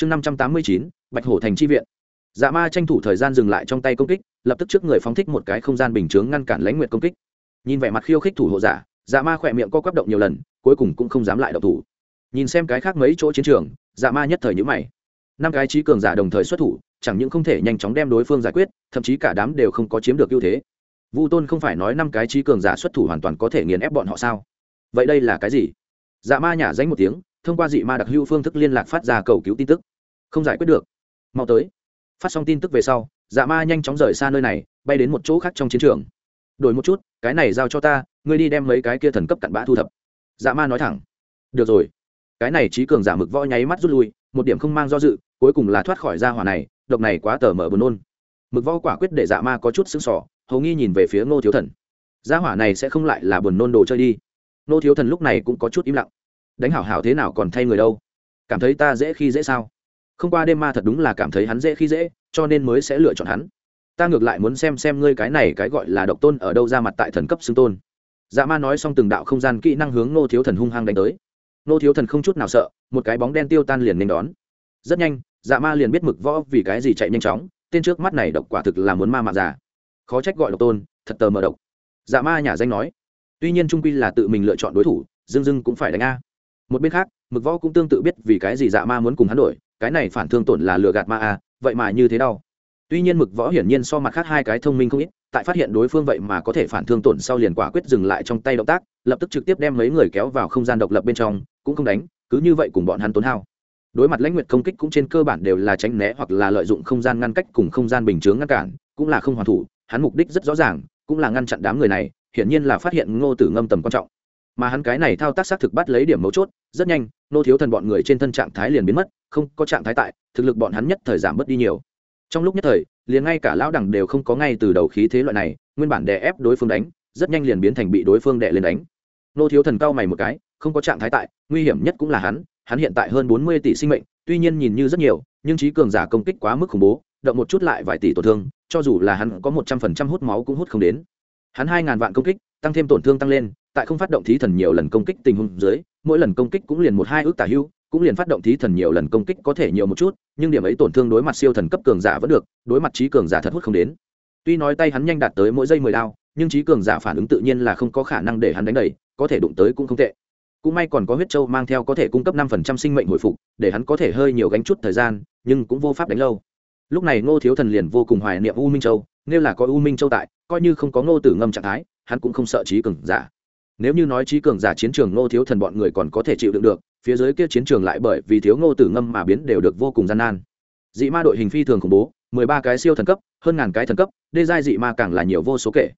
chương năm trăm tám mươi chín, bạch hổ thành tri viện. Dạ ma tranh thủ thời gian dừng lại trong tay công kích, lập tức trước người phóng thích một cái không gian bình chướng ngăn cản lãnh nguyệt công kích. Nhìn vẻ mặt khiêu khích thủ hộ giả dạ ma khỏe miệng co quắp động nhiều lần, cuối cùng cũng không dám lại đậu thủ. Nhìn xem cái khác mấy chỗ chiến trường dạ ma nhất thời nhữ mày. Năm cái trí cường giả đồng thời xuất thủ, chẳng những không thể nhanh chóng đem đối phương giải quyết, thậm chí cả đám đều không có chiếm được ưu thế. Vu tôn không phải nói năm cái trí cường giả xuất thủ hoàn toàn có thể nghiền ép bọn họ sao? Vậy đây là cái gì? Dạ ma nhả danh một tiếng thông qua dị ma đặc hữu phương thức liên lạc phát ra cầu cứu tin tức. Không giải quyết được. Mau tới. Phát xong tin tức về sau dạ ma nhanh chóng rời xa nơi này, bay đến một chỗ khác trong chiến trường. Đổi một chút, cái này giao cho ta, ngươi đi đem mấy cái kia thần cấp cặn bã thu thập. Dạ ma nói thẳng. Được rồi. Cái này trí cường giả mực võ nháy mắt rút lui, một điểm không mang do dự, cuối cùng là thoát khỏi ra hỏa này, độc này quá tờ mở buồn nôn. Mực võ quả quyết để dạ ma có chút sững sỏ hầu nghi nhìn về phía ngô thiếu thần. Gia hỏa này sẽ không lại là buồn nôn đồ chơi đi. Ngô thiếu thần lúc này cũng có chút im lặng đánh hảo hảo thế nào còn thay người đâu. Cảm thấy ta dễ khi dễ sao? Không qua đêm ma thật đúng là cảm thấy hắn dễ khi dễ, cho nên mới sẽ lựa chọn hắn. Ta ngược lại muốn xem xem ngươi cái này cái gọi là độc tôn ở đâu ra mặt tại thần cấp xưng tôn. Dạ ma nói xong từng đạo không gian kỹ năng hướng nô thiếu thần hung hăng đánh tới. Nô thiếu thần không chút nào sợ, một cái bóng đen tiêu tan liền nên đón. Rất nhanh dạ ma liền biết mực võ vì cái gì chạy nhanh chóng, tên trước mắt này độc quả thực là muốn ma mạ giả. khó trách gọi độc tôn, thật tờ mờ độc. Dạ ma nhà danh nói. Tuy nhiên trung quy là tự mình lựa chọn đối thủ dưng dưng cũng phải đánh a một bên khác mực võ cũng tương tự biết vì cái gì dạ ma muốn cùng hắn đổi cái này phản thương tổn là lừa gạt ma à, vậy mà như thế đau. Tuy nhiên mực võ hiển nhiên so mặt khác hai cái thông minh không ít tại phát hiện đối phương vậy mà có thể phản thương tổn sau liền quả quyết dừng lại trong tay động tác lập tức trực tiếp đem mấy người kéo vào không gian độc lập bên trong cũng không đánh cứ như vậy cùng bọn hắn tốn hao. Đối mặt lãnh nguyệt công kích cũng trên cơ bản đều là tránh né hoặc là lợi dụng không gian ngăn cách cùng không gian bình chướng ngăn cản cũng là không hoàn thủ hắn mục đích rất rõ ràng cũng là ngăn chặn đám người này hiển nhiên là phát hiện ngô tử ngâm tầm quan trọng mà hắn cái này thao tác xác thực bắt lấy điểm mấu chốt, rất nhanh, nô thiếu thần bọn người trên thân trạng thái liền biến mất, không có trạng thái tại, thực lực bọn hắn nhất thời giảm bớt đi nhiều. Trong lúc nhất thời, liền ngay cả lão đẳng đều không có ngay từ đầu khí thế loại này, nguyên bản đè ép đối phương đánh, rất nhanh liền biến thành bị đối phương đè lên đánh. Nô thiếu thần cao mày một cái, không có trạng thái tại, nguy hiểm nhất cũng là hắn hắn hiện tại hơn bốn mươi tỷ sinh mệnh, tuy nhiên nhìn như rất nhiều, nhưng trí cường giả công kích quá mức khủng bố, động một chút lại vài tỷ tổn thương, cho dù là hắn có một trăm phần trăm hút máu cũng hút không đến. Hắn hai ngàn vạn công kích, tăng thêm tổn thương tăng lên tại không phát động thí thần nhiều lần công kích tình huống dưới, mỗi lần công kích cũng liền một hai ước tả hưu, cũng liền phát động thí thần nhiều lần công kích có thể nhiều một chút, nhưng điểm ấy tổn thương đối mặt siêu thần cấp cường giả vẫn được, đối mặt trí cường giả thật hút không đến. Tuy nói tay hắn nhanh đạt tới mỗi giây mười đao, nhưng trí cường giả phản ứng tự nhiên là không có khả năng để hắn đánh đầy, có thể đụng tới cũng không tệ. Cũng may còn có huyết châu mang theo có thể cung cấp năm phần trăm sinh mệnh hồi phục, để hắn có thể hơi nhiều gánh chút thời gian, nhưng cũng vô pháp đánh lâu. Lúc này ngô thiếu thần liền vô cùng hoài niệm u minh châu, nếu là có u minh châu tại, coi như không có ngô tử ngâm trạng thái, hắn cũng không sợ trí cường giả nếu như nói trí cường giả chiến trường ngô thiếu thần bọn người còn có thể chịu đựng được, phía dưới kia chiến trường lại bởi vì thiếu ngô tử ngâm mà biến đều được vô cùng gian nan. Dị ma đội hình phi thường khủng bố, mười ba cái siêu thần cấp, hơn ngàn cái thần cấp, đê giai dị ma càng là nhiều vô số kể.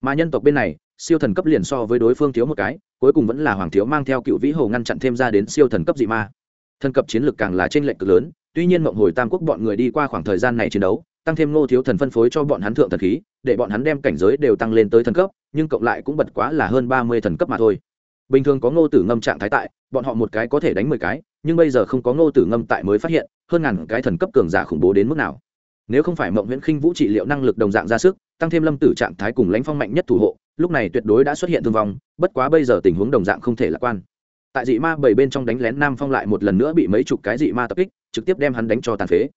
Mà nhân tộc bên này, siêu thần cấp liền so với đối phương thiếu một cái, cuối cùng vẫn là hoàng thiếu mang theo cựu vĩ hồ ngăn chặn thêm ra đến siêu thần cấp dị ma. Thần cấp chiến lược càng là trên lệch cực lớn, tuy nhiên mộng hồi tam quốc bọn người đi qua khoảng thời gian này chiến đấu tăng thêm ngô thiếu thần phân phối cho bọn hắn thượng thần khí, để bọn hắn đem cảnh giới đều tăng lên tới thần cấp, nhưng cộng lại cũng bật quá là hơn ba mươi thần cấp mà thôi. Bình thường có ngô tử ngâm trạng thái tại, bọn họ một cái có thể đánh mười cái, nhưng bây giờ không có ngô tử ngâm tại mới phát hiện, hơn ngàn cái thần cấp cường giả khủng bố đến mức nào. Nếu không phải mộng nguyễn khinh vũ trị liệu năng lực đồng dạng ra sức, tăng thêm lâm tử trạng thái cùng lãnh phong mạnh nhất thủ hộ, lúc này tuyệt đối đã xuất hiện thương vong, bất quá bây giờ tình huống đồng dạng không thể lạc quan. Tại dị ma bảy bên trong đánh lén nam phong lại một lần nữa bị mấy chục cái dị ma tập kích, trực tiếp đem hắn đánh cho tàn phế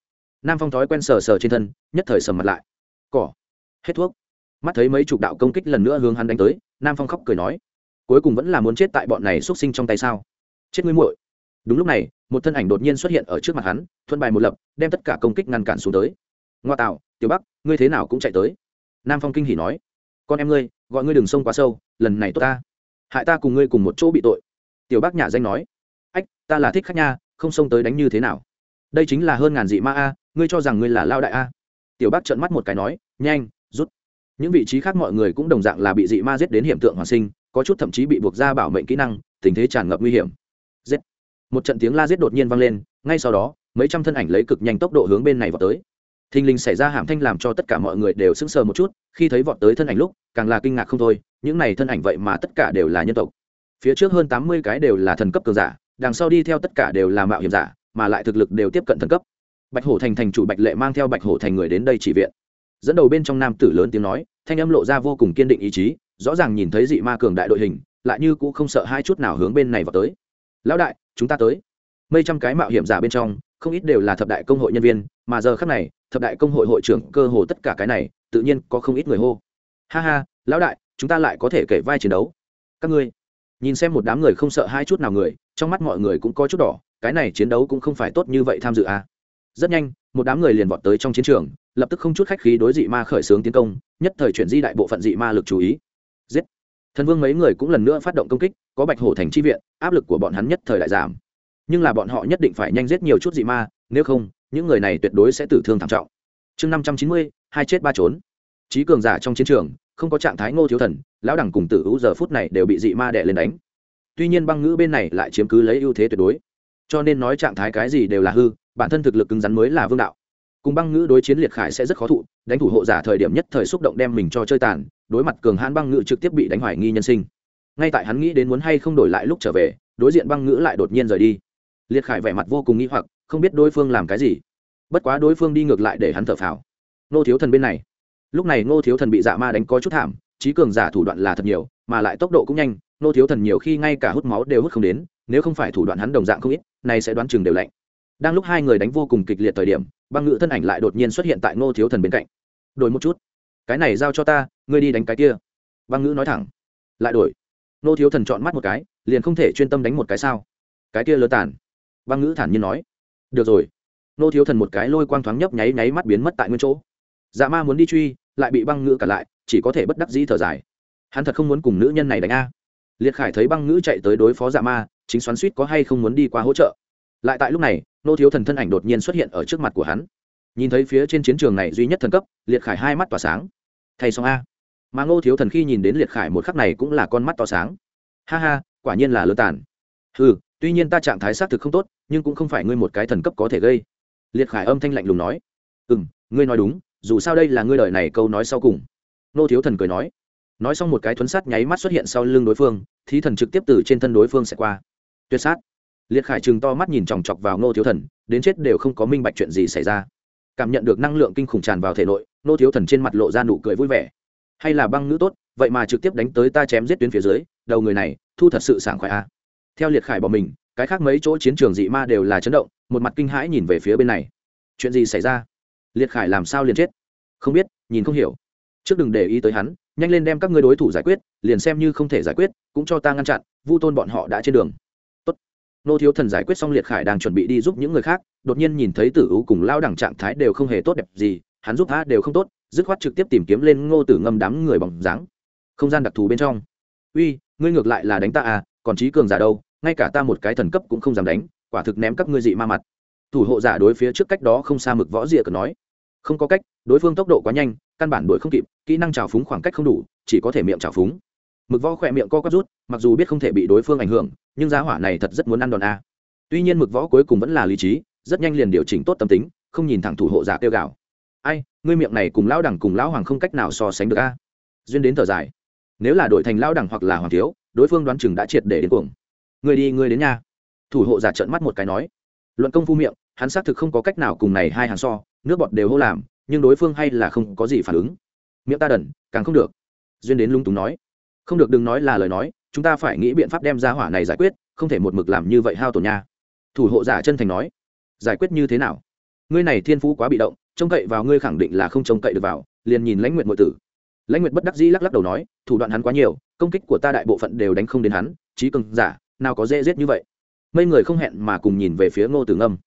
nam phong thói quen sờ sờ trên thân, nhất thời sầm mặt lại. Cỏ, hết thuốc. Mắt thấy mấy chục đạo công kích lần nữa hướng hắn đánh tới, nam phong khóc cười nói, cuối cùng vẫn là muốn chết tại bọn này x u ấ t sinh trong tay sao? Chết ngươi muội. Đúng lúc này, một thân ảnh đột nhiên xuất hiện ở trước mặt hắn, thuận bài một lập, đem tất cả công kích ngăn cản xuống tới. Ngoa tạo, tiểu bắc, ngươi thế nào cũng chạy tới. Nam phong kinh hỉ nói, con em ngươi, gọi ngươi đừng xông quá sâu, lần này tốt ta. Hại ta cùng ngươi cùng một chỗ bị tội. Tiểu bắc nhà danh nói, ách, ta là thích khách nha, không xông tới đánh như thế nào? Đây chính là hơn ngàn dị ma a ngươi cho rằng ngươi là lao đại a? Tiểu bắc trợn mắt một cái nói, nhanh, rút. Những vị trí khác mọi người cũng đồng dạng là bị dị ma giết đến hiểm tượng hoàn sinh, có chút thậm chí bị buộc ra bảo mệnh kỹ năng, tình thế tràn ngập nguy hiểm. Giết. Một trận tiếng la giết đột nhiên vang lên, ngay sau đó, mấy trăm thân ảnh lấy cực nhanh tốc độ hướng bên này vào tới. Thình lình xảy ra hàm thanh làm cho tất cả mọi người đều sững sờ một chút, khi thấy vọt tới thân ảnh lúc, càng là kinh ngạc không thôi, những này thân ảnh vậy mà tất cả đều là nhân tộc. Phía trước hơn tám mươi cái đều là thần cấp cường giả, đằng sau đi theo tất cả đều là mạo hiểm giả, mà lại thực lực đều tiếp cận thần cấp bạch hổ thành thành chủ bạch lệ mang theo bạch hổ thành người đến đây chỉ viện. Dẫn đầu bên trong nam tử lớn tiếng nói, thanh âm lộ ra vô cùng kiên định ý chí, rõ ràng nhìn thấy dị ma cường đại đội hình, lại như cũng không sợ hai chút nào hướng bên này vào tới. Lão đại, chúng ta tới. Mấy trăm cái mạo hiểm giả bên trong, không ít đều là thập đại công hội nhân viên, mà giờ khác này, thập đại công hội hội trưởng cơ hồ tất cả cái này, tự nhiên có không ít người hô. Ha ha, lão đại, chúng ta lại có thể kể vai chiến đấu. Các ngươi, nhìn xem một đám người không sợ hai chút nào người, trong mắt mọi người cũng có chút đỏ, cái này chiến đấu cũng không phải tốt như vậy tham dự à rất nhanh, một đám người liền vọt tới trong chiến trường, lập tức không chút khách khí đối dị ma khởi xướng tiến công, nhất thời chuyển di đại bộ phận dị ma lực chú ý. Giết! Thần vương mấy người cũng lần nữa phát động công kích, có bạch hổ thành chi viện, áp lực của bọn hắn nhất thời đại giảm. Nhưng là bọn họ nhất định phải nhanh giết nhiều chút dị ma, nếu không, những người này tuyệt đối sẽ tử thương thảm trọng. Chương năm trăm chín mươi, hai chết ba trốn. Trí cường giả trong chiến trường, không có trạng thái ngô thiếu thần, lão đẳng cùng tử hữu giờ phút này đều bị dị ma đè lên đánh. Tuy nhiên băng ngữ bên này lại chiếm cứ lấy ưu thế tuyệt đối. Cho nên nói trạng thái cái gì đều là hư bản thân thực lực cứng rắn mới là vương đạo. Cùng băng ngữ đối chiến liệt khải sẽ rất khó thụ, đánh thủ hộ giả thời điểm nhất thời xúc động đem mình cho chơi tàn, đối mặt cường hãn băng ngữ trực tiếp bị đánh hoài nghi nhân sinh. Ngay tại hắn nghĩ đến muốn hay không đổi lại lúc trở về, đối diện băng ngữ lại đột nhiên rời đi. Liệt khải vẻ mặt vô cùng nghĩ hoặc, không biết đối phương làm cái gì. Bất quá đối phương đi ngược lại để hắn thở phào. Nô thiếu thần bên này. Lúc này nô thiếu thần bị dạ ma đánh có chút thảm trí cường giả thủ đoạn là thật nhiều, mà lại tốc độ cũng nhanh nô thiếu thần nhiều khi ngay cả hút máu đều hút không đến, nếu không phải thủ đoạn hắn đồng dạng không ít này sẽ đoán chừng đều lạnh đang lúc hai người đánh vô cùng kịch liệt thời điểm, băng ngự thân ảnh lại đột nhiên xuất hiện tại ngô thiếu thần bên cạnh. Đổi một chút. Cái này giao cho ta, ngươi đi đánh cái kia. Băng ngữ nói thẳng. Lại đổi. Ngô thiếu thần chọn mắt một cái, liền không thể chuyên tâm đánh một cái sao? Cái kia lơ tàn. Băng ngữ thản nhiên nói. Được rồi. Ngô thiếu thần một cái lôi quang thoáng nhấp nháy nháy mắt biến mất tại nguyên chỗ. Dạ ma muốn đi truy, lại bị băng ngữ cản lại, chỉ có thể bất đắc dĩ thở dài. Hắn thật không muốn cùng nữ nhân này đánh a. Liệt khải thấy băng ngữ chạy tới đối phó dạ ma, chính xoắn suýt có hay không muốn đi qua hỗ trợ lại tại lúc này, nô thiếu thần thân ảnh đột nhiên xuất hiện ở trước mặt của hắn. Nhìn thấy phía trên chiến trường này duy nhất thần cấp, liệt khải hai mắt tỏa sáng. Thay xong a. Mà ngô thiếu thần khi nhìn đến liệt khải một khắc này cũng là con mắt tỏa sáng. Ha ha, quả nhiên là lơ tàn. Ừ tuy nhiên ta trạng thái xác thực không tốt, nhưng cũng không phải ngươi một cái thần cấp có thể gây. Liệt khải âm thanh lạnh lùng nói. Ừ m ngươi nói đúng, dù sao đây là ngươi đời này câu nói sau cùng. Nô thiếu thần cười nói. Nói xong một cái thuấn sát nháy mắt xuất hiện sau lưng đối phương, thí thần trực tiếp từ trên thân đối phương sẽ qua. Tuyệt sát liệt khải chừng to mắt nhìn chòng chọc vào ngô thiếu thần, đến chết đều không có minh bạch chuyện gì xảy ra. Cảm nhận được năng lượng kinh khủng tràn vào thể nội, ngô thiếu thần trên mặt lộ ra nụ cười vui vẻ. Hay là băng ngữ tốt, vậy mà trực tiếp đánh tới ta chém giết tuyến phía dưới, đầu người này, thu thật sự sảng khoái a. Theo liệt khải bỏ mình, cái khác mấy chỗ chiến trường dị ma đều là chấn động, một mặt kinh hãi nhìn về phía bên này. Chuyện gì xảy ra? Liệt khải làm sao liền chết? Không biết, nhìn không hiểu. Trước đừng để ý tới hắn, nhanh lên đem các ngươi đối thủ giải quyết, liền xem như không thể giải quyết, cũng cho ta ngăn chặn, vu tôn bọn họ đã trên đường nô thiếu thần giải quyết xong liệt khải đang chuẩn bị đi giúp những người khác, đột nhiên nhìn thấy tử u cùng lao đẳng trạng thái đều không hề tốt đẹp gì, hắn giúp tha đều không tốt, dứt khoát trực tiếp tìm kiếm lên ngô tử ngâm đám người bằng dáng. Không gian đặc thù bên trong. Uy, ngươi ngược lại là đánh ta à còn trí cường giả đâu, ngay cả ta một cái thần cấp cũng không dám đánh, quả thực ném các ngươi dị ma mặt. Thủ hộ giả đối phía trước cách đó không xa mực võ rìa cờ nói. Không có cách, đối phương tốc độ quá nhanh, căn bản đuổi không kịp, kỹ năng trào phúng khoảng cách không đủ, chỉ có thể miệng trào phúng mực võ khỏe miệng co quắp rút, mặc dù biết không thể bị đối phương ảnh hưởng, nhưng giá hỏa này thật rất muốn ăn đòn a. Tuy nhiên mực võ cuối cùng vẫn là lý trí, rất nhanh liền điều chỉnh tốt tâm tính, không nhìn thẳng thủ hộ giả kêu gào. Ai, ngươi miệng này cùng lão đẳng cùng lão hoàng không cách nào so sánh được a. Duyên đến thở dài. Nếu là đổi thành lão đẳng hoặc là hoàng thiếu, đối phương đoán chừng đã triệt để đến cuồng. Ngươi đi, ngươi đến nhà thủ hộ giả trợn mắt một cái nói. Luận công phu miệng, hắn xác thực không có cách nào cùng này hai hàng so, nước bọt đều hô làm, nhưng đối phương hay là không có gì phản ứng. Miệng ta đần, càng không được. Duyên đến lung túng nói không được đừng nói là lời nói, chúng ta phải nghĩ biện pháp đem ra hỏa này giải quyết, không thể một mực làm như vậy hao tổn nha. Thủ hộ giả chân thành nói. Giải quyết như thế nào? Ngươi này thiên phú quá bị động, trông cậy vào ngươi khẳng định là không trông cậy được vào, liền nhìn lãnh nguyện ngụy tử. Lãnh nguyện bất đắc dĩ lắc lắc đầu nói, thủ đoạn hắn quá nhiều, công kích của ta đại bộ phận đều đánh không đến hắn trí cường giả, nào có dễ giết như vậy. Mấy người không hẹn mà cùng nhìn về phía ngô tử ngâm.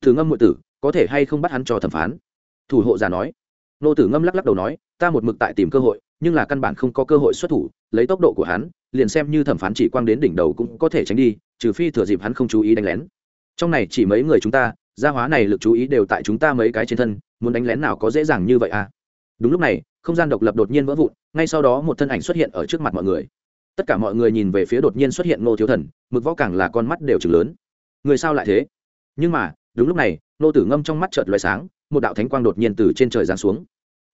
Tử ngâm ngụy tử, có thể hay không bắt hắn cho thẩm phán? Thủ hộ giả nói. Ngô tử ngâm lắc lắc đầu nói, ta một mực tại tìm cơ hội nhưng là căn bản không có cơ hội xuất thủ, lấy tốc độ của hắn, liền xem như thẩm phán chỉ quang đến đỉnh đầu cũng có thể tránh đi, trừ phi thừa dịp hắn không chú ý đánh lén. Trong này chỉ mấy người chúng ta, gia hóa này lực chú ý đều tại chúng ta mấy cái trên thân, muốn đánh lén nào có dễ dàng như vậy à? Đúng lúc này, không gian độc lập đột nhiên vỡ vụn, ngay sau đó một thân ảnh xuất hiện ở trước mặt mọi người. Tất cả mọi người nhìn về phía đột nhiên xuất hiện ngô thiếu thần, mực võ càng là con mắt đều chừng lớn. Người sao lại thế? Nhưng mà, đúng lúc này nô tử ngâm trong mắt chợt loài sáng, một đạo thánh quang đột nhiên từ trên trời giáng xuống.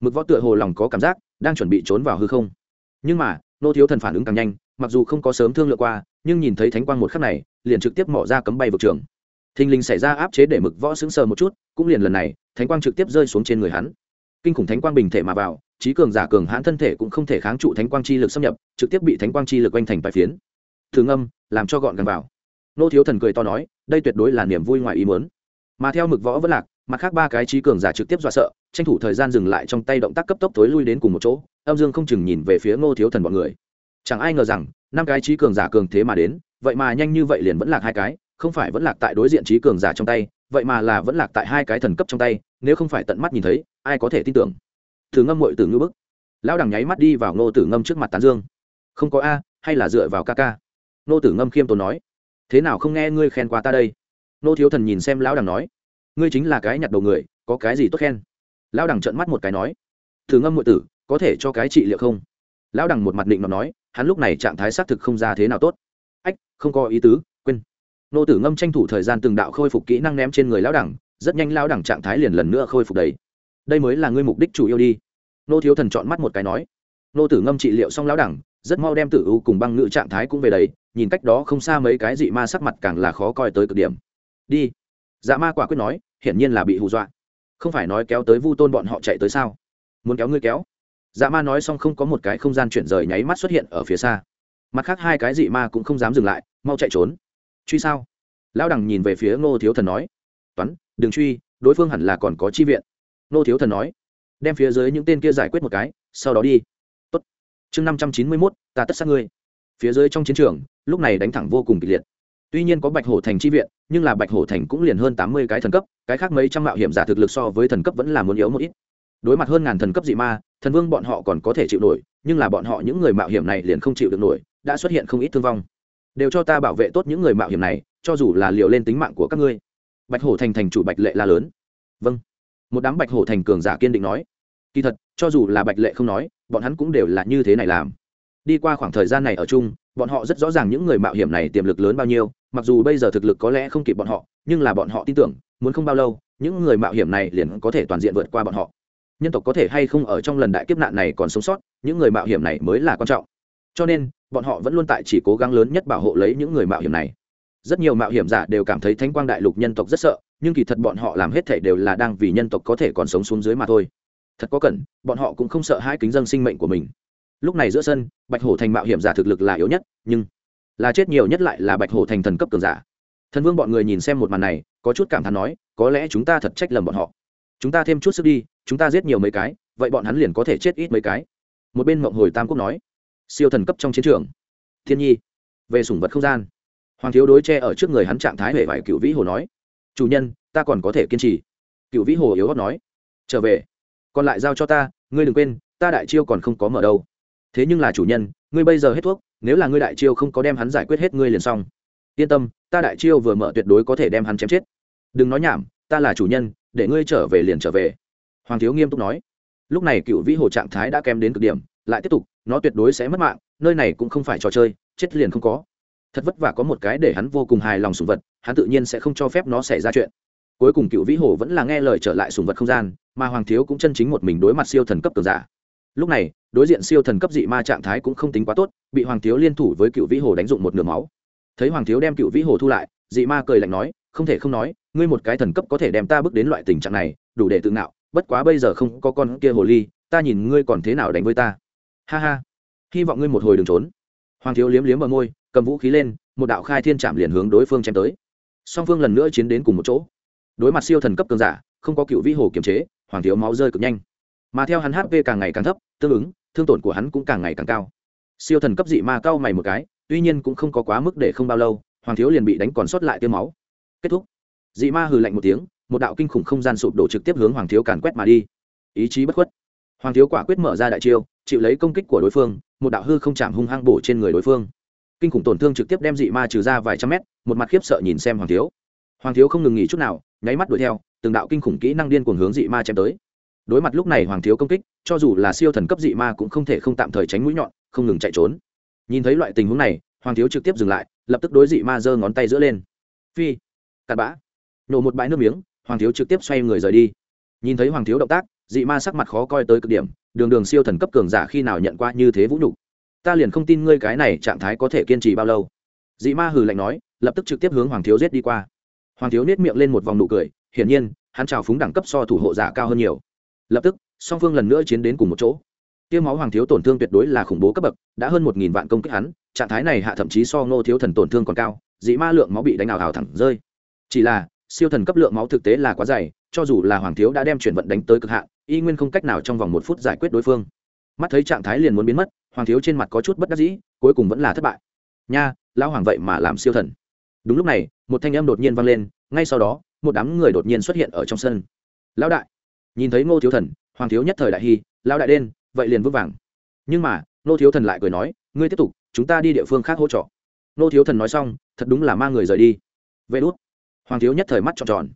Mực võ tựa hồ lòng có cảm giác đang chuẩn bị trốn vào hư không. Nhưng mà, nô thiếu thần phản ứng càng nhanh, mặc dù không có sớm thương lượng qua, nhưng nhìn thấy thánh quang một khắc này, liền trực tiếp mỏ ra cấm bay vực trường. Thình lình xảy ra áp chế để mực võ sững sờ một chút, cũng liền lần này, thánh quang trực tiếp rơi xuống trên người hắn. Kinh khủng thánh quang bình thể mà vào, trí cường giả cường hãn thân thể cũng không thể kháng trụ thánh quang chi lực xâm nhập, trực tiếp bị thánh quang chi lực oanh thành bài phiến. Thường âm, làm cho gọn gần vào. Nô thiếu thần cười to nói, đây tuyệt đối là niềm vui ngoài ý muốn. Mà theo mực võ vẫn lạc mặt khác ba cái trí cường giả trực tiếp dọa sợ, tranh thủ thời gian dừng lại trong tay động tác cấp tốc tối lui đến cùng một chỗ, âm dương không chừng nhìn về phía ngô thiếu thần bọn người. Chẳng ai ngờ rằng, năm cái trí cường giả cường thế mà đến, vậy mà nhanh như vậy liền vẫn lạc hai cái, không phải vẫn lạc tại đối diện trí cường giả trong tay, vậy mà là vẫn lạc tại hai cái thần cấp trong tay, nếu không phải tận mắt nhìn thấy, ai có thể tin tưởng? Thử ngâm mội từ ngư bức. Lão đằng nháy mắt đi vào ngô tử ngâm trước mặt tán dương. Không có a, hay là dựa vào ca ca? Ngô tử ngâm khiêm tốn nói. Thế nào không nghe ngươi khen qua ta đây? Ngô thiếu thần nhìn xem lão đằng nói ngươi chính là cái nhặt đầu người, có cái gì tốt khen? Lão đẳng trợn mắt một cái nói. Thử ngâm ngụy tử, có thể cho cái trị liệu không? Lão đẳng một mặt định mà nói, hắn lúc này trạng thái xác thực không ra thế nào tốt. Ách, không có ý tứ, quên. Nô tử ngâm tranh thủ thời gian từng đạo khôi phục kỹ năng ném trên người lão đẳng rất nhanh lão đẳng trạng thái liền lần nữa khôi phục đấy đây mới là ngươi mục đích chủ yêu đi. Nô thiếu thần chọn mắt một cái nói. Nô tử ngâm trị liệu xong lão đẳng rất mau đem tử u cùng băng ngự trạng thái cũng về đấy nhìn cách đó không xa mấy cái dị ma sắc mặt càng là khó coi tới cực điểm. Đi dạ ma quả quyết nói, hiển nhiên là bị hù dọa. Không phải nói kéo tới vu tôn bọn họ chạy tới sao? Muốn kéo ngươi kéo. Dạ ma nói xong không có một cái không gian chuyển rời nháy mắt xuất hiện ở phía xa. Mặt khác hai cái dị ma cũng không dám dừng lại, mau chạy trốn. Truy sao? Lão đằng nhìn về phía ngô thiếu thần nói. Toán, đừng truy, đối phương hẳn là còn có chi viện. Ngô thiếu thần nói. Đem phía dưới những tên kia giải quyết một cái, sau đó đi. Tốt. chương năm trăm chín mươi mốt, ta tất sát ngươi. Phía dưới trong chiến trường, lúc này đánh thẳng vô cùng kịch liệt tuy nhiên có bạch hổ thành chi viện, nhưng là bạch hổ thành cũng liền hơn tám mươi cái thần cấp, cái khác mấy trăm mạo hiểm giả thực lực so với thần cấp vẫn là muốn yếu một ít. Đối mặt hơn ngàn thần cấp dị ma, thần vương bọn họ còn có thể chịu nổi, nhưng là bọn họ những người mạo hiểm này liền không chịu được nổi, đã xuất hiện không ít thương vong. Đều cho ta bảo vệ tốt những người mạo hiểm này, cho dù là liều lên tính mạng của các ngươi. Bạch hổ thành thành chủ bạch lệ la lớn. Vâng. Một đám bạch hổ thành cường giả kiên định nói. Kỳ thật, cho dù là bạch lệ không nói, bọn hắn cũng đều là như thế này làm. Đi qua khoảng thời gian này ở chung bọn họ rất rõ ràng những người mạo hiểm này tiềm lực lớn bao nhiêu, mặc dù bây giờ thực lực có lẽ không kịp bọn họ, nhưng là bọn họ tin tưởng, muốn không bao lâu, những người mạo hiểm này liền có thể toàn diện vượt qua bọn họ. Nhân tộc có thể hay không ở trong lần đại kiếp nạn này còn sống sót, những người mạo hiểm này mới là quan trọng. Cho nên, bọn họ vẫn luôn tại chỉ cố gắng lớn nhất bảo hộ lấy những người mạo hiểm này. Rất nhiều mạo hiểm giả đều cảm thấy thánh quang đại lục nhân tộc rất sợ, nhưng kỳ thật bọn họ làm hết thể đều là đang vì nhân tộc có thể còn sống xuống dưới mà thôi. Thật có cần, bọn họ cũng không sợ hai kính dân sinh mệnh của mình lúc này giữa sân, bạch hổ thành mạo hiểm giả thực lực là yếu nhất, nhưng là chết nhiều nhất lại là bạch hổ thành thần cấp cường giả. Thần vương bọn người nhìn xem một màn này, có chút cảm thán nói, có lẽ chúng ta thật trách lầm bọn họ. Chúng ta thêm chút sức đi, chúng ta giết nhiều mấy cái, vậy bọn hắn liền có thể chết ít mấy cái. Một bên mộng hồi tam quốc nói, siêu thần cấp trong chiến trường, thiên nhi, về sủng vật không gian. Hoàng thiếu đối che ở trước người hắn trạng thái hề vải cựu vĩ hồ nói, chủ nhân, ta còn có thể kiên trì. Cựu vĩ hồ yếu gót nói, trở về, còn lại giao cho ta, ngươi đừng quên, ta đại chiêu còn không có mở đâu thế nhưng là chủ nhân, ngươi bây giờ hết thuốc, nếu là ngươi đại chiêu không có đem hắn giải quyết hết, ngươi liền xong. Yên tâm, ta đại chiêu vừa mở tuyệt đối có thể đem hắn chém chết. Đừng nói nhảm, ta là chủ nhân, để ngươi trở về liền trở về. Hoàng thiếu nghiêm túc nói. Lúc này cựu vĩ hồ trạng thái đã kém đến cực điểm, lại tiếp tục, nó tuyệt đối sẽ mất mạng, nơi này cũng không phải trò chơi, chết liền không có. Thật vất vả có một cái để hắn vô cùng hài lòng sùng vật, hắn tự nhiên sẽ không cho phép nó xảy ra chuyện. Cuối cùng cựu vĩ hồ vẫn là nghe lời trở lại sùng vật không gian, mà hoàng thiếu cũng chân chính một mình đối mặt siêu thần cấp cường giả lúc này, đối diện siêu thần cấp dị ma trạng thái cũng không tính quá tốt, bị hoàng thiếu liên thủ với cựu vĩ hồ đánh dụng một nửa máu. Thấy hoàng thiếu đem cựu vĩ hồ thu lại, dị ma cười lạnh nói, không thể không nói, ngươi một cái thần cấp có thể đem ta bước đến loại tình trạng này, đủ để tự ngạo, bất quá bây giờ không có con kia hồ ly, ta nhìn ngươi còn thế nào đánh với ta. Ha ha, hy vọng ngươi một hồi đừng trốn. Hoàng thiếu liếm liếm vào môi, cầm vũ khí lên, một đạo khai thiên chạm liền hướng đối phương chém tới. Song phương lần nữa chiến đến cùng một chỗ. Đối mặt siêu thần cấp cường giả, không có cựu vĩ hồ kiềm chế, hoàng thiếu máu rơi cực nhanh mà theo hắn hp càng ngày càng thấp tương ứng thương tổn của hắn cũng càng ngày càng cao siêu thần cấp dị ma cao mày một cái tuy nhiên cũng không có quá mức để không bao lâu hoàng thiếu liền bị đánh còn sót lại tiêu máu kết thúc dị ma hừ lạnh một tiếng một đạo kinh khủng không gian sụp đổ trực tiếp hướng hoàng thiếu càn quét mà đi ý chí bất khuất hoàng thiếu quả quyết mở ra đại chiêu chịu lấy công kích của đối phương một đạo hư không chạm hung hăng bổ trên người đối phương kinh khủng tổn thương trực tiếp đem dị ma trừ ra vài trăm mét một mặt khiếp sợ nhìn xem hoàng thiếu hoàng thiếu không ngừng nghỉ chút nào nháy mắt đuổi theo từng đạo kinh khủng kỹ năng điên cuồng hướng dị ma chém tới đối mặt lúc này hoàng thiếu công kích, cho dù là siêu thần cấp dị ma cũng không thể không tạm thời tránh mũi nhọn, không ngừng chạy trốn. Nhìn thấy loại tình huống này, hoàng thiếu trực tiếp dừng lại, lập tức đối dị ma giơ ngón tay giữa lên. Phi, cặn bã. Nổ một bãi nước miếng, hoàng thiếu trực tiếp xoay người rời đi. Nhìn thấy hoàng thiếu động tác, dị ma sắc mặt khó coi tới cực điểm, đường đường siêu thần cấp cường giả khi nào nhận qua như thế vũ nhục? Ta liền không tin ngươi cái này trạng thái có thể kiên trì bao lâu. Dị ma hừ lạnh nói, lập tức trực tiếp hướng hoàng thiếu giết đi qua. Hoàng thiếu nết miệng lên một vòng nụ cười, hiển nhiên, hắn trào phúng đẳng cấp so thủ hộ giả cao hơn nhiều lập tức, song phương lần nữa chiến đến cùng một chỗ. Tiêu máu hoàng thiếu tổn thương tuyệt đối là khủng bố cấp bậc, đã hơn một nghìn vạn công kích hắn, trạng thái này hạ thậm chí so ngô thiếu thần tổn thương còn cao, dị ma lượng máu bị đánh ảo ảo thẳng rơi. Chỉ là, siêu thần cấp lượng máu thực tế là quá dày, cho dù là hoàng thiếu đã đem chuyển vận đánh tới cực hạn, y nguyên không cách nào trong vòng một phút giải quyết đối phương. Mắt thấy trạng thái liền muốn biến mất, hoàng thiếu trên mặt có chút bất đắc dĩ, cuối cùng vẫn là thất bại. Nha, lão hoàng vậy mà làm siêu thần. Đúng lúc này, một thanh âm đột nhiên vang lên, ngay sau đó, một đám người đột nhiên xuất hiện ở trong sân. Lão đại! Nhìn thấy ngô thiếu thần, hoàng thiếu nhất thời đại hy lão đại đen, vậy liền vững vàng. Nhưng mà, ngô thiếu thần lại cười nói, ngươi tiếp tục, chúng ta đi địa phương khác hỗ trợ. Ngô thiếu thần nói xong, thật đúng là mang người rời đi. Vê đốt hoàng thiếu nhất thời mắt tròn tròn.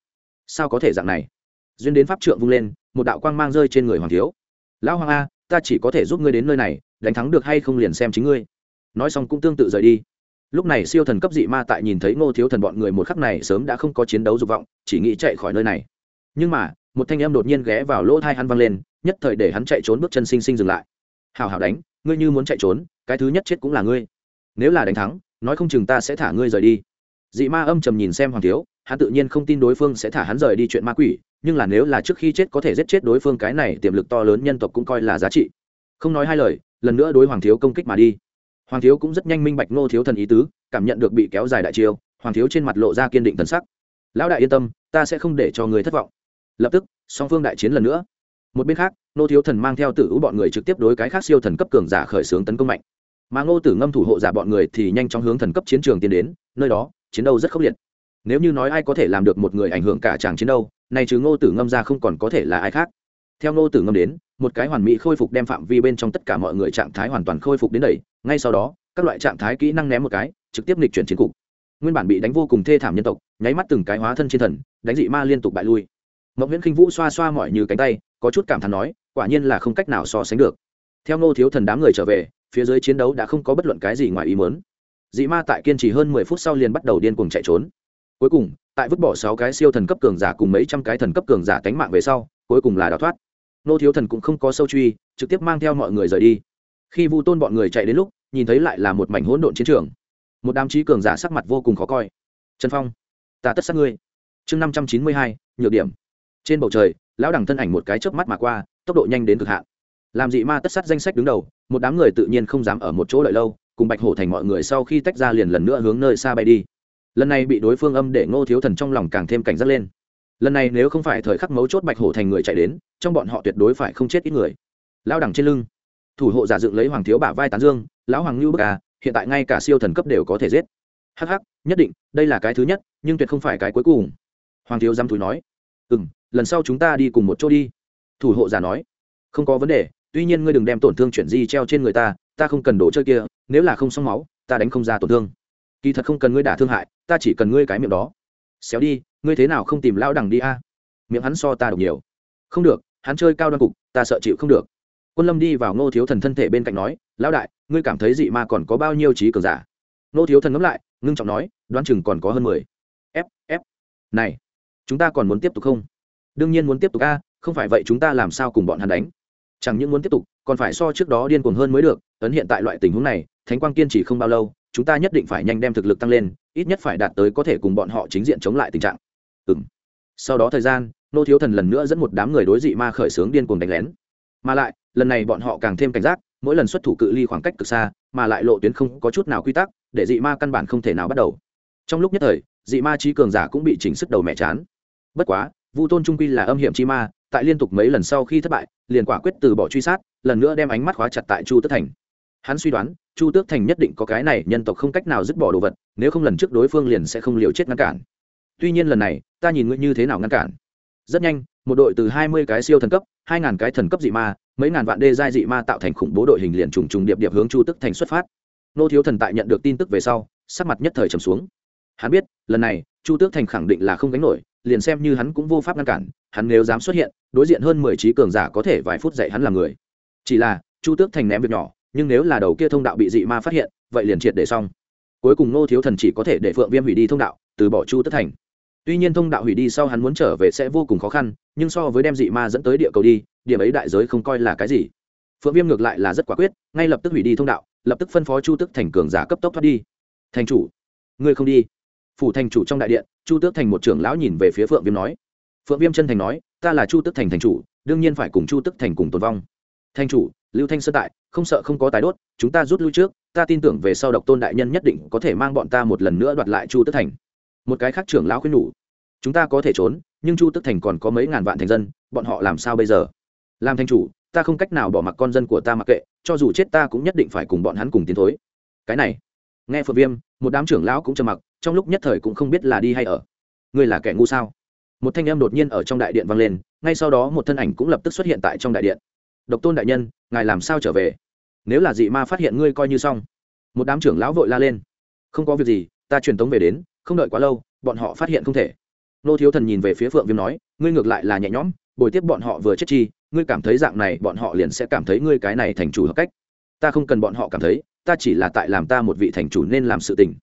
Sao có thể dạng này? Duyên đến pháp trượng vung lên, một đạo quang mang rơi trên người hoàng thiếu. Lão hoàng a, ta chỉ có thể giúp ngươi đến nơi này, đánh thắng được hay không liền xem chính ngươi. Nói xong cũng tương tự rời đi. Lúc này siêu thần cấp dị ma tại nhìn thấy ngô thiếu thần bọn người một khắc này sớm đã không có chiến đấu dục vọng, chỉ nghĩ chạy khỏi nơi này. Nhưng mà một thanh em đột nhiên ghé vào lỗ thai hắn văng lên, nhất thời để hắn chạy trốn bước chân sinh sinh dừng lại. Hào hào đánh, ngươi như muốn chạy trốn, cái thứ nhất chết cũng là ngươi. Nếu là đánh thắng, nói không chừng ta sẽ thả ngươi rời đi. Dị ma âm trầm nhìn xem hoàng thiếu, hắn tự nhiên không tin đối phương sẽ thả hắn rời đi chuyện ma quỷ, nhưng là nếu là trước khi chết có thể giết chết đối phương cái này tiềm lực to lớn nhân tộc cũng coi là giá trị. Không nói hai lời, lần nữa đối hoàng thiếu công kích mà đi. Hoàng thiếu cũng rất nhanh minh bạch ngô thiếu thần ý tứ, cảm nhận được bị kéo dài đại chiêu, hoàng thiếu trên mặt lộ ra kiên định thần sắc. Lão đại yên tâm, ta sẽ không để cho người thất vọng lập tức, song phương đại chiến lần nữa. Một bên khác nô thiếu thần mang theo tử ú bọn người trực tiếp đối cái khác siêu thần cấp cường giả khởi xướng tấn công mạnh. Mà ngô tử ngâm thủ hộ giả bọn người thì nhanh chóng hướng thần cấp chiến trường tiến đến, nơi đó, chiến đấu rất khốc liệt. Nếu như nói ai có thể làm được một người ảnh hưởng cả chàng chiến đấu này chứ ngô tử ngâm ra không còn có thể là ai khác. Theo ngô tử ngâm đến, một cái hoàn mỹ khôi phục đem phạm vi bên trong tất cả mọi người trạng thái hoàn toàn khôi phục đến đầy ngay sau đó, các loại trạng thái kỹ năng ném một cái, trực tiếp nghịch chuyển chiến cục. Nguyên bản bị đánh vô cùng thê thảm nhân tộc, nháy mắt từng cái hóa thân trên thần, đánh dị ma liên tục bại lui mộng viễn khinh vũ xoa xoa mọi như cánh tay, có chút cảm thán nói, quả nhiên là không cách nào so sánh được. Theo ngô thiếu thần đám người trở về, phía dưới chiến đấu đã không có bất luận cái gì ngoài ý muốn. Dị ma tại kiên trì hơn mười phút sau liền bắt đầu điên cuồng chạy trốn. Cuối cùng, tại vứt bỏ sáu cái siêu thần cấp cường giả cùng mấy trăm cái thần cấp cường giả tánh mạng về sau, cuối cùng là đào thoát. Nô thiếu thần cũng không có sâu truy, trực tiếp mang theo mọi người rời đi. Khi vu tôn bọn người chạy đến lúc, nhìn thấy lại là một mảnh hỗn độn chiến trường. Một đám trí cường giả sắc mặt vô cùng khó coi. Trần phong, ta tất sát ngươi. Chương năm trăm chín mươi hai, nhược điểm trên bầu trời lão đẳng thân ảnh một cái chớp mắt mà qua tốc độ nhanh đến cực hạn. Làm dị ma tất sát danh sách đứng đầu một đám người tự nhiên không dám ở một chỗ đợi lâu cùng bạch hổ thành mọi người sau khi tách ra liền lần nữa hướng nơi xa bay đi. Lần này bị đối phương âm để ngô thiếu thần trong lòng càng thêm cảnh giác lên. Lần này nếu không phải thời khắc mấu chốt bạch hổ thành người chạy đến trong bọn họ tuyệt đối phải không chết ít người. Lao đẳng trên lưng thủ hộ giả dựng lấy hoàng thiếu bả vai tán dương lão hoàng lưu bức à hiện tại ngay cả siêu thần cấp đều có thể giết. Hắc hắc, nhất định đây là cái thứ nhất nhưng tuyệt không phải cái cuối cùng. Hoàng thiếu dám thúi nói. Ừ m lần sau chúng ta đi cùng một chỗ đi. Thủ hộ giả nói. Không có vấn đề, tuy nhiên ngươi đừng đem tổn thương chuyển di treo trên người ta ta không cần đồ chơi kia, nếu là không xong máu, ta đánh không ra tổn thương. Kỳ thật không cần ngươi đả thương hại, ta chỉ cần ngươi cái miệng đó. Xéo đi, ngươi thế nào không tìm lão đằng đi a? Miệng hắn so ta độc nhiều. Không được, hắn chơi cao đoan cục, ta sợ chịu không được. Quân lâm đi vào ngô thiếu thần thân thể bên cạnh nói, lão đại, ngươi cảm thấy dị ma còn có bao nhiêu trí cường giả? Ngô thiếu thần ngẫm lại, ngưng trọng nói, đoán chừng còn có hơn mười. F f. Này, chúng ta còn muốn tiếp tục không? Đương nhiên muốn tiếp tục a, không phải vậy chúng ta làm sao cùng bọn hắn đánh? Chẳng những muốn tiếp tục, còn phải so trước đó điên cuồng hơn mới được, ấn hiện tại loại tình huống này, thánh quang kiên trì không bao lâu, chúng ta nhất định phải nhanh đem thực lực tăng lên, ít nhất phải đạt tới có thể cùng bọn họ chính diện chống lại tình trạng. Ừ sau đó thời gian, nô thiếu thần lần nữa dẫn một đám người đối dị ma khởi xướng điên cuồng đánh lén. Mà lại, lần này bọn họ càng thêm cảnh giác, mỗi lần xuất thủ cự ly khoảng cách cực xa, mà lại lộ tuyến không có chút nào quy tắc, để dị ma căn bản không thể nào bắt đầu. Trong lúc nhất thời, dị ma trí cường giả cũng bị chỉnh sức đầu mẹ chán. Bất quá vu tôn trung quy là âm hiểm chi ma, tại liên tục mấy lần sau khi thất bại, liền quả quyết từ bỏ truy sát, lần nữa đem ánh mắt khóa chặt tại chu Tước thành. Hắn suy đoán, chu tước thành nhất định có cái này nhân tộc không cách nào dứt bỏ đồ vật, nếu không lần trước đối phương liền sẽ không liều chết ngăn cản. Tuy nhiên lần này, ta nhìn ngươi như thế nào ngăn cản? Rất nhanh, một đội từ hai mươi cái siêu thần cấp, hai ngàn cái thần cấp dị ma, mấy ngàn vạn đê giai dị ma tạo thành khủng bố đội hình liền trùng trùng điệp điệp hướng chu tức thành xuất phát. Nô thiếu thần tại nhận được tin tức về sau, sắc mặt nhất thời trầm xuống. Hắn biết, lần này, chu tước thành khẳng định là không gánh nổi liền xem như hắn cũng vô pháp ngăn cản, hắn nếu dám xuất hiện, đối diện hơn mười trí cường giả có thể vài phút dạy hắn làm người. Chỉ là, chu tước thành ném việc nhỏ, nhưng nếu là đầu kia thông đạo bị dị ma phát hiện, vậy liền triệt để xong. Cuối cùng nô thiếu thần chỉ có thể để phượng viêm hủy đi thông đạo, từ bỏ chu tước thành. Tuy nhiên thông đạo hủy đi sau hắn muốn trở về sẽ vô cùng khó khăn, nhưng so với đem dị ma dẫn tới địa cầu đi, điểm ấy đại giới không coi là cái gì. Phượng viêm ngược lại là rất quả quyết, ngay lập tức hủy đi thông đạo, lập tức phân phó chu tức thành cường giả cấp tốc thoát đi. Thành chủ, ngươi không đi phủ thành chủ trong đại điện, chu tước thành một trưởng lão nhìn về phía phượng viêm nói. Phượng viêm chân thành nói, ta là chu tước thành thành chủ, đương nhiên phải cùng chu tước thành cùng tồn vong. Thành chủ, lưu thanh sơn tại, không sợ không có tài đốt, chúng ta rút lui trước, ta tin tưởng về sau độc tôn đại nhân nhất định có thể mang bọn ta một lần nữa đoạt lại chu tước thành. Một cái khác trưởng lão khuyên nhủ, chúng ta có thể trốn, nhưng chu Tước thành còn có mấy ngàn vạn thành dân, bọn họ làm sao bây giờ? Làm thành chủ, ta không cách nào bỏ mặc con dân của ta mặc kệ, cho dù chết ta cũng nhất định phải cùng bọn hắn cùng tiến thối. Cái này nghe phượng viêm, một đám trưởng lão cũng trầm mặc, trong lúc nhất thời cũng không biết là đi hay ở. Ngươi là kẻ ngu sao? Một thanh em đột nhiên ở trong đại điện vang lên, ngay sau đó một thân ảnh cũng lập tức xuất hiện tại trong đại điện. Độc tôn đại nhân, ngài làm sao trở về? Nếu là dị ma phát hiện ngươi coi như xong. Một đám trưởng lão vội la lên. Không có việc gì, ta truyền tống về đến, không đợi quá lâu, bọn họ phát hiện không thể. Nô thiếu thần nhìn về phía phượng viêm nói, ngươi ngược lại là nhẹ nhõm, bồi tiếp bọn họ vừa chết chi, ngươi cảm thấy dạng này bọn họ liền sẽ cảm thấy ngươi cái này thành chủ hợp cách. Ta không cần bọn họ cảm thấy ta chỉ là tại làm ta một vị thành chủ nên làm sự tình.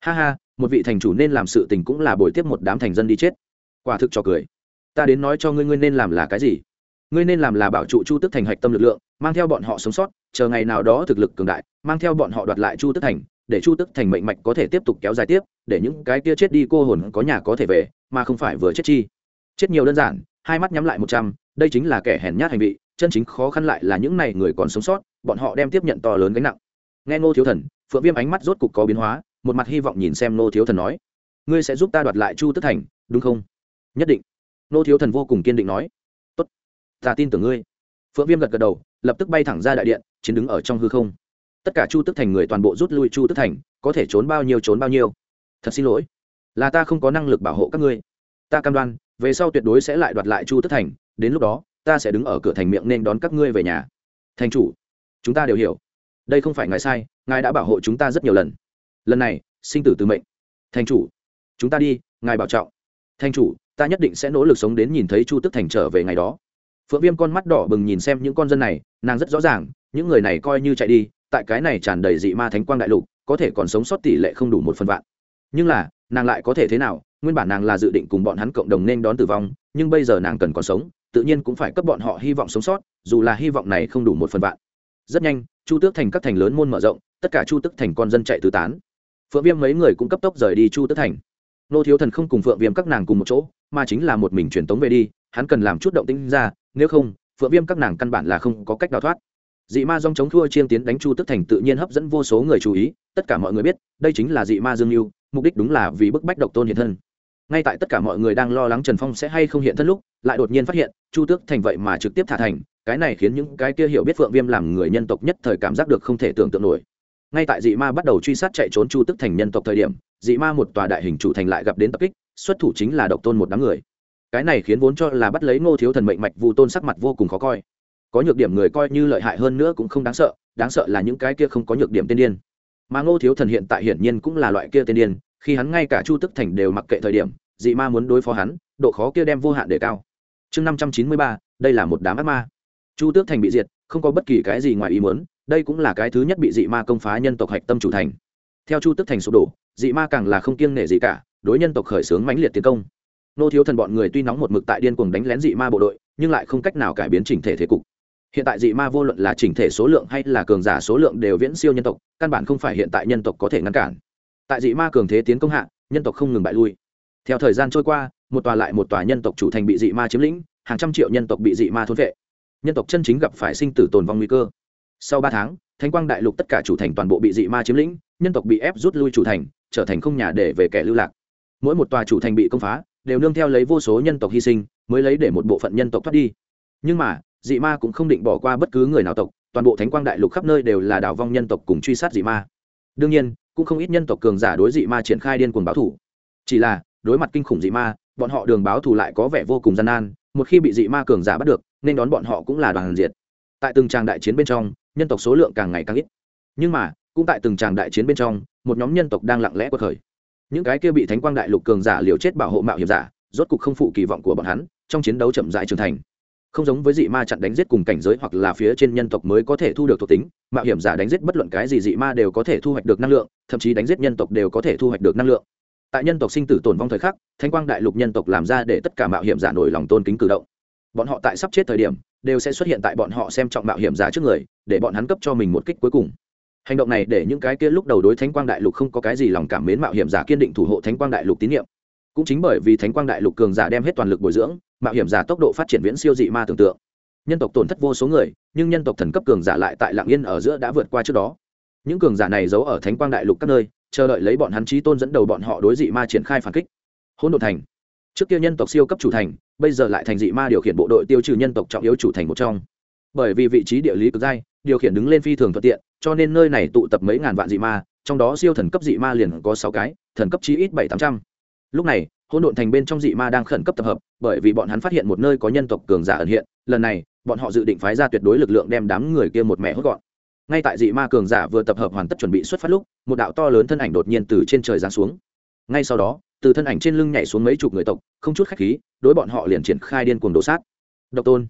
Ha ha, một vị thành chủ nên làm sự tình cũng là bồi tiếp một đám thành dân đi chết. Quả thực cho cười. Ta đến nói cho ngươi ngươi nên làm là cái gì? Ngươi nên làm là bảo trụ chu tức thành hạch tâm lực lượng, mang theo bọn họ sống sót, chờ ngày nào đó thực lực cường đại, mang theo bọn họ đoạt lại chu tức thành, để chu tức thành mệnh mạch có thể tiếp tục kéo dài tiếp, để những cái kia chết đi cô hồn có nhà có thể về, mà không phải vừa chết chi. Chết nhiều đơn giản, hai mắt nhắm lại một trăm, đây chính là kẻ hèn nhát hành vị, chân chính khó khăn lại là những này người còn sống sót, bọn họ đem tiếp nhận to lớn gánh nặng nghe ngô thiếu thần, phượng viêm ánh mắt rốt cục có biến hóa, một mặt hy vọng nhìn xem ngô thiếu thần nói, ngươi sẽ giúp ta đoạt lại chu tức thành, đúng không? Nhất định. Ngô thiếu thần vô cùng kiên định nói, tốt, ta tin tưởng ngươi. Phượng viêm gật gật đầu, lập tức bay thẳng ra đại điện, chiến đứng ở trong hư không. Tất cả chu tức thành người toàn bộ rút lui chu tức thành, có thể trốn bao nhiêu trốn bao nhiêu. Thật xin lỗi, là ta không có năng lực bảo hộ các ngươi. Ta cam đoan, về sau tuyệt đối sẽ lại đoạt lại chu tức thành, đến lúc đó, ta sẽ đứng ở cửa thành miệng nên đón các ngươi về nhà. Thành chủ, chúng ta đều hiểu đây không phải ngài sai, ngài đã bảo hộ chúng ta rất nhiều lần. Lần này, sinh tử từ mệnh. Thành chủ, chúng ta đi, ngài bảo trọng. Thành chủ, ta nhất định sẽ nỗ lực sống đến nhìn thấy chu tức thành trở về ngày đó. Phượng viêm con mắt đỏ bừng nhìn xem những con dân này, nàng rất rõ ràng, những người này coi như chạy đi, tại cái này tràn đầy dị ma thánh quang đại lục, có thể còn sống sót tỷ lệ không đủ một phần vạn. Nhưng là, nàng lại có thể thế nào? Nguyên bản nàng là dự định cùng bọn hắn cộng đồng nên đón tử vong, nhưng bây giờ nàng cần còn sống, tự nhiên cũng phải cấp bọn họ hy vọng sống sót, dù là hy vọng này không đủ một phần vạn. Rất nhanh chu tước thành các thành lớn môn mở rộng, tất cả chu tước thành con dân chạy tứ tán. Phượng viêm mấy người cũng cấp tốc rời đi chu tước thành. Nô thiếu thần không cùng phượng viêm các nàng cùng một chỗ, mà chính là một mình truyền tống về đi, hắn cần làm chút động tĩnh ra, nếu không, phượng viêm các nàng căn bản là không có cách đào thoát. Dị ma dòng chống thua chiên tiến đánh chu tức thành tự nhiên hấp dẫn vô số người chú ý, tất cả mọi người biết, đây chính là dị ma dương mưu mục đích đúng là vì bức bách độc tôn hiện thân. Ngay tại tất cả mọi người đang lo lắng trần phong sẽ hay không hiện thân lúc, lại đột nhiên phát hiện, chu tước thành vậy mà trực tiếp thả thành cái này khiến những cái kia hiểu biết phượng viêm làm người nhân tộc nhất thời cảm giác được không thể tưởng tượng nổi. Ngay tại dị ma bắt đầu truy sát chạy trốn chu tức thành nhân tộc thời điểm, dị ma một tòa đại hình chủ thành lại gặp đến tập kích, xuất thủ chính là độc tôn một đám người. Cái này khiến vốn cho là bắt lấy ngô thiếu thần mệnh mạch vu tôn sắc mặt vô cùng khó coi. Có nhược điểm người coi như lợi hại hơn nữa cũng không đáng sợ đáng sợ là những cái kia không có nhược điểm tiên điên. Mà ngô thiếu thần hiện tại hiển nhiên cũng là loại kia tiên điên, khi hắn ngay cả chu tức thành đều mặc kệ thời điểm, dị ma muốn đối phó hắn, độ khó kia đem vô hạn đề cao. Chương năm trăm chín mươi ba, đây là một đám ác ma chu tước thành bị diệt, không có bất kỳ cái gì ngoài ý muốn, đây cũng là cái thứ nhất bị dị ma công phá nhân tộc hạch tâm chủ thành. Theo chu tước thành sụp đổ, dị ma càng là không kiêng nể gì cả, đối nhân tộc khởi xướng mãnh liệt tiến công. Nô thiếu thần bọn người tuy nóng một mực tại điên cuồng đánh lén dị ma bộ đội, nhưng lại không cách nào cải biến chỉnh thể thế cục. Hiện tại dị ma vô luận là chỉnh thể số lượng hay là cường giả số lượng đều viễn siêu nhân tộc, căn bản không phải hiện tại nhân tộc có thể ngăn cản. Tại dị ma cường thế tiến công hạ, nhân tộc không ngừng bại lui. Theo thời gian trôi qua, một tòa lại một tòa nhân tộc chủ thành bị dị ma chiếm lĩnh, hàng trăm triệu nhân tộc bị dị ma thôn vệ nhân tộc chân chính gặp phải sinh tử tồn vong nguy cơ. Sau ba tháng, thánh quang đại lục tất cả chủ thành toàn bộ bị dị ma chiếm lĩnh, nhân tộc bị ép rút lui chủ thành, trở thành không nhà để về kẻ lưu lạc. Mỗi một tòa chủ thành bị công phá, đều nương theo lấy vô số nhân tộc hy sinh, mới lấy để một bộ phận nhân tộc thoát đi. Nhưng mà, dị ma cũng không định bỏ qua bất cứ người nào tộc, toàn bộ thánh quang đại lục khắp nơi đều là đào vong nhân tộc cùng truy sát dị ma. Đương nhiên, cũng không ít nhân tộc cường giả đối dị ma triển khai điên cuồng báo thủ chỉ là, đối mặt kinh khủng dị ma, bọn họ đường báo thù lại có vẻ vô cùng gian nan, một khi bị dị ma cường giả bắt được nên đón bọn họ cũng là đoàn diệt. Tại từng tràng đại chiến bên trong, nhân tộc số lượng càng ngày càng ít. Nhưng mà, cũng tại từng tràng đại chiến bên trong, một nhóm nhân tộc đang lặng lẽ quật khởi. Những cái kia bị thánh quang đại lục cường giả liều chết bảo hộ mạo hiểm giả, rốt cục không phụ kỳ vọng của bọn hắn, trong chiến đấu chậm rãi trưởng thành. Không giống với dị ma chặn đánh giết cùng cảnh giới hoặc là phía trên nhân tộc mới có thể thu được thuộc tính, mạo hiểm giả đánh giết bất luận cái gì dị ma đều có thể thu hoạch được năng lượng, thậm chí đánh giết nhân tộc đều có thể thu hoạch được năng lượng. Tại nhân tộc sinh tử tồn vong thời khắc thanh quang đại lục nhân tộc làm ra để tất cả mạo hiểm giả nổi lòng tôn kính cử động bọn họ tại sắp chết thời điểm, đều sẽ xuất hiện tại bọn họ xem trọng mạo hiểm giả trước người, để bọn hắn cấp cho mình một kích cuối cùng. Hành động này để những cái kia lúc đầu đối thánh quang đại lục không có cái gì lòng cảm mến mạo hiểm giả kiên định thủ hộ thánh quang đại lục tín nhiệm. Cũng chính bởi vì thánh quang đại lục cường giả đem hết toàn lực bồi dưỡng, mạo hiểm giả tốc độ phát triển viễn siêu dị ma tưởng tượng. Nhân tộc tổn thất vô số người, nhưng nhân tộc thần cấp cường giả lại tại lạng yên ở giữa đã vượt qua trước đó. Những cường giả này giấu ở thánh quang đại lục các nơi, chờ đợi lấy bọn hắn trí tôn dẫn đầu bọn họ đối dị ma triển khai phản kích. Hỗn độn thành. Trước kia nhân tộc siêu cấp chủ thành bây giờ lại thành dị ma điều khiển bộ đội tiêu trừ nhân tộc trọng yếu chủ thành một trong. Bởi vì vị trí địa lý cực dai, điều khiển đứng lên phi thường thuận tiện, cho nên nơi này tụ tập mấy ngàn vạn dị ma, trong đó siêu thần cấp dị ma liền có sáu cái, thần cấp chí ít bảy tám trăm. Lúc này, hỗn độn thành bên trong dị ma đang khẩn cấp tập hợp, bởi vì bọn hắn phát hiện một nơi có nhân tộc cường giả ẩn hiện, lần này, bọn họ dự định phái ra tuyệt đối lực lượng đem đám người kia một mẹ hốt gọn. Ngay tại dị ma cường giả vừa tập hợp hoàn tất chuẩn bị xuất phát lúc, một đạo to lớn thân ảnh đột nhiên từ trên trời giáng xuống. Ngay sau đó từ thân ảnh trên lưng nhảy xuống mấy chục người tộc, không chút khách khí, đối bọn họ liền triển khai điên cuồng đổ sát. Độc tôn.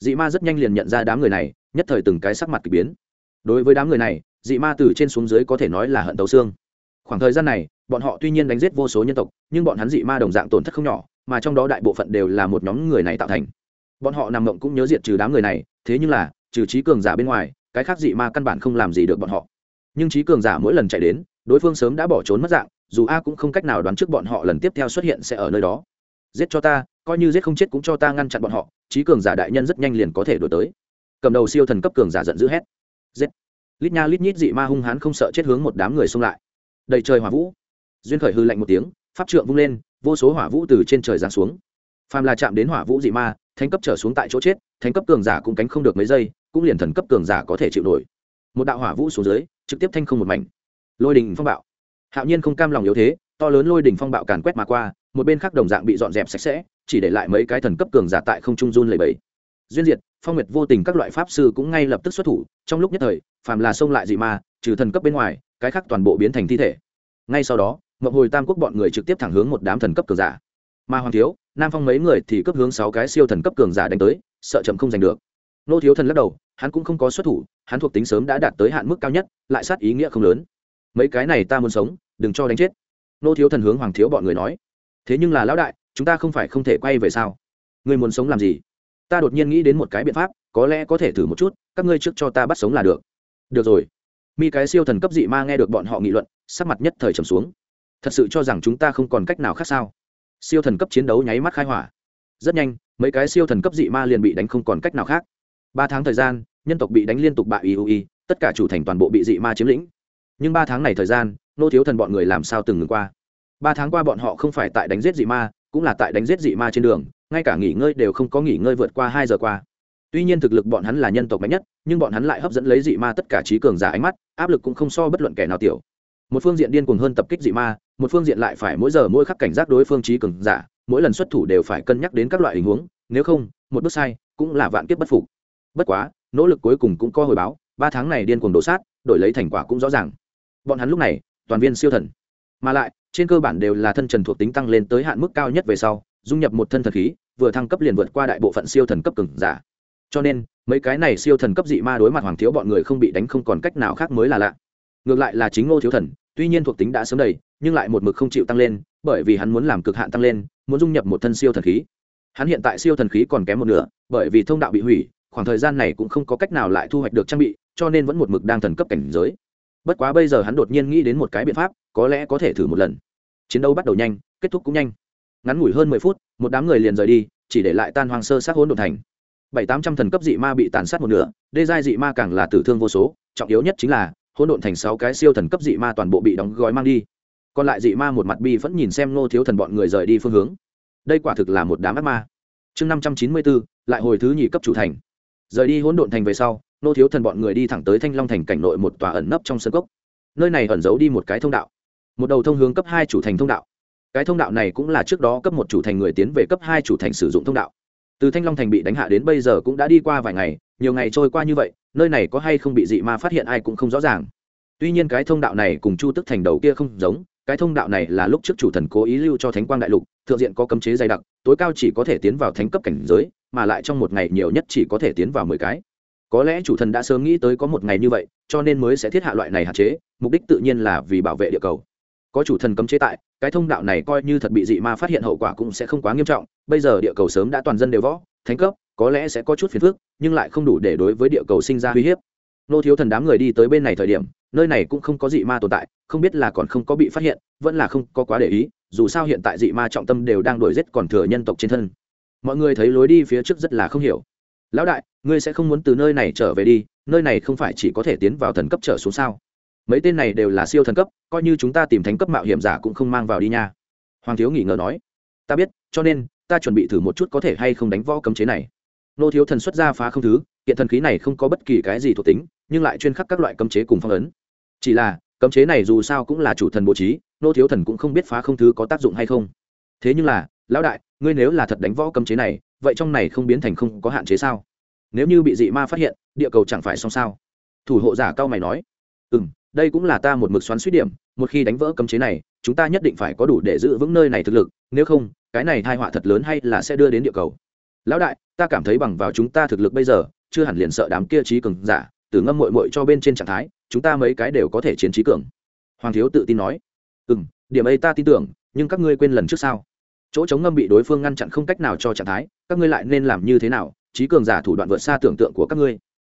Dị ma rất nhanh liền nhận ra đám người này, nhất thời từng cái sắc mặt k ỳ biến. Đối với đám người này, dị ma từ trên xuống dưới có thể nói là hận tấu xương. Khoảng thời gian này, bọn họ tuy nhiên đánh giết vô số nhân tộc, nhưng bọn hắn dị ma đồng dạng tổn thất không nhỏ, mà trong đó đại bộ phận đều là một nhóm người này tạo thành. Bọn họ nằm mộng cũng nhớ diệt trừ đám người này, thế nhưng là, trừ trí cường giả bên ngoài, cái khác dị ma căn bản không làm gì được bọn họ. Nhưng trí cường giả mỗi lần chạy đến, đối phương sớm đã bỏ trốn mất dạng dù a cũng không cách nào đoán trước bọn họ lần tiếp theo xuất hiện sẽ ở nơi đó. Giết cho ta, coi như giết không chết cũng cho ta ngăn chặn bọn họ trí cường giả đại nhân rất nhanh liền có thể đổi tới. Cầm đầu siêu thần cấp cường giả giận dữ hét. Giết. Lít nha lít nhít dị ma hung hãn không sợ chết hướng một đám người xông lại. Đầy trời hỏa vũ. Duyên khởi hư lạnh một tiếng, pháp trượng vung lên, vô số hỏa vũ từ trên trời giáng xuống. Phàm là chạm đến hỏa vũ dị ma, thánh cấp trở xuống tại chỗ chết, thánh cấp cường giả cũng cánh không được mấy giây, cũng liền thần cấp cường giả có thể chịu nổi. Một đạo hỏa vũ xuống dưới, trực tiếp thanh không một mảnh. Lôi đình phong bạo hạo nhiên không cam lòng yếu thế, to lớn lôi đỉnh phong bạo càn quét mà qua, một bên khác đồng dạng bị dọn dẹp sạch sẽ, chỉ để lại mấy cái thần cấp cường giả tại không trung run lầy bẫy duyên diệt, phong nguyệt vô tình các loại pháp sư cũng ngay lập tức xuất thủ, trong lúc nhất thời, phàm là xông lại dị ma, trừ thần cấp bên ngoài, cái khác toàn bộ biến thành thi thể. Ngay sau đó, mộng hồi tam quốc bọn người trực tiếp thẳng hướng một đám thần cấp cường giả. Mà hoàng thiếu, nam phong mấy người thì cấp hướng sáu cái siêu thần cấp cường giả đánh tới, sợ chậm không giành được. Nô thiếu thần lắc đầu, hắn cũng không có xuất thủ, hắn thuộc tính sớm đã đạt tới hạn mức cao nhất, lại sát ý nghĩa không lớn. Mấy cái này ta muốn sống đừng cho đánh chết. Nô thiếu thần hướng hoàng thiếu bọn người nói, thế nhưng là lão đại, chúng ta không phải không thể quay về sao? Ngươi muốn sống làm gì? Ta đột nhiên nghĩ đến một cái biện pháp, có lẽ có thể thử một chút, các ngươi trước cho ta bắt sống là được. Được rồi. Mi cái siêu thần cấp dị ma nghe được bọn họ nghị luận, sắc mặt nhất thời trầm xuống. Thật sự cho rằng chúng ta không còn cách nào khác sao? Siêu thần cấp chiến đấu nháy mắt khai hỏa. Rất nhanh, mấy cái siêu thần cấp dị ma liền bị đánh không còn cách nào khác. Ba tháng thời gian, nhân tộc bị đánh liên tục bại iui tất cả chủ thành toàn bộ bị dị ma chiếm lĩnh. Nhưng ba tháng này thời gian nô thiếu thần bọn người làm sao từng ngừng qua? Ba tháng qua bọn họ không phải tại đánh giết dị ma, cũng là tại đánh giết dị ma trên đường, ngay cả nghỉ ngơi đều không có nghỉ ngơi vượt qua hai giờ qua. Tuy nhiên thực lực bọn hắn là nhân tộc mạnh nhất, nhưng bọn hắn lại hấp dẫn lấy dị ma tất cả trí cường giả ánh mắt, áp lực cũng không so bất luận kẻ nào tiểu. Một phương diện điên cuồng hơn tập kích dị ma, một phương diện lại phải mỗi giờ mỗi khắc cảnh giác đối phương trí cường giả, mỗi lần xuất thủ đều phải cân nhắc đến các loại tình huống, nếu không, một bước sai, cũng là vạn kiếp bất phục. Bất quá, nỗ lực cuối cùng cũng có hồi báo, ba tháng này điên cuồng đổ sát, đổi lấy thành quả cũng rõ ràng. Bọn hắn lúc này toàn viên siêu thần. Mà lại, trên cơ bản đều là thân trần thuộc tính tăng lên tới hạn mức cao nhất về sau, dung nhập một thân thần khí, vừa thăng cấp liền vượt qua đại bộ phận siêu thần cấp cứng giả. Cho nên, mấy cái này siêu thần cấp dị ma đối mặt hoàng thiếu bọn người không bị đánh không còn cách nào khác mới là lạ. Ngược lại là chính ngô thiếu thần, tuy nhiên thuộc tính đã sớm đầy, nhưng lại một mực không chịu tăng lên, bởi vì hắn muốn làm cực hạn tăng lên, muốn dung nhập một thân siêu thần khí. Hắn hiện tại siêu thần khí còn kém một nửa, bởi vì thông đạo bị hủy, khoảng thời gian này cũng không có cách nào lại thu hoạch được trang bị, cho nên vẫn một mực đang thần cấp cảnh giới bất quá bây giờ hắn đột nhiên nghĩ đến một cái biện pháp, có lẽ có thể thử một lần. Chiến đấu bắt đầu nhanh, kết thúc cũng nhanh. Ngắn ngủi hơn mười phút, một đám người liền rời đi, chỉ để lại tan hoang sơ sát hỗn độn thành. Bảy tám trăm thần cấp dị ma bị tàn sát một nửa, đê giai dị ma càng là tử thương vô số, trọng yếu nhất chính là, hỗn độn thành sáu cái siêu thần cấp dị ma toàn bộ bị đóng gói mang đi. Còn lại dị ma một mặt bi vẫn nhìn xem nô thiếu thần bọn người rời đi phương hướng. Đây quả thực là một đám ác ma. Chương năm trăm chín mươi bốn, lại hồi thứ nhì cấp chủ thành rời đi hỗn độn thành về sau, nô thiếu thần bọn người đi thẳng tới thanh long thành cảnh nội một tòa ẩn nấp trong sân cốc. Nơi này ẩn giấu đi một cái thông đạo. Một đầu thông hướng cấp hai chủ thành thông đạo. Cái thông đạo này cũng là trước đó cấp một chủ thành người tiến về cấp hai chủ thành sử dụng thông đạo. Từ thanh long thành bị đánh hạ đến bây giờ cũng đã đi qua vài ngày, nhiều ngày trôi qua như vậy, nơi này có hay không bị dị ma phát hiện ai cũng không rõ ràng. Tuy nhiên cái thông đạo này cùng chu tức thành đầu kia không giống, cái thông đạo này là lúc trước chủ thần cố ý lưu cho thánh quang đại lục, thượng diện có cấm chế dày đặc, tối cao chỉ có thể tiến vào thánh cấp cảnh giới mà lại trong một ngày nhiều nhất chỉ có thể tiến vào mười cái. Có lẽ chủ thần đã sớm nghĩ tới có một ngày như vậy, cho nên mới sẽ thiết hạ loại này hạn chế, mục đích tự nhiên là vì bảo vệ địa cầu. Có chủ thần cấm chế tại, cái thông đạo này coi như thật bị dị ma phát hiện hậu quả cũng sẽ không quá nghiêm trọng, bây giờ địa cầu sớm đã toàn dân đều võ, thánh cấp, có lẽ sẽ có chút phiền phức, nhưng lại không đủ để đối với địa cầu sinh ra uy hiếp. Nô thiếu thần đám người đi tới bên này thời điểm, nơi này cũng không có dị ma tồn tại, không biết là còn không có bị phát hiện, vẫn là không có quá để ý, dù sao hiện tại dị ma trọng tâm đều đang đuổi giết còn thừa nhân tộc trên thân mọi người thấy lối đi phía trước rất là không hiểu. Lão đại, ngươi sẽ không muốn từ nơi này trở về đi, nơi này không phải chỉ có thể tiến vào thần cấp trở xuống sao? Mấy tên này đều là siêu thần cấp, coi như chúng ta tìm thánh cấp mạo hiểm giả cũng không mang vào đi nha. Hoàng thiếu nghỉ ngờ nói. Ta biết, cho nên, ta chuẩn bị thử một chút có thể hay không đánh võ cấm chế này. Nô thiếu thần xuất ra phá không thứ hiện thần khí này không có bất kỳ cái gì thuộc tính, nhưng lại chuyên khắc các loại cấm chế cùng phong ấn. Chỉ là, cấm chế này dù sao cũng là chủ thần bố trí, nô thiếu thần cũng không biết phá không thứ có tác dụng hay không. Thế nhưng là lão đại, ngươi nếu là thật đánh võ cấm chế này, vậy trong này không biến thành không có hạn chế sao? Nếu như bị dị ma phát hiện, địa cầu chẳng phải xong sao? Thủ hộ giả cao mày nói. Ừ m đây cũng là ta một mực xoắn suýt điểm, một khi đánh vỡ cấm chế này, chúng ta nhất định phải có đủ để giữ vững nơi này thực lực, nếu không, cái này thai họa thật lớn hay là sẽ đưa đến địa cầu? Lão đại, ta cảm thấy bằng vào chúng ta thực lực bây giờ, chưa hẳn liền sợ đám kia trí cường giả từ ngâm mội mội cho bên trên trạng thái, chúng ta mấy cái đều có thể chiến trí cường. Hoàng thiếu tự tin nói. Ừ m điểm ấy ta tin tưởng, nhưng các ngươi quên lần trước sao? Chỗ chống ngâm bị đối phương ngăn chặn không cách nào cho trạng thái, các ngươi lại nên làm như thế nào? Trí cường giả thủ đoạn vượt xa tưởng tượng của các ngươi.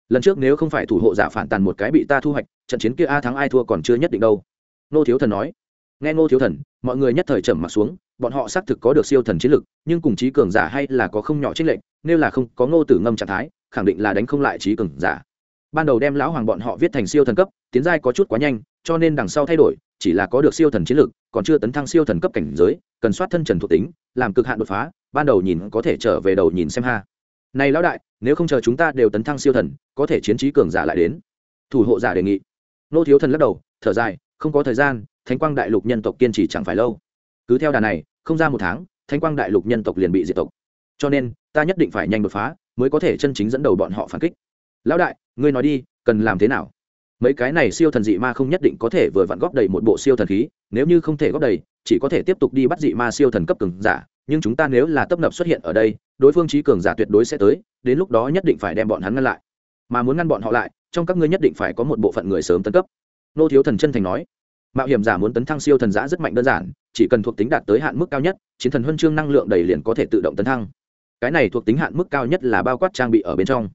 Lần trước nếu không phải thủ hộ giả phản tàn một cái bị ta thu hoạch, trận chiến kia a thắng ai thua còn chưa nhất định đâu. Nô thiếu thần nói. Nghe ngô thiếu thần, mọi người nhất thời trầm mặt xuống, bọn họ xác thực có được siêu thần chiến lực, nhưng cùng trí cường giả hay là có không nhỏ trích lệnh nếu là không có ngô tử ngâm trạng thái, khẳng định là đánh không lại trí cường giả. Ban đầu đem lão hoàng bọn họ viết thành siêu thần cấp, tiến giai có chút quá nhanh, cho nên đằng sau thay đổi, chỉ là có được siêu thần chiến lực còn chưa tấn thăng siêu thần cấp cảnh giới, cần soát thân trần thuộc tính, làm cực hạn đột phá, ban đầu nhìn có thể trở về đầu nhìn xem ha. Này lão đại, nếu không chờ chúng ta đều tấn thăng siêu thần, có thể chiến trí cường giả lại đến. Thủ hộ giả đề nghị. Nô thiếu thần lắc đầu, thở dài, không có thời gian, thánh quang đại lục nhân tộc kiên trì chẳng phải lâu. Cứ theo đà này, không ra một tháng, thánh quang đại lục nhân tộc liền bị diệt tộc. Cho nên, ta nhất định phải nhanh đột phá, mới có thể chân chính dẫn đầu bọn họ phản kích. Lão đại, ngươi nói đi, cần làm thế nào? Mấy cái này siêu thần dị ma không nhất định có thể vừa vặn góp đầy một bộ siêu thần khí, nếu như không thể góp đầy, chỉ có thể tiếp tục đi bắt dị ma siêu thần cấp cường giả, nhưng chúng ta nếu là tấp nập xuất hiện ở đây, đối phương trí cường giả tuyệt đối sẽ tới, đến lúc đó nhất định phải đem bọn hắn ngăn lại. Mà muốn ngăn bọn họ lại, trong các ngươi nhất định phải có một bộ phận người sớm tấn cấp. Nô thiếu thần chân thành nói. Mạo hiểm giả muốn tấn thăng siêu thần giả rất mạnh đơn giản, chỉ cần thuộc tính đạt tới hạn mức cao nhất, chiến thần huân chương năng lượng đầy liền có thể tự động tấn thăng. Cái này thuộc tính hạn mức cao nhất là bao quát trang bị ở bên trong.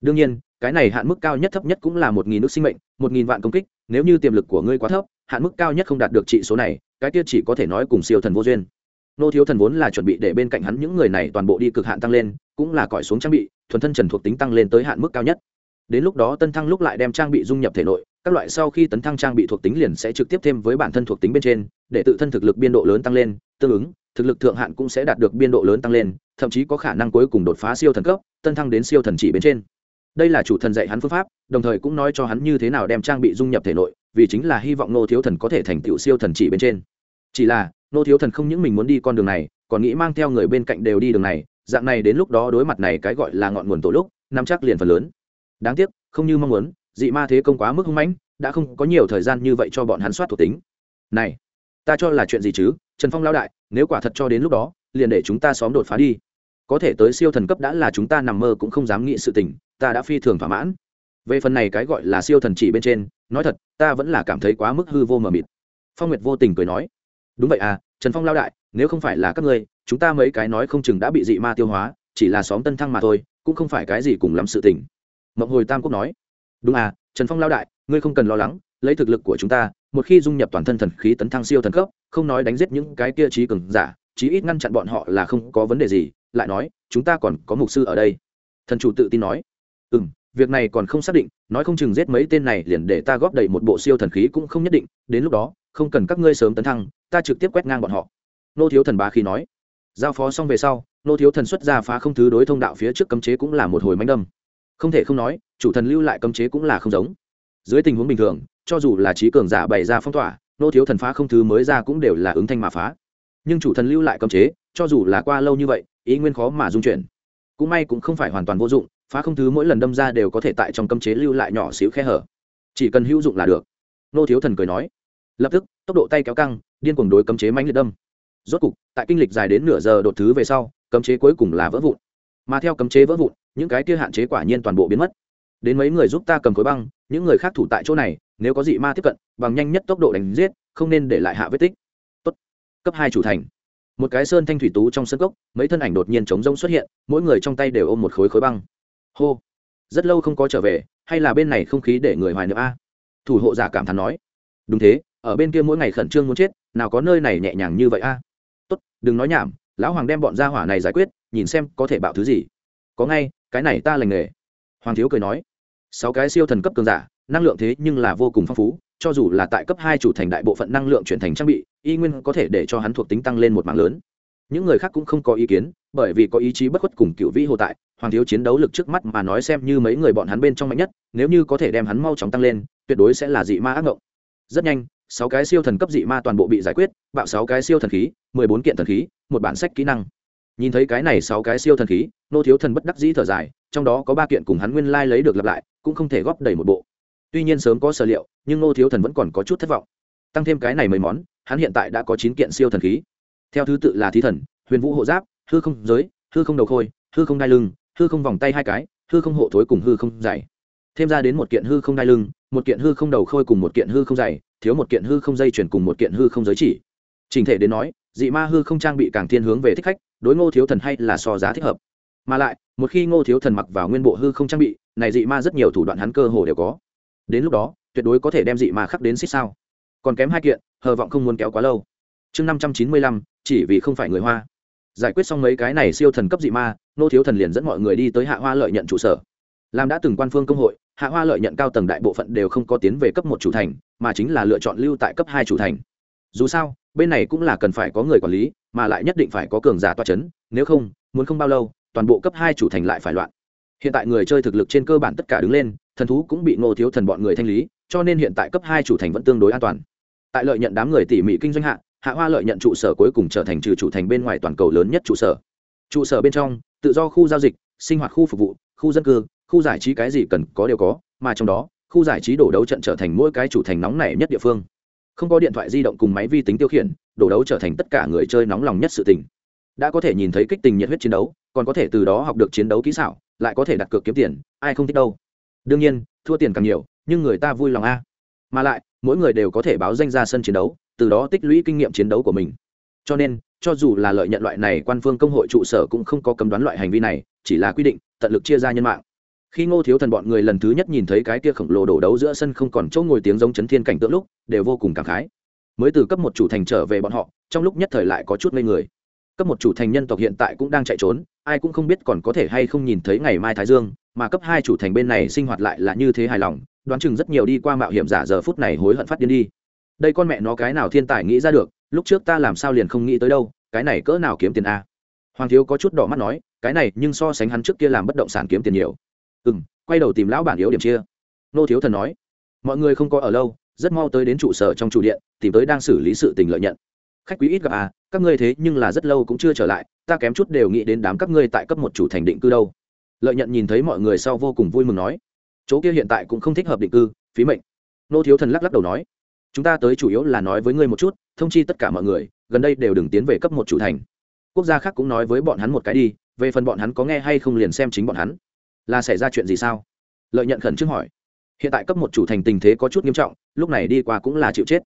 Đương nhiên cái này hạn mức cao nhất thấp nhất cũng là một nghìn nước sinh mệnh, một nghìn vạn công kích, nếu như tiềm lực của ngươi quá thấp, hạn mức cao nhất không đạt được trị số này, cái kia chỉ có thể nói cùng siêu thần vô duyên. Nô thiếu thần vốn là chuẩn bị để bên cạnh hắn những người này toàn bộ đi cực hạn tăng lên, cũng là cõi xuống trang bị, thuần thân trần thuộc tính tăng lên tới hạn mức cao nhất. Đến lúc đó tân thăng lúc lại đem trang bị dung nhập thể nội, các loại sau khi tấn thăng trang bị thuộc tính liền sẽ trực tiếp thêm với bản thân thuộc tính bên trên, để tự thân thực lực biên độ lớn tăng lên, tương ứng, thực lực thượng hạn cũng sẽ đạt được biên độ lớn tăng lên, thậm chí có khả năng cuối cùng đột phá siêu thần cấp, tân thăng đến siêu thần chỉ bên trên đây là chủ thần dạy hắn phương pháp, đồng thời cũng nói cho hắn như thế nào đem trang bị dung nhập thể nội, vì chính là hy vọng nô thiếu thần có thể thành tựu siêu thần chỉ bên trên. Chỉ là nô thiếu thần không những mình muốn đi con đường này, còn nghĩ mang theo người bên cạnh đều đi đường này, dạng này đến lúc đó đối mặt này cái gọi là ngọn nguồn tổ lúc, nắm chắc liền phần lớn. Đáng tiếc, không như mong muốn, dị ma thế công quá mức hung mãnh, đã không có nhiều thời gian như vậy cho bọn hắn soát thuộc tính. Này, ta cho là chuyện gì chứ, trần phong lao đại, nếu quả thật cho đến lúc đó, liền để chúng ta xóm đột phá đi. Có thể tới siêu thần cấp đã là chúng ta nằm mơ cũng không dám nghĩ sự tình ta đã phi thường thỏa mãn. Về phần này cái gọi là siêu thần chỉ bên trên, nói thật, ta vẫn là cảm thấy quá mức hư vô mờ mịt. Phong nguyệt vô tình cười nói, đúng vậy à trần phong lao đại, nếu không phải là các ngươi, chúng ta mấy cái nói không chừng đã bị dị ma tiêu hóa, chỉ là xóm tân thăng mà thôi, cũng không phải cái gì cùng lắm sự tình. Mộng hồi tam quốc nói, đúng à trần phong lao đại, ngươi không cần lo lắng, lấy thực lực của chúng ta, một khi dung nhập toàn thân thần khí tấn thăng siêu thần cấp, không nói đánh giết những cái kia trí cường giả, chí ít ngăn chặn bọn họ là không có vấn đề gì. Lại nói, chúng ta còn có mục sư ở đây. Thần chủ tự tin nói ừ m việc này còn không xác định, nói không chừng giết mấy tên này liền để ta góp đầy một bộ siêu thần khí cũng không nhất định, đến lúc đó, không cần các ngươi sớm tấn thăng, ta trực tiếp quét ngang bọn họ. Nô thiếu thần bá khí nói. Giao phó xong về sau, nô thiếu thần xuất ra phá không thứ đối thông đạo phía trước cấm chế cũng là một hồi mánh đâm. Không thể không nói, chủ thần lưu lại cấm chế cũng là không giống. Dưới tình huống bình thường, cho dù là trí cường giả bày ra phong tỏa, nô thiếu thần phá không thứ mới ra cũng đều là ứng thanh mà phá. Nhưng chủ thần lưu lại cấm chế, cho dù là qua lâu như vậy, ý nguyên khó mà dung chuyển. Cũng may cũng không phải hoàn toàn vô dụng phá không thứ mỗi lần đâm ra đều có thể tại trong cấm chế lưu lại nhỏ xíu khe hở. Chỉ cần hữu dụng là được. Nô thiếu thần cười nói. Lập tức, tốc độ tay kéo căng, điên cuồng đối cấm chế mánh liệt đâm. Rốt cục, tại kinh lịch dài đến nửa giờ đột thứ về sau, cấm chế cuối cùng là vỡ vụn. Mà theo cấm chế vỡ vụn, những cái kia hạn chế quả nhiên toàn bộ biến mất. Đến mấy người giúp ta cầm khối băng, những người khác thủ tại chỗ này, nếu có dị ma tiếp cận, bằng nhanh nhất tốc độ đánh giết, không nên để lại hạ vết tích. Tốt. cấp hai chủ thành. Một cái sơn thanh thủy tú trong sân cốc, mấy thân ảnh đột nhiên chống rông xuất hiện, mỗi người trong tay đều ôm một khối khối băng hô. Rất lâu không có trở về, hay là bên này không khí để người hoài niệm a? Thủ hộ giả cảm thán nói. Đúng thế, ở bên kia mỗi ngày khẩn trương muốn chết, nào có nơi này nhẹ nhàng như vậy a? Tốt, đừng nói nhảm, lão hoàng đem bọn gia hỏa này giải quyết, nhìn xem có thể bạo thứ gì. Có ngay, cái này ta lành nghề. Hoàng thiếu cười nói. Sáu cái siêu thần cấp cường giả, năng lượng thế nhưng là vô cùng phong phú, cho dù là tại cấp hai chủ thành đại bộ phận năng lượng chuyển thành trang bị, y nguyên có thể để cho hắn thuộc tính tăng lên một mạng lớn những người khác cũng không có ý kiến, bởi vì có ý chí bất khuất cùng cựu vĩ hồ tại, hoàng thiếu chiến đấu lực trước mắt mà nói xem như mấy người bọn hắn bên trong mạnh nhất, nếu như có thể đem hắn mau chóng tăng lên, tuyệt đối sẽ là dị ma ác ngộng. Rất nhanh, sáu cái siêu thần cấp dị ma toàn bộ bị giải quyết, bạo sáu cái siêu thần khí, mười bốn kiện thần khí, một bản sách kỹ năng. Nhìn thấy cái này sáu cái siêu thần khí, nô thiếu thần bất đắc dĩ thở dài, trong đó có ba kiện cùng hắn nguyên lai lấy được lặp lại, cũng không thể góp đầy một bộ. Tuy nhiên sớm có sở liệu, nhưng nô thiếu thần vẫn còn có chút thất vọng. Tăng thêm cái này mấy món, hắn hiện tại đã có chín kiện siêu thần khí theo thứ tự là thí thần huyền vũ hộ giáp hư không giới hư không đầu khôi hư không đai lưng hư không vòng tay hai cái hư không hộ thối cùng hư không dày thêm ra đến một kiện hư không đai lưng một kiện hư không đầu khôi cùng một kiện hư không dày thiếu một kiện hư không dây chuyển cùng một kiện hư không giới chỉ trình thể đến nói dị ma hư không trang bị càng thiên hướng về thích khách đối ngô thiếu thần hay là so giá thích hợp mà lại một khi ngô thiếu thần mặc vào nguyên bộ hư không trang bị này dị ma rất nhiều thủ đoạn hắn cơ hồ đều có đến lúc đó tuyệt đối có thể đem dị ma khắc đến xích sao còn kém hai kiện hờ vọng không muốn kéo quá lâu chương năm trăm chín mươi lăm, chỉ vì không phải người hoa. Giải quyết xong mấy cái này siêu thần cấp dị ma, nô thiếu thần liền dẫn mọi người đi tới hạ hoa lợi nhận trụ sở. Làm đã từng quan phương công hội, hạ hoa lợi nhận cao tầng đại bộ phận đều không có tiến về cấp một chủ thành, mà chính là lựa chọn lưu tại cấp hai chủ thành. Dù sao, bên này cũng là cần phải có người quản lý, mà lại nhất định phải có cường giả toa c h ấ n nếu không, muốn không bao lâu, toàn bộ cấp hai chủ thành lại phải loạn. Hiện tại người chơi thực lực trên cơ bản tất cả đứng lên, thần thú cũng bị ngô thiếu thần bọn người thanh lý, cho nên hiện tại cấp hai chủ thành vẫn tương đối an toàn. Tại lợi nhận đám người tỉ mỉ kinh doanh hạ hạ hoa lợi nhận trụ sở cuối cùng trở thành trừ chủ thành bên ngoài toàn cầu lớn nhất trụ sở. Trụ sở bên trong, tự do khu giao dịch, sinh hoạt khu phục vụ, khu dân cư, khu giải trí cái gì cần có đều có, mà trong đó, khu giải trí đổ đấu trận trở thành mỗi cái chủ thành nóng nảy nhất địa phương. Không có điện thoại di động cùng máy vi tính tiêu khiển, đổ đấu trở thành tất cả người chơi nóng lòng nhất sự tình. Đã có thể nhìn thấy kích tình nhiệt huyết chiến đấu, còn có thể từ đó học được chiến đấu kỹ xảo, lại có thể đặt cược kiếm tiền, ai không thích đâu. Đương nhiên, thua tiền càng nhiều, nhưng người ta vui lòng a. Mà lại, mỗi người đều có thể báo danh ra sân chiến đấu từ đó tích lũy kinh nghiệm chiến đấu của mình. Cho nên, cho dù là lợi nhận loại này quan phương công hội trụ sở cũng không có cấm đoán loại hành vi này, chỉ là quy định, tận lực chia ra nhân mạng. Khi ngô thiếu thần bọn người lần thứ nhất nhìn thấy cái kia khổng lồ đổ đấu giữa sân không còn chỗ ngồi tiếng giống chấn thiên cảnh tượng lúc, đều vô cùng cảm khái. Mới từ cấp một chủ thành trở về bọn họ, trong lúc nhất thời lại có chút ngây người. Cấp một chủ thành nhân tộc hiện tại cũng đang chạy trốn, ai cũng không biết còn có thể hay không nhìn thấy ngày mai thái dương, mà cấp hai chủ thành bên này sinh hoạt lại là như thế hài lòng, đoán chừng rất nhiều đi qua mạo hiểm giả giờ phút này hối hận phát điên đi đây con mẹ nó cái nào thiên tài nghĩ ra được, lúc trước ta làm sao liền không nghĩ tới đâu, cái này cỡ nào kiếm tiền a? Hoàng thiếu có chút đỏ mắt nói, cái này nhưng so sánh hắn trước kia làm bất động sản kiếm tiền nhiều. Ừ m quay đầu tìm lão bản yếu điểm chia. Nô thiếu thần nói, mọi người không có ở lâu, rất mau tới đến trụ sở trong trụ điện, tìm tới đang xử lý sự tình lợi nhận. Khách quý ít gặp à các ngươi thế nhưng là rất lâu cũng chưa trở lại, ta kém chút đều nghĩ đến đám các ngươi tại cấp một chủ thành định cư đâu. Lợi nhận nhìn thấy mọi người sau vô cùng vui mừng nói, chỗ kia hiện tại cũng không thích hợp định cư, phí mệnh. Nô thiếu thần lắc lắc đầu nói chúng ta tới chủ yếu là nói với ngươi một chút, thông chi tất cả mọi người, gần đây đều đừng tiến về cấp một chủ thành. Quốc gia khác cũng nói với bọn hắn một cái đi, về phần bọn hắn có nghe hay không liền xem chính bọn hắn. Là xảy ra chuyện gì sao? Lợi nhận khẩn trương hỏi. Hiện tại cấp một chủ thành tình thế có chút nghiêm trọng, lúc này đi qua cũng là chịu chết.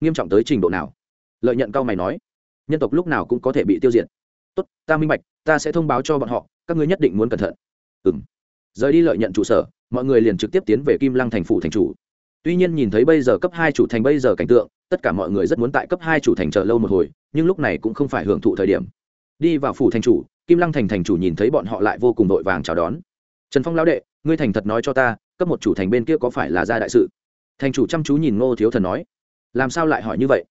Nghiêm trọng tới trình độ nào? Lợi nhận cao mày nói. Nhân tộc lúc nào cũng có thể bị tiêu diệt. Tốt, ta minh bạch, ta sẽ thông báo cho bọn họ, các ngươi nhất định muốn cẩn thận. Ừ m rời đi lợi nhận trụ sở, mọi người liền trực tiếp tiến về kim lăng thành phủ thành chủ tuy nhiên nhìn thấy bây giờ cấp hai chủ thành bây giờ cảnh tượng, tất cả mọi người rất muốn tại cấp hai chủ thành chờ lâu một hồi, nhưng lúc này cũng không phải hưởng thụ thời điểm. Đi vào phủ thành chủ, kim lăng thành thành chủ nhìn thấy bọn họ lại vô cùng vội vàng chào đón. Trần phong lão đệ, ngươi thành thật nói cho ta, cấp một chủ thành bên kia có phải là gia đại sự? Thành chủ chăm chú nhìn ngô thiếu thần nói. Làm sao lại hỏi như vậy?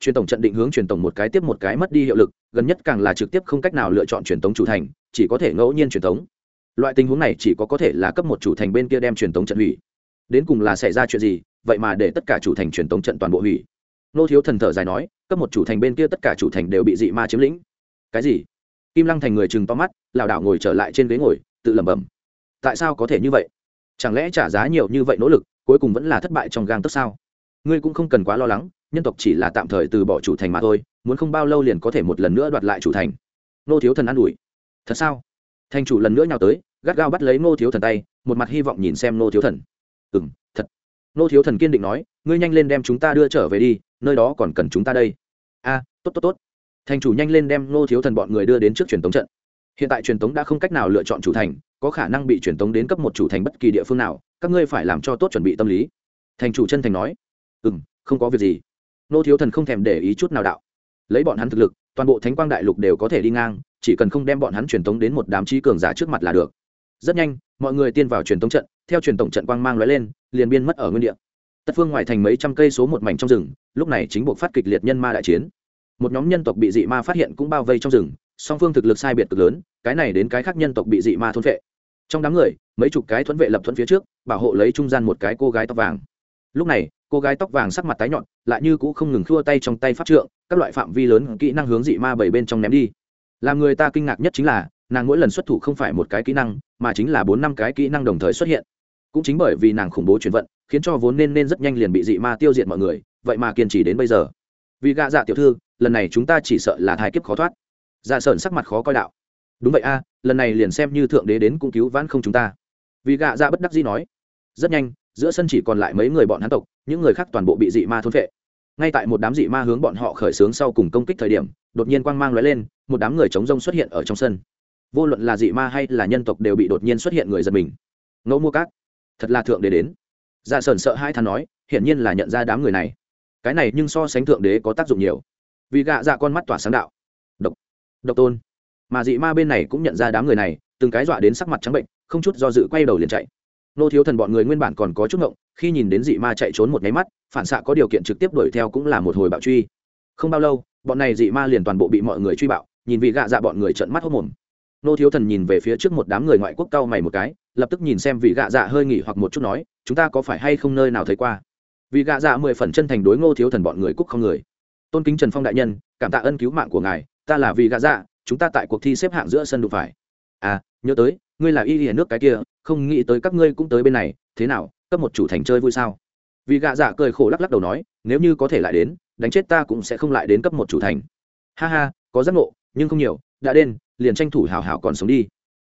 Truyền tổng trận định hướng truyền tổng một cái tiếp một cái mất đi hiệu lực, gần nhất càng là trực tiếp không cách nào lựa chọn truyền tống chủ thành, chỉ có thể ngẫu nhiên truyền tống. Loại tình huống này chỉ có có thể là cấp một chủ thành bên kia đem truyền tống trận hủy đến cùng là xảy ra chuyện gì, vậy mà để tất cả chủ thành truyền tống trận toàn bộ hủy. Nô thiếu thần thở dài nói, cấp một chủ thành bên kia tất cả chủ thành đều bị dị ma chiếm lĩnh. Cái gì? Kim lăng thành người chừng to mắt, lảo đảo ngồi trở lại trên ghế ngồi, tự lẩm bẩm. Tại sao có thể như vậy? Chẳng lẽ trả giá nhiều như vậy nỗ lực, cuối cùng vẫn là thất bại trong gang tức sao? Ngươi cũng không cần quá lo lắng, nhân tộc chỉ là tạm thời từ bỏ chủ thành mà thôi, muốn không bao lâu liền có thể một lần nữa đoạt lại chủ thành. Nô thiếu thần an ủi. Thật sao? Thành chủ lần nữa nhào tới, gắt gao bắt lấy nô thiếu thần tay, một mặt hy vọng nhìn xem nô thiếu thần ừ m thật. Nô thiếu thần kiên định nói, ngươi nhanh lên đem chúng ta đưa trở về đi, nơi đó còn cần chúng ta đây. A, tốt tốt tốt. Thành chủ nhanh lên đem nô thiếu thần bọn người đưa đến trước truyền tống trận. Hiện tại truyền tống đã không cách nào lựa chọn chủ thành, có khả năng bị truyền tống đến cấp một chủ thành bất kỳ địa phương nào, các ngươi phải làm cho tốt chuẩn bị tâm lý. Thành chủ chân thành nói. Ừ m không có việc gì. Nô thiếu thần không thèm để ý chút nào đạo. Lấy bọn hắn thực lực, toàn bộ thánh quang đại lục đều có thể đi ngang, chỉ cần không đem bọn hắn truyền tống đến một đám trí cường giả trước mặt là được rất nhanh, mọi người tiên vào truyền tống trận, theo truyền tổng trận quang mang lóe lên, liền biên mất ở nguyên địa. Tất phương ngoài thành mấy trăm cây số một mảnh trong rừng, lúc này chính buộc phát kịch liệt nhân ma đại chiến. Một nhóm nhân tộc bị dị ma phát hiện cũng bao vây trong rừng, song phương thực lực sai biệt cực lớn, cái này đến cái khác nhân tộc bị dị ma thôn vệ trong đám người, mấy chục cái thuẫn vệ lập thuẫn phía trước, bảo hộ lấy trung gian một cái cô gái tóc vàng. Lúc này, cô gái tóc vàng sắc mặt tái nhọn lại như cũng không ngừng khua tay trong tay pháp trượng, các loại phạm vi lớn kỹ năng hướng dị ma bảy bên trong ném đi. Làm người ta kinh ngạc nhất chính là nàng mỗi lần xuất thủ không phải một cái kỹ năng, mà chính là bốn năm cái kỹ năng đồng thời xuất hiện. Cũng chính bởi vì nàng khủng bố chuyển vận, khiến cho vốn nên nên rất nhanh liền bị dị ma tiêu diệt mọi người, vậy mà kiên trì đến bây giờ. Vì gạ dạ tiểu thư, lần này chúng ta chỉ sợ là thai kiếp khó thoát. Dạ sởn sắc mặt khó coi đạo. Đúng vậy a, lần này liền xem như thượng đế đến cũng cứu vãn không chúng ta. Vì gạ dạ bất đắc dĩ nói. Rất nhanh, giữa sân chỉ còn lại mấy người bọn hắn tộc, những người khác toàn bộ bị dị ma thôn phệ. Ngay tại một đám dị ma hướng bọn họ khởi xướng sau cùng công kích thời điểm, đột nhiên quang mang lóe lên, một đám người chống rông xuất hiện ở trong sân vô luận là dị ma hay là nhân tộc đều bị đột nhiên xuất hiện người giật mình. Ngẫu mua cát. Thật là thượng đế đến. Dạ sờn sợ hai thằng nói, hiển nhiên là nhận ra đám người này. Cái này nhưng so sánh thượng đế có tác dụng nhiều. Vì gạ dạ con mắt tỏa sáng đạo. Độc. Độc tôn. Mà dị ma bên này cũng nhận ra đám người này, từng cái dọa đến sắc mặt trắng bệnh, không chút do dự quay đầu liền chạy. Nô thiếu thần bọn người nguyên bản còn có chút ngộng, khi nhìn đến dị ma chạy trốn một nháy mắt, phản xạ có điều kiện trực tiếp đuổi theo cũng là một hồi bạo truy. Không bao lâu, bọn này dị ma liền toàn bộ bị mọi người truy bạo, nhìn vị gạ dạ bọn người trợn mắt hốc mồm nô thiếu thần nhìn về phía trước một đám người ngoại quốc cao mày một cái, lập tức nhìn xem vị gạ dạ hơi nghỉ hoặc một chút nói, chúng ta có phải hay không nơi nào thấy qua? Vị gạ dạ mười phần chân thành đối ngô thiếu thần bọn người cúc không người. Tôn kính trần phong đại nhân, cảm tạ ân cứu mạng của ngài, ta là vị gạ dạ chúng ta tại cuộc thi xếp hạng giữa sân đụng phải. À nhớ tới, ngươi là y hiển nước cái kia, không nghĩ tới các ngươi cũng tới bên này, thế nào, cấp một chủ thành chơi vui sao? Vị gạ dạ cười khổ lắc lắc đầu nói, nếu như có thể lại đến, đánh chết ta cũng sẽ không lại đến cấp một chủ thành. Ha ha, có giác ngộ, nhưng không nhiều, đã đến liền tranh thủ hào hào còn sống đi.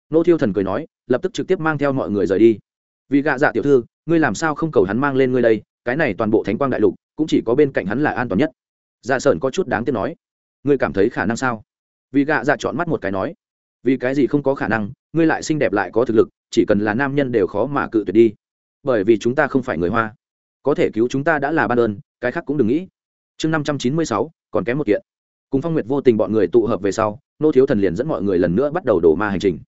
Nô thiêu thần cười nói, lập tức trực tiếp mang theo mọi người rời đi. Vì gạ dạ tiểu thư, ngươi làm sao không cầu hắn mang lên ngươi đây, cái này toàn bộ thánh quang đại lục, cũng chỉ có bên cạnh hắn là an toàn nhất. Dạ sởn có chút đáng tiếc nói, ngươi cảm thấy khả năng sao? Vì gạ dạ chọn mắt một cái nói, vì cái gì không có khả năng, ngươi lại xinh đẹp lại có thực lực, chỉ cần là nam nhân đều khó mà cự tuyệt đi. Bởi vì chúng ta không phải người hoa. Có thể cứu chúng ta đã là ban ơn, cái khác cũng đừng nghĩ. Chương năm trăm chín mươi sáu, còn kém một kiện. Cùng phong nguyệt vô tình bọn người tụ hợp về sau nô thiếu thần liền dẫn mọi người lần nữa bắt đầu đổ ma hành trình.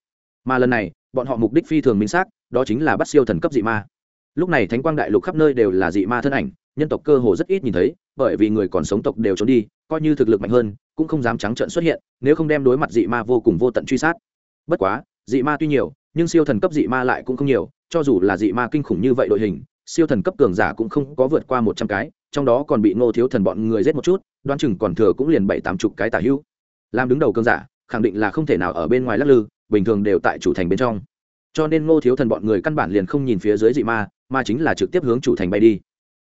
Mà lần này, bọn họ mục đích phi thường minh xác, đó chính là bắt siêu thần cấp dị ma. Lúc này thánh quang đại lục khắp nơi đều là dị ma thân ảnh, nhân tộc cơ hồ rất ít nhìn thấy, bởi vì người còn sống tộc đều trốn đi, coi như thực lực mạnh hơn, cũng không dám trắng trợn xuất hiện, nếu không đem đối mặt dị ma vô cùng vô tận truy sát. Bất quá, dị ma tuy nhiều, nhưng siêu thần cấp dị ma lại cũng không nhiều, cho dù là dị ma kinh khủng như vậy đội hình, siêu thần cấp cường giả cũng không có vượt qua một trăm cái, trong đó còn bị ngô thiếu thần bọn người giết một chút, đoán chừng còn thừa cũng liền bảy tám chục cái tả hữu làm đứng đầu cơn giả, khẳng định là không thể nào ở bên ngoài lắc lư, bình thường đều tại chủ thành bên trong. Cho nên ngô thiếu thần bọn người căn bản liền không nhìn phía dưới dị ma, mà chính là trực tiếp hướng chủ thành bay đi.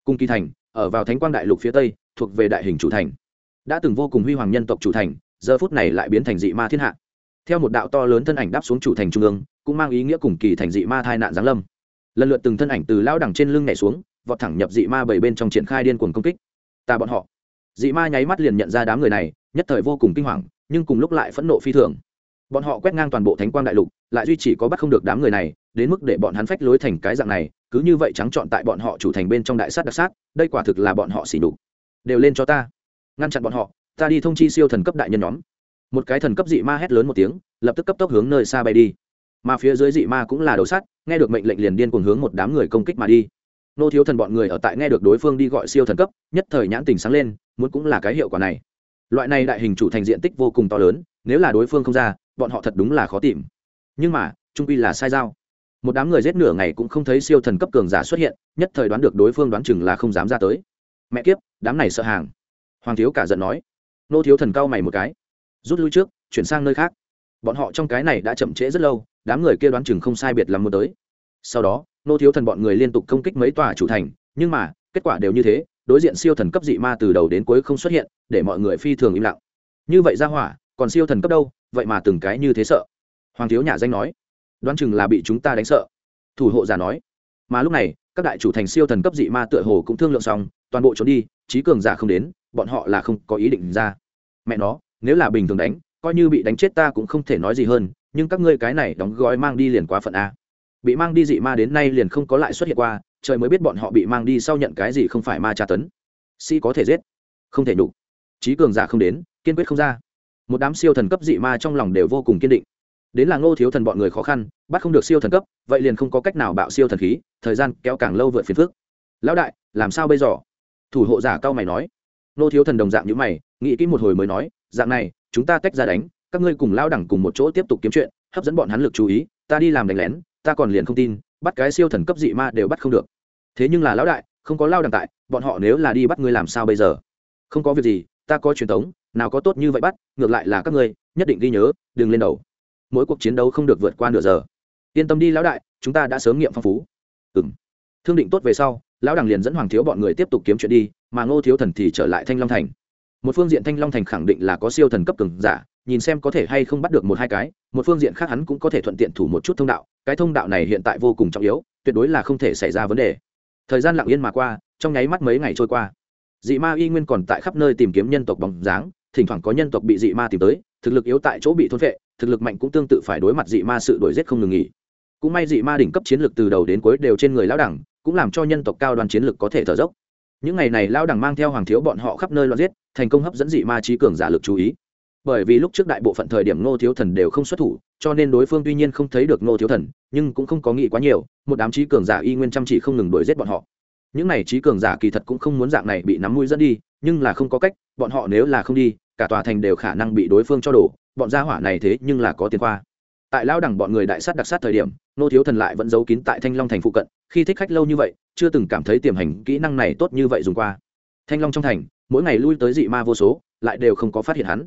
Cung kỳ thành, ở vào thánh quang đại lục phía tây, thuộc về đại hình chủ thành. Đã từng vô cùng huy hoàng nhân tộc chủ thành, giờ phút này lại biến thành dị ma thiên hạ. Theo một đạo to lớn thân ảnh đáp xuống chủ thành trung ương, cũng mang ý nghĩa cùng kỳ thành dị ma thai nạn giáng lâm. Lần lượt từng thân ảnh từ lao đẳng trên lưng nhảy xuống, vọt thẳng nhập dị ma bảy bên trong triển khai điên cuồng công kích. Ta bọn họ. Dị ma nháy mắt liền nhận ra đám người này, nhất thời vô cùng kinh hoàng nhưng cùng lúc lại phẫn nộ phi thường. Bọn họ quét ngang toàn bộ thánh quang đại lục, lại duy chỉ có bắt không được đám người này, đến mức để bọn hắn phách lối thành cái dạng này, cứ như vậy trắng trọn tại bọn họ chủ thành bên trong đại sát đặc sát, đây quả thực là bọn họ xỉ đục đều lên cho ta. Ngăn chặn bọn họ, ta đi thông chi siêu thần cấp đại nhân nhóm. Một cái thần cấp dị ma hét lớn một tiếng, lập tức cấp tốc hướng nơi xa bay đi. Mà phía dưới dị ma cũng là đầu sắt, nghe được mệnh lệnh liền điên cuồng hướng một đám người công kích mà đi. Nô thiếu thần bọn người ở tại nghe được đối phương đi gọi siêu thần cấp, nhất thời nhãn tình sáng lên, muốn cũng là cái hiệu quả này loại này đại hình chủ thành diện tích vô cùng to lớn, nếu là đối phương không ra, bọn họ thật đúng là khó tìm. Nhưng mà, trung quy là sai dao một đám người giết nửa ngày cũng không thấy siêu thần cấp cường giả xuất hiện, nhất thời đoán được đối phương đoán chừng là không dám ra tới. Mẹ kiếp, đám này sợ hàng. Hoàng thiếu cả giận nói. Nô thiếu thần cao mày một cái. Rút lui trước, chuyển sang nơi khác. Bọn họ trong cái này đã chậm trễ rất lâu, đám người kia đoán chừng không sai biệt lắm muốn tới. Sau đó, nô thiếu thần bọn người liên tục công kích mấy tòa chủ thành, nhưng mà, kết quả đều như thế đối diện siêu thần cấp dị ma từ đầu đến cuối không xuất hiện, để mọi người phi thường im lặng. Như vậy ra hỏa, còn siêu thần cấp đâu? Vậy mà từng cái như thế sợ. Hoàng thiếu nhà danh nói, đoán chừng là bị chúng ta đánh sợ. Thủ hộ giả nói, mà lúc này, các đại chủ thành siêu thần cấp dị ma tựa hồ cũng thương lượng xong, toàn bộ trốn đi trí cường giả không đến, bọn họ là không có ý định ra. Mẹ nó, nếu là bình thường đánh, coi như bị đánh chết ta cũng không thể nói gì hơn, nhưng các ngươi cái này đóng gói mang đi liền quá phận a. Bị mang đi dị ma đến nay liền không có lại xuất hiện qua trời mới biết bọn họ bị mang đi sau nhận cái gì không phải ma tra tấn. Sĩ có thể giết? Không thể nhục. Trí cường giả không đến, kiên quyết không ra. Một đám siêu thần cấp dị ma trong lòng đều vô cùng kiên định. Đến là ngô thiếu thần bọn người khó khăn, bắt không được siêu thần cấp, vậy liền không có cách nào bạo siêu thần khí, thời gian kéo càng lâu vượt phiền phước lão đại, làm sao bây giờ? Thủ hộ giả cao mày nói. Ngô thiếu thần đồng dạng như mày, nghĩ kỹ một hồi mới nói, dạng này, chúng ta tách ra đánh, các ngươi cùng lao đẳng cùng một chỗ tiếp tục kiếm chuyện, hấp dẫn bọn hắn lực chú ý, ta đi làm đánh lén, ta còn liền không tin bắt cái siêu thần cấp dị ma đều bắt không được. Thế nhưng là lão đại, không có lao đẳng tại, bọn họ nếu là đi bắt ngươi làm sao bây giờ? Không có việc gì, ta có truyền thống, nào có tốt như vậy bắt, ngược lại là các ngươi, nhất định ghi nhớ, đừng lên đầu. Mỗi cuộc chiến đấu không được vượt qua nửa giờ. Yên tâm đi lão đại, chúng ta đã sớm nghiệm phong phú. Ừ m thương định tốt về sau, lão đằng liền dẫn hoàng thiếu bọn người tiếp tục kiếm chuyện đi, mà ngô thiếu thần thì trở lại thanh long thành. Một phương diện thanh long thành khẳng định là có siêu thần cấp cường giả nhìn xem có thể hay không bắt được một hai cái, một phương diện khác hắn cũng có thể thuận tiện thủ một chút thông đạo, cái thông đạo này hiện tại vô cùng trọng yếu, tuyệt đối là không thể xảy ra vấn đề. Thời gian lặng yên mà qua, trong nháy mắt mấy ngày trôi qua. Dị ma y nguyên còn tại khắp nơi tìm kiếm nhân tộc bóng dáng, thỉnh thoảng có nhân tộc bị dị ma tìm tới, thực lực yếu tại chỗ bị thôn vệ thực lực mạnh cũng tương tự phải đối mặt dị ma sự đổi giết không ngừng nghỉ. Cũng may dị ma đỉnh cấp chiến lược từ đầu đến cuối đều trên người lão đẳng, cũng làm cho nhân tộc cao đoàn chiến lược có thể thở dốc. Những ngày này, lão đẳng mang theo hoàng thiếu bọn họ khắp nơi loạn giết, thành công hấp dẫn dị ma trí cường giả lực chú ý bởi vì lúc trước đại bộ phận thời điểm ngô thiếu thần đều không xuất thủ, cho nên đối phương tuy nhiên không thấy được ngô thiếu thần, nhưng cũng không có nghĩ quá nhiều, một đám trí cường giả y nguyên chăm chỉ không ngừng đuổi giết bọn họ. Những này trí cường giả kỳ thật cũng không muốn dạng này bị nắm mũi dẫn đi, nhưng là không có cách, bọn họ nếu là không đi, cả tòa thành đều khả năng bị đối phương cho đổ, bọn gia hỏa này thế nhưng là có tiền khoa. Tại lao đẳng bọn người đại sát đặc sát thời điểm nô thiếu thần lại vẫn giấu kín tại thanh long thành phụ cận, khi thích khách lâu như vậy, chưa từng cảm thấy tiềm hành kỹ năng này tốt như vậy dùng qua. Thanh long trong thành, mỗi ngày lui tới dị ma vô số, lại đều không có phát hiện hắn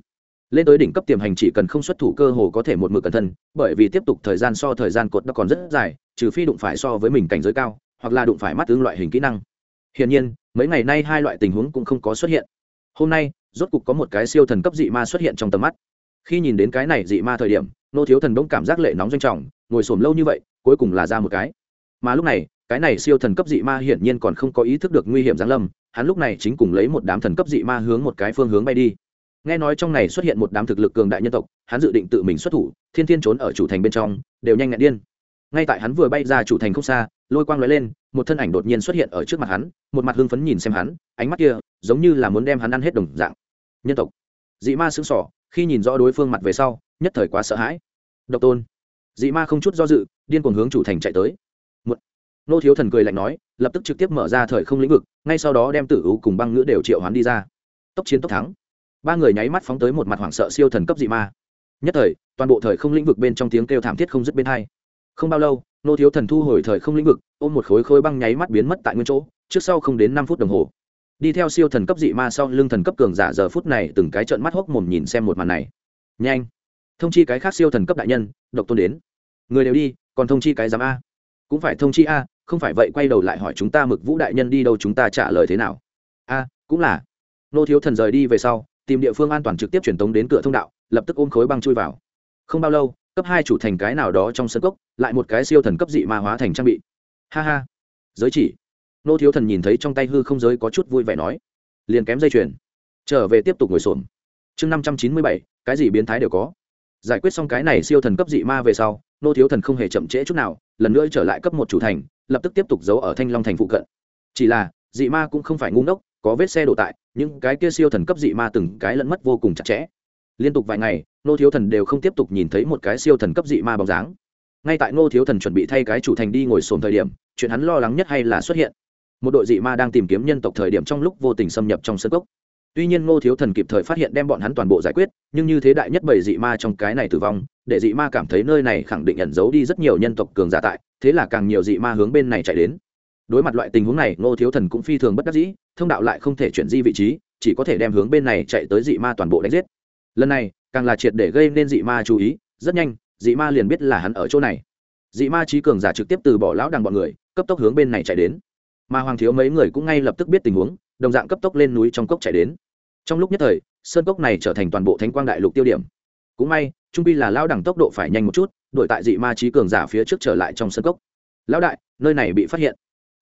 lên tới đỉnh cấp tiềm hành chỉ cần không xuất thủ cơ hồ có thể một mực cẩn thân, bởi vì tiếp tục thời gian so thời gian cột nó còn rất dài, trừ phi đụng phải so với mình cảnh giới cao, hoặc là đụng phải mắt tương loại hình kỹ năng. Hiển nhiên, mấy ngày nay hai loại tình huống cũng không có xuất hiện. Hôm nay, rốt cục có một cái siêu thần cấp dị ma xuất hiện trong tầm mắt. Khi nhìn đến cái này dị ma thời điểm, nô thiếu thần bỗng cảm giác lệ nóng doanh trọng, ngồi xổm lâu như vậy, cuối cùng là ra một cái. Mà lúc này, cái này siêu thần cấp dị ma hiển nhiên còn không có ý thức được nguy hiểm giáng lâm, hắn lúc này chính cùng lấy một đám thần cấp dị ma hướng một cái phương hướng bay đi nghe nói trong này xuất hiện một đám thực lực cường đại nhân tộc, hắn dự định tự mình xuất thủ, thiên thiên trốn ở chủ thành bên trong, đều nhanh nhẹn điên. Ngay tại hắn vừa bay ra chủ thành không xa, lôi quang lóe lên, một thân ảnh đột nhiên xuất hiện ở trước mặt hắn, một mặt hưng phấn nhìn xem hắn, ánh mắt kia giống như là muốn đem hắn ăn hết đồng dạng. Nhân tộc. Dị ma xứng sỏ khi nhìn rõ đối phương mặt về sau, nhất thời quá sợ hãi. Độc tôn. Dị ma không chút do dự, điên cuồng hướng chủ thành chạy tới. Một. Nô thiếu thần cười lạnh nói, lập tức trực tiếp mở ra thời không lĩnh vực, ngay sau đó đem tử u cùng băng ngữ đều triệu hoán đi ra. Tốc chiến tốc thắng ba người nháy mắt phóng tới một mặt hoảng sợ siêu thần cấp dị ma. Nhất thời, toàn bộ thời không lĩnh vực bên trong tiếng kêu thảm thiết không dứt bên hai. Không bao lâu, nô thiếu thần thu hồi thời không lĩnh vực, ôm một khối khối băng nháy mắt biến mất tại nguyên chỗ, trước sau không đến năm phút đồng hồ. Đi theo siêu thần cấp dị ma sau lưng thần cấp cường giả giờ phút này từng cái trợn mắt hốc mồm nhìn xem một màn này. Nhanh! Thông chi cái khác siêu thần cấp đại nhân, độc tôn đến. Người đều đi, còn thông chi cái giám a. Cũng phải thông chi a, không phải vậy quay đầu lại hỏi chúng ta mực vũ đại nhân đi đâu chúng ta trả lời thế nào? A, cũng là. Nô thiếu thần rời đi về sau tìm địa phương an toàn trực tiếp truyền tống đến cửa thông đạo, lập tức ôm khối băng chui vào. Không bao lâu, cấp hai chủ thành cái nào đó trong sân cốc, lại một cái siêu thần cấp dị ma hóa thành trang bị. Ha ha. Giới chỉ. Nô thiếu thần nhìn thấy trong tay hư không giới có chút vui vẻ nói, liền kém dây chuyền. Trở về tiếp tục ngồi xổm. Chương năm trăm chín mươi bảy, cái gì biến thái đều có. Giải quyết xong cái này siêu thần cấp dị ma về sau, nô thiếu thần không hề chậm trễ chút nào, lần nữa trở lại cấp một chủ thành, lập tức tiếp tục giấu ở thanh long thành phụ cận. Chỉ là, dị ma cũng không phải ngu ngốc, có vết xe đổ tại những cái kia siêu thần cấp dị ma từng cái lẫn mất vô cùng chặt chẽ. Liên tục vài ngày nô thiếu thần đều không tiếp tục nhìn thấy một cái siêu thần cấp dị ma bóng dáng. Ngay tại nô thiếu thần chuẩn bị thay cái chủ thành đi ngồi sồn thời điểm, chuyện hắn lo lắng nhất hay là xuất hiện. Một đội dị ma đang tìm kiếm nhân tộc thời điểm trong lúc vô tình xâm nhập trong sân cốc. Tuy nhiên ngô thiếu thần kịp thời phát hiện đem bọn hắn toàn bộ giải quyết, nhưng như thế đại nhất bảy dị ma trong cái này tử vong, để dị ma cảm thấy nơi này khẳng định ẩn giấu đi rất nhiều nhân tộc cường giả tại, thế là càng nhiều dị ma hướng bên này chạy đến. Đối mặt loại tình huống này, ngô thiếu thần cũng phi thường bất đắc dĩ thông đạo lại không thể chuyển di vị trí, chỉ có thể đem hướng bên này chạy tới dị ma toàn bộ đánh giết. Lần này, càng là triệt để gây nên dị ma chú ý, rất nhanh, dị ma liền biết là hắn ở chỗ này. Dị ma trí cường giả trực tiếp từ bỏ lão đằng bọn người, cấp tốc hướng bên này chạy đến. Mà hoàng thiếu mấy người cũng ngay lập tức biết tình huống, đồng dạng cấp tốc lên núi trong cốc chạy đến. Trong lúc nhất thời, sơn cốc này trở thành toàn bộ thánh quang đại lục tiêu điểm. Cũng may, trung pi là lão đẳng tốc độ phải nhanh một chút đổi tại dị ma trí cường giả phía trước trở lại trong sân cốc. Lão đại, nơi này bị phát hiện.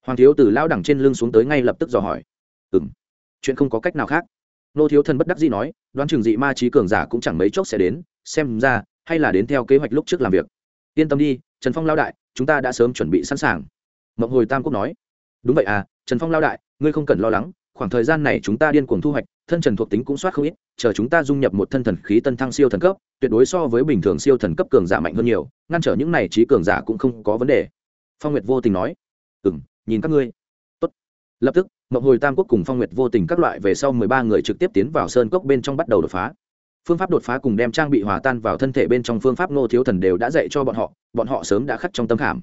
Hoàng thiếu từ lão đẳng trên lưng xuống tới ngay lập tức dò hỏi ừ m chuyện không có cách nào khác. Nô thiếu thần bất đắc dĩ nói, đoán chừng dị ma trí cường giả cũng chẳng mấy chốc sẽ đến, xem ra, hay là đến theo kế hoạch lúc trước làm việc. Yên tâm đi, trần phong lao đại, chúng ta đã sớm chuẩn bị sẵn sàng. Mộng hồi tam quốc nói, đúng vậy à trần phong lao đại, ngươi không cần lo lắng, khoảng thời gian này chúng ta điên cuồng thu hoạch, thân trần thuộc tính cũng soát không ít, chờ chúng ta dung nhập một thân thần khí tân thăng siêu thần cấp, tuyệt đối so với bình thường siêu thần cấp cường giả mạnh hơn nhiều, ngăn trở những này trí cường giả cũng không có vấn đề. Phong nguyệt vô tình nói ừ m nhìn các ngươi. Tốt. lập tức mộng hồi tam quốc cùng phong nguyệt vô tình các loại về sau mười ba người trực tiếp tiến vào sơn cốc bên trong bắt đầu đột phá. Phương pháp đột phá cùng đem trang bị hòa tan vào thân thể bên trong phương pháp nô thiếu thần đều đã dạy cho bọn họ bọn họ sớm đã khắc trong tâm khảm.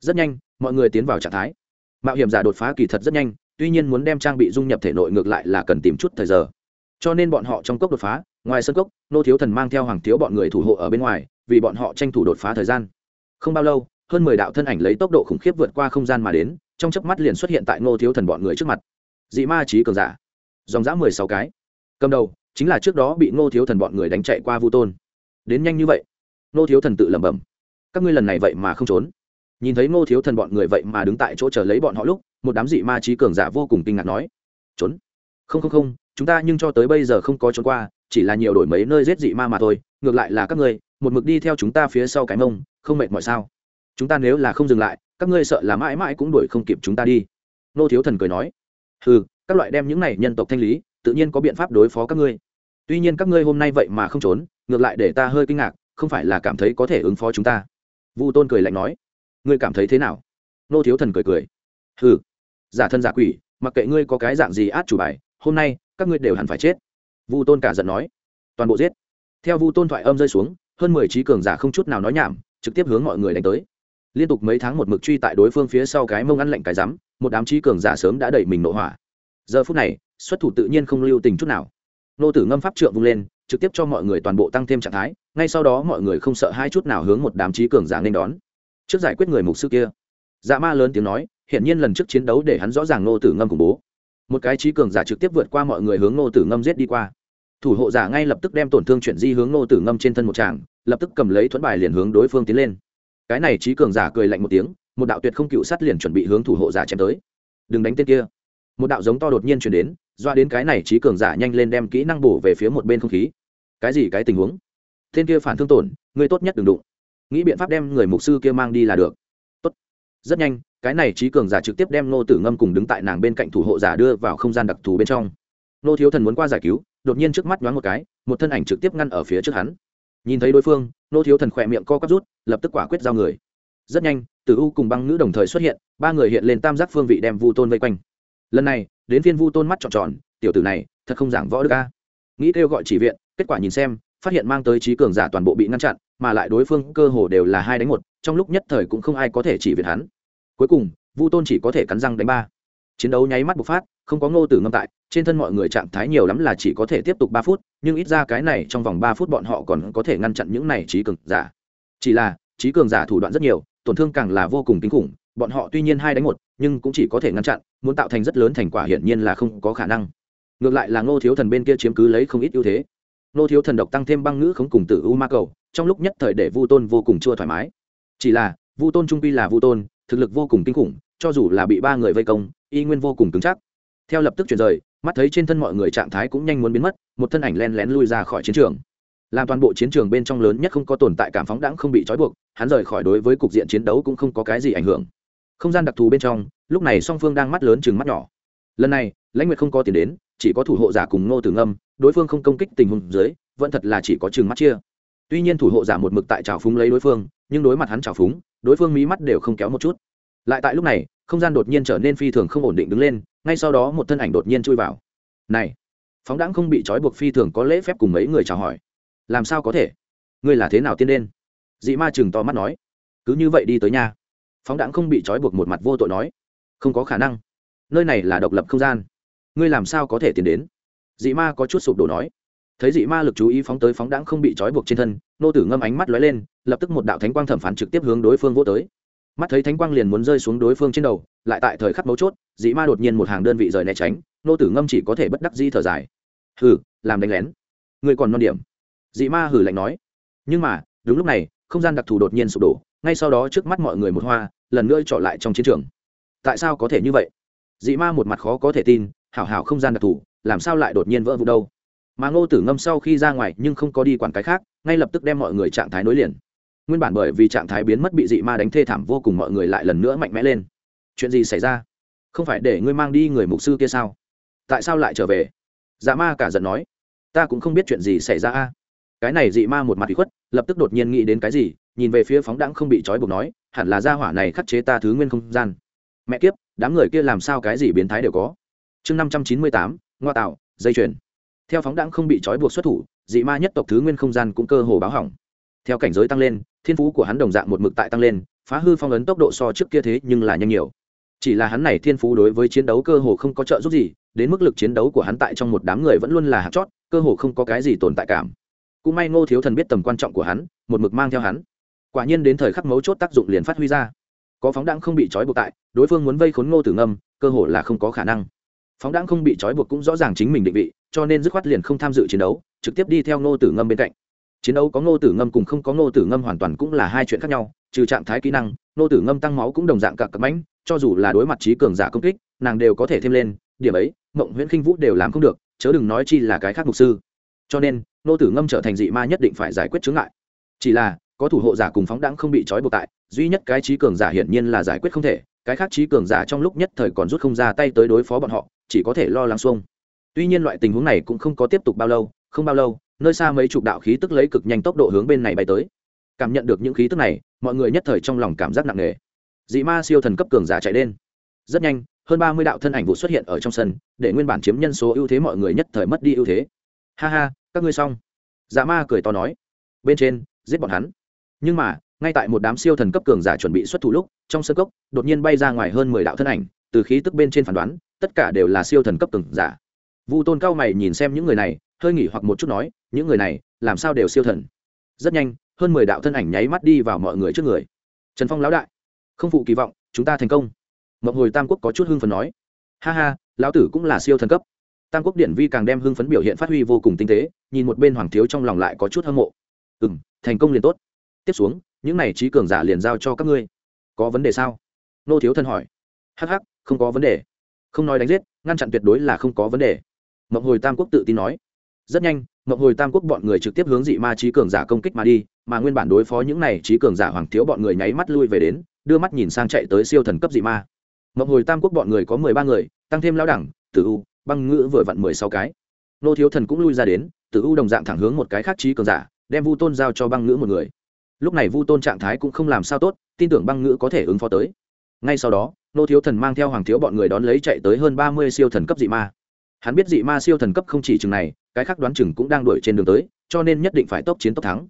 Rất nhanh, mọi người tiến vào trạng thái. Mạo hiểm giả đột phá kỳ thật rất nhanh, tuy nhiên muốn đem trang bị dung nhập thể nội ngược lại là cần tìm chút thời giờ. Cho nên bọn họ trong cốc đột phá, ngoài sân cốc nô thiếu thần mang theo hoàng thiếu bọn người thủ hộ ở bên ngoài, vì bọn họ tranh thủ đột phá thời gian. Không bao lâu, hơn mười đạo thân ảnh lấy tốc độ khủng khiếp vượt qua không gian mà đến trong chớp mắt liền xuất hiện tại Ngô thiếu thần bọn người trước mặt. Dị ma trí cường giả. Dòng dã mười sáu cái. Cầm đầu, chính là trước đó bị ngô thiếu thần bọn người đánh chạy qua vu tôn. Đến nhanh như vậy, ngô thiếu thần tự lẩm bẩm, các ngươi lần này vậy mà không trốn. Nhìn thấy ngô thiếu thần bọn người vậy mà đứng tại chỗ chờ lấy bọn họ lúc, một đám dị ma trí cường giả vô cùng kinh ngạc nói, trốn? Không không không, chúng ta nhưng cho tới bây giờ không có trốn qua, chỉ là nhiều đổi mấy nơi giết dị ma mà thôi, ngược lại là các ngươi, một mực đi theo chúng ta phía sau cái mông, không mệt mỏi sao? Chúng ta nếu là không dừng lại các ngươi sợ là mãi mãi cũng đuổi không kịp chúng ta đi. Nô thiếu thần cười nói ừ các loại đem những này nhân tộc thanh lý, tự nhiên có biện pháp đối phó các ngươi. Tuy nhiên các ngươi hôm nay vậy mà không trốn, ngược lại để ta hơi kinh ngạc, không phải là cảm thấy có thể ứng phó chúng ta. Vu tôn cười lạnh nói, ngươi cảm thấy thế nào? Nô thiếu thần cười cười ừ giả thân giả quỷ, mặc kệ ngươi có cái dạng gì át chủ bài, hôm nay các ngươi đều hẳn phải chết. Vu tôn cả giận nói, toàn bộ giết. Theo vu tôn thoại âm rơi xuống, hơn mười trí cường giả không chút nào nói nhảm, trực tiếp hướng mọi người đánh tới liên tục mấy tháng một mực truy tại đối phương phía sau cái mông ăn lạnh cái rắm, một đám trí cường giả sớm đã đẩy mình nội hỏa. Giờ phút này, xuất thủ tự nhiên không lưu tình chút nào. Nô tử ngâm pháp trượng vung lên, trực tiếp cho mọi người toàn bộ tăng thêm trạng thái, ngay sau đó mọi người không sợ hai chút nào hướng một đám trí cường giả nên đón. Trước giải quyết người mục sư kia dạ ma lớn tiếng nói hiện nhiên lần trước chiến đấu để hắn rõ ràng nô tử ngâm khủng bố. Một cái trí cường giả trực tiếp vượt qua mọi người hướng nô tử ngâm giết đi qua. Thủ hộ giả ngay lập tức đem tổn thương chuyển di hướng nô tử ngâm trên thân một tràng, lập tức cầm lấy thuẫn bài liền hướng đối phương tiến lên cái này trí cường giả cười lạnh một tiếng, một đạo tuyệt không cựu sắt liền chuẩn bị hướng thủ hộ giả chém tới. Đừng đánh tên kia. Một đạo giống to đột nhiên chuyển đến, doa đến cái này trí cường giả nhanh lên đem kỹ năng bổ về phía một bên không khí. Cái gì cái tình huống? Tên kia phản thương tổn người tốt nhất đừng đụng. Nghĩ biện pháp đem người mục sư kia mang đi là được. Tốt. Rất nhanh, cái này trí cường giả trực tiếp đem nô tử ngâm cùng đứng tại nàng bên cạnh thủ hộ giả đưa vào không gian đặc thù bên trong. Nô thiếu thần muốn qua giải cứu, đột nhiên trước mắt nhoáng một cái, một thân ảnh trực tiếp ngăn ở phía trước hắn nhìn thấy đối phương, nô thiếu thần khỏe miệng co quắp rút, lập tức quả quyết giao người. Rất nhanh, tử u cùng băng nữ đồng thời xuất hiện, ba người hiện lên tam giác phương vị đem vu tôn vây quanh. Lần này, đến phiên vu tôn mắt tròn tròn, tiểu tử này, thật không giảng võ đức ca nghĩ kêu gọi chỉ viện, kết quả nhìn xem, phát hiện mang tới trí cường giả toàn bộ bị ngăn chặn, mà lại đối phương cơ hồ đều là hai đánh một, trong lúc nhất thời cũng không ai có thể chỉ viện hắn. Cuối cùng, vu tôn chỉ có thể cắn răng đánh ba chiến đấu nháy mắt bộc phát, không có ngô tử ngâm tại, trên thân mọi người trạng thái nhiều lắm là chỉ có thể tiếp tục ba phút, nhưng ít ra cái này trong vòng ba phút bọn họ còn có thể ngăn chặn những này trí cường giả. Chỉ là, trí cường giả thủ đoạn rất nhiều, tổn thương càng là vô cùng kinh khủng, bọn họ tuy nhiên hai đánh một, nhưng cũng chỉ có thể ngăn chặn, muốn tạo thành rất lớn thành quả hiển nhiên là không có khả năng. Ngược lại là ngô thiếu thần bên kia chiếm cứ lấy không ít ưu thế. Ngô thiếu thần độc tăng thêm băng ngữ không cùng tử u ma cầu, trong lúc nhất thời để vu tôn vô cùng chưa thoải mái. Chỉ là, vu tôn trung pi là vu tôn, thực lực vô cùng kinh khủng, cho dù là bị ba người vây công y nguyên vô cùng cứng chắc. Theo lập tức chuyển rời, mắt thấy trên thân mọi người trạng thái cũng nhanh muốn biến mất, một thân ảnh len lén lui ra khỏi chiến trường. Làm toàn bộ chiến trường bên trong lớn nhất không có tồn tại cảm phóng đãng không bị trói buộc, hắn rời khỏi đối với cục diện chiến đấu cũng không có cái gì ảnh hưởng. Không gian đặc thù bên trong, lúc này song phương đang mắt lớn chừng mắt nhỏ. Lần này, lãnh nguyệt không có tiền đến, chỉ có thủ hộ giả cùng ngô tử ngâm, đối phương không công kích tình huống dưới, vẫn thật là chỉ có chừng mắt chia. Tuy nhiên thủ hộ giả một mực tại trào phúng lấy đối phương, nhưng đối mặt hắn trào phúng, đối phương mí mắt đều không kéo một chút. Lại tại lúc này không gian đột nhiên trở nên phi thường không ổn định đứng lên, ngay sau đó một thân ảnh đột nhiên chui vào. Này, phóng đãng không bị trói buộc phi thường có lễ phép cùng mấy người chào hỏi. Làm sao có thể? Ngươi là thế nào tiên đen? Dị ma chừng to mắt nói. Cứ như vậy đi tới nhà. Phóng đãng không bị trói buộc một mặt vô tội nói. Không có khả năng. Nơi này là độc lập không gian. Ngươi làm sao có thể tiến đến? Dị ma có chút sụp đổ nói. Thấy dị ma lực chú ý phóng tới phóng đãng không bị trói buộc trên thân, nô tử ngâm ánh mắt lóe lên, lập tức một đạo thánh quang thẩm phán trực tiếp hướng đối phương vô tới mắt thấy thánh quang liền muốn rơi xuống đối phương trên đầu, lại tại thời khắc mấu chốt, dị ma đột nhiên một hàng đơn vị rời né tránh, nô tử ngâm chỉ có thể bất đắc di thở dài. Hừ, làm đánh lén. Người còn non điểm. Dị ma hử lạnh nói. Nhưng mà, đúng lúc này, không gian đặc thù đột nhiên sụp đổ, ngay sau đó trước mắt mọi người một hoa, lần nữa trọ lại trong chiến trường. Tại sao có thể như vậy? Dị ma một mặt khó có thể tin, hảo hảo không gian đặc thù, làm sao lại đột nhiên vỡ vụ đâu? Mà ngô tử ngâm sau khi ra ngoài nhưng không có đi quản cái khác, ngay lập tức đem mọi người trạng thái nối liền nguyên bản bởi vì trạng thái biến mất bị dị ma đánh thê thảm vô cùng mọi người lại lần nữa mạnh mẽ lên. Chuyện gì xảy ra? Không phải để ngươi mang đi người mục sư kia sao? Tại sao lại trở về? Dạ ma cả giận nói. Ta cũng không biết chuyện gì xảy ra a. Cái này dị ma một mặt bị khuất, lập tức đột nhiên nghĩ đến cái gì, nhìn về phía phóng đãng không bị trói buộc nói, hẳn là gia hỏa này khắc chế ta thứ nguyên không gian. Mẹ kiếp, đám người kia làm sao cái gì biến thái đều có. Chương năm trăm chín mươi tám, ngoa tạo, dây chuyền. Theo phóng đãng không bị trói buộc xuất thủ, dị ma nhất tộc thứ nguyên không gian cũng cơ hồ báo hỏng theo cảnh giới tăng lên, thiên phú của hắn đồng dạng một mực tại tăng lên, phá hư phong ấn tốc độ so trước kia thế nhưng là nhanh nhiều. Chỉ là hắn này thiên phú đối với chiến đấu cơ hồ không có trợ giúp gì, đến mức lực chiến đấu của hắn tại trong một đám người vẫn luôn là hạt chót, cơ hồ không có cái gì tồn tại cảm. Cũng may ngô thiếu thần biết tầm quan trọng của hắn, một mực mang theo hắn. Quả nhiên đến thời khắc mấu chốt tác dụng liền phát huy ra. Có phóng đãng không bị trói buộc tại, đối phương muốn vây khốn ngô tử ngâm, cơ hồ là không có khả năng. Phóng đãng không bị trói buộc cũng rõ ràng chính mình định vị, cho nên dứt khoát liền không tham dự chiến đấu, trực tiếp đi theo ngô tử ngâm bên cạnh chiến đấu có ngô tử ngâm cùng không có ngô tử ngâm hoàn toàn cũng là hai chuyện khác nhau, trừ trạng thái kỹ năng, ngô tử ngâm tăng máu cũng đồng dạng cặp cặp mãnh, cho dù là đối mặt trí cường giả công kích, nàng đều có thể thêm lên, điểm ấy, mộng nguyễn khinh vũ đều làm không được, chớ đừng nói chi là cái khác mục sư. Cho nên, ngô tử ngâm trở thành dị ma nhất định phải giải quyết chướng ngại. Chỉ là, có thủ hộ giả cùng phóng đãng không bị trói buộc tại, duy nhất cái trí cường giả hiển nhiên là giải quyết không thể, cái khác trí cường giả trong lúc nhất thời còn rút không ra tay tới đối phó bọn họ, chỉ có thể lo lắng xuông. Tuy nhiên loại tình huống này cũng không có tiếp tục bao lâu, không bao lâu nơi xa mấy chục đạo khí tức lấy cực nhanh tốc độ hướng bên này bay tới. Cảm nhận được những khí tức này, mọi người nhất thời trong lòng cảm giác nặng nề. Dị ma siêu thần cấp cường giả chạy lên. Rất nhanh, hơn ba mươi đạo thân ảnh vụ xuất hiện ở trong sân, để nguyên bản chiếm nhân số ưu thế mọi người nhất thời mất đi ưu thế. Ha ha, các ngươi xong. Dạ ma cười to nói. Bên trên, giết bọn hắn. Nhưng mà, ngay tại một đám siêu thần cấp cường giả chuẩn bị xuất thủ lúc, trong sân cốc, đột nhiên bay ra ngoài hơn mười đạo thân ảnh, từ khí tức bên trên phán đoán, tất cả đều là siêu thần cấp cường giả. Vu tôn cao mày nhìn xem những người này hơi nghỉ hoặc một chút nói, những người này, làm sao đều siêu thần. Rất nhanh, hơn mười đạo thân ảnh nháy mắt đi vào mọi người trước người. Trần phong lão đại, không phụ kỳ vọng, chúng ta thành công. Mộng hồi tam quốc có chút hưng phấn nói. Ha ha, lão tử cũng là siêu thần cấp. Tam quốc điện vi càng đem hưng phấn biểu hiện phát huy vô cùng tinh tế, nhìn một bên hoàng thiếu trong lòng lại có chút hâm mộ. Ừ m thành công liền tốt. Tiếp xuống, những này trí cường giả liền giao cho các ngươi. Có vấn đề sao? Nô thiếu thân hỏi. Hh không có vấn đề. Không nói đánh giết, ngăn chặn tuyệt đối là không có vấn đề. Mộng hồi tam quốc tự tin nói rất nhanh mộng hồi tam quốc bọn người trực tiếp hướng dị ma trí cường giả công kích mà đi, mà nguyên bản đối phó những này trí cường giả hoàng thiếu bọn người nháy mắt lui về đến, đưa mắt nhìn sang chạy tới siêu thần cấp dị ma. Mộng hồi tam quốc bọn người có mười ba người, tăng thêm lao đẳng, tử u, băng ngữ vừa vặn mười sáu cái. Nô thiếu thần cũng lui ra đến, tử u đồng dạng thẳng hướng một cái khác trí cường giả, đem vu tôn giao cho băng ngữ một người. Lúc này vu tôn trạng thái cũng không làm sao tốt, tin tưởng băng ngữ có thể ứng phó tới. Ngay sau đó, nô thiếu thần mang theo hoàng thiếu bọn người đón lấy chạy tới hơn ba mươi siêu thần cấp dị ma. Hắn biết dị ma siêu thần cấp không chỉ chừng này cái khác đoán chừng cũng đang đuổi trên đường tới, cho nên nhất định phải tốc chiến tốc thắng.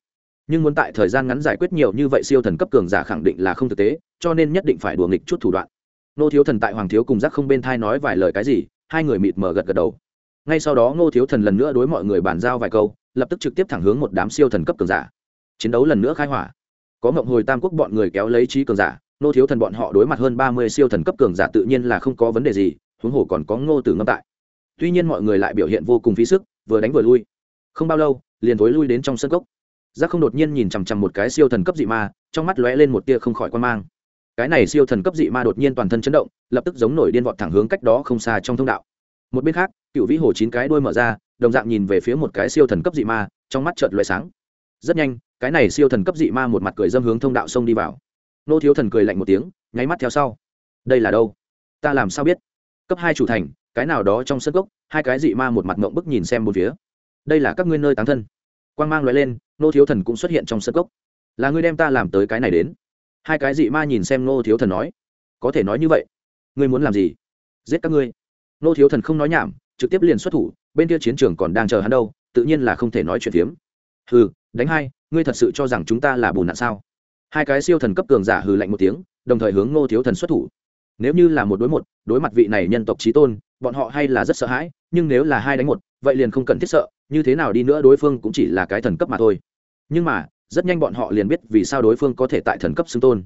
Nhưng muốn tại thời gian ngắn giải quyết nhiều như vậy siêu thần cấp cường giả khẳng định là không thực tế, cho nên nhất định phải đùa nghịch chút thủ đoạn. Nô thiếu thần tại hoàng thiếu cùng giác không bên thai nói vài lời cái gì, hai người mịt mờ gật gật đầu. Ngay sau đó ngô thiếu thần lần nữa đối mọi người bàn giao vài câu, lập tức trực tiếp thẳng hướng một đám siêu thần cấp cường giả. Chiến đấu lần nữa khai hỏa. Có mộng hồi tam quốc bọn người kéo lấy trí cường giả nô thiếu thần bọn họ đối mặt hơn ba mươi siêu thần cấp cường giả tự nhiên là không có vấn đề gì, huống hồ còn có ngô tử ngâm tại. Tuy nhiên mọi người lại biểu hiện vô cùng phí sức vừa đánh vừa lui. Không bao lâu, liền thối lui đến trong sân cốc. Giác không đột nhiên nhìn chằm chằm một cái siêu thần cấp dị ma, trong mắt lóe lên một tia không khỏi quan mang. Cái này siêu thần cấp dị ma đột nhiên toàn thân chấn động, lập tức giống nổi điên vọt thẳng hướng cách đó không xa trong thông đạo. Một bên khác, cựu vĩ hồ chín cái đôi mở ra, đồng dạng nhìn về phía một cái siêu thần cấp dị ma, trong mắt chợt lóe sáng. Rất nhanh, cái này siêu thần cấp dị ma một mặt cười dâm hướng thông đạo sông đi vào. Nô thiếu thần cười lạnh một tiếng, nháy mắt theo sau. Đây là đâu? Ta làm sao biết? Cấp hai chủ thành cái nào đó trong sân gốc, hai cái dị ma một mặt ngộng bức nhìn xem một phía. Đây là các ngươi nơi tán thân. Quan g mang loại lên nô thiếu thần cũng xuất hiện trong sân gốc. Là ngươi đem ta làm tới cái này đến. Hai cái dị ma nhìn xem nô thiếu thần nói. Có thể nói như vậy. Ngươi muốn làm gì? Giết các ngươi. Nô thiếu thần không nói nhảm, trực tiếp liền xuất thủ, bên kia chiến trường còn đang chờ hắn đâu, tự nhiên là không thể nói chuyện phiếm. Hừ, đánh hai, ngươi thật sự cho rằng chúng ta là bùn nạn sao? Hai cái siêu thần cấp cường giả hừ lạnh một tiếng, đồng thời hướng nô thiếu thần xuất thủ. Nếu như là một đối một, đối mặt vị này nhân tộc trí tôn bọn họ hay là rất sợ hãi, nhưng nếu là hai đánh một, vậy liền không cần thiết sợ, như thế nào đi nữa đối phương cũng chỉ là cái thần cấp mà thôi. Nhưng mà, rất nhanh bọn họ liền biết vì sao đối phương có thể tại thần cấp xưng tôn.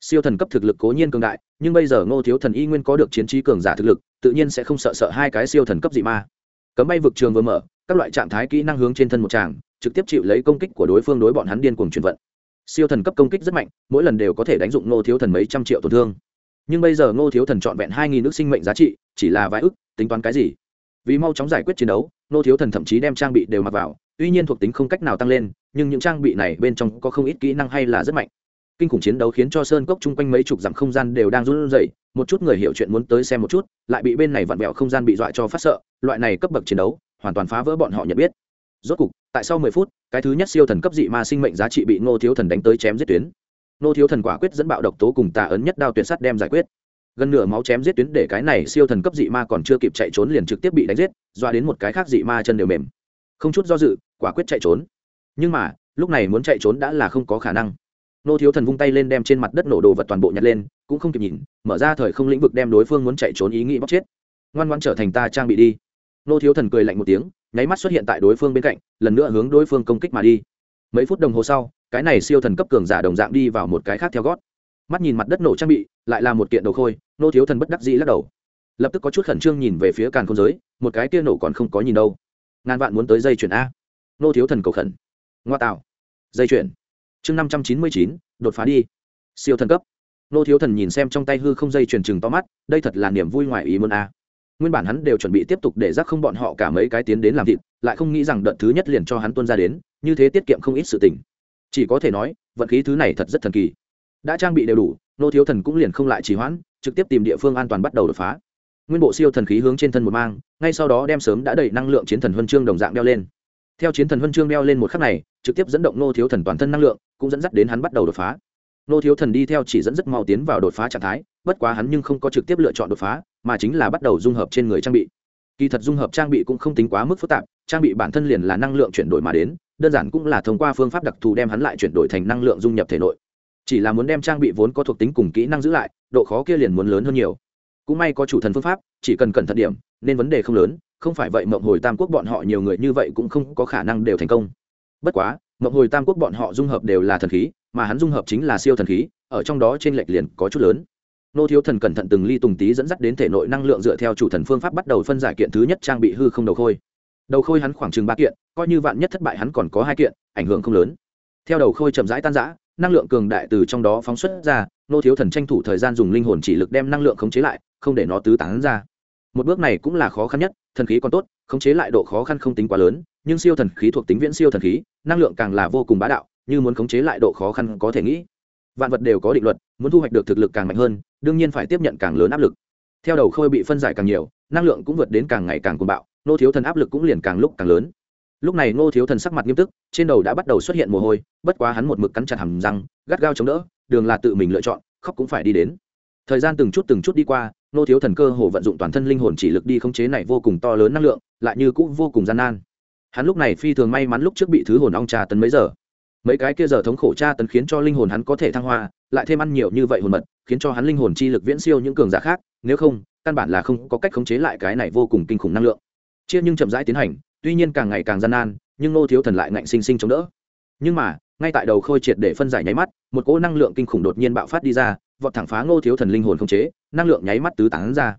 Siêu thần cấp thực lực cố nhiên cường đại, nhưng bây giờ ngô thiếu thần y nguyên có được chiến trí cường giả thực lực, tự nhiên sẽ không sợ sợ hai cái siêu thần cấp dị ma. Cấm bay vực trường vừa mở, các loại trạng thái kỹ năng hướng trên thân một tràng, trực tiếp chịu lấy công kích của đối phương đối bọn hắn điên cuồng chuyển vận. Siêu thần cấp công kích rất mạnh, mỗi lần đều có thể đánh dụng ngô thiếu thần mấy trăm triệu tổn thương. Nhưng bây giờ ngô thiếu thần trọn vẹn hai nghìn nước sinh mệnh giá trị chỉ là vài ức, tính toán cái gì? Vì mau chóng giải quyết chiến đấu, nô thiếu thần thậm chí đem trang bị đều mặc vào, tuy nhiên thuộc tính không cách nào tăng lên, nhưng những trang bị này bên trong có không ít kỹ năng hay là rất mạnh. Kinh khủng chiến đấu khiến cho sơn cốc chung quanh mấy chục dặm không gian đều đang run rẩy, một chút người hiểu chuyện muốn tới xem một chút, lại bị bên này vặn vẹo không gian bị dọa cho phát sợ, loại này cấp bậc chiến đấu, hoàn toàn phá vỡ bọn họ nhận biết. Rốt cục, tại sau mười phút, cái thứ nhất siêu thần cấp dị ma sinh mệnh giá trị bị ngô thiếu thần đánh tới chém giết tuyến. Ngô thiếu thần quả quyết dẫn bạo độc tố cùng tà ấn nhất đao tuyệt sắt đem giải quyết gần nửa máu chém giết tuyến để cái này siêu thần cấp dị ma còn chưa kịp chạy trốn liền trực tiếp bị đánh giết, doa đến một cái khác dị ma chân đều mềm. Không chút do dự, quả quyết chạy trốn. Nhưng mà, lúc này muốn chạy trốn đã là không có khả năng. Nô thiếu thần vung tay lên đem trên mặt đất nổ đồ vật toàn bộ nhặt lên, cũng không kịp nhìn, mở ra thời không lĩnh vực đem đối phương muốn chạy trốn ý nghĩ bóc chết. Ngoan ngoan trở thành ta trang bị đi. Nô thiếu thần cười lạnh một tiếng, nháy mắt xuất hiện tại đối phương bên cạnh, lần nữa hướng đối phương công kích mà đi. Mấy phút đồng hồ sau, cái này siêu thần cấp cường giả đồng dạng đi vào một cái khác theo gót mắt nhìn mặt đất nổ trang bị, lại là một kiện đầu khôi, nô thiếu thần bất đắc dĩ lắc đầu. Lập tức có chút khẩn trương nhìn về phía càn không giới, một cái kia nổ còn không có nhìn đâu. Ngàn vạn muốn tới dây chuyển a. Nô thiếu thần cầu khẩn. Ngoa tạo. Dây chuyển. Chương năm trăm chín mươi chín, đột phá đi. Siêu thần cấp. Nô thiếu thần nhìn xem trong tay hư không dây chuyển chừng to mắt, đây thật là niềm vui ngoài ý muốn a. Nguyên bản hắn đều chuẩn bị tiếp tục để rác không bọn họ cả mấy cái tiến đến làm thịt, lại không nghĩ rằng đợt thứ nhất liền cho hắn tuân ra đến, như thế tiết kiệm không ít sự tình. Chỉ có thể nói, vận khí thứ này thật rất thần kỳ đã trang bị đều đủ, nô thiếu thần cũng liền không lại trì hoãn, trực tiếp tìm địa phương an toàn bắt đầu đột phá. Nguyên bộ siêu thần khí hướng trên thân một mang, ngay sau đó đem sớm đã đầy năng lượng chiến thần huân chương đồng dạng đeo lên. Theo chiến thần huân chương đeo lên một khắc này, trực tiếp dẫn động nô thiếu thần toàn thân năng lượng, cũng dẫn dắt đến hắn bắt đầu đột phá. Nô thiếu thần đi theo chỉ dẫn rất mau tiến vào đột phá trạng thái, bất quá hắn nhưng không có trực tiếp lựa chọn đột phá, mà chính là bắt đầu dung hợp trên người trang bị. Kỳ thật dung hợp trang bị cũng không tính quá mức phức tạp, trang bị bản thân liền là năng lượng chuyển đổi mà đến, đơn giản cũng là thông qua phương pháp đặc thù đem hắn lại chuyển đổi thành năng lượng dung nhập thể nội chỉ là muốn đem trang bị vốn có thuộc tính cùng kỹ năng giữ lại, độ khó kia liền muốn lớn hơn nhiều. Cũng may có chủ thần phương pháp, chỉ cần cẩn thận điểm, nên vấn đề không lớn, không phải vậy mộng hồi tam quốc bọn họ nhiều người như vậy cũng không có khả năng đều thành công. Bất quá, mộng hồi tam quốc bọn họ dung hợp đều là thần khí, mà hắn dung hợp chính là siêu thần khí, ở trong đó trên lệch liền có chút lớn. Nô thiếu thần cẩn thận từng ly tùng tí dẫn dắt đến thể nội năng lượng dựa theo chủ thần phương pháp bắt đầu phân giải kiện thứ nhất trang bị hư không đầu khôi. Đầu khôi hắn khoảng chừng ba kiện, coi như vạn nhất thất bại hắn còn có hai kiện, ảnh hưởng không lớn. Theo đầu khôi chậm rãi tan rã năng lượng cường đại từ trong đó phóng xuất ra, nô thiếu thần tranh thủ thời gian dùng linh hồn chỉ lực đem năng lượng khống chế lại, không để nó tứ tán ra. Một bước này cũng là khó khăn nhất, thần khí còn tốt, khống chế lại độ khó khăn không tính quá lớn, nhưng siêu thần khí thuộc tính viễn siêu thần khí, năng lượng càng là vô cùng bá đạo, như muốn khống chế lại độ khó khăn có thể nghĩ. Vạn vật đều có định luật, muốn thu hoạch được thực lực càng mạnh hơn, đương nhiên phải tiếp nhận càng lớn áp lực. Theo đầu khôi bị phân giải càng nhiều, năng lượng cũng vượt đến càng ngày càng cuồng bạo, nô thiếu thần áp lực cũng liền càng lúc càng lớn lúc này Ngô thiếu thần sắc mặt nghiêm túc, trên đầu đã bắt đầu xuất hiện mồ hôi, bất quá hắn một mực cắn chặt hầm răng, gắt gao chống đỡ, đường là tự mình lựa chọn, khóc cũng phải đi đến. Thời gian từng chút từng chút đi qua, Ngô thiếu thần cơ hồ vận dụng toàn thân linh hồn chỉ lực đi khống chế này vô cùng to lớn năng lượng, lại như cũng vô cùng gian nan. Hắn lúc này phi thường may mắn lúc trước bị thứ hồn ong trà tấn mấy giờ. Mấy cái kia giờ thống khổ tra tấn khiến cho linh hồn hắn có thể thăng hoa, lại thêm ăn nhiều như vậy hồn mật, khiến cho hắn linh hồn chi lực viễn siêu những cường giả khác, nếu không, căn bản là không có cách khống chế lại cái này vô cùng kinh khủng năng lượng. Chia nhưng chậm rãi tiến hành tuy nhiên càng ngày càng gian nan, nhưng ngô thiếu thần lại ngạnh sinh sinh chống đỡ. Nhưng mà, ngay tại đầu khôi triệt để phân giải nháy mắt, một cỗ năng lượng kinh khủng đột nhiên bạo phát đi ra, vọt thẳng phá ngô thiếu thần linh hồn không chế, năng lượng nháy mắt tứ tán ra.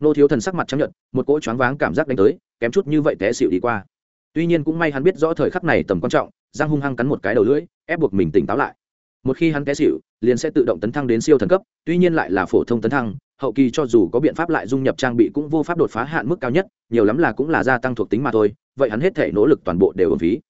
Ngô thiếu thần sắc mặt chấp nhận một cỗ choáng váng cảm giác đánh tới, kém chút như vậy té xịu đi qua. Tuy nhiên cũng may hắn biết rõ thời khắc này tầm quan trọng, giang hung hăng cắn một cái đầu lưỡi, ép buộc mình tỉnh táo lại. Một khi hắn té xịu liền sẽ tự động tấn thăng đến siêu thần cấp, tuy nhiên lại là phổ thông tấn thăng, hậu kỳ cho dù có biện pháp lại dung nhập trang bị cũng vô pháp đột phá hạn mức cao nhất, nhiều lắm là cũng là gia tăng thuộc tính mà thôi vậy hắn hết thể nỗ lực toàn bộ đều ổn phí.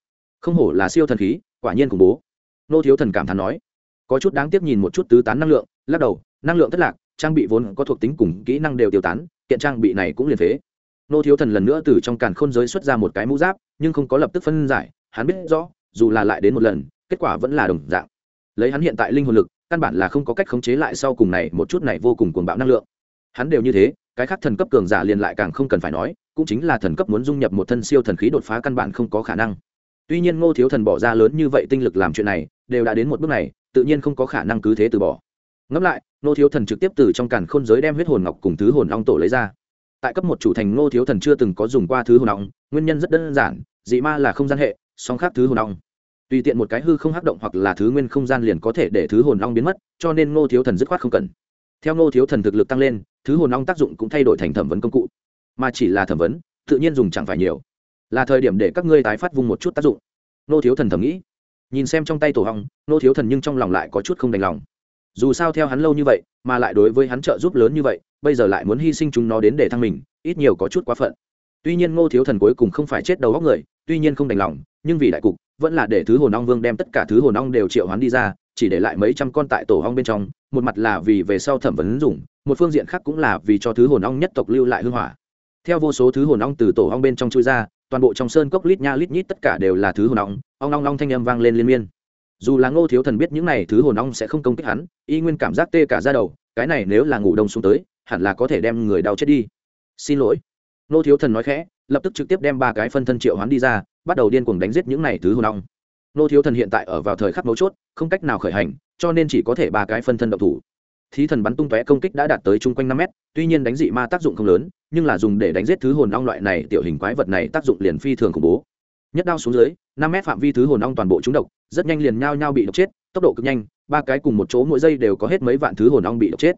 Không hổ là siêu thần khí, quả nhiên khủng bố. Nô thiếu thần cảm thán nói. Có chút đáng tiếc nhìn một chút tứ tán năng lượng, lắc đầu, năng lượng thất lạc, trang bị vốn có thuộc tính cùng kỹ năng đều tiêu tán hiện trang bị này cũng liền phế. Nô thiếu thần lần nữa từ trong càn khôn giới xuất ra một cái mũ giáp, nhưng không có lập tức phân giải, hắn biết rõ, dù là lại đến một lần, kết quả vẫn là đồng dạng. Lấy hắn hiện tại linh hồn lực, căn bản là không có cách khống chế lại sau cùng này, một chút này vô cùng cuồng bạo năng lượng. Hắn đều như thế cái khác thần cấp cường giả liền lại càng không cần phải nói, cũng chính là thần cấp muốn dung nhập một thân siêu thần khí đột phá căn bản không có khả năng. Tuy nhiên ngô thiếu thần bỏ ra lớn như vậy tinh lực làm chuyện này, đều đã đến một bước này, tự nhiên không có khả năng cứ thế từ bỏ. Ngẫm lại, ngô thiếu thần trực tiếp từ trong càn khôn giới đem huyết hồn ngọc cùng thứ hồn long tổ lấy ra. Tại cấp một chủ thành ngô thiếu thần chưa từng có dùng qua thứ hồn ong nguyên nhân rất đơn giản, dị ma là không gian hệ, song khác thứ hồn ong tùy tiện một cái hư không hắc động hoặc là thứ nguyên không gian liền có thể để thứ hồn ong biến mất, cho nên ngô thiếu thần dứt khoát không cần. Theo ngô thiếu thần thực lực tăng lên thứ hồn long tác dụng cũng thay đổi thành thẩm vấn công cụ. Mà chỉ là thẩm vấn, tự nhiên dùng chẳng phải nhiều. Là thời điểm để các ngươi tái phát vung một chút tác dụng. Ngô thiếu thần thầm nghĩ. Nhìn xem trong tay tổ hong ngô thiếu thần nhưng trong lòng lại có chút không đành lòng. Dù sao theo hắn lâu như vậy, mà lại đối với hắn trợ giúp lớn như vậy, bây giờ lại muốn hy sinh chúng nó đến để thăng mình, ít nhiều có chút quá phận. Tuy nhiên ngô thiếu thần cuối cùng không phải chết đầu góc người, tuy nhiên không đành lòng, nhưng vì đại cục vẫn là để thứ hồn ong vương đem tất cả thứ hồn ong đều triệu hoán đi ra, chỉ để lại mấy trăm con tại tổ ong bên trong, một mặt là vì về sau thẩm vấn dùng, một phương diện khác cũng là vì cho thứ hồn ong nhất tộc lưu lại hư hỏa. Theo vô số thứ hồn ong từ tổ ong bên trong chui ra, toàn bộ trong sơn cốc lít nha lít nhít tất cả đều là thứ hồn ong ong ong ong thanh âm vang lên liên miên. Dù là ngô thiếu thần biết những này thứ hồn ong sẽ không công kích hắn, y nguyên cảm giác tê cả ra đầu, cái này nếu là ngủ đông xuống tới, hẳn là có thể đem người đau chết đi. Xin lỗi. Nô thiếu thần nói khẽ, lập tức trực tiếp đem ba cái phân thân triệu hoán đi ra bắt đầu điên cuồng đánh giết những này thứ hồn ong. Nô thiếu thần hiện tại ở vào thời khắc mấu chốt, không cách nào khởi hành, cho nên chỉ có thể ba cái phân thân động thủ. Thí thần bắn tung tóe công kích đã đạt tới chung quanh năm mét, tuy nhiên đánh dị ma tác dụng không lớn, nhưng là dùng để đánh giết thứ hồn ong loại này, tiểu hình quái vật này tác dụng liền phi thường khủng bố. Nhất đao xuống dưới, năm mét phạm vi thứ hồn ong toàn bộ trúng độc, rất nhanh liền nhao nhao bị độc chết, tốc độ cực nhanh, ba cái cùng một chỗ mỗi giây đều có hết mấy vạn thứ hồn ong bị độc chết.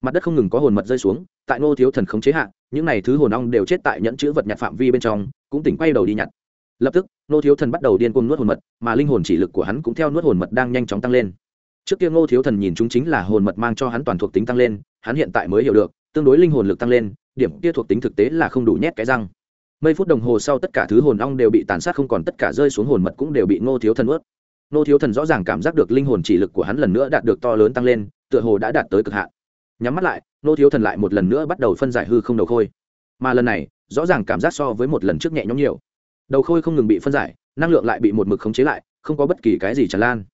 Mặt đất không ngừng có hồn mật rơi xuống, tại ngô thiếu thần khống chế hạ, những n à y thứ hồn ong đều chết tại nhẫn chữ vật nhặt phạm vi bên trong, cũng tỉnh quay đầu đi nhặt lập tức, ngô thiếu thần bắt đầu điên cuồng nuốt hồn mật, mà linh hồn chỉ lực của hắn cũng theo nuốt hồn mật đang nhanh chóng tăng lên. Trước kia ngô thiếu thần nhìn chúng chính là hồn mật mang cho hắn toàn thuộc tính tăng lên, hắn hiện tại mới hiểu được, tương đối linh hồn lực tăng lên, điểm kia thuộc tính thực tế là không đủ nhét cái răng. Mấy phút đồng hồ sau tất cả thứ hồn ong đều bị tàn sát, không còn tất cả rơi xuống hồn mật cũng đều bị ngô thiếu thần ướt ngô thiếu thần rõ ràng cảm giác được linh hồn chỉ lực của hắn lần nữa đạt được to lớn tăng lên, tựa hồ đã đạt tới cực hạn. Nhắm mắt lại, ngô thiếu thần lại một lần nữa bắt đầu phân giải hư không đầu khôi. Mà lần này, rõ ràng cảm giác so với một lần trước nhẹ nhõm nhiều đầu khôi không ngừng bị phân giải, năng lượng lại bị một mực khống chế lại, không có bất kỳ cái gì tràn lan.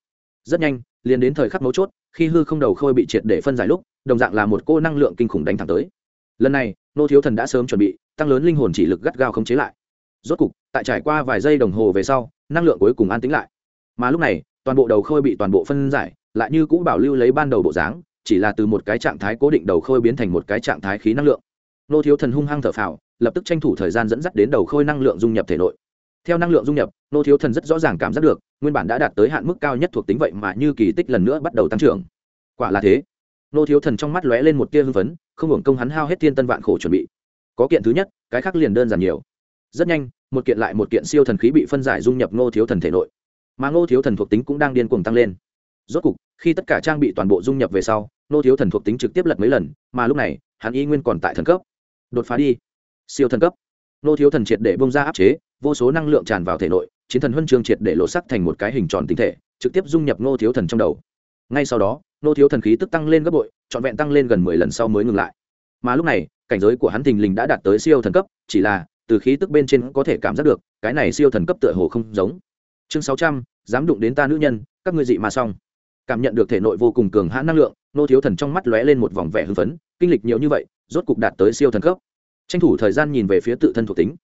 Rất nhanh, liền đến thời khắc mấu chốt, khi hư không đầu khôi bị triệt để phân giải lúc, đồng dạng là một cô năng lượng kinh khủng đánh thẳng tới. Lần này, nô thiếu thần đã sớm chuẩn bị, tăng lớn linh hồn chỉ lực gắt gao khống chế lại. Rốt cục, tại trải qua vài giây đồng hồ về sau, năng lượng cuối cùng an tĩnh lại. Mà lúc này, toàn bộ đầu khôi bị toàn bộ phân giải, lại như cũ bảo lưu lấy ban đầu bộ dáng, chỉ là từ một cái trạng thái cố định đầu khôi biến thành một cái trạng thái khí năng lượng. Nô thiếu thần hung hăng thở phào, lập tức tranh thủ thời gian dẫn dắt đến đầu khôi năng lượng dung nhập thể nội theo năng lượng dung nhập, nô thiếu thần rất rõ ràng cảm giác được, nguyên bản đã đạt tới hạn mức cao nhất thuộc tính vậy mà như kỳ tích lần nữa bắt đầu tăng trưởng. Quả là thế. Nô thiếu thần trong mắt lóe lên một tia hưng phấn, không hưởng công hắn hao hết thiên tân vạn khổ chuẩn bị. Có kiện thứ nhất, cái khác liền đơn giản nhiều. Rất nhanh, một kiện lại một kiện siêu thần khí bị phân giải dung nhập ngô thiếu thần thể nội. Mà ngô thiếu thần thuộc tính cũng đang điên cuồng tăng lên. Rốt cục, khi tất cả trang bị toàn bộ dung nhập về sau ngô thiếu thần thuộc tính trực tiếp lật mấy lần, mà lúc này, hắn y nguyên còn tại thần cấp. Đột phá đi. Siêu thần cấp. Ngô thiếu thần triệt để bông ra áp chế vô số năng lượng tràn vào thể nội, chiến thần huân chương triệt để lộ sắc thành một cái hình tròn tinh thể, trực tiếp dung nhập ngô thiếu thần trong đầu. Ngay sau đó, ngô thiếu thần khí tức tăng lên gấp bội, trọn vẹn tăng lên gần mười lần sau mới ngừng lại. Mà lúc này, cảnh giới của hắn thình lình đã đạt tới siêu thần cấp, chỉ là, từ khí tức bên trên có thể cảm giác được, cái này siêu thần cấp tựa hồ không giống. Chương sáu trăm, dám đụng đến ta nữ nhân, các ngươi dị mà xong. Cảm nhận được thể nội vô cùng cường hãn năng lượng nô thiếu thần trong mắt lóe lên một vòng vẻ hưng phấn, kinh lịch nhiều như vậy, rốt cục đạt tới siêu thần cấp. Tranh thủ thời gian nhìn về phía tự thân thuộc tính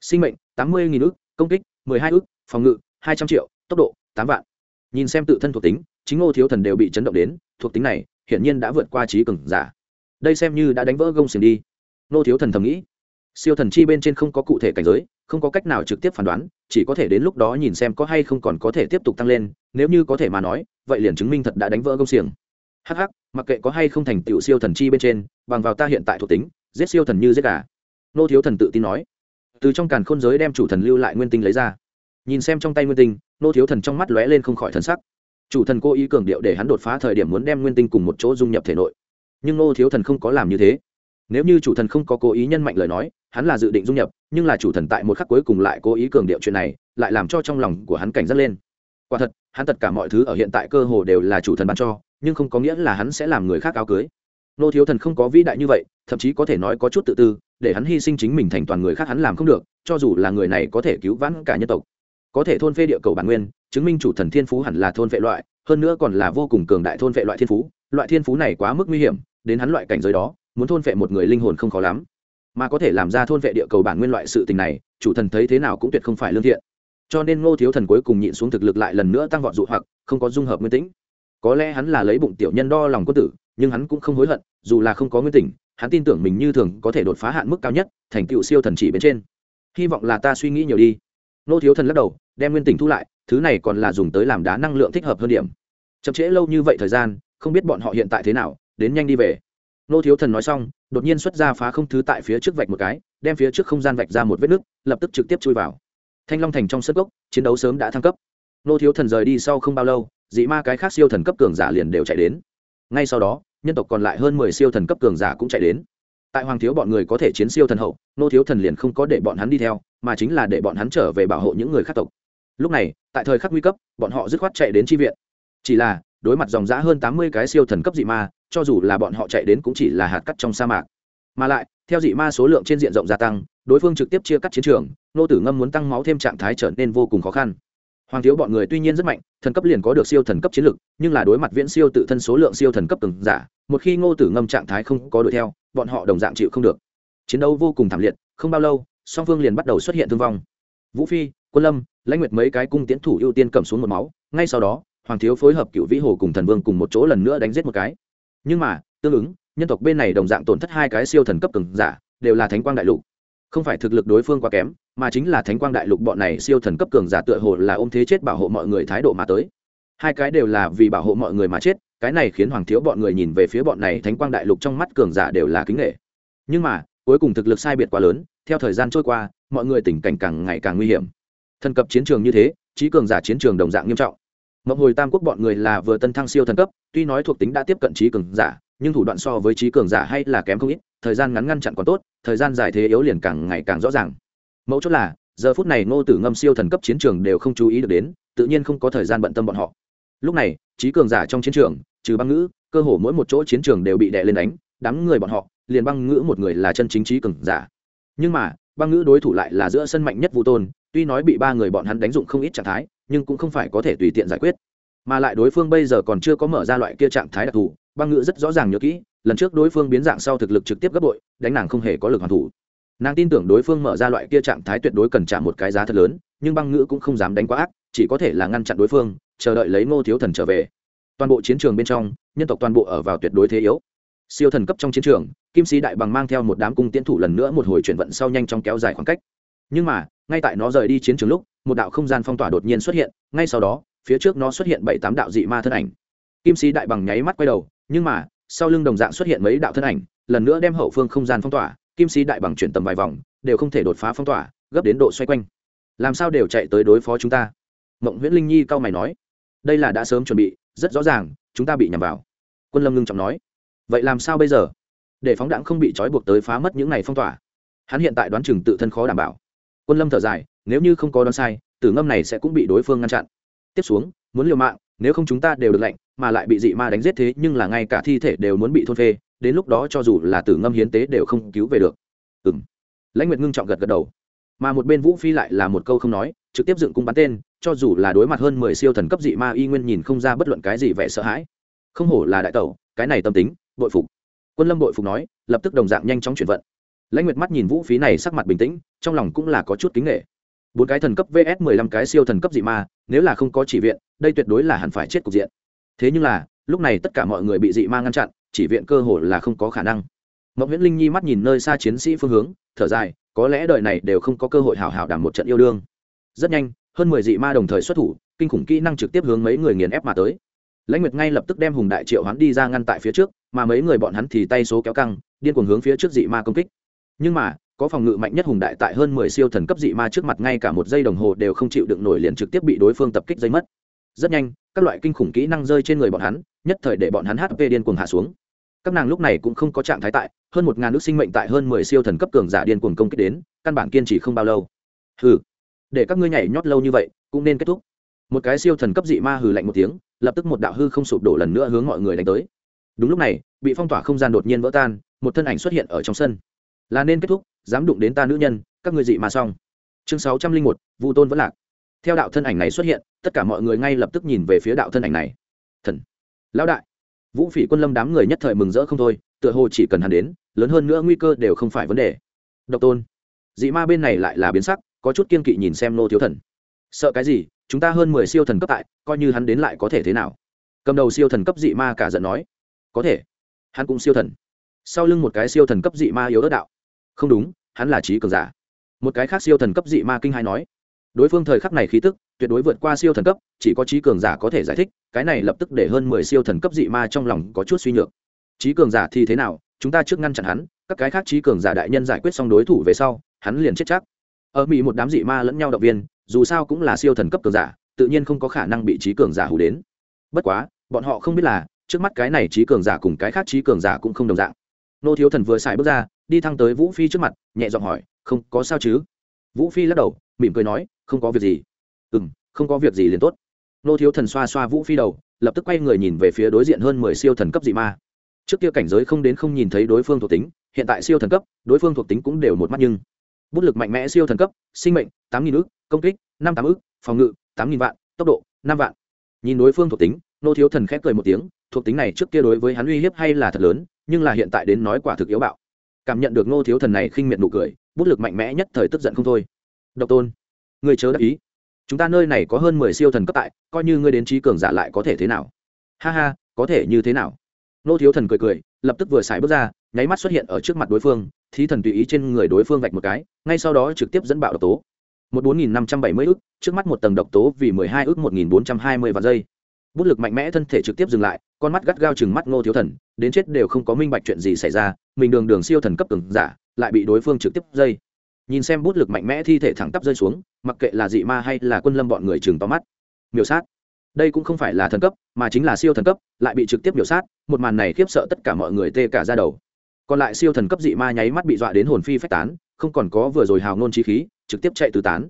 sinh mệnh, tám mươi nghìn ước công kích, mười hai ước phòng ngự, hai trăm triệu, tốc độ, tám vạn. Nhìn xem tự thân thuộc tính, chính ngô thiếu thần đều bị chấn động đến, thuộc tính này, hiển nhiên đã vượt qua trí cường giả. Đây xem như đã đánh vỡ gông xiềng đi. Ngô thiếu thần thầm nghĩ. Siêu thần chi bên trên không có cụ thể cảnh giới, không có cách nào trực tiếp phán đoán, chỉ có thể đến lúc đó nhìn xem có hay không còn có thể tiếp tục tăng lên, nếu như có thể mà nói, vậy liền chứng minh thật đã đánh vỡ gông xiềng. Hh mặc kệ có hay không thành tựu siêu thần chi bên trên, bằng vào ta hiện tại thuộc tính, giết siêu thần như giết gà. Nô thiếu thần tự tin nói từ trong càn khôn giới đem chủ thần lưu lại nguyên tinh lấy ra. Nhìn xem trong tay nguyên tinh, nô thiếu thần trong mắt lóe lên không khỏi thần sắc. Chủ thần cố ý cường điệu để hắn đột phá thời điểm muốn đem nguyên tinh cùng một chỗ dung nhập thể nội. Nhưng nô thiếu thần không có làm như thế. Nếu như chủ thần không có cố ý nhân mạnh lời nói, hắn là dự định dung nhập, nhưng là chủ thần tại một khắc cuối cùng lại cố ý cường điệu chuyện này, lại làm cho trong lòng của hắn cảnh giác lên. Quả thật, hắn tất cả mọi thứ ở hiện tại cơ hồ đều là chủ thần ban cho, nhưng không có nghĩa là hắn sẽ làm người khác áo cưới. Nô thiếu thần không có vĩ đại như vậy, thậm chí có thể nói có chút tự tư để hắn hy sinh chính mình thành toàn người khác hắn làm không được, cho dù là người này có thể cứu vãn cả nhân tộc. Có thể thôn phê địa cầu bản nguyên, chứng minh chủ thần thiên phú hẳn là thôn vệ loại, hơn nữa còn là vô cùng cường đại thôn vệ loại thiên phú. Loại thiên phú này quá mức nguy hiểm, đến hắn loại cảnh giới đó, muốn thôn vệ một người linh hồn không khó lắm. Mà có thể làm ra thôn vệ địa cầu bản nguyên loại sự tình này, chủ thần thấy thế nào cũng tuyệt không phải lương thiện. Cho nên ngô thiếu thần cuối cùng nhịn xuống thực lực lại lần nữa tăng vọt dụ hoặc, không có dung hợp nguyên tĩnh. Có lẽ hắn là lấy bụng tiểu nhân đo lòng quân tử, nhưng hắn cũng không hối hận, dù là không có nguyên tình hắn tin tưởng mình như thường có thể đột phá hạn mức cao nhất, thành tựu siêu thần chỉ bên trên. Hy vọng là ta suy nghĩ nhiều đi. Nô thiếu thần lắc đầu, đem nguyên tỉnh thu lại, thứ này còn là dùng tới làm đá năng lượng thích hợp hơn điểm. Chậm trễ lâu như vậy thời gian, không biết bọn họ hiện tại thế nào, đến nhanh đi về. Nô thiếu thần nói xong, đột nhiên xuất ra phá không thứ tại phía trước vạch một cái, đem phía trước không gian vạch ra một vết nứt, lập tức trực tiếp chui vào. Thanh long thành trong sân gốc chiến đấu sớm đã thăng cấp. Nô thiếu thần rời đi sau không bao lâu, dị ma cái khác siêu thần cấp cường giả liền đều chạy đến. Ngay sau đó nhân tộc còn lại hơn mười siêu thần cấp cường giả cũng chạy đến. Tại hoàng thiếu bọn người có thể chiến siêu thần hậu, nô thiếu thần liền không có để bọn hắn đi theo, mà chính là để bọn hắn trở về bảo hộ những người khác tộc. Lúc này, tại thời khắc nguy cấp, bọn họ dứt khoát chạy đến tri viện. Chỉ là, đối mặt dòng giã hơn tám mươi cái siêu thần cấp dị ma, cho dù là bọn họ chạy đến cũng chỉ là hạt cắt trong sa mạc. Mà lại, theo dị ma số lượng trên diện rộng gia tăng, đối phương trực tiếp chia cắt chiến trường, nô tử ngâm muốn tăng máu thêm trạng thái trở nên vô cùng khó khăn hoàng thiếu bọn người tuy nhiên rất mạnh, thần cấp liền có được siêu thần cấp chiến lực, nhưng là đối mặt viễn siêu tự thân số lượng siêu thần cấp từng giả, một khi ngô tử ngâm trạng thái không có đuổi theo, bọn họ đồng dạng chịu không được. Chiến đấu vô cùng thảm liệt, không bao lâu, song phương liền bắt đầu xuất hiện thương vong. Vũ phi, quân lâm, lãnh nguyệt mấy cái cung tiến thủ ưu tiên cầm xuống một máu, ngay sau đó, hoàng thiếu phối hợp cựu vĩ hồ cùng thần vương cùng một chỗ lần nữa đánh giết một cái. Nhưng mà, tương ứng, nhân tộc bên này đồng dạng tổn thất hai cái siêu thần cấp cường giả, đều là thánh quang đại lục. Không phải thực lực đối phương quá kém mà chính là thánh quang đại lục bọn này siêu thần cấp cường giả tựa hồ là ôm thế chết bảo hộ mọi người thái độ mà tới. Hai cái đều là vì bảo hộ mọi người mà chết, cái này khiến hoàng thiếu bọn người nhìn về phía bọn này thánh quang đại lục trong mắt cường giả đều là kính nghệ nhưng mà, cuối cùng thực lực sai biệt quá lớn, theo thời gian trôi qua, mọi người tình cảnh càng ngày càng nguy hiểm. Thần cấp chiến trường như thế, trí cường giả chiến trường đồng dạng nghiêm trọng. Mộng hồi tam quốc bọn người là vừa tân thăng siêu thần cấp, tuy nói thuộc tính đã tiếp cận trí cường giả, nhưng thủ đoạn so với trí cường giả hay là kém không ít, thời gian ngắn ngăn chặn còn tốt, thời gian dài thế yếu liền càng ngày càng rõ ràng mẫu chốt là, giờ phút này ngô tử ngâm siêu thần cấp chiến trường đều không chú ý được đến, tự nhiên không có thời gian bận tâm bọn họ. Lúc này, trí cường giả trong chiến trường, trừ băng ngữ, cơ hồ mỗi một chỗ chiến trường đều bị đè lên đánh, đám người bọn họ, liền băng ngữ một người là chân chính trí cường giả. Nhưng mà, băng ngữ đối thủ lại là giữa sân mạnh nhất vũ tôn, tuy nói bị ba người bọn hắn đánh dụng không ít trạng thái, nhưng cũng không phải có thể tùy tiện giải quyết. Mà lại đối phương bây giờ còn chưa có mở ra loại kia trạng thái đặc thù, băng ngữ rất rõ ràng nhớ kỹ, lần trước đối phương biến dạng sau thực lực trực tiếp gấp bội, đánh nàng không hề có lực hoàn thủ nàng tin tưởng đối phương mở ra loại kia trạng thái tuyệt đối cần trả một cái giá thật lớn, nhưng băng ngữ cũng không dám đánh quá ác, chỉ có thể là ngăn chặn đối phương, chờ đợi lấy ngô thiếu thần trở về. Toàn bộ chiến trường bên trong, nhân tộc toàn bộ ở vào tuyệt đối thế yếu. Siêu thần cấp trong chiến trường, kim sĩ đại bằng mang theo một đám cung tiến thủ lần nữa một hồi chuyển vận sau nhanh chóng kéo dài khoảng cách. Nhưng mà, ngay tại nó rời đi chiến trường lúc, một đạo không gian phong tỏa đột nhiên xuất hiện, ngay sau đó, phía trước nó xuất hiện bảy tám đạo dị ma thân ảnh. Kim sĩ đại bằng nháy mắt quay đầu, nhưng mà, sau lưng đồng dạng xuất hiện mấy đạo thân ảnh, lần nữa đem hậu phương không gian phong tỏa kim sĩ đại bằng chuyển tầm vài vòng, đều không thể đột phá phong tỏa, gấp đến độ xoay quanh. Làm sao đều chạy tới đối phó chúng ta? Mộng nguyễn linh nhi cau mày nói. Đây là đã sớm chuẩn bị, rất rõ ràng, chúng ta bị nhầm vào. Quân lâm ngưng trọng nói. Vậy làm sao bây giờ? Để phóng đạn không bị trói buộc tới phá mất những ngày phong tỏa. Hắn hiện tại đoán chừng tự thân khó đảm bảo. Quân lâm thở dài, nếu như không có đoán sai, tử ngâm này sẽ cũng bị đối phương ngăn chặn. Tiếp xuống, muốn liều mạng, nếu không chúng ta đều được lệnh, mà lại bị dị ma đánh giết thế nhưng là ngay cả thi thể đều muốn bị thôn phê đến lúc đó cho dù là tử ngâm hiến tế đều không cứu về được. Ừ m lãnh nguyệt ngưng trọng gật gật đầu. Mà một bên vũ phi lại là một câu không nói, trực tiếp dựng cung bắn tên, cho dù là đối mặt hơn mười siêu thần cấp dị ma y nguyên nhìn không ra bất luận cái gì vẻ sợ hãi. Không hổ là đại tẩu, cái này tâm tính, bội phục. Quân lâm bội phục nói, lập tức đồng dạng nhanh chóng chuyển vận. Lãnh nguyệt mắt nhìn vũ phí này sắc mặt bình tĩnh, trong lòng cũng là có chút kính nghệ bốn cái thần cấp vs mười lăm cái siêu thần cấp dị ma, nếu là không có chỉ viện, đây tuyệt đối là hẳn phải chết cục diện. Thế nhưng là, lúc này tất cả mọi người bị dị ma ngăn chặn chỉ viện cơ hồ là không có khả năng. Mộng nguyễn linh nhi mắt nhìn nơi xa chiến sĩ phương hướng, thở dài, có lẽ đời này đều không có cơ hội hào hào đảm một trận yêu đương. Rất nhanh, hơn mười dị ma đồng thời xuất thủ, kinh khủng kỹ năng trực tiếp hướng mấy người nghiền ép mà tới. Lãnh nguyệt ngay lập tức đem hùng đại triệu hắn đi ra ngăn tại phía trước, mà mấy người bọn hắn thì tay số kéo căng, điên cuồng hướng phía trước dị ma công kích. Nhưng mà, có phòng ngự mạnh nhất hùng đại tại hơn mười siêu thần cấp dị ma trước mặt ngay cả một giây đồng hồ đều không chịu đựng nổi liền trực tiếp bị đối phương tập kích dây mất. Rất nhanh, các loại kinh khủng kỹ năng rơi trên người bọn hắn nhất thời để bọn hắn hp điên cuồng hạ xuống. Các nàng lúc này cũng không có trạng thái tại, hơn một ngàn nước sinh mệnh tại hơn mười siêu thần cấp cường giả điên cuồng công kích đến, căn bản kiên trì không bao lâu. Hừ, để các ngươi nhảy nhót lâu như vậy, cũng nên kết thúc. Một cái siêu thần cấp dị ma hừ lạnh một tiếng, lập tức một đạo hư không sụp đổ lần nữa hướng mọi người đánh tới. Đúng lúc này, bị phong tỏa không gian đột nhiên vỡ tan, một thân ảnh xuất hiện ở trong sân. Là nên kết thúc, dám đụng đến ta nữ nhân, các ngươi dị ma xong. Chương sáu trăm linh một, vu tôn vẫn lạc. Theo đạo thân ảnh này xuất hiện, tất cả mọi người ngay lập tức nhìn về phía đạo thân ảnh này. Thần lão đại, vũ phỉ quân lâm đám người nhất thời mừng rỡ không thôi, tựa hồ chỉ cần hắn đến, lớn hơn nữa nguy cơ đều không phải vấn đề. Độc tôn, dị ma bên này lại là biến sắc, có chút kiên kỵ nhìn xem nô thiếu thần. Sợ cái gì, chúng ta hơn mười siêu thần cấp tại, coi như hắn đến lại có thể thế nào? Cầm đầu siêu thần cấp dị ma cả giận nói. Có thể, hắn cũng siêu thần. Sau lưng một cái siêu thần cấp dị ma yếu đất đạo. Không đúng, hắn là trí cường giả. Một cái khác siêu thần cấp dị ma kinh hai nói đối phương thời khắc này khí tức, tuyệt đối vượt qua siêu thần cấp, chỉ có trí cường giả có thể giải thích, cái này lập tức để hơn mười siêu thần cấp dị ma trong lòng có chút suy nhược. Trí cường giả thì thế nào? Chúng ta trước ngăn chặn hắn, các cái khác trí cường giả đại nhân giải quyết xong đối thủ về sau, hắn liền chết chắc. Ở mỹ một đám dị ma lẫn nhau động viên, dù sao cũng là siêu thần cấp cường giả, tự nhiên không có khả năng bị trí cường giả hù đến. Bất quá, bọn họ không biết là, trước mắt cái này trí cường giả cùng cái khác trí cường giả cũng không đồng dạng. Nô thiếu thần vừa xài bước ra, đi thăng tới vũ phi trước mặt, nhẹ giọng hỏi, không, có sao chứ? Vũ phi lắc đầu, mỉm cười nói không có việc gì. Ừ m không có việc gì liền tốt. Nô thiếu thần xoa xoa vũ phi đầu, lập tức quay người nhìn về phía đối diện hơn mười siêu thần cấp dị ma. Trước kia cảnh giới không đến không nhìn thấy đối phương thuộc tính, hiện tại siêu thần cấp, đối phương thuộc tính cũng đều một mắt nhưng. Bút lực mạnh mẽ siêu thần cấp, sinh mệnh, tám nghìn ước công kích, năm tám ước phòng ngự, tám nghìn vạn, tốc độ, năm vạn. Nhìn đối phương thuộc tính, nô thiếu thần khép cười một tiếng, thuộc tính này trước kia đối với hắn uy hiếp hay là thật lớn, nhưng là hiện tại đến nói quả thực yếu bạo. Cảm nhận được nô thiếu thần này khinh miệt nụ cười, bút lực mạnh mẽ nhất thời tức giận không thôi. Độc tôn người chớ đắc ý. Chúng ta nơi này có hơn mười siêu thần cấp tại, coi như ngươi đến trí cường giả lại có thể thế nào? Ha ha, có thể như thế nào? Ngô thiếu thần cười cười, lập tức vừa xài bước ra, nháy mắt xuất hiện ở trước mặt đối phương, thí thần tùy ý trên người đối phương vạch một cái, ngay sau đó trực tiếp dẫn bạo độc tố. Một bốn nghìn năm trăm bảy mươi ước trước mắt một tầng độc tố vì mười hai ước một nghìn bốn trăm hai mươi vạn giây. Bút lực mạnh mẽ thân thể trực tiếp dừng lại, con mắt gắt gao chừng mắt ngô thiếu thần, đến chết đều không có minh bạch chuyện gì xảy ra, mình đường đường siêu thần cấp từng giả, lại bị đối phương trực tiếp dây nhìn xem bút lực mạnh mẽ thi thể thẳng tắp rơi xuống, mặc kệ là dị ma hay là quân lâm bọn người chừng to mắt. Miểu sát. Đây cũng không phải là thần cấp, mà chính là siêu thần cấp, lại bị trực tiếp miểu sát, một màn này khiếp sợ tất cả mọi người tê cả ra đầu. Còn lại siêu thần cấp dị ma nháy mắt bị dọa đến hồn phi phách tán, không còn có vừa rồi hào ngôn trí khí, trực tiếp chạy tứ tán.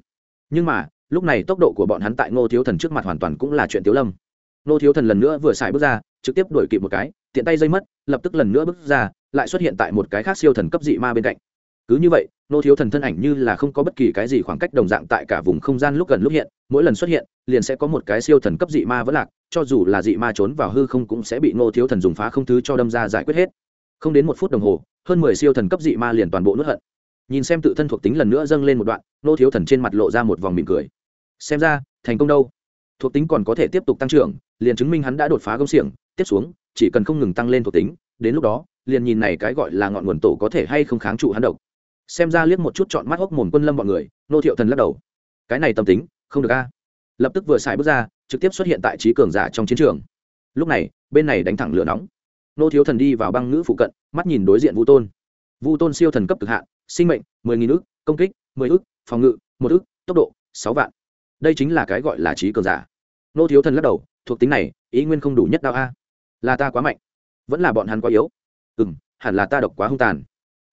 Nhưng mà, lúc này tốc độ của bọn hắn tại ngô thiếu thần trước mặt hoàn toàn cũng là chuyện tiếu lâm. Ngô thiếu thần lần nữa vừa xài bước ra, trực tiếp đuổi kịp một cái, tiện tay dây mất, lập tức lần nữa bước ra, lại xuất hiện tại một cái khác siêu thần cấp dị ma bên cạnh cứ như vậy, nô thiếu thần thân ảnh như là không có bất kỳ cái gì khoảng cách đồng dạng tại cả vùng không gian lúc gần lúc hiện, mỗi lần xuất hiện, liền sẽ có một cái siêu thần cấp dị ma vẫn lạc, cho dù là dị ma trốn vào hư không cũng sẽ bị nô thiếu thần dùng phá không thứ cho đâm ra giải quyết hết. Không đến một phút đồng hồ, hơn mười siêu thần cấp dị ma liền toàn bộ nuốt hận. Nhìn xem tự thân thuộc tính lần nữa dâng lên một đoạn, nô thiếu thần trên mặt lộ ra một vòng mỉm cười. Xem ra, thành công đâu? Thuộc tính còn có thể tiếp tục tăng trưởng, liền chứng minh hắn đã đột phá công xiềng, tiếp xuống, chỉ cần không ngừng tăng lên thuộc tính, đến lúc đó, liền nhìn này cái gọi là ngọn nguồn tổ có thể hay không kháng trụ hắn độc xem ra liếc một chút chọn mắt hốc mồm quân lâm bọn người, nô thiệu thần lắc đầu. Cái này tâm tính, không được a. Lập tức vừa xài bước ra, trực tiếp xuất hiện tại trí cường giả trong chiến trường. Lúc này, bên này đánh thẳng lửa nóng. Nô thiếu thần đi vào băng ngữ phụ cận, mắt nhìn đối diện vu tôn. Vu tôn siêu thần cấp cực hạn, sinh mệnh, mười nghìn ước công kích, mười ước phòng ngự, một ước tốc độ, sáu vạn. Đây chính là cái gọi là trí cường giả. Nô thiếu thần lắc đầu, thuộc tính này, ý nguyên không đủ nhất đạo a. Là ta quá mạnh, vẫn là bọn hắn quá yếu. Ừ m hẳn là ta độc quá hung tàn.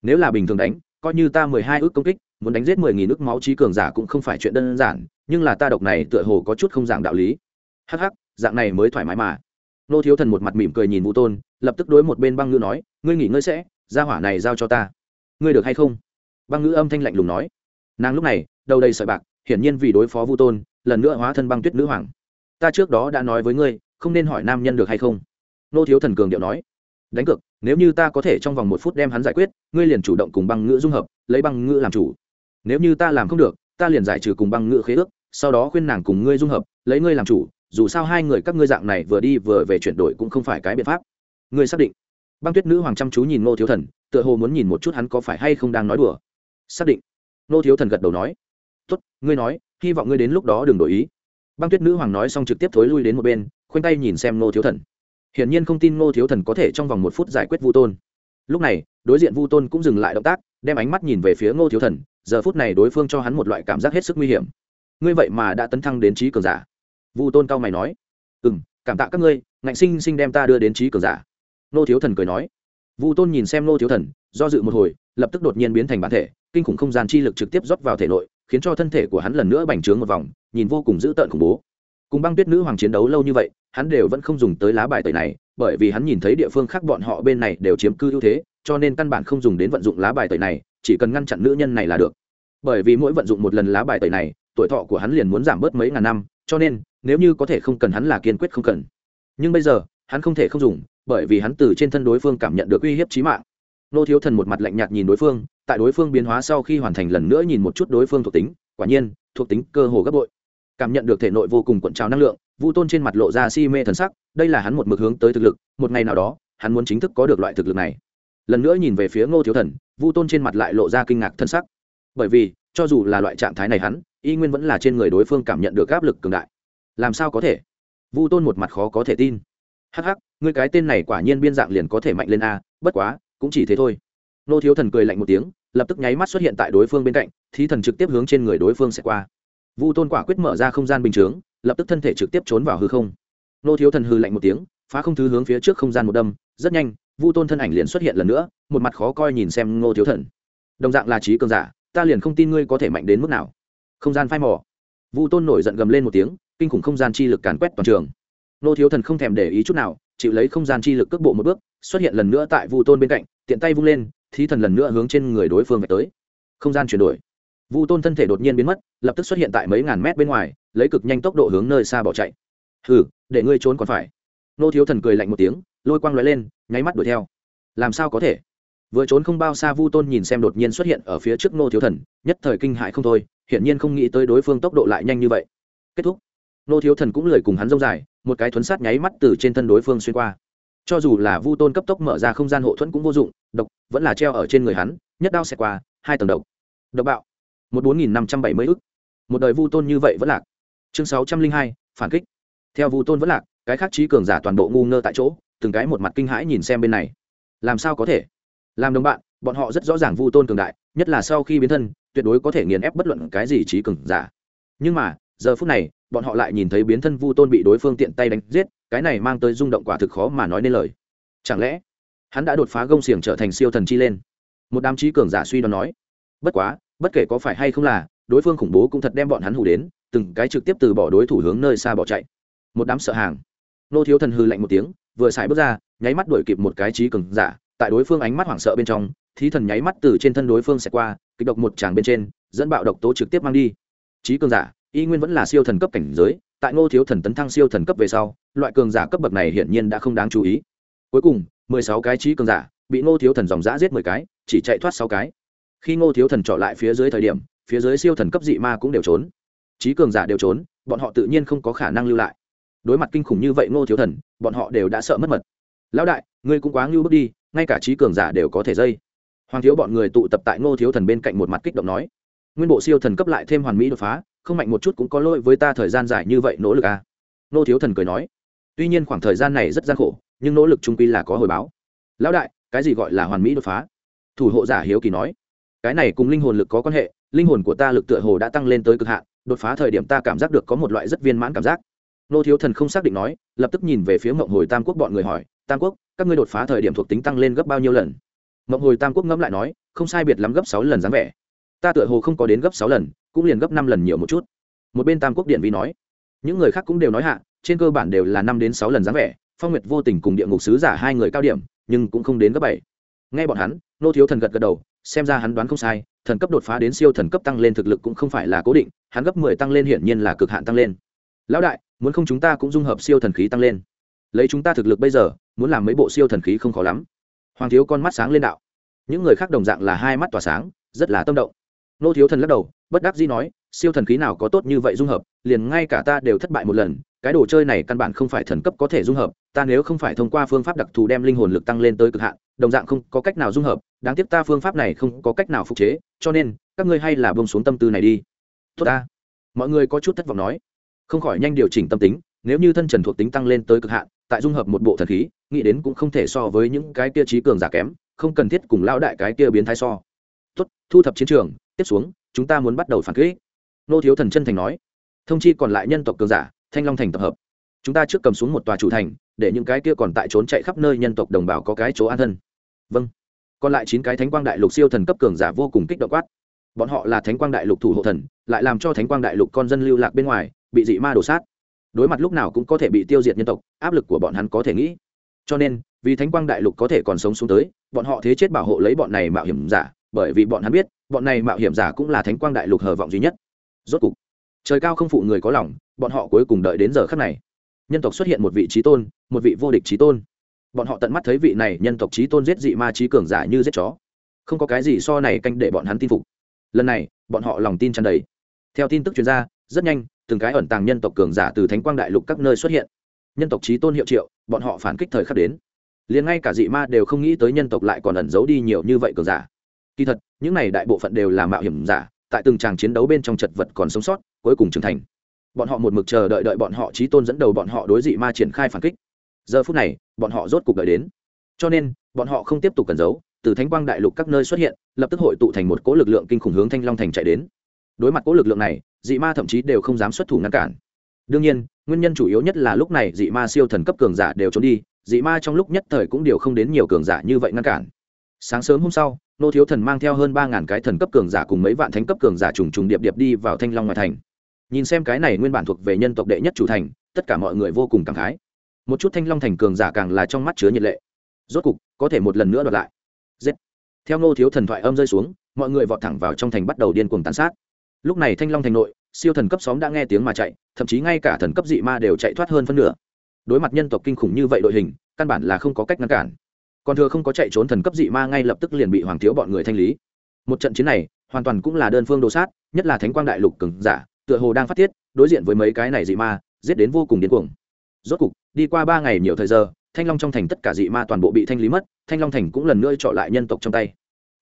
Nếu là bình thường đánh coi như ta mười hai ước công kích, muốn đánh giết mười nghìn ước máu trí cường giả cũng không phải chuyện đơn giản, nhưng là ta độc này tựa hồ có chút không dạng đạo lý. Hắc hắc, dạng này mới thoải mái mà. Nô thiếu thần một mặt mỉm cười nhìn vũ tôn, lập tức đối một bên băng ngữ nói, ngươi nghỉ ngơi sẽ ra hỏa này giao cho ta. Ngươi được hay không? Băng ngữ âm thanh lạnh lùng nói. Nàng lúc này, đầu đầy sợi bạc, hiển nhiên vì đối phó vu tôn, lần nữa hóa thân băng tuyết nữ hoàng. Ta trước đó đã nói với ngươi, không nên hỏi nam nhân được hay không. Nô thiếu thần cường điệu nói đánh cược, nếu như ta có thể trong vòng một phút đem hắn giải quyết, ngươi liền chủ động cùng băng ngữ dung hợp, lấy băng ngữ làm chủ. Nếu như ta làm không được, ta liền giải trừ cùng băng ngữ khế ước, sau đó khuyên nàng cùng ngươi dung hợp, lấy ngươi làm chủ, dù sao hai người các ngươi dạng này vừa đi vừa về chuyển đổi cũng không phải cái biện pháp. Ngươi xác định. Băng tuyết nữ hoàng chăm chú nhìn ngô thiếu thần, tựa hồ muốn nhìn một chút hắn có phải hay không đang nói đùa. Xác định. Ngô thiếu thần gật đầu nói. Tốt, ngươi nói, hy vọng ngươi đến lúc đó đừng đổi ý. Băng tuyết nữ hoàng nói xong trực tiếp thối lui đến một bên, khoanh tay nhìn xem ngô thiếu thần hiển nhiên không tin ngô thiếu thần có thể trong vòng một phút giải quyết vu tôn. Lúc này, đối diện vu tôn cũng dừng lại động tác, đem ánh mắt nhìn về phía ngô thiếu thần, giờ phút này đối phương cho hắn một loại cảm giác hết sức nguy hiểm. Ngươi vậy mà đã tấn thăng đến trí cường giả. Vu tôn cao mày nói. Ừ m cảm tạ các ngươi, ngạnh sinh sinh đem ta đưa đến trí cường giả. Ngô thiếu thần cười nói. Vu tôn nhìn xem ngô thiếu thần, do dự một hồi, lập tức đột nhiên biến thành bản thể, kinh khủng không gian chi lực trực tiếp rót vào thể nội, khiến cho thân thể của hắn lần nữa bành trướng một vòng, nhìn vô cùng dữ tợn khủng bố. Cùng băng tuyết nữ hoàng chiến đấu lâu như vậy hắn đều vẫn không dùng tới lá bài tẩy này, bởi vì hắn nhìn thấy địa phương khác bọn họ bên này đều chiếm cư ưu thế, cho nên căn bản không dùng đến vận dụng lá bài tẩy này, chỉ cần ngăn chặn nữ nhân này là được. Bởi vì mỗi vận dụng một lần lá bài tẩy này, tuổi thọ của hắn liền muốn giảm bớt mấy ngàn năm, cho nên, nếu như có thể không cần hắn là kiên quyết không cần. Nhưng bây giờ, hắn không thể không dùng, bởi vì hắn từ trên thân đối phương cảm nhận được uy hiếp trí mạng. Nô thiếu thần một mặt lạnh nhạt nhìn đối phương, tại đối phương biến hóa sau khi hoàn thành lần nữa nhìn một chút đối phương thuộc tính, quả nhiên, thuộc tính cơ hồ gấp bội cảm nhận được thể nội vô cùng cuộn trào năng lượng, vu tôn trên mặt lộ ra si mê thần sắc, đây là hắn một mực hướng tới thực lực, một ngày nào đó, hắn muốn chính thức có được loại thực lực này. Lần nữa nhìn về phía ngô thiếu thần, vu tôn trên mặt lại lộ ra kinh ngạc thân sắc. Bởi vì, cho dù là loại trạng thái này hắn, y nguyên vẫn là trên người đối phương cảm nhận được áp lực cường đại. Làm sao có thể? Vu tôn một mặt khó có thể tin. Hắc hắc người cái tên này quả nhiên biên dạng liền có thể mạnh lên a, bất quá, cũng chỉ thế thôi. Ngô thiếu thần cười lạnh một tiếng, lập tức nháy mắt xuất hiện tại đối phương bên cạnh, thí thần trực tiếp hướng trên người đối phương sẽ qua vu tôn quả quyết mở ra không gian bình chướng, lập tức thân thể trực tiếp trốn vào hư không. Nô thiếu thần hư lạnh một tiếng, phá không thứ hướng phía trước không gian một đâm, rất nhanh, vu tôn thân ảnh liền xuất hiện lần nữa, một mặt khó coi nhìn xem ngô thiếu thần. Đồng dạng là trí cường giả, ta liền không tin ngươi có thể mạnh đến mức nào. Không gian phai mỏ vu tôn nổi giận gầm lên một tiếng, kinh khủng không gian chi lực càn quét toàn trường. Nô thiếu thần không thèm để ý chút nào, chịu lấy không gian chi lực cước bộ một bước, xuất hiện lần nữa tại vu tôn bên cạnh, tiện tay vung lên, thí thần lần nữa hướng trên người đối phương về tới. Không gian chuyển đổi vu tôn thân thể đột nhiên biến mất, lập tức xuất hiện tại mấy ngàn mét bên ngoài, lấy cực nhanh tốc độ hướng nơi xa bỏ chạy. Hừ, để ngươi trốn còn phải. Nô thiếu thần cười lạnh một tiếng, lôi quang lóe lên, nháy mắt đuổi theo. Làm sao có thể? Vừa trốn không bao xa vu tôn nhìn xem đột nhiên xuất hiện ở phía trước Nô thiếu thần, nhất thời kinh hại không thôi, hiển nhiên không nghĩ tới đối phương tốc độ lại nhanh như vậy. Kết thúc. Nô thiếu thần cũng lười cùng hắn rông dài, một cái thuấn sát nháy mắt từ trên thân đối phương xuyên qua. Cho dù là vu tôn cấp tốc mở ra không gian hộ thuẫn cũng vô dụng, độc vẫn là treo ở trên người hắn, nhất đao xẹt qua, hai tầng độc. Độc bạo một bốn nghìn năm trăm bảy mươi ức. Một đời vu tôn như vậy vẫn lạc. Chương sáu trăm linh hai, phản kích. Theo vu tôn vẫn lạc, cái khác trí cường giả toàn bộ ngu ngơ tại chỗ, từng cái một mặt kinh hãi nhìn xem bên này. Làm sao có thể? Làm đồng bạn, bọn họ rất rõ ràng vu tôn cường đại, nhất là sau khi biến thân, tuyệt đối có thể nghiền ép bất luận cái gì trí cường giả. Nhưng mà, giờ phút này, bọn họ lại nhìn thấy biến thân vu tôn bị đối phương tiện tay đánh giết, cái này mang tới rung động quả thực khó mà nói nên lời. Chẳng lẽ, hắn đã đột phá gông xiềng trở thành siêu thần chi lên? Một đám trí cường giả suy đoán nói. Bất quá bất kể có phải hay không là, đối phương khủng bố cũng thật đem bọn hắn hủ đến, từng cái trực tiếp từ bỏ đối thủ hướng nơi xa bỏ chạy. Một đám sợ hàng. Nô thiếu thần hư lạnh một tiếng, vừa xài bước ra, nháy mắt đuổi kịp một cái trí cường giả, tại đối phương ánh mắt hoảng sợ bên trong, thí thần nháy mắt từ trên thân đối phương sẽ qua, kịch độc một tràng bên trên, dẫn bạo độc tố trực tiếp mang đi. Trí cường giả, y nguyên vẫn là siêu thần cấp cảnh giới, tại ngô thiếu thần tấn thăng siêu thần cấp về sau, loại cường giả cấp bậc này hiển nhiên đã không đáng chú ý. Cuối cùng, mười sáu cái trí cường giả, bị ngô thiếu thần dòng giã giết mười cái, chỉ chạy thoát sáu cái khi ngô thiếu thần trọ lại phía dưới thời điểm, phía dưới siêu thần cấp dị ma cũng đều trốn. Trí cường giả đều trốn, bọn họ tự nhiên không có khả năng lưu lại. Đối mặt kinh khủng như vậy ngô thiếu thần, bọn họ đều đã sợ mất mật. Lão đại, ngươi cũng quá ngưu bước đi, ngay cả trí cường giả đều có thể dây. Hoàng thiếu bọn người tụ tập tại ngô thiếu thần bên cạnh một mặt kích động nói. Nguyên bộ siêu thần cấp lại thêm hoàn mỹ đột phá, không mạnh một chút cũng có lỗi với ta thời gian dài như vậy nỗ lực à. ngô thiếu thần cười nói. Tuy nhiên khoảng thời gian này rất gian khổ, nhưng nỗ lực trung quy là có hồi báo. Lão đại, cái gì gọi là hoàn mỹ đột phá? Thủ hộ giả hiếu kỳ nói cái này cùng linh hồn lực có quan hệ, linh hồn của ta lực tựa hồ đã tăng lên tới cực hạn, đột phá thời điểm ta cảm giác được có một loại rất viên mãn cảm giác. Nô thiếu thần không xác định nói, lập tức nhìn về phía mộng hồi tam quốc bọn người hỏi, tam quốc, các ngươi đột phá thời điểm thuộc tính tăng lên gấp bao nhiêu lần? Mộng hồi tam quốc ngẫm lại nói, không sai biệt lắm gấp sáu lần dáng vẻ. Ta tựa hồ không có đến gấp sáu lần, cũng liền gấp năm lần nhiều một chút. Một bên tam quốc điện vi nói, những người khác cũng đều nói hạ, trên cơ bản đều là năm đến sáu lần dáng vẻ, phong nguyệt vô tình cùng địa ngục sứ giả hai người cao điểm, nhưng cũng không đến gấp bảy. Nghe bọn hắn, nô thiếu thần gật gật đầu xem ra hắn đoán không sai, thần cấp đột phá đến siêu thần cấp tăng lên thực lực cũng không phải là cố định, hắn gấp mười tăng lên hiển nhiên là cực hạn tăng lên. Lão đại, muốn không chúng ta cũng dung hợp siêu thần khí tăng lên. Lấy chúng ta thực lực bây giờ, muốn làm mấy bộ siêu thần khí không khó lắm. Hoàng thiếu con mắt sáng lên đạo. Những người khác đồng dạng là hai mắt tỏa sáng, rất là tâm động. Nô thiếu thần lắc đầu, bất đắc dĩ nói, siêu thần khí nào có tốt như vậy dung hợp, liền ngay cả ta đều thất bại một lần, cái đồ chơi này căn bản không phải thần cấp có thể dung hợp, ta nếu không phải thông qua phương pháp đặc thù đem linh hồn lực tăng lên tới cực hạn đồng dạng không có cách nào dung hợp, đáng tiếc ta phương pháp này không có cách nào phục chế, cho nên, các ngươi hay là bông xuống tâm tư này đi. Tốt ta. Mọi người có chút thất vọng nói. Không khỏi nhanh điều chỉnh tâm tính, nếu như thân trần thuộc tính tăng lên tới cực hạn, tại dung hợp một bộ thần khí, nghĩ đến cũng không thể so với những cái kia trí cường giả kém, không cần thiết cùng lao đại cái kia biến thái so. Tốt, thu thập chiến trường, tiếp xuống, chúng ta muốn bắt đầu phản kích. Nô thiếu thần chân thành nói. Thông chi còn lại nhân tộc cường giả, thanh long thành tập hợp. Chúng ta trước cầm xuống một tòa chủ thành để những cái kia còn tại trốn chạy khắp nơi nhân tộc đồng bào có cái chỗ an thân. Vâng. Còn lại chín cái thánh quang đại lục siêu thần cấp cường giả vô cùng kích động quát. Bọn họ là thánh quang đại lục thủ hộ thần, lại làm cho thánh quang đại lục con dân lưu lạc bên ngoài, bị dị ma đổ sát. Đối mặt lúc nào cũng có thể bị tiêu diệt nhân tộc, áp lực của bọn hắn có thể nghĩ. Cho nên, vì thánh quang đại lục có thể còn sống xuống tới, bọn họ thế chết bảo hộ lấy bọn này mạo hiểm giả, bởi vì bọn hắn biết, bọn này mạo hiểm giả cũng là thánh quang đại lục hờ vọng duy nhất. Rốt cục, trời cao không phụ người có lòng, bọn họ cuối cùng đợi đến giờ khắc này nhân tộc xuất hiện một vị trí tôn, một vị vô địch trí tôn. Bọn họ tận mắt thấy vị này nhân tộc trí tôn giết dị ma trí cường giả như giết chó. Không có cái gì so này canh để bọn hắn tin phục. Lần này, bọn họ lòng tin tràn đầy. Theo tin tức chuyên gia rất nhanh, từng cái ẩn tàng nhân tộc cường giả từ thánh quang đại lục các nơi xuất hiện. Nhân tộc trí tôn hiệu triệu, bọn họ phản kích thời khắc đến. Liền ngay cả dị ma đều không nghĩ tới nhân tộc lại còn ẩn giấu đi nhiều như vậy cường giả. Kỳ thật, những này đại bộ phận đều là mạo hiểm giả, tại từng tràng chiến đấu bên trong chật vật còn sống sót, cuối cùng trưởng thành bọn họ một mực chờ đợi đợi bọn họ trí tôn dẫn đầu bọn họ đối dị ma triển khai phản kích. Giờ phút này, bọn họ rốt cục đợi đến. Cho nên, bọn họ không tiếp tục cần giấu, từ thánh quang đại lục các nơi xuất hiện, lập tức hội tụ thành một cỗ lực lượng kinh khủng hướng thanh long thành chạy đến. Đối mặt cỗ lực lượng này, dị ma thậm chí đều không dám xuất thủ ngăn cản. Đương nhiên, nguyên nhân chủ yếu nhất là lúc này dị ma siêu thần cấp cường giả đều trốn đi, dị ma trong lúc nhất thời cũng đều không đến nhiều cường giả như vậy ngăn cản. Sáng sớm hôm sau, nô thiếu thần mang theo hơn ba ngàn cái thần cấp cường giả cùng mấy vạn thánh cấp cường giả trùng trùng điệp điệp đi vào thanh long ngoài thành nhìn xem cái này nguyên bản thuộc về nhân tộc đệ nhất chủ thành, tất cả mọi người vô cùng cảm khái. Một chút thanh long thành cường giả càng là trong mắt chứa nhiệt lệ. Rốt cục, có thể một lần nữa đoạt lại. Giết. Theo ngô thiếu thần thoại âm rơi xuống, mọi người vọt thẳng vào trong thành bắt đầu điên cuồng tàn sát. Lúc này thanh long thành nội, siêu thần cấp xóm đã nghe tiếng mà chạy, thậm chí ngay cả thần cấp dị ma đều chạy thoát hơn phân nửa. Đối mặt nhân tộc kinh khủng như vậy đội hình, căn bản là không có cách ngăn cản. Còn thừa không có chạy trốn thần cấp dị ma ngay lập tức liền bị hoàng thiếu bọn người thanh lý. Một trận chiến này, hoàn toàn cũng là đơn phương đồ sát, nhất là thánh quang đại lục cường giả tựa hồ đang phát tiết, đối diện với mấy cái này dị ma, giết đến vô cùng điên cuồng. Rốt cục, đi qua ba ngày nhiều thời giờ, thanh long trong thành tất cả dị ma toàn bộ bị thanh lý mất, thanh long thành cũng lần nữa trọ lại nhân tộc trong tay.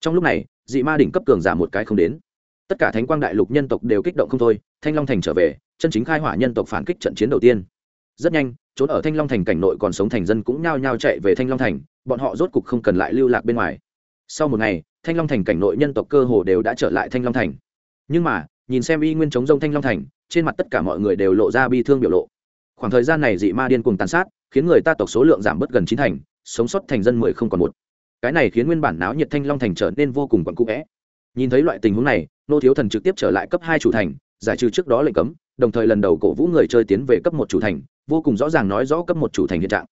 Trong lúc này, dị ma đỉnh cấp cường giả một cái không đến. Tất cả thánh quang đại lục nhân tộc đều kích động không thôi, thanh long thành trở về, chân chính khai hỏa nhân tộc phản kích trận chiến đầu tiên. Rất nhanh, trốn ở thanh long thành cảnh nội còn sống thành dân cũng nhao nhao chạy về thanh long thành, bọn họ rốt cục không cần lại lưu lạc bên ngoài. Sau một ngày, thanh long thành cảnh nội nhân tộc cơ hồ đều đã trở lại thanh long thành. Nhưng mà nhìn xem y nguyên chống rông thanh long thành, trên mặt tất cả mọi người đều lộ ra bi thương biểu lộ. Khoảng thời gian này dị ma điên cuồng tàn sát, khiến người ta tộc số lượng giảm bớt gần chín thành, sống sót thành dân mười không còn một. Cái này khiến nguyên bản náo nhiệt thanh long thành trở nên vô cùng quặn cũ vẽ. Nhìn thấy loại tình huống này, nô thiếu thần trực tiếp trở lại cấp hai chủ thành, giải trừ trước đó lệnh cấm, đồng thời lần đầu cổ vũ người chơi tiến về cấp một chủ thành, vô cùng rõ ràng nói rõ cấp một chủ thành hiện trạng.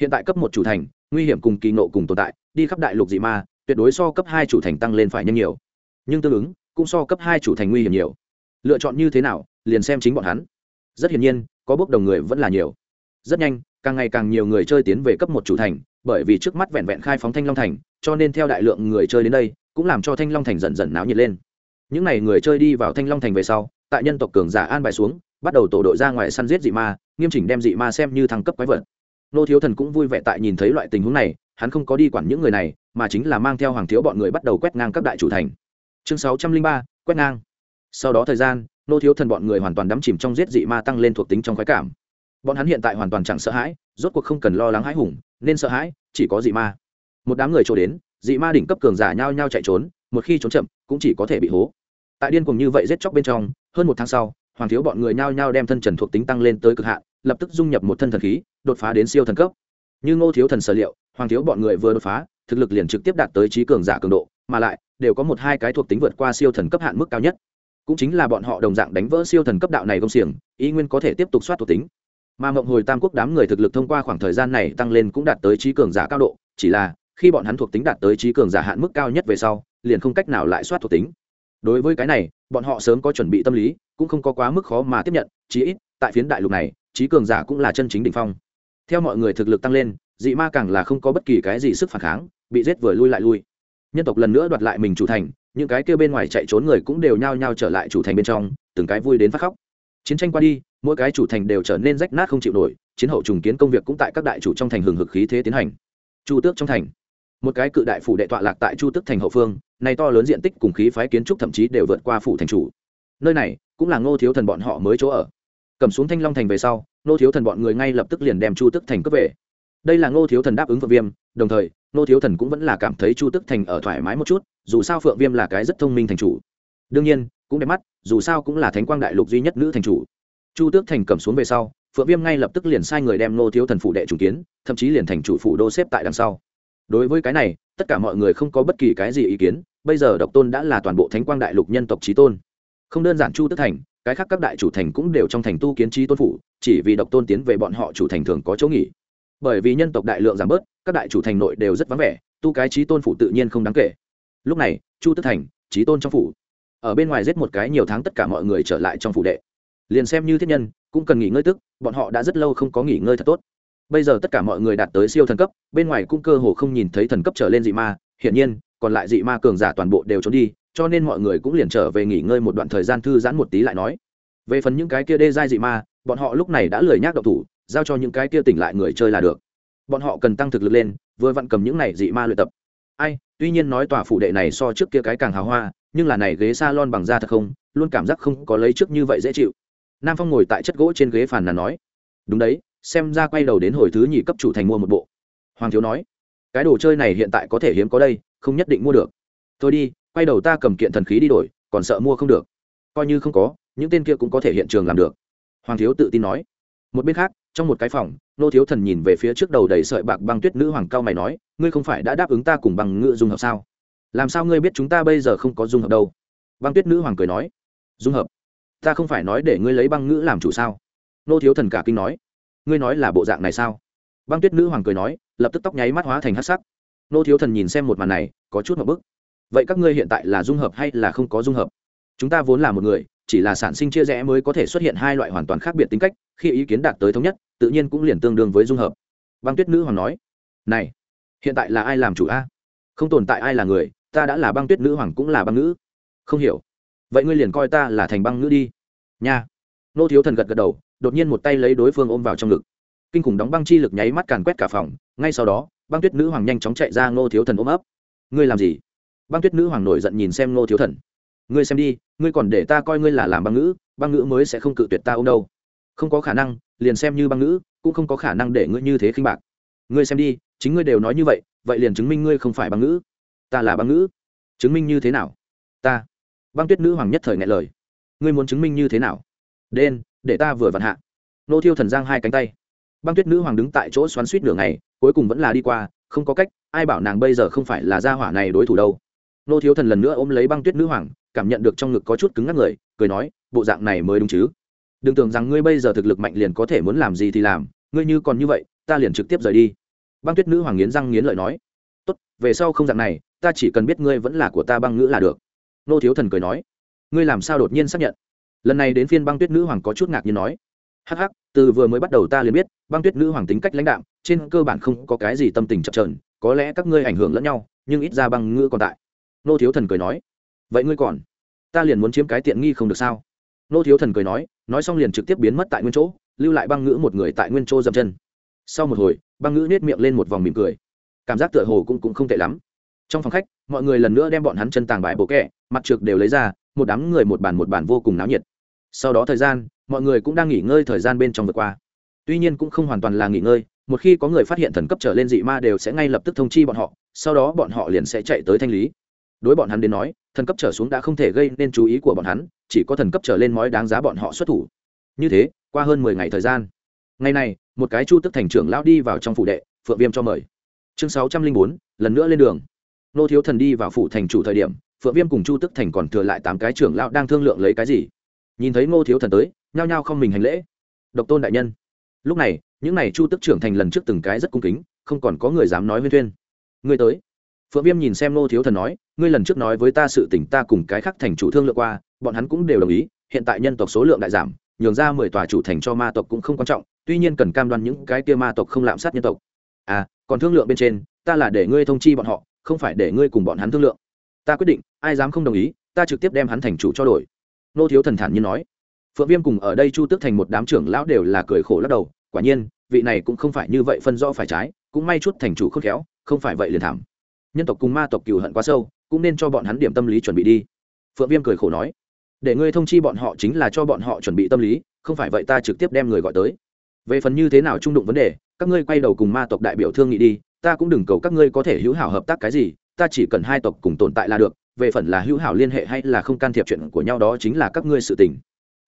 Hiện tại cấp một chủ thành, nguy hiểm cùng kỳ nộ cùng tồn tại, đi khắp đại lục dị ma, tuyệt đối so cấp hai chủ thành tăng lên phải nhanh nhiều. Nhưng tương ứng cũng so cấp hai chủ thành nguy hiểm nhiều. Lựa chọn như thế nào, liền xem chính bọn hắn. Rất hiển nhiên, có bước đồng người vẫn là nhiều. Rất nhanh, càng ngày càng nhiều người chơi tiến về cấp một chủ thành, bởi vì trước mắt vẹn vẹn khai phóng thanh long thành, cho nên theo đại lượng người chơi đến đây, cũng làm cho thanh long thành dần dần náo nhiệt lên. Những n à y người chơi đi vào thanh long thành về sau, tại nhân tộc cường giả an bài xuống, bắt đầu tổ đội ra ngoài săn giết dị ma, nghiêm chỉnh đem dị ma xem như thăng cấp quái vật. Nô thiếu thần cũng vui vẻ tại nhìn thấy loại tình huống này, hắn không có đi quản những người này, mà chính là mang theo hoàng thiếu bọn người bắt đầu quét ngang các đại chủ thành chương sáu trăm linh ba, quét ngang. Sau đó thời gian, nô thiếu thần bọn người hoàn toàn đắm chìm trong giết dị ma tăng lên thuộc tính trong khoái cảm. Bọn hắn hiện tại hoàn toàn chẳng sợ hãi, rốt cuộc không cần lo lắng hãi hùng, nên sợ hãi chỉ có dị ma. Một đám người trổ đến, dị ma đỉnh cấp cường giả nhau nhau chạy trốn, một khi trốn chậm, cũng chỉ có thể bị hố. Tại điên cùng như vậy giết chóc bên trong, hơn một tháng sau, hoàng thiếu bọn người nhao nhao đem thân trần thuộc tính tăng lên tới cực hạn, lập tức dung nhập một thân thần khí, đột phá đến siêu thần cấp. Như ngô thiếu thần sở liệu, hoàng thiếu bọn người vừa đột phá, thực lực liền trực tiếp đạt tới trí cường giả cường độ mà lại, đều có một hai cái thuộc tính vượt qua siêu thần cấp hạn mức cao nhất. Cũng chính là bọn họ đồng dạng đánh vỡ siêu thần cấp đạo này công xiềng ý nguyên có thể tiếp tục soát thuộc tính. Mà mộng hồi tam quốc đám người thực lực thông qua khoảng thời gian này tăng lên cũng đạt tới trí cường giả cao độ, chỉ là, khi bọn hắn thuộc tính đạt tới trí cường giả hạn mức cao nhất về sau, liền không cách nào lại soát thuộc tính. Đối với cái này, bọn họ sớm có chuẩn bị tâm lý, cũng không có quá mức khó mà tiếp nhận, chí ít, tại phiến đại lục này, trí cường giả cũng là chân chính đ ỉ n h phong. Theo mọi người thực lực tăng lên, dị ma càng là không có bất kỳ cái gì sức phản kháng, bị giết vừa lui lại lui nhân tộc lần nữa đoạt lại mình chủ thành, những cái kêu bên ngoài chạy trốn người cũng đều nhao nhao trở lại chủ thành bên trong, từng cái vui đến phát khóc. Chiến tranh qua đi, mỗi cái chủ thành đều trở nên rách nát không chịu nổi, chiến hậu trùng kiến công việc cũng tại các đại chủ trong thành hừng hực khí thế tiến hành. Chu tước trong thành. Một cái cự đại phủ đệ tọa lạc tại chu tước thành hậu phương nay to lớn diện tích cùng khí phái kiến trúc thậm chí đều vượt qua phủ thành chủ. Nơi này cũng là ngô thiếu thần bọn họ mới chỗ ở. Cầm xuống thanh long thành về sau, ngô thiếu thần bọn người ngay lập tức liền đem chu tước thành cướp về đây là ngô thiếu thần đáp ứng phượng viêm, đồng thời, ngô thiếu thần cũng vẫn là cảm thấy chu tước thành ở thoải mái một chút, dù sao phượng viêm là cái rất thông minh thành chủ. Đương nhiên, cũng đẹp mắt, dù sao cũng là thánh quang đại lục duy nhất nữ thành chủ. Chu tước thành cầm xuống về sau, phượng viêm ngay lập tức liền sai người đem Ngô thiếu thần phủ đệ chủ kiến, thậm chí liền thành chủ phủ đô xếp tại đằng sau. Đối với cái này, tất cả mọi người không có bất kỳ cái gì ý kiến, bây giờ độc tôn đã là toàn bộ thánh quang đại lục nhân tộc trí tôn. Không đơn giản chu tước thành, cái khác các đại chủ thành cũng đều trong thành tu kiến trí tôn phủ, chỉ vì độc tôn tiến về bọn họ chủ thành thường có chỗ nghỉ bởi vì nhân tộc đại lượng giảm bớt, các đại chủ thành nội đều rất vắng vẻ, tu cái trí tôn phủ tự nhiên không đáng kể. Lúc này, chu tức thành trí tôn trong phủ. Ở bên ngoài giết một cái nhiều tháng tất cả mọi người trở lại trong phủ đệ. Liền xem như thiết nhân, cũng cần nghỉ ngơi tức, bọn họ đã rất lâu không có nghỉ ngơi thật tốt. Bây giờ tất cả mọi người đạt tới siêu thần cấp, bên ngoài cũng cơ hồ không nhìn thấy thần cấp trở lên dị ma, hiển nhiên, còn lại dị ma cường giả toàn bộ đều trốn đi, cho nên mọi người cũng liền trở về nghỉ ngơi một đoạn thời gian thư giãn một tí lại nói. Về phần những cái kia đê giai dị ma, bọn họ lúc này đã lười nhác độc thủ giao cho những cái kia tỉnh lại người chơi là được. Bọn họ cần tăng thực lực lên, vừa vặn cầm những này dị ma luyện tập. Ai, tuy nhiên nói tòa phủ đệ này so trước kia cái càng hào hoa, nhưng là này ghế s a lon bằng da thật không, luôn cảm giác không có lấy trước như vậy dễ chịu. Nam phong ngồi tại chất gỗ trên ghế phàn nàn nói, đúng đấy, xem ra quay đầu đến hồi thứ nhì cấp chủ thành mua một bộ. Hoàng thiếu nói, cái đồ chơi này hiện tại có thể hiếm có đây, không nhất định mua được. Thôi đi, quay đầu ta cầm kiện thần khí đi đổi, còn sợ mua không được. Coi như không có, những tên kia cũng có thể hiện trường làm được. Hoàng thiếu tự tin nói, một bên khác trong một cái phòng, nô thiếu thần nhìn về phía trước đầu đầy sợi bạc băng tuyết nữ hoàng cao mày nói, ngươi không phải đã đáp ứng ta cùng bằng ngựa dung hợp sao? Làm sao ngươi biết chúng ta bây giờ không có dung hợp đâu? Băng tuyết nữ hoàng cười nói, dung hợp? Ta không phải nói để ngươi lấy băng ngữ làm chủ sao? Nô thiếu thần cả kinh nói, ngươi nói là bộ dạng này sao? Băng tuyết nữ hoàng cười nói, lập tức tóc nháy mắt hóa thành hát sắc. Nô thiếu thần nhìn xem một màn này, có chút một bức. Vậy các ngươi hiện tại là dung hợp hay là không có dung hợp? Chúng ta vốn là một người, chỉ là sản sinh chia rẽ mới có thể xuất hiện hai loại hoàn toàn khác biệt tính cách, khi ý kiến đạt tới thống nhất tự nhiên cũng liền tương đương với dung hợp. Băng tuyết nữ hoàng nói, này, hiện tại là ai làm chủ a? Không tồn tại ai là người, ta đã là băng tuyết nữ hoàng cũng là băng nữ. không hiểu. Vậy ngươi liền coi ta là thành băng nữ đi. Nha. Nô thiếu thần gật gật đầu, đột nhiên một tay lấy đối phương ôm vào trong ngực. Kinh khủng đóng băng chi lực nháy mắt càn quét cả phòng, ngay sau đó, băng tuyết nữ hoàng nhanh chóng chạy ra ngô thiếu thần ôm ấp. Ngươi làm gì? Băng tuyết nữ hoàng nổi giận nhìn xem ngô thiếu thần. Ngươi xem đi, ngươi còn để ta coi ngươi là làm băng ngữ băng ngữ mới sẽ không cự tuyệt ta ôm đâu không có khả năng, liền xem như băng ngữ, cũng không có khả năng để ngươi như thế khinh bạc. Ngươi xem đi, chính ngươi đều nói như vậy vậy liền chứng minh ngươi không phải băng ngữ. Ta là băng ngữ. Chứng minh như thế nào? Ta. Băng tuyết nữ hoàng nhất thời ngại lời. Ngươi muốn chứng minh như thế nào? Đen, để ta vừa vặn hạ. Nô thiêu thần giang hai cánh tay. Băng tuyết nữ hoàng đứng tại chỗ xoắn suýt nửa ngày, cuối cùng vẫn là đi qua, không có cách, ai bảo nàng bây giờ không phải là gia hỏa này đối thủ đâu. Nô thiếu thần lần nữa ôm lấy băng tuyết nữ hoàng, cảm nhận được trong ngực có chút cứng ngắc người, cười nói, bộ dạng này mới đúng chứ đừng tưởng rằng ngươi bây giờ thực lực mạnh liền có thể muốn làm gì thì làm, ngươi như còn như vậy, ta liền trực tiếp rời đi. Băng tuyết nữ hoàng nghiến răng nghiến lợi nói. Tốt, về sau không dạng này, ta chỉ cần biết ngươi vẫn là của ta băng ngữ là được. Nô thiếu thần cười nói. Ngươi làm sao đột nhiên xác nhận? Lần này đến phiên băng tuyết nữ hoàng có chút ngạc nhiên nói. Hắc hắc, từ vừa mới bắt đầu ta liền biết, băng tuyết nữ hoàng tính cách lãnh đạm, trên cơ bản không có cái gì tâm tình chập trờn có lẽ các ngươi ảnh hưởng lẫn nhau, nhưng ít ra băng ngữ còn tại. Nô thiếu thần cười nói. Vậy ngươi còn, ta liền muốn chiếm cái tiện nghi không được sao? Nô thiếu thần cười nói nói xong liền trực tiếp biến mất tại nguyên chỗ lưu lại băng ngữ một người tại nguyên chỗ dậm chân. Sau một hồi băng ngữ nết miệng lên một vòng mỉm cười. Cảm giác tựa hồ cũng, cũng không tệ lắm. Trong phòng khách mọi người lần nữa đem bọn hắn chân tàng bài bộ kẹ mặt trượt đều lấy ra một đám người một bàn một bàn vô cùng náo nhiệt. Sau đó thời gian mọi người cũng đang nghỉ ngơi thời gian bên trong vượt qua. Tuy nhiên cũng không hoàn toàn là nghỉ ngơi một khi có người phát hiện thần cấp trở lên dị ma đều sẽ ngay lập tức thông chi bọn họ sau đó bọn họ liền sẽ chạy tới thanh lý đối bọn hắn đến nói, thần cấp trở xuống đã không thể gây nên chú ý của bọn hắn, chỉ có thần cấp trở lên mói đáng giá bọn họ xuất thủ. Như thế, qua hơn mười ngày thời gian. Ngày này, một cái chu tức thành trưởng lão đi vào trong phủ đệ, phượng viêm cho mời. Chương sáu trăm linh bốn, lần nữa lên đường. Nô thiếu thần đi vào phủ thành chủ thời điểm, phượng viêm cùng chu tức thành còn thừa lại tám cái trưởng lão đang thương lượng lấy cái gì. Nhìn thấy ngô thiếu thần tới, nhao nhao không mình hành lễ. Độc tôn đại nhân. Lúc này, những n à y chu tức trưởng thành lần trước từng cái rất cung kính, không còn có người dám nói huyên thuyên. Ngươi tới phượng viêm nhìn xem nô thiếu thần nói, ngươi lần trước nói với ta sự tỉnh ta cùng cái khác thành chủ thương lượng qua, bọn hắn cũng đều đồng ý, hiện tại nhân tộc số lượng đại giảm, nhường ra mười tòa chủ thành cho ma tộc cũng không quan trọng, tuy nhiên cần cam đoan những cái kia ma tộc không lạm sát nhân tộc. À còn thương lượng bên trên, ta là để ngươi thông chi bọn họ, không phải để ngươi cùng bọn hắn thương lượng. Ta quyết định, ai dám không đồng ý, ta trực tiếp đem hắn thành chủ cho đổi. Nô thiếu thần thản như nói. Phượng viêm cùng ở đây chu tước thành một đám trưởng lão đều là cười khổ lắc đầu, quả nhiên, vị này cũng không phải như vậy phân rõ phải trái, cũng may chút thành chủ khôn khéo, không phải vậy liền thảm nhân tộc cùng ma tộc cừu hận quá sâu, cũng nên cho bọn hắn điểm tâm lý chuẩn bị đi. Phượng viêm cười khổ nói, để ngươi thông chi bọn họ chính là cho bọn họ chuẩn bị tâm lý, không phải vậy ta trực tiếp đem người gọi tới. Về phần như thế nào trung đụng vấn đề, các ngươi quay đầu cùng ma tộc đại biểu thương nghị đi, ta cũng đừng cầu các ngươi có thể hữu hảo hợp tác cái gì, ta chỉ cần hai tộc cùng tồn tại là được, về phần là hữu hảo liên hệ hay là không can thiệp chuyện của nhau đó chính là các ngươi sự tình.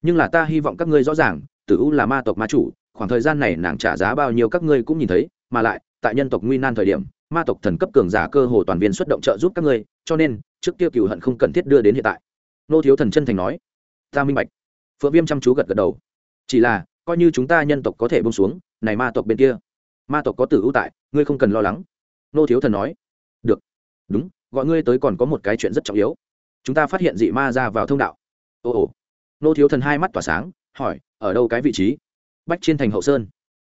Nhưng là ta hy vọng các ngươi rõ ràng, tử u là ma tộc ma chủ, khoảng thời gian này nàng trả giá bao nhiêu các ngươi cũng nhìn thấy, mà lại, tại nhân tộc nguy nan thời điểm ma tộc thần cấp cường giả cơ hồ toàn viên xuất động trợ giúp các ngươi, cho nên, trước kia cựu hận không cần thiết đưa đến hiện tại. Nô thiếu thần chân thành nói. Ta minh bạch. Phượng viêm chăm chú gật gật đầu. Chỉ là, coi như chúng ta nhân tộc có thể bông xuống, này ma tộc bên kia, ma tộc có tử ưu tại, ngươi không cần lo lắng. Nô thiếu thần nói. Được. Đúng, gọi ngươi tới còn có một cái chuyện rất trọng yếu. Chúng ta phát hiện dị ma ra vào thông đạo. Ồ ồ. Nô thiếu thần hai mắt tỏa sáng, hỏi, ở đâu cái vị trí? Bách trên thành hậu sơn.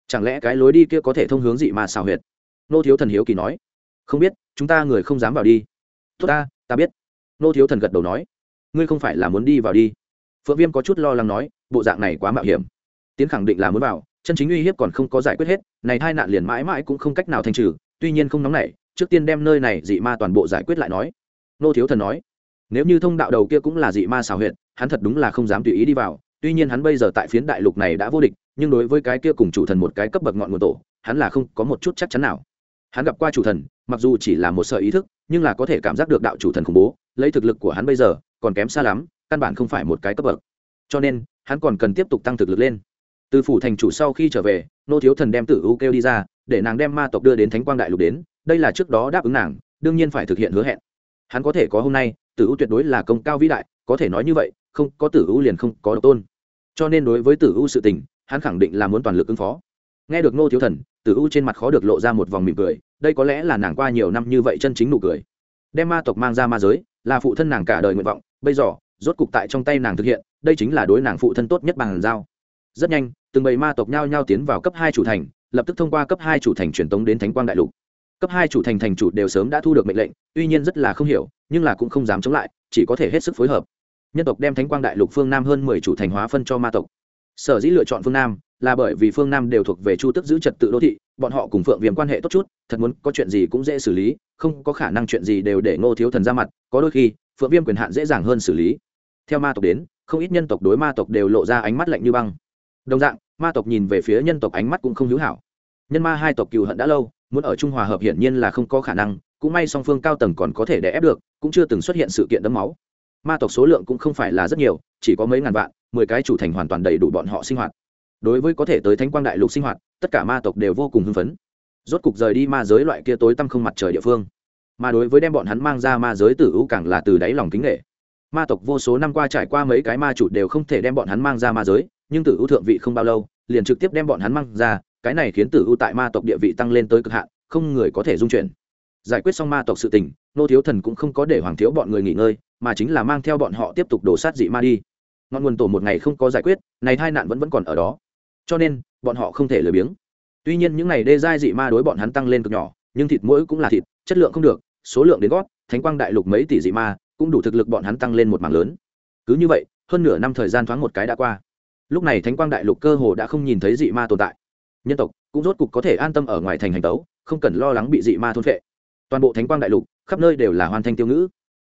Chẳng lẽ cái lối đi kia có thể thông hướng dị ma xào huyệt? Nô thiếu thần hiếu kỳ nói, không biết, chúng ta người không dám vào đi. Tốt ta ta biết. Nô thiếu thần gật đầu nói, ngươi không phải là muốn đi vào đi. Phượng viêm có chút lo lắng nói, bộ dạng này quá mạo hiểm. Tiến khẳng định là muốn vào, chân chính uy hiếp còn không có giải quyết hết, này hai nạn liền mãi mãi cũng không cách nào thanh trừ, tuy nhiên không nóng nảy, trước tiên đem nơi này dị ma toàn bộ giải quyết lại nói. Nô thiếu thần nói, nếu như thông đạo đầu kia cũng là dị ma xào huyện hắn thật đúng là không dám tùy ý đi vào, tuy nhiên hắn bây giờ tại phiến đại lục này đã vô địch, nhưng đối với cái kia cùng chủ thần một cái cấp bậc ngọn nguồn tổ, hắn là không có một chút chắc chắn nào hắn gặp qua chủ thần, mặc dù chỉ là một sợ ý thức, nhưng là có thể cảm giác được đạo chủ thần khủng bố, lấy thực lực của hắn bây giờ, còn kém xa lắm, căn bản không phải một cái cấp bậc. Cho nên, hắn còn cần tiếp tục tăng thực lực lên. Từ phủ thành chủ sau khi trở về, nô thiếu thần đem tử u kêu đi ra, để nàng đem ma tộc đưa đến thánh quang đại lục đến, đây là trước đó đáp ứng nàng, đương nhiên phải thực hiện hứa hẹn. Hắn có thể có hôm nay, tử u tuyệt đối là công cao vĩ đại, có thể nói như vậy, không có tử u liền không có độc tôn. Cho nên đối với tử u sự tình, hắn khẳng định là muốn toàn lực ứng phó. Nghe được nô thiếu thần, tử u trên mặt khó được lộ ra một vòng mỉm cười đây có lẽ là nàng qua nhiều năm như vậy chân chính nụ cười. Đem ma tộc mang ra ma giới, là phụ thân nàng cả đời nguyện vọng, bây giờ, rốt cục tại trong tay nàng thực hiện, đây chính là đối nàng phụ thân tốt nhất bằng giao. Rất nhanh, từng bầy ma tộc nhao nhao tiến vào cấp hai chủ thành, lập tức thông qua cấp hai chủ thành truyền tống đến thánh quang đại lục. Cấp hai chủ thành thành chủ đều sớm đã thu được mệnh lệnh, tuy nhiên rất là không hiểu, nhưng là cũng không dám chống lại, chỉ có thể hết sức phối hợp. Nhân tộc đem thánh quang đại lục phương nam hơn mười chủ thành hóa phân cho ma tộc. Sở dĩ lựa chọn phương nam là bởi vì phương nam đều thuộc về chu tức giữ trật tự đô thị, bọn họ cùng phượng viêm quan hệ tốt chút, thật muốn có chuyện gì cũng dễ xử lý, không có khả năng chuyện gì đều để ngô thiếu thần ra mặt, có đôi khi, phượng viêm quyền hạn dễ dàng hơn xử lý. Theo ma tộc đến, không ít nhân tộc đối ma tộc đều lộ ra ánh mắt lạnh như băng. Đồng dạng, ma tộc nhìn về phía nhân tộc ánh mắt cũng không hữu hảo. Nhân ma hai tộc cừu hận đã lâu, muốn ở trung hòa hợp hiển nhiên là không có khả năng, cũng may song phương cao tầng còn có thể đè ép được, cũng chưa từng xuất hiện sự kiện đẫm máu. Ma tộc số lượng cũng không phải là rất nhiều, chỉ có mấy ngàn vạn, mười cái chủ thành hoàn toàn đầy đủ bọn họ sinh hoạt đối với có thể tới thánh quang đại lục sinh hoạt, tất cả ma tộc đều vô cùng hưng phấn. Rốt cục rời đi ma giới loại kia tối tăm không mặt trời địa phương. Mà đối với đem bọn hắn mang ra ma giới tử ưu càng là từ đáy lòng kính nghệ ma tộc vô số năm qua trải qua mấy cái ma chủ đều không thể đem bọn hắn mang ra ma giới, nhưng tử ưu thượng vị không bao lâu, liền trực tiếp đem bọn hắn mang ra, cái này khiến tử ưu tại ma tộc địa vị tăng lên tới cực hạn, không người có thể dung chuyển. Giải quyết xong ma tộc sự tình, nô thiếu thần cũng không có để hoàng thiếu bọn người nghỉ ngơi, mà chính là mang theo bọn họ tiếp tục đổ sát dị ma đi. Ngọn nguồn tổ một ngày không có giải quyết, này tai nạn vẫn vẫn còn ở đó cho nên, bọn họ không thể lười biếng. Tuy nhiên những ngày đê giai dị ma đối bọn hắn tăng lên cực nhỏ, nhưng thịt mỗi cũng là thịt, chất lượng không được, số lượng đến gót, thánh quang đại lục mấy tỷ dị ma cũng đủ thực lực bọn hắn tăng lên một mảng lớn. Cứ như vậy, hơn nửa năm thời gian thoáng một cái đã qua. Lúc này thánh quang đại lục cơ hồ đã không nhìn thấy dị ma tồn tại. Nhân tộc cũng rốt cục có thể an tâm ở ngoài thành hành tấu, không cần lo lắng bị dị ma thôn phệ. Toàn bộ thánh quang đại lục, khắp nơi đều là hoàn thanh tiêu ngữ.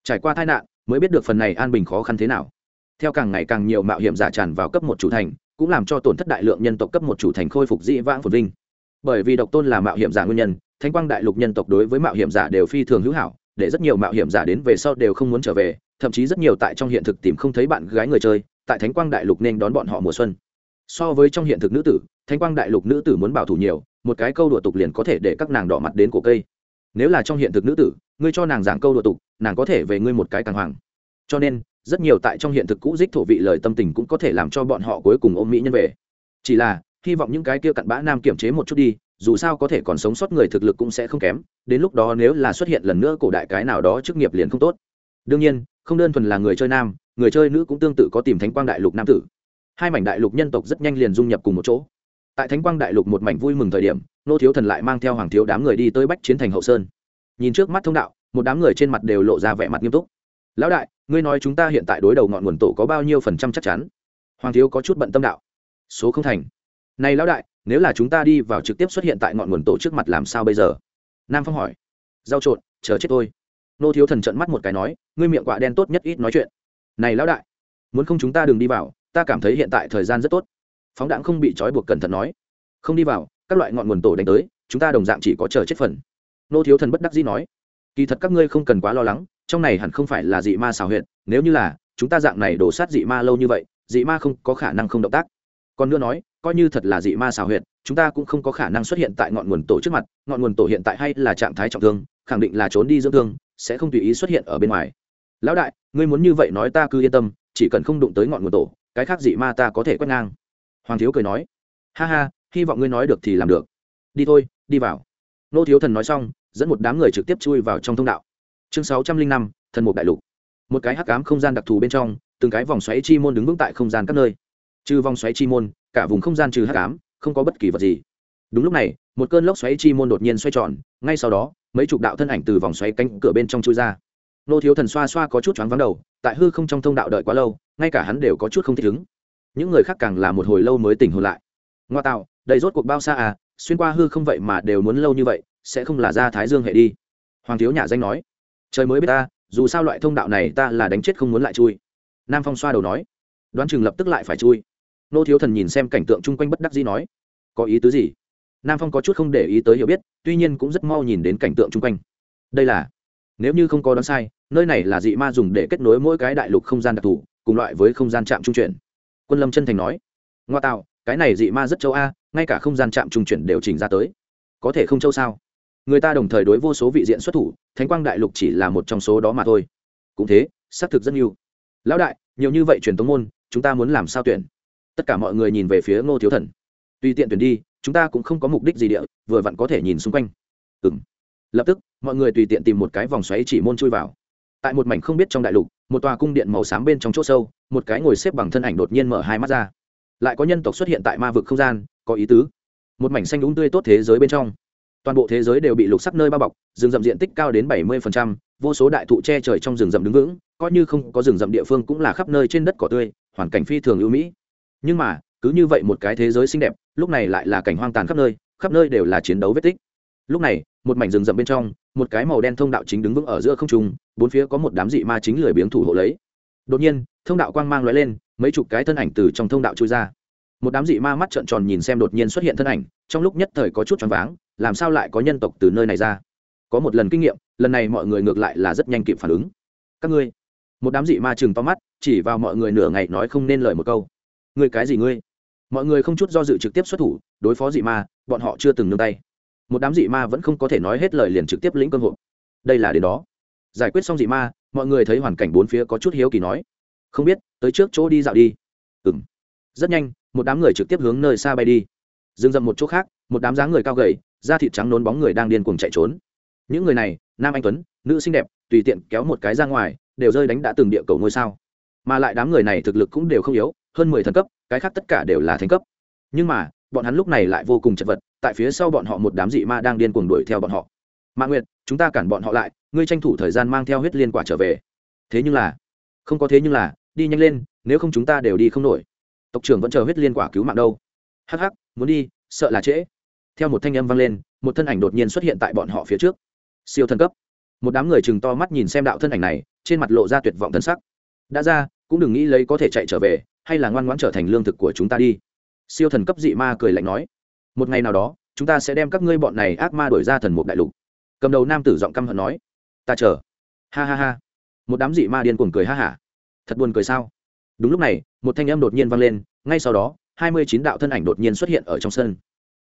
Trải qua tai nạn, mới biết được phần này an bình khó khăn thế nào. Theo càng ngày càng nhiều mạo hiểm giả tràn vào cấp một chủ thành cũng làm cho tổn thất đại lượng nhân tộc cấp một chủ thành khôi phục dị vãng phồn vinh. Bởi vì độc tôn là mạo hiểm giả nguyên nhân, thánh quang đại lục nhân tộc đối với mạo hiểm giả đều phi thường hữu hảo, để rất nhiều mạo hiểm giả đến về sau đều không muốn trở về, thậm chí rất nhiều tại trong hiện thực tìm không thấy bạn gái người chơi, tại thánh quang đại lục nên đón bọn họ mùa xuân. So với trong hiện thực nữ tử, thánh quang đại lục nữ tử muốn bảo thủ nhiều, một cái câu đùa tục liền có thể để các nàng đỏ mặt đến cổ cây. Nếu là trong hiện thực nữ tử, ngươi cho nàng giảng câu đùa tục, nàng có thể về ngươi một cái càng hoàng. Cho nên rất nhiều tại trong hiện thực cũ dích thổ vị lời tâm tình cũng có thể làm cho bọn họ cuối cùng ôm mỹ nhân về. Chỉ là, hy vọng những cái kia cặn bã nam kiểm chế một chút đi, dù sao có thể còn sống sót người thực lực cũng sẽ không kém, đến lúc đó nếu là xuất hiện lần nữa cổ đại cái nào đó chức nghiệp liền không tốt. Đương nhiên, không đơn thuần là người chơi nam, người chơi nữ cũng tương tự có tìm thánh quang đại lục nam tử. Hai mảnh đại lục nhân tộc rất nhanh liền dung nhập cùng một chỗ. Tại thánh quang đại lục một mảnh vui mừng thời điểm, nô thiếu thần lại mang theo hoàng thiếu đám người đi tới bách chiến thành hậu sơn. Nhìn trước mắt thông đạo, một đám người trên mặt đều lộ ra vẻ mặt nghiêm túc lão đại, ngươi nói chúng ta hiện tại đối đầu ngọn nguồn tổ có bao nhiêu phần trăm chắc chắn? Hoàng thiếu có chút bận tâm đạo. Số không thành. Này lão đại, nếu là chúng ta đi vào trực tiếp xuất hiện tại ngọn nguồn tổ trước mặt làm sao bây giờ? Nam phong hỏi. Giao trộn, chờ chết tôi. Nô thiếu thần trận mắt một cái nói, ngươi miệng quạ đen tốt nhất ít nói chuyện. Này lão đại, muốn không chúng ta đừng đi vào, ta cảm thấy hiện tại thời gian rất tốt. Phóng đạn không bị trói buộc cẩn thận nói. Không đi vào, các loại ngọn nguồn tổ đánh tới, chúng ta đồng dạng chỉ có chờ chết phần. Nô thiếu thần bất đắc dĩ nói. Kỳ thật các ngươi không cần quá lo lắng trong này hẳn không phải là dị ma xào huyệt, nếu như là, chúng ta dạng này đổ sát dị ma lâu như vậy, dị ma không có khả năng không động tác. Còn nữa nói, coi như thật là dị ma xào huyệt, chúng ta cũng không có khả năng xuất hiện tại ngọn nguồn tổ trước mặt, ngọn nguồn tổ hiện tại hay là trạng thái trọng thương, khẳng định là trốn đi dưỡng thương, sẽ không tùy ý xuất hiện ở bên ngoài. Lão đại, ngươi muốn như vậy nói ta cứ yên tâm, chỉ cần không đụng tới ngọn nguồn tổ, cái khác dị ma ta có thể quét ngang. Hoàng thiếu cười nói, ha ha, hy vọng ngươi nói được thì làm được. Đi thôi, đi vào. Nô thiếu thần nói xong, dẫn một đám người trực tiếp chui vào trong thông đạo chương sáu trăm linh năm, thần mục đại lục. Một cái hắc ám không gian đặc thù bên trong, từng cái vòng xoáy chi môn đứng vững tại không gian các nơi. Trừ vòng xoáy chi môn, cả vùng không gian trừ hắc ám, không có bất kỳ vật gì. Đúng lúc này, một cơn lốc xoáy chi môn đột nhiên xoay tròn, ngay sau đó, mấy chục đạo thân ảnh từ vòng xoáy cánh cửa bên trong chui ra. Nô thiếu thần xoa xoa có chút choáng vắng đầu, tại hư không trong thông đạo đợi quá lâu, ngay cả hắn đều có chút không thích ứng. Những người khác càng là một hồi lâu mới tỉnh hồn lại. Ngoa tạo đầy rốt cuộc bao xa à xuyên qua hư không vậy mà đều muốn lâu như vậy, sẽ không là ra thái dương hệ đi. Hoàng thiếu nhà danh nói trời mới biết ta, dù sao loại thông đạo này ta là đánh chết không muốn lại chui. Nam phong xoa đầu nói. Đoán chừng lập tức lại phải chui. Nô thiếu thần nhìn xem cảnh tượng chung quanh bất đắc dĩ nói. Có ý tứ gì? Nam phong có chút không để ý tới hiểu biết, tuy nhiên cũng rất mau nhìn đến cảnh tượng chung quanh. Đây là, nếu như không có đoán sai, nơi này là dị ma dùng để kết nối mỗi cái đại lục không gian đặc thù, cùng loại với không gian trạm trung chuyển. Quân lâm chân thành nói. Ngoa tạo, cái này dị ma rất châu a, ngay cả không gian trạm trung chuyển đều chỉnh ra tới. Có thể không châu sao? Người ta đồng thời đối vô số vị diện xuất thủ, thánh quang đại lục chỉ là một trong số đó mà thôi. Cũng thế, xác thực rất nhiều. Lão đại, nhiều như vậy truyền tống môn, chúng ta muốn làm sao tuyển? Tất cả mọi người nhìn về phía ngô thiếu thần. Tùy tiện tuyển đi, chúng ta cũng không có mục đích gì địa, vừa vặn có thể nhìn xung quanh. Ừ m lập tức, mọi người tùy tiện tìm một cái vòng xoáy chỉ môn chui vào. Tại một mảnh không biết trong đại lục, một tòa cung điện màu xám bên trong chỗ sâu, một cái ngồi xếp bằng thân ảnh đột nhiên mở hai mắt ra. Lại có nhân tộc xuất hiện tại ma vực không gian, có ý tứ. Một mảnh xanh đúng tươi tốt thế giới bên trong toàn bộ thế giới đều bị lục sắc nơi bao bọc, rừng rậm diện tích cao đến bảy mươi vô số đại thụ che trời trong rừng rậm đứng vững, coi như không có rừng rậm địa phương cũng là khắp nơi trên đất cỏ tươi, hoàn cảnh phi thường ưu mỹ. Nhưng mà, cứ như vậy một cái thế giới xinh đẹp, lúc này lại là cảnh hoang tàn khắp nơi khắp nơi đều là chiến đấu vết tích. Lúc này, một mảnh rừng rậm bên trong, một cái màu đen thông đạo chính đứng vững ở giữa không trung, bốn phía có một đám dị ma chính lười biếng thủ hộ lấy. Đột nhiên, thông đạo quang mang lóe lên, mấy chục cái thân ảnh từ trong thông đạo trôi ra. Một đám dị ma mắt trợn tròn nhìn xem đột nhiên xuất hiện thân ảnh, trong lúc nhất thời có chút choáng váng làm sao lại có nhân tộc từ nơi này ra? Có một lần kinh nghiệm, lần này mọi người ngược lại là rất nhanh kịp phản ứng. Các ngươi, một đám dị ma chừng to mắt, chỉ vào mọi người nửa ngày nói không nên lời một câu. Ngươi cái gì ngươi? Mọi người không chút do dự trực tiếp xuất thủ, đối phó dị ma, bọn họ chưa từng nương tay. Một đám dị ma vẫn không có thể nói hết lời liền trực tiếp lĩnh cơm hộp đây là đến đó. Giải quyết xong dị ma, mọi người thấy hoàn cảnh bốn phía có chút hiếu kỳ nói. Không biết, tới trước chỗ đi dạo đi. Ừ m rất nhanh, một đám người trực tiếp hướng nơi xa bay đi. Dừng dậm một chỗ khác, một đám dáng người cao gầy da thịt trắng nốn bóng người đang điên cuồng chạy trốn. Những người này, nam anh tuấn, nữ xinh đẹp, tùy tiện kéo một cái ra ngoài, đều rơi đánh đã từng địa cầu ngôi sao. Mà lại đám người này thực lực cũng đều không yếu, hơn mười thần cấp, cái khác tất cả đều là thành cấp. Nhưng mà, bọn hắn lúc này lại vô cùng chật vật, tại phía sau bọn họ một đám dị ma đang điên cuồng đuổi theo bọn họ. Mạ nguyệt, chúng ta cản bọn họ lại, ngươi tranh thủ thời gian mang theo huyết liên quả trở về. Thế nhưng là, không có thế nhưng là, đi nhanh lên, nếu không chúng ta đều đi không nổi. Tộc trưởng vẫn chờ huyết liên quả cứu mạng đâu. Hắc hắc, muốn đi, sợ là trễ theo một thanh âm vang lên, một thân ảnh đột nhiên xuất hiện tại bọn họ phía trước. Siêu thân cấp. Một đám người chừng to mắt nhìn xem đạo thân ảnh này, trên mặt lộ ra tuyệt vọng thân sắc. Đã ra, cũng đừng nghĩ lấy có thể chạy trở về, hay là ngoan ngoãn trở thành lương thực của chúng ta đi. Siêu thần cấp dị ma cười lạnh nói. Một ngày nào đó, chúng ta sẽ đem các ngươi bọn này ác ma đổi ra thần mục đại lục. Cầm đầu nam tử giọng căm hận nói. Ta chờ. Ha ha ha. Một đám dị ma điên cuồng cười ha hả. Thật buồn cười sao? Đúng lúc này, một thanh âm đột nhiên vang lên, ngay sau đó, hai mươi chín đạo thân ảnh đột nhiên xuất hiện ở trong sân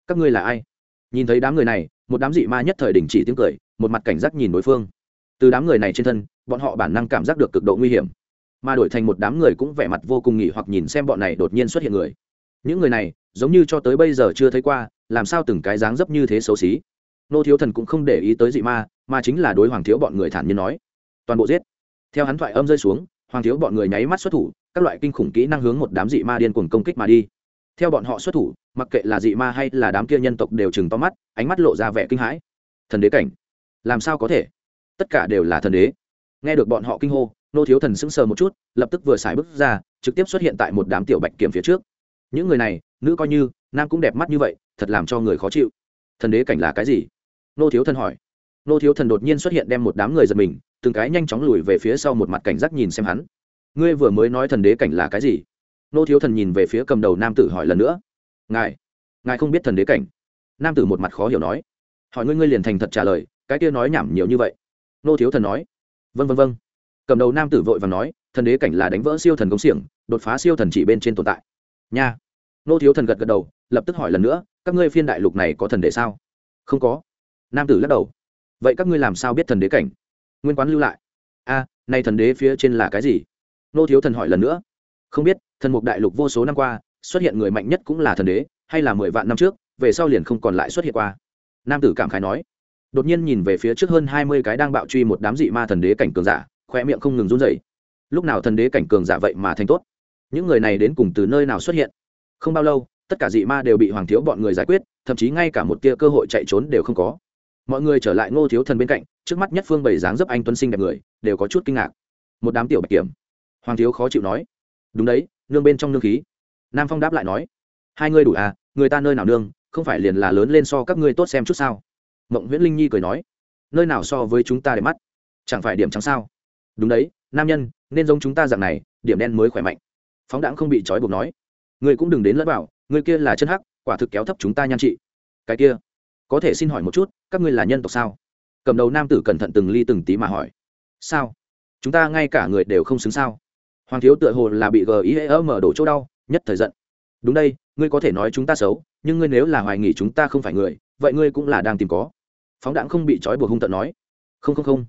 các ngươi là ai? Nhìn thấy đám người này, một đám dị ma nhất thời đình chỉ tiếng cười, một mặt cảnh giác nhìn đối phương. Từ đám người này trên thân, bọn họ bản năng cảm giác được cực độ nguy hiểm. Mà đổi thành một đám người cũng vẻ mặt vô cùng nghỉ hoặc nhìn xem bọn này đột nhiên xuất hiện người. Những người này, giống như cho tới bây giờ chưa thấy qua, làm sao từng cái dáng dấp như thế xấu xí. Nô thiếu thần cũng không để ý tới dị ma, mà chính là đối hoàng thiếu bọn người thản nhiên nói, toàn bộ giết. Theo hắn thoại âm rơi xuống, hoàng thiếu bọn người nháy mắt xuất thủ, các loại kinh khủng kỹ năng hướng một đám dị ma điên cuồng công kích mà đi. Theo bọn họ xuất thủ mặc kệ là dị ma hay là đám kia nhân tộc đều chừng to mắt, ánh mắt lộ ra vẻ kinh hãi. Thần đế cảnh, làm sao có thể? Tất cả đều là thần đế. Nghe được bọn họ kinh hô, nô thiếu thần sững sờ một chút, lập tức vừa xài bước ra, trực tiếp xuất hiện tại một đám tiểu bạch kiểm phía trước. Những người này, nữ coi như, nam cũng đẹp mắt như vậy, thật làm cho người khó chịu. Thần đế cảnh là cái gì? Nô thiếu thần hỏi. Nô thiếu thần đột nhiên xuất hiện đem một đám người giật mình, từng cái nhanh chóng lùi về phía sau một mặt cảnh giác nhìn xem hắn. Ngươi vừa mới nói thần đế cảnh là cái gì? Nô thiếu thần nhìn về phía cầm đầu nam tử hỏi lần nữa ngài ngài không biết thần đế cảnh. Nam tử một mặt khó hiểu nói. Hỏi ngươi ngươi liền thành thật trả lời cái kia nói nhảm nhiều như vậy. Nô thiếu thần nói. Vân vân vân cầm đầu nam tử vội và nói thần đế cảnh là đánh vỡ siêu thần công xiềng đột phá siêu thần chỉ bên trên tồn tại. Nha. Nô thiếu thần gật gật đầu lập tức hỏi lần nữa các ngươi phiên đại lục này có thần đế sao? Không có. Nam tử lắc đầu. Vậy các ngươi làm sao biết thần đế cảnh? Nguyên quán lưu lại. A à, này thần đế phía trên là cái gì? Nô thiếu thần hỏi lần nữa. Không biết thần mục đại lục vô số năm qua xuất hiện người mạnh nhất cũng là thần đế, hay là mười vạn năm trước, về sau liền không còn lại xuất hiện qua. Nam tử cảm khái nói. Đột nhiên nhìn về phía trước hơn hai mươi cái đang bạo truy một đám dị ma thần đế cảnh cường giả khoe miệng không ngừng run rẩy. Lúc nào thần đế cảnh cường giả vậy mà thành tốt? Những người này đến cùng từ nơi nào xuất hiện? Không bao lâu, tất cả dị ma đều bị hoàng thiếu bọn người giải quyết, thậm chí ngay cả một tia cơ hội chạy trốn đều không có. Mọi người trở lại ngô thiếu thần bên cạnh, trước mắt nhất phương bày dáng dấp anh tuấn sinh đẹp người, đều có chút kinh ngạc. Một đám tiểu bạch kiểm. Hoàng thiếu khó chịu nói. Đúng đấy, nương bên trong nương khí nam phong đáp lại nói hai ngươi đủ à người ta nơi nào nương không phải liền là lớn lên so các ngươi tốt xem chút sao mộng nguyễn linh nhi cười nói nơi nào so với chúng ta để mắt chẳng phải điểm trắng sao đúng đấy nam nhân nên giống chúng ta dạng này điểm đen mới khỏe mạnh phóng đãng không bị trói buộc nói người cũng đừng đến lẫn bảo người kia là chân hắc quả thực kéo thấp chúng ta nhan trị cái kia có thể xin hỏi một chút các ngươi là nhân tộc sao cầm đầu nam tử cẩn thận từng ly từng tí mà hỏi sao chúng ta ngay cả người đều không xứng sao hoàng thiếu tựa hồ là bị gờ ý hễ e mở đổ chỗ đau nhất thời giận. Đúng đây, ngươi có thể nói chúng ta xấu, nhưng ngươi nếu là hoài nghỉ chúng ta không phải người, vậy ngươi cũng là đang tìm có. Phóng đãng không bị trói buộc hung tận nói. Không không không.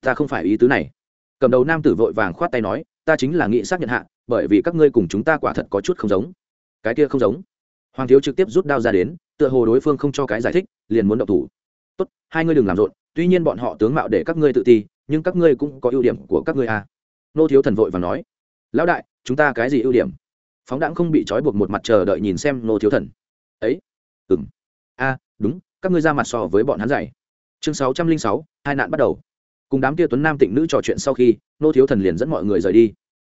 Ta không phải ý tứ này. Cầm đầu nam tử vội vàng khoát tay nói, ta chính là nghị xác nhận hạ, bởi vì các ngươi cùng chúng ta quả thật có chút không giống. Cái kia không giống. Hoàng thiếu trực tiếp rút đao ra đến, tựa hồ đối phương không cho cái giải thích, liền muốn động thủ. Tốt, hai ngươi đừng làm rộn, tuy nhiên bọn họ tướng mạo để các ngươi tự ti, nhưng các ngươi cũng có ưu điểm của các ngươi à. nô thiếu thần vội và nói, lão đại, chúng ta cái gì ưu điểm? Phóng đãng không bị trói buộc một mặt chờ đợi nhìn xem nô thiếu thần. Ấy ừng a, đúng, các ngươi ra mặt so với bọn hắn dạy chương sáu trăm linh sáu, hai nạn bắt đầu. Cùng đám kia tuấn nam tịnh nữ trò chuyện sau khi nô thiếu thần liền dẫn mọi người rời đi.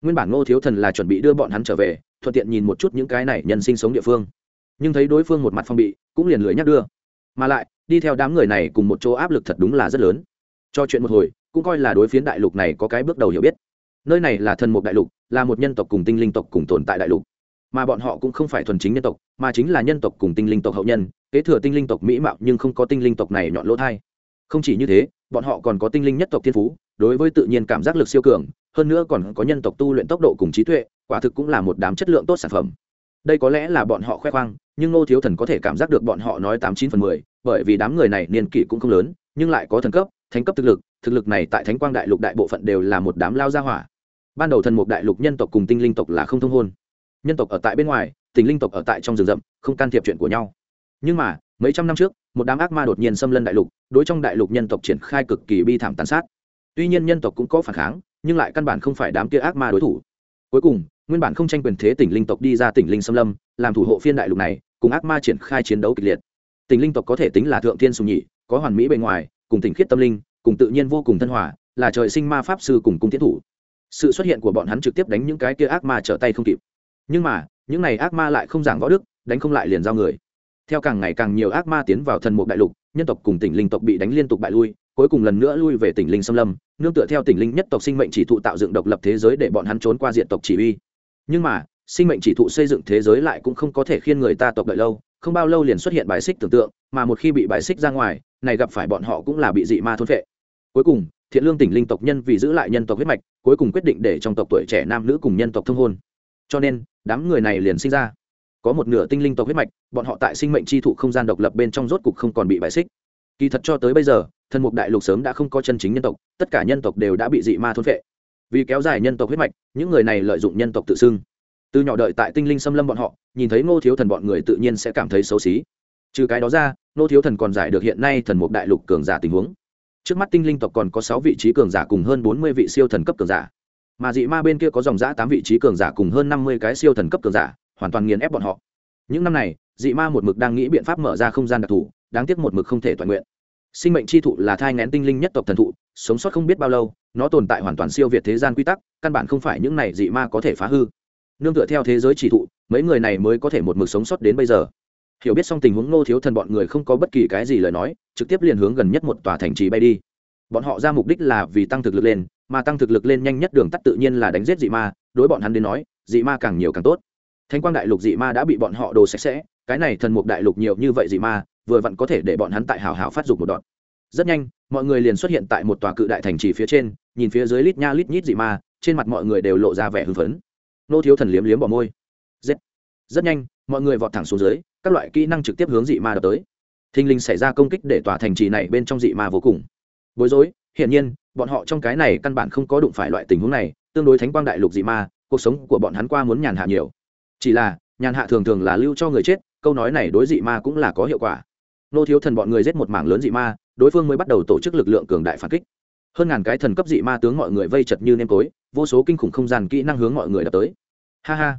Nguyên bản nô thiếu thần là chuẩn bị đưa bọn hắn trở về, thuận tiện nhìn một chút những cái này nhân sinh sống địa phương. Nhưng thấy đối phương một mặt phong bị, cũng liền lưỡi nhắc đưa. Mà lại, đi theo đám người này cùng một chỗ áp lực thật đúng là rất lớn. Cho chuyện một hồi, cũng coi là đối phiến đại lục này có cái bước đầu hiểu biết nơi này là thần mục đại lục, là một nhân tộc cùng tinh linh tộc cùng tồn tại đại lục. Mà bọn họ cũng không phải thuần chính nhân tộc, mà chính là nhân tộc cùng tinh linh tộc hậu nhân, kế thừa tinh linh tộc mỹ mạo nhưng không có tinh linh tộc này nhọn lỗ thai. Không chỉ như thế, bọn họ còn có tinh linh nhất tộc thiên phú, đối với tự nhiên cảm giác lực siêu cường, hơn nữa còn có nhân tộc tu luyện tốc độ cùng trí tuệ, quả thực cũng là một đám chất lượng tốt sản phẩm. Đây có lẽ là bọn họ khoe khoang, nhưng ngô thiếu thần có thể cảm giác được bọn họ nói tám chín phần mười, bởi vì đám người này niên kỷ cũng không lớn, nhưng lại có thần cấp, thánh cấp thực lực thực lực này tại thánh quang đại lục đại bộ phận đều là một đám lao gia hỏa ban đầu thần mục đại lục nhân tộc cùng tinh linh tộc là không thông hôn. Nhân tộc ở tại bên ngoài tinh linh tộc ở tại trong rừng rậm, không can thiệp chuyện của nhau. Nhưng mà, mấy trăm năm trước, một đám ác ma đột nhiên xâm lân đại lục, đối trong đại lục nhân tộc triển khai cực kỳ bi thảm tàn sát. Tuy nhiên nhân tộc cũng có phản kháng, nhưng lại căn bản không phải đám kia ác ma đối thủ. Cuối cùng, nguyên bản không tranh quyền thế tỉnh linh tộc đi ra tỉnh linh xâm lâm, làm thủ hộ phiên đại lục này, cùng ác ma triển khai chiến đấu kịch liệt. Tỉnh linh tộc có thể tính là thượng thiên sùng nhị, có hoàn mỹ bề ngoài, cùng tỉnh khiết tâm linh, cùng tự nhiên vô cùng thân hòa, là trời sinh ma pháp sư cùng cung tiến thủ sự xuất hiện của bọn hắn trực tiếp đánh những cái kia ác ma trở tay không kịp. Nhưng mà, những này ác ma lại không giảng võ đức, đánh không lại liền giao người. Theo càng ngày càng nhiều ác ma tiến vào thần mục đại lục, nhân tộc cùng tỉnh linh tộc bị đánh liên tục bại lui, cuối cùng lần nữa lui về tỉnh linh xâm lâm, nương tựa theo tỉnh linh nhất tộc sinh mệnh chỉ thụ tạo dựng độc lập thế giới để bọn hắn trốn qua diện tộc chỉ huy nhưng mà, sinh mệnh chỉ thụ xây dựng thế giới lại cũng không có thể khiến người ta tộc đợi lâu, không bao lâu liền xuất hiện bài xích tưởng tượng, mà một khi bị bài xích ra ngoài, này gặp phải bọn họ cũng là bị dị ma thôn vệ cuối cùng thiện lương tỉnh linh tộc nhân vì giữ lại nhân tộc huyết mạch, cuối cùng quyết định để trong tộc tuổi trẻ nam nữ cùng nhân tộc thông hôn. Cho nên, đám người này liền sinh ra. Có một nửa tinh linh tộc huyết mạch, bọn họ tại sinh mệnh chi thụ không gian độc lập bên trong rốt cục không còn bị bại xích. Kỳ thật cho tới bây giờ, thần mục đại lục sớm đã không có chân chính nhân tộc, tất cả nhân tộc đều đã bị dị ma thôn vệ vì kéo dài nhân tộc huyết mạch, những người này lợi dụng nhân tộc tự xưng. Từ nhỏ đợi tại tinh linh xâm lâm bọn họ, nhìn thấy ngô thiếu thần bọn người tự nhiên sẽ cảm thấy xấu xí. Trừ cái đó ra, ngô thiếu thần còn giải được hiện nay thần mục đại lục cường giả tình huống trước mắt tinh linh tộc còn có sáu vị trí cường giả cùng hơn bốn mươi vị siêu thần cấp cường giả. Mà dị ma bên kia có dòng giã tám vị trí cường giả cùng hơn năm mươi cái siêu thần cấp cường giả, hoàn toàn nghiền ép bọn họ. Những năm này, dị ma một mực đang nghĩ biện pháp mở ra không gian đặc thù, đáng tiếc một mực không thể toàn nguyện. Sinh mệnh chi thụ là thai ngén tinh linh nhất tộc thần thụ, sống sót không biết bao lâu, nó tồn tại hoàn toàn siêu việt thế gian quy tắc, căn bản không phải những này dị ma có thể phá hư. Nương tựa theo thế giới chỉ thụ, mấy người này mới có thể một mực sống sót đến bây giờ hiểu biết xong tình huống ngô thiếu thần bọn người không có bất kỳ cái gì lời nói, trực tiếp liền hướng gần nhất một tòa thành trì bay đi. Bọn họ ra mục đích là vì tăng thực lực lên, mà tăng thực lực lên nhanh nhất đường tắt tự nhiên là đánh giết dị ma, đối bọn hắn đến nói, dị ma càng nhiều càng tốt. Thanh quang đại lục dị ma đã bị bọn họ đồ sạch sẽ, cái này thần mục đại lục nhiều như vậy dị ma, vừa vặn có thể để bọn hắn tại hào hào phát dục một đoạn. Rất nhanh, mọi người liền xuất hiện tại một tòa cự đại thành trì phía trên, nhìn phía dưới lít nha lít nhít dị ma, trên mặt mọi người đều lộ ra vẻ hưng phấn. Nô thiếu thần liếm liếm bỏ môi. Giết rất nhanh, mọi người vọt thẳng xuống dưới, các loại kỹ năng trực tiếp hướng dị ma đập tới. Thình linh xảy ra công kích để tòa thành trì này bên trong dị ma vô cùng. Bối rối, hiển nhiên, bọn họ trong cái này căn bản không có đụng phải loại tình huống này, tương đối thánh quang đại lục dị ma, cuộc sống của bọn hắn qua muốn nhàn hạ nhiều. Chỉ là, nhàn hạ thường thường là lưu cho người chết, câu nói này đối dị ma cũng là có hiệu quả. Nô thiếu thần bọn người giết một mảng lớn dị ma, đối phương mới bắt đầu tổ chức lực lượng cường đại phản kích. Hơn ngàn cái thần cấp dị ma tướng mọi người vây chật như nêm tối vô số kinh khủng không gian kỹ năng hướng mọi người đập tới. Ha ha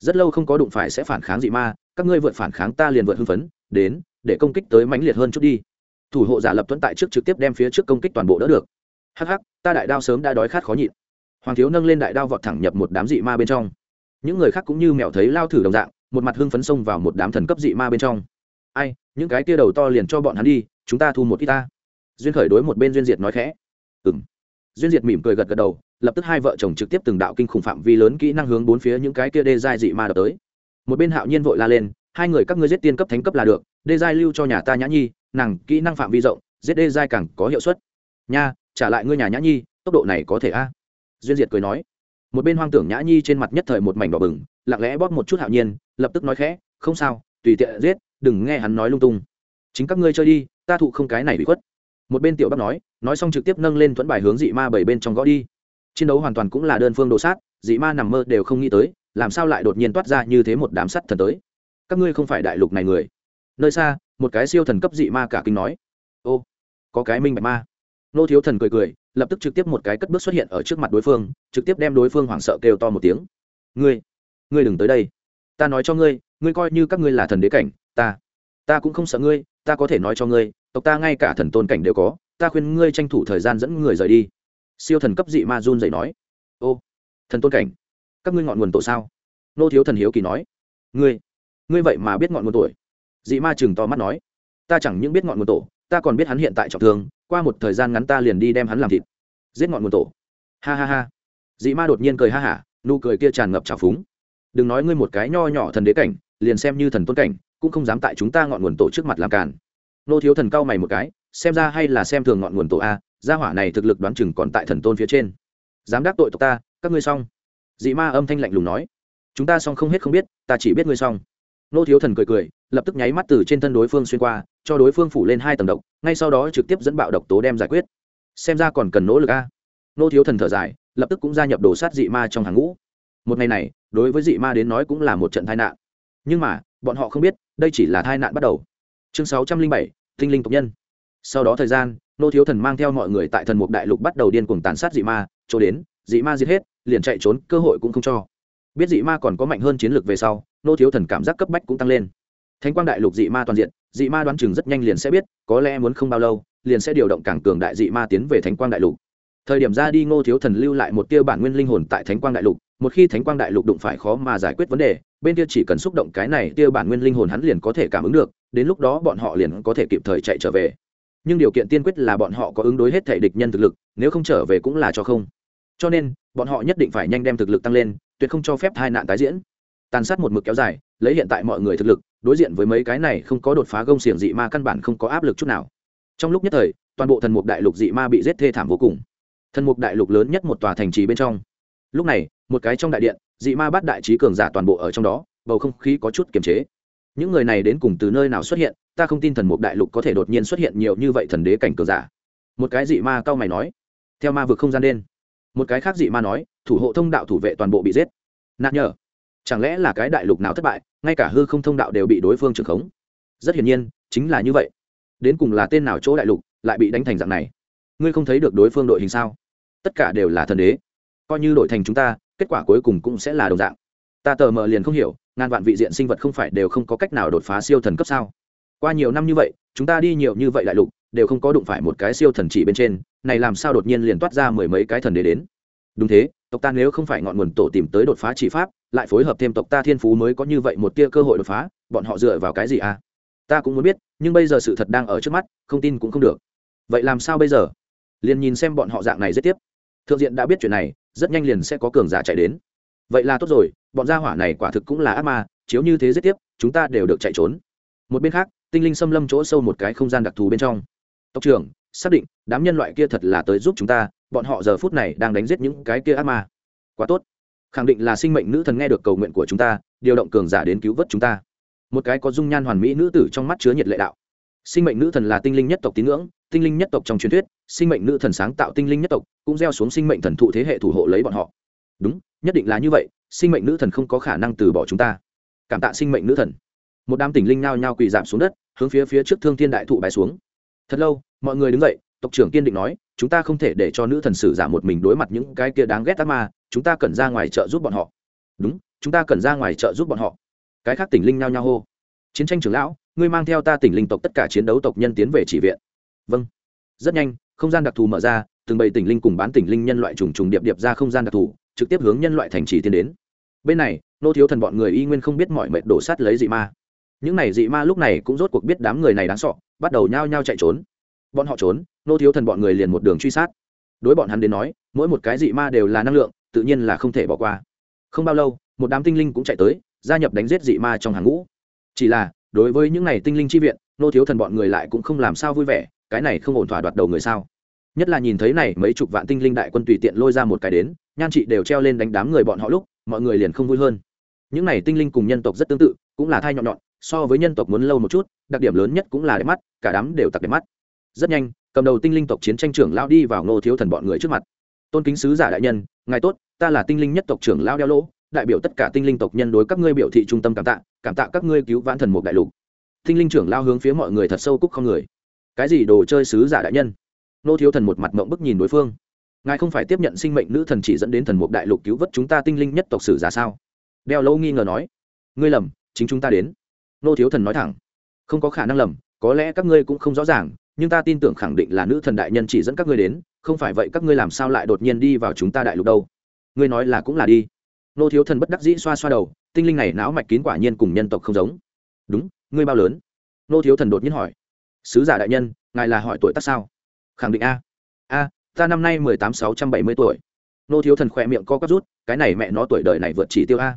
rất lâu không có đụng phải sẽ phản kháng dị ma, các ngươi vượt phản kháng ta liền vượt hưng phấn, đến, để công kích tới mãnh liệt hơn chút đi. Thủ hộ giả lập tuấn tại trước trực tiếp đem phía trước công kích toàn bộ đỡ được. Hắc hắc, ta đại đao sớm đã đói khát khó nhịn. Hoàng thiếu nâng lên đại đao vọt thẳng nhập một đám dị ma bên trong. Những người khác cũng như mèo thấy lao thử đồng dạng, một mặt hưng phấn xông vào một đám thần cấp dị ma bên trong. Ai, những cái tia đầu to liền cho bọn hắn đi, chúng ta thu một ít ta. Duyên khởi đối một bên duyên diệt nói khẽ. Ừ m duyên diệt mỉm cười gật gật đầu lập tức hai vợ chồng trực tiếp từng đạo kinh khủng phạm vi lớn kỹ năng hướng bốn phía những cái kia đê giai dị ma đập tới. Một bên hạo nhiên vội la lên, hai người các ngươi giết tiên cấp thánh cấp là được, đê giai lưu cho nhà ta nhã nhi, nàng kỹ năng phạm vi rộng, giết đê giai càng có hiệu suất. Nha, trả lại ngươi nhà nhã nhi, tốc độ này có thể a? À? Duyên diệt cười nói. Một bên hoang tưởng nhã nhi trên mặt nhất thời một mảnh đỏ bừng, lặng lẽ bóp một chút hạo nhiên, lập tức nói khẽ, không sao, tùy tiện giết, đừng nghe hắn nói lung tung. Chính các ngươi chơi đi, ta thụ không cái này bị khuất. Một bên tiểu bắc nói nói xong trực tiếp nâng lên thuẫn bài hướng dị ma bảy bên trong gõ đi chiến đấu hoàn toàn cũng là đơn phương đồ sát, dị ma nằm mơ đều không nghĩ tới, làm sao lại đột nhiên toát ra như thế một đám sắt thần tới? Các ngươi không phải đại lục này người. Nơi xa, một cái siêu thần cấp dị ma cả kinh nói. Ô, có cái minh bạch ma. Nô thiếu thần cười cười, lập tức trực tiếp một cái cất bước xuất hiện ở trước mặt đối phương, trực tiếp đem đối phương hoảng sợ kêu to một tiếng. Ngươi ngươi đừng tới đây. Ta nói cho ngươi ngươi coi như các ngươi là thần đế cảnh, ta ta cũng không sợ ngươi, ta có thể nói cho ngươi, tộc ta ngay cả thần tôn cảnh đều có, ta khuyên ngươi tranh thủ thời gian dẫn người rời đi siêu thần cấp dị ma run dậy nói, ô, thần tôn cảnh, các ngươi ngọn nguồn tổ sao? Nô thiếu thần hiếu kỳ nói, ngươi ngươi vậy mà biết ngọn nguồn tuổi? Dị ma chừng to mắt nói, ta chẳng những biết ngọn nguồn tổ, ta còn biết hắn hiện tại trọng thương, qua một thời gian ngắn ta liền đi đem hắn làm thịt, giết ngọn nguồn tổ. Ha ha ha. Dị ma đột nhiên cười ha hả, nụ cười kia tràn ngập trào phúng. Đừng nói ngươi một cái nho nhỏ thần đế cảnh, liền xem như thần tôn cảnh, cũng không dám tại chúng ta ngọn nguồn tổ trước mặt làm càn. Nô thiếu thần cao mày một cái, xem ra hay là xem thường ngọn nguồn tổ a gia hỏa này thực lực đoán chừng còn tại thần tôn phía trên. Dám đắc tội tộc ta, các ngươi xong. Dị ma âm thanh lạnh lùng nói. Chúng ta xong không hết không biết, ta chỉ biết ngươi xong. Nô thiếu thần cười cười, lập tức nháy mắt từ trên thân đối phương xuyên qua, cho đối phương phủ lên hai tầng độc, ngay sau đó trực tiếp dẫn bạo độc tố đem giải quyết. Xem ra còn cần nỗ lực a. Nô thiếu thần thở dài, lập tức cũng gia nhập đồ sát dị ma trong hàng ngũ. Một ngày này, đối với dị ma đến nói cũng là một trận tai nạn. Nhưng mà, bọn họ không biết, đây chỉ là tai nạn bắt đầu. Chương sáu trăm linh bảy, tinh linh tộc nhân. Sau đó thời gian nô thiếu thần mang theo mọi người tại thần mục đại lục bắt đầu điên cuồng tàn sát dị ma, chỗ đến, dị ma giết hết, liền chạy trốn, cơ hội cũng không cho. Biết dị ma còn có mạnh hơn chiến lược về sau, nô thiếu thần cảm giác cấp bách cũng tăng lên. Thánh quang đại lục dị ma toàn diện, dị ma đoán chừng rất nhanh liền sẽ biết, có lẽ muốn không bao lâu, liền sẽ điều động cảng cường đại dị ma tiến về thánh quang đại lục. Thời điểm ra đi, ngô thiếu thần lưu lại một tia bản nguyên linh hồn tại thánh quang đại lục, một khi thánh quang đại lục đụng phải khó mà giải quyết vấn đề, bên kia chỉ cần xúc động cái này tia bản nguyên linh hồn hắn liền có thể cảm ứng được, đến lúc đó bọn họ liền có thể kịp thời chạy trở về nhưng điều kiện tiên quyết là bọn họ có ứng đối hết thể địch nhân thực lực, nếu không trở về cũng là cho không. Cho nên, bọn họ nhất định phải nhanh đem thực lực tăng lên, tuyệt không cho phép hai nạn tái diễn. Tàn sát một mực kéo dài, lấy hiện tại mọi người thực lực, đối diện với mấy cái này không có đột phá gông xiềng dị ma căn bản không có áp lực chút nào. Trong lúc nhất thời, toàn bộ thần mục đại lục dị ma bị giết thê thảm vô cùng. Thần mục đại lục lớn nhất một tòa thành trì bên trong. Lúc này, một cái trong đại điện, dị ma bắt đại trí cường giả toàn bộ ở trong đó, bầu không khí có chút kiềm chế những người này đến cùng từ nơi nào xuất hiện, ta không tin thần mục đại lục có thể đột nhiên xuất hiện nhiều như vậy thần đế cảnh cường giả. Một cái dị ma cao mày nói, theo ma vực không gian đen. Một cái khác dị ma nói, thủ hộ thông đạo thủ vệ toàn bộ bị giết. Nạn nhờ. Chẳng lẽ là cái đại lục nào thất bại, ngay cả hư không thông đạo đều bị đối phương trưởng khống? Rất hiển nhiên, chính là như vậy. Đến cùng là tên nào chỗ đại lục lại bị đánh thành dạng này? Ngươi không thấy được đối phương đội hình sao? Tất cả đều là thần đế. Coi như đội thành chúng ta, kết quả cuối cùng cũng sẽ là đồng dạng ta tờ mờ liền không hiểu, ngàn vạn vị diện sinh vật không phải đều không có cách nào đột phá siêu thần cấp sao? Qua nhiều năm như vậy, chúng ta đi nhiều như vậy đại lục, đều không có đụng phải một cái siêu thần chỉ bên trên, này làm sao đột nhiên liền toát ra mười mấy cái thần đế đến? Đúng thế, tộc ta nếu không phải ngọn nguồn tổ tìm tới đột phá chỉ pháp, lại phối hợp thêm tộc ta thiên phú mới có như vậy một tia cơ hội đột phá, bọn họ dựa vào cái gì à? Ta cũng muốn biết, nhưng bây giờ sự thật đang ở trước mắt, không tin cũng không được. Vậy làm sao bây giờ? Liền nhìn xem bọn họ dạng này rất tiếp. Thượng diện đã biết chuyện này, rất nhanh liền sẽ có cường giả chạy đến vậy là tốt rồi, bọn gia hỏa này quả thực cũng là ác ma, chiếu như thế giết tiếp, chúng ta đều được chạy trốn. Một bên khác, tinh linh xâm lâm chỗ sâu một cái không gian đặc thù bên trong. Tộc trưởng, xác định, đám nhân loại kia thật là tới giúp chúng ta, bọn họ giờ phút này đang đánh giết những cái kia ác ma. Quá tốt. Khẳng định là sinh mệnh nữ thần nghe được cầu nguyện của chúng ta, điều động cường giả đến cứu vớt chúng ta. Một cái có dung nhan hoàn mỹ nữ tử trong mắt chứa nhiệt lệ đạo. Sinh mệnh nữ thần là tinh linh nhất tộc tín ngưỡng, tinh linh nhất tộc trong truyền thuyết, sinh mệnh nữ thần sáng tạo tinh linh nhất tộc, cũng gieo xuống sinh mệnh thần thụ thế hệ thủ hộ lấy bọn họ. Đúng nhất định là như vậy, sinh mệnh nữ thần không có khả năng từ bỏ chúng ta. Cảm tạ sinh mệnh nữ thần. Một đám tỉnh linh nao nhao quỳ giảm xuống đất, hướng phía phía trước thương thiên đại thụ bài xuống. Thật lâu, mọi người đứng dậy, tộc trưởng kiên định nói, chúng ta không thể để cho nữ thần sử giả một mình đối mặt những cái kia đáng ghét ác ma, chúng ta cần ra ngoài chợ giúp bọn họ. Đúng, chúng ta cần ra ngoài chợ giúp bọn họ. Cái khác tỉnh linh nhao nhao hô. Chiến tranh trưởng lão, ngươi mang theo ta tỉnh linh tộc tất cả chiến đấu tộc nhân tiến về chỉ viện. Vâng. Rất nhanh, không gian đặc thù mở ra, từng bầy tỉnh linh cùng bán tỉnh linh nhân loại trùng trùng điệp điệp ra không gian đặc thù trực tiếp hướng nhân loại thành trì tiến đến. Bên này, nô thiếu thần bọn người y nguyên không biết mọi mệnh đổ sát lấy dị ma. Những này dị ma lúc này cũng rốt cuộc biết đám người này đáng sọ bắt đầu nhao nhao chạy trốn. Bọn họ trốn, nô thiếu thần bọn người liền một đường truy sát. Đối bọn hắn đến nói, mỗi một cái dị ma đều là năng lượng, tự nhiên là không thể bỏ qua. Không bao lâu, một đám tinh linh cũng chạy tới, gia nhập đánh giết dị ma trong hàng ngũ. Chỉ là, đối với những này tinh linh chi viện, nô thiếu thần bọn người lại cũng không làm sao vui vẻ, cái này không ổn thỏa đoạt đầu người sao? Nhất là nhìn thấy này mấy chục vạn tinh linh đại quân tùy tiện lôi ra một cái đến, nhan chị đều treo lên đánh đám người bọn họ lúc, mọi người liền không vui hơn. Những này tinh linh cùng nhân tộc rất tương tự, cũng là thai nhọn nhọn, so với nhân tộc muốn lâu một chút, đặc điểm lớn nhất cũng là đẹp mắt, cả đám đều tặc đẹp mắt. Rất nhanh, cầm đầu tinh linh tộc chiến tranh trưởng lao đi vào ngô thiếu thần bọn người trước mặt. Tôn kính sứ giả đại nhân, ngài tốt, ta là tinh linh nhất tộc trưởng lao đeo lỗ, đại biểu tất cả tinh linh tộc nhân đối các ngươi biểu thị trung tâm cảm tạ cảm tạ các ngươi cứu vãn thần một đại lục. Tinh linh trưởng lao hướng phía mọi người thật sâu cúc không người. Cái gì đồ chơi sứ giả đại nhân? Nô thiếu thần một mặt mộng bức nhìn đối phương. Ngài không phải tiếp nhận sinh mệnh nữ thần chỉ dẫn đến thần mục đại lục cứu vớt chúng ta tinh linh nhất tộc sử giả sao? Đeo lâu nghi ngờ nói. Ngươi lầm, chính chúng ta đến. Nô thiếu thần nói thẳng. Không có khả năng lầm, có lẽ các ngươi cũng không rõ ràng, nhưng ta tin tưởng khẳng định là nữ thần đại nhân chỉ dẫn các ngươi đến, không phải vậy các ngươi làm sao lại đột nhiên đi vào chúng ta đại lục đâu? Ngươi nói là cũng là đi. Nô thiếu thần bất đắc dĩ xoa xoa đầu, tinh linh này não mạch kín quả nhiên cùng nhân tộc không giống. Đúng, ngươi bao lớn? Nô thiếu thần đột nhiên hỏi. Sứ giả đại nhân, ngài là hỏi tuổi tác sao? Khẳng định a. A, ta năm nay mười tám sáu trăm bảy mươi tuổi. Nô thiếu thần khỏe miệng co quắp rút, cái này mẹ nó tuổi đời này vượt chỉ tiêu a.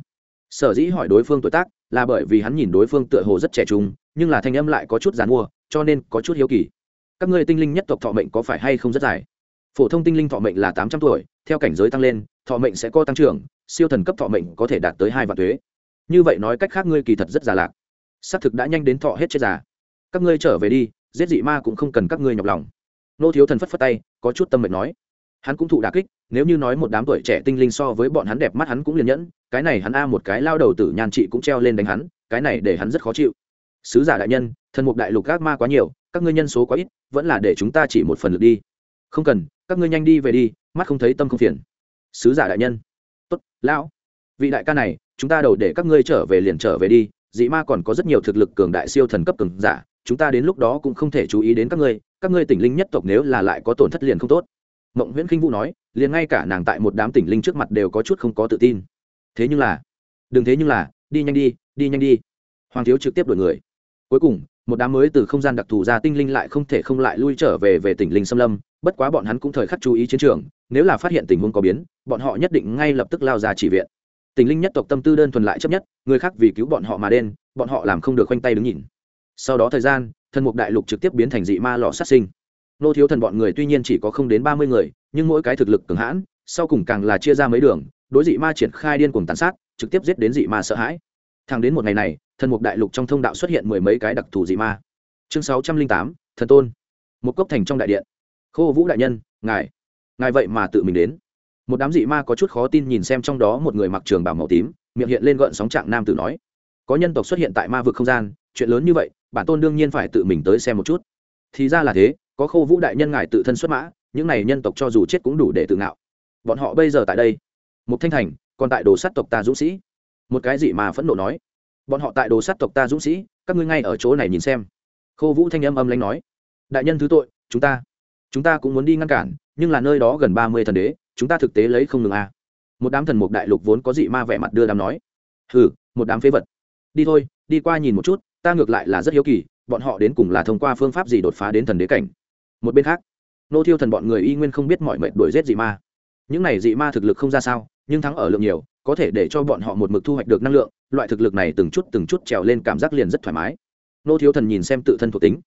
Sở dĩ hỏi đối phương tuổi tác là bởi vì hắn nhìn đối phương tựa hồ rất trẻ trung, nhưng là thanh âm lại có chút g i mua, cho nên có chút hiếu kỳ. Các ngươi tinh linh nhất tộc thọ mệnh có phải hay không rất dài? Phổ thông tinh linh thọ mệnh là tám trăm tuổi, theo cảnh giới tăng lên, thọ mệnh sẽ có tăng trưởng, siêu thần cấp thọ mệnh có thể đạt tới hai vạn thuế. Như vậy nói cách khác ngươi kỳ thật rất già lạc. Xác thực đã nhanh đến thọ hết chết già. Các ngươi trở về đi, giết dị ma cũng không cần các ngươi nhọc lòng nô thiếu thần phất phất tay, có chút tâm mệnh nói. Hắn cũng thụ đà kích, nếu như nói một đám tuổi trẻ tinh linh so với bọn hắn đẹp mắt hắn cũng liền nhẫn, cái này hắn a một cái lao đầu tử nhàn trị cũng treo lên đánh hắn, cái này để hắn rất khó chịu. Sứ giả đại nhân, thần mục đại lục các ma quá nhiều, các ngươi nhân số quá ít, vẫn là để chúng ta chỉ một phần lượt đi. Không cần, các ngươi nhanh đi về đi, mắt không thấy tâm không phiền. Sứ giả đại nhân. Tốt, lão. Vị đại ca này, chúng ta đầu để các ngươi trở về liền trở về đi dị ma còn có rất nhiều thực lực cường đại siêu thần cấp cường giả, chúng ta đến lúc đó cũng không thể chú ý đến các ngươi các ngươi tỉnh linh nhất tộc nếu là lại có tổn thất liền không tốt. Mộng nguyễn khinh vũ nói, liền ngay cả nàng tại một đám tỉnh linh trước mặt đều có chút không có tự tin. Thế nhưng là, đừng thế nhưng là, đi nhanh đi đi nhanh đi. Hoàng thiếu trực tiếp đuổi người. Cuối cùng, một đám mới từ không gian đặc thù ra tinh linh lại không thể không lại lui trở về về tỉnh linh xâm lâm, bất quá bọn hắn cũng thời khắc chú ý chiến trường, nếu là phát hiện tình huống có biến, bọn họ nhất định ngay lập tức lao ra chỉ viện tình linh nhất tộc tâm tư đơn thuần lại chấp nhất, người khác vì cứu bọn họ mà đen, bọn họ làm không được khoanh tay đứng nhìn. Sau đó thời gian, thần mục đại lục trực tiếp biến thành dị ma lọ sát sinh. Nô thiếu thần bọn người tuy nhiên chỉ có không đến ba mươi người, nhưng mỗi cái thực lực cường hãn, sau cùng càng là chia ra mấy đường, đối dị ma triển khai điên cuồng tàn sát, trực tiếp giết đến dị ma sợ hãi. Thẳng đến một ngày này, thần mục đại lục trong thông đạo xuất hiện mười mấy cái đặc thù dị ma. Chương sáu trăm linh tám, thần tôn. Một cốc thành trong đại điện. Khô vũ đại nhân, ngài. Ngài vậy mà tự mình đến một đám dị ma có chút khó tin nhìn xem trong đó một người mặc trường bảo màu tím, miệng hiện lên gợn sóng trạng nam tử nói, có nhân tộc xuất hiện tại ma vực không gian, chuyện lớn như vậy, bản tôn đương nhiên phải tự mình tới xem một chút. Thì ra là thế, có khâu vũ đại nhân ngài tự thân xuất mã, những này nhân tộc cho dù chết cũng đủ để tự ngạo. Bọn họ bây giờ tại đây. Một thanh thành, còn tại đồ sát tộc ta dũng sĩ. Một cái dị mà phẫn nộ nói, bọn họ tại đồ sát tộc ta dũng sĩ, các ngươi ngay ở chỗ này nhìn xem. Khâu vũ thanh âm âm lanh nói, đại nhân thứ tội, chúng ta chúng ta cũng muốn đi ngăn cản, nhưng là nơi đó gần ba mươi thần đế chúng ta thực tế lấy không ngừng a à. một đám thần mục đại lục vốn có dị ma vẻ mặt đưa đám nói. Hừ, một đám phế vật. Đi thôi, đi qua nhìn một chút, ta ngược lại là rất hiếu kỳ, bọn họ đến cùng là thông qua phương pháp gì đột phá đến thần đế cảnh. Một bên khác, nô thiêu thần bọn người y nguyên không biết mọi mệnh đuổi giết dị ma. Những này dị ma thực lực không ra sao, nhưng thắng ở lượng nhiều, có thể để cho bọn họ một mực thu hoạch được năng lượng, loại thực lực này từng chút từng chút trèo lên cảm giác liền rất thoải mái. Nô thiếu thần nhìn xem tự thân thuộc tính.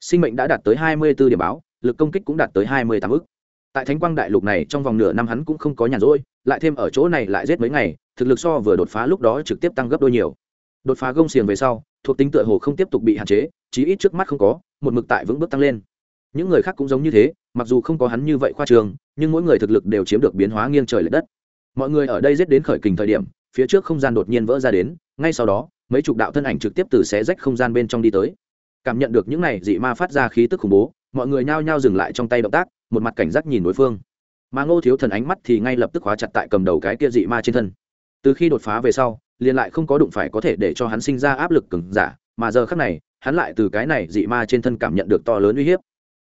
Sinh mệnh đã đạt tới hai mươi b ố điểm báo, lực công kích cũng đạt tới hai mươi tám ức tại thánh quang đại lục này trong vòng nửa năm hắn cũng không có nhàn rỗi, lại thêm ở chỗ này lại giết mấy ngày, thực lực so vừa đột phá lúc đó trực tiếp tăng gấp đôi nhiều. Đột phá gông xiềng về sau, thuộc tính tựa hồ không tiếp tục bị hạn chế, chí ít trước mắt không có, một mực tại vững bước tăng lên. Những người khác cũng giống như thế, mặc dù không có hắn như vậy khoa trường, nhưng mỗi người thực lực đều chiếm được biến hóa nghiêng trời l ệ đất. Mọi người ở đây giết đến khởi kình thời điểm, phía trước không gian đột nhiên vỡ ra đến, ngay sau đó, mấy chục đạo thân ảnh trực tiếp từ xé rách không gian bên trong đi tới. Cảm nhận được những này dị ma phát ra khí tức khủng bố, mọi người nhao nhao dừng lại trong tay động tác một mặt cảnh giác nhìn đối phương. Mà ngô thiếu thần ánh mắt thì ngay lập tức khóa chặt tại cầm đầu cái kia dị ma trên thân. Từ khi đột phá về sau, liền lại không có đụng phải có thể để cho hắn sinh ra áp lực cứng giả, mà giờ khác này, hắn lại từ cái này dị ma trên thân cảm nhận được to lớn uy hiếp.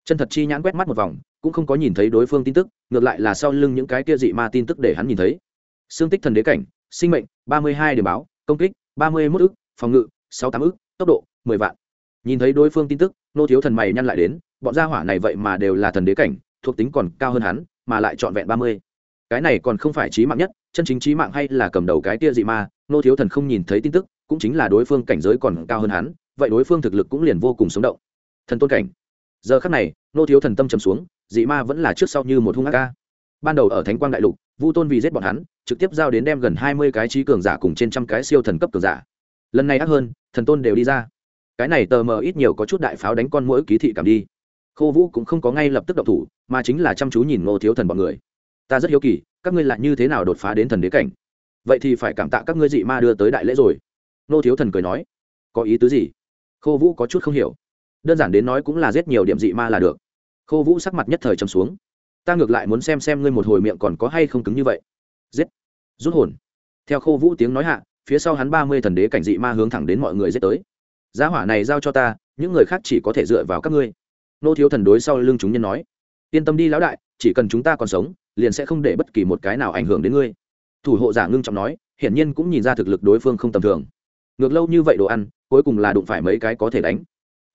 Chân thật chi nhãn quét mắt một vòng, cũng không có nhìn thấy đối phương tin tức, ngược lại là sau lưng những cái kia dị ma tin tức để hắn nhìn thấy. Xương tích thần đế cảnh, sinh mệnh, ba mươi hai điểm báo, công kích, ba mươi mốt ức, phòng ngự, sáu tám ức, tốc độ, mười vạn. Nhìn thấy đối phương tin tức nô thiếu thần mày nhăn lại đến, bọn gia hỏa này vậy mà đều là thần đế cảnh thuộc tính còn cao hơn hắn, mà lại trọn vẹn ba mươi. Cái này còn không phải trí mạng nhất, chân chính trí mạng hay là cầm đầu cái tia dị ma nô thiếu thần không nhìn thấy tin tức, cũng chính là đối phương cảnh giới còn cao hơn hắn, vậy đối phương thực lực cũng liền vô cùng sống động. Thần tôn cảnh. Giờ khắc này nô thiếu thần tâm trầm xuống, dị ma vẫn là trước sau như một hung ác ca. Ban đầu ở thánh quang đại lục, vu tôn vì giết bọn hắn, trực tiếp giao đến đem gần hai mươi cái trí cường giả cùng trên trăm cái siêu thần cấp cường giả. Lần này ác hơn, thần tôn đều đi ra. Cái này tờ mờ ít nhiều có chút đại pháo đánh con mỗi ký thị cảm đi khô vũ cũng không có ngay lập tức độc thủ, mà chính là chăm chú nhìn ngô thiếu thần bọn người. Ta rất hiếu kỳ, các ngươi lại như thế nào đột phá đến thần đế cảnh? Vậy thì phải cảm tạ các ngươi dị ma đưa tới đại lễ rồi. Ngô thiếu thần cười nói. Có ý tứ gì? Khô vũ có chút không hiểu. Đơn giản đến nói cũng là rất nhiều điểm dị ma là được. Khô vũ sắc mặt nhất thời trầm xuống. Ta ngược lại muốn xem xem ngươi một hồi miệng còn có hay không cứng như vậy. Giết! Rút hồn. Theo khô vũ tiếng nói hạ, phía sau hắn ba mươi thần đế cảnh dị ma hướng thẳng đến mọi người giết tới. Giá hỏa này giao cho ta, những người khác chỉ có thể dựa vào các ngươi nô thiếu thần đối sau lưng chúng nhân nói, yên tâm đi lão đại, chỉ cần chúng ta còn sống, liền sẽ không để bất kỳ một cái nào ảnh hưởng đến ngươi. Thủ hộ giả ngưng trọng nói, hiển nhiên cũng nhìn ra thực lực đối phương không tầm thường. Ngược lâu như vậy đồ ăn, cuối cùng là đụng phải mấy cái có thể đánh.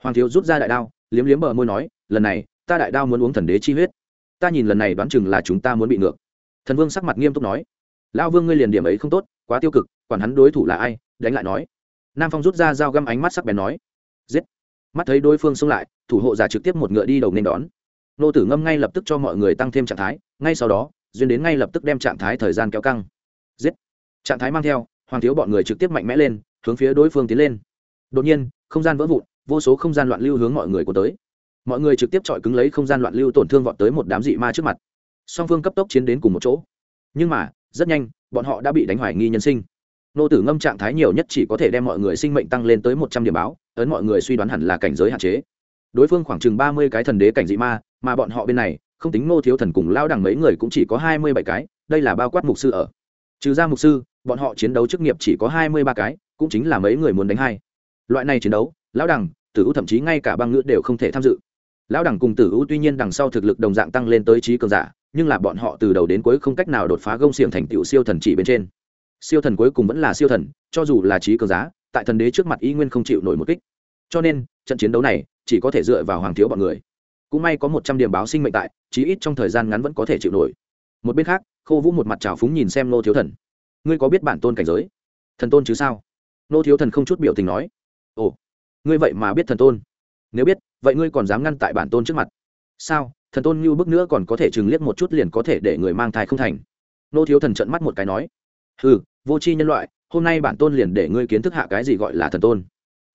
Hoàng thiếu rút ra đại đao, liếm liếm bờ môi nói, lần này, ta đại đao muốn uống thần đế chi huyết. Ta nhìn lần này đoán chừng là chúng ta muốn bị ngược. Thần vương sắc mặt nghiêm túc nói, lão vương ngươi liền điểm ấy không tốt, quá tiêu cực còn hắn đối thủ là ai? Đánh lại nói. Nam phong rút ra dao găm ánh mắt sắc bén nói, giết. Mắt thấy đối phương xông lại thủ hộ giả trực tiếp một ngựa đi đầu nên đón. Nô tử ngâm ngay lập tức cho mọi người tăng thêm trạng thái, ngay sau đó, duyên đến ngay lập tức đem trạng thái thời gian kéo căng. Giết! Trạng thái mang theo, hoàng thiếu bọn người trực tiếp mạnh mẽ lên, hướng phía đối phương tiến lên. Đột nhiên, không gian vỡ vụn, vô số không gian loạn lưu hướng mọi người của tới. Mọi người trực tiếp chọi cứng lấy không gian loạn lưu tổn thương vọt tới một đám dị ma trước mặt. Song phương cấp tốc chiến đến cùng một chỗ. Nhưng mà, rất nhanh, bọn họ đã bị đánh hoài nghi nhân sinh. Nô tử ngâm trạng thái nhiều nhất chỉ có thể đem mọi người sinh mệnh tăng lên tới một trăm điểm báo, ấn mọi người suy đoán hẳn là cảnh giới hạn chế đối phương khoảng chừng ba mươi cái thần đế cảnh dị ma, mà bọn họ bên này, không tính nô thiếu thần cùng lao đẳng mấy người cũng chỉ có hai mươi bảy cái, đây là bao quát mục sư ở. Trừ ra mục sư, bọn họ chiến đấu chức nghiệp chỉ có hai mươi ba cái, cũng chính là mấy người muốn đánh hai. Loại này chiến đấu lão đẳng, tử u thậm chí ngay cả băng ngữ đều không thể tham dự. Lão đẳng cùng tử u tuy nhiên đằng sau thực lực đồng dạng tăng lên tới trí cường giả, nhưng là bọn họ từ đầu đến cuối không cách nào đột phá gông xiềng thành tựu siêu thần chỉ bên trên. Siêu thần cuối cùng vẫn là siêu thần, cho dù là trí cường giá tại thần đế trước mặt y nguyên không chịu nổi một kích. Cho nên, trận chiến đấu này chỉ có thể dựa vào hoàng thiếu bọn người. Cũng may có một trăm điểm báo sinh mệnh tại, chí ít trong thời gian ngắn vẫn có thể chịu nổi. Một bên khác, khô vũ một mặt trào phúng nhìn xem nô thiếu thần. Ngươi có biết bản tôn cảnh giới? Thần tôn chứ sao? Nô thiếu thần không chút biểu tình nói. Ồ, ngươi vậy mà biết thần tôn. Nếu biết, vậy ngươi còn dám ngăn tại bản tôn trước mặt. Sao? Thần tôn như bức nữa còn có thể chừng liếc một chút liền có thể để người mang thai không thành. Nô thiếu thần trận mắt một cái nói. Ừ vô c h i nhân loại, hôm nay bản tôn liền để ngươi kiến thức hạ cái gì gọi là thần tôn.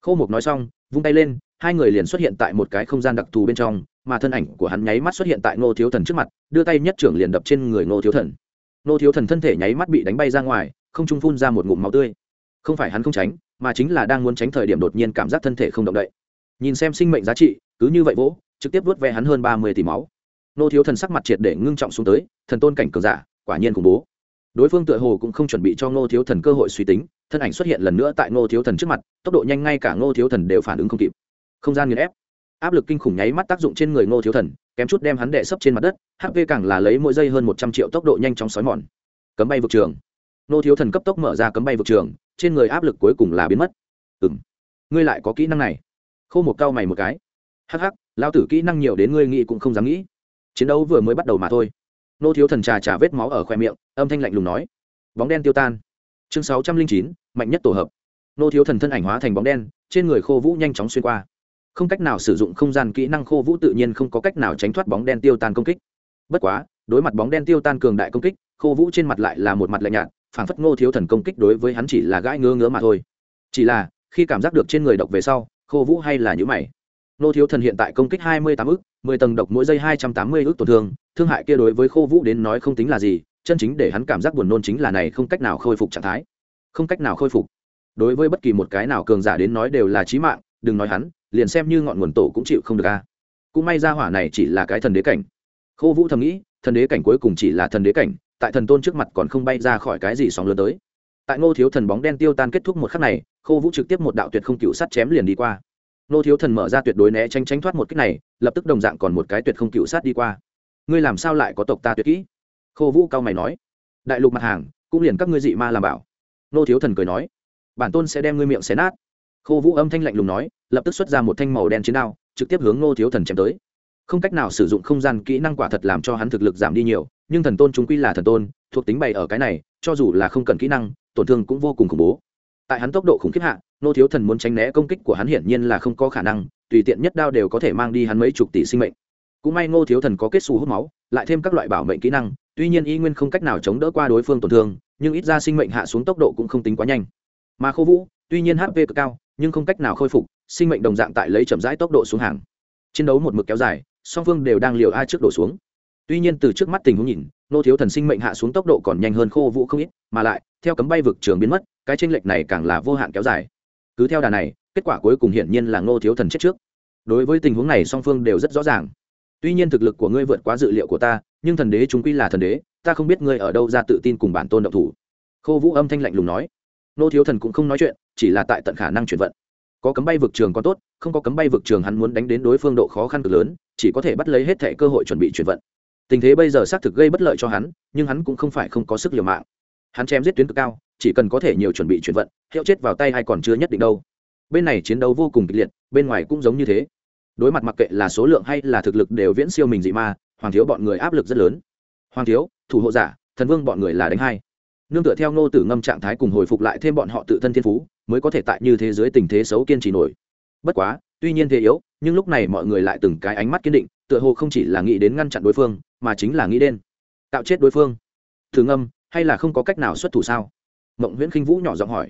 Khâu mục nói xong, vung tay lên hai người liền xuất hiện tại một cái không gian đặc thù bên trong, mà thân ảnh của hắn nháy mắt xuất hiện tại ngô thiếu thần trước mặt, đưa tay nhất trưởng liền đập trên người ngô thiếu thần. Ngô thiếu thần thân thể nháy mắt bị đánh bay ra ngoài, không trung phun ra một ngụm máu tươi. Không phải hắn không tránh, mà chính là đang muốn tránh thời điểm đột nhiên cảm giác thân thể không động đậy. Nhìn xem sinh mệnh giá trị, cứ như vậy vỗ, trực tiếp vớt ve hắn hơn ba mươi tỷ máu. Nô thiếu thần sắc mặt triệt để ngưng trọng xuống tới, thần tôn cảnh cường giả, quả nhiên khủng bố. Đối phương tựa hồ cũng không chuẩn bị cho ngô thiếu thần cơ hội suy tính, thân ảnh xuất hiện lần nữa tại ngô thiếu thần trước mặt, tốc độ nhanh ngay cả ngô thiếu thần đều phản ứng không kịp không gian nghiền ép. Áp lực kinh khủng nháy mắt tác dụng trên người ngô thiếu thần, kém chút đem hắn đệ sấp trên mặt đất hp càng là lấy mỗi giây hơn một trăm triệu tốc độ nhanh chóng xói mòn. Cấm bay vực trường. Ngô thiếu thần cấp tốc mở ra cấm bay vực trường, trên người áp lực cuối cùng là biến mất. Ừ m ngươi lại có kỹ năng này. Khô một cao mày một cái. Hắc hắc lao tử kỹ năng nhiều đến ngươi nghĩ cũng không dám nghĩ. Chiến đấu vừa mới bắt đầu mà thôi. Nô thiếu thần trà trà vết máu ở khoe miệng, âm thanh lạnh lùng nói. Bóng đen tiêu tan. Chương sáu trăm linh chín, mạnh nhất tổ hợp. Nô thiếu thần thân ảnh hóa thành bóng đen, trên người khô vũ nhanh chóng xuyên qua không cách nào sử dụng không gian kỹ năng khô vũ tự nhiên không có cách nào tránh thoát bóng đen tiêu tan công kích. Bất quá, đối mặt bóng đen tiêu tan cường đại công kích, khô vũ trên mặt lại là một mặt lạnh nhạt, phảng phất ngô thiếu thần công kích đối với hắn chỉ là gãi ngứa ngứa mà thôi. Chỉ là, khi cảm giác được trên người độc về sau, khô vũ hay là nhữ mày. Ngô thiếu thần hiện tại công kích hai mươi tám ức, mười tầng độc mỗi giây hai trăm tám mươi ức tổn thương thương hại kia đối với khô vũ đến nói không tính là gì, chân chính để hắn cảm giác buồn nôn chính là này không cách nào khôi phục trạng thái. Không cách nào khôi phục. Đối với bất kỳ một cái nào cường giả đến nói đều là chí mạng, đừng nói hắn liền xem như ngọn nguồn tổ cũng chịu không được a. Cũng may ra hỏa này chỉ là cái thần đế cảnh. Khô vũ thầm nghĩ, thần đế cảnh cuối cùng chỉ là thần đế cảnh, tại thần tôn trước mặt còn không bay ra khỏi cái gì sóng lớn tới. Tại ngô thiếu thần bóng đen tiêu tan kết thúc một khắc này, khô vũ trực tiếp một đạo tuyệt không cựu sát chém liền đi qua. Ngô thiếu thần mở ra tuyệt đối né tránh tránh thoát một cách này, lập tức đồng dạng còn một cái tuyệt không cựu sát đi qua. Ngươi làm sao lại có tộc ta tuyệt kỹ? Khô vũ cao mày nói. Đại lục mặt hàng, cũng liền các ngươi dị ma làm bảo. Ngô thiếu thần cười nói. Bản tôn sẽ đem ngươi miệng xé nát khô vũ âm thanh lạnh lùng nói, lập tức xuất ra một thanh màu đen chiến đao, trực tiếp hướng ngô thiếu thần chém tới. Không cách nào sử dụng không gian kỹ năng quả thật làm cho hắn thực lực giảm đi nhiều, nhưng thần tôn chúng quy là thần tôn, thuộc tính bày ở cái này, cho dù là không cần kỹ năng, tổn thương cũng vô cùng khủng bố. Tại hắn tốc độ khủng khiếp hạ, ngô thiếu thần muốn tránh né công kích của hắn hiển nhiên là không có khả năng, tùy tiện nhất đao đều có thể mang đi hắn mấy chục tỷ sinh mệnh. Cũng may ngô thiếu thần có kết xù hút máu, lại thêm các loại bảo mệnh kỹ năng, tuy nhiên y nguyên không cách nào chống đỡ qua đối phương tổn thương, nhưng ít ra sinh mệnh hạ xuống tốc độ cũng không tính quá nhanh. Mà khô vũ, tuy nhiên hp cực cao nhưng không cách nào khôi phục, sinh mệnh đồng dạng tại lấy chậm rãi tốc độ xuống hàng. Chiến đấu một mực kéo dài, song phương đều đang liều ai trước đổ xuống. Tuy nhiên từ trước mắt tình huống nhìn, nô thiếu thần sinh mệnh hạ xuống tốc độ còn nhanh hơn khô vũ không ít, mà lại, theo cấm bay vực trường biến mất, cái tranh lệch này càng là vô hạn kéo dài. Cứ theo đà này, kết quả cuối cùng hiển nhiên là nô thiếu thần chết trước. Đối với tình huống này song phương đều rất rõ ràng. Tuy nhiên thực lực của ngươi vượt quá dự liệu của ta, nhưng thần đế chúng quy là thần đế, ta không biết ngươi ở đâu ra tự tin cùng bản tôn độc thủ. Khô vũ âm thanh lạnh lùng nói nô thiếu thần cũng không nói chuyện, chỉ là tại tận khả năng chuyển vận. Có cấm bay vực trường còn tốt, không có cấm bay vực trường hắn muốn đánh đến đối phương độ khó khăn cực lớn, chỉ có thể bắt lấy hết thẻ cơ hội chuẩn bị chuyển vận. Tình thế bây giờ xác thực gây bất lợi cho hắn, nhưng hắn cũng không phải không có sức liều mạng. Hắn chém giết tuyến cực cao, chỉ cần có thể nhiều chuẩn bị chuyển vận, hiệu chết vào tay hay còn chưa nhất định đâu. Bên này chiến đấu vô cùng kịch liệt, bên ngoài cũng giống như thế. Đối mặt mặc kệ là số lượng hay là thực lực đều viễn siêu mình dị ma, hoàng thiếu bọn người áp lực rất lớn. Hoàng thiếu, thủ hộ giả, thần vương bọn người là đánh hai nương tựa theo ngô tử ngâm trạng thái cùng hồi phục lại thêm bọn họ tự thân thiên phú, mới có thể tại như thế giới tình thế xấu kiên trì nổi. Bất quá, tuy nhiên thế yếu, nhưng lúc này mọi người lại từng cái ánh mắt kiên định, tựa hồ không chỉ là nghĩ đến ngăn chặn đối phương, mà chính là nghĩ đến tạo chết đối phương. Thử ngâm, hay là không có cách nào xuất thủ sao? Mộng nguyễn khinh vũ nhỏ giọng hỏi.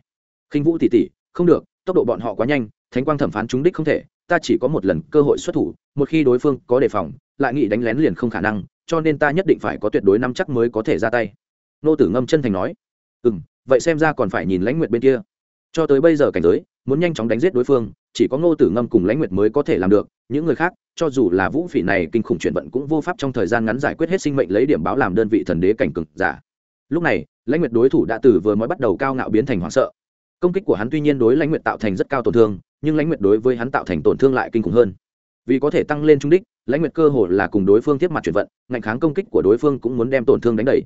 Khinh vũ tỉ tỉ không được, tốc độ bọn họ quá nhanh, thánh quang thẩm phán chúng đích không thể, ta chỉ có một lần cơ hội xuất thủ, một khi đối phương có đề phòng, lại nghĩ đánh lén liền không khả năng, cho nên ta nhất định phải có tuyệt đối năm chắc mới có thể ra tay nô tử ngâm chân thành nói ừ m vậy xem ra còn phải nhìn lãnh nguyệt bên kia. Cho tới bây giờ cảnh giới, muốn nhanh chóng đánh giết đối phương, chỉ có ngô tử ngâm cùng lãnh nguyệt mới có thể làm được. Những người khác, cho dù là vũ phỉ này kinh khủng chuyển vận cũng vô pháp trong thời gian ngắn giải quyết hết sinh mệnh lấy điểm báo làm đơn vị thần đế cảnh cực giả. Lúc này, lãnh nguyệt đối thủ đã từ vừa mới bắt đầu cao ngạo biến thành hoảng sợ. Công kích của hắn tuy nhiên đối lãnh nguyệt tạo thành rất cao tổn thương, nhưng lãnh nguyệt đối với hắn tạo thành tổn thương lại kinh khủng hơn. Vì có thể tăng lên trung đích, lãnh nguyệt cơ hồ là cùng đối phương tiếp mặt chuyển vận, ngạnh kháng công kích của đối phương cũng muốn đem tổn thương đánh đẩy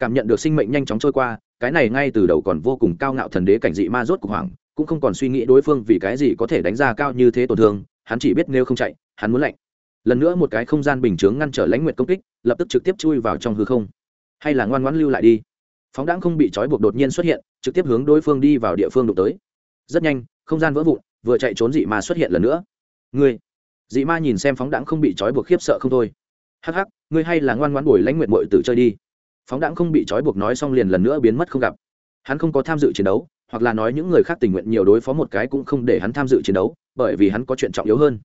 cảm nhận được sinh mệnh nhanh chóng trôi qua, cái này ngay từ đầu còn vô cùng cao ngạo thần đế cảnh dị ma rốt cuộc hoảng, cũng không còn suy nghĩ đối phương vì cái gì có thể đánh ra cao như thế tổn thương, hắn chỉ biết nếu không chạy, hắn muốn lạnh. Lần nữa một cái không gian bình chướng ngăn trở lãnh nguyệt công kích, lập tức trực tiếp chui vào trong hư không. Hay là ngoan ngoãn lưu lại đi. Phóng đãng không bị trói buộc đột nhiên xuất hiện, trực tiếp hướng đối phương đi vào địa phương đụng tới. Rất nhanh, không gian vỡ vụn, vừa chạy trốn dị ma xuất hiện lần nữa. Ngươi, dị ma nhìn xem phóng đãng không bị trói buộc khiếp sợ không thôi. Hắc hắc, ngươi hay là ngoan ngoãn bồi lãnh nguyện mội tử chơi đi phóng đãng không bị trói buộc nói xong liền lần nữa biến mất không gặp. Hắn không có tham dự chiến đấu, hoặc là nói những người khác tình nguyện nhiều đối phó một cái cũng không để hắn tham dự chiến đấu, bởi vì hắn có chuyện trọng yếu hơn.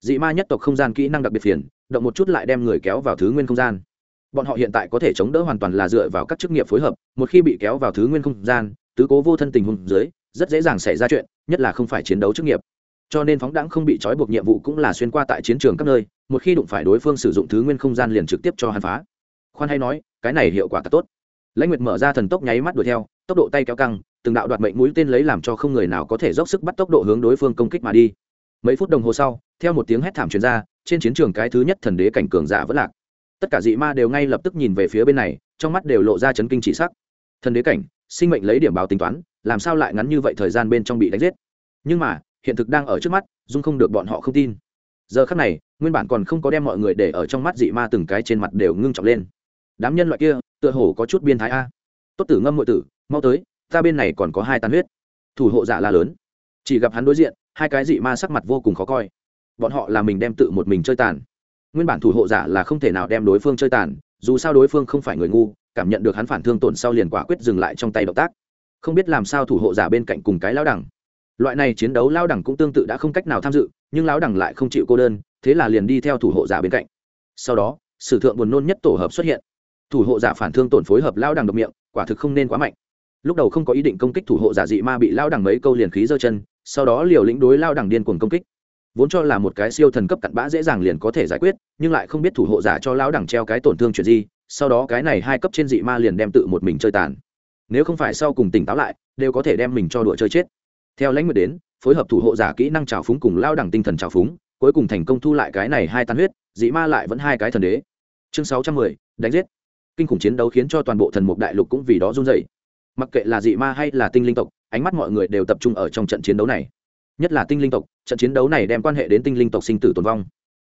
Dị ma nhất tộc không gian kỹ năng đặc biệt phiền, động một chút lại đem người kéo vào thứ nguyên không gian. Bọn họ hiện tại có thể chống đỡ hoàn toàn là dựa vào các chức nghiệp phối hợp, một khi bị kéo vào thứ nguyên không gian, tứ cố vô thân tình huống dưới, rất dễ dàng xảy ra chuyện, nhất là không phải chiến đấu chức nghiệp. Cho nên phóng đãng không bị trói buộc nhiệm vụ cũng là xuyên qua tại chiến trường các nơi, một khi đụng phải đối phương sử dụng thứ nguyên không gian liền trực tiếp cho hắn phá khoan hay nói, cái này hiệu quả thật tốt. Lãnh nguyệt mở ra thần tốc nháy mắt đuổi theo, tốc độ tay kéo căng, từng đạo đoạt mệnh mũi tên lấy làm cho không người nào có thể dốc sức bắt tốc độ hướng đối phương công kích mà đi. Mấy phút đồng hồ sau, theo một tiếng hét thảm truyền ra, trên chiến trường cái thứ nhất thần đế cảnh cường giả vẫn lạc. Tất cả dị ma đều ngay lập tức nhìn về phía bên này, trong mắt đều lộ ra chấn kinh chỉ sắc. Thần đế cảnh, sinh mệnh lấy điểm báo tính toán, làm sao lại ngắn như vậy thời gian bên trong bị đánh giết? Nhưng mà, hiện thực đang ở trước mắt, dung không được bọn họ không tin. Giờ khắc này, nguyên bản còn không có đem mọi người để ở trong mắt dị ma từng cái trên mặt đều ngưng trọng lên đám nhân loại kia, tựa hồ có chút biên thái a. Tốt tử ngâm ngội tử, mau tới, ta bên này còn có hai tàn huyết. Thủ hộ giả la lớn. Chỉ gặp hắn đối diện, hai cái dị ma sắc mặt vô cùng khó coi. Bọn họ là mình đem tự một mình chơi tàn. Nguyên bản thủ hộ giả là không thể nào đem đối phương chơi tàn, dù sao đối phương không phải người ngu, cảm nhận được hắn phản thương tổn sau liền quả quyết dừng lại trong tay động tác. Không biết làm sao thủ hộ giả bên cạnh cùng cái lao đẳng. Loại này chiến đấu lao đẳng cũng tương tự đã không cách nào tham dự, nhưng lao đẳng lại không chịu cô đơn, thế là liền đi theo thủ hộ giả bên cạnh. Sau đó, sử thượng buồn nôn nhất tổ hợp xuất hiện thủ hộ giả phản thương tổn phối hợp lao đẳng độc miệng, quả thực không nên quá mạnh. Lúc đầu không có ý định công kích thủ hộ giả dị ma bị lao đẳng mấy câu liền khí giơ chân, sau đó liều lĩnh đối lao đẳng điên cuồng công kích. Vốn cho là một cái siêu thần cấp cặn bã dễ dàng liền có thể giải quyết, nhưng lại không biết thủ hộ giả cho lao đẳng treo cái tổn thương chuyện gì, sau đó cái này hai cấp trên dị ma liền đem tự một mình chơi tàn. Nếu không phải sau cùng tỉnh táo lại, đều có thể đem mình cho đùa chơi chết. Theo lãnh nguyệt đến, phối hợp thủ hộ giả kỹ năng trào phúng cùng lao đẳng tinh thần trào phúng, cuối cùng thành công thu lại cái này hai tan huyết, dị ma lại vẫn hai cái thần đế. Chương sáu trăm mười, đánh giết kinh khủng chiến đấu khiến cho toàn bộ thần mục đại lục cũng vì đó run dậy mặc kệ là dị ma hay là tinh linh tộc, ánh mắt mọi người đều tập trung ở trong trận chiến đấu này. Nhất là tinh linh tộc, trận chiến đấu này đem quan hệ đến tinh linh tộc sinh tử tồn vong.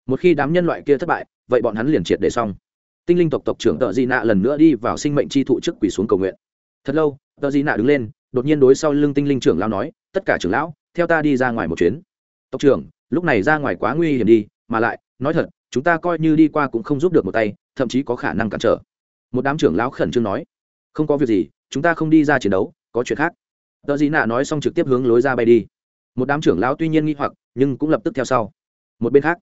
Một khi đám nhân loại kia thất bại, vậy bọn hắn liền triệt để xong. Tinh linh tộc tộc trưởng tợ di nạ lần nữa đi vào sinh mệnh chi thụ trước quỳ xuống cầu nguyện. Thật lâu, tợ di nạ đứng lên, đột nhiên đối sau lưng tinh linh trưởng lão nói, tất cả trưởng lão, theo ta đi ra ngoài một chuyến. Tộc trưởng, lúc này ra ngoài quá nguy hiểm đi, mà lại, nói thật, chúng ta coi như đi qua cũng không giúp được một tay, thậm chí có khả năng cản trở một đám trưởng lão khẩn trương nói, không có việc gì, chúng ta không đi ra chiến đấu, có chuyện khác. Tờ gì nạ nói xong trực tiếp hướng lối ra bay đi. Một đám trưởng lão tuy nhiên nghi hoặc, nhưng cũng lập tức theo sau. Một bên khác,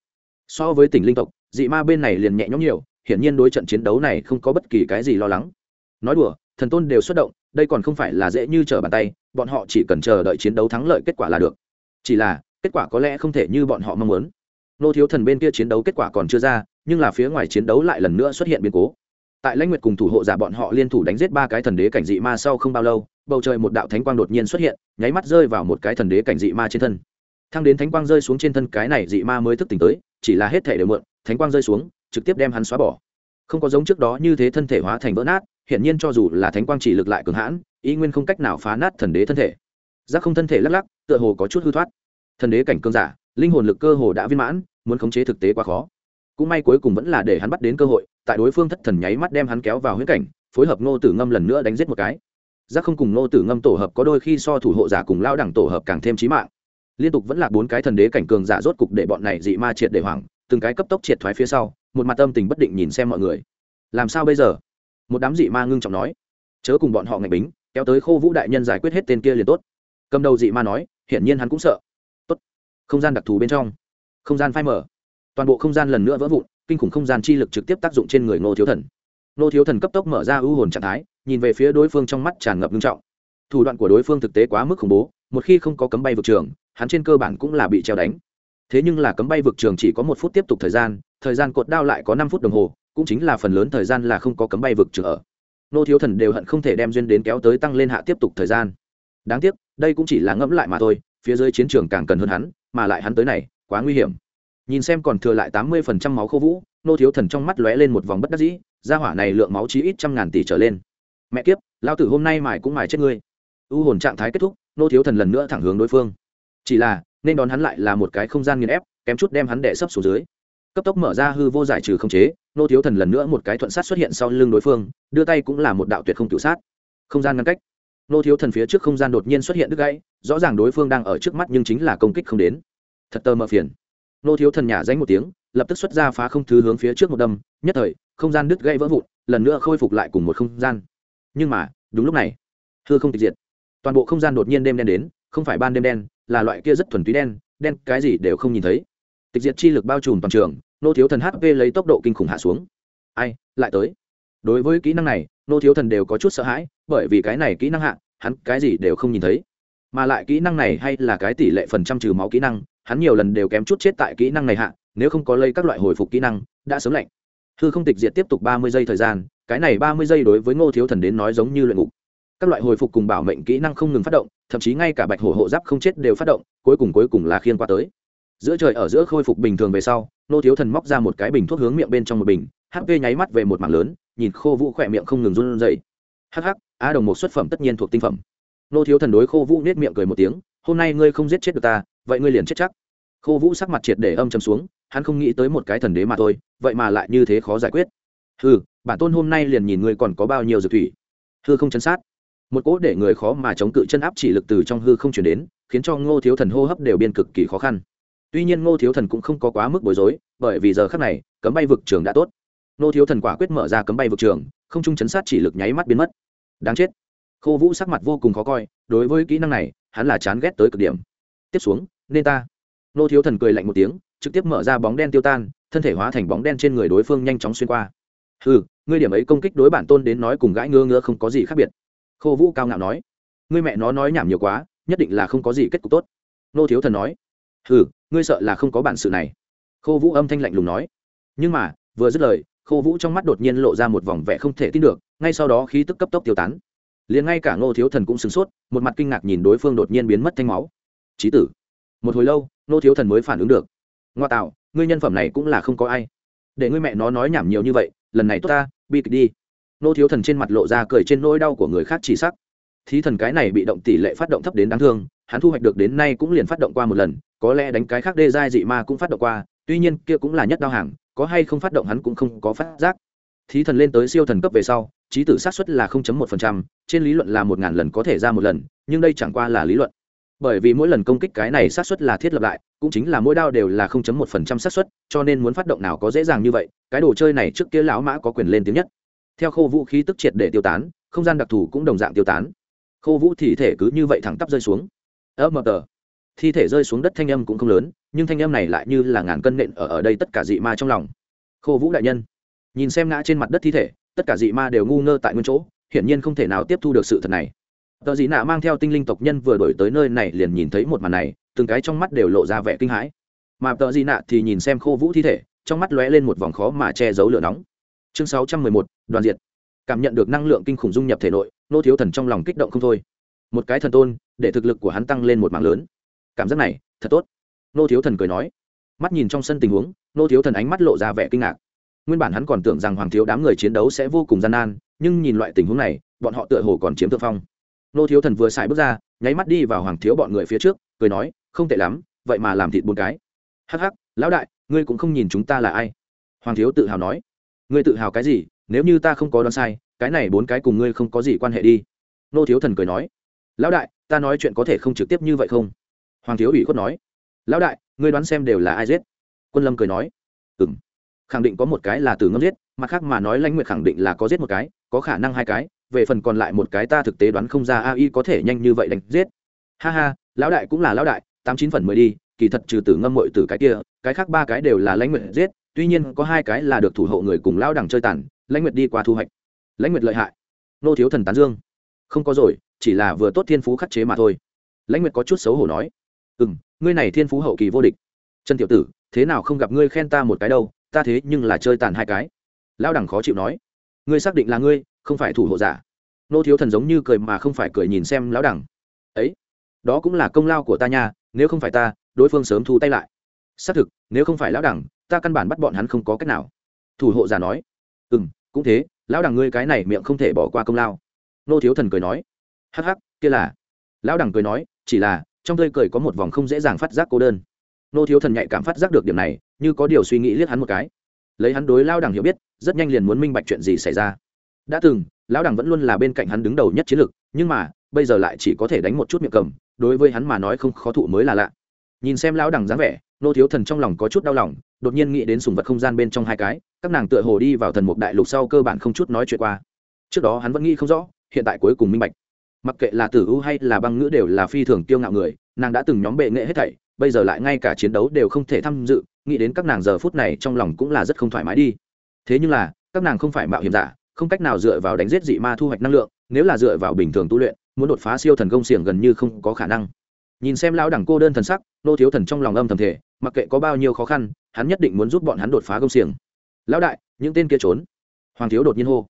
so với tỉnh linh tộc, dị ma bên này liền nhẹ nhõm nhiều, hiển nhiên đối trận chiến đấu này không có bất kỳ cái gì lo lắng. Nói đùa, thần tôn đều xuất động, đây còn không phải là dễ như trở bàn tay, bọn họ chỉ cần chờ đợi chiến đấu thắng lợi kết quả là được. Chỉ là, kết quả có lẽ không thể như bọn họ mong muốn. Nô thiếu thần bên kia chiến đấu kết quả còn chưa ra, nhưng là phía ngoài chiến đấu lại lần nữa xuất hiện biến cố tại lãnh nguyệt cùng thủ hộ giả bọn họ liên thủ đánh giết ba cái thần đế cảnh dị ma sau không bao lâu, bầu trời một đạo thánh quang đột nhiên xuất hiện, nháy mắt rơi vào một cái thần đế cảnh dị ma trên thân. Thăng đến thánh quang rơi xuống trên thân cái này dị ma mới thức tỉnh tới, chỉ là hết thể đều mượn, thánh quang rơi xuống, trực tiếp đem hắn xóa bỏ. Không có giống trước đó như thế thân thể hóa thành vỡ nát, hiển nhiên cho dù là thánh quang chỉ lực lại cường hãn, ý nguyên không cách nào phá nát thần đế thân thể. Giác không thân thể lắc lắc, tựa hồ có chút hư thoát. Thần đế cảnh cương giả, linh hồn lực cơ hồ đã viên mãn, muốn khống chế thực tế quá khó. Cũng may cuối cùng vẫn là để hắn bắt đến cơ hội tại đối phương thất thần nháy mắt đem hắn kéo vào huyễn cảnh, phối hợp ngô tử ngâm lần nữa đánh giết một cái. Giác không cùng ngô tử ngâm tổ hợp có đôi khi so thủ hộ giả cùng lao đẳng tổ hợp càng thêm trí mạng. Liên tục vẫn là bốn cái thần đế cảnh cường giả rốt cục để bọn này dị ma triệt để hoảng, từng cái cấp tốc triệt thoái phía sau, một mặt tâm tình bất định nhìn xem mọi người. Làm sao bây giờ? Một đám dị ma ngưng trọng nói. Chớ cùng bọn họ ngạch bính, kéo tới khô vũ đại nhân giải quyết hết tên kia liền tốt. Cầm đầu dị ma nói, hiển nhiên hắn cũng sợ. Tốt. Không gian đặc thù bên trong. Không gian phai mở toàn bộ không gian lần nữa vỡ vụn kinh khủng không gian chi lực trực tiếp tác dụng trên người ngô thiếu thần. Ngô thiếu thần cấp tốc mở ra ưu hồn trạng thái, nhìn về phía đối phương trong mắt tràn ngập nghiêm trọng. Thủ đoạn của đối phương thực tế quá mức khủng bố, một khi không có cấm bay vực trường, hắn trên cơ bản cũng là bị treo đánh. Thế nhưng là cấm bay vực trường chỉ có một phút tiếp tục thời gian thời gian cột đao lại có năm phút đồng hồ, cũng chính là phần lớn thời gian là không có cấm bay vực trường ở. Nô thiếu thần đều hận không thể đem duyên đến kéo tới tăng lên hạ tiếp tục thời gian. Đáng tiếc, đây cũng chỉ là ngẫm lại mà thôi, phía dưới chiến trường càng cần hơn hắn, mà lại hắn tới này, quá nguy hiểm nhìn xem còn thừa lại tám mươi phần trăm máu khô vũ, nô thiếu thần trong mắt lóe lên một vòng bất đắc dĩ, gia hỏa này lượng máu chí ít trăm ngàn tỷ trở lên. Mẹ kiếp, lao tử hôm nay mài cũng mài chết ngươi. U hồn trạng thái kết thúc, nô thiếu thần lần nữa thẳng hướng đối phương. Chỉ là, nên đón hắn lại là một cái không gian nghiền ép, kém chút đem hắn đẻ sấp xuống dưới. Cấp tốc mở ra hư vô giải trừ không chế, nô thiếu thần lần nữa một cái thuận sát xuất hiện sau lưng đối phương, đưa tay cũng là một đạo tuyệt không cựu sát. Không gian ngăn cách. Nô thiếu thần phía trước không gian đột nhiên xuất hiện đứt gãy, rõ ràng đối phương đang ở trước mắt nhưng chính là công kích không đến. Thật tơ mờ phiền nô thiếu thần nhả danh một tiếng, lập tức xuất ra phá không thứ hướng phía trước một đâm, nhất thời, không gian đứt gãy vỡ vụn, lần nữa khôi phục lại cùng một không gian. Nhưng mà, đúng lúc này, hư không tịch diệt. Toàn bộ không gian đột nhiên đêm đen đến, không phải ban đêm đen, là loại kia rất thuần túy đen đen cái gì đều không nhìn thấy. Tịch diệt chi lực bao trùm toàn trường, nô thiếu thần hp lấy tốc độ kinh khủng hạ xuống. Ai, lại tới. Đối với kỹ năng này, nô thiếu thần đều có chút sợ hãi, bởi vì cái này kỹ năng hạ, hắn cái gì đều không nhìn thấy. Mà lại kỹ năng này hay là cái tỷ lệ phần trăm trừ máu kỹ năng hắn nhiều lần đều kém chút chết tại kỹ năng này hạ, nếu không có lây các loại hồi phục kỹ năng, đã sớm lạnh. Hư không tịch diệt tiếp tục ba mươi giây thời gian, cái này ba mươi giây đối với ngô thiếu thần đến nói giống như luyện ngục. Các loại hồi phục cùng bảo mệnh kỹ năng không ngừng phát động, thậm chí ngay cả bạch hổ hộ giáp không chết đều phát động, cuối cùng cuối cùng là khiên qua tới. Giữa trời ở giữa khôi phục bình thường về sau, Ngô thiếu thần móc ra một cái bình thuốc hướng miệng bên trong một bình hp nháy mắt về một mảng lớn, nhìn khô vũ khỏe miệng không ngừng run dậy hắc hắc, á đồng một xuất phẩm tất nhiên thuộc tinh phẩm. Ngô thiếu thần đối khô vũ nết miệng cười một tiếng, hôm nay ngươi không giết chết được ta, vậy ngươi liền chết chắc khô vũ sắc mặt triệt để âm chầm xuống hắn không nghĩ tới một cái thần đế mà thôi vậy mà lại như thế khó giải quyết. Hư, bản tôn hôm nay liền nhìn ngươi còn có bao nhiêu dược thủy. Hư không chân sát. Một cỗ để người khó mà chống cự chân áp chỉ lực từ trong hư không chuyển đến khiến cho ngô thiếu thần hô hấp đều biên cực kỳ khó khăn. Tuy nhiên ngô thiếu thần cũng không có quá mức bối rối bởi vì giờ khác này cấm bay vực trường đã tốt. Ngô thiếu thần quả quyết mở ra cấm bay vực trường không chung chấn sát chỉ lực nháy mắt biến mất. Đáng chết. Khô vũ sắc mặt vô cùng khó coi đối với kỹ năng này hắn là chán ghét tới cực điểm. Tiếp xuống nên ta. Nô thiếu thần cười lạnh một tiếng, trực tiếp mở ra bóng đen tiêu tan, thân thể hóa thành bóng đen trên người đối phương nhanh chóng xuyên qua. Ừ ngươi điểm ấy công kích đối bản tôn đến nói cùng gãi ngơ ngơ không có gì khác biệt. Khô vũ cao ngạo nói. Ngươi mẹ nó nói nhảm nhiều quá, nhất định là không có gì kết cục tốt. Nô thiếu thần nói. Ừ ngươi sợ là không có bản sự này. Khô vũ âm thanh lạnh lùng nói. Nhưng mà, vừa dứt lời, khô vũ trong mắt đột nhiên lộ ra một vòng vẻ không thể tin được, ngay sau đó khí tức cấp tốc tiêu tán. Liền ngay cả ngô thiếu thần cũng sửng sốt, một mặt kinh ngạc nhìn đối phương đột nhiên biến mất thanh máu. Trí tử. Một hồi lâu nô thiếu thần mới phản ứng được. Ngoa tạo ngươi nhân phẩm này cũng là không có ai. Để ngươi mẹ nó nói nhảm nhiều như vậy lần này tốt ta bi kịch đi. Nô thiếu thần trên mặt lộ ra cười trên nỗi đau của người khác chỉ sắc. Thí thần cái này bị động tỷ lệ phát động thấp đến đáng thương hắn thu hoạch được đến nay cũng liền phát động qua một lần có lẽ đánh cái khác đê giai dị ma cũng phát động qua tuy nhiên kia cũng là nhất đao hàng có hay không phát động hắn cũng không có phát giác. Thí thần lên tới siêu thần cấp về sau trí tử sát xuất là 0.1%, trên lý luận là một ngàn lần có thể ra một lần nhưng đây chẳng qua là lý luận bởi vì mỗi lần công kích cái này sát xuất là thiết lập lại, cũng chính là mỗi đao đều là 0.1% sát xuất cho nên muốn phát động nào có dễ dàng như vậy, cái đồ chơi này trước kia lão mã có quyền lên tiếng nhất. Theo khô vũ khí tức triệt để tiêu tán, không gian đặc thù cũng đồng dạng tiêu tán. Khô vũ thi thể cứ như vậy thẳng tắp rơi xuống. Ơ, mờ tờ. Thi thể rơi xuống đất thanh âm cũng không lớn, nhưng thanh âm này lại như là ngàn cân nện ở ở đây tất cả dị ma trong lòng. Khô vũ đại nhân, nhìn xem ngã trên mặt đất thi thể, tất cả dị ma đều ngu ngơ tại nguyên chỗ, hiển nhiên không thể nào tiếp thu được sự thật này tờ dị nạ mang theo tinh linh tộc nhân vừa đổi tới nơi này liền nhìn thấy một màn này, từng cái trong mắt đều lộ ra vẻ kinh hãi. Mà tờ dị nạ thì nhìn xem khô vũ thi thể, trong mắt lóe lên một vòng khó mà che giấu lửa nóng. Chương sáu trăm mười một, đoàn diệt. Cảm nhận được năng lượng kinh khủng dung nhập thể nội, nô thiếu thần trong lòng kích động không thôi. Một cái thần tôn, để thực lực của hắn tăng lên một mạng lớn. Cảm giác này, thật tốt. Nô thiếu thần cười nói. Mắt nhìn trong sân tình huống, nô thiếu thần ánh mắt lộ ra vẻ kinh ngạc. Nguyên bản hắn còn tưởng rằng hoàng thiếu đám người chiến đấu sẽ vô cùng gian nan, nhưng nhìn loại tình huống này, bọn họ tựa hồ còn chiếm thượng phong nô thiếu thần vừa xài bước ra, nháy mắt đi vào hoàng thiếu bọn người phía trước, cười nói, không tệ lắm, vậy mà làm thịt bốn cái. Hắc hắc, lão đại, ngươi cũng không nhìn chúng ta là ai? Hoàng thiếu tự hào nói. Ngươi tự hào cái gì? Nếu như ta không có đoán sai, cái này bốn cái cùng ngươi không có gì quan hệ đi. Nô thiếu thần cười nói. Lão đại, ta nói chuyện có thể không trực tiếp như vậy không? Hoàng thiếu ủy khuất nói. Lão đại, ngươi đoán xem đều là ai giết? Quân lâm cười nói. Ừng khẳng định có một cái là từ ngâm giết, mặt khác mà nói lãnh nguyệt khẳng định là có giết một cái, có khả năng hai cái, về phần còn lại một cái ta thực tế đoán không ra ai có thể nhanh như vậy đánh giết. Ha ha, lão đại cũng là lão đại, tám chín phần mười đi, kỳ thật trừ tử ngâm mội từ cái kia, cái khác ba cái đều là lãnh nguyệt giết, tuy nhiên có hai cái là được thủ hộ người cùng lão đẳng chơi tàn, lãnh nguyệt đi qua thu hoạch. Lãnh nguyệt lợi hại. Nô thiếu thần tán dương. Không có rồi, chỉ là vừa tốt thiên phú khắc chế mà thôi. Lãnh nguyệt có chút xấu hổ nói. Ừ m ngươi này thiên phú hậu kỳ vô địch. Trần tiểu tử, thế nào không gặp ngươi khen ta một cái đâu? Ta thế nhưng là chơi tàn hai cái. Lão đẳng khó chịu nói, ngươi xác định là ngươi, không phải thủ hộ giả. Nô thiếu thần giống như cười mà không phải cười nhìn xem lão đẳng. Ấy, đó cũng là công lao của ta nha, nếu không phải ta, đối phương sớm thu tay lại. Xác thực, nếu không phải lão đẳng, ta căn bản bắt bọn hắn không có cách nào. Thủ hộ giả nói ừ m cũng thế, lão đẳng ngươi cái này miệng không thể bỏ qua công lao. Nô thiếu thần cười nói, hắc hắc, kia là. Lão đẳng cười nói, chỉ là, trong tươi cười có một vòng không dễ dàng phát giác cô đơn nô thiếu thần nhạy cảm phát giác được điểm này, như có điều suy nghĩ liếc hắn một cái. Lấy hắn đối lao đẳng hiểu biết, rất nhanh liền muốn minh bạch chuyện gì xảy ra. Đã từng lão đẳng vẫn luôn là bên cạnh hắn đứng đầu nhất chiến lược, nhưng mà, bây giờ lại chỉ có thể đánh một chút miệng cầm, đối với hắn mà nói không khó thụ mới là lạ. Nhìn xem lão đẳng dáng vẻ, nô thiếu thần trong lòng có chút đau lòng, đột nhiên nghĩ đến sùng vật không gian bên trong hai cái, các nàng tựa hồ đi vào thần mục đại lục sau cơ bản không chút nói chuyện qua. Trước đó hắn vẫn nghĩ không rõ, hiện tại cuối cùng minh bạch. Mặc kệ là tử u hay là băng ngữ đều là phi thường kiêu ngạo người, nàng đã từng nhóm bệ nghệ hết thảy bây giờ lại ngay cả chiến đấu đều không thể tham dự, nghĩ đến các nàng giờ phút này trong lòng cũng là rất không thoải mái đi. Thế nhưng là, các nàng không phải mạo hiểm giả, không cách nào dựa vào đánh giết dị ma thu hoạch năng lượng, nếu là dựa vào bình thường tu luyện, muốn đột phá siêu thần công xiềng gần như không có khả năng. Nhìn xem lão đẳng cô đơn thần sắc, nô thiếu thần trong lòng âm thầm thể mặc kệ có bao nhiêu khó khăn, hắn nhất định muốn giúp bọn hắn đột phá công xiềng. Lão đại, những tên kia trốn. Hoàng thiếu đột nhiên hô.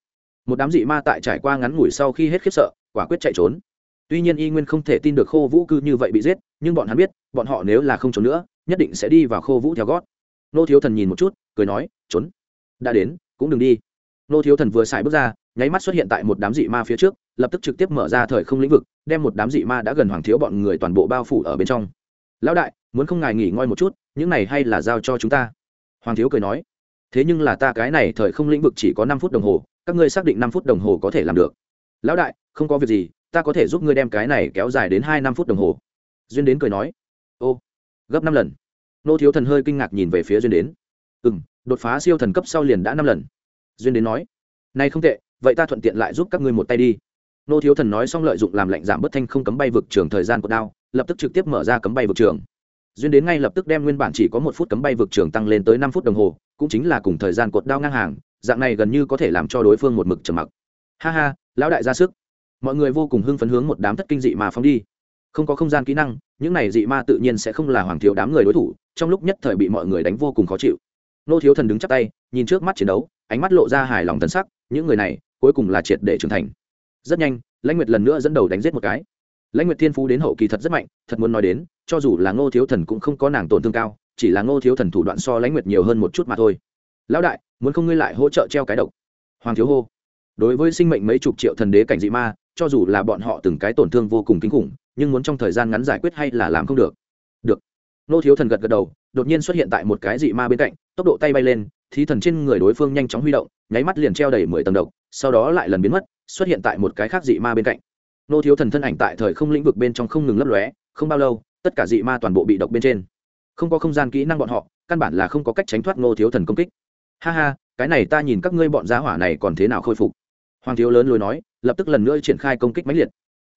Một đám dị ma tại trải qua ngắn ngủi sau khi hết khiếp sợ, quả quyết chạy trốn. Tuy nhiên y nguyên không thể tin được khô vũ cư như vậy bị giết nhưng bọn hắn biết, bọn họ nếu là không trốn nữa, nhất định sẽ đi vào khô vũ theo gót. Nô thiếu thần nhìn một chút, cười nói, trốn. Đã đến, cũng đừng đi. Nô thiếu thần vừa xài bước ra, nháy mắt xuất hiện tại một đám dị ma phía trước, lập tức trực tiếp mở ra thời không lĩnh vực, đem một đám dị ma đã gần hoàng thiếu bọn người toàn bộ bao phủ ở bên trong. Lão đại, muốn không ngài nghỉ ngơi một chút, những này hay là giao cho chúng ta. Hoàng thiếu cười nói, thế nhưng là ta cái này thời không lĩnh vực chỉ có năm phút đồng hồ, các ngươi xác định năm phút đồng hồ có thể làm được. Lão đại, không có việc gì, ta có thể giúp ngươi đem cái này kéo dài đến hai năm phút đồng hồ duyên đến cười nói, ô, gấp năm lần. Nô thiếu thần hơi kinh ngạc nhìn về phía duyên đến. Ừ m đột phá siêu thần cấp sau liền đã năm lần. Duyên đến nói nay không tệ, vậy ta thuận tiện lại giúp các ngươi một tay đi. Nô thiếu thần nói xong lợi dụng làm lạnh giảm bất thanh không cấm bay vực trường thời gian của đao, lập tức trực tiếp mở ra cấm bay vực trường. Duyên đến ngay lập tức đem nguyên bản chỉ có một phút cấm bay vực trường tăng lên tới năm phút đồng hồ, cũng chính là cùng thời gian cột đao ngang hàng, dạng này gần như có thể làm cho đối phương một mực trầm mặc. Ha ha, lão đại ra sức. Mọi người vô cùng hưng phấn hướng một đám thất kinh dị mà phóng đi không có không gian kỹ năng, những này dị ma tự nhiên sẽ không là hoàng thiếu đám người đối thủ, trong lúc nhất thời bị mọi người đánh vô cùng khó chịu. Nô thiếu thần đứng chắp tay, nhìn trước mắt chiến đấu, ánh mắt lộ ra hài lòng thân sắc, những người này, cuối cùng là triệt để trưởng thành. Rất nhanh, lãnh nguyệt lần nữa dẫn đầu đánh giết một cái. Lãnh nguyệt thiên phú đến hậu kỳ thật rất mạnh, thật muốn nói đến, cho dù là ngô thiếu thần cũng không có nàng tổn thương cao, chỉ là ngô thiếu thần thủ đoạn so lãnh nguyệt nhiều hơn một chút mà thôi. Lão đại, muốn không ngươi lại hỗ trợ treo cái độc? Hoàng thiếu hô. Đối với sinh mệnh mấy chục triệu thần đế cảnh dị ma, cho dù là bọn họ từng cái tổn thương vô cùng kinh khủng nhưng muốn trong thời gian ngắn giải quyết hay là làm không được. Được. Nô thiếu thần gật gật đầu, đột nhiên xuất hiện tại một cái dị ma bên cạnh, tốc độ tay bay lên, thí thần trên người đối phương nhanh chóng huy động, nháy mắt liền treo đầy mười tầng độc, sau đó lại lần biến mất, xuất hiện tại một cái khác dị ma bên cạnh. Nô thiếu thần thân ảnh tại thời không lĩnh vực bên trong không ngừng lấp lóe, không bao lâu, tất cả dị ma toàn bộ bị độc bên trên. Không có không gian kỹ năng bọn họ, căn bản là không có cách tránh thoát nô thiếu thần công kích. Ha ha, cái này ta nhìn các ngươi bọn giá hỏa này còn thế nào khôi phục? Hoàng thiếu lớn lối nói, lập tức lần nữa triển khai công kích mãnh liệt.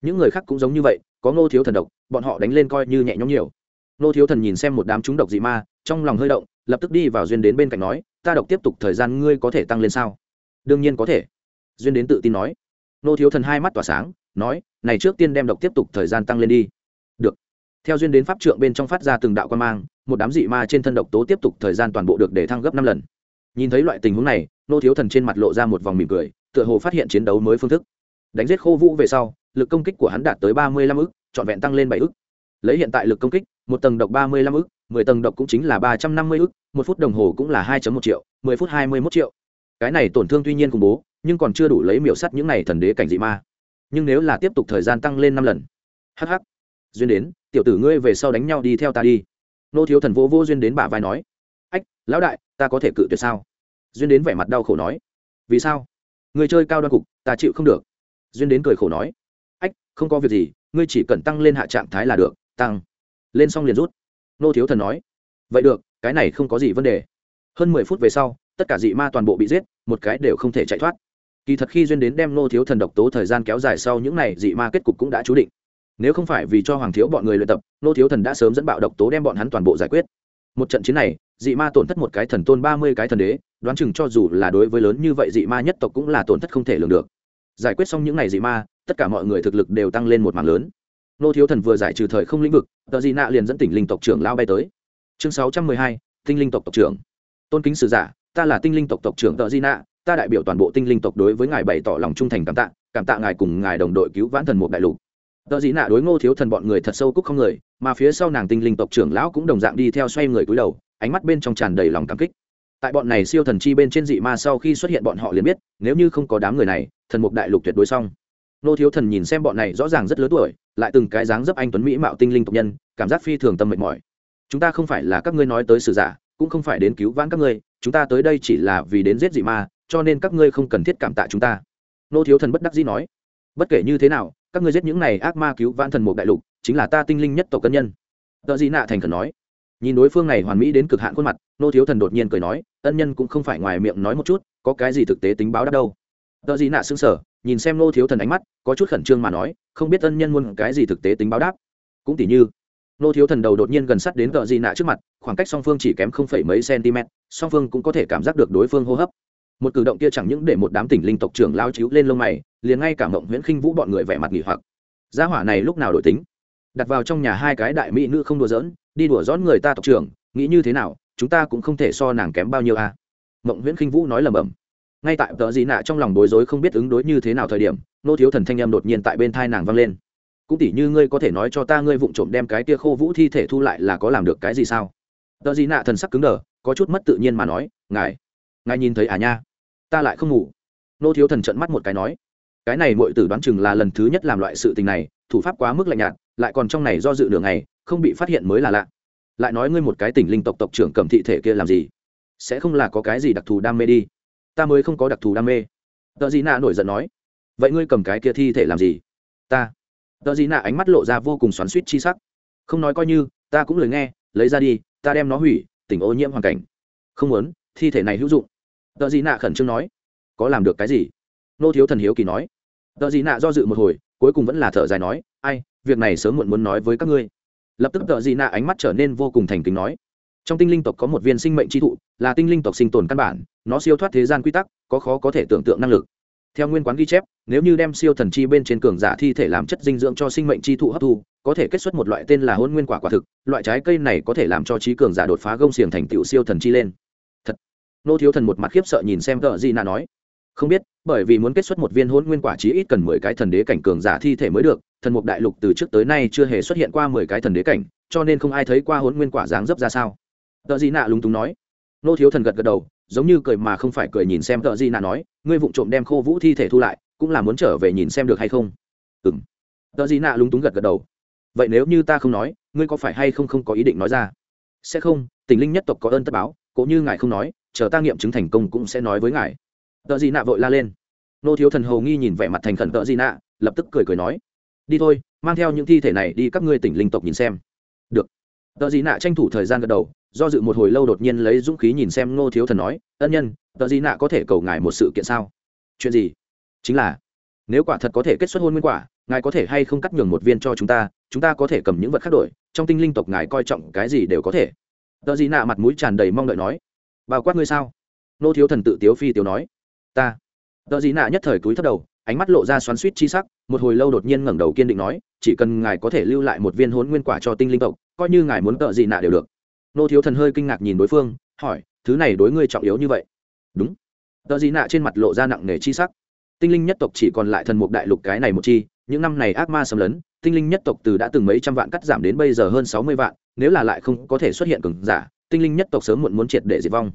Những người khác cũng giống như vậy có ngô thiếu thần độc, bọn họ đánh lên coi như nhẹ nhõm nhiều. Ngô thiếu thần nhìn xem một đám chúng độc dị ma, trong lòng hơi động, lập tức đi vào duyên đến bên cạnh nói, ta độc tiếp tục thời gian ngươi có thể tăng lên sao? Đương nhiên có thể. Duyên đến tự tin nói. Ngô thiếu thần hai mắt tỏa sáng, nói, này trước tiên đem độc tiếp tục thời gian tăng lên đi. Được. Theo duyên đến pháp trượng bên trong phát ra từng đạo quan mang, một đám dị ma trên thân độc tố tiếp tục thời gian toàn bộ được để thăng gấp năm lần. Nhìn thấy loại tình huống này nô thiếu thần trên mặt lộ ra một vòng mỉm cười, tựa hồ phát hiện chiến đấu mới phương thức. Đánh giết khô vũ về sau lực công kích của hắn đạt tới ba mươi lăm ức, trọn vẹn tăng lên bảy ức. Lấy hiện tại lực công kích, một tầng độc ba mươi lăm ức, mười tầng độc cũng chính là ba trăm năm mươi ức, một phút đồng hồ cũng là hai một triệu, mười phút hai mươi mốt triệu. Cái này tổn thương tuy nhiên khủng bố, nhưng còn chưa đủ lấy miểu sắt những này thần đế cảnh dị ma. Nhưng nếu là tiếp tục thời gian tăng lên năm lần hh duyên đến, tiểu tử ngươi về sau đánh nhau đi theo ta đi. Nô thiếu thần vô vô duyên đến bả vai nói. Ách, lão đại, ta có thể cự tuyệt sao? Duyên đến vẻ mặt đau khổ nói. Vì sao? Người chơi cao đoan cục, ta chịu không được. Duyên đến cười khổ nói không có việc gì, ngươi chỉ cần tăng lên hạ trạng thái là được, tăng. Lên xong liền rút. Nô thiếu thần nói. Vậy được, cái này không có gì vấn đề. Hơn mười phút về sau, tất cả dị ma toàn bộ bị giết, một cái đều không thể chạy thoát. Kỳ thật khi duyên đến đem nô thiếu thần độc tố thời gian kéo dài sau, những n à y dị ma kết cục cũng đã chú định. Nếu không phải vì cho hoàng thiếu bọn người luyện tập, nô thiếu thần đã sớm dẫn bạo độc tố đem bọn hắn toàn bộ giải quyết. Một trận chiến này, dị ma tổn thất một cái thần tôn ba mươi cái thần đế, đoán chừng cho dù là đối với lớn như vậy dị ma nhất tộc cũng là tổn thất không thể lường được. Giải quyết xong những n à y dị ma tất cả mọi người thực lực đều tăng lên một mảng lớn. Nô thiếu thần vừa giải trừ thời không lĩnh vực, tờ Di nạ liền dẫn tỉnh linh tộc trưởng lao bay tới. Chương sáu trăm mười hai, tinh linh tộc tộc trưởng. Tôn kính sử giả, ta là tinh linh tộc tộc trưởng tờ Di nạ, ta đại biểu toàn bộ tinh linh tộc đối với ngài bày tỏ lòng trung thành cảm tạ cảm tạ ngài cùng ngài đồng đội cứu vãn thần một đại lục. Tờ Di nạ đối ngô thiếu thần bọn người thật sâu cúc không người, mà phía sau nàng tinh linh tộc trưởng lão cũng đồng dạng đi theo xoay người cúi đầu, ánh mắt bên trong tràn đầy lòng cảm kích. Tại bọn này siêu thần chi bên trên dị ma sau khi xuất hiện bọn họ liền biết, nếu như không có đám người này, thần mục đại lục tuyệt đối xong nô thiếu thần nhìn xem bọn này rõ ràng rất lớn tuổi, lại từng cái dáng dấp anh tuấn mỹ mạo tinh linh tộc nhân, cảm giác phi thường tâm mệt mỏi. Chúng ta không phải là các ngươi nói tới sử giả, cũng không phải đến cứu vãn các ngươi, chúng ta tới đây chỉ là vì đến giết dị ma, cho nên các ngươi không cần thiết cảm tạ chúng ta. Nô thiếu thần bất đắc dĩ nói, bất kể như thế nào, các ngươi giết những này ác ma cứu vãn thần mục đại lục, chính là ta tinh linh nhất tộc cân nhân. Tờ dị nạ thành khẩn nói. Nhìn đối phương này hoàn mỹ đến cực hạn khuôn mặt, nô thiếu thần đột nhiên cười nói, ân nhân cũng không phải ngoài miệng nói một chút, có cái gì thực tế tính báo đáp đâu. Tờ dị nạ xứng sở nhìn xem nô thiếu thần ánh mắt, có chút khẩn trương mà nói, không biết ân nhân muốn cái gì thực tế tính báo đáp. Cũng tỉ như nô thiếu thần đầu đột nhiên gần sát đến tờ gì nạ trước mặt, khoảng cách song phương chỉ kém không phẩy mấy cm, song phương cũng có thể cảm giác được đối phương hô hấp. Một cử động kia chẳng những để một đám tỉnh linh tộc trưởng lao chiếu lên lông mày, liền ngay cả mộng nguyễn khinh vũ bọn người vẻ mặt nghỉ hoặc. Gia hỏa này lúc nào đổi tính? Đặt vào trong nhà hai cái đại mỹ nữ không đùa giỡn, đi đùa giỡn người ta tộc trưởng, nghĩ như thế nào, chúng ta cũng không thể so nàng kém bao nhiêu a à? mộng nguyễn khinh vũ nói lầm bầm ngay tại tờ dị nạ trong lòng bối rối không biết ứng đối như thế nào thời điểm, nô thiếu thần thanh em đột nhiên tại bên thai nàng vang lên. Cũng tỉ như ngươi có thể nói cho ta ngươi vụng trộm đem cái tia khô vũ thi thể thu lại là có làm được cái gì sao? Tờ dị nạ thần sắc cứng đờ, có chút mất tự nhiên mà nói, ngài ngài nhìn thấy à nha? Ta lại không ngủ. Nô thiếu thần trận mắt một cái nói, cái này mọi tử đoán chừng là lần thứ nhất làm loại sự tình này, thủ pháp quá mức lạnh nhạt, lại còn trong này do dự đường này không bị phát hiện mới là lạ. Lại nói ngươi một cái tỉnh linh tộc tộc trưởng cầm thị thể kia làm gì? Sẽ không là có cái gì đặc thù đam mê đi ta mới không có đặc thù đam mê. Tờ dị nạ nổi giận nói, vậy ngươi cầm cái kia thi thể làm gì? Ta. Tờ dị nạ ánh mắt lộ ra vô cùng xoắn suýt chi sắc. Không nói coi như, ta cũng lời nghe, lấy ra đi, ta đem nó hủy, tỉnh ô nhiễm hoàn cảnh. Không muốn, thi thể này hữu dụng. Tờ dị nạ khẩn trương nói, có làm được cái gì? Nô thiếu thần hiếu kỳ nói, tờ dị nạ do dự một hồi, cuối cùng vẫn là thở dài nói, ai, việc này sớm muộn muốn nói với các ngươi. Lập tức tờ dị nạ ánh mắt trở nên vô cùng thành kính nói trong tinh linh tộc có một viên sinh mệnh tri thụ, là tinh linh tộc sinh tồn căn bản, nó siêu thoát thế gian quy tắc, có khó có thể tưởng tượng năng lực. Theo nguyên quán ghi chép, nếu như đem siêu thần chi bên trên cường giả thi thể làm chất dinh dưỡng cho sinh mệnh chi thụ hấp thu, có thể kết xuất một loại tên là hôn nguyên quả quả thực, loại trái cây này có thể làm cho trí cường giả đột phá gông xiềng thành tựu siêu thần chi lên. Thật. Nô thiếu thần một mặt khiếp sợ nhìn xem tờ di nạ nói, không biết, bởi vì muốn kết xuất một viên hôn nguyên quả chí ít cần mười cái thần đế cảnh cường giả thi thể mới được, thần mục đại lục từ trước tới nay chưa hề xuất hiện qua mười cái thần đế cảnh, cho nên không ai thấy qua hôn nguyên quả dáng dấp ra sao tờ di nạ lúng túng nói. Nô thiếu thần gật gật đầu, giống như cười mà không phải cười nhìn xem tợ di nạ nói, ngươi vụng trộm đem khô vũ thi thể thu lại, cũng là muốn trở về nhìn xem được hay không? Ừ m tợ di nạ lúng túng gật gật đầu. Vậy nếu như ta không nói, ngươi có phải hay không không có ý định nói ra? Sẽ không, tình linh nhất tộc có ơn tất báo, cũng như ngài không nói, chờ ta nghiệm chứng thành công cũng sẽ nói với ngài. Tợ di nạ vội la lên. Nô thiếu thần hầu nghi nhìn vẻ mặt thành khẩn tợ di nạ, lập tức cười cười nói. Đi thôi, mang theo những thi thể này đi các ngươi tỉnh linh tộc nhìn xem. Được. Tợ di nạ tranh thủ thời gian gật đầu do dự một hồi lâu đột nhiên lấy dũng khí nhìn xem ngô thiếu thần nói, ân nhân, tờ di nạ có thể cầu ngài một sự kiện sao? Chuyện gì? Chính là, nếu quả thật có thể kết xuất hôn nguyên quả, ngài có thể hay không cắt nhường một viên cho chúng ta chúng ta có thể cầm những vật khác đổi, trong tinh linh tộc ngài coi trọng cái gì đều có thể. Tờ di nạ mặt mũi tràn đầy mong đợi nói, bao quát ngươi sao? Ngô thiếu thần tự tiếu phi tiếu nói, ta. Tờ di nạ nhất thời cúi thấp đầu, ánh mắt lộ ra xoắn suýt chi sắc, một hồi lâu đột nhiên ngẩng đầu kiên định nói, chỉ cần ngài có thể lưu lại một viên hôn nguyên quả cho tinh linh tộc, coi như ngài muốn tợ gì nạ đều được nô thiếu thần hơi kinh ngạc nhìn đối phương, hỏi, thứ này đối ngươi trọng yếu như vậy? Đúng. Tờ gì nạ trên mặt lộ ra nặng nề chi sắc. Tinh linh nhất tộc chỉ còn lại thần mục đại lục cái này một chi, những năm này ác ma xâm lấn, tinh linh nhất tộc từ đã từng mấy trăm vạn cắt giảm đến bây giờ hơn sáu mươi vạn, nếu là lại không có thể xuất hiện cường giả, tinh linh nhất tộc sớm muộn muốn triệt để diệt vong.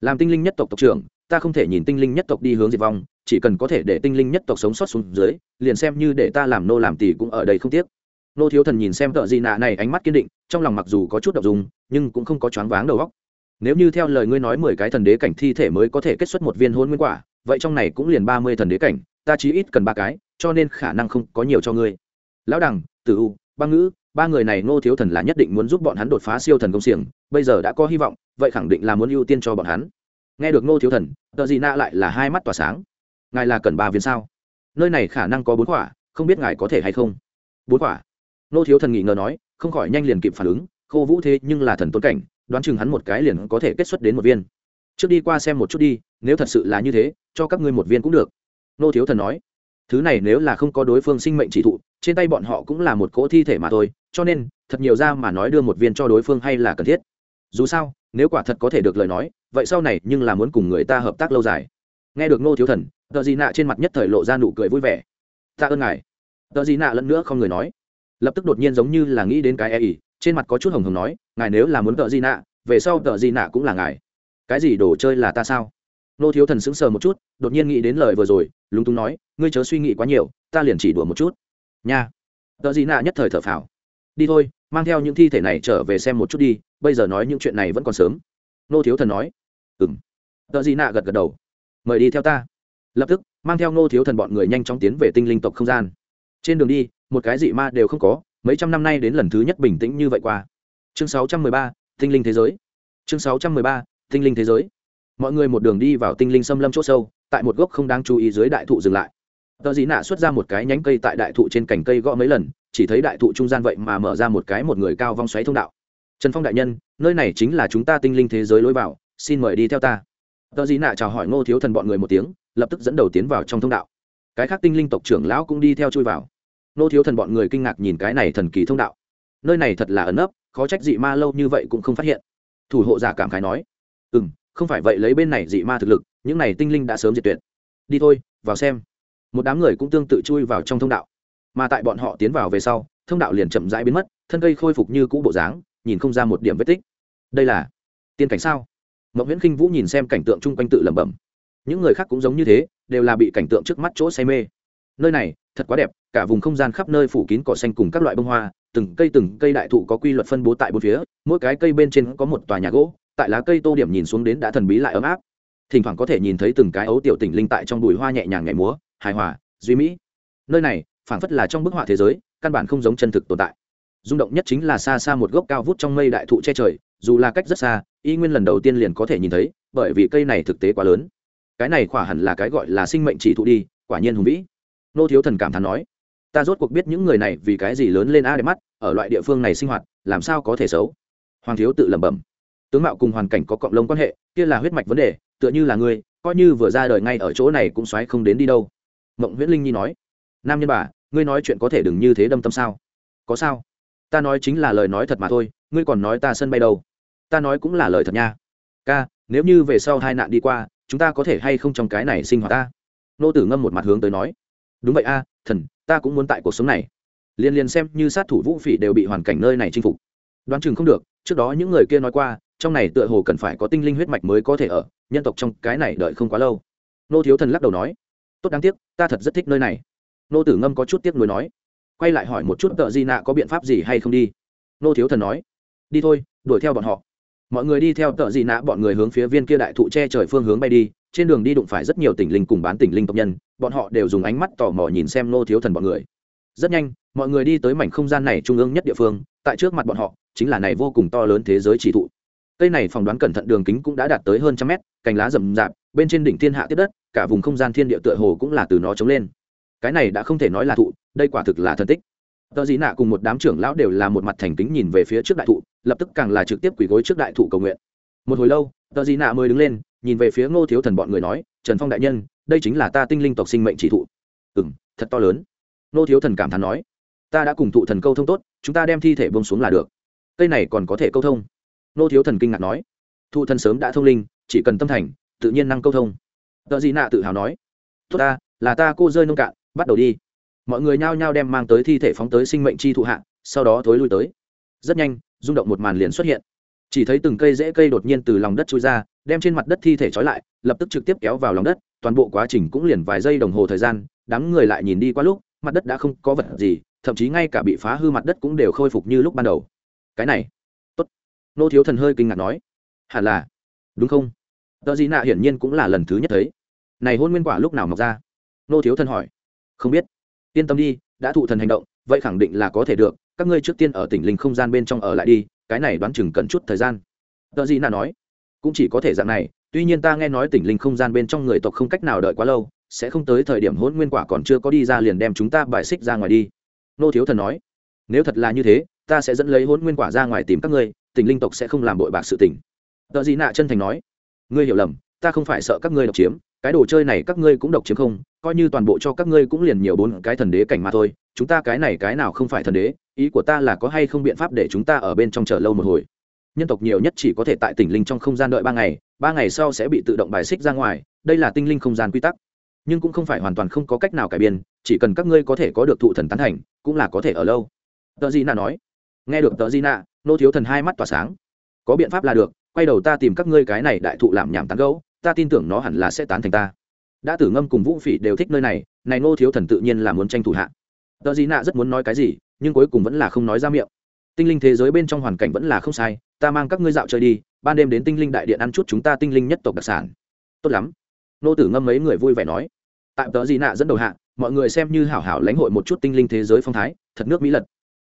Làm tinh linh nhất tộc tộc trưởng, ta không thể nhìn tinh linh nhất tộc đi hướng diệt vong, chỉ cần có thể để tinh linh nhất tộc sống sót xuống dưới, liền xem như để ta làm nô làm tỷ cũng ở đây không tiếc nô thiếu thần nhìn xem tợ gì nạ này, ánh mắt kiên định, trong lòng mặc dù có chút đ ộ n g dùng nhưng cũng không có choáng váng đầu góc nếu như theo lời ngươi nói mười cái thần đế cảnh thi thể mới có thể kết xuất một viên hôn nguyên quả, vậy trong này cũng liền ba mươi thần đế cảnh, ta chí ít cần ba cái, cho nên khả năng không có nhiều cho ngươi. Lão đằng tử u băng ngữ, ba người này nô thiếu thần là nhất định muốn giúp bọn hắn đột phá siêu thần công xiềng, bây giờ đã có hy vọng, vậy khẳng định là muốn ưu tiên cho bọn hắn. Nghe được nô thiếu thần tờ gì nạ lại là hai mắt tỏa sáng. Ngài là cần ba viên sao? Nơi này khả năng có bốn quả, không biết ngài có thể hay không? Bốn quả? Nô thiếu thần nghỉ ngờ nói, không khỏi nhanh liền kịp phản ứng, khô vũ thế nhưng là thần tôn cảnh, đoán chừng hắn một cái liền có thể kết xuất đến một viên. Trước đi qua xem một chút đi, nếu thật sự là như thế, cho các ngươi một viên cũng được. Nô thiếu thần nói, thứ này nếu là không có đối phương sinh mệnh chỉ thụ, trên tay bọn họ cũng là một cỗ thi thể mà thôi, cho nên, thật nhiều ra mà nói đưa một viên cho đối phương hay là cần thiết. Dù sao, nếu quả thật có thể được lời nói, vậy sau này nhưng là muốn cùng người ta hợp tác lâu dài. Nghe được nô thiếu thần, tờ gì nạ trên mặt nhất thời lộ ra nụ cười vui vẻ. Tạ ơn ngài. Tờ gì nạ lẫn nữa không người nói lập tức đột nhiên giống như là nghĩ đến cái e ỉ trên mặt có chút hồng hồng nói, ngài nếu là muốn tợ di nạ, về sau tợ di nạ cũng là ngài. Cái gì đồ chơi là ta sao? Nô thiếu thần sững sờ một chút, đột nhiên nghĩ đến lời vừa rồi, lúng túng nói, ngươi chớ suy nghĩ quá nhiều, ta liền chỉ đùa một chút. Nha. Tợ di nạ nhất thời thở phào. Đi thôi, mang theo những thi thể này trở về xem một chút đi, bây giờ nói những chuyện này vẫn còn sớm. Nô thiếu thần nói. Ừ m tợ di nạ gật gật đầu. Mời đi theo ta. Lập tức, mang theo nô thiếu thần bọn người nhanh chóng tiến về tinh linh tộc không gian. Trên đường đi một cái dị ma đều không có mấy trăm năm nay đến lần thứ nhất bình tĩnh như vậy qua. Chương 613, tinh linh thế giới. Chương 613, tinh linh thế giới. Mọi người một đường đi vào tinh linh xâm lâm chỗ sâu tại một gốc không đáng chú ý dưới đại thụ dừng lại. Tờ dị nạ xuất ra một cái nhánh cây tại đại thụ trên cành cây gõ mấy lần chỉ thấy đại thụ trung gian vậy mà mở ra một cái một người cao vong xoáy thông đạo. Trần phong đại nhân nơi này chính là chúng ta tinh linh thế giới lối vào xin mời đi theo ta. Tờ dị nạ chào hỏi ngô thiếu thần bọn người một tiếng lập tức dẫn đầu tiến vào trong thông đạo. Cái khác tinh linh tộc trưởng lão cũng đi theo chui vào nô thiếu thần bọn người kinh ngạc nhìn cái này thần kỳ thông đạo. Nơi này thật là ẩn ấp khó trách dị ma lâu như vậy cũng không phát hiện. Thủ hộ giả cảm khái nói ừ m không phải vậy lấy bên này dị ma thực lực, những này tinh linh đã sớm diệt tuyệt. Đi thôi, vào xem. Một đám người cũng tương tự chui vào trong thông đạo. Mà tại bọn họ tiến vào về sau, thông đạo liền chậm rãi biến mất, thân cây khôi phục như cũ bộ dáng, nhìn không ra một điểm vết tích. Đây là tiên cảnh sao? Mậu nguyễn khinh vũ nhìn xem cảnh tượng chung quanh tự lẩm bẩm. Những người khác cũng giống như thế, đều là bị cảnh tượng trước mắt chỗ say mê nơi này, thật quá đẹp, cả vùng không gian khắp nơi phủ kín cỏ xanh cùng các loại bông hoa, từng cây từng cây đại thụ có quy luật phân bố tại bốn phía, mỗi cái cây bên trên có một tòa nhà gỗ, tại lá cây tô điểm nhìn xuống đến đã thần bí lại ấm áp. Thỉnh thoảng có thể nhìn thấy từng cái ấu tiểu tỉnh linh tại trong bụi hoa nhẹ nhàng nhảy múa, hài hòa, duy mỹ. Nơi này, phảng phất là trong bức họa thế giới, căn bản không giống chân thực tồn tại. Rung động nhất chính là xa xa một gốc cao vút trong mây đại thụ che trời, dù là cách rất xa, y nguyên lần đầu tiên liền có thể nhìn thấy, bởi vì cây này thực tế quá lớn. Cái này khỏa hẳn là cái gọi là sinh mệnh chỉ thụ đi, quả nhiên hùng vĩ nô thiếu thần cảm thán nói, ta rốt cuộc biết những người này vì cái gì lớn lên a đẹp mắt, ở loại địa phương này sinh hoạt, làm sao có thể xấu? Hoàng thiếu tự lẩm bẩm, tướng mạo cùng hoàn cảnh có cộng lông quan hệ, kia là huyết mạch vấn đề, tựa như là ngươi, coi như vừa ra đời ngay ở chỗ này cũng xoáy không đến đi đâu. Mộng nguyễn linh nhi nói, nam nhân bà, ngươi nói chuyện có thể đừng như thế đâm tâm sao? Có sao? Ta nói chính là lời nói thật mà thôi, ngươi còn nói ta sân bay đâu? Ta nói cũng là lời thật nha. Ca, nếu như về sau hai nạn đi qua, chúng ta có thể hay không trong cái này sinh hoạt ta? Nô tử ngâm một mặt hướng tới nói đúng vậy a, thần, ta cũng muốn tại cuộc sống này. Liên liên xem như sát thủ vũ phỉ đều bị hoàn cảnh nơi này chinh phục. Đoán chừng không được, trước đó những người kia nói qua, trong này tựa hồ cần phải có tinh linh huyết mạch mới có thể ở, nhân tộc trong cái này đợi không quá lâu. Nô thiếu thần lắc đầu nói, tốt đáng tiếc, ta thật rất thích nơi này. Nô tử ngâm có chút tiếc nuối nói, quay lại hỏi một chút tợ di nạ có biện pháp gì hay không đi. Nô thiếu thần nói, đi thôi, đuổi theo bọn họ. Mọi người đi theo tợ di nạ, bọn người hướng phía viên kia đại thụ che trời phương hướng bay đi trên đường đi đụng phải rất nhiều tỉnh linh cùng bán tỉnh linh tộc nhân, bọn họ đều dùng ánh mắt tò mò nhìn xem nô thiếu thần bọn người. Rất nhanh, mọi người đi tới mảnh không gian này trung ương nhất địa phương, tại trước mặt bọn họ, chính là này vô cùng to lớn thế giới chỉ thụ. Cây này phỏng đoán cẩn thận đường kính cũng đã đạt tới hơn trăm mét, cành lá rậm rạp, bên trên đỉnh thiên hạ tiếp đất, cả vùng không gian thiên địa tựa hồ cũng là từ nó trống lên. Cái này đã không thể nói là thụ, đây quả thực là thân tích. Tờ dĩ nạ cùng một đám trưởng lão đều là một mặt thành kính nhìn về phía trước đại thụ, lập tức càng là trực tiếp quỳ gối trước đại thụ cầu nguyện. Một hồi lâu tờ dĩ nạ mới đứng lên, nhìn về phía ngô thiếu thần bọn người nói, trần phong đại nhân, đây chính là ta tinh linh tộc sinh mệnh chỉ thụ. Ừ m thật to lớn. Ngô thiếu thần cảm thán nói, ta đã cùng thụ thần câu thông tốt, chúng ta đem thi thể bông xuống là được. Cây này còn có thể câu thông. Ngô thiếu thần kinh ngạc nói, thụ thần sớm đã thông linh, chỉ cần tâm thành, tự nhiên năng câu thông. Tờ gì nạ tự hào nói, tốt ta, là ta cô rơi nông cạn, bắt đầu đi. Mọi người nhao nhao đem mang tới thi thể phóng tới sinh mệnh chi thụ hạ, sau đó thối lui tới. Rất nhanh, rung động một màn liền xuất hiện chỉ thấy từng cây rễ cây đột nhiên từ lòng đất trôi ra, đem trên mặt đất thi thể trói lại, lập tức trực tiếp kéo vào lòng đất, toàn bộ quá trình cũng liền vài giây đồng hồ thời gian, đám người lại nhìn đi qua lúc, mặt đất đã không có vật gì, thậm chí ngay cả bị phá hư mặt đất cũng đều khôi phục như lúc ban đầu. Cái này, tốt. Nô thiếu thần hơi kinh ngạc nói, hẳn là, đúng không? Tờ gì nạ hiển nhiên cũng là lần thứ nhất thấy. Này hôn nguyên quả lúc nào mọc ra? Nô thiếu thần hỏi. Không biết. Yên tâm đi, đã thụ thần hành động, vậy khẳng định là có thể được. Các ngươi trước tiên ở tỉnh linh không gian bên trong ở lại đi cái này đoán chừng cần chút thời gian. Tờ gì nà nói, cũng chỉ có thể dạng này, tuy nhiên ta nghe nói tỉnh linh không gian bên trong người tộc không cách nào đợi quá lâu, sẽ không tới thời điểm hôn nguyên quả còn chưa có đi ra liền đem chúng ta bài xích ra ngoài đi. Nô thiếu thần nói, nếu thật là như thế, ta sẽ dẫn lấy hôn nguyên quả ra ngoài tìm các ngươi, tỉnh linh tộc sẽ không làm bội bạc sự tỉnh tờ gì nạ chân thành nói, ngươi hiểu lầm, ta không phải sợ các ngươi độc chiếm, cái đồ chơi này các ngươi cũng độc chiếm không, coi như toàn bộ cho các ngươi cũng liền nhiều bốn cái thần đế cảnh mà thôi chúng ta cái này cái nào không phải thần đế, ý của ta là có hay không biện pháp để chúng ta ở bên trong chờ lâu một hồi. Nhân tộc nhiều nhất chỉ có thể tại tỉnh linh trong không gian đợi ba ngày ba ngày sau sẽ bị tự động bài xích ra ngoài, đây là tinh linh không gian quy tắc. Nhưng cũng không phải hoàn toàn không có cách nào cải biên, chỉ cần các ngươi có thể có được thụ thần tán thành, cũng là có thể ở lâu. Tờ di nạ nói. Nghe được tờ di nạ nô thiếu thần hai mắt tỏa sáng. Có biện pháp là được, quay đầu ta tìm các ngươi cái này đại thụ làm nhảm tán gấu ta tin tưởng nó hẳn là sẽ tán thành ta. Đã tử ngâm cùng vũ phỉ đều thích nơi này này nô thiếu thần tự nhiên là muốn tranh thủ hạ tờ gì nạ rất muốn nói cái gì, nhưng cuối cùng vẫn là không nói ra miệng. Tinh linh thế giới bên trong hoàn cảnh vẫn là không sai, ta mang các ngươi dạo chơi đi, ban đêm đến tinh linh đại điện ăn chút chúng ta tinh linh nhất tộc đặc sản. Tốt lắm. Nô tử ngâm mấy người vui vẻ nói. Tại tờ gì nạ dẫn đầu hạ, mọi người xem như hảo hảo lãnh hội một chút tinh linh thế giới phong thái, thật nước mỹ lật.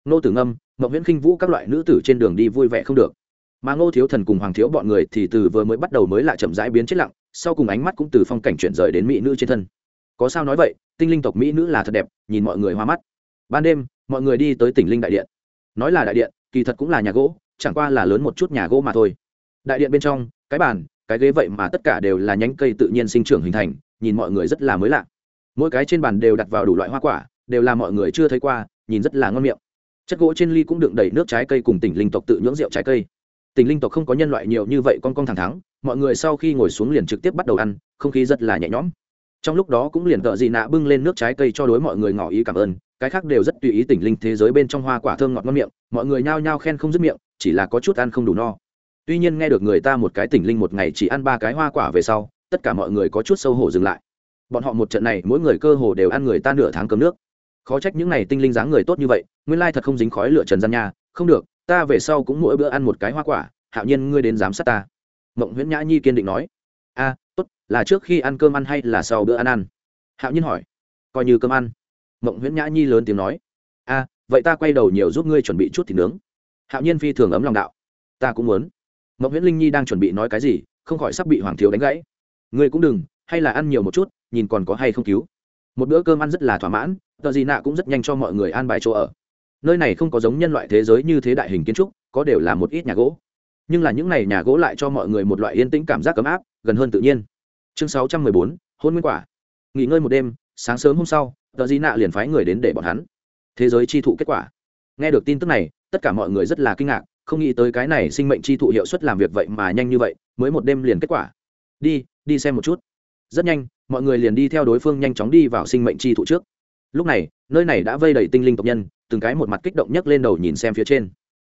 Nô tử ngâm mậu viễn khinh vũ các loại nữ tử trên đường đi vui vẻ không được. Mà ngô thiếu thần cùng hoàng thiếu bọn người thì từ vừa mới bắt đầu mới lại chậm rãi biến chết lặng, sau cùng ánh mắt cũng từ phong cảnh chuyển rời đến mỹ nữ trên thân có sao nói vậy, tinh linh tộc mỹ nữ là thật đẹp, nhìn mọi người hoa mắt. Ban đêm, mọi người đi tới tỉnh linh đại điện. Nói là đại điện, kỳ thật cũng là nhà gỗ, chẳng qua là lớn một chút nhà gỗ mà thôi. Đại điện bên trong, cái bàn, cái ghế vậy mà tất cả đều là nhánh cây tự nhiên sinh trưởng hình thành, nhìn mọi người rất là mới lạ. Mỗi cái trên bàn đều đặt vào đủ loại hoa quả, đều là mọi người chưa thấy qua, nhìn rất là ngon miệng. Chất gỗ trên ly cũng đựng đầy nước trái cây cùng tỉnh linh tộc tự nhưỡng rượu trái cây. Tỉnh linh tộc không có nhân loại nhiều như vậy con con thẳng thắng mọi người sau khi ngồi xuống liền trực tiếp bắt đầu ăn, không khí rất là nhẹ nhõm trong lúc đó cũng liền tợ dị nạ bưng lên nước trái cây cho đối mọi người ngỏ ý cảm ơn, cái khác đều rất tùy ý tỉnh linh thế giới bên trong hoa quả thơm ngọt ngon miệng, mọi người nhao nhao khen không dứt miệng, chỉ là có chút ăn không đủ no. Tuy nhiên nghe được người ta một cái tỉnh linh một ngày chỉ ăn ba cái hoa quả về sau, tất cả mọi người có chút sâu hổ dừng lại. Bọn họ một trận này, mỗi người cơ hồ đều ăn người ta nửa tháng cơm nước. Khó trách những n à y tinh linh dáng người tốt như vậy, nguyên lai thật không dính khói lửa trần gian nha, không được, ta về sau cũng mỗi bữa ăn một cái hoa quả, hạo nhiên ngươi đến giám sát ta. Mộng nguyễn nhã nhi kiên định nói. A là trước khi ăn cơm ăn hay là sau bữa ăn ăn? Hạo nhiên hỏi. Coi như cơm ăn. Mộng nguyễn nhã nhi lớn tiếng nói. A, vậy ta quay đầu nhiều giúp ngươi chuẩn bị chút thịt nướng. Hạo nhiên phi thường ấm lòng đạo. Ta cũng muốn. Mộng nguyễn linh nhi đang chuẩn bị nói cái gì, không khỏi sắp bị hoàng thiếu đánh gãy. Ngươi cũng đừng, hay là ăn nhiều một chút, nhìn còn có hay không cứu. Một bữa cơm ăn rất là thỏa mãn, tờ gì nạ cũng rất nhanh cho mọi người an bài chỗ ở. Nơi này không có giống nhân loại thế giới như thế đại hình kiến trúc, có đều là một ít nhà gỗ. Nhưng là những n à y nhà gỗ lại cho mọi người một loại yên tĩnh cảm giác ấm áp, gần hơn tự nhiên chương sáu trăm mười bốn, hôn nguyên quả. Nghỉ ngơi một đêm, sáng sớm hôm sau, tờ di nạ liền phái người đến để bọn hắn. Thế giới chi thụ kết quả. Nghe được tin tức này, tất cả mọi người rất là kinh ngạc, không nghĩ tới cái này sinh mệnh chi thụ hiệu suất làm việc vậy mà nhanh như vậy, mới một đêm liền kết quả. Đi đi xem một chút. Rất nhanh, mọi người liền đi theo đối phương nhanh chóng đi vào sinh mệnh chi thụ trước. Lúc này, nơi này đã vây đầy tinh linh tộc nhân, từng cái một mặt kích động nhấc lên đầu nhìn xem phía trên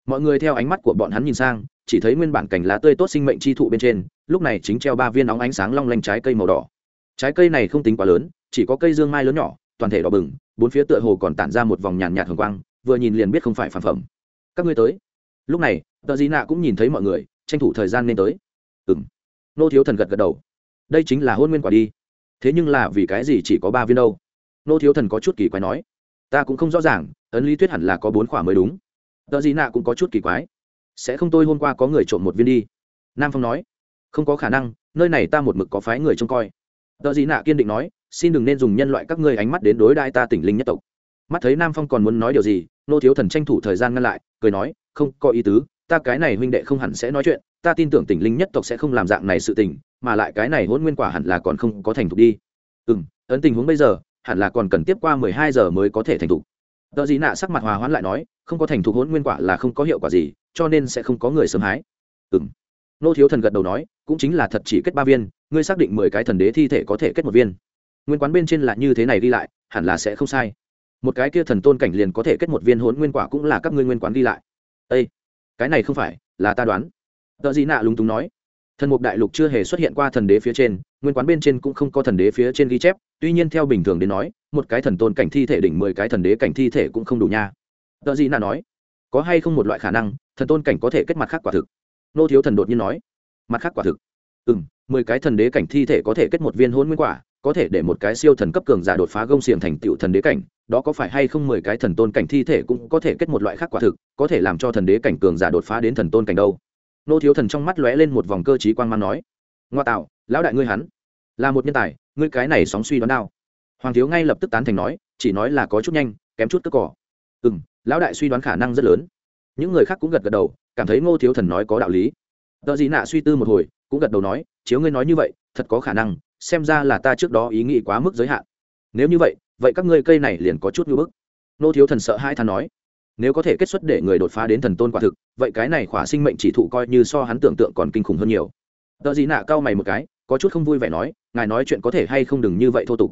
mọi người theo ánh mắt của bọn hắn nhìn sang, chỉ thấy nguyên bản cảnh lá tươi tốt sinh mệnh chi thụ bên trên, lúc này chính treo ba viên óng ánh sáng long lanh trái cây màu đỏ. Trái cây này không tính quá lớn, chỉ có cây dương mai lớn nhỏ, toàn thể đỏ bừng, bốn phía tựa hồ còn tản ra một vòng nhàn nhạt hồng quang, vừa nhìn liền biết không phải phản phẩm. Các ngươi tới. Lúc này, tờ di nạ cũng nhìn thấy mọi người, tranh thủ thời gian nên tới. Ừ m nô thiếu thần gật gật đầu. Đây chính là hôn nguyên quả đi. Thế nhưng là vì cái gì chỉ có ba viên đâu? Nô thiếu thần có chút kỳ quái nói. Ta cũng không rõ ràng, ấn lý thuyết hẳn là có bốn quả mới đúng tờ gì nạ cũng có chút kỳ quái. Sẽ không tôi hôm qua có người trộm một viên đi. Nam phong nói. Không có khả năng, nơi này ta một mực có phái người trông coi. Tờ gì nạ kiên định nói, xin đừng nên dùng nhân loại các ngươi ánh mắt đến đối đại ta tỉnh linh nhất tộc. Mắt thấy nam phong còn muốn nói điều gì, nô thiếu thần tranh thủ thời gian ngăn lại, cười nói, không có ý tứ, ta cái này huynh đệ không hẳn sẽ nói chuyện, ta tin tưởng tỉnh linh nhất tộc sẽ không làm dạng này sự tình, mà lại cái này hôn nguyên quả hẳn là còn không có thành thục đi. Ừ ấn tình huống bây giờ, hẳn là còn cần tiếp qua mười hai giờ mới có thể thành thục tờ gì nạ sắc mặt hòa hoãn lại nói, không có thành thục hôn nguyên quả là không có hiệu quả gì, cho nên sẽ không có người sớm hái. Ừ m nô thiếu thần gật đầu nói, cũng chính là thật chỉ kết ba viên, ngươi xác định mười cái thần đế thi thể có thể kết một viên. Nguyên quán bên trên là như thế này đi lại, hẳn là sẽ không sai. Một cái kia thần tôn cảnh liền có thể kết một viên hỗn nguyên quả cũng là các ngươi nguyên quán đi lại. Ây cái này không phải là ta đoán. Tờ gì nạ lúng túng nói thần mục đại lục chưa hề xuất hiện qua thần đế phía trên, nguyên quán bên trên cũng không có thần đế phía trên ghi chép, tuy nhiên theo bình thường đến nói, một cái thần tôn cảnh thi thể đỉnh mười cái thần đế cảnh thi thể cũng không đủ nha. Tờ gì nà nói, có hay không một loại khả năng, thần tôn cảnh có thể kết mặt khác quả thực? Nô thiếu thần đột nhiên nói, mặt khác quả thực. Ừ m mười cái thần đế cảnh thi thể có thể kết một viên hôn nguyên quả, có thể để một cái siêu thần cấp cường giả đột phá gông xiềng thành tựu thần đế cảnh, đó có phải hay không mười cái thần tôn cảnh thi thể cũng có thể kết một loại khác quả thực, có thể làm cho thần đế cảnh cường giả đột phá đến thần tôn cảnh đâu? Nô thiếu thần trong mắt lóe lên một vòng cơ t r í mang nói, ngoa tạo, lão đại ngươi hắn, là một nhân tài, ngươi cái này sóng suy đoán nào hoàng thiếu ngay lập tức tán thành nói, chỉ nói là có chút nhanh, kém chút tức cỏ ừ m lão đại suy đoán khả năng rất lớn. Những người khác cũng gật gật đầu, cảm thấy ngô thiếu thần nói có đạo lý. Tợ gì nạ suy tư một hồi, cũng gật đầu nói, chiếu ngươi nói như vậy, thật có khả năng, xem ra là ta trước đó ý nghĩ quá mức giới hạn. Nếu như vậy vậy các ngươi cây này liền có chút ngưỡng bức. Nô thiếu thần sợ hai thà nói nếu có thể kết xuất để người đột phá đến thần tôn quả thực, vậy cái này khỏa sinh mệnh chỉ thụ coi như so hắn tưởng tượng còn kinh khủng hơn nhiều. Tờ gì nạ cao mày một cái, có chút không vui vẻ nói, ngài nói chuyện có thể hay không đừng như vậy thô tục.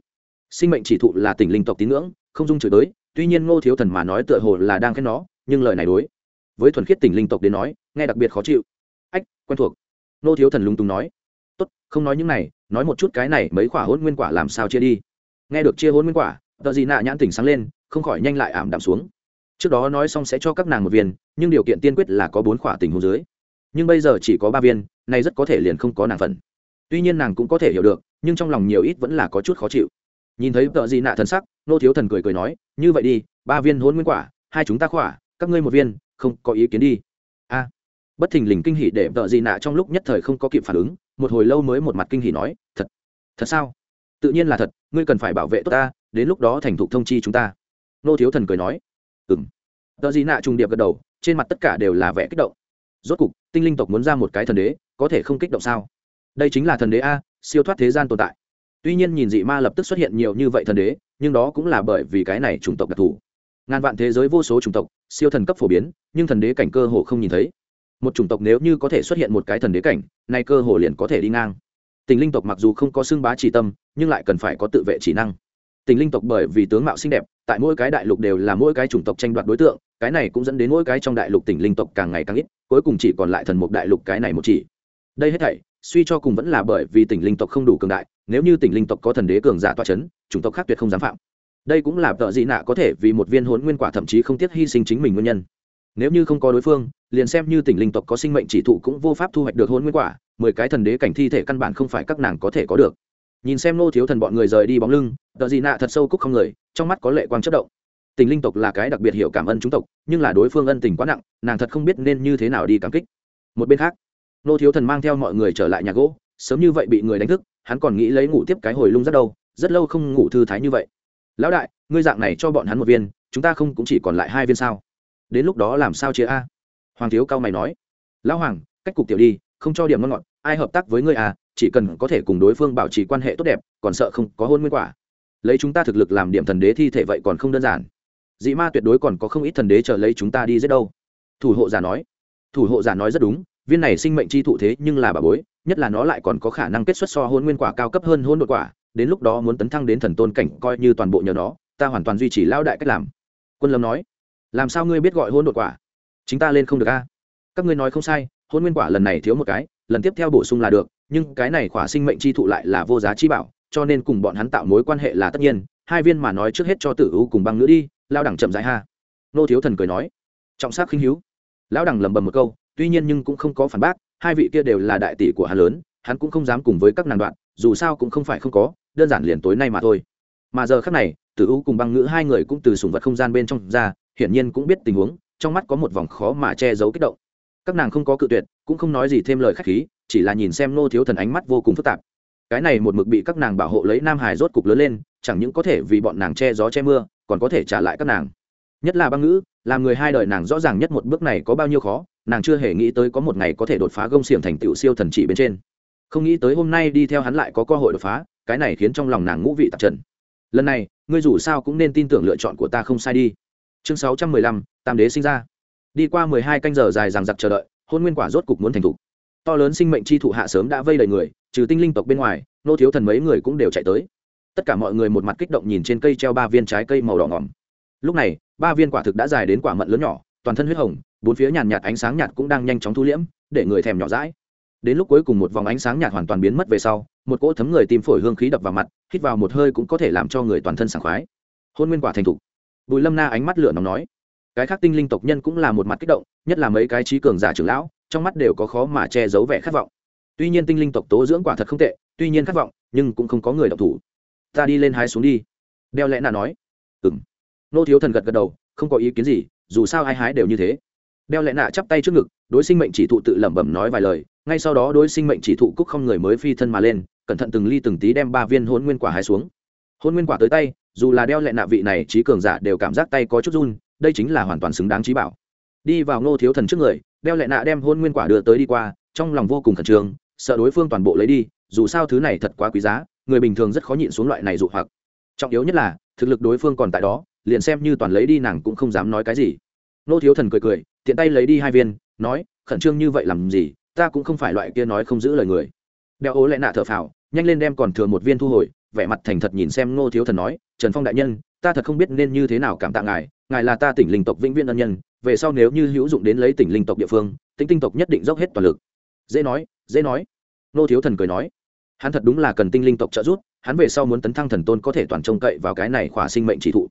Sinh mệnh chỉ thụ là tỉnh linh tộc tín ngưỡng, không dung chửi tới, tuy nhiên ngô thiếu thần mà nói tựa hồ là đang khen nó, nhưng lời này đối với thuần khiết tỉnh linh tộc đến nói, nghe đặc biệt khó chịu. Ách, quen thuộc. Ngô thiếu thần lung tung nói. Tốt, không nói những này, nói một chút cái này mấy quả hôn nguyên quả làm sao chia đi. Nghe được chia hôn nguyên quả, tờ gì nạ nhãn tỉnh sáng lên, không khỏi nhanh lại ảm đạm xuống trước đó nói xong sẽ cho các nàng một viên, nhưng điều kiện tiên quyết là có bốn khỏa tình hồ dưới. Nhưng bây giờ chỉ có ba viên nay rất có thể liền không có nàng phần. Tuy nhiên nàng cũng có thể hiểu được, nhưng trong lòng nhiều ít vẫn là có chút khó chịu. Nhìn thấy tợ gì nạ thần sắc, nô thiếu thần cười cười nói, như vậy đi, ba viên hôn nguyên quả, hai chúng ta khỏa, các ngươi một viên, không, có ý kiến đi. A. Bất thình lình kinh hỉ để tợ gì nạ trong lúc nhất thời không có kịp phản ứng, một hồi lâu mới một mặt kinh hỉ nói, thật thật sao? Tự nhiên là thật, ngươi cần phải bảo vệ tốt ta, đến lúc đó thành thục thông chi chúng ta. Nô thiếu thần cười nói ừng tờ gì nạ trùng điệp gật đầu, trên mặt tất cả đều là vẻ kích động. Rốt cục, tinh linh tộc muốn ra một cái thần đế, có thể không kích động sao? Đây chính là thần đế a, siêu thoát thế gian tồn tại. Tuy nhiên nhìn dị ma lập tức xuất hiện nhiều như vậy thần đế, nhưng đó cũng là bởi vì cái này chủng tộc đặc thù. Ngàn vạn thế giới vô số chủng tộc, siêu thần cấp phổ biến, nhưng thần đế cảnh cơ hồ không nhìn thấy. Một chủng tộc nếu như có thể xuất hiện một cái thần đế cảnh, nay cơ hồ liền có thể đi ngang. Tình linh tộc mặc dù không có xương bá chỉ tâm, nhưng lại cần phải có tự vệ chỉ năng tình linh tộc bởi vì tướng mạo xinh đẹp, tại mỗi cái đại lục đều là mỗi cái chủng tộc tranh đoạt đối tượng, cái này cũng dẫn đến mỗi cái trong đại lục tình linh tộc càng ngày càng ít, cuối cùng chỉ còn lại thần mục đại lục cái này một chỉ. Đây hết thảy, suy cho cùng vẫn là bởi vì tình linh tộc không đủ cường đại, nếu như tình linh tộc có thần đế cường giả toa c h ấ n chủng tộc khác tuyệt không dám phạm. Đây cũng là tợ dị nạ có thể vì một viên hốn nguyên quả thậm chí không tiếc hy sinh chính mình nguyên nhân. Nếu như không có đối phương, liền xem như tình linh tộc có sinh mệnh chỉ thụ cũng vô pháp thu hoạch được hôn nguyên quả, mười cái thần đế cảnh thi thể căn bản không phải các nàng có thể có được nhìn xem nô thiếu thần bọn người rời đi bóng lưng tờ gì nạ thật sâu cúc không người, trong mắt có lệ quang chất động. Tình linh tộc là cái đặc biệt hiểu cảm ơn chúng tộc, nhưng là đối phương ân tình quá nặng, nàng thật không biết nên như thế nào đi cảm kích. Một bên khác, nô thiếu thần mang theo mọi người trở lại nhà gỗ, sớm như vậy bị người đánh thức, hắn còn nghĩ lấy ngủ tiếp cái hồi lung rất đâu, rất lâu không ngủ thư thái như vậy. Lão đại, ngươi dạng này cho bọn hắn một viên, chúng ta không cũng chỉ còn lại hai viên sao? Đến lúc đó làm sao chia a? Hoàng thiếu cao mày nói. Lão hoàng, cách cục tiểu đi, không cho điểm ngon ngọt, ai hợp tác với ngươi à chỉ cần có thể cùng đối phương bảo trì quan hệ tốt đẹp, còn sợ không có hôn nguyên quả. Lấy chúng ta thực lực làm điểm thần đế thi thể vậy còn không đơn giản. Dị ma tuyệt đối còn có không ít thần đế chờ lấy chúng ta đi giết đâu. Thủ hộ giả nói. Thủ hộ giả nói rất đúng, viên này sinh mệnh chi thụ thế nhưng là bà bối, nhất là nó lại còn có khả năng kết xuất so hôn nguyên quả cao cấp hơn hôn đột quả, đến lúc đó muốn tấn thăng đến thần tôn cảnh coi như toàn bộ nhờ nó, ta hoàn toàn duy trì lao đại cách làm. Quân lâm nói. Làm sao ngươi biết gọi hôn đột quả? Chính ta lên không được a. Các ngươi nói không sai, hôn nguyên quả lần này thiếu một cái, lần tiếp theo bổ sung là được nhưng cái này quả sinh mệnh chi thụ lại là vô giá chi bảo, cho nên cùng bọn hắn tạo mối quan hệ là tất nhiên, hai viên mà nói trước hết cho tử u cùng băng nữ đi lao đẳng chậm dãi ha. Nô thiếu thần cười nói, trọng sắc khinh hữu. Lão đẳng lầm bầm một câu, tuy nhiên nhưng cũng không có phản bác, hai vị kia đều là đại tỷ của hắn lớn, hắn cũng không dám cùng với các nàng đoạn, dù sao cũng không phải không có, đơn giản liền tối nay mà thôi. Mà giờ khác này, tử u cùng băng ngữ hai người cũng từ sùng vật không gian bên trong ra, hiển nhiên cũng biết tình huống, trong mắt có một vòng khó mà che giấu kích động. Các nàng không có cự tuyệt, cũng không nói gì thêm lời khách khí chỉ là nhìn xem nô thiếu thần ánh mắt vô cùng phức tạp. Cái này một mực bị các nàng bảo hộ lấy nam hải rốt cục lớn lên, chẳng những có thể vì bọn nàng che gió che mưa, còn có thể trả lại các nàng. Nhất là băng ngữ, làm người hai đời nàng rõ ràng nhất một bước này có bao nhiêu khó, nàng chưa hề nghĩ tới có một ngày có thể đột phá gông xiềng thành tựu siêu thần chỉ bên trên. Không nghĩ tới hôm nay đi theo hắn lại có cơ hội đột phá, cái này khiến trong lòng nàng ngũ vị tạp trần. Lần này, ngươi dù sao cũng nên tin tưởng lựa chọn của ta không sai đi. Chương sáu trăm mười lăm, tam đế sinh ra. Đi qua mười hai canh giờ dài rằng giặc chờ đợi, hôn nguyên quả rốt cục muốn thành thục to lớn sinh mệnh chi thụ hạ sớm đã vây đầy người, trừ tinh linh tộc bên ngoài, nô thiếu thần mấy người cũng đều chạy tới. Tất cả mọi người một mặt kích động nhìn trên cây treo ba viên trái cây màu đỏ ngỏm. Lúc này, ba viên quả thực đã dài đến quả mận lớn nhỏ, toàn thân huyết hồng, bốn phía nhàn nhạt ánh sáng nhạt cũng đang nhanh chóng thu liễm, để người thèm nhỏ rãi đến lúc cuối cùng một vòng ánh sáng nhạt hoàn toàn biến mất về sau, một cỗ thấm người tìm phổi hương khí đập vào mặt, hít vào một hơi cũng có thể làm cho người toàn thân sảng khoái. Hôn nguyên quả thành thục. Bùi lâm na ánh mắt lửa nóng nói, cái khác tinh linh tộc nhân cũng là một mặt kích động, nhất là mấy cái trí cường giả trưởng lão trong mắt đều có khó mà che giấu vẻ khát vọng. Tuy nhiên tinh linh tộc tố dưỡng quả thật không tệ, tuy nhiên khát vọng, nhưng cũng không có người đọc thủ. Ta đi lên hái xuống đi. Đeo lẽ nà nói. Ừ m nô thiếu thần gật gật đầu, không có ý kiến gì, dù sao ai hái đều như thế. Đeo lẽ nạ chắp tay trước ngực, đối sinh mệnh chỉ thụ tự lẩm bẩm nói vài lời, ngay sau đó đối sinh mệnh chỉ thụ cúc không người mới phi thân mà lên, cẩn thận từng ly từng tí đem ba viên hôn nguyên quả hái xuống. Hôn nguyên quả tới tay, dù là đeo lẹ nạ vị này trí cường giả đều cảm giác tay có chút run, đây chính là hoàn toàn xứng đáng trí bảo. Đi vào ngô thiếu thần trước người đeo lẹ nạ đem hôn nguyên quả đưa tới đi qua, trong lòng vô cùng khẩn trương, sợ đối phương toàn bộ lấy đi, dù sao thứ này thật quá quý giá, người bình thường rất khó nhịn xuống loại này dụ hoặc. Trọng yếu nhất là, thực lực đối phương còn tại đó, liền xem như toàn lấy đi nàng cũng không dám nói cái gì. Nô thiếu thần cười cười, tiện tay lấy đi hai viên, nói, khẩn trương như vậy làm gì? Ta cũng không phải loại kia nói không giữ lời người. Đeo ố lẽ nạ thở phào, nhanh lên đem còn thừa một viên thu hồi, vẻ mặt thành thật nhìn xem ngô thiếu thần nói, trần phong đại nhân, ta thật không biết nên như thế nào cảm tạ ngài ngài là ta tỉnh linh tộc vĩnh viễn ân nhân về sau nếu như hữu dụng đến lấy tỉnh linh tộc địa phương tính tinh tộc nhất định dốc hết toàn lực. Dễ nói dễ nói. Nô thiếu thần cười nói, hắn thật đúng là cần tinh linh tộc trợ giúp, hắn về sau muốn tấn thăng thần tôn có thể toàn trông cậy vào cái này khỏa sinh mệnh chỉ thụ.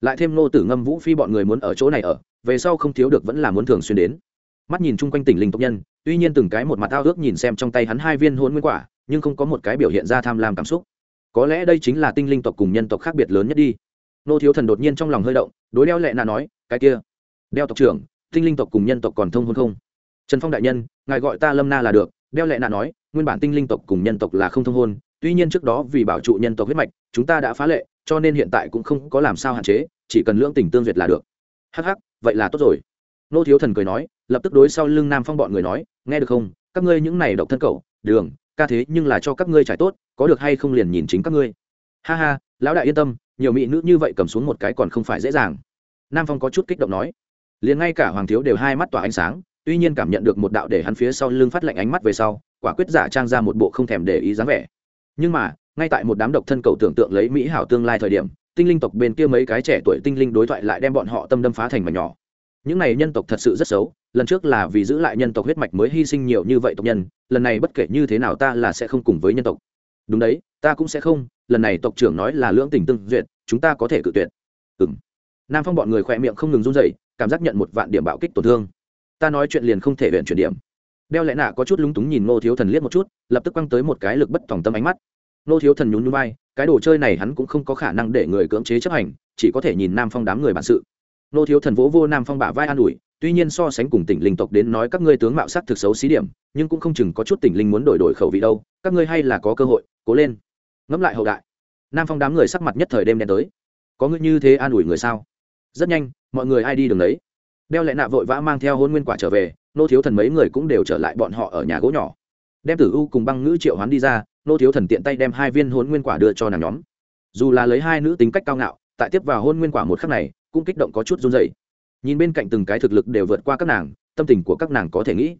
Lại thêm nô tử ngâm vũ phi bọn người muốn ở chỗ này ở, về sau không thiếu được vẫn là muốn thường xuyên đến. Mắt nhìn chung quanh tỉnh linh tộc nhân, tuy nhiên từng cái một mặt ao ước nhìn xem trong tay hắn hai viên hôn nguyên quả, nhưng không có một cái biểu hiện ra tham lam cảm xúc. Có lẽ đây chính là tinh linh tộc cùng nhân tộc khác biệt lớn nhất đi. Nô thiếu thần đột nhiên trong lòng hơi động, đối leo lẹ nà nói, cái kia đeo tộc trưởng, tinh linh tộc cùng nhân tộc còn thông hôn không? Trần phong đại nhân, ngài gọi ta lâm na là được, đeo lệ nạ nói, nguyên bản tinh linh tộc cùng nhân tộc là không thông hôn, tuy nhiên trước đó vì bảo trụ nhân tộc huyết mạch, chúng ta đã phá lệ, cho nên hiện tại cũng không có làm sao hạn chế, chỉ cần lưỡng tình tương duyệt là được. Hh vậy là tốt rồi. Nô thiếu thần cười nói, lập tức đối sau lưng nam phong bọn người nói, nghe được không, các ngươi những này độc thân cậu, đường, ca thế nhưng là cho các ngươi trải tốt, có được hay không liền nhìn chính các ngươi. Ha ha, lão đại yên tâm, nhiều mỹ nữ như vậy cầm xuống một cái còn không phải dễ dàng. Nam phong có chút kích động nói liền ngay cả hoàng thiếu đều hai mắt tỏa ánh sáng, tuy nhiên cảm nhận được một đạo để hắn phía sau lưng phát lạnh ánh mắt về sau, quả quyết giả trang ra một bộ không thèm để ý dáng vẻ. Nhưng mà, ngay tại một đám độc thân cầu tưởng tượng lấy mỹ hảo tương lai thời điểm, tinh linh tộc bên kia mấy cái trẻ tuổi tinh linh đối thoại lại đem bọn họ tâm đâm phá thành mà nhỏ. Những này nhân tộc thật sự rất xấu, lần trước là vì giữ lại nhân tộc huyết mạch mới hy sinh nhiều như vậy tộc nhân, lần này bất kể như thế nào ta là sẽ không cùng với nhân tộc. Đúng đấy, ta cũng sẽ không, lần này tộc trưởng nói là lưỡng tình tương duyệt, chúng ta có thể cự tuyệt. Ừ m nam phong bọn người khỏe miệng không ngừng run dậy cảm giác nhận một vạn điểm bạo kích tổn thương. Ta nói chuyện liền không thể huyện chuyển điểm. Đeo lẽ nạ có chút lúng túng nhìn ngô thiếu thần liếc một chút, lập tức quăng tới một cái lực bất tòng tâm ánh mắt. Ngô thiếu thần nhún nhún vai, cái đồ chơi này hắn cũng không có khả năng để người cưỡng chế chấp hành, chỉ có thể nhìn nam phong đám người bản sự. Ngô thiếu thần vỗ vô nam phong bả vai an ủi, tuy nhiên so sánh cùng tỉnh linh tộc đến nói các ngươi tướng mạo sắc thực xấu xí điểm, nhưng cũng không chừng có chút tỉnh linh muốn đổi đổi khẩu vị đâu, các ngươi hay là có cơ hội, cố lên. Ngẫm lại hậu đại, nam phong đám người sắc mặt nhất thời đêm đen tới. Có ngươi như thế an ủi người sao? Rất nhanh, mọi người ai đi đường đấy đeo lại nạ vội vã mang theo hôn nguyên quả trở về, nô thiếu thần mấy người cũng đều trở lại bọn họ ở nhà gỗ nhỏ. Đem tử u cùng băng ngữ triệu hoán đi ra, nô thiếu thần tiện tay đem hai viên hôn nguyên quả đưa cho nàng nhóm. Dù là lấy hai nữ tính cách cao ngạo, tại tiếp vào hôn nguyên quả một khắc này, cũng kích động có chút run dày nhìn bên cạnh từng cái thực lực đều vượt qua các nàng, tâm tình của các nàng có thể nghĩ.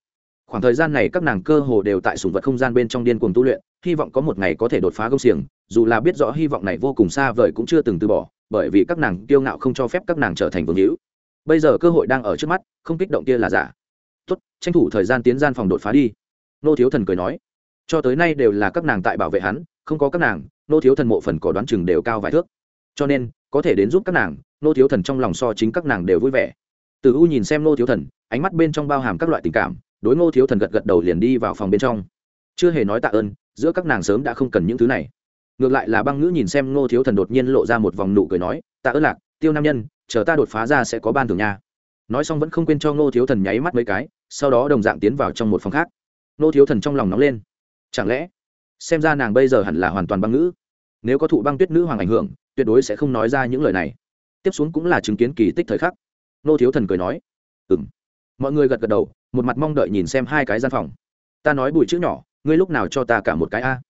Khoảng thời gian này các nàng cơ hồ đều tại sùng vật không gian bên trong điên cuồng tu luyện, hy vọng có một ngày có thể đột phá công xiềng, dù là biết rõ hy vọng này vô cùng xa vời cũng chưa từng từ bỏ bởi vì các nàng kiêu ngạo không cho phép các nàng trở thành vương hữu. Bây giờ cơ hội đang ở trước mắt, không kích động kia là giả. Tốt, tranh thủ thời gian tiến gian phòng đột phá đi. Nô thiếu thần cười nói, cho tới nay đều là các nàng tại bảo vệ hắn, không có các nàng, nô thiếu thần mộ phần có đoán chừng đều cao vài thước. Cho nên, có thể đến giúp các nàng, nô thiếu thần trong lòng so chính các nàng đều vui vẻ. Từ u nhìn xem nô thiếu thần, ánh mắt bên trong bao hàm các loại tình cảm, đối ngô thiếu thần gật gật đầu liền đi vào phòng bên trong. Chưa hề nói tạ ơn, giữa các nàng sớm đã không cần những thứ này ngược lại là băng ngữ nhìn xem ngô thiếu thần đột nhiên lộ ra một vòng nụ cười nói tạ ơn lạc, tiêu nam nhân, chờ ta đột phá ra sẽ có ban thưởng nha. Nói xong vẫn không quên cho ngô thiếu thần nháy mắt mấy cái, sau đó đồng dạng tiến vào trong một phòng khác. Ngô thiếu thần trong lòng nóng lên. Chẳng lẽ, xem ra nàng bây giờ hẳn là hoàn toàn băng ngữ? Nếu có thụ băng tuyết nữ hoàng ảnh hưởng, tuyệt đối sẽ không nói ra những lời này. Tiếp xuống cũng là chứng kiến kỳ tích thời khắc. Ngô thiếu thần cười nói ừ m mọi người gật gật đầu, một mặt mong đợi nhìn xem hai cái gian phòng. Ta nói bụi chữ nhỏ, ngươi lúc nào cho ta cả một cái a?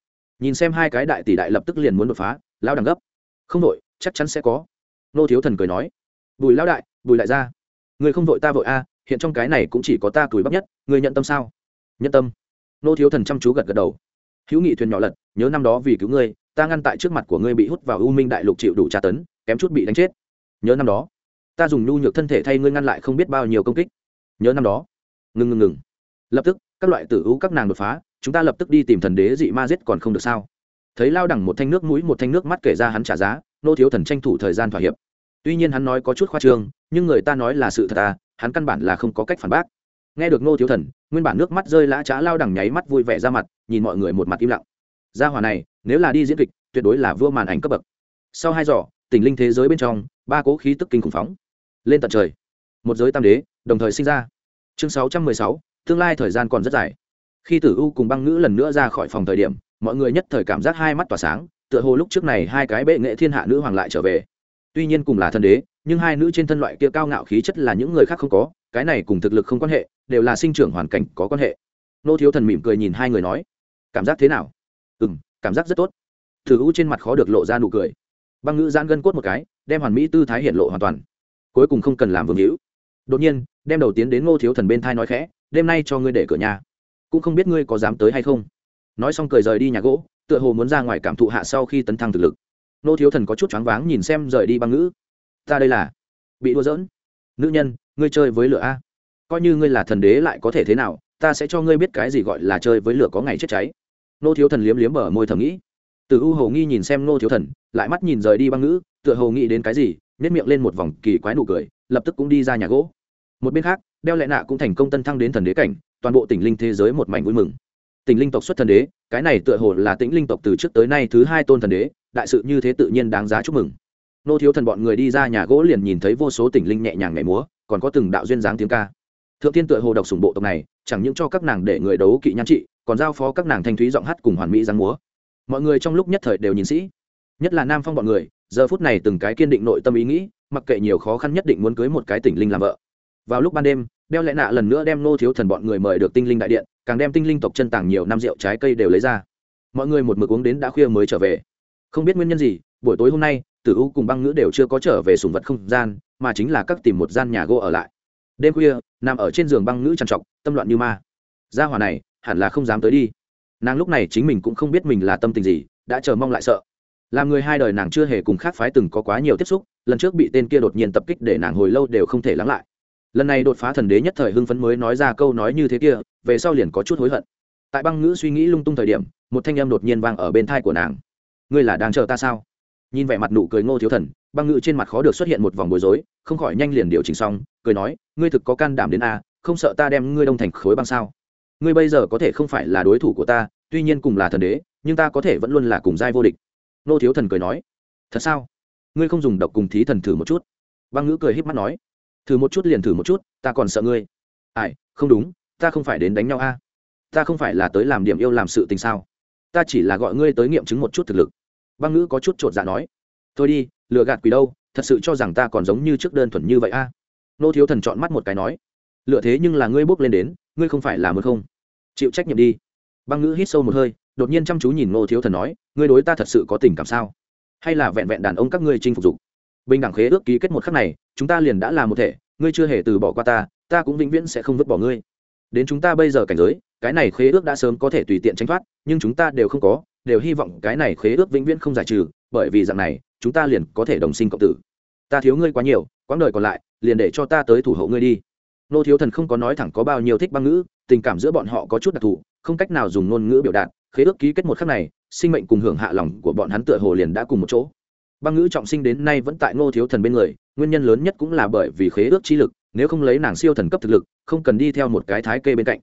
Nhìn xem hai cái đại tỷ đại lập tức liền muốn đột phá lao đẳng gấp. Không đội, chắc chắn sẽ có. Nô thiếu thần cười nói. Bùi lao đại, bùi lại ra người không vội ta vội a, hiện trong cái này cũng chỉ có ta tuổi bắp nhất, người nhận tâm sao? Nhận tâm. Nô thiếu thần chăm chú gật gật đầu. Hữu nghị thuyền nhỏ lật, nhớ năm đó vì cứu ngươi, ta ngăn tại trước mặt của ngươi bị hút vào u minh đại lục chịu đủ tra tấn, kém chút bị đánh chết. Nhớ năm đó. Ta dùng nhu nhược thân thể thay ngươi ngăn lại không biết bao nhiêu công kích. Nhớ năm đó. Ngừng ngừng ngừng. Lập tức, các loại tử u các nàng đột phá chúng ta lập tức đi tìm thần đế dị ma giết còn không được sao? Thấy lao đẳng một thanh nước mũi một thanh nước mắt kể ra hắn trả giá, nô thiếu thần tranh thủ thời gian thỏa hiệp. Tuy nhiên hắn nói có chút khoa trương, nhưng người ta nói là sự thật à hắn căn bản là không có cách phản bác. Nghe được nô thiếu thần, nguyên bản nước mắt rơi lã trá lao đẳng nháy mắt vui vẻ ra mặt, nhìn mọi người một mặt im lặng. Gia hòa này, nếu là đi diễn kịch, tuyệt đối là vua màn ảnh cấp bậc. Sau hai giỏ tình linh thế giới bên trong, ba cố khí tức kinh khủng phóng lên tận trời. Một giới tam đế, đồng thời sinh ra. Chương sáu trăm mười sáu, tương lai thời gian còn rất dài khi tử u cùng băng ngữ lần nữa ra khỏi phòng thời điểm, mọi người nhất thời cảm giác hai mắt tỏa sáng, tựa hồ lúc trước này hai cái bệ nghệ thiên hạ nữ hoàng lại trở về. Tuy nhiên cùng là thân đế, nhưng hai nữ trên thân loại kia cao ngạo khí chất là những người khác không có, cái này cùng thực lực không quan hệ, đều là sinh trưởng hoàn cảnh có quan hệ. Nô thiếu thần mỉm cười nhìn hai người nói, cảm giác thế nào? Ừ m cảm giác rất tốt. Thử u trên mặt khó được lộ ra nụ cười. Băng ngữ giãn gân cốt một cái, đem hoàn mỹ tư thái hiện lộ hoàn toàn. Cuối cùng không cần làm vương hữu. Đột nhiên, đem đầu tiến đến ngô thiếu thần bên thai nói khẽ, đêm nay cho ngươi để cửa nhà cũng không biết ngươi có dám tới hay không. Nói xong cười rời đi nhà gỗ, tựa hồ muốn ra ngoài cảm thụ hạ sau khi tấn thăng thực lực. Nô thiếu thần có chút choáng váng nhìn xem rời đi băng ngữ. Ta đây là bị đua dỡn nữ nhân, ngươi chơi với lửa a. Coi như ngươi là thần đế lại có thể thế nào, ta sẽ cho ngươi biết cái gì gọi là chơi với lửa có ngày chết cháy. Nô thiếu thần liếm liếm bờ môi thầm nghĩ. Từ u hồ nghi nhìn xem nô thiếu thần, lại mắt nhìn rời đi băng ngữ, tựa hồ nghĩ đến cái gì nhét miệng lên một vòng kỳ quái nụ cười, lập tức cũng đi ra nhà gỗ. Một bên khác, đeo lệ nạ cũng thành công tân thăng đến thần đế cảnh toàn bộ tỉnh linh thế giới một mảnh vui mừng. Tỉnh linh tộc xuất thần đế, cái này tựa hồ là tỉnh linh tộc từ trước tới nay thứ hai tôn thần đế, đại sự như thế tự nhiên đáng giá chúc mừng. Nô thiếu thần bọn người đi ra nhà gỗ liền nhìn thấy vô số tỉnh linh nhẹ nhàng nhảy múa, còn có từng đạo duyên dáng tiếng ca. Thượng tiên tựa hồ độc sủng bộ tộc này, chẳng những cho các nàng để người đấu kỵ nhan trị, còn giao phó các nàng thanh thúy giọng hát cùng hoàn mỹ giáng múa. Mọi người trong lúc nhất thời đều nhìn sĩ. Nhất là nam phong bọn người, giờ phút này từng cái kiên định nội tâm ý nghĩ, mặc kệ nhiều khó khăn nhất định muốn cưới một cái tỉnh linh làm vợ. Vào lúc ban đêm đeo lẽ nạ lần nữa đem nô thiếu thần bọn người mời được tinh linh đại điện, càng đem tinh linh tộc chân tàng nhiều năm rượu trái cây đều lấy ra. Mọi người một mực uống đến đã khuya mới trở về. Không biết nguyên nhân gì, buổi tối hôm nay, tử u cùng băng ngữ đều chưa có trở về sùng vật không gian, mà chính là các tìm một gian nhà gỗ ở lại. Đêm khuya, nằm ở trên giường băng ngữ trằn trọc, tâm loạn như ma. Gia hỏa này, hẳn là không dám tới đi. Nàng lúc này chính mình cũng không biết mình là tâm tình gì, đã chờ mong lại sợ. Làm người hai đời nàng chưa hề cùng khác phái từng có quá nhiều tiếp xúc, lần trước bị tên kia đột nhiên tập kích để nàng hồi lâu đều không thể lắng lại lần này đột phá thần đế nhất thời hưng phấn mới nói ra câu nói như thế kia, về sau liền có chút hối hận. Tại băng ngữ suy nghĩ lung tung thời điểm, một thanh âm đột nhiên vang ở bên thai của nàng. Ngươi là đang chờ ta sao? Nhìn vẻ mặt nụ cười ngô thiếu thần, băng ngữ trên mặt khó được xuất hiện một vòng bối rối, không khỏi nhanh liền điều chỉnh xong, cười nói, ngươi thực có can đảm đến a, không sợ ta đem ngươi đông thành khối băng sao? Ngươi bây giờ có thể không phải là đối thủ của ta, tuy nhiên cùng là thần đế, nhưng ta có thể vẫn luôn là cùng giai vô địch. Ngô thiếu thần cười nói, thật sao? Ngươi không dùng độc cùng thí thần thử một chút? Băng ngữ cười híp mắt nói thử một chút liền thử một chút, ta còn sợ ngươi. Ai, không đúng, ta không phải đến đánh nhau a. Ta không phải là tới làm điểm yêu làm sự tình sao? Ta chỉ là gọi ngươi tới nghiệm chứng một chút thực lực. Băng ngữ có chút t r ộ t dạ nói. Thôi đi, lừa gạt quỷ đâu, thật sự cho rằng ta còn giống như trước đơn thuần như vậy a. Nô thiếu thần chọn mắt một cái nói. Lựa thế nhưng là ngươi bước lên đến, ngươi không phải là mơ không? Chịu trách nhiệm đi. Băng ngữ hít sâu một hơi, đột nhiên chăm chú nhìn nô thiếu thần nói, ngươi đối ta thật sự có tình cảm sao? Hay là vẹn vẹn đàn ông các ngươi chinh phục dục? Bình đẳng khế ước ký kết một khắc này chúng ta liền đã là một thể, ngươi chưa hề từ bỏ qua ta ta cũng vĩnh viễn sẽ không vứt bỏ ngươi. Đến chúng ta bây giờ cảnh giới, cái này khế ước đã sớm có thể tùy tiện tránh thoát, nhưng chúng ta đều không có, đều hy vọng cái này khế ước vĩnh viễn không giải trừ, bởi vì dạng này, chúng ta liền có thể đồng sinh cộng tử. Ta thiếu ngươi quá nhiều, quãng đời còn lại, liền để cho ta tới thủ hộ ngươi đi. Nô thiếu thần không có nói thẳng có bao nhiêu thích băng ngữ, tình cảm giữa bọn họ có chút đặc thù, không cách nào dùng ngôn ngữ biểu đạt, khế ước ký kết một khắc này, sinh mệnh cùng hưởng hạ lòng của bọn hắn tựa hồ liền đã cùng một chỗ băng ngữ trọng sinh đến nay vẫn tại ngô thiếu thần bên người, nguyên nhân lớn nhất cũng là bởi vì khế ước chi lực, nếu không lấy nàng siêu thần cấp thực lực, không cần đi theo một cái thái kê bên cạnh.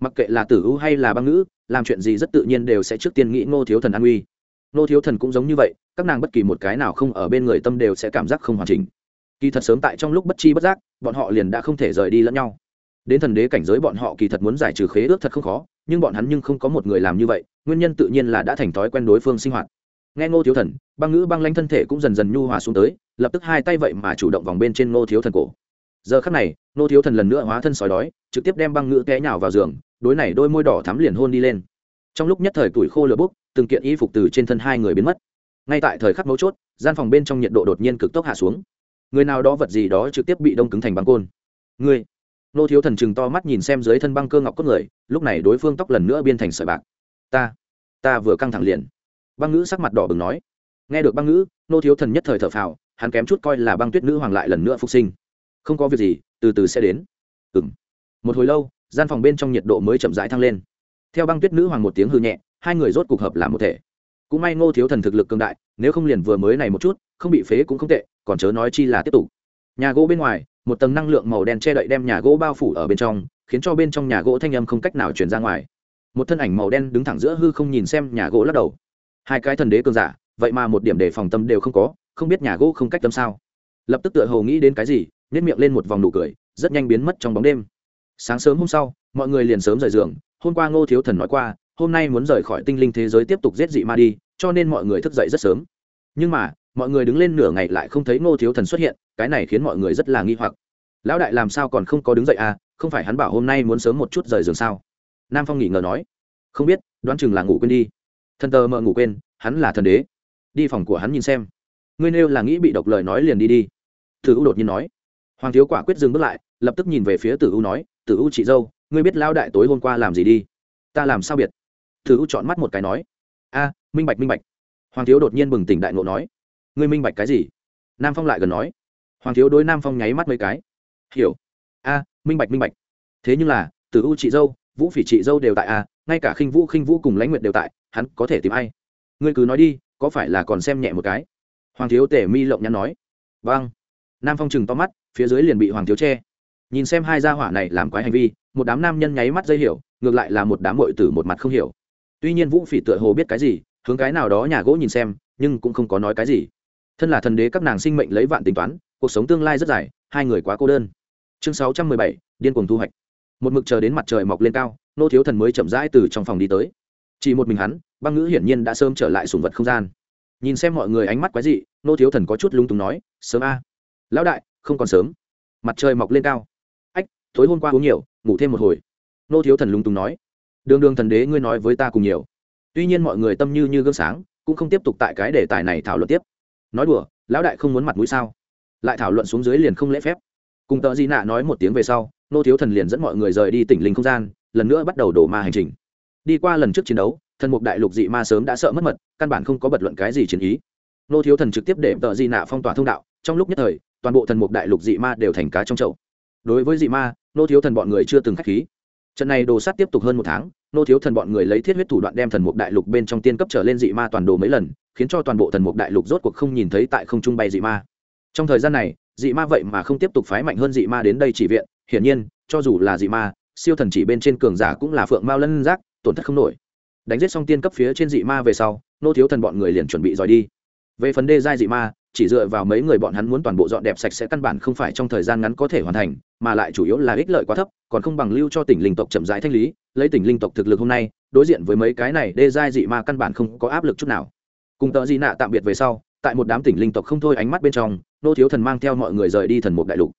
Mặc kệ là tử U hay là băng ngữ, làm chuyện gì rất tự nhiên đều sẽ trước tiên nghĩ ngô thiếu thần an uy ngô thiếu thần cũng giống như vậy, các nàng bất kỳ một cái nào không ở bên người tâm đều sẽ cảm giác không hoàn chỉnh. Kỳ thật sớm tại trong lúc bất chi bất giác, bọn họ liền đã không thể rời đi lẫn nhau. Đến thần đế cảnh giới bọn họ kỳ thật muốn giải trừ khế ước thật không khó, nhưng bọn hắn nhưng không có một người làm như vậy, nguyên nhân tự nhiên là đã thành thói quen đối phương sinh hoạt nghe ngô thiếu thần, băng ngữ băng lanh thân thể cũng dần dần nhu hòa xuống tới, lập tức hai tay vậy mà chủ động vòng bên trên ngô thiếu thần cổ. Giờ khắc này, ngô thiếu thần lần nữa hóa thân sói đói, trực tiếp đem băng ngữ té nhào vào giường, đối này đôi môi đỏ thắm liền hôn đi lên. Trong lúc nhất thời tuổi khô lửa bốc, từng kiện y phục từ trên thân hai người biến mất. Ngay tại thời khắc mấu chốt, gian phòng bên trong nhiệt độ đột nhiên cực tốc hạ xuống. Người nào đó vật gì đó trực tiếp bị đông cứng thành băng côn. Người. Nô thiếu thần chừng to mắt nhìn xem dưới thân băng cơ ngọc cốt người, lúc này đối phương tóc lần nữa biên thành sợi bạc. Ta. Ta vừa căng thẳng liền băng ngữ sắc mặt đỏ bừng nói, nghe được băng ngữ, nô thiếu thần nhất thời thở phào, hắn kém chút coi là băng tuyết nữ hoàng lại lần nữa phục sinh. Không có việc gì, từ từ sẽ đến. Ừng một hồi lâu, gian phòng bên trong nhiệt độ mới chậm rãi thăng lên. Theo băng tuyết nữ hoàng một tiếng hư nhẹ, hai người rốt cuộc hợp làm một thể. Cũng may ngô thiếu thần thực lực cường đại, nếu không liền vừa mới này một chút, không bị phế cũng không tệ, còn chớ nói chi là tiếp tục. Nhà gỗ bên ngoài, một tầng năng lượng màu đen che đậy đem nhà gỗ bao phủ ở bên trong, khiến cho bên trong nhà gỗ thanh âm không cách nào chuyển ra ngoài. Một thân ảnh màu đen đứng thẳng giữa hư không nhìn xem nhà gỗ lắc đầu hai cái thần đế cường giả, vậy mà một điểm đề phòng tâm đều không có, không biết nhà gỗ không cách tâm sao. Lập tức tựa hồ nghĩ đến cái gì nhét miệng lên một vòng nụ cười, rất nhanh biến mất trong bóng đêm. Sáng sớm hôm sau, mọi người liền sớm rời giường, hôm qua ngô thiếu thần nói qua, hôm nay muốn rời khỏi tinh linh thế giới tiếp tục giết dị ma đi, cho nên mọi người thức dậy rất sớm. Nhưng mà, mọi người đứng lên nửa ngày lại không thấy ngô thiếu thần xuất hiện, cái này khiến mọi người rất là nghi hoặc. Lão đại làm sao còn không có đứng dậy à không phải hắn bảo hôm nay muốn sớm một chút rời giường sao? Nam phong nghỉ ngờ nói. Không biết, đoán chừng là ngủ quên đi thần tờ mợ ngủ quên, hắn là thần đế. Đi phòng của hắn nhìn xem. Ngươi nêu là nghĩ bị độc lời nói liền đi đi. Tử u đột nhiên nói. Hoàng thiếu quả quyết dừng bước lại, lập tức nhìn về phía tử u nói, tử u chị dâu, ngươi biết lao đại tối hôm qua làm gì đi? Ta làm sao biệt? Tử u chọn mắt một cái nói. A, minh bạch minh bạch. Hoàng thiếu đột nhiên bừng tỉnh đại ngộ nói. Ngươi minh bạch cái gì? Nam phong lại gần nói. Hoàng thiếu đối nam phong nháy mắt mấy cái. Hiểu. A, minh bạch minh bạch. Thế nhưng là, tử u chị dâu, vũ phỉ chị dâu đều tại a ngay cả khinh vũ khinh vũ cùng lãnh nguyệt đều tại, hắn có thể tìm ai? Ngươi cứ nói đi, có phải là còn xem nhẹ một cái? Hoàng thiếu tể mi lộng nhắn nói. Vâng. Nam phong chừng to mắt, phía dưới liền bị hoàng thiếu che. Nhìn xem hai gia hỏa này làm quái hành vi, một đám nam nhân nháy mắt dây hiểu, ngược lại là một đám bội tử một mặt không hiểu. Tuy nhiên vũ phỉ tựa hồ biết cái gì, hướng cái nào đó nhà gỗ nhìn xem, nhưng cũng không có nói cái gì. Thân là thần đế các nàng sinh mệnh lấy vạn tính toán, cuộc sống tương lai rất dài, hai người quá cô đơn. Chương sáu trăm mười bảy, điên cuồng thu hoạch. Một mực chờ đến mặt trời mọc lên cao nô thiếu thần mới chậm rãi từ trong phòng đi tới. Chỉ một mình hắn, băng ngữ hiển nhiên đã sớm trở lại sùng vật không gian. Nhìn xem mọi người ánh mắt quái dị, nô thiếu thần có chút lung túng nói, sớm a. Lão đại, không còn sớm. Mặt trời mọc lên cao. Ách, tối hôm qua uống nhiều, ngủ thêm một hồi. Nô thiếu thần lung túng nói, đường đường thần đế ngươi nói với ta cùng nhiều. Tuy nhiên mọi người tâm như như gương sáng, cũng không tiếp tục tại cái đề tài này thảo luận tiếp. Nói đùa, lão đại không muốn mặt mũi sao? Lại thảo luận xuống dưới liền không lễ phép. Cùng tờ di nạ nói một tiếng về sau, nô thiếu thần liền dẫn mọi người rời đi tỉnh linh không gian lần nữa bắt đầu đổ ma hành trình. Đi qua lần trước chiến đấu, thần mục đại lục dị ma sớm đã sợ mất mật, căn bản không có bật luận cái gì chiến ý. Nô thiếu thần trực tiếp để tọa di nạ phong tỏa thông đạo, trong lúc nhất thời, toàn bộ thần mục đại lục dị ma đều thành cá trong chậu. Đối với dị ma, nô thiếu thần bọn người chưa từng k h á c h khí. Trận này đồ sát tiếp tục hơn một tháng, nô thiếu thần bọn người lấy thiết huyết thủ đoạn đem thần mục đại lục bên trong tiên cấp trở lên dị ma toàn đồ mấy lần, khiến cho toàn bộ thần mục đại lục rốt cuộc không nhìn thấy tại không trung bay dị ma. Trong thời gian này, dị ma vậy mà không tiếp tục phái mạnh hơn dị ma đến đây chỉ viện, hiển nhiên, cho dù là dị ma siêu thần chỉ bên trên cường giả cũng là phượng mao lân giác, tổn thất không nổi. Đánh giết xong tiên cấp phía trên dị ma về sau, nô thiếu thần bọn người liền chuẩn bị dòi đi. Về phần đê giai dị ma, chỉ dựa vào mấy người bọn hắn muốn toàn bộ dọn đẹp sạch sẽ căn bản không phải trong thời gian ngắn có thể hoàn thành, mà lại chủ yếu là ích lợi quá thấp, còn không bằng lưu cho tỉnh linh tộc chậm rãi thanh lý, lấy tỉnh linh tộc thực lực hôm nay, đối diện với mấy cái này đê giai dị ma căn bản không có áp lực chút nào. Cùng tợ dị nạ tạm biệt về sau, tại một đám tỉnh linh tộc không thôi ánh mắt bên trong, nô thiếu thần mang theo mọi người rời đi thần mục đại lục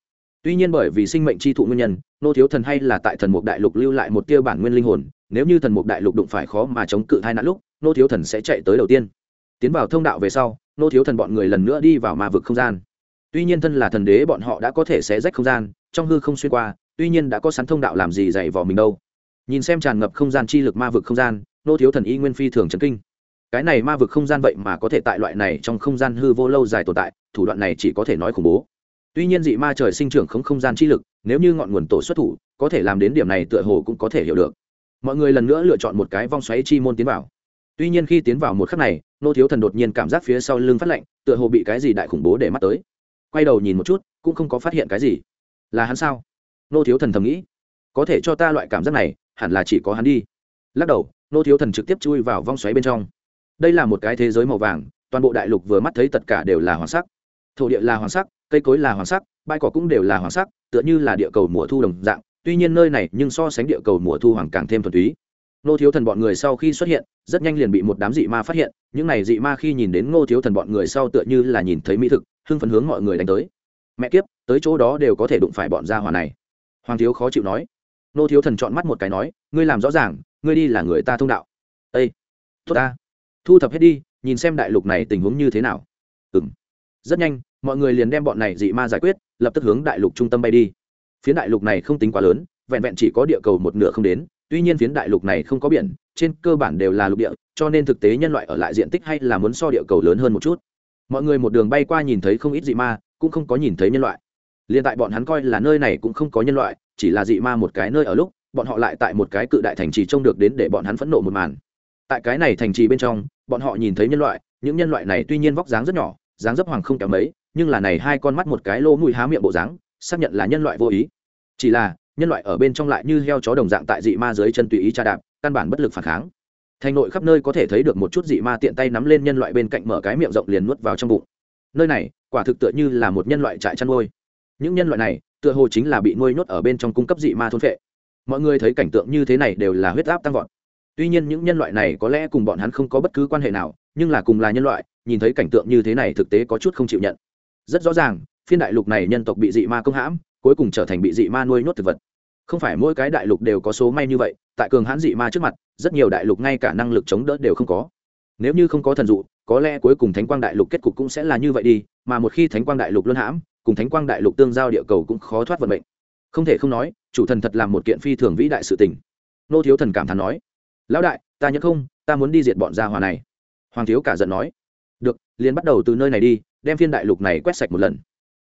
tuy nhiên bởi vì sinh mệnh chi thụ nguyên nhân, nô thiếu thần hay là tại thần mục đại lục lưu lại một tia bản nguyên linh hồn, nếu như thần mục đại lục đụng phải khó mà chống cự hai nạn lúc, nô thiếu thần sẽ chạy tới đầu tiên. Tiến vào thông đạo về sau, nô thiếu thần bọn người lần nữa đi vào ma vực không gian. Tuy nhiên thân là thần đế bọn họ đã có thể xé rách không gian, trong hư không xuyên qua, tuy nhiên đã có sắn thông đạo làm gì dày vò mình đâu. Nhìn xem tràn ngập không gian chi lực ma vực không gian, nô thiếu thần y nguyên phi thường trấn kinh. Cái này ma vực không gian vậy mà có thể tại loại này trong không gian hư vô lâu dài tồn tại, thủ đoạn này chỉ có thể nói khủng bố tuy nhiên dị ma trời sinh trưởng không không gian chi lực, nếu như ngọn nguồn tổ xuất thủ, có thể làm đến điểm này tựa hồ cũng có thể hiểu được. Mọi người lần nữa lựa chọn một cái vong xoáy chi môn tiến vào. Tuy nhiên khi tiến vào một khắc này, nô thiếu thần đột nhiên cảm giác phía sau lưng phát lạnh, tựa hồ bị cái gì đại khủng bố để mắt tới. Quay đầu nhìn một chút, cũng không có phát hiện cái gì. Là hắn sao? Nô thiếu thần thầm nghĩ. Có thể cho ta loại cảm giác này, hẳn là chỉ có hắn đi. Lắc đầu, nô thiếu thần trực tiếp chui vào vong xoáy bên trong. Đây là một cái thế giới màu vàng, toàn bộ đại lục vừa mắt thấy tất cả đều là hoàng sắc. Thổ địa là hoàng sắc cây cối là hoàng sắc, bãi cỏ cũng đều là hoàng sắc, tựa như là địa cầu mùa thu đồng dạng, tuy nhiên nơi này nhưng so sánh địa cầu mùa thu hoàng càng thêm thuần túy. Nô thiếu thần bọn người sau khi xuất hiện, rất nhanh liền bị một đám dị ma phát hiện, những này dị ma khi nhìn đến ngô thiếu thần bọn người sau tựa như là nhìn thấy mỹ thực, hưng phấn hướng mọi người đánh tới. Mẹ kiếp, tới chỗ đó đều có thể đụng phải bọn gia hòa này. Hoàng thiếu khó chịu nói. Nô thiếu thần chọn mắt một cái nói, ngươi làm rõ ràng, ngươi đi là người ta thông đạo. Â tốt ta. Thu thập hết đi, nhìn xem đại lục này tình huống như thế nào. Ừ m rất nhanh mọi người liền đem bọn này dị ma giải quyết, lập tức hướng đại lục trung tâm bay đi. Phía đại lục này không tính quá lớn, vẹn vẹn chỉ có địa cầu một nửa không đến, tuy nhiên phiến đại lục này không có biển, trên cơ bản đều là lục địa, cho nên thực tế nhân loại ở lại diện tích hay là muốn so địa cầu lớn hơn một chút. Mọi người một đường bay qua nhìn thấy không ít dị ma, cũng không có nhìn thấy nhân loại. Liền tại bọn hắn coi là nơi này cũng không có nhân loại, chỉ là dị ma một cái nơi ở lúc, bọn họ lại tại một cái cự đại thành trì trông được đến để bọn hắn phẫn nộ một màn. Tại cái này thành trì bên trong, bọn họ nhìn thấy nhân loại, những nhân loại này tuy nhiên vóc dáng rất nhỏ, dáng dấp hoàng không kém mấy nhưng là này hai con mắt một cái lô mùi há miệng bộ dáng, xác nhận là nhân loại vô ý. Chỉ là, nhân loại ở bên trong lại như heo chó đồng dạng tại dị ma dưới chân tùy ý tra đạp, căn bản bất lực phản kháng. Thành nội khắp nơi có thể thấy được một chút dị ma tiện tay nắm lên nhân loại bên cạnh mở cái miệng rộng liền nuốt vào trong bụng. Nơi này, quả thực tựa như là một nhân loại trại chăn nuôi. Những nhân loại này, tựa hồ chính là bị nuôi nhốt ở bên trong cung cấp dị ma thôn phệ. Mọi người thấy cảnh tượng như thế này đều là huyết áp tăng vọt. Tuy nhiên những nhân loại này có lẽ cùng bọn hắn không có bất cứ quan hệ nào, nhưng là cùng là nhân loại, nhìn thấy cảnh tượng như thế này thực tế có chút không chịu nhận rất rõ ràng, phiên đại lục này nhân tộc bị dị ma công hãm, cuối cùng trở thành bị dị ma nuôi nhốt thực vật. Không phải mỗi cái đại lục đều có số may như vậy, tại cường hãn dị ma trước mặt, rất nhiều đại lục ngay cả năng lực chống đỡ đều không có. Nếu như không có thần dụ, có lẽ cuối cùng thánh quang đại lục kết cục cũng sẽ là như vậy đi, mà một khi thánh quang đại lục luân hãm, cùng thánh quang đại lục tương giao địa cầu cũng khó thoát vận mệnh. Không thể không nói, chủ thần thật làm một kiện phi thường vĩ đại sự tình. Nô thiếu thần cảm thán nói, lão đại, ta nhớ không, ta muốn đi diệt bọn gia hòa này. Hoàng thiếu cả giận nói, được, liền bắt đầu từ nơi này đi đem phiên đại lục này quét sạch một lần.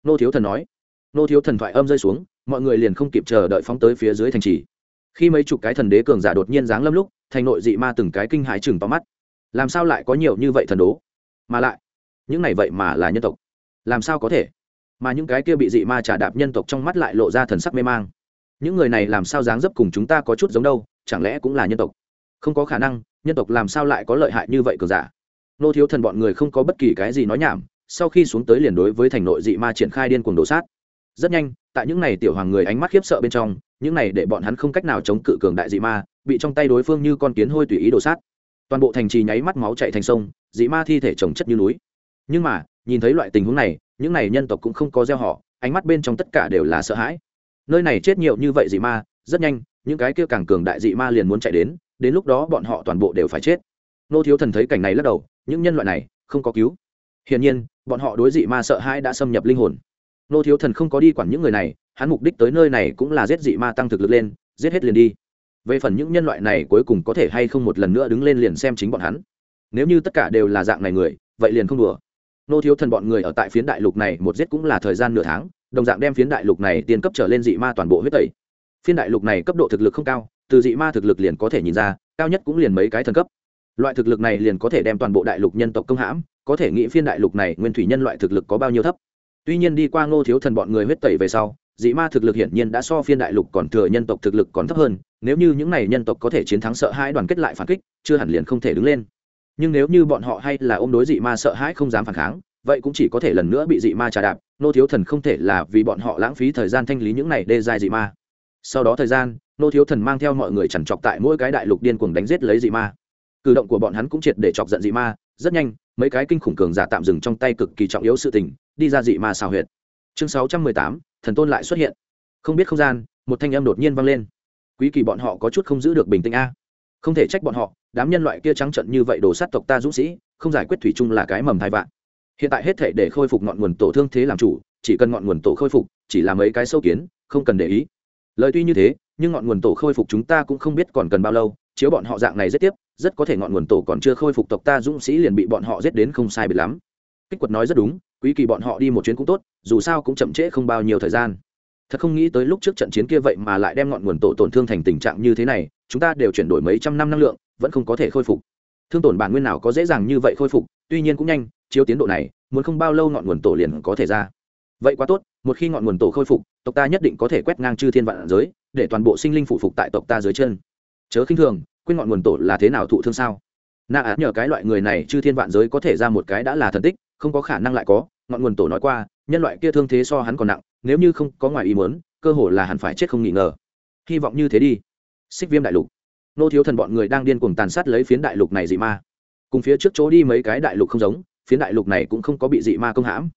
Nô thiếu thần nói. Nô thiếu thần thoại âm rơi xuống, mọi người liền không kịp chờ đợi phóng tới phía dưới thành trì. Khi mấy chục cái thần đế cường giả đột nhiên giáng lâm lúc, thành nội dị ma từng cái kinh hãi chừng to mắt. Làm sao lại có nhiều như vậy thần đố? Mà lại, những này vậy mà là nhân tộc. Làm sao có thể? Mà những cái kia bị dị ma trả đạp nhân tộc trong mắt lại lộ ra thần sắc mê mang. Những người này làm sao dáng dấp cùng chúng ta có chút giống đâu, chẳng lẽ cũng là nhân tộc? Không có khả năng, nhân tộc làm sao lại có lợi hại như vậy cường giả? Nô thiếu thần bọn người không có bất kỳ cái gì nói nhảm sau khi xuống tới liền đối với thành nội dị ma triển khai điên cuồng đổ sát. Rất nhanh, tại những này tiểu hoàng người ánh mắt khiếp sợ bên trong, những này để bọn hắn không cách nào chống cự cường đại dị ma, bị trong tay đối phương như con kiến hôi tùy ý đổ sát. Toàn bộ thành trì nháy mắt máu chạy thành sông, dị ma thi thể trồng chất như núi. Nhưng mà, nhìn thấy loại tình huống này, những này nhân tộc cũng không có gieo họ, ánh mắt bên trong tất cả đều là sợ hãi. Nơi này chết nhiều như vậy dị ma, rất nhanh, những cái kia càng cường đại dị ma liền muốn chạy đến đến lúc đó bọn họ toàn bộ đều phải chết. Nô thiếu thần thấy cảnh này lắc đầu, những nhân loại này, không có cứu hiển nhiên, bọn họ đối dị ma sợ hãi đã xâm nhập linh hồn. Nô thiếu thần không có đi quản những người này, hắn mục đích tới nơi này cũng là giết dị ma tăng thực lực lên, giết hết liền đi. Về phần những nhân loại này cuối cùng có thể hay không một lần nữa đứng lên liền xem chính bọn hắn. Nếu như tất cả đều là dạng này người, vậy liền không đùa. Nô thiếu thần bọn người ở tại phiến đại lục này một giết cũng là thời gian nửa tháng, đồng dạng đem phiến đại lục này tiên cấp trở lên dị ma toàn bộ huyết tẩy. Phiên đại lục này cấp độ thực lực không cao, từ dị ma thực lực liền có thể nhìn ra, cao nhất cũng liền mấy cái thần cấp loại thực lực này liền có thể đem toàn bộ đại lục nhân tộc công hãm, có thể nghĩ phiên đại lục này nguyên thủy nhân loại thực lực có bao nhiêu thấp. Tuy nhiên đi qua ngô thiếu thần bọn người huyết tẩy về sau, dị ma thực lực hiển nhiên đã so phiên đại lục còn thừa nhân tộc thực lực còn thấp hơn, nếu như những này nhân tộc có thể chiến thắng sợ hãi đoàn kết lại phản kích, chưa hẳn liền không thể đứng lên. Nhưng nếu như bọn họ hay là ôm đối dị ma sợ hãi không dám phản kháng, vậy cũng chỉ có thể lần nữa bị dị ma trà đạp nô thiếu thần không thể là vì bọn họ lãng phí thời gian thanh lý những này đê dài dị ma. Sau đó thời gian nô thiếu thần mang theo mọi người chằn trọc tại mỗi cái đại lục điên cuồng đánh giết lấy dị ma cử động của bọn hắn cũng triệt để chọc giận dị ma, rất nhanh, mấy cái kinh khủng cường giả tạm dừng trong tay cực kỳ trọng yếu sự tình, đi ra dị ma xào huyệt. Chương sáu trăm mười tám, thần tôn lại xuất hiện. Không biết không gian, một thanh âm đột nhiên vang lên. Quý kỳ bọn họ có chút không giữ được bình tĩnh a. Không thể trách bọn họ, đám nhân loại kia trắng trận như vậy đổ sát tộc ta dũng sĩ, không giải quyết thủy chung là cái mầm thai vạn. Hiện tại hết thể để khôi phục ngọn nguồn tổ thương thế làm chủ, chỉ cần ngọn nguồn tổ khôi phục, chỉ là mấy cái sâu kiến, không cần để ý. Lời tuy như thế, nhưng ngọn nguồn tổ khôi phục chúng ta cũng không biết còn cần bao lâu chiếu bọn họ dạng này giết tiếp, rất có thể ngọn nguồn tổ còn chưa khôi phục tộc ta dũng sĩ liền bị bọn họ giết đến không sai biệt lắm. Kích quật nói rất đúng, quý kỳ bọn họ đi một chuyến cũng tốt, dù sao cũng chậm trễ không bao nhiêu thời gian. Thật không nghĩ tới lúc trước trận chiến kia vậy mà lại đem ngọn nguồn tổ tổn thương thành tình trạng như thế này, chúng ta đều chuyển đổi mấy trăm năm năng lượng, vẫn không có thể khôi phục. Thương tổn bản nguyên nào có dễ dàng như vậy khôi phục, tuy nhiên cũng nhanh, chiếu tiến độ này, muốn không bao lâu ngọn nguồn tổ liền có thể ra. Vậy quá tốt, một khi ngọn nguồn tổ khôi phục, tộc ta nhất định có thể quét ngang chư thiên vạn giới, để toàn bộ sinh linh phụ phục tại tộc ta dưới chân chớ khinh thường, quên ngọn nguồn tổ là thế nào thụ thương sao? Na á nhờ cái loại người này chư thiên vạn giới có thể ra một cái đã là thần tích, không có khả năng lại có, ngọn nguồn tổ nói qua, nhân loại kia thương thế so hắn còn nặng, nếu như không có ngoài ý muốn, cơ hồ là hẳn phải chết không nghỉ ngờ. Hy vọng như thế đi. Xích viêm đại lục. Nô thiếu thần bọn người đang điên cuồng tàn sát lấy phiến đại lục này dị ma. Cùng phía trước chỗ đi mấy cái đại lục không giống, phiến đại lục này cũng không có bị dị ma công hãm.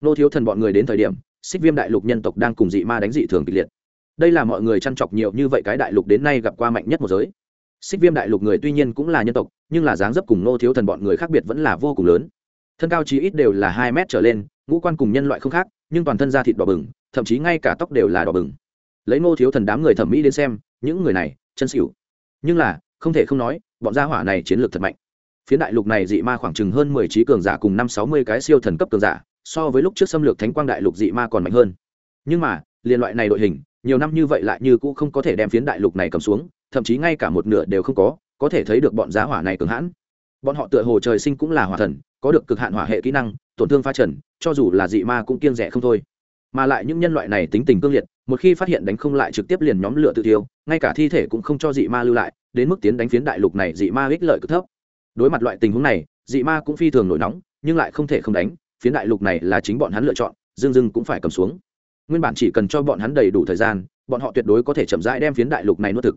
Nô thiếu thần bọn người đến thời điểm, xích viêm đại lục nhân tộc đang cùng dị ma đánh dị thường kịch liệt đây là mọi người chăn chọc nhiều như vậy cái đại lục đến nay gặp qua mạnh nhất một giới. Xích viêm đại lục người tuy nhiên cũng là nhân tộc, nhưng là dáng dấp cùng nô thiếu thần bọn người khác biệt vẫn là vô cùng lớn. Thân cao chí ít đều là hai mét trở lên, ngũ quan cùng nhân loại không khác, nhưng toàn thân da thịt đỏ bừng, thậm chí ngay cả tóc đều là đỏ bừng. Lấy nô thiếu thần đám người thẩm mỹ đến xem, những người này, chân xỉu. Nhưng là, không thể không nói, bọn gia hỏa này chiến lược thật mạnh. Phía đại lục này dị ma khoảng chừng hơn mười trí cường giả cùng năm sáu mươi cái siêu thần cấp cường giả, so với lúc trước xâm lược thánh quang đại lục dị ma còn mạnh hơn. Nhưng mà, liên loại này đội hình nhiều năm như vậy lại như cũ không có thể đem phiến đại lục này cầm xuống, thậm chí ngay cả một nửa đều không có có thể thấy được bọn giá hỏa này cường hãn. Bọn họ tựa hồ trời sinh cũng là hỏa thần, có được cực hạn hỏa hệ kỹ năng, tổn thương pha trần, cho dù là dị ma cũng kiêng rẻ không thôi. Mà lại những nhân loại này tính tình cương liệt, một khi phát hiện đánh không lại trực tiếp liền nhóm lửa tự tiêu ngay cả thi thể cũng không cho dị ma lưu lại, đến mức tiến đánh phiến đại lục này dị ma ích lợi cực thấp. Đối mặt loại tình huống này, dị ma cũng phi thường nổi nóng, nhưng lại không thể không đánh, phiến đại lục này là chính bọn hắn lựa chọn, dương dưng cũng phải cầm xuống nguyên bản chỉ cần cho bọn hắn đầy đủ thời gian, bọn họ tuyệt đối có thể chậm rãi đem phiến đại lục này nuốt thực.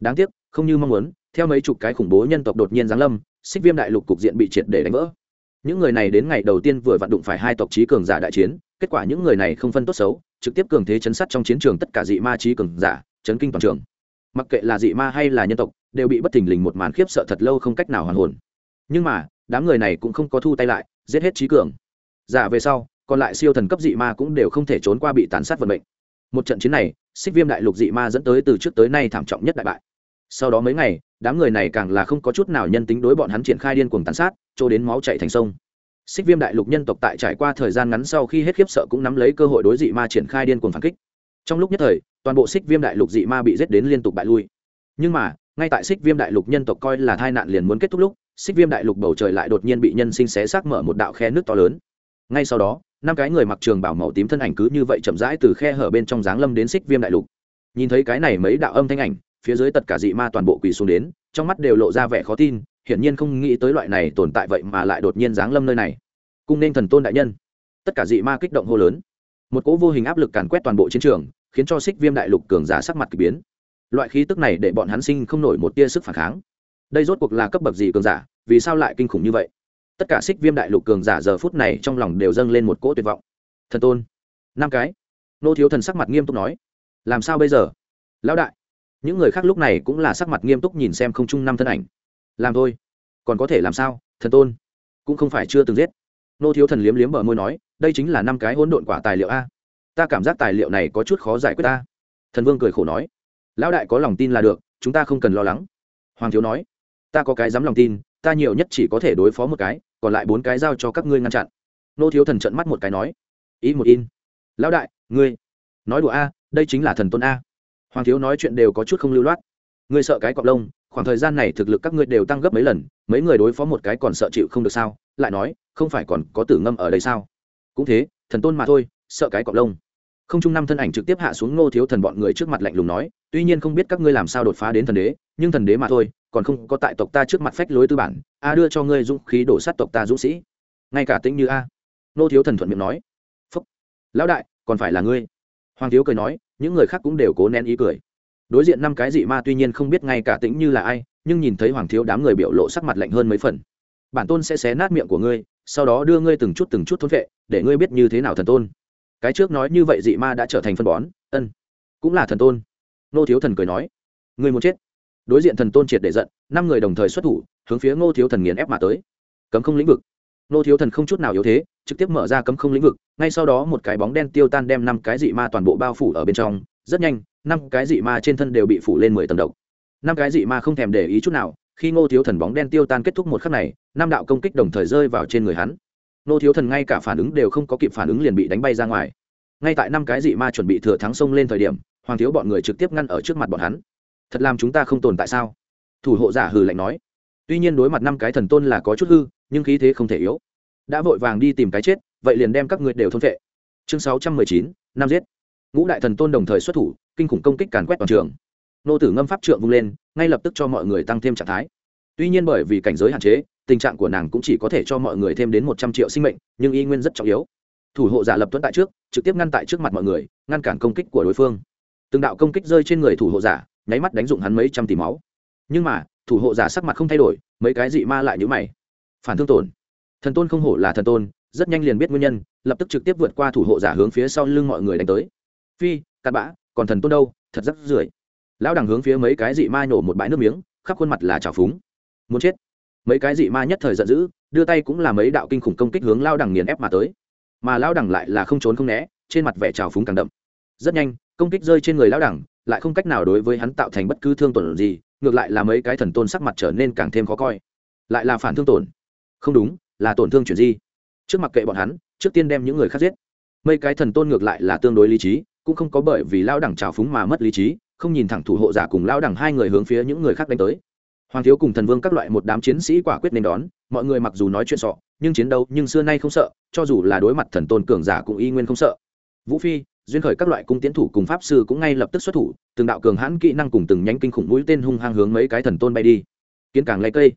Đáng tiếc, không như mong muốn, theo mấy chục cái khủng bố nhân tộc đột nhiên giáng lâm, xích viêm đại lục cục diện bị triệt để đánh vỡ. Những người này đến ngày đầu tiên vừa vặn đụng phải hai tộc trí cường giả đại chiến, kết quả những người này không phân tốt xấu, trực tiếp cường thế chấn sát trong chiến trường tất cả dị ma trí cường giả, chấn kinh toàn trường. Mặc kệ là dị ma hay là nhân tộc, đều bị bất thình lình một màn khiếp sợ thật lâu không cách nào hoàn hồn. Nhưng mà, đám người này cũng không có thu tay lại, giết hết trí cường. Giả về sau còn lại siêu thần cấp dị ma cũng đều không thể trốn qua bị tàn sát vận mệnh. Một trận chiến này, xích viêm đại lục dị ma dẫn tới từ trước tới nay thảm trọng nhất đại bại. Sau đó mấy ngày, đám người này càng là không có chút nào nhân tính đối bọn hắn triển khai điên cuồng tàn sát, chỗ đến máu chạy thành sông. Xích viêm đại lục nhân tộc tại trải qua thời gian ngắn sau khi hết khiếp sợ cũng nắm lấy cơ hội đối dị ma triển khai điên cuồng phản kích. Trong lúc nhất thời, toàn bộ xích viêm đại lục dị ma bị giết đến liên tục bại lui. Nhưng mà, ngay tại xích viêm đại lục nhân tộc coi là tai nạn liền muốn kết thúc lúc, xích viêm đại lục bầu trời lại đột nhiên bị nhân sinh xé xác mở một đạo khe nước to lớn. Ngay sau đó năm cái người mặc trường bảo màu tím thân ảnh cứ như vậy chậm rãi từ khe hở bên trong giáng lâm đến xích viêm đại lục. Nhìn thấy cái này mấy đạo âm thanh ảnh, phía dưới tất cả dị ma toàn bộ quỳ xuống đến, trong mắt đều lộ ra vẻ khó tin, hiển nhiên không nghĩ tới loại này tồn tại vậy mà lại đột nhiên giáng lâm nơi này. Cung nên thần tôn đại nhân. Tất cả dị ma kích động hô lớn. Một cỗ vô hình áp lực càn quét toàn bộ chiến trường, khiến cho xích viêm đại lục cường giả sắc mặt k ỳ biến. Loại khí tức này để bọn hắn sinh không nổi một tia sức phản kháng. Đây rốt cuộc là cấp bậc gì cường giả, vì sao lại kinh khủng như vậy? Tất cả xích viêm đại lục cường giả giờ phút này trong lòng đều dâng lên một cỗ tuyệt vọng. Thần tôn, năm cái. Nô thiếu thần sắc mặt nghiêm túc nói, làm sao bây giờ? Lão đại. Những người khác lúc này cũng là sắc mặt nghiêm túc nhìn xem không chung năm thân ảnh. Làm thôi. Còn có thể làm sao, thần tôn? Cũng không phải chưa từng giết. Nô thiếu thần liếm liếm bờ môi nói, đây chính là năm cái hỗn độn quả tài liệu a. Ta cảm giác tài liệu này có chút khó giải quyết ta. Thần vương cười khổ nói, lão đại có lòng tin là được, chúng ta không cần lo lắng. Hoàng thiếu nói, ta có cái dám lòng tin ta nhiều nhất chỉ có thể đối phó một cái, còn lại bốn cái giao cho các ngươi ngăn chặn. Nô thiếu thần trận mắt một cái nói, ý một in. Lão đại, ngươi, nói đùa a, đây chính là thần tôn a. Hoàng thiếu nói chuyện đều có chút không lưu loát. Ngươi sợ cái cọp lông, khoảng thời gian này thực lực các ngươi đều tăng gấp mấy lần, mấy người đối phó một cái còn sợ chịu không được sao? Lại nói, không phải còn có tử ngâm ở đây sao? Cũng thế, thần tôn mà thôi, sợ cái cọp lông. Không trung năm thân ảnh trực tiếp hạ xuống ngô thiếu thần bọn người trước mặt lạnh lùng nói, tuy nhiên không biết các ngươi làm sao đột phá đến thần đế, nhưng thần đế mà thôi còn không có tại tộc ta trước mặt phách lối tư bản, a đưa cho ngươi dũng khí đổ sát tộc ta dũng sĩ. Ngay cả tĩnh như a. Nô thiếu thần thuận miệng nói. Phúc. Lão đại, còn phải là ngươi. Hoàng thiếu cười nói, những người khác cũng đều cố nén ý cười. Đối diện năm cái dị ma tuy nhiên không biết ngay cả tĩnh như là ai, nhưng nhìn thấy hoàng thiếu đám người biểu lộ sắc mặt lạnh hơn mấy phần. Bản tôn sẽ xé nát miệng của ngươi, sau đó đưa ngươi từng chút từng chút thốn vệ, để ngươi biết như thế nào thần tôn. Cái trước nói như vậy dị ma đã trở thành phân bón, ân, cũng là thần tôn. Nô thiếu thần cười nói, ngươi muốn chết đối diện thần tôn triệt để giận, năm người đồng thời xuất thủ, hướng phía ngô thiếu thần nghiền ép mà tới. Cấm không lĩnh vực. Ngô thiếu thần không chút nào yếu thế, trực tiếp mở ra cấm không lĩnh vực, ngay sau đó một cái bóng đen tiêu tan đem năm cái dị ma toàn bộ bao phủ ở bên trong, rất nhanh, năm cái dị ma trên thân đều bị phủ lên mười tầng độc. Năm cái dị ma không thèm để ý chút nào, khi ngô thiếu thần bóng đen tiêu tan kết thúc một khắc này, năm đạo công kích đồng thời rơi vào trên người hắn. Ngô thiếu thần ngay cả phản ứng đều không có kịp phản ứng liền bị đánh bay ra ngoài. Ngay tại năm cái dị ma chuẩn bị thừa thắng sông lên thời điểm, hoàng thiếu bọn người trực tiếp ngăn ở trước mặt bọn hắn thật làm chúng ta không tồn tại sao? Thủ hộ giả hừ lạnh nói. Tuy nhiên đối mặt năm cái thần tôn là có chút hư, nhưng khí thế không thể yếu. Đã vội vàng đi tìm cái chết, vậy liền đem các người đều thôn vệ. Chương sáu trăm mười chín, năm giết. Ngũ đại thần tôn đồng thời xuất thủ, kinh khủng công kích càn quét toàn trường. Nô tử ngâm pháp trượng vung lên, ngay lập tức cho mọi người tăng thêm trạng thái. Tuy nhiên bởi vì cảnh giới hạn chế, tình trạng của nàng cũng chỉ có thể cho mọi người thêm đến một trăm triệu sinh mệnh, nhưng y nguyên rất trọng yếu. Thủ hộ giả lập tuấn tại trước, trực tiếp ngăn tại trước mặt mọi người, ngăn cản công kích của đối phương. Từng đạo công kích rơi trên người thủ hộ giả nháy mắt đánh dụng hắn mấy trăm tỷ máu. Nhưng mà, thủ hộ giả sắc mặt không thay đổi, mấy cái dị ma lại nhữ mày. Phản thương tổn. Thần tôn không hổ là thần tôn, rất nhanh liền biết nguyên nhân, lập tức trực tiếp vượt qua thủ hộ giả hướng phía sau lưng mọi người đánh tới. Phi, cặn bã, còn thần tôn đâu, thật rất rưởi. Lão đằng hướng phía mấy cái dị ma nhổ một bãi nước miếng, khắp khuôn mặt là trào phúng. Muốn chết. Mấy cái dị ma nhất thời giận dữ, đưa tay cũng là mấy đạo kinh khủng công kích hướng lao đằng nghiền ép mà tới. Mà lão đằng lại là không trốn không né, trên mặt vẻ trào phúng càng đậm. Rất nhanh, công kích rơi trên người lão đằng lại không cách nào đối với hắn tạo thành bất cứ thương tổn gì, ngược lại là mấy cái thần tôn sắc mặt trở nên càng thêm khó coi. Lại là phản thương tổn. Không đúng, là tổn thương chuyển di. Trước mặt kệ bọn hắn, trước tiên đem những người khác giết. Mấy cái thần tôn ngược lại là tương đối lý trí, cũng không có bởi vì lao đẳng trào phúng mà mất lý trí, không nhìn thẳng thủ hộ giả cùng lao đẳng hai người hướng phía những người khác đánh tới. Hoàng thiếu cùng thần vương các loại một đám chiến sĩ quả quyết nên đón, mọi người mặc dù nói chuyện sọ, nhưng chiến đấu nhưng xưa nay không sợ, cho dù là đối mặt thần tôn cường giả cũng y nguyên không sợ. Vũ phi duyên khởi các loại cung tiến thủ cùng pháp sư cũng ngay lập tức xuất thủ, từng đạo cường hãn kỹ năng cùng từng nhánh kinh khủng mũi tên hung hăng hướng mấy cái thần tôn bay đi. Kiến càng lấy cây.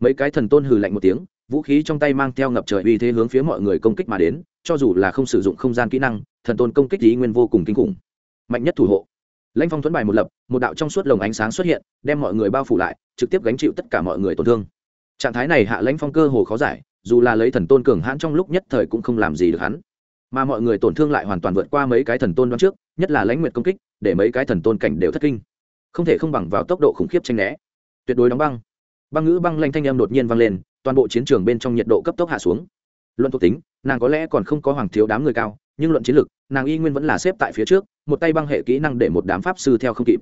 Mấy cái thần tôn hừ lạnh một tiếng, vũ khí trong tay mang theo ngập trời uy thế hướng phía mọi người công kích mà đến, cho dù là không sử dụng không gian kỹ năng, thần tôn công kích ý nguyên vô cùng kinh khủng. Mạnh nhất thủ hộ. Lãnh phong thuẫn bài một lập, một đạo trong suốt lồng ánh sáng xuất hiện, đem mọi người bao phủ lại, trực tiếp gánh chịu tất cả mọi người tổn thương. Trạng thái này hạ lãnh phong cơ hồ khó giải, dù là lấy thần tôn cường hãn trong lúc nhất thời cũng không làm gì được hắn mà mọi người tổn thương lại hoàn toàn vượt qua mấy cái thần tôn đoán trước, nhất là lãnh nguyện công kích, để mấy cái thần tôn cảnh đều thất kinh. Không thể không bằng vào tốc độ khủng khiếp tranh né. Tuyệt đối đóng băng. Băng ngữ băng lanh thanh âm đột nhiên vang lên, toàn bộ chiến trường bên trong nhiệt độ cấp tốc hạ xuống. Luận thuộc tính, nàng có lẽ còn không có hoàng thiếu đám người cao, nhưng luận chiến lược nàng y nguyên vẫn là xếp tại phía trước, một tay băng hệ kỹ năng để một đám pháp sư theo không kịp.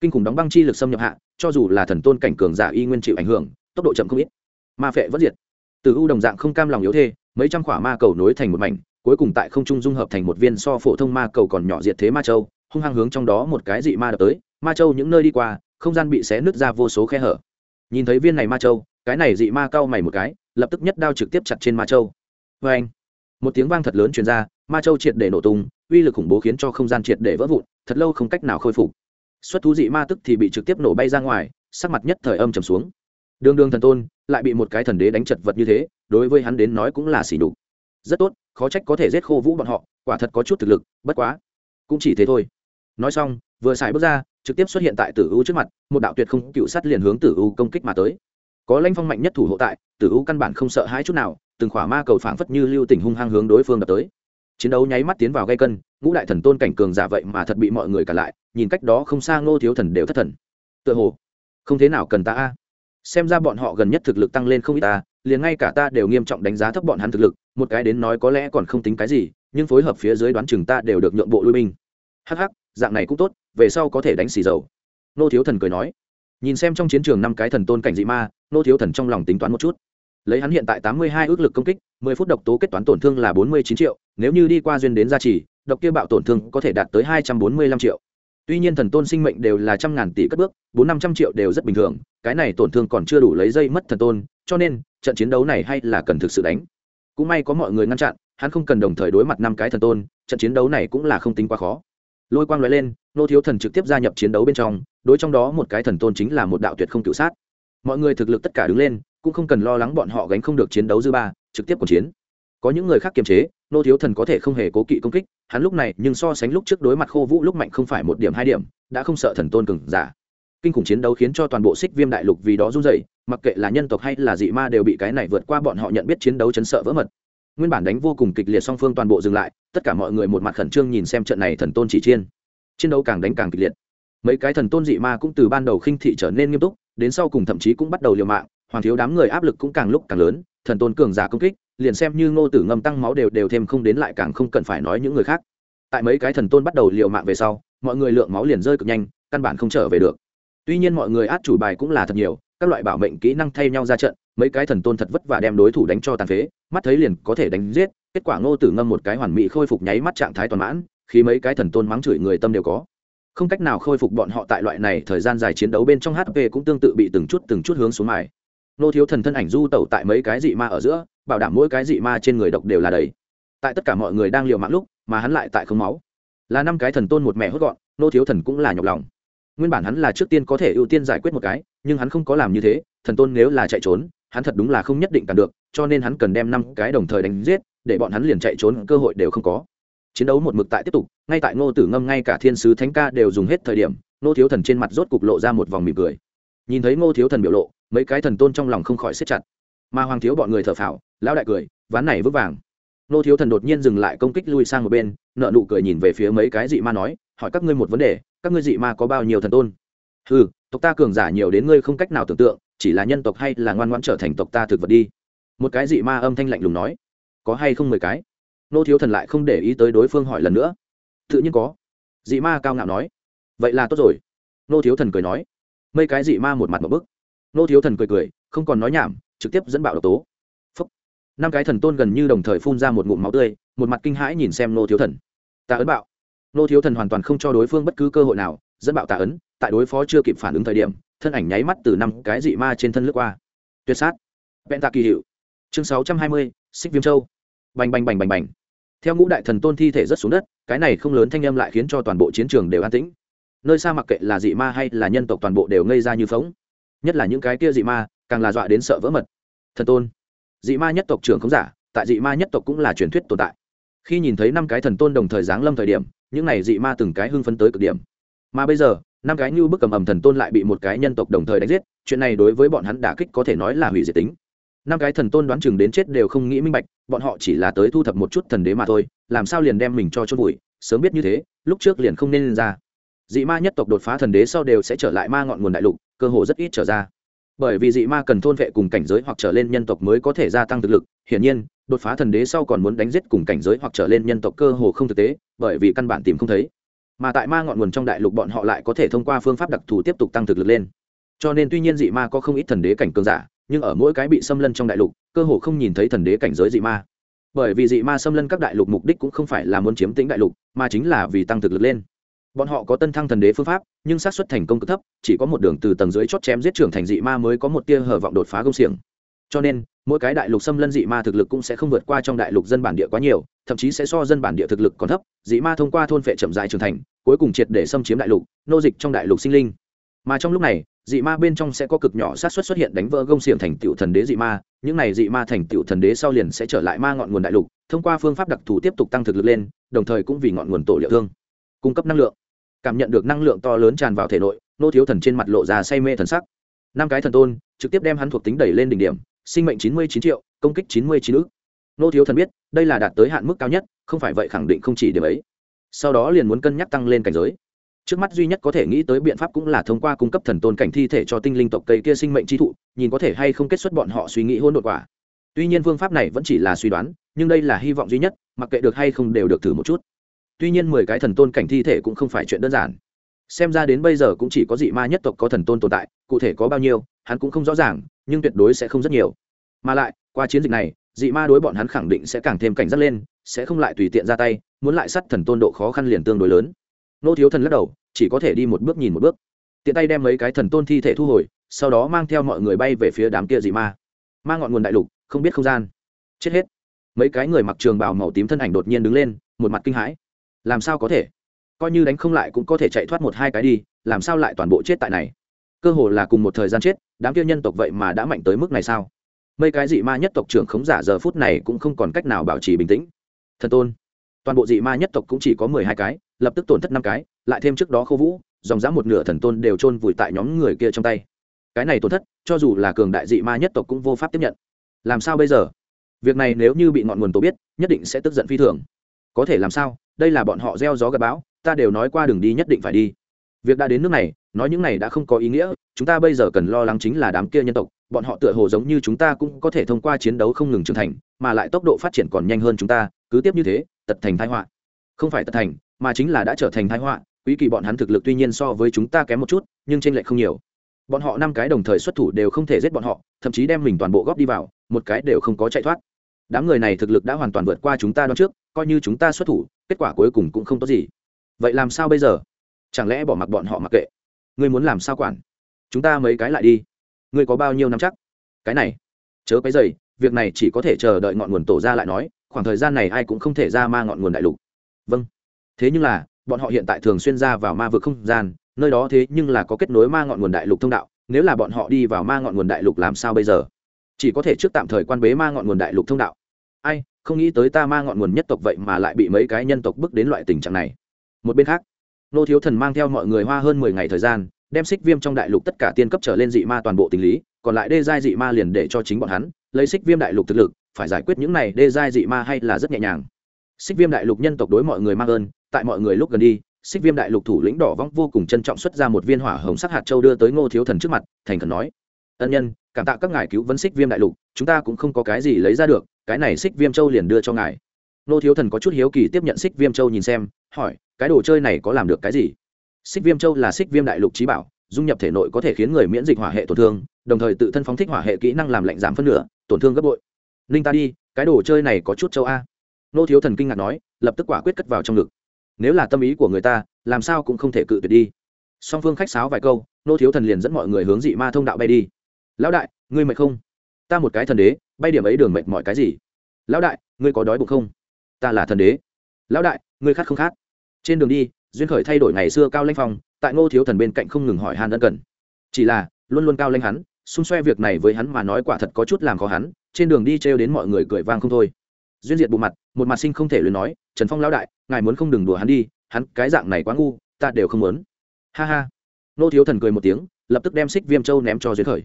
Kinh khủng đóng băng chi lực xâm nhập hạ, cho dù là thần tôn cảnh cường giả y nguyên chịu ảnh hưởng, tốc độ chậm không ít. Ma phệ vẫn diệt. Từ u đồng dạng không cam lòng yếu thê, mấy trăm khỏa ma cầu nối thành một mảnh cuối cùng tại không trung dung hợp thành một viên so phổ thông ma cầu còn nhỏ diệt thế ma châu, hung hăng hướng trong đó một cái dị ma đập tới, ma châu những nơi đi qua, không gian bị xé nứt ra vô số khe hở. Nhìn thấy viên này ma châu, cái này dị ma cau mày một cái, lập tức nhất đao trực tiếp chặt trên ma châu. Vê anh một tiếng vang thật lớn truyền ra, ma châu triệt để nổ tung, uy lực khủng bố khiến cho không gian triệt để vỡ vụn, thật lâu không cách nào khôi phục. Xuất thú dị ma tức thì bị trực tiếp nổ bay ra ngoài, sắc mặt nhất thời âm trầm xuống. Đường đường thần tôn, lại bị một cái thần đế đánh chật vật như thế, đối với hắn đến nói cũng là xỉ đục rất tốt khó trách có thể giết khô vũ bọn họ, quả thật có chút thực lực, bất quá, cũng chỉ thế thôi. Nói xong, vừa xài bước ra, trực tiếp xuất hiện tại tử u trước mặt, một đạo tuyệt không cựu sắt liền hướng tử u công kích mà tới. Có lanh phong mạnh nhất thủ hộ tại, tử u căn bản không sợ hãi chút nào, từng khỏa ma cầu phảng phất như lưu tình hung hăng hướng đối phương đập tới. Chiến đấu nháy mắt tiến vào gây cân, ngũ đại thần tôn cảnh cường giả vậy mà thật bị mọi người cả lại, nhìn cách đó không xa ngô thiếu thần đều thất thần. Tựa hồ, không thế nào cần ta a. Xem ra bọn họ gần nhất thực lực tăng lên không ít ta liền ngay cả ta đều nghiêm trọng đánh giá thấp bọn hắn thực lực, một cái đến nói có lẽ còn không tính cái gì, nhưng phối hợp phía dưới đoán chừng ta đều được nhượng bộ lui binh. Hh dạng này cũng tốt, về sau có thể đánh xì dầu. Nô thiếu thần cười nói. Nhìn xem trong chiến trường năm cái thần tôn cảnh dị ma, nô thiếu thần trong lòng tính toán một chút. Lấy hắn hiện tại tám mươi hai ước lực công kích, mười phút độc tố kết toán tổn thương là bốn mươi chín triệu, nếu như đi qua duyên đến gia trì, độc kia bạo tổn thương có thể đạt tới hai trăm bốn mươi lăm triệu. Tuy nhiên thần tôn sinh mệnh đều là trăm ngàn tỷ cất bước, bốn năm trăm triệu đều rất bình thường, cái này tổn thương còn chưa đủ lấy dây mất thần tôn, cho nên trận chiến đấu này hay là cần thực sự đánh? Cũng may có mọi người ngăn chặn, hắn không cần đồng thời đối mặt năm cái thần tôn, trận chiến đấu này cũng là không tính quá khó. Lôi quang nói lên, nô thiếu thần trực tiếp gia nhập chiến đấu bên trong, đối trong đó một cái thần tôn chính là một đạo tuyệt không cựu sát. Mọi người thực lực tất cả đứng lên, cũng không cần lo lắng bọn họ gánh không được chiến đấu dư ba, trực tiếp cuộc chiến. Có những người khác kiềm chế, nô thiếu thần có thể không hề cố kỵ công kích, hắn lúc này nhưng so sánh lúc trước đối mặt khô vũ lúc mạnh không phải một điểm hai điểm, đã không sợ thần tôn cừng giả kinh khủng chiến đấu khiến cho toàn bộ xích viêm đại lục vì đó run dày mặc kệ là nhân tộc hay là dị ma đều bị cái này vượt qua bọn họ nhận biết chiến đấu chấn sợ vỡ mật. Nguyên bản đánh vô cùng kịch liệt song phương toàn bộ dừng lại, tất cả mọi người một mặt khẩn trương nhìn xem trận này thần tôn chỉ chiên. Chiến đấu càng đánh càng kịch liệt. Mấy cái thần tôn dị ma cũng từ ban đầu khinh thị trở nên nghiêm túc, đến sau cùng thậm chí cũng bắt đầu liều mạng, hoàng thiếu đám người áp lực cũng càng lúc càng lớn, thần tôn cường giả công kích, liền xem như ngô tử ngâm tăng máu đều đều thêm không đến lại càng không cần phải nói những người khác. Tại mấy cái thần tôn bắt đầu liều mạng về sau, mọi người lượng máu liền rơi cực nhanh, căn bản không trở về được tuy nhiên mọi người át chủ bài cũng là thật nhiều, các loại bảo mệnh kỹ năng thay nhau ra trận, mấy cái thần tôn thật vất vả đem đối thủ đánh cho tàn phế, mắt thấy liền có thể đánh giết, kết quả ngô tử ngâm một cái hoàn mỹ khôi phục nháy mắt trạng thái toàn mãn, khi mấy cái thần tôn mắng chửi người tâm đều có. Không cách nào khôi phục bọn họ tại loại này thời gian dài chiến đấu bên trong hp cũng tương tự bị từng chút từng chút hướng xuống mài. Nô thiếu thần thân ảnh du tẩu tại mấy cái dị ma ở giữa, bảo đảm mỗi cái dị ma trên người độc đều là đầy. Tại tất cả mọi người đang liều mạng lúc, mà hắn lại tại không máu. Là năm cái thần tôn một mẹ hốt gọn, nô thiếu thần cũng là nhọc lòng nguyên bản hắn là trước tiên có thể ưu tiên giải quyết một cái, nhưng hắn không có làm như thế, thần tôn nếu là chạy trốn, hắn thật đúng là không nhất định cản được, cho nên hắn cần đem năm cái đồng thời đánh giết, để bọn hắn liền chạy trốn, cơ hội đều không có. Chiến đấu một mực tại tiếp tục, ngay tại ngô tử ngâm, ngay cả thiên sứ thánh ca đều dùng hết thời điểm, ngô thiếu thần trên mặt rốt cục lộ ra một vòng mỉm cười. Nhìn thấy ngô thiếu thần biểu lộ, mấy cái thần tôn trong lòng không khỏi xếp chặt. Mà hoàng thiếu bọn người thở phào, lão đại cười, ván này vững vàng. Ngô thiếu thần đột nhiên dừng lại công kích lui sang một bên nợ nụ cười nhìn về phía mấy cái dị ma nói, hỏi các ngươi một vấn đề các ngươi dị ma có bao nhiêu thần tôn? Ừ tộc ta cường giả nhiều đến ngươi không cách nào tưởng tượng, chỉ là nhân tộc hay là ngoan ngoãn trở thành tộc ta thực vật đi. Một cái dị ma âm thanh lạnh lùng nói, có hay không mười cái? Nô thiếu thần lại không để ý tới đối phương hỏi lần nữa. Tự nhiên có. Dị ma cao ngạo nói, vậy là tốt rồi. Nô thiếu thần cười nói, mấy cái dị ma một mặt một bức. Nô thiếu thần cười cười, không còn nói nhảm, trực tiếp dẫn bạo độc tố. Phúc. năm cái thần tôn gần như đồng thời phun ra một ngụm máu tươi, một mặt kinh hãi nhìn xem nô thiếu thần. Ta ấn bạo nô thiếu thần hoàn toàn không cho đối phương bất cứ cơ hội nào, dẫn bạo tạ ấn, tại đối phó chưa kịp phản ứng thời điểm, thân ảnh nháy mắt từ năm cái dị ma trên thân lướt qua. Tuyệt sát. Vẹn tạ kỳ hiệu. Chương sáu trăm hai mươi, xích viêm châu. Bành bành bành bành bành. Theo ngũ đại thần tôn thi thể rất xuống đất, cái này không lớn thanh âm lại khiến cho toàn bộ chiến trường đều an tĩnh. Nơi xa mặc kệ là dị ma hay là nhân tộc toàn bộ đều ngây ra như phóng. Nhất là những cái kia dị ma, càng là dọa đến sợ vỡ mật. Thần tôn. Dị ma nhất tộc trưởng không giả, tại dị ma nhất tộc cũng là truyền thuyết tồn tại khi nhìn thấy năm cái thần tôn đồng thời giáng lâm thời điểm, những này dị ma từng cái hưng phấn tới cực điểm. Mà bây giờ, năm cái như bức cầm ầm thần tôn lại bị một cái nhân tộc đồng thời đánh giết, chuyện này đối với bọn hắn đả kích có thể nói là hủy diệt tính. Năm cái thần tôn đoán chừng đến chết đều không nghĩ minh bạch, bọn họ chỉ là tới thu thập một chút thần đế mà thôi, làm sao liền đem mình cho chôn vùi, sớm biết như thế, lúc trước liền không nên lên ra. Dị ma nhất tộc đột phá thần đế sau đều sẽ trở lại ma ngọn nguồn đại lục, cơ hồ rất ít trở ra bởi vì dị ma cần thôn vệ cùng cảnh giới hoặc trở lên nhân tộc mới có thể gia tăng thực lực, hiển nhiên, đột phá thần đế sau còn muốn đánh giết cùng cảnh giới hoặc trở lên nhân tộc cơ hồ không thực tế, bởi vì căn bản tìm không thấy. Mà tại ma ngọn nguồn trong đại lục bọn họ lại có thể thông qua phương pháp đặc thù tiếp tục tăng thực lực lên. Cho nên tuy nhiên dị ma có không ít thần đế cảnh cường giả, nhưng ở mỗi cái bị xâm lân trong đại lục, cơ hồ không nhìn thấy thần đế cảnh giới dị ma. Bởi vì dị ma xâm lân các đại lục mục đích cũng không phải là muốn chiếm tính đại lục, mà chính là vì tăng thực lực lên bọn họ có tân thăng thần đế phương pháp, nhưng xác suất thành công cực thấp, chỉ có một đường từ tầng dưới chót chém giết trưởng thành dị ma mới có một tia hở vọng đột phá công xiềng. Cho nên, mỗi cái đại lục xâm lân dị ma thực lực cũng sẽ không vượt qua trong đại lục dân bản địa quá nhiều, thậm chí sẽ so dân bản địa thực lực còn thấp, dị ma thông qua thôn phệ chậm dài trưởng thành, cuối cùng triệt để xâm chiếm đại lục, nô dịch trong đại lục sinh linh. Mà trong lúc này, dị ma bên trong sẽ có cực nhỏ sát xuất xuất hiện đánh vỡ gông xiềng thành tựu thần đế dị ma, những này dị ma thành tựu thần đế sau liền sẽ trở lại ma ngọn nguồn đại lục, thông qua phương pháp đặc thù tiếp tục tăng thực lực lên, đồng thời cũng vì ngọn nguồn tổ liệu thương cung cấp năng lượng. Cảm nhận được năng lượng to lớn tràn vào thể nội, nô thiếu thần trên mặt lộ ra say mê thần sắc. Năm cái thần tôn, trực tiếp đem hắn thuộc tính đẩy lên đỉnh điểm, sinh mệnh chín mươi chín triệu, công kích chín mươi chín ước nô thiếu thần biết, đây là đạt tới hạn mức cao nhất, không phải vậy khẳng định không chỉ điểm ấy. Sau đó liền muốn cân nhắc tăng lên cảnh giới. Trước mắt duy nhất có thể nghĩ tới biện pháp cũng là thông qua cung cấp thần tôn cảnh thi thể cho tinh linh tộc cây kia sinh mệnh chi thụ, nhìn có thể hay không kết xuất bọn họ suy nghĩ hôn đột quả. Tuy nhiên phương pháp này vẫn chỉ là suy đoán, nhưng đây là hy vọng duy nhất, mặc kệ được hay không đều được thử một chút tuy nhiên mười cái thần tôn cảnh thi thể cũng không phải chuyện đơn giản. Xem ra đến bây giờ cũng chỉ có dị ma nhất tộc có thần tôn tồn tại, cụ thể có bao nhiêu, hắn cũng không rõ ràng, nhưng tuyệt đối sẽ không rất nhiều. Mà lại, qua chiến dịch này, dị ma đối bọn hắn khẳng định sẽ càng thêm cảnh giác lên, sẽ không lại tùy tiện ra tay, muốn lại sắt thần tôn độ khó khăn liền tương đối lớn. Nô thiếu thần lắc đầu, chỉ có thể đi một bước nhìn một bước. Tiện tay đem mấy cái thần tôn thi thể thu hồi, sau đó mang theo mọi người bay về phía đám kia dị ma. Ma ngọn nguồn đại lục, không biết không gian. Chết hết. Mấy cái người mặc trường bào màu tím thân ảnh đột nhiên đứng lên, một mặt kinh hãi làm sao có thể? Coi như đánh không lại cũng có thể chạy thoát một hai cái đi, làm sao lại toàn bộ chết tại này? Cơ hồ là cùng một thời gian chết, đám kia nhân tộc vậy mà đã mạnh tới mức này sao? Mấy cái dị ma nhất tộc trưởng khống giả giờ phút này cũng không còn cách nào bảo trì bình tĩnh. Thần tôn, toàn bộ dị ma nhất tộc cũng chỉ có mười hai cái, lập tức tổn thất năm cái, lại thêm trước đó khâu vũ, dòng dã một nửa thần tôn đều chôn vùi tại nhóm người kia trong tay. Cái này tổn thất, cho dù là cường đại dị ma nhất tộc cũng vô pháp tiếp nhận. Làm sao bây giờ? Việc này nếu như bị ngọn nguồn tổ biết, nhất định sẽ tức giận phi thường. Có thể làm sao? Đây là bọn họ gieo gió gặp bão, ta đều nói qua đường đi nhất định phải đi. Việc đã đến nước này, nói những này đã không có ý nghĩa, chúng ta bây giờ cần lo lắng chính là đám kia nhân tộc, bọn họ tựa hồ giống như chúng ta cũng có thể thông qua chiến đấu không ngừng trưởng thành, mà lại tốc độ phát triển còn nhanh hơn chúng ta, cứ tiếp như thế, tật thành thái họa. Không phải tật thành, mà chính là đã trở thành thái họa, quý kỳ bọn hắn thực lực tuy nhiên so với chúng ta kém một chút, nhưng trên lệch không nhiều. Bọn họ năm cái đồng thời xuất thủ đều không thể giết bọn họ, thậm chí đem mình toàn bộ góp đi vào, một cái đều không có chạy thoát đám người này thực lực đã hoàn toàn vượt qua chúng ta đón trước, coi như chúng ta xuất thủ, kết quả cuối cùng cũng không tốt gì. Vậy làm sao bây giờ? Chẳng lẽ bỏ mặc bọn họ mặc kệ? Ngươi muốn làm sao quản? Chúng ta mấy cái lại đi. Ngươi có bao nhiêu năm chắc? Cái này, chớ cái dày việc này chỉ có thể chờ đợi ngọn nguồn tổ ra lại nói, khoảng thời gian này ai cũng không thể ra ma ngọn nguồn đại lục. Vâng. Thế nhưng là, bọn họ hiện tại thường xuyên ra vào ma vực không gian, nơi đó thế nhưng là có kết nối ma ngọn nguồn đại lục thông đạo, nếu là bọn họ đi vào ma ngọn nguồn đại lục làm sao bây giờ? Chỉ có thể trước tạm thời quan bế ma ngọn nguồn đại lục thông đạo. Ai, không nghĩ tới ta ma ngọn nguồn nhất tộc vậy mà lại bị mấy cái nhân tộc bước đến loại tình trạng này. Một bên khác, nô thiếu thần mang theo mọi người hoa hơn mười ngày thời gian, đem xích viêm trong đại lục tất cả tiên cấp trở lên dị ma toàn bộ tình lý, còn lại đê giai dị ma liền để cho chính bọn hắn, lấy xích viêm đại lục thực lực, phải giải quyết những này đê giai dị ma hay là rất nhẹ nhàng. Xích viêm đại lục nhân tộc đối mọi người mang ơn, tại mọi người lúc gần đi, xích viêm đại lục thủ lĩnh đỏ vong vô cùng trân trọng xuất ra một viên hỏa hồng sắc hạt châu đưa tới ngô thiếu thần trước mặt, thành thần nói, ân nhân cảm tạ các ngài cứu vấn xích viêm đại lục, chúng ta cũng không có cái gì lấy ra được, cái này xích viêm châu liền đưa cho ngài. Nô thiếu thần có chút hiếu kỳ tiếp nhận xích viêm châu nhìn xem, hỏi, cái đồ chơi này có làm được cái gì? Xích viêm châu là xích viêm đại lục trí bảo, dung nhập thể nội có thể khiến người miễn dịch hỏa hệ tổn thương, đồng thời tự thân phóng thích hỏa hệ kỹ năng làm lạnh giảm phân nửa, tổn thương gấp bội. Ninh ta đi, cái đồ chơi này có chút châu a. Nô thiếu thần kinh ngạc nói, lập tức quả quyết cất vào trong ngực. Nếu là tâm ý của người ta, làm sao cũng không thể cự tuyệt đi. Song phương khách sáo vài câu, nô thiếu thần liền dẫn mọi người hướng dị ma thông đạo bay đi lão đại, ngươi mệt không? Ta một cái thần đế, bay điểm ấy đường mệt mọi cái gì? Lão đại, ngươi có đói bụng không? Ta là thần đế. Lão đại, ngươi khát không khát? Trên đường đi, duyên khởi thay đổi ngày xưa cao lanh phong, tại ngô thiếu thần bên cạnh không ngừng hỏi han ân cần. Chỉ là, luôn luôn cao lanh hắn, xung xoe việc này với hắn mà nói quả thật có chút làm khó hắn, trên đường đi trêu đến mọi người cười vang không thôi. Duyên diệt bộ mặt, một mặt sinh không thể luyến nói, trần phong lão đại, ngài muốn không đừng đùa hắn đi, hắn cái dạng này quá ngu, ta đều không muốn. Ha ha. Nô thiếu thần cười một tiếng, lập tức đem xích viêm châu ném cho duyên khởi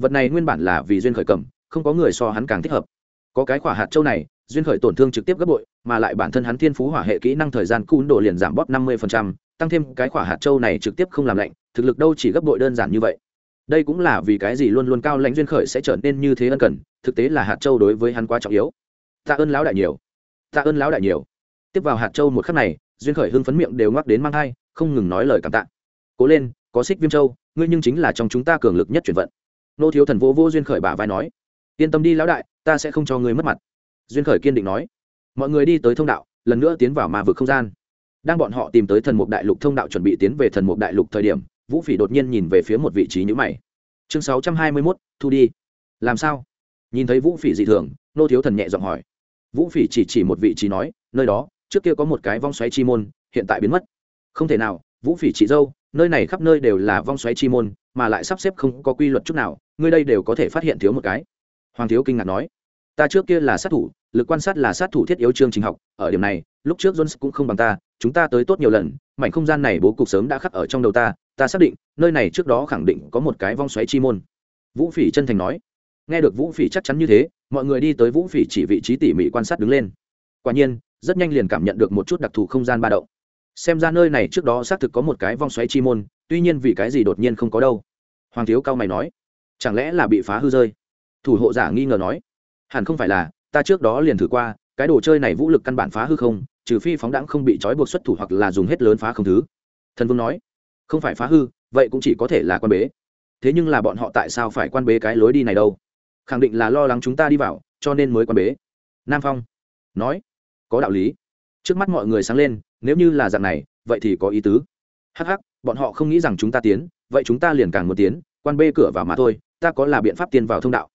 vật này nguyên bản là vì duyên khởi cầm, không có người so hắn càng thích hợp. Có cái khỏa hạt châu này, duyên khởi tổn thương trực tiếp gấp bội, mà lại bản thân hắn thiên phú hỏa hệ kỹ năng thời gian cún đồ liền giảm bóp năm mươi tăng thêm cái khỏa hạt châu này trực tiếp không làm lạnh, thực lực đâu chỉ gấp bội đơn giản như vậy. Đây cũng là vì cái gì luôn luôn cao lãnh duyên khởi sẽ trở nên như thế ân cần, thực tế là hạt châu đối với hắn quá trọng yếu. Tạ ơn lão đại nhiều. Tạ ơn lão đại nhiều. Tiếp vào hạt châu một khắc này, duyên khởi hưng phấn miệng đều ngoắc đến mang hai không ngừng nói lời cảm tạ. Cố lên, có xích viêm châu, ngươi nhưng chính là trong chúng ta cường lực nhất chuyển vận nô thiếu thần vô vô duyên khởi bả vai nói, yên tâm đi lão đại, ta sẽ không cho người mất mặt. Duyên khởi kiên định nói, mọi người đi tới thông đạo, lần nữa tiến vào ma vực không gian. Đang bọn họ tìm tới thần mục đại lục thông đạo chuẩn bị tiến về thần mục đại lục thời điểm, vũ phỉ đột nhiên nhìn về phía một vị trí nhữ mày. Chương sáu trăm hai mươi mốt, thu đi. Làm sao? Nhìn thấy vũ phỉ dị thường, nô thiếu thần nhẹ giọng hỏi. Vũ phỉ chỉ chỉ một vị trí nói, nơi đó, trước kia có một cái vong xoáy chi môn, hiện tại biến mất. Không thể nào, vũ phỉ chị dâu nơi này khắp nơi đều là vong xoáy chi môn, mà lại sắp xếp không có quy luật chút nào, ngươi đây đều có thể phát hiện thiếu một cái. Hoàng thiếu kinh ngạc nói. Ta trước kia là sát thủ, lực quan sát là sát thủ thiết yếu chương trình học, ở điểm này, lúc trước jones cũng không bằng ta, chúng ta tới tốt nhiều lần, mảnh không gian này bố cục sớm đã khắc ở trong đầu ta ta xác định, nơi này trước đó khẳng định có một cái vong xoáy chi môn. Vũ phỉ chân thành nói. Nghe được vũ phỉ chắc chắn như thế, mọi người đi tới vũ phỉ chỉ vị trí tỉ mỉ quan sát đứng lên. Quả nhiên, rất nhanh liền cảm nhận được một chút đặc thù không gian ba động xem ra nơi này trước đó xác thực có một cái vong xoáy chi môn, tuy nhiên vì cái gì đột nhiên không có đâu. Hoàng thiếu cao mày nói, chẳng lẽ là bị phá hư rơi? Thủ hộ giả nghi ngờ nói, hẳn không phải là, ta trước đó liền thử qua, cái đồ chơi này vũ lực căn bản phá hư không, trừ phi phóng đãng không bị trói buộc xuất thủ hoặc là dùng hết lớn phá không thứ. Thần vương nói, không phải phá hư, vậy cũng chỉ có thể là quan bế. Thế nhưng là bọn họ tại sao phải quan bế cái lối đi này đâu? Khẳng định là lo lắng chúng ta đi vào, cho nên mới quan bế. Nam phong nói, có đạo lý. Trước mắt mọi người sáng lên nếu như là dạng này, vậy thì có ý tứ. Hh ắ c ắ c bọn họ không nghĩ rằng chúng ta tiến, vậy chúng ta liền càng muốn tiến, quan bê cửa vào mà thôi, ta có là biện pháp tiên vào thông đạo.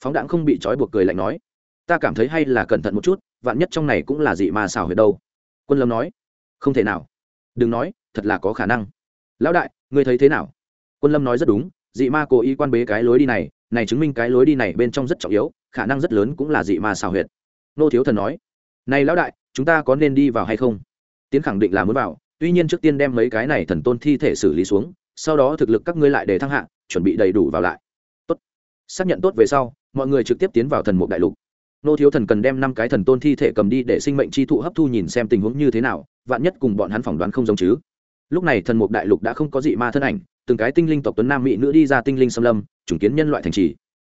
Phóng đãng không bị trói buộc cười lạnh nói. Ta cảm thấy hay là cẩn thận một chút, vạn nhất trong này cũng là dị mà xảo huyệt đâu. Quân lâm nói. Không thể nào. Đừng nói, thật là có khả năng. Lão đại, ngươi thấy thế nào? Quân lâm nói rất đúng, dị ma cố ý quan bế cái lối đi này này chứng minh cái lối đi này bên trong rất trọng yếu, khả năng rất lớn cũng là dị ma xảo huyệt. Nô thiếu thần nói. Này lão đại, chúng ta có nên đi vào hay không? Tiến khẳng định là muốn vào, tuy nhiên trước tiên đem mấy cái này thần tôn thi thể xử lý xuống, sau đó thực lực các ngươi lại để thăng hạng chuẩn bị đầy đủ vào lại. Tốt. Xác nhận tốt về sau, mọi người trực tiếp tiến vào thần mục đại lục. Nô thiếu thần cần đem năm cái thần tôn thi thể cầm đi để sinh mệnh chi thụ hấp thu nhìn xem tình huống như thế nào, vạn nhất cùng bọn hắn phỏng đoán không giống chứ. Lúc này thần mục đại lục đã không có dị ma thân ảnh, từng cái tinh linh tộc tuấn nam mỹ nữ đi ra tinh linh xâm lâm, chủng kiến nhân loại thành trì.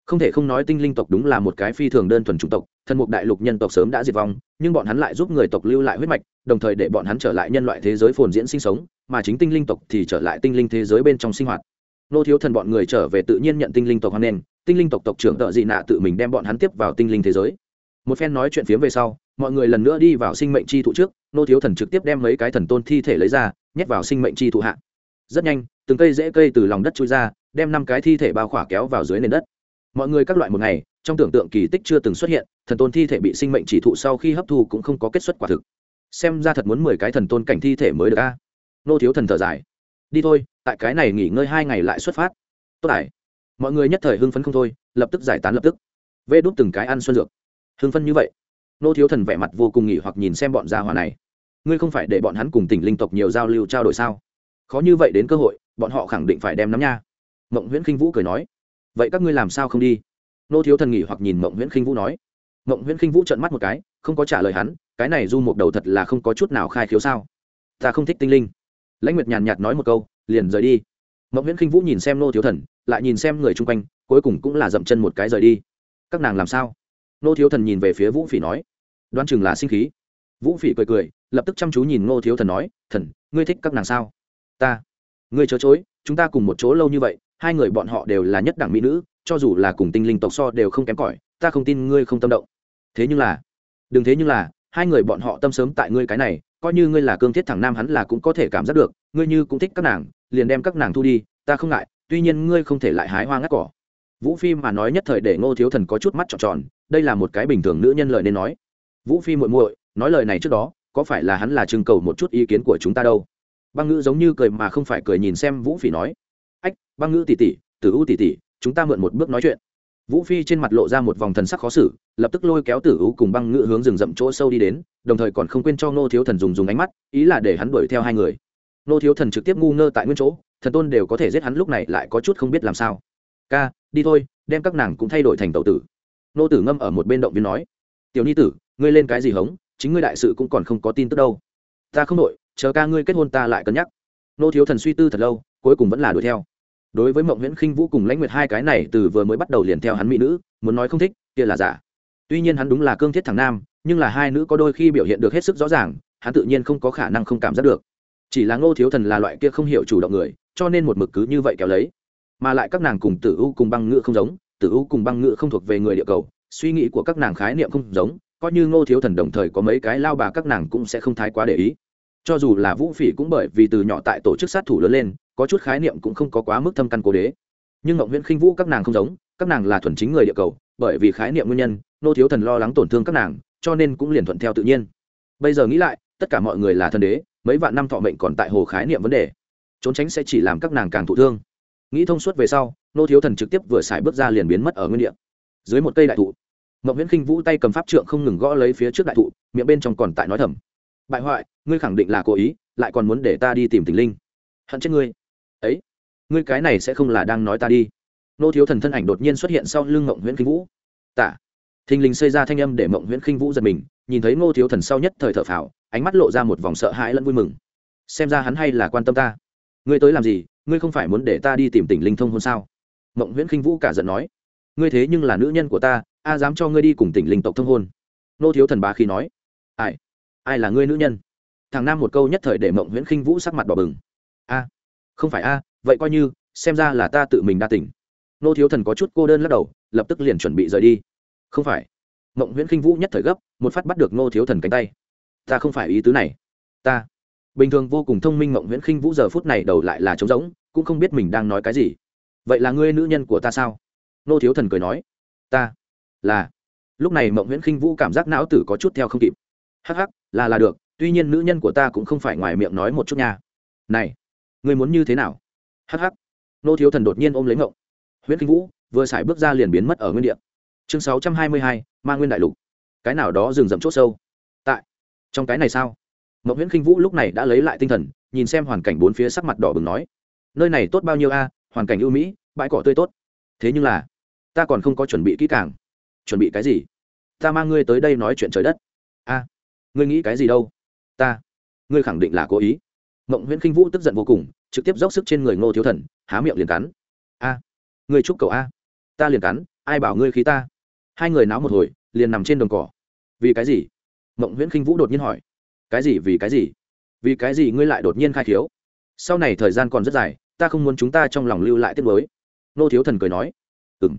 Không thể không nói tinh linh tộc đúng là một cái phi thường đơn thuần chủng tộc thần mục đại lục nhân tộc sớm đã diệt vong, nhưng bọn hắn lại giúp người tộc lưu lại huyết mạch, đồng thời để bọn hắn trở lại nhân loại thế giới phồn diễn sinh sống, mà chính tinh linh tộc thì trở lại tinh linh thế giới bên trong sinh hoạt. Nô thiếu thần bọn người trở về tự nhiên nhận tinh linh tộc hoan nghênh, tinh linh tộc tộc trưởng tợ dị nạ tự mình đem bọn hắn tiếp vào tinh linh thế giới. Một phen nói chuyện phiếm về sau, mọi người lần nữa đi vào sinh mệnh chi thụ trước, nô thiếu thần trực tiếp đem mấy cái thần tôn thi thể lấy ra, nhét vào sinh mệnh chi thụ hạ. Rất nhanh, từng cây rễ cây từ lòng đất trôi ra, đem năm cái thi thể bao khỏa kéo vào dưới nền đất mọi người các loại một ngày, trong tưởng tượng kỳ tích chưa từng xuất hiện, thần tôn thi thể bị sinh mệnh chỉ thụ sau khi hấp thu cũng không có kết xuất quả thực. Xem ra thật muốn mười cái thần tôn cảnh thi thể mới được a. Nô thiếu thần thở dài. Đi thôi, tại cái này nghỉ ngơi hai ngày lại xuất phát. Tốt đài mọi người nhất thời hưng phấn không thôi, lập tức giải tán lập tức. Vê đốt từng cái ăn xuân dược. Hưng phấn như vậy. Nô thiếu thần vẻ mặt vô cùng nghỉ hoặc nhìn xem bọn gia hỏa này. Ngươi không phải để bọn hắn cùng tỉnh linh tộc nhiều giao lưu trao đổi sao? Khó như vậy đến cơ hội, bọn họ khẳng định phải đem nắm nha. Mộng nguyễn khinh vũ cười nói vậy các ngươi làm sao không đi? Nô thiếu thần nghỉ hoặc nhìn mộng nguyễn khinh vũ nói. Mộng nguyễn khinh vũ trợn mắt một cái, không có trả lời hắn, cái này du một đầu thật là không có chút nào khai khiếu sao? Ta không thích tinh linh. Lãnh nguyệt nhàn nhạt nói một câu, liền rời đi. Mộng nguyễn khinh vũ nhìn xem nô thiếu thần, lại nhìn xem người chung quanh, cuối cùng cũng là dậm chân một cái rời đi. Các nàng làm sao? Nô thiếu thần nhìn về phía vũ phỉ nói. Đoán chừng là sinh khí. Vũ phỉ cười cười, lập tức chăm chú nhìn nô thiếu thần nói, thần, ngươi thích các nàng sao? Ta. Ngươi chớ chối, chúng ta cùng một chỗ lâu như vậy hai người bọn họ đều là nhất đẳng mỹ nữ, cho dù là cùng tinh linh tộc so đều không kém cỏi, ta không tin ngươi không tâm động. Thế nhưng là, đừng thế nhưng là, hai người bọn họ tâm sớm tại ngươi cái này, coi như ngươi là cương thiết thẳng nam hắn là cũng có thể cảm giác được, ngươi như cũng thích các nàng, liền đem các nàng thu đi, ta không ngại, tuy nhiên ngươi không thể lại hái hoa ngắt cỏ. Vũ phi mà nói nhất thời để ngô thiếu thần có chút mắt trọn tròn, đây là một cái bình thường nữ nhân lời nên nói. Vũ phi muội muội, nói lời này trước đó, có phải là hắn là trưng cầu một chút ý kiến của chúng ta đâu? Băng ngữ giống như cười mà không phải cười nhìn xem vũ phi nói băng ngữ tỉ tỉ, tử u tỉ tỉ, chúng ta mượn một bước nói chuyện. Vũ phi trên mặt lộ ra một vòng thần sắc khó xử, lập tức lôi kéo tử u cùng băng ngữ hướng rừng rậm chỗ sâu đi đến, đồng thời còn không quên cho ngô thiếu thần dùng dùng ánh mắt, ý là để hắn đuổi theo hai người. Ngô thiếu thần trực tiếp ngu ngơ tại nguyên chỗ, thần tôn đều có thể giết hắn lúc này lại có chút không biết làm sao. Ca, đi thôi, đem các nàng cũng thay đổi thành tàu tử. Nô tử ngâm ở một bên động viên nói. Tiểu ni tử, ngươi lên cái gì hống, chính ngươi đại sự cũng còn không có tin tức đâu. Ta không đội chờ ca ngươi kết hôn ta lại cân nhắc. Nô thiếu thần suy tư thật lâu, cuối cùng vẫn là đuổi theo đối với mộng nguyễn khinh vũ cùng lãnh nguyệt hai cái này, từ vừa mới bắt đầu liền theo hắn mỹ nữ, muốn nói không thích, kia là giả. Tuy nhiên hắn đúng là cương thiết thằng nam, nhưng là hai nữ có đôi khi biểu hiện được hết sức rõ ràng, hắn tự nhiên không có khả năng không cảm giác được. Chỉ là ngô thiếu thần là loại kia không hiểu chủ động người, cho nên một mực cứ như vậy kéo lấy. Mà lại các nàng cùng tử u cùng băng ngựa không giống, tử u cùng băng ngựa không thuộc về người địa cầu, suy nghĩ của các nàng khái niệm không giống, coi như ngô thiếu thần đồng thời có mấy cái lao bà các nàng cũng sẽ không thái quá để ý. Cho dù là vũ phỉ cũng bởi vì từ nhỏ tại tổ chức sát thủ lớn lên có chút khái niệm cũng không có quá mức thâm căn cố đế. Nhưng ngọc nguyễn khinh vũ các nàng không giống, các nàng là thuần chính người địa cầu, bởi vì khái niệm nguyên nhân, nô thiếu thần lo lắng tổn thương các nàng, cho nên cũng liền thuận theo tự nhiên. Bây giờ nghĩ lại, tất cả mọi người là thần đế, mấy vạn năm thọ mệnh còn tại hồ khái niệm vấn đề. Trốn tránh sẽ chỉ làm các nàng càng thụ thương. Nghĩ thông suốt về sau, nô thiếu thần trực tiếp vừa xài bước ra liền biến mất ở nguyên địa. Dưới một cây đại thụ mậu nguyễn khinh vũ tay cầm pháp trượng không ngừng gõ lấy phía trước đại thụ, miệng bên trong còn tại nói thầm. Bại hoại, ngươi khẳng định là cố ý, lại còn muốn để ta đi tìm tình linh. Hận chết ngươi ấy, ngươi cái này sẽ không là đang nói ta đi. Nô thiếu thần thân ảnh đột nhiên xuất hiện sau lưng mộng nguyễn khinh vũ. Tạ. Thình lình xây ra thanh âm để mộng nguyễn khinh vũ giật mình, nhìn thấy ngô thiếu thần sau nhất thời thở phào, ánh mắt lộ ra một vòng sợ hãi lẫn vui mừng. Xem ra hắn hay là quan tâm ta. Ngươi tới làm gì? Ngươi không phải muốn để ta đi tìm tỉnh linh thông hôn sao? Mộng nguyễn khinh vũ cả giận nói. Ngươi thế nhưng là nữ nhân của ta, a dám cho ngươi đi cùng tỉnh linh tộc thông hôn. Nô thiếu thần bá khi nói. Ai? Ai là ngươi nữ nhân? Thằng nam một câu nhất thời để mộng nguyễn khinh vũ sắc mặt bỏ bừng. A không phải a, vậy coi như, xem ra là ta tự mình đa tỉnh nô thiếu thần có chút cô đơn lắc đầu, lập tức liền chuẩn bị rời đi. Không phải. Mộng nguyễn khinh vũ nhất thời gấp, một phát bắt được nô thiếu thần cánh tay. Ta không phải ý tứ này. Ta. Bình thường vô cùng thông minh mộng nguyễn khinh vũ giờ phút này đầu lại là trống rỗng, cũng không biết mình đang nói cái gì. Vậy là ngươi nữ nhân của ta sao? Nô thiếu thần cười nói. Ta. Là. Lúc này mộng nguyễn khinh vũ cảm giác não tử có chút theo không kịp. Hắc hắc, là là được, tuy nhiên nữ nhân của ta cũng không phải ngoài miệng nói một chút nha. Này ngươi muốn như thế nào? Hắc hắc. Nô thiếu thần đột nhiên ôm lấy ngộng. Nguyễn Kinh vũ, vừa xài bước ra liền biến mất ở nguyên địa. Chương sáu trăm hai mươi hai, ma nguyên đại lục. Cái nào đó dừng rậm c h sâu. Tại. Trong cái này sao? Mậu nguyễn Kinh vũ lúc này đã lấy lại tinh thần, nhìn xem hoàn cảnh bốn phía sắc mặt đỏ bừng nói. Nơi này tốt bao nhiêu a, hoàn cảnh ưu mỹ, bãi cỏ tươi tốt. Thế nhưng là, ta còn không có chuẩn bị kỹ càng. Chuẩn bị cái gì? Ta mang ngươi tới đây nói chuyện trời đất. A, ngươi nghĩ cái gì đâu? Ta, ngươi khẳng định là cố ý mộng nguyễn khinh vũ tức giận vô cùng, trực tiếp dốc sức trên người ngô thiếu thần, há miệng liền cắn. A ngươi chúc cậu a, ta liền cắn, ai bảo ngươi khí ta? Hai người náo một hồi, liền nằm trên đồng cỏ. Vì cái gì? Mộng nguyễn khinh vũ đột nhiên hỏi. Cái gì, vì cái gì? Vì cái gì ngươi lại đột nhiên khai thiếu sau này thời gian còn rất dài, ta không muốn chúng ta trong lòng lưu lại tiết mới nô thiếu thần cười nói. Ừng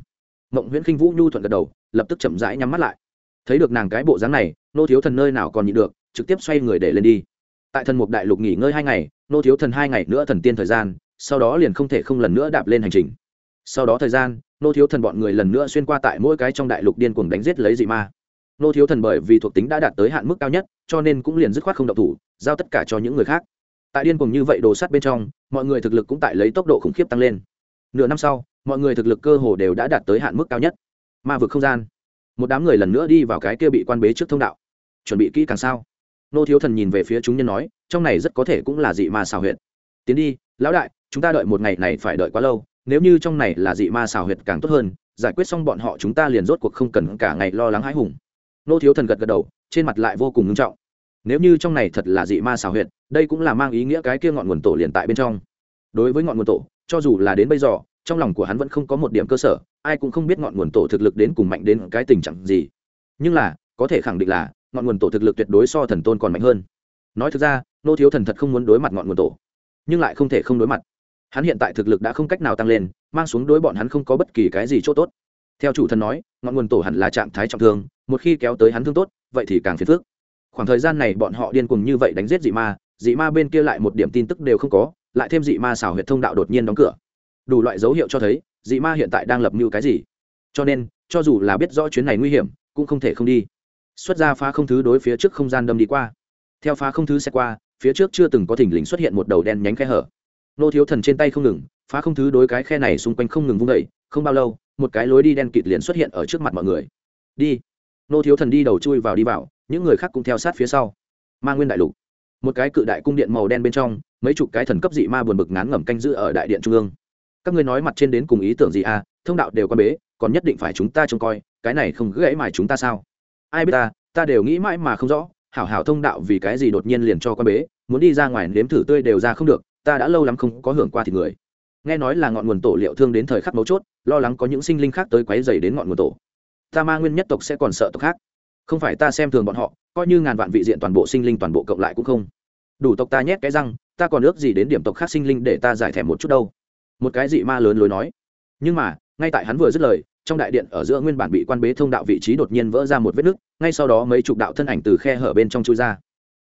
mộng nguyễn khinh vũ nhu thuận gật đầu, lập tức chậm rãi nhắm mắt lại. Thấy được nàng cái bộ dáng này nô thiếu thần nơi nào còn nhịn được, trực tiếp xoay người để lên đi tại thần mục đại lục nghỉ ngơi hai ngày, nô thiếu thần hai ngày nữa thần tiên thời gian, sau đó liền không thể không lần nữa đạp lên hành trình. Sau đó thời gian, nô thiếu thần bọn người lần nữa xuyên qua tại mỗi cái trong đại lục điên cuồng đánh giết lấy dị ma. Nô thiếu thần bởi vì thuộc tính đã đạt tới hạn mức cao nhất, cho nên cũng liền dứt khoát không độc thủ, giao tất cả cho những người khác. Tại điên cuồng như vậy đồ sắt bên trong, mọi người thực lực cũng tại lấy tốc độ khủng khiếp tăng lên. Nửa năm sau, mọi người thực lực cơ hồ đều đã đạt tới hạn mức cao nhất. Ma vực không gian. Một đám người lần nữa đi vào cái kia bị quan bế trước thông đạo. Chuẩn bị kỹ càng sao? Nô thiếu thần nhìn về phía chúng nhân nói, trong này rất có thể cũng là dị ma xào huyệt. Tiến đi, lão đại, chúng ta đợi một ngày này phải đợi quá lâu, nếu như trong này là dị ma xào huyệt càng tốt hơn, giải quyết xong bọn họ chúng ta liền rốt cuộc không cần cả ngày lo lắng hãi hùng. Nô thiếu thần gật gật đầu, trên mặt lại vô cùng nghiêm trọng. Nếu như trong này thật là dị ma xào huyệt, đây cũng là mang ý nghĩa cái kia ngọn nguồn tổ liền tại bên trong. Đối với ngọn nguồn tổ, cho dù là đến bây giờ, trong lòng của hắn vẫn không có một điểm cơ sở, ai cũng không biết ngọn nguồn tổ thực lực đến cùng mạnh đến cái tình trạng gì. Nhưng là, có thể khẳng định là ngọn nguồn tổ thực lực tuyệt đối so thần tôn còn mạnh hơn. Nói thực ra, nô thiếu thần thật không muốn đối mặt ngọn nguồn tổ, nhưng lại không thể không đối mặt. Hắn hiện tại thực lực đã không cách nào tăng lên, mang xuống đối bọn hắn không có bất kỳ cái gì chỗ tốt. Theo chủ thần nói, ngọn nguồn tổ hẳn là trạng thái trọng thương, một khi kéo tới hắn thương tốt, vậy thì càng phiền phước. khoảng thời gian này bọn họ điên cuồng như vậy đánh giết dị ma dị ma bên kia lại một điểm tin tức đều không có, lại thêm dị ma xảo huyệt thông đạo đột nhiên đóng cửa. Đủ loại dấu hiệu cho thấy, dị ma hiện tại đang lập mưu cái gì. Cho nên, cho dù là biết rõ chuyến này nguy hiểm, cũng không thể không đi xuất ra phá không thứ đối phía trước không gian đâm đi qua. Theo phá không thứ xe qua, phía trước chưa từng có thỉnh lình xuất hiện một đầu đen nhánh khe hở. Nô thiếu thần trên tay không ngừng, phá không thứ đối cái khe này xung quanh không ngừng vung đẩy không bao lâu, một cái lối đi đen kịt liền xuất hiện ở trước mặt mọi người. Đi. Nô thiếu thần đi đầu chui vào đi vào, những người khác cũng theo sát phía sau. Ma nguyên đại lục. Một cái cự đại cung điện màu đen bên trong, mấy chục cái thần cấp dị ma buồn bực ngán ngẩm canh giữ ở đại điện trung ương. Các ngươi nói mặt trên đến cùng ý tưởng gì à? Thông đạo đều quan bế, còn nhất định phải chúng ta trông coi, cái này không gãy mài chúng ta sao? Ai biết ta ta đều nghĩ mãi mà không rõ, hảo hảo thông đạo vì cái gì đột nhiên liền cho quan bế muốn đi ra ngoài nếm thử tươi đều ra không được, ta đã lâu lắm không có hưởng qua thì người. Nghe nói là ngọn nguồn tổ liệu thương đến thời khắc mấu chốt, lo lắng có những sinh linh khác tới quấy dày đến ngọn nguồn tổ. Ta ma nguyên nhất tộc sẽ còn sợ tộc khác. Không phải ta xem thường bọn họ, coi như ngàn vạn vị diện toàn bộ sinh linh toàn bộ cộng lại cũng không. Đủ tộc ta nhét cái răng, ta còn ước gì đến điểm tộc khác sinh linh để ta giải thèm một chút đâu. Một cái dị ma lớn lối nói. Nhưng mà, ngay tại hắn vừa dứt lời trong đại điện ở giữa nguyên bản bị quan bế thông đạo vị trí đột nhiên vỡ ra một vết nứt, ngay sau đó mấy chục đạo thân ảnh từ khe hở bên trong chui ra.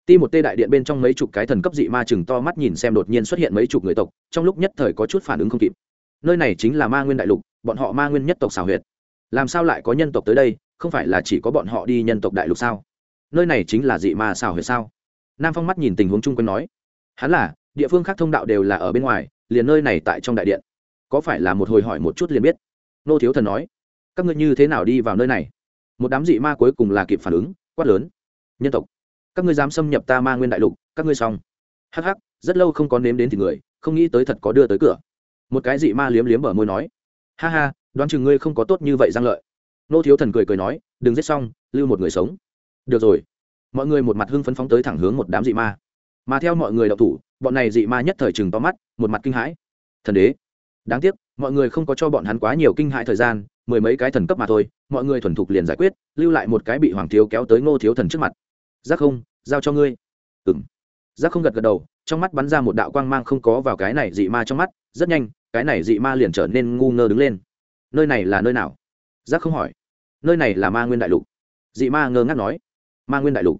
Ti một tê đại điện bên trong mấy chục cái thần cấp dị ma chừng to mắt nhìn xem đột nhiên xuất hiện mấy chục người tộc, trong lúc nhất thời có chút phản ứng không kịp. Nơi này chính là ma nguyên đại lục, bọn họ ma nguyên nhất tộc xào huyệt. Làm sao lại có nhân tộc tới đây, không phải là chỉ có bọn họ đi nhân tộc đại lục sao? Nơi này chính là dị ma xào huyệt sao? Nam phong mắt nhìn tình huống chung quanh nói. Hắn là, địa phương khác thông đạo đều là ở bên ngoài, liền nơi này tại trong đại điện. Có phải là một hồi hỏi một chút liền biết? Nô thiếu thần nói, các ngươi như thế nào đi vào nơi này? Một đám dị ma cuối cùng là kịp phản ứng, quát lớn, nhân tộc, các ngươi dám xâm nhập ta ma nguyên đại lục, các ngươi xong. Hắc hắc, rất lâu không có nếm đến thì người, không nghĩ tới thật có đưa tới cửa. Một cái dị ma liếm liếm ở môi nói, ha ha, đoán chừng ngươi không có tốt như vậy giang lợi. Nô thiếu thần cười cười nói, đừng giết xong, lưu một người sống. Được rồi. Mọi người một mặt hưng phấn phóng tới thẳng hướng một đám dị ma. Mà theo mọi người đậu thủ, bọn này dị ma nhất thời chừng to mắt, một mặt kinh hãi. Thần đế, đáng tiếc mọi người không có cho bọn hắn quá nhiều kinh hại thời gian, mười mấy cái thần cấp mà thôi, mọi người thuần thục liền giải quyết, lưu lại một cái bị hoàng thiếu kéo tới ngô thiếu thần trước mặt. Giác không, giao cho ngươi. Ừ m giác không gật gật đầu, trong mắt bắn ra một đạo quang mang không có vào cái này dị ma trong mắt, rất nhanh, cái này dị ma liền trở nên ngu ngơ đứng lên. Nơi này là nơi nào? Giác không hỏi. Nơi này là ma nguyên đại lục. Dị ma ngơ ngác nói. Ma nguyên đại lục.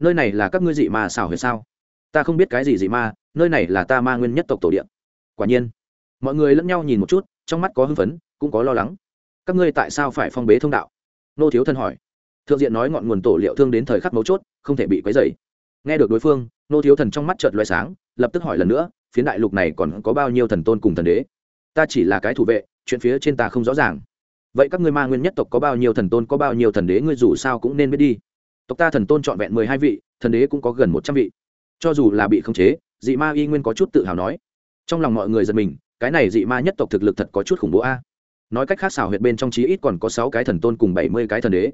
Nơi này là các ngươi dị ma xảo huyệt sao? Ta không biết cái gì dị ma, nơi này là ta ma nguyên nhất tộc tổ điện quả nhiên mọi người lẫn nhau nhìn một chút, trong mắt có hưng phấn, cũng có lo lắng. Các ngươi tại sao phải phong bế thông đạo? Nô thiếu thân hỏi. Thượng diện nói ngọn nguồn tổ liệu thương đến thời khắc mấu chốt, không thể bị quấy dày nghe được đối phương, nô thiếu thần trong mắt trợt loại sáng, lập tức hỏi lần nữa, phiến đại lục này còn có bao nhiêu thần tôn cùng thần đế? Ta chỉ là cái thủ vệ, chuyện phía trên ta không rõ ràng. Vậy các ngươi ma nguyên nhất tộc có bao nhiêu thần tôn, có bao nhiêu thần đế, ngươi dù sao cũng nên biết đi. Tộc ta thần tôn trọn vẹn mười hai vị, thần đế cũng có gần một trăm vị. Cho dù là bị khống chế, dị ma y nguyên có chút tự hào nói. Trong lòng mọi người giật mình cái này dị ma nhất tộc thực lực thật có chút khủng bố a. Nói cách khác xảo huyệt bên trong chí ít còn có sáu cái thần tôn cùng bảy mươi cái thần đế.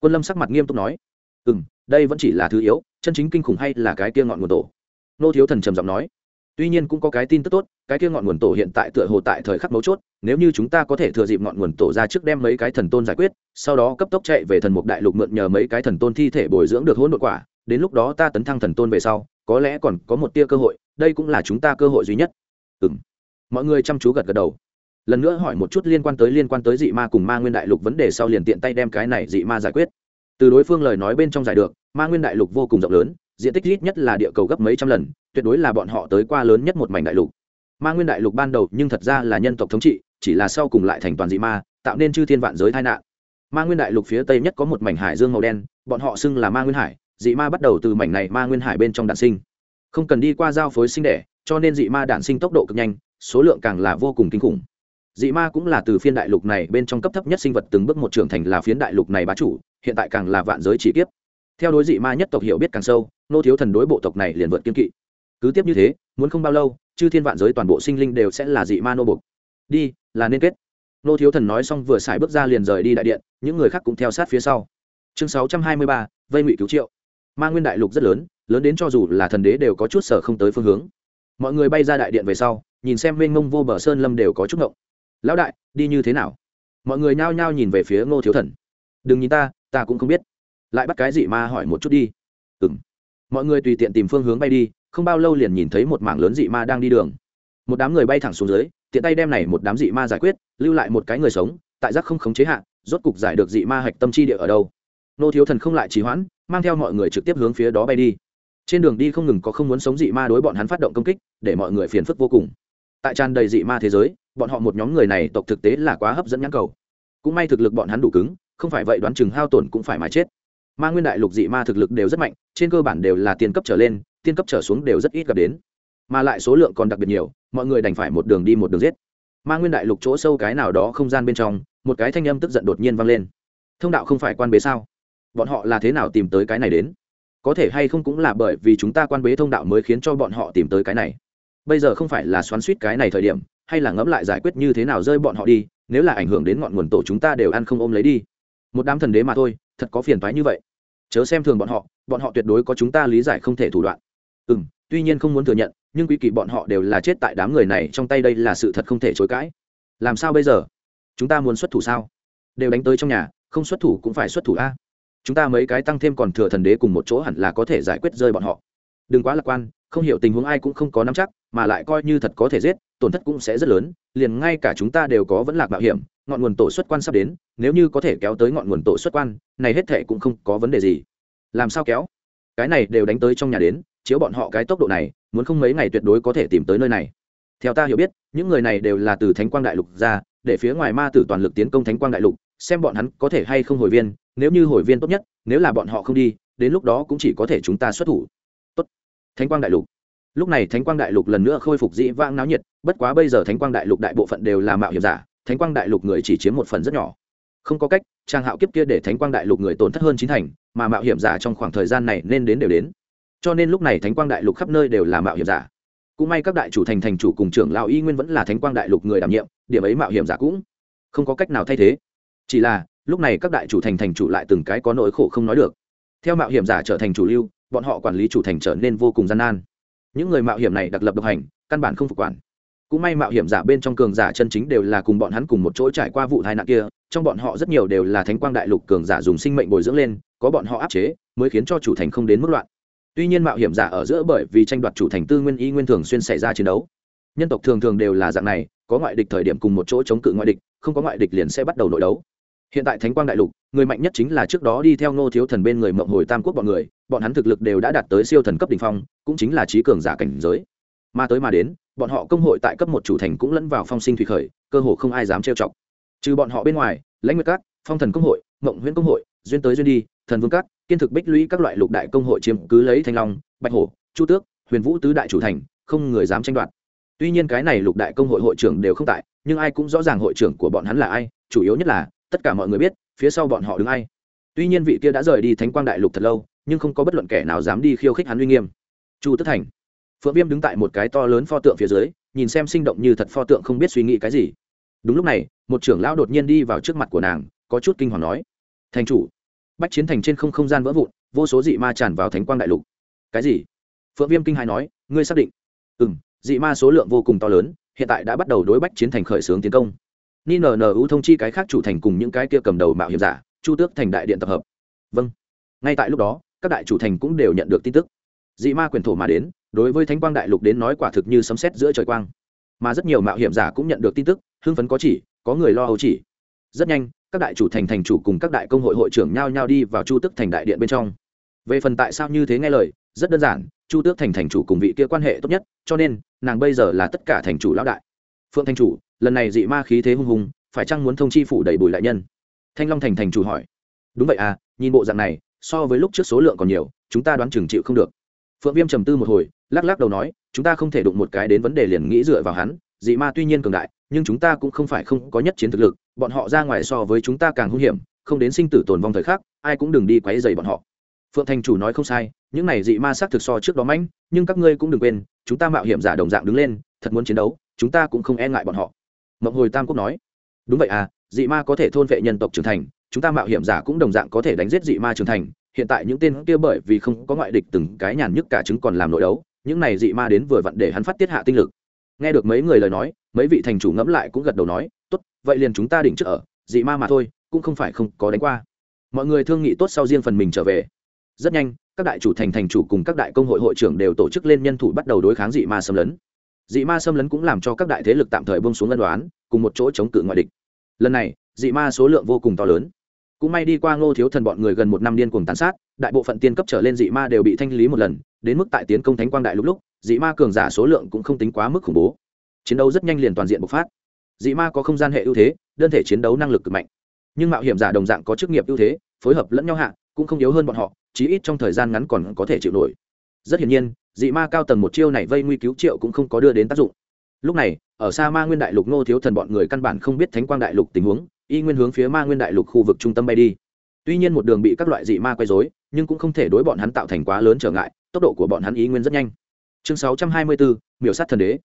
Quân lâm sắc mặt nghiêm túc nói ừ m đây vẫn chỉ là thứ yếu, chân chính kinh khủng hay là cái kia ngọn nguồn tổ? Nô thiếu thần trầm giọng nói, tuy nhiên cũng có cái tin tức tốt, cái kia ngọn nguồn tổ hiện tại tựa hồ tại thời khắc mấu chốt, nếu như chúng ta có thể thừa dịp ngọn nguồn tổ ra trước đem mấy cái thần tôn giải quyết, sau đó cấp tốc chạy về thần mục đại lục mượn nhờ mấy cái thần tôn thi thể bồi dưỡng được hỗn nội quả, đến lúc đó ta tấn thăng thần tôn về sau, có lẽ còn có một tia cơ hội, đây cũng là chúng ta cơ hội duy nhất. Ừ m mọi người chăm chú gật gật đầu. Lần nữa hỏi một chút liên quan tới liên quan tới dị ma cùng ma nguyên đại lục vấn đề sau liền tiện tay đem cái này dị ma giải quyết. Từ đối phương lời nói bên trong giải được, ma nguyên đại lục vô cùng rộng lớn, diện tích ít nhất là địa cầu gấp mấy trăm lần, tuyệt đối là bọn họ tới qua lớn nhất một mảnh đại lục. Ma nguyên đại lục ban đầu nhưng thật ra là nhân tộc thống trị, chỉ là sau cùng lại thành toàn dị ma, tạo nên chư thiên vạn giới tai nạn. Ma nguyên đại lục phía tây nhất có một mảnh hải dương màu đen, bọn họ xưng là ma nguyên hải, dị ma bắt đầu từ mảnh này ma nguyên hải bên trong đạn sinh. Không cần đi qua giao phối sinh đẻ, cho nên dị ma đạn sinh tốc độ cực nhanh số lượng càng là vô cùng kinh khủng. Dị ma cũng là từ phiên đại lục này bên trong cấp thấp nhất sinh vật từng bước một trưởng thành là phiến đại lục này bá chủ, hiện tại càng là vạn giới chỉ kiếp. Theo đối dị ma nhất tộc hiểu biết càng sâu, nô thiếu thần đối bộ tộc này liền vượt kiên kỵ. Cứ tiếp như thế, muốn không bao lâu, chư thiên vạn giới toàn bộ sinh linh đều sẽ là dị ma nô bục đi, là nên kết. Nô thiếu thần nói xong vừa xài bước ra liền rời đi đại điện, những người khác cũng theo sát phía sau. Chương sáu trăm hai mươi ba, vây ngụy cứu triệu. Ma nguyên đại lục rất lớn lớn đến cho dù là thần đế đều có chút sở không tới phương hướng. Mọi người bay ra đại điện về sau nhìn xem mênh mông vô bờ sơn lâm đều có chút ngộng. Lão đại, đi như thế nào? Mọi người nhao nhao nhìn về phía ngô thiếu thần. Đừng nhìn ta ta cũng không biết. Lại bắt cái gì ma hỏi một chút đi. Ừ m mọi người tùy tiện tìm phương hướng bay đi, không bao lâu liền nhìn thấy một mảng lớn dị ma đang đi đường. Một đám người bay thẳng xuống dưới, tiện tay đem này một đám dị ma giải quyết, lưu lại một cái người sống, tại giác không khống chế hạ, rốt cục giải được dị ma hạch tâm chi địa ở đâu. Nô thiếu thần không lại trì hoãn, mang theo mọi người trực tiếp hướng phía đó bay đi. Trên đường đi không ngừng có không muốn sống dị ma đối bọn hắn phát động công kích, để mọi người phiền phức vô cùng tại tràn đầy dị ma thế giới, bọn họ một nhóm người này tộc thực tế là quá hấp dẫn nhãn cầu. Cũng may thực lực bọn hắn đủ cứng, không phải vậy đoán chừng hao tổn cũng phải mà chết. Ma nguyên đại lục dị ma thực lực đều rất mạnh, trên cơ bản đều là tiên cấp trở lên, tiên cấp trở xuống đều rất ít gặp đến. Mà lại số lượng còn đặc biệt nhiều, mọi người đành phải một đường đi một đường giết. Ma nguyên đại lục chỗ sâu cái nào đó không gian bên trong, một cái thanh âm tức giận đột nhiên vang lên. Thông đạo không phải quan bế sao? Bọn họ là thế nào tìm tới cái này đến? Có thể hay không cũng là bởi vì chúng ta quan bế thông đạo mới khiến cho bọn họ tìm tới cái này bây giờ không phải là xoắn suýt cái này thời điểm, hay là ngẫm lại giải quyết như thế nào rơi bọn họ đi, nếu là ảnh hưởng đến ngọn nguồn tổ chúng ta đều ăn không ôm lấy đi. Một đám thần đế mà thôi, thật có phiền thoái như vậy. Chớ xem thường bọn họ bọn họ tuyệt đối có chúng ta lý giải không thể thủ đoạn. Ừ m tuy nhiên không muốn thừa nhận, nhưng quý kỳ bọn họ đều là chết tại đám người này trong tay đây là sự thật không thể chối cãi. Làm sao bây giờ? Chúng ta muốn xuất thủ sao? Đều đánh tới trong nhà, không xuất thủ cũng phải xuất thủ a. Chúng ta mấy cái tăng thêm còn thừa thần đế cùng một chỗ hẳn là có thể giải quyết rơi bọn họ. Đừng quá lạc quan không hiểu tình huống ai cũng không có nắm chắc, mà lại coi như thật có thể giết, tổn thất cũng sẽ rất lớn, liền ngay cả chúng ta đều có vẫn lạc mạo hiểm, ngọn nguồn tổ xuất quan sắp đến, nếu như có thể kéo tới ngọn nguồn tổ xuất quan, này hết thệ cũng không có vấn đề gì. Làm sao kéo? Cái này đều đánh tới trong nhà đến, chiếu bọn họ cái tốc độ này, muốn không mấy ngày tuyệt đối có thể tìm tới nơi này. Theo ta hiểu biết, những người này đều là từ thánh quang đại lục ra, để phía ngoài ma tử toàn lực tiến công thánh quang đại lục, xem bọn hắn có thể hay không hồi viên, nếu như hồi viên tốt nhất, nếu là bọn họ không đi, đến lúc đó cũng chỉ có thể chúng ta xuất thủ thánh quang đại lục. Lúc này thánh quang đại lục lần nữa khôi phục dĩ vãng náo nhiệt, bất quá bây giờ thánh quang đại lục đại bộ phận đều là mạo hiểm giả, thánh quang đại lục người chỉ chiếm một phần rất nhỏ. Không có cách, trang hạo kiếp kia để thánh quang đại lục người tổn thất hơn chín thành, mà mạo hiểm giả trong khoảng thời gian này nên đến đều đến. Cho nên lúc này thánh quang đại lục khắp nơi đều là mạo hiểm giả. Cũng may các đại chủ thành thành chủ cùng trưởng lão y nguyên vẫn là thánh quang đại lục người đảm nhiệm, điểm ấy mạo hiểm giả cũng không có cách nào thay thế. Chỉ là, lúc này các đại chủ thành thành chủ lại từng cái có nỗi khổ không nói được. Theo mạo hiểm giả trở thành chủ lưu bọn họ quản lý chủ thành trở nên vô cùng gian nan. Những người mạo hiểm này đặc lập độc hành, căn bản không phục quản. Cũng may mạo hiểm giả bên trong cường giả chân chính đều là cùng bọn hắn cùng một chỗ trải qua vụ tai nạn kia, trong bọn họ rất nhiều đều là thánh quang đại lục cường giả dùng sinh mệnh bồi dưỡng lên, có bọn họ áp chế, mới khiến cho chủ thành không đến mức loạn. Tuy nhiên mạo hiểm giả ở giữa bởi vì tranh đoạt chủ thành tư nguyên y nguyên thường xuyên xảy ra chiến đấu. Nhân tộc thường thường đều là dạng này, có ngoại địch thời điểm cùng một chỗ chống cự ngoại địch, không có ngoại địch liền sẽ bắt đầu nội đấu hiện tại thánh quang đại lục, người mạnh nhất chính là trước đó đi theo ngô thiếu thần bên người mộng hồi tam quốc bọn người, bọn hắn thực lực đều đã đạt tới siêu thần cấp đ ỉ n h phong, cũng chính là trí cường giả cảnh giới. Mà tới mà đến, bọn họ công hội tại cấp một chủ thành cũng lẫn vào phong sinh thủy khởi, cơ hồ không ai dám trêu chọc. Trừ bọn họ bên ngoài, lãnh nguyệt các, phong thần công hội, mộng huyễn công hội, duyên tới duyên đi, thần vương các, kiên thực bích lũy các loại lục đại công hội chiếm cứ lấy thanh long, bạch hổ, chu tước, huyền vũ tứ đại chủ thành, không người dám tranh đoạt. Tuy nhiên cái này lục đại công hội hội trưởng đều không tại, nhưng ai cũng rõ ràng hội trưởng của bọn hắn là ai, chủ yếu nhất là tất cả mọi người biết, phía sau bọn họ đứng ai. Tuy nhiên vị kia đã rời đi thánh quang đại lục thật lâu, nhưng không có bất luận kẻ nào dám đi khiêu khích hắn uy nghiêm. Chu tất thành. Phượng viêm đứng tại một cái to lớn pho tượng phía dưới, nhìn xem sinh động như thật pho tượng không biết suy nghĩ cái gì. Đúng lúc này, một trưởng lão đột nhiên đi vào trước mặt của nàng, có chút kinh hoàng nói, thành chủ. Bách chiến thành trên không không gian vỡ vụn, vô số dị ma tràn vào thánh quang đại lục. Cái gì? Phượng viêm kinh hài nói, ngươi xác định? Ừ m dị ma số lượng vô cùng to lớn, hiện tại đã bắt đầu đối bách chiến thành khởi xướng tiến công ni nờ nờ ưu thông chi cái khác chủ thành cùng những cái kia cầm đầu mạo hiểm giả, chu tước thành đại điện tập hợp. Vâng. Ngay tại lúc đó, các đại chủ thành cũng đều nhận được tin tức. Dị ma quyền thổ mà đến, đối với thánh quang đại lục đến nói quả thực như sấm sét giữa trời quang. Mà rất nhiều mạo hiểm giả cũng nhận được tin tức, hưng phấn có chỉ, có người lo âu chỉ. Rất nhanh, các đại chủ thành thành chủ cùng các đại công hội hội trưởng nhao nhao đi vào chu tước thành đại điện bên trong. Về phần tại sao như thế nghe lời, rất đơn giản, chu tước thành thành chủ cùng vị kia quan hệ tốt nhất, cho nên, nàng bây giờ là tất cả thành chủ lão đại phượng Thanh chủ, lần này dị ma khí thế hung hùng, phải chăng muốn thông chi phủ đầy bùi lại nhân? Thanh long thành thành chủ hỏi. Đúng vậy à nhìn bộ dạng này, so với lúc trước số lượng còn nhiều, chúng ta đoán chừng chịu không được. Phượng viêm trầm tư một hồi, lắc lắc đầu nói, chúng ta không thể đụng một cái đến vấn đề liền nghĩ dựa vào hắn, dị ma tuy nhiên cường đại, nhưng chúng ta cũng không phải không có nhất chiến thực lực, bọn họ ra ngoài so với chúng ta càng hung hiểm, không đến sinh tử tồn vong thời khắc, ai cũng đừng đi quấy dày bọn họ. Phượng thành chủ nói không sai, những này dị ma xác thực so trước đó mãnh, nhưng các ngươi cũng đừng quên, chúng ta mạo hiểm giả đồng dạng đứng lên, thật muốn chiến đấu chúng ta cũng không e ngại bọn họ. Mộng hồi tam quốc nói, đúng vậy à dị ma có thể thôn vệ nhân tộc trưởng thành, chúng ta mạo hiểm giả cũng đồng dạng có thể đánh giết dị ma trưởng thành. Hiện tại những tên kia bởi vì không có ngoại địch từng cái nhàn nhức cả chứng còn làm nội đấu, những này dị ma đến vừa vặn để hắn phát tiết hạ tinh lực. Nghe được mấy người lời nói, mấy vị thành chủ ngẫm lại cũng gật đầu nói, tốt, vậy liền chúng ta định trước ở, dị ma mà thôi, cũng không phải không có đánh qua. Mọi người thương nghị tốt sau riêng phần mình trở về. Rất nhanh, các đại chủ thành thành chủ cùng các đại công hội hội trưởng đều tổ chức lên nhân thủ bắt đầu đối kháng dị ma xâm lấn dị ma xâm lấn cũng làm cho các đại thế lực tạm thời bông xuống ân đoán, cùng một chỗ chống cự ngoại địch. Lần này, dị ma số lượng vô cùng to lớn. Cũng may đi qua ngô thiếu thần bọn người gần một năm điên cùng tàn sát, đại bộ phận tiên cấp trở lên dị ma đều bị thanh lý một lần, đến mức tại tiến công thánh quang đại lúc lúc, dị ma cường giả số lượng cũng không tính quá mức khủng bố. Chiến đấu rất nhanh liền toàn diện bộc phát. Dị ma có không gian hệ ưu thế, đơn thể chiến đấu năng lực cực mạnh. Nhưng mạo hiểm giả đồng dạng có chức nghiệp ưu thế, phối hợp lẫn nhau hạ, cũng không yếu hơn bọn họ, chí ít trong thời gian ngắn còn có thể chịu nổi. Rất hiển nhiên dị ma cao tầng một chiêu này vây nguy cứu triệu cũng không có đưa đến tác dụng. Lúc này, ở xa ma nguyên đại lục nô thiếu thần bọn người căn bản không biết thánh quang đại lục tình huống, y nguyên hướng phía ma nguyên đại lục khu vực trung tâm bay đi. Tuy nhiên một đường bị các loại dị ma quay dối nhưng cũng không thể đối bọn hắn tạo thành quá lớn trở ngại, tốc độ của bọn hắn ý nguyên rất nhanh. Chương sáu trăm hai mươi bốn miểu sát thần đế.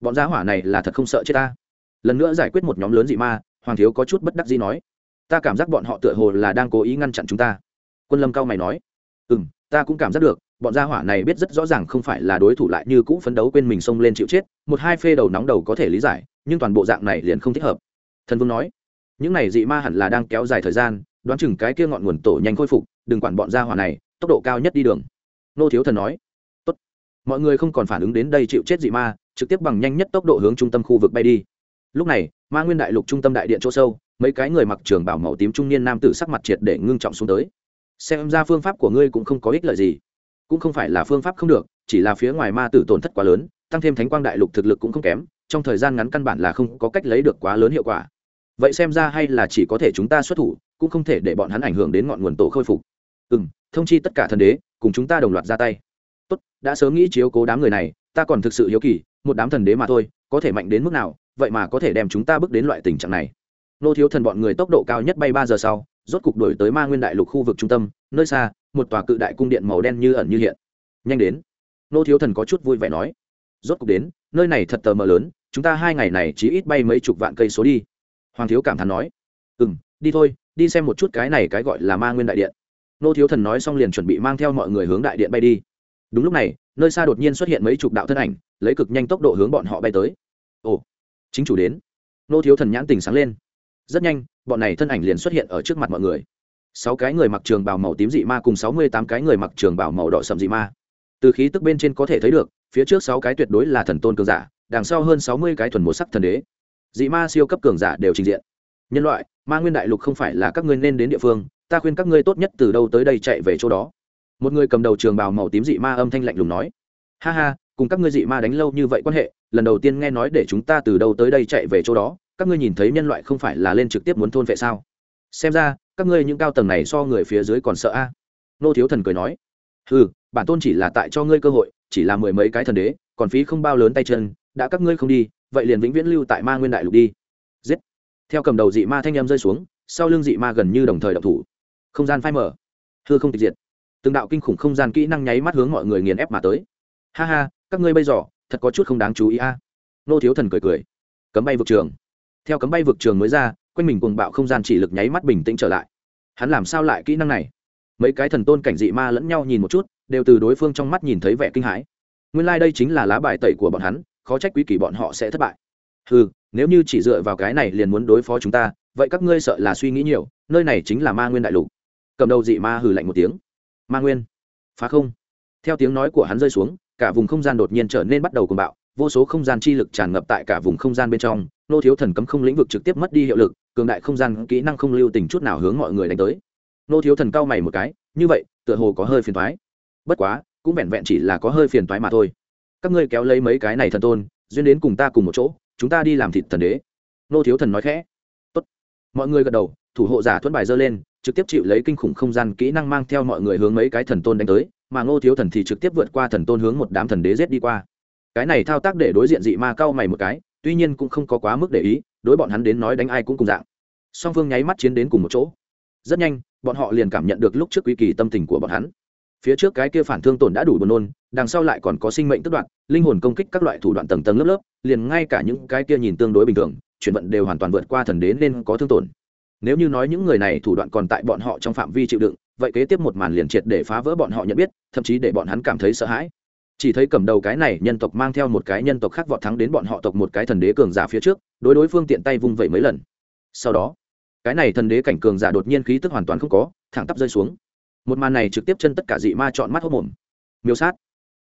Bọn gia hỏa này là thật không sợ chết ta. Lần nữa giải quyết một nhóm lớn dị ma, hoàng thiếu có chút bất đắc gì nói, ta cảm giác bọn họ tựa hồ là đang cố ý ngăn chặn chúng ta. Quân lâm cao mày nói ừ m ta cũng cảm giác được bọn gia hỏa này biết rất rõ ràng không phải là đối thủ lại như cũ phấn đấu quên mình xông lên chịu chết, một hai phê đầu nóng đầu có thể lý giải, nhưng toàn bộ dạng này liền không thích hợp. Thần vương nói, những này dị ma hẳn là đang kéo dài thời gian, đoán chừng cái kia ngọn nguồn tổ nhanh khôi phục, đừng quản bọn gia hỏa này, tốc độ cao nhất đi đường. Nô thiếu thần nói, Tốt. mọi người không còn phản ứng đến đây chịu chết dị ma, trực tiếp bằng nhanh nhất tốc độ hướng trung tâm khu vực bay đi. Lúc này, ma nguyên đại lục trung tâm đại điện chỗ sâu, mấy cái người mặc trường bảo màu tím trung niên nam tử sắc mặt triệt để ngưng trọng xuống tới. Xem ra phương pháp của ngươi cũng không có ích lợi gì cũng không phải là phương pháp không được, chỉ là phía ngoài ma tử tổn thất quá lớn, tăng thêm thánh quang đại lục thực lực cũng không kém, trong thời gian ngắn căn bản là không có cách lấy được quá lớn hiệu quả. Vậy xem ra hay là chỉ có thể chúng ta xuất thủ, cũng không thể để bọn hắn ảnh hưởng đến ngọn nguồn tổ khôi phục. Ừ m thông chi tất cả thần đế, cùng chúng ta đồng loạt ra tay. Tốt, đã sớm nghĩ chiếu cố đám người này, ta còn thực sự hiếu kỳ, một đám thần đế mà thôi, có thể mạnh đến mức nào, vậy mà có thể đem chúng ta bước đến loại tình trạng này. Nô thiếu thần bọn người tốc độ cao nhất bay ba giờ sau, rốt cục đổi tới ma nguyên đại lục khu vực trung tâm nơi xa, một tòa cự đại cung điện màu đen như ẩn như hiện. Nhanh đến. Nô thiếu thần có chút vui vẻ nói. Rốt cục đến, nơi này thật tờ mờ lớn, chúng ta hai ngày này chỉ ít bay mấy chục vạn cây số đi. Hoàng thiếu cảm thán nói. Ừ m đi thôi, đi xem một chút cái này cái gọi là ma nguyên đại điện. Nô thiếu thần nói xong liền chuẩn bị mang theo mọi người hướng đại điện bay đi. Đúng lúc này, nơi xa đột nhiên xuất hiện mấy chục đạo thân ảnh, lấy cực nhanh tốc độ hướng bọn họ bay tới. Ồ, chính chủ đến. Nô thiếu thần nhãn tình sáng lên. Rất nhanh, bọn này thân ảnh liền xuất hiện ở trước mặt mọi người sáu cái người mặc trường bào màu tím dị ma cùng sáu mươi tám cái người mặc trường bào màu đỏ sậm dị ma. Từ khí tức bên trên có thể thấy được, phía trước sáu cái tuyệt đối là thần tôn cường giả, đằng sau hơn sáu mươi cái thuần một sắc thần đế. Dị ma siêu cấp cường giả đều trình diện. Nhân loại, ma nguyên đại lục không phải là các ngươi nên đến địa phương, ta khuyên các ngươi tốt nhất từ đâu tới đây chạy về chỗ đó. Một người cầm đầu trường bào màu tím dị ma âm thanh lạnh lùng nói. Ha ha, cùng các ngươi dị ma đánh lâu như vậy quan hệ, lần đầu tiên nghe nói để chúng ta từ đâu tới đây chạy về chỗ đó, các ngươi nhìn thấy nhân loại không phải là lên trực tiếp muốn thôn vệ sao? Xem ra các ngươi những cao tầng này so người phía dưới còn sợ a? Nô thiếu thần cười nói ừ bản tôn chỉ là tại cho ngươi cơ hội, chỉ là mười mấy cái thần đế, còn phí không bao lớn tay chân, đã các ngươi không đi, vậy liền vĩnh viễn lưu tại ma nguyên đại lục đi. Giết. Theo cầm đầu dị ma thanh em rơi xuống, sau lưng dị ma gần như đồng thời đập thủ. Không gian phai mở thưa không tịch diệt. Từng đạo kinh khủng không gian kỹ năng nháy mắt hướng mọi người nghiền ép mà tới. Ha ha, các ngươi bây giờ, thật có chút không đáng chú ý a. Nô thiếu thần cười cười. Cấm bay vực trường. Theo cấm bay vực trường mới ra quanh mình cuồng bạo không gian chỉ lực nháy mắt bình tĩnh trở lại. Hắn làm sao lại kỹ năng này? Mấy cái thần tôn cảnh dị ma lẫn nhau nhìn một chút, đều từ đối phương trong mắt nhìn thấy vẻ kinh hãi. Nguyên lai、like、đây chính là lá bài tẩy của bọn hắn, khó trách quý kỳ bọn họ sẽ thất bại. Ừ nếu như chỉ dựa vào cái này liền muốn đối phó chúng ta, vậy các ngươi sợ là suy nghĩ nhiều, nơi này chính là ma nguyên đại lục. Cầm đầu dị ma hừ lạnh một tiếng. Ma nguyên? Phá không. Theo tiếng nói của hắn rơi xuống, cả vùng không gian đột nhiên trở nên bắt đầu cuồng bạo, vô số không gian chi lực tràn ngập tại cả vùng không gian bên trong, nô thiếu thần cấm không lĩnh vực trực tiếp mất đi hiệu lực cường đại không gian kỹ năng không lưu tình chút nào hướng mọi người đánh tới. Nô thiếu thần cao mày một cái, như vậy, tựa hồ có hơi phiền thoái bất quá, cũng vẹn vẹn chỉ là có hơi phiền thoái mà thôi. Các ngươi kéo lấy mấy cái này thần tôn, duyên đến cùng ta cùng một chỗ, chúng ta đi làm thịt thần đế. Nô thiếu thần nói khẽ. Tốt. mọi người gật đầu, thủ hộ giả thuẫn bài dơ lên, trực tiếp chịu lấy kinh khủng không gian kỹ năng mang theo mọi người hướng mấy cái thần tôn đánh tới, mà ngô thiếu thần thì trực tiếp vượt qua thần tôn hướng một đám thần đế giết đi qua. Cái này thao tác để đối diện dị ma cao mày một cái, tuy nhiên cũng không có quá mức để ý đối bọn hắn đến nói đánh ai cũng cùng dạng. Song phương nháy mắt chiến đến cùng một chỗ. Rất nhanh, bọn họ liền cảm nhận được lúc trước quý kỳ tâm tình của bọn hắn. Phía trước cái kia phản thương tổn đã đủ buồn nôn, đằng sau lại còn có sinh mệnh tức đoạn, linh hồn công kích các loại thủ đoạn tầng tầng lớp lớp, liền ngay cả những cái kia nhìn tương đối bình thường, chuyển vận đều hoàn toàn vượt qua thần đến nên có thương tổn. Nếu như nói những người này thủ đoạn còn tại bọn họ trong phạm vi chịu đựng, vậy kế tiếp một màn liền triệt để phá vỡ bọn họ nhận biết, thậm chí để bọn hắn cảm thấy sợ hãi chỉ thấy cầm đầu cái này nhân tộc mang theo một cái nhân tộc khác vọt thắng đến bọn họ tộc một cái thần đế cường giả phía trước, đối đối phương tiện tay vung vẩy mấy lần. Sau đó, cái này thần đế cảnh cường giả đột nhiên khí tức hoàn toàn không có, thẳng tắp rơi xuống. Một màn này trực tiếp chân tất cả dị ma chọn mắt hốc mồm. Miêu sát.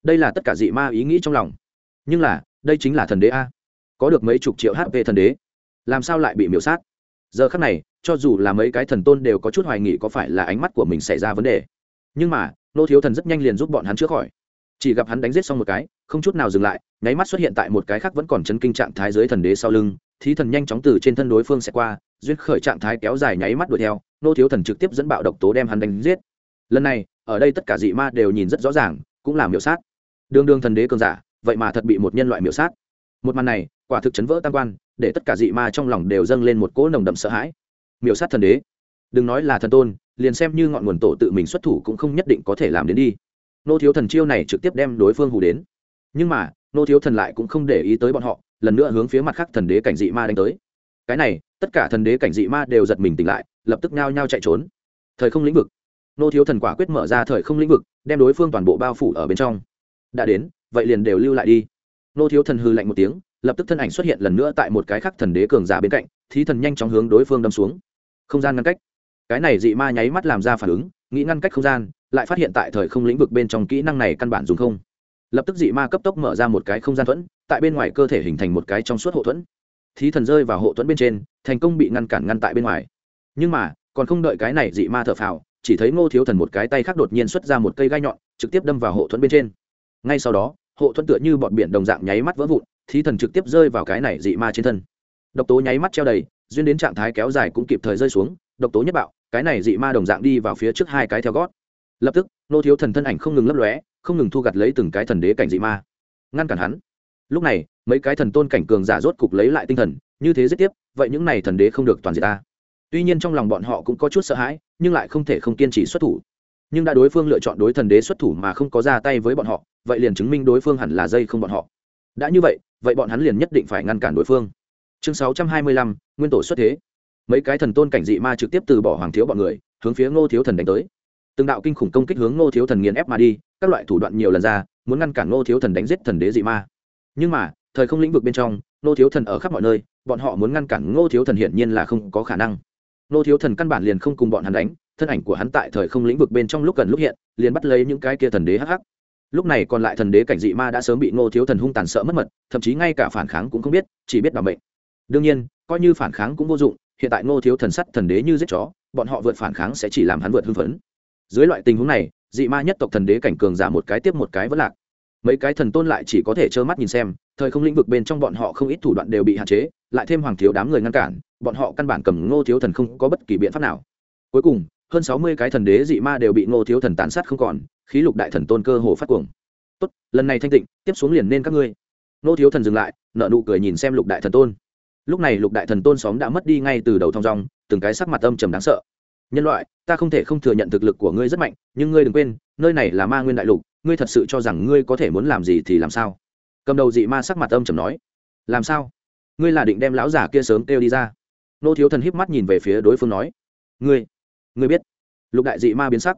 Đây là tất cả dị ma ý nghĩ trong lòng. Nhưng là, đây chính là thần đế a. Có được mấy chục triệu hp thần đế. Làm sao lại bị miêu sát? Giờ khắc này, cho dù là mấy cái thần tôn đều có chút hoài nghị có phải là ánh mắt của mình xảy ra vấn đề. Nhưng mà, nô thiếu thần rất nhanh liền giúp bọn hắn chữa khỏi chỉ gặp hắn đánh giết xong một cái, không chút nào dừng lại, nháy mắt xuất hiện tại một cái khác vẫn còn chấn kinh trạng thái dưới thần đế sau lưng, thí thần nhanh chóng từ trên thân đối phương sẽ qua, duyên khởi trạng thái kéo dài nháy mắt đuổi theo, nô thiếu thần trực tiếp dẫn bạo độc tố đem hắn đánh giết. Lần này, ở đây tất cả dị ma đều nhìn rất rõ ràng, cũng là miểu sát. Đương đương thần đế cường giả, vậy mà thật bị một nhân loại miểu sát. Một màn này, quả thực chấn vỡ tam quan, để tất cả dị ma trong lòng đều dâng lên một cỗ nồng đậm sợ hãi. Miểu sát thần đế. Đừng nói là thần tôn, liền xem như ngọn nguồn tổ tự mình xuất thủ cũng không nhất định có thể làm đến đi nô thiếu thần chiêu này trực tiếp đem đối phương hù đến. Nhưng mà, nô thiếu thần lại cũng không để ý tới bọn họ, lần nữa hướng phía mặt khác thần đế cảnh dị ma đánh tới. Cái này, tất cả thần đế cảnh dị ma đều giật mình tỉnh lại, lập tức nao nhao chạy trốn. Thời không lĩnh vực. Nô thiếu thần quả quyết mở ra thời không lĩnh vực, đem đối phương toàn bộ bao phủ ở bên trong. Đã đến, vậy liền đều lưu lại đi. Nô thiếu thần hư lạnh một tiếng, lập tức thân ảnh xuất hiện lần nữa tại một cái khác thần đế cường giả bên cạnh, thí thần nhanh chóng hướng đối phương đâm xuống. Không gian ngăn cách. Cái này dị ma nháy mắt làm ra phản ứng, nghĩ ngăn cách không gian lại phát hiện tại thời không lĩnh vực bên trong kỹ năng này căn bản dùng không. Lập tức dị ma cấp tốc mở ra một cái không gian thuẫn, tại bên ngoài cơ thể hình thành một cái trong suốt hộ thuẫn. Thí thần rơi vào hộ thuẫn bên trên, thành công bị ngăn cản ngăn tại bên ngoài. Nhưng mà, còn không đợi cái này dị ma thở phào, chỉ thấy ngô thiếu thần một cái tay khác đột nhiên xuất ra một cây gai nhọn, trực tiếp đâm vào hộ thuẫn bên trên. Ngay sau đó, hộ thuẫn tựa như bọn biển đồng dạng nháy mắt vỡ vụn, thí thần trực tiếp rơi vào cái này dị ma trên thân. Độc tố nháy mắt treo đầy, duyên đến trạng thái kéo dài cũng kịp thời rơi xuống, độc tố nhất bạo, cái này dị ma đồng dạng đi vào phía trước hai cái theo gót lập tức, nô thiếu thần thân ảnh không ngừng lấp lóe, không ngừng thu gặt lấy từng cái thần đế cảnh dị ma. Ngăn cản hắn. Lúc này, mấy cái thần tôn cảnh cường giả rốt cục lấy lại tinh thần, như thế giết tiếp, vậy những này thần đế không được toàn diệt ta. Tuy nhiên trong lòng bọn họ cũng có chút sợ hãi, nhưng lại không thể không kiên trì xuất thủ. Nhưng đã đối phương lựa chọn đối thần đế xuất thủ mà không có ra tay với bọn họ, vậy liền chứng minh đối phương hẳn là dây không bọn họ. Đã như vậy vậy bọn hắn liền nhất định phải ngăn cản đối phương. Chương sáu trăm hai mươi lăm, nguyên tổ xuất thế. Mấy cái thần tôn cảnh dị ma trực tiếp từ bỏ hoàng thiếu bọn người, hướng phía ngô thiếu thần đánh tới từng đạo kinh khủng công kích hướng ngô thiếu thần nghiền ép mà đi, các loại thủ đoạn nhiều lần ra, muốn ngăn cản ngô thiếu thần đánh giết thần đế dị ma. Nhưng mà, thời không lĩnh vực bên trong, ngô thiếu thần ở khắp mọi nơi, bọn họ muốn ngăn cản ngô thiếu thần hiển nhiên là không có khả năng. Ngô thiếu thần căn bản liền không cùng bọn hắn đánh, thân ảnh của hắn tại thời không lĩnh vực bên trong lúc cần lúc hiện, liền bắt lấy những cái kia thần đế hắc hắc. Lúc này còn lại thần đế cảnh dị ma đã sớm bị ngô thiếu thần hung tàn sợ mất mật, thậm chí ngay cả phản kháng cũng không biết, chỉ biết bảo mệnh. đương nhiên, coi như phản kháng cũng vô dụng, hiện tại ngô thiếu thần sắt thần đế như giết chó, bọn họ vượt phản kháng sẽ chỉ làm hắn vượt hưng phấn dưới loại tình huống này, dị ma nhất tộc thần đế cảnh cường giả một cái tiếp một cái vẫn lạc. Mấy cái thần tôn lại chỉ có thể trơ mắt nhìn xem, thời không lĩnh vực bên trong bọn họ không ít thủ đoạn đều bị hạn chế, lại thêm hoàng thiếu đám người ngăn cản, bọn họ căn bản cầm ngô thiếu thần không có bất kỳ biện pháp nào. Cuối cùng, hơn sáu mươi cái thần đế dị ma đều bị ngô thiếu thần tàn sát không còn, khí lục đại thần tôn cơ hồ phát cuồng. Tốt, lần này thanh tịnh, tiếp xuống liền nên các ngươi. Ngô thiếu thần dừng lại nợ nụ cười nhìn xem lục đại thần tôn. Lúc này lục đại thần tôn xóm đã mất đi ngay từ đầu thong rong từng cái sắc mặt âm trầm đáng sợ nhân loại, ta không thể không thừa nhận thực lực của ngươi rất mạnh, nhưng ngươi đừng quên, nơi này là ma nguyên đại lục, ngươi thật sự cho rằng ngươi có thể muốn làm gì thì làm sao? Cầm đầu dị ma sắc mặt âm trầm nói. Làm sao? Ngươi là định đem lão giả kia sớm kêu đi ra. Nô thiếu thần híp mắt nhìn về phía đối phương nói. Ngươi ngươi biết. Lục đại dị ma biến sắc.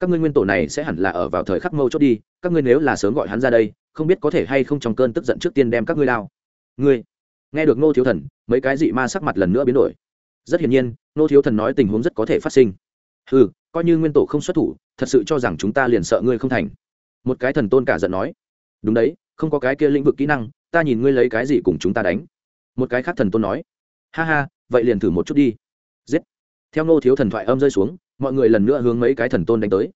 Các ngươi nguyên tổ này sẽ hẳn là ở vào thời khắc mâu chốt đi, các ngươi nếu là sớm gọi hắn ra đây, không biết có thể hay không trong cơn tức giận trước tiên đem các ngươi lao ngươi? Nghe được nô thiếu thần, mấy cái dị ma sắc mặt lần nữa biến đổi rất hiển nhiên nô thiếu thần nói tình huống rất có thể phát sinh. Ừ coi như nguyên tổ không xuất thủ, thật sự cho rằng chúng ta liền sợ ngươi không thành. Một cái thần tôn cả giận nói. Đúng đấy, không có cái kia lĩnh vực kỹ năng, ta nhìn ngươi lấy cái gì cùng chúng ta đánh. Một cái khác thần tôn nói. Ha ha, vậy liền thử một chút đi. Giết. Theo nô thiếu thần thoại âm rơi xuống, mọi người lần nữa hướng mấy cái thần tôn đánh tới.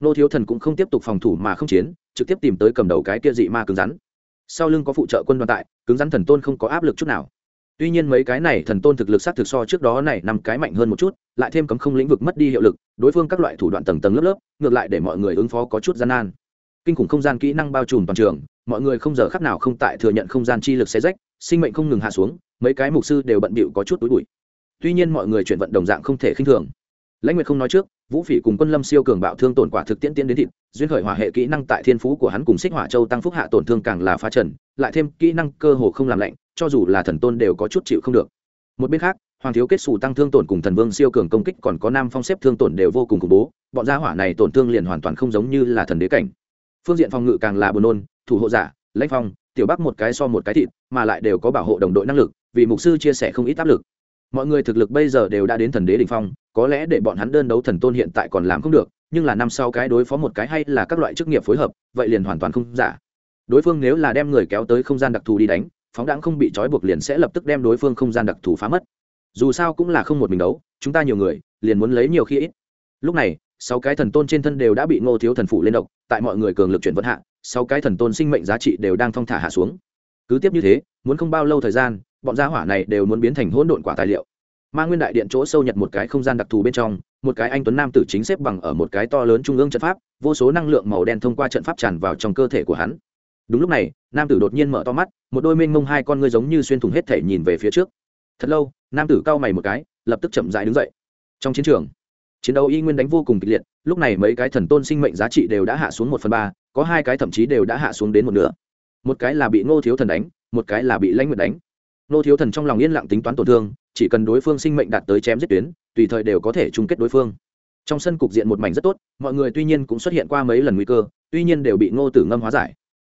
Nô thiếu thần cũng không tiếp tục phòng thủ mà không chiến, trực tiếp tìm tới cầm đầu cái kia dị ma cứng rắn. Sau lưng có phụ trợ quân đoàn tại, cứng rắn thần tôn không có áp lực chút nào tuy nhiên mấy cái này thần tôn thực lực sát thực so trước đó này năm cái mạnh hơn một chút, lại thêm cấm không lĩnh vực mất đi hiệu lực, đối phương các loại thủ đoạn tầng tầng lớp lớp, ngược lại để mọi người ứng phó có chút gian nan. Kinh khủng không gian kỹ năng bao trùm toàn trường, mọi người không giờ khác nào không tại thừa nhận không gian chi lực xe rách, sinh mệnh không ngừng hạ xuống, mấy cái mục sư đều bận bịu có chút túi bụi. Tuy nhiên mọi người chuyển vận đồng dạng không thể khinh thường. Lãnh nguyệt không nói trước, vũ phỉ cùng quân lâm siêu cường bạo thương tổn quả thực tiễn tiễn đến thịt, duyên khởi hỏa hệ kỹ năng tại thiên phú của hắn cùng xích hỏa châu tăng phúc hạ tổn thương càng là phá trần, lại thêm kỹ năng cơ hồ không làm lạnh cho dù là thần tôn đều có chút chịu không được. Một bên khác, hoàng thiếu kết xù tăng thương tổn cùng thần vương siêu cường công kích còn có nam phong xếp thương tổn đều vô cùng khủng bố, bọn gia hỏa này tổn thương liền hoàn toàn không giống như là thần đế cảnh. Phương diện phòng ngự càng là buồn nôn, thủ hộ giả, lãnh phong, tiểu bắc một cái so một cái thịt, mà lại đều có bảo hộ đồng đội năng lực, vì mục sư chia sẻ không ít áp lực. Mọi người thực lực bây giờ đều đã đến thần đế đ ỉ n h phong, có lẽ để bọn hắn đơn đấu thần tôn hiện tại còn làm không được, nhưng là năm sau cái đối phó một cái hay là các loại chức nghiệp phối hợp, vậy liền hoàn toàn không giả. Đối phương nếu là đem người kéo tới không gian đặc thù đi đánh phóng đãng không bị trói buộc liền sẽ lập tức đem đối phương không gian đặc thù phá mất. Dù sao cũng là không một mình đấu, chúng ta nhiều người, liền muốn lấy nhiều khi ít. Lúc này, sáu cái thần tôn trên thân đều đã bị ngô thiếu thần phụ lên độc, tại mọi người cường lực chuyển vận hạ, sáu cái thần tôn sinh mệnh giá trị đều đang thong thả hạ xuống. Cứ tiếp như thế, muốn không bao lâu thời gian, bọn gia hỏa này đều muốn biến thành hỗn độn quả tài liệu. Ma nguyên đại điện chỗ sâu nhật một cái không gian đặc thù bên trong, một cái anh tuấn nam tử chính xếp bằng ở một cái to lớn trung ương trận pháp, vô số năng lượng màu đen thông qua trận pháp tràn vào trong cơ thể của hắn đúng lúc này, nam tử đột nhiên mở to mắt, một đôi mênh mông hai con ngươi giống như xuyên thủng hết thể nhìn về phía trước. Thật lâu, nam tử cau mày một cái, lập tức chậm dại đứng dậy. Trong chiến trường, chiến đấu y nguyên đánh vô cùng kịch liệt, lúc này mấy cái thần tôn sinh mệnh giá trị đều đã hạ xuống một phần ba, có hai cái thậm chí đều đã hạ xuống đến một nửa. Một cái là bị ngô thiếu thần đánh, một cái là bị lãnh nguyệt đánh. Ngô thiếu thần trong lòng yên lặng tính toán tổn thương, chỉ cần đối phương sinh mệnh đạt tới chém giết tuyến, tùy thời đều có thể chung kết đối phương. Trong sân cục diện một mảnh rất tốt, mọi người tuy nhiên cũng xuất hiện qua mấy lần nguy cơ, tuy nhiên đều bị ngô tử ngâm hóa giải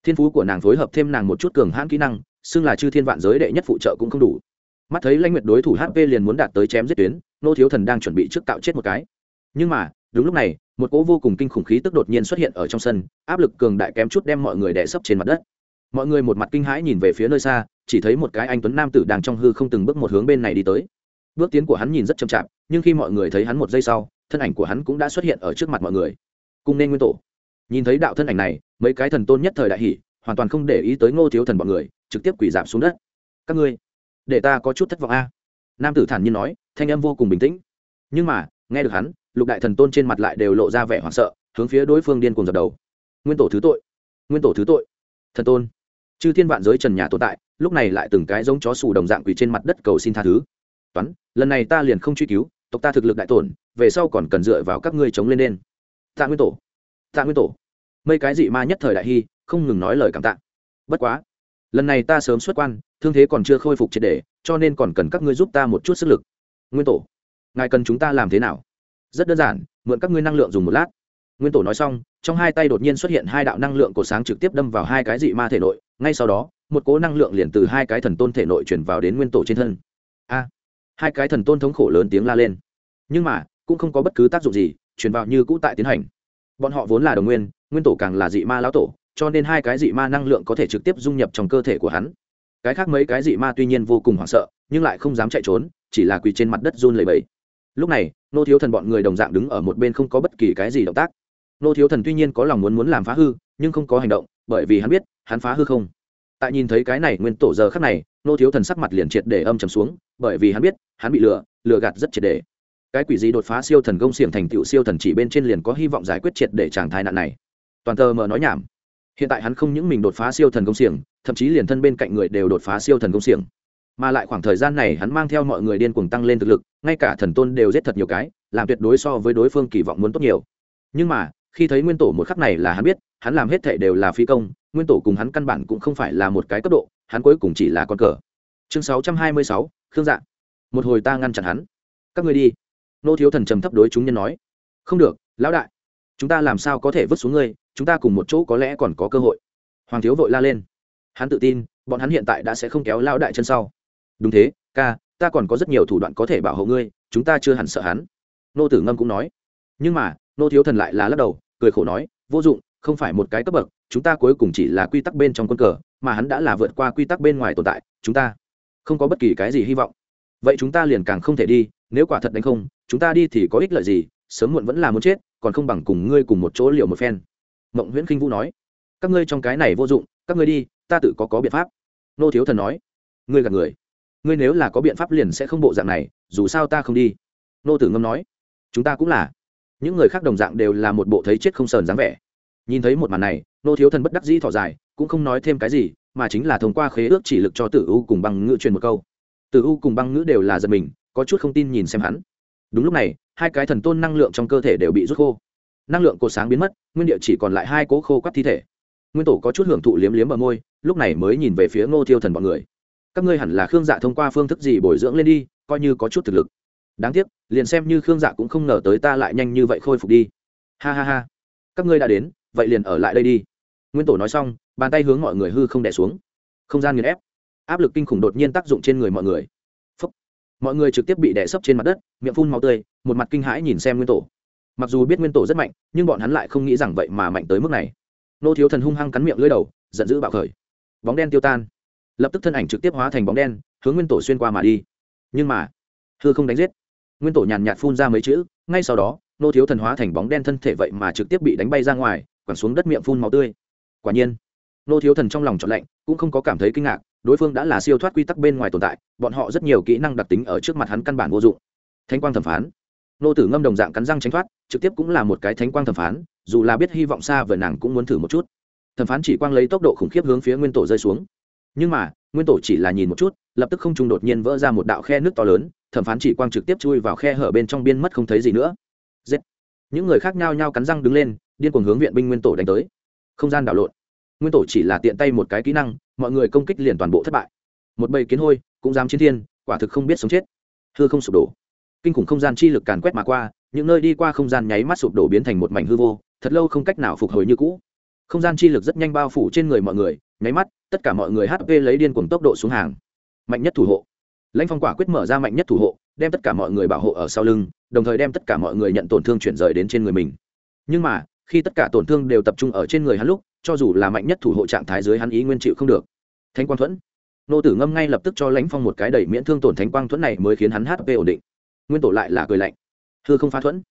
thiên phú của nàng phối hợp thêm nàng một chút cường hãn kỹ năng, xưng là chư thiên vạn giới đệ nhất phụ trợ cũng không đủ. Mắt thấy lãnh nguyệt đối thủ hp liền muốn đạt tới chém giết tuyến, nô thiếu thần đang chuẩn bị trước tạo chết một cái. Nhưng mà, đúng lúc này, một cỗ vô cùng kinh khủng khí tức đột nhiên xuất hiện ở trong sân, áp lực cường đại kém chút đem mọi người đè sấp trên mặt đất. Mọi người một mặt kinh hãi nhìn về phía nơi xa, chỉ thấy một cái anh tuấn nam tử đang trong hư không từng bước một hướng bên này đi tới. Bước tiến của hắn nhìn rất chậm chạp, nhưng khi mọi người thấy hắn một giây sau, thân ảnh của hắn cũng đã xuất hiện ở trước mặt mọi người. Cung nên nguyên tổ. Nhìn thấy đạo thân ảnh này mấy cái thần tôn nhất thời đại hỷ hoàn toàn không để ý tới ngô thiếu thần bọn người, trực tiếp quỷ giảm xuống đất. Các ngươi, để ta có chút thất vọng a. Nam tử thản nhiên nói, thanh âm vô cùng bình tĩnh. Nhưng mà, nghe được hắn, lục đại thần tôn trên mặt lại đều lộ ra vẻ hoảng sợ, hướng phía đối phương điên cùng dập đầu. Nguyên tổ thứ tội, nguyên tổ thứ tội. Thần tôn, chư thiên vạn giới trần nhà tồn tại, lúc này lại từng cái giống chó sù đồng dạng quỷ trên mặt đất cầu xin tha thứ. Toán, lần này ta liền không truy cứu, tộc ta thực lực đại tổn, về sau còn cần dựa vào các ngươi chống lên nên tạ nguyên tổ, tạ nguyên tổ mấy cái dị ma nhất thời đại hy, không ngừng nói lời cảm tạ. Bất quá, lần này ta sớm xuất quan, thương thế còn chưa khôi phục triệt đề cho nên còn cần các ngươi giúp ta một chút sức lực. Nguyên tổ, ngài cần chúng ta làm thế nào? Rất đơn giản, mượn các ngươi năng lượng dùng một lát. Nguyên tổ nói xong, trong hai tay đột nhiên xuất hiện hai đạo năng lượng cổ sáng trực tiếp đâm vào hai cái dị ma thể nội, ngay sau đó, một cố năng lượng liền từ hai cái thần tôn thể nội chuyển vào đến nguyên tổ trên thân. A, hai cái thần tôn thống khổ lớn tiếng la lên. Nhưng mà, cũng không có bất cứ tác dụng gì chuyển vào như cũ tại tiến hành. Bọn họ vốn là đồng nguyên nguyên tổ càng là dị ma lão tổ, cho nên hai cái dị ma năng lượng có thể trực tiếp dung nhập trong cơ thể của hắn. Cái khác mấy cái dị ma tuy nhiên vô cùng hoảng sợ, nhưng lại không dám chạy trốn, chỉ là quỳ trên mặt đất run lẩy bẩy. Lúc này, nô thiếu thần bọn người đồng dạng đứng ở một bên không có bất kỳ cái gì động tác. Nô thiếu thần tuy nhiên có lòng muốn muốn làm phá hư, nhưng không có hành động, bởi vì hắn biết, hắn phá hư không. Tại nhìn thấy cái này nguyên tổ giờ khắc này, nô thiếu thần sắc mặt liền triệt để âm trầm xuống, bởi vì hắn biết, hắn bị lừa lừa gạt rất triệt để. Cái quỷ gì đột phá siêu thần công xiềng thành tựu siêu thần chỉ bên trên liền có hy vọng giải quyết triệt để trạng thái nạn này toàn tờ mờ nói nhảm. Hiện tại hắn không những mình đột phá siêu thần công xiềng, thậm chí liền thân bên cạnh người đều đột phá siêu thần công xiềng. Mà lại khoảng thời gian này hắn mang theo mọi người điên cuồng tăng lên thực lực, ngay cả thần tôn đều giết thật nhiều cái, làm tuyệt đối so với đối phương kỳ vọng muốn tốt nhiều. Nhưng mà, khi thấy nguyên tổ một khắc này là hắn biết, hắn làm hết thể đều là phi công, nguyên tổ cùng hắn căn bản cũng không phải là một cái cấp độ, hắn cuối cùng chỉ là con cờ. Chương sáu trăm hai mươi sáu, khương dạ. Một hồi ta ngăn chặn hắn. Các người đi. Nô thiếu thần trầm thấp đối chúng nhân nói. Không được, lão đại chúng ta làm sao có thể vứt xuống ngươi, chúng ta cùng một chỗ có lẽ còn có cơ hội. Hoàng thiếu vội la lên. Hắn tự tin, bọn hắn hiện tại đã sẽ không kéo lao đại chân sau. Đúng thế, ca, ta còn có rất nhiều thủ đoạn có thể bảo hộ ngươi, chúng ta chưa hẳn sợ hắn. Nô tử ngâm cũng nói. Nhưng mà, nô thiếu thần lại là lắc đầu, cười khổ nói, vô dụng, không phải một cái cấp bậc, chúng ta cuối cùng chỉ là quy tắc bên trong quân cờ, mà hắn đã là vượt qua quy tắc bên ngoài tồn tại, chúng ta không có bất kỳ cái gì hy vọng. Vậy chúng ta liền càng không thể đi, nếu quả thật đánh không, chúng ta đi thì có ích lợi gì, sớm muộn vẫn là muốn chết còn không bằng cùng ngươi cùng một chỗ liệu một phen. Mộng nguyễn khinh vũ nói, các ngươi trong cái này vô dụng, các ngươi đi, ta tự có có biện pháp. Nô thiếu thần nói, ngươi gạt người. Ngươi nếu là có biện pháp liền sẽ không bộ dạng này, dù sao ta không đi. Nô tử ngâm nói, chúng ta cũng là. Những người khác đồng dạng đều là một bộ thấy chết không sờn dáng vẻ. Nhìn thấy một màn này, nô thiếu thần bất đắc dĩ thỏ dài, cũng không nói thêm cái gì, mà chính là thông qua khế ước chỉ lực cho tử u cùng băng ngữ truyền một câu. Tử u cùng băng ngữ đều là giật mình, có chút không tin nhìn xem hắn đúng lúc này, hai cái thần tôn năng lượng trong cơ thể đều bị rút khô. Năng lượng cột sáng biến mất, nguyên địa chỉ còn lại hai cố khô quắt thi thể. Nguyên tổ có chút hưởng thụ liếm liếm ở môi, lúc này mới nhìn về phía ngô thiêu thần b ọ n người. Các ngươi hẳn là khương dạ thông qua phương thức gì bồi dưỡng lên đi, coi như có chút thực lực. Đáng tiếc, liền xem như khương dạ cũng không ngờ tới ta lại nhanh như vậy khôi phục đi. Ha ha ha. Các ngươi đã đến, vậy liền ở lại đây đi. Nguyên tổ nói xong, bàn tay hướng mọi người hư không đẻ xuống. Không gian nghiền ép. Áp lực kinh khủng đột nhiên tác dụng trên người mọi người mọi người trực tiếp bị đè sấp trên mặt đất, miệng phun màu tươi, một mặt kinh hãi nhìn xem nguyên tổ. Mặc dù biết nguyên tổ rất mạnh, nhưng bọn hắn lại không nghĩ rằng vậy mà mạnh tới mức này. Nô thiếu thần hung hăng cắn miệng lưỡi đầu, giận dữ bạo khởi. Bóng đen tiêu tan. Lập tức thân ảnh trực tiếp hóa thành bóng đen, hướng nguyên tổ xuyên qua mà đi. Nhưng mà, hư không đánh giết. Nguyên tổ nhàn nhạt phun ra mấy chữ, ngay sau đó, nô thiếu thần hóa thành bóng đen thân thể vậy mà trực tiếp bị đánh bay ra ngoài, quẳng xuống đất miệng phun màu tươi. Quả nhiên, nô thiếu thần trong lòng trọn lạnh, cũng không có cảm thấy kinh ngạc đối phương đã là siêu thoát quy tắc bên ngoài tồn tại, bọn họ rất nhiều kỹ năng đặc tính ở trước mặt hắn căn bản vô dụng. Thánh quang thẩm phán. Nô tử ngâm đồng dạng cắn răng tránh thoát, trực tiếp cũng là một cái thánh quang thẩm phán, dù là biết hy vọng xa vời nàng cũng muốn thử một chút. Thẩm phán chỉ quang lấy tốc độ khủng khiếp hướng phía nguyên tổ rơi xuống. Nhưng mà, nguyên tổ chỉ là nhìn một chút, lập tức không trung đột nhiên vỡ ra một đạo khe nước to lớn, thẩm phán chỉ quang trực tiếp chui vào khe hở bên trong biên mất không thấy gì nữa. Giết. Những người khác nhau nhau cắn răng đứng lên, điên cuồng hướng viện binh nguyên tổ đánh tới. Không gian đảo lộn. Nguyên tổ chỉ là tiện tay một cái kỹ năng mọi người công kích liền toàn bộ thất bại. Một bầy kiến hôi, cũng dám chiến thiên, quả thực không biết sống chết. Hư không sụp đổ. Kinh khủng không gian chi lực càn quét mà qua, những nơi đi qua không gian nháy mắt sụp đổ biến thành một mảnh hư vô, thật lâu không cách nào phục hồi như cũ. Không gian chi lực rất nhanh bao phủ trên người mọi người, nháy mắt, tất cả mọi người hp lấy điên cùng tốc độ xuống hàng. Mạnh nhất thủ hộ. Lãnh phong quả quyết mở ra mạnh nhất thủ hộ, đem tất cả mọi người bảo hộ ở sau lưng, đồng thời đem tất cả mọi người nhận tổn thương chuyển rời đến trên người mình. Nhưng mà, khi tất cả tổn thương đều tập trung ở trên người hắn lúc cho dù là mạnh nhất thủ hộ trạng thái dưới hắn ý nguyên chịu không được. Thánh quang thuẫn. Nô tử ngâm ngay lập tức cho lãnh phong một cái đẩy miễn thương tổn thánh quang thuẫn này mới khiến hắn hp ổn định. Nguyên tổ lại là cười lạnh. Hư không phá thuẫn.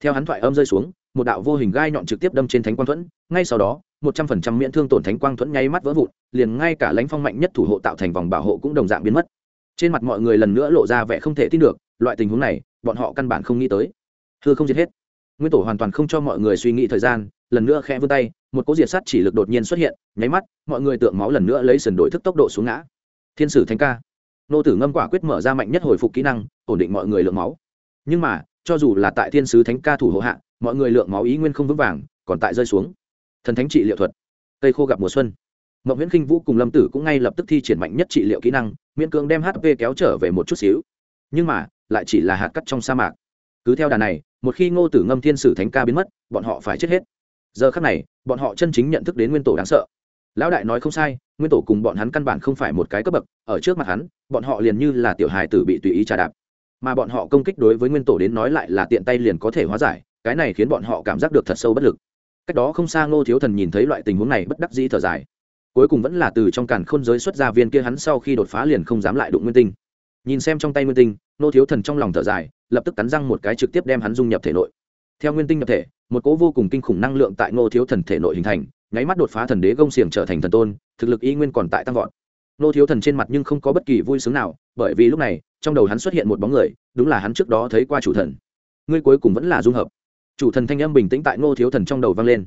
Theo hắn thoại âm rơi xuống, một đạo vô hình gai nhọn trực tiếp đâm trên thánh quang thuẫn. Ngay sau đó, một trăm phần trăm miễn thương tổn thánh quang thuẫn nháy mắt vỡ vụn, liền ngay cả lãnh phong mạnh nhất thủ hộ tạo thành vòng bảo hộ cũng đồng dạng biến mất. Trên mặt mọi người lần nữa lộ ra vẻ không thể tin được, loại tình huống này, bọn họ căn bản không nghĩ tới. Hư không giết hết. Nguyên tổ hoàn toàn không cho mọi người suy nghĩ thời gian, lần nữa khẽ vươn tay một cỗ diệt sát chỉ lực đột nhiên xuất hiện, nháy mắt, mọi người tượng máu lần nữa lấy sần đổi thức tốc độ xuống ngã. Thiên sử thánh ca. Nô tử ngâm quả quyết mở ra mạnh nhất hồi phục kỹ năng, ổn định mọi người lượng máu. Nhưng mà, cho dù là tại thiên sứ thánh ca thủ hộ hạ, mọi người lượng máu ý nguyên không vững vàng, còn tại rơi xuống. Thần thánh trị liệu thuật. Cây khô gặp mùa xuân. Mậu nguyễn kinh vũ cùng lâm tử cũng ngay lập tức thi triển mạnh nhất trị liệu kỹ năng, miễn cưỡng đem hp kéo trở về một chút xíu. Nhưng mà, lại chỉ là hạt cắt trong sa mạc. Cứ theo đà này, một khi ngô tử ngâm thiên sử thánh ca biến mất, bọn họ phải chết hết giờ khắc này, bọn họ chân chính nhận thức đến nguyên tổ đáng sợ. Lão đại nói không sai, nguyên tổ cùng bọn hắn căn bản không phải một cái cấp bậc, ở trước mặt hắn, bọn họ liền như là tiểu hài tử bị tùy ý trà đạp. Mà bọn họ công kích đối với nguyên tổ đến nói lại là tiện tay liền có thể hóa giải, cái này khiến bọn họ cảm giác được thật sâu bất lực. Cách đó không xa ngô thiếu thần nhìn thấy loại tình huống này bất đắc dĩ thở dài. Cuối cùng vẫn là từ trong càn khôn giới xuất ra viên kia hắn sau khi đột phá liền không dám lại đụng nguyên tinh. Nhìn xem trong tay nguyên tinh, ngô thiếu thần trong lòng thở dài, lập tức cắn răng một cái trực tiếp đem hắn dung nhập thể nội. Theo nguyên tinh nhập thể một cỗ vô cùng kinh khủng năng lượng tại ngô thiếu thần thể nội hình thành, nháy mắt đột phá thần đế gông xiềng trở thành thần tôn, thực lực y nguyên còn tại tăng vọt. Ngô thiếu thần trên mặt nhưng không có bất kỳ vui sướng nào, bởi vì lúc này, trong đầu hắn xuất hiện một bóng người, đúng là hắn trước đó thấy qua chủ thần. Ngươi cuối cùng vẫn là dung hợp. Chủ thần thanh âm bình tĩnh tại ngô thiếu thần trong đầu vang lên.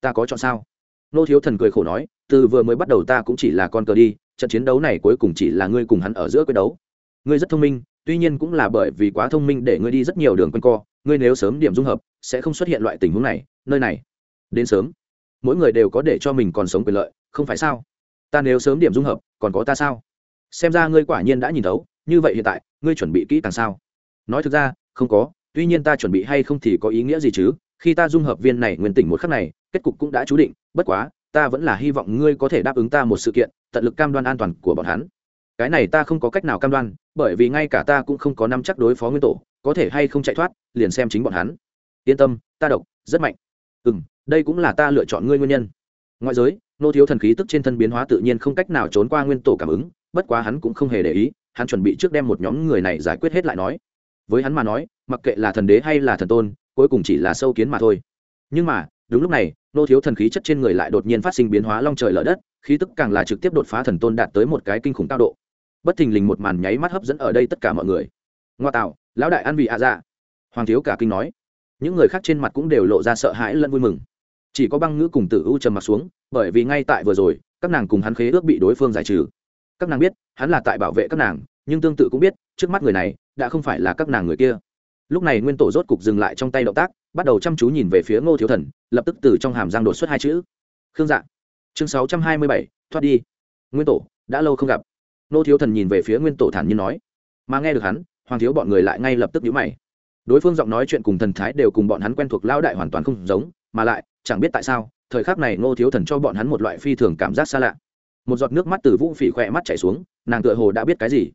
Ta có chọn sao? Ngô thiếu thần cười khổ nói, từ vừa mới bắt đầu ta cũng chỉ là con cờ đi, trận chiến đấu này cuối cùng chỉ là ngươi cùng hắn ở giữa quyết đấu. Ngươi rất thông minh, tuy nhiên cũng là bởi vì quá thông minh để ngươi đi rất nhiều đường quanh co ngươi nếu sớm điểm dung hợp, sẽ không xuất hiện loại tình huống này, nơi này. Đến sớm. Mỗi người đều có để cho mình còn sống quyền lợi, không phải sao? Ta nếu sớm điểm dung hợp, còn có ta sao? Xem ra ngươi quả nhiên đã nhìn thấu, như vậy hiện tại, ngươi chuẩn bị kỹ càng sao? Nói thực ra, không có, tuy nhiên ta chuẩn bị hay không thì có ý nghĩa gì chứ? Khi ta dung hợp viên này nguyên tỉnh một khắc này, kết cục cũng đã chú định, bất quá, ta vẫn là hy vọng ngươi có thể đáp ứng ta một sự kiện, tận lực cam đoan an toàn của bọn hắn cái này ta không có cách nào cam đoan, bởi vì ngay cả ta cũng không có năm chắc đối phó nguyên tổ, có thể hay không chạy thoát, liền xem chính bọn hắn. Yên tâm, ta độc, rất mạnh. Ừ m đây cũng là ta lựa chọn ngươi nguyên nhân. Ngoại giới, nô thiếu thần khí tức trên thân biến hóa tự nhiên không cách nào trốn qua nguyên tổ cảm ứng, bất quá hắn cũng không hề để ý, hắn chuẩn bị trước đem một nhóm người này giải quyết hết lại nói. Với hắn mà nói, mặc kệ là thần đế hay là thần tôn, cuối cùng chỉ là sâu kiến mà thôi. Nhưng mà, đúng lúc này, nô thiếu thần khí chất trên người lại đột nhiên phát sinh biến hóa long trời lở đất, khí tức càng là trực tiếp đột phá thần tôn đạt tới một cái kinh khủng cao độ bất thình lình một màn nháy mắt hấp dẫn ở đây tất cả mọi người. Ngoa tạo, lão đại an vị ạ à dạ. Hoàng thiếu cả kinh nói. Những người khác trên mặt cũng đều lộ ra sợ hãi lẫn vui mừng. Chỉ có băng ngữ cùng tử u trầm mặt xuống, bởi vì ngay tại vừa rồi, các nàng cùng hắn khế ước bị đối phương giải trừ. Các nàng biết, hắn là tại bảo vệ các nàng, nhưng tương tự cũng biết, trước mắt người này, đã không phải là các nàng người kia. Lúc này nguyên tổ rốt cục dừng lại trong tay động tác, bắt đầu chăm chú nhìn về phía ngô thiếu thần, lập tức từ trong hàm giang đột xuất hai chữ. Khương dạ. Chương sáu trăm hai mươi bảy, thoát đi. Nguyên tổ, đã lâu không gặp. Nô thiếu thần nhìn về phía nguyên tổ thản nhiên nói. Mà nghe được hắn, hoàng thiếu bọn người lại ngay lập tức nhíu mày. Đối phương giọng nói chuyện cùng thần thái đều cùng bọn hắn quen thuộc lao đại hoàn toàn không giống, mà lại, chẳng biết tại sao, thời khắc này nô thiếu thần cho bọn hắn một loại phi thường cảm giác xa lạ. Một giọt nước mắt từ vũ phỉ khỏe mắt chảy xuống, nàng tựa hồ đã biết cái gì.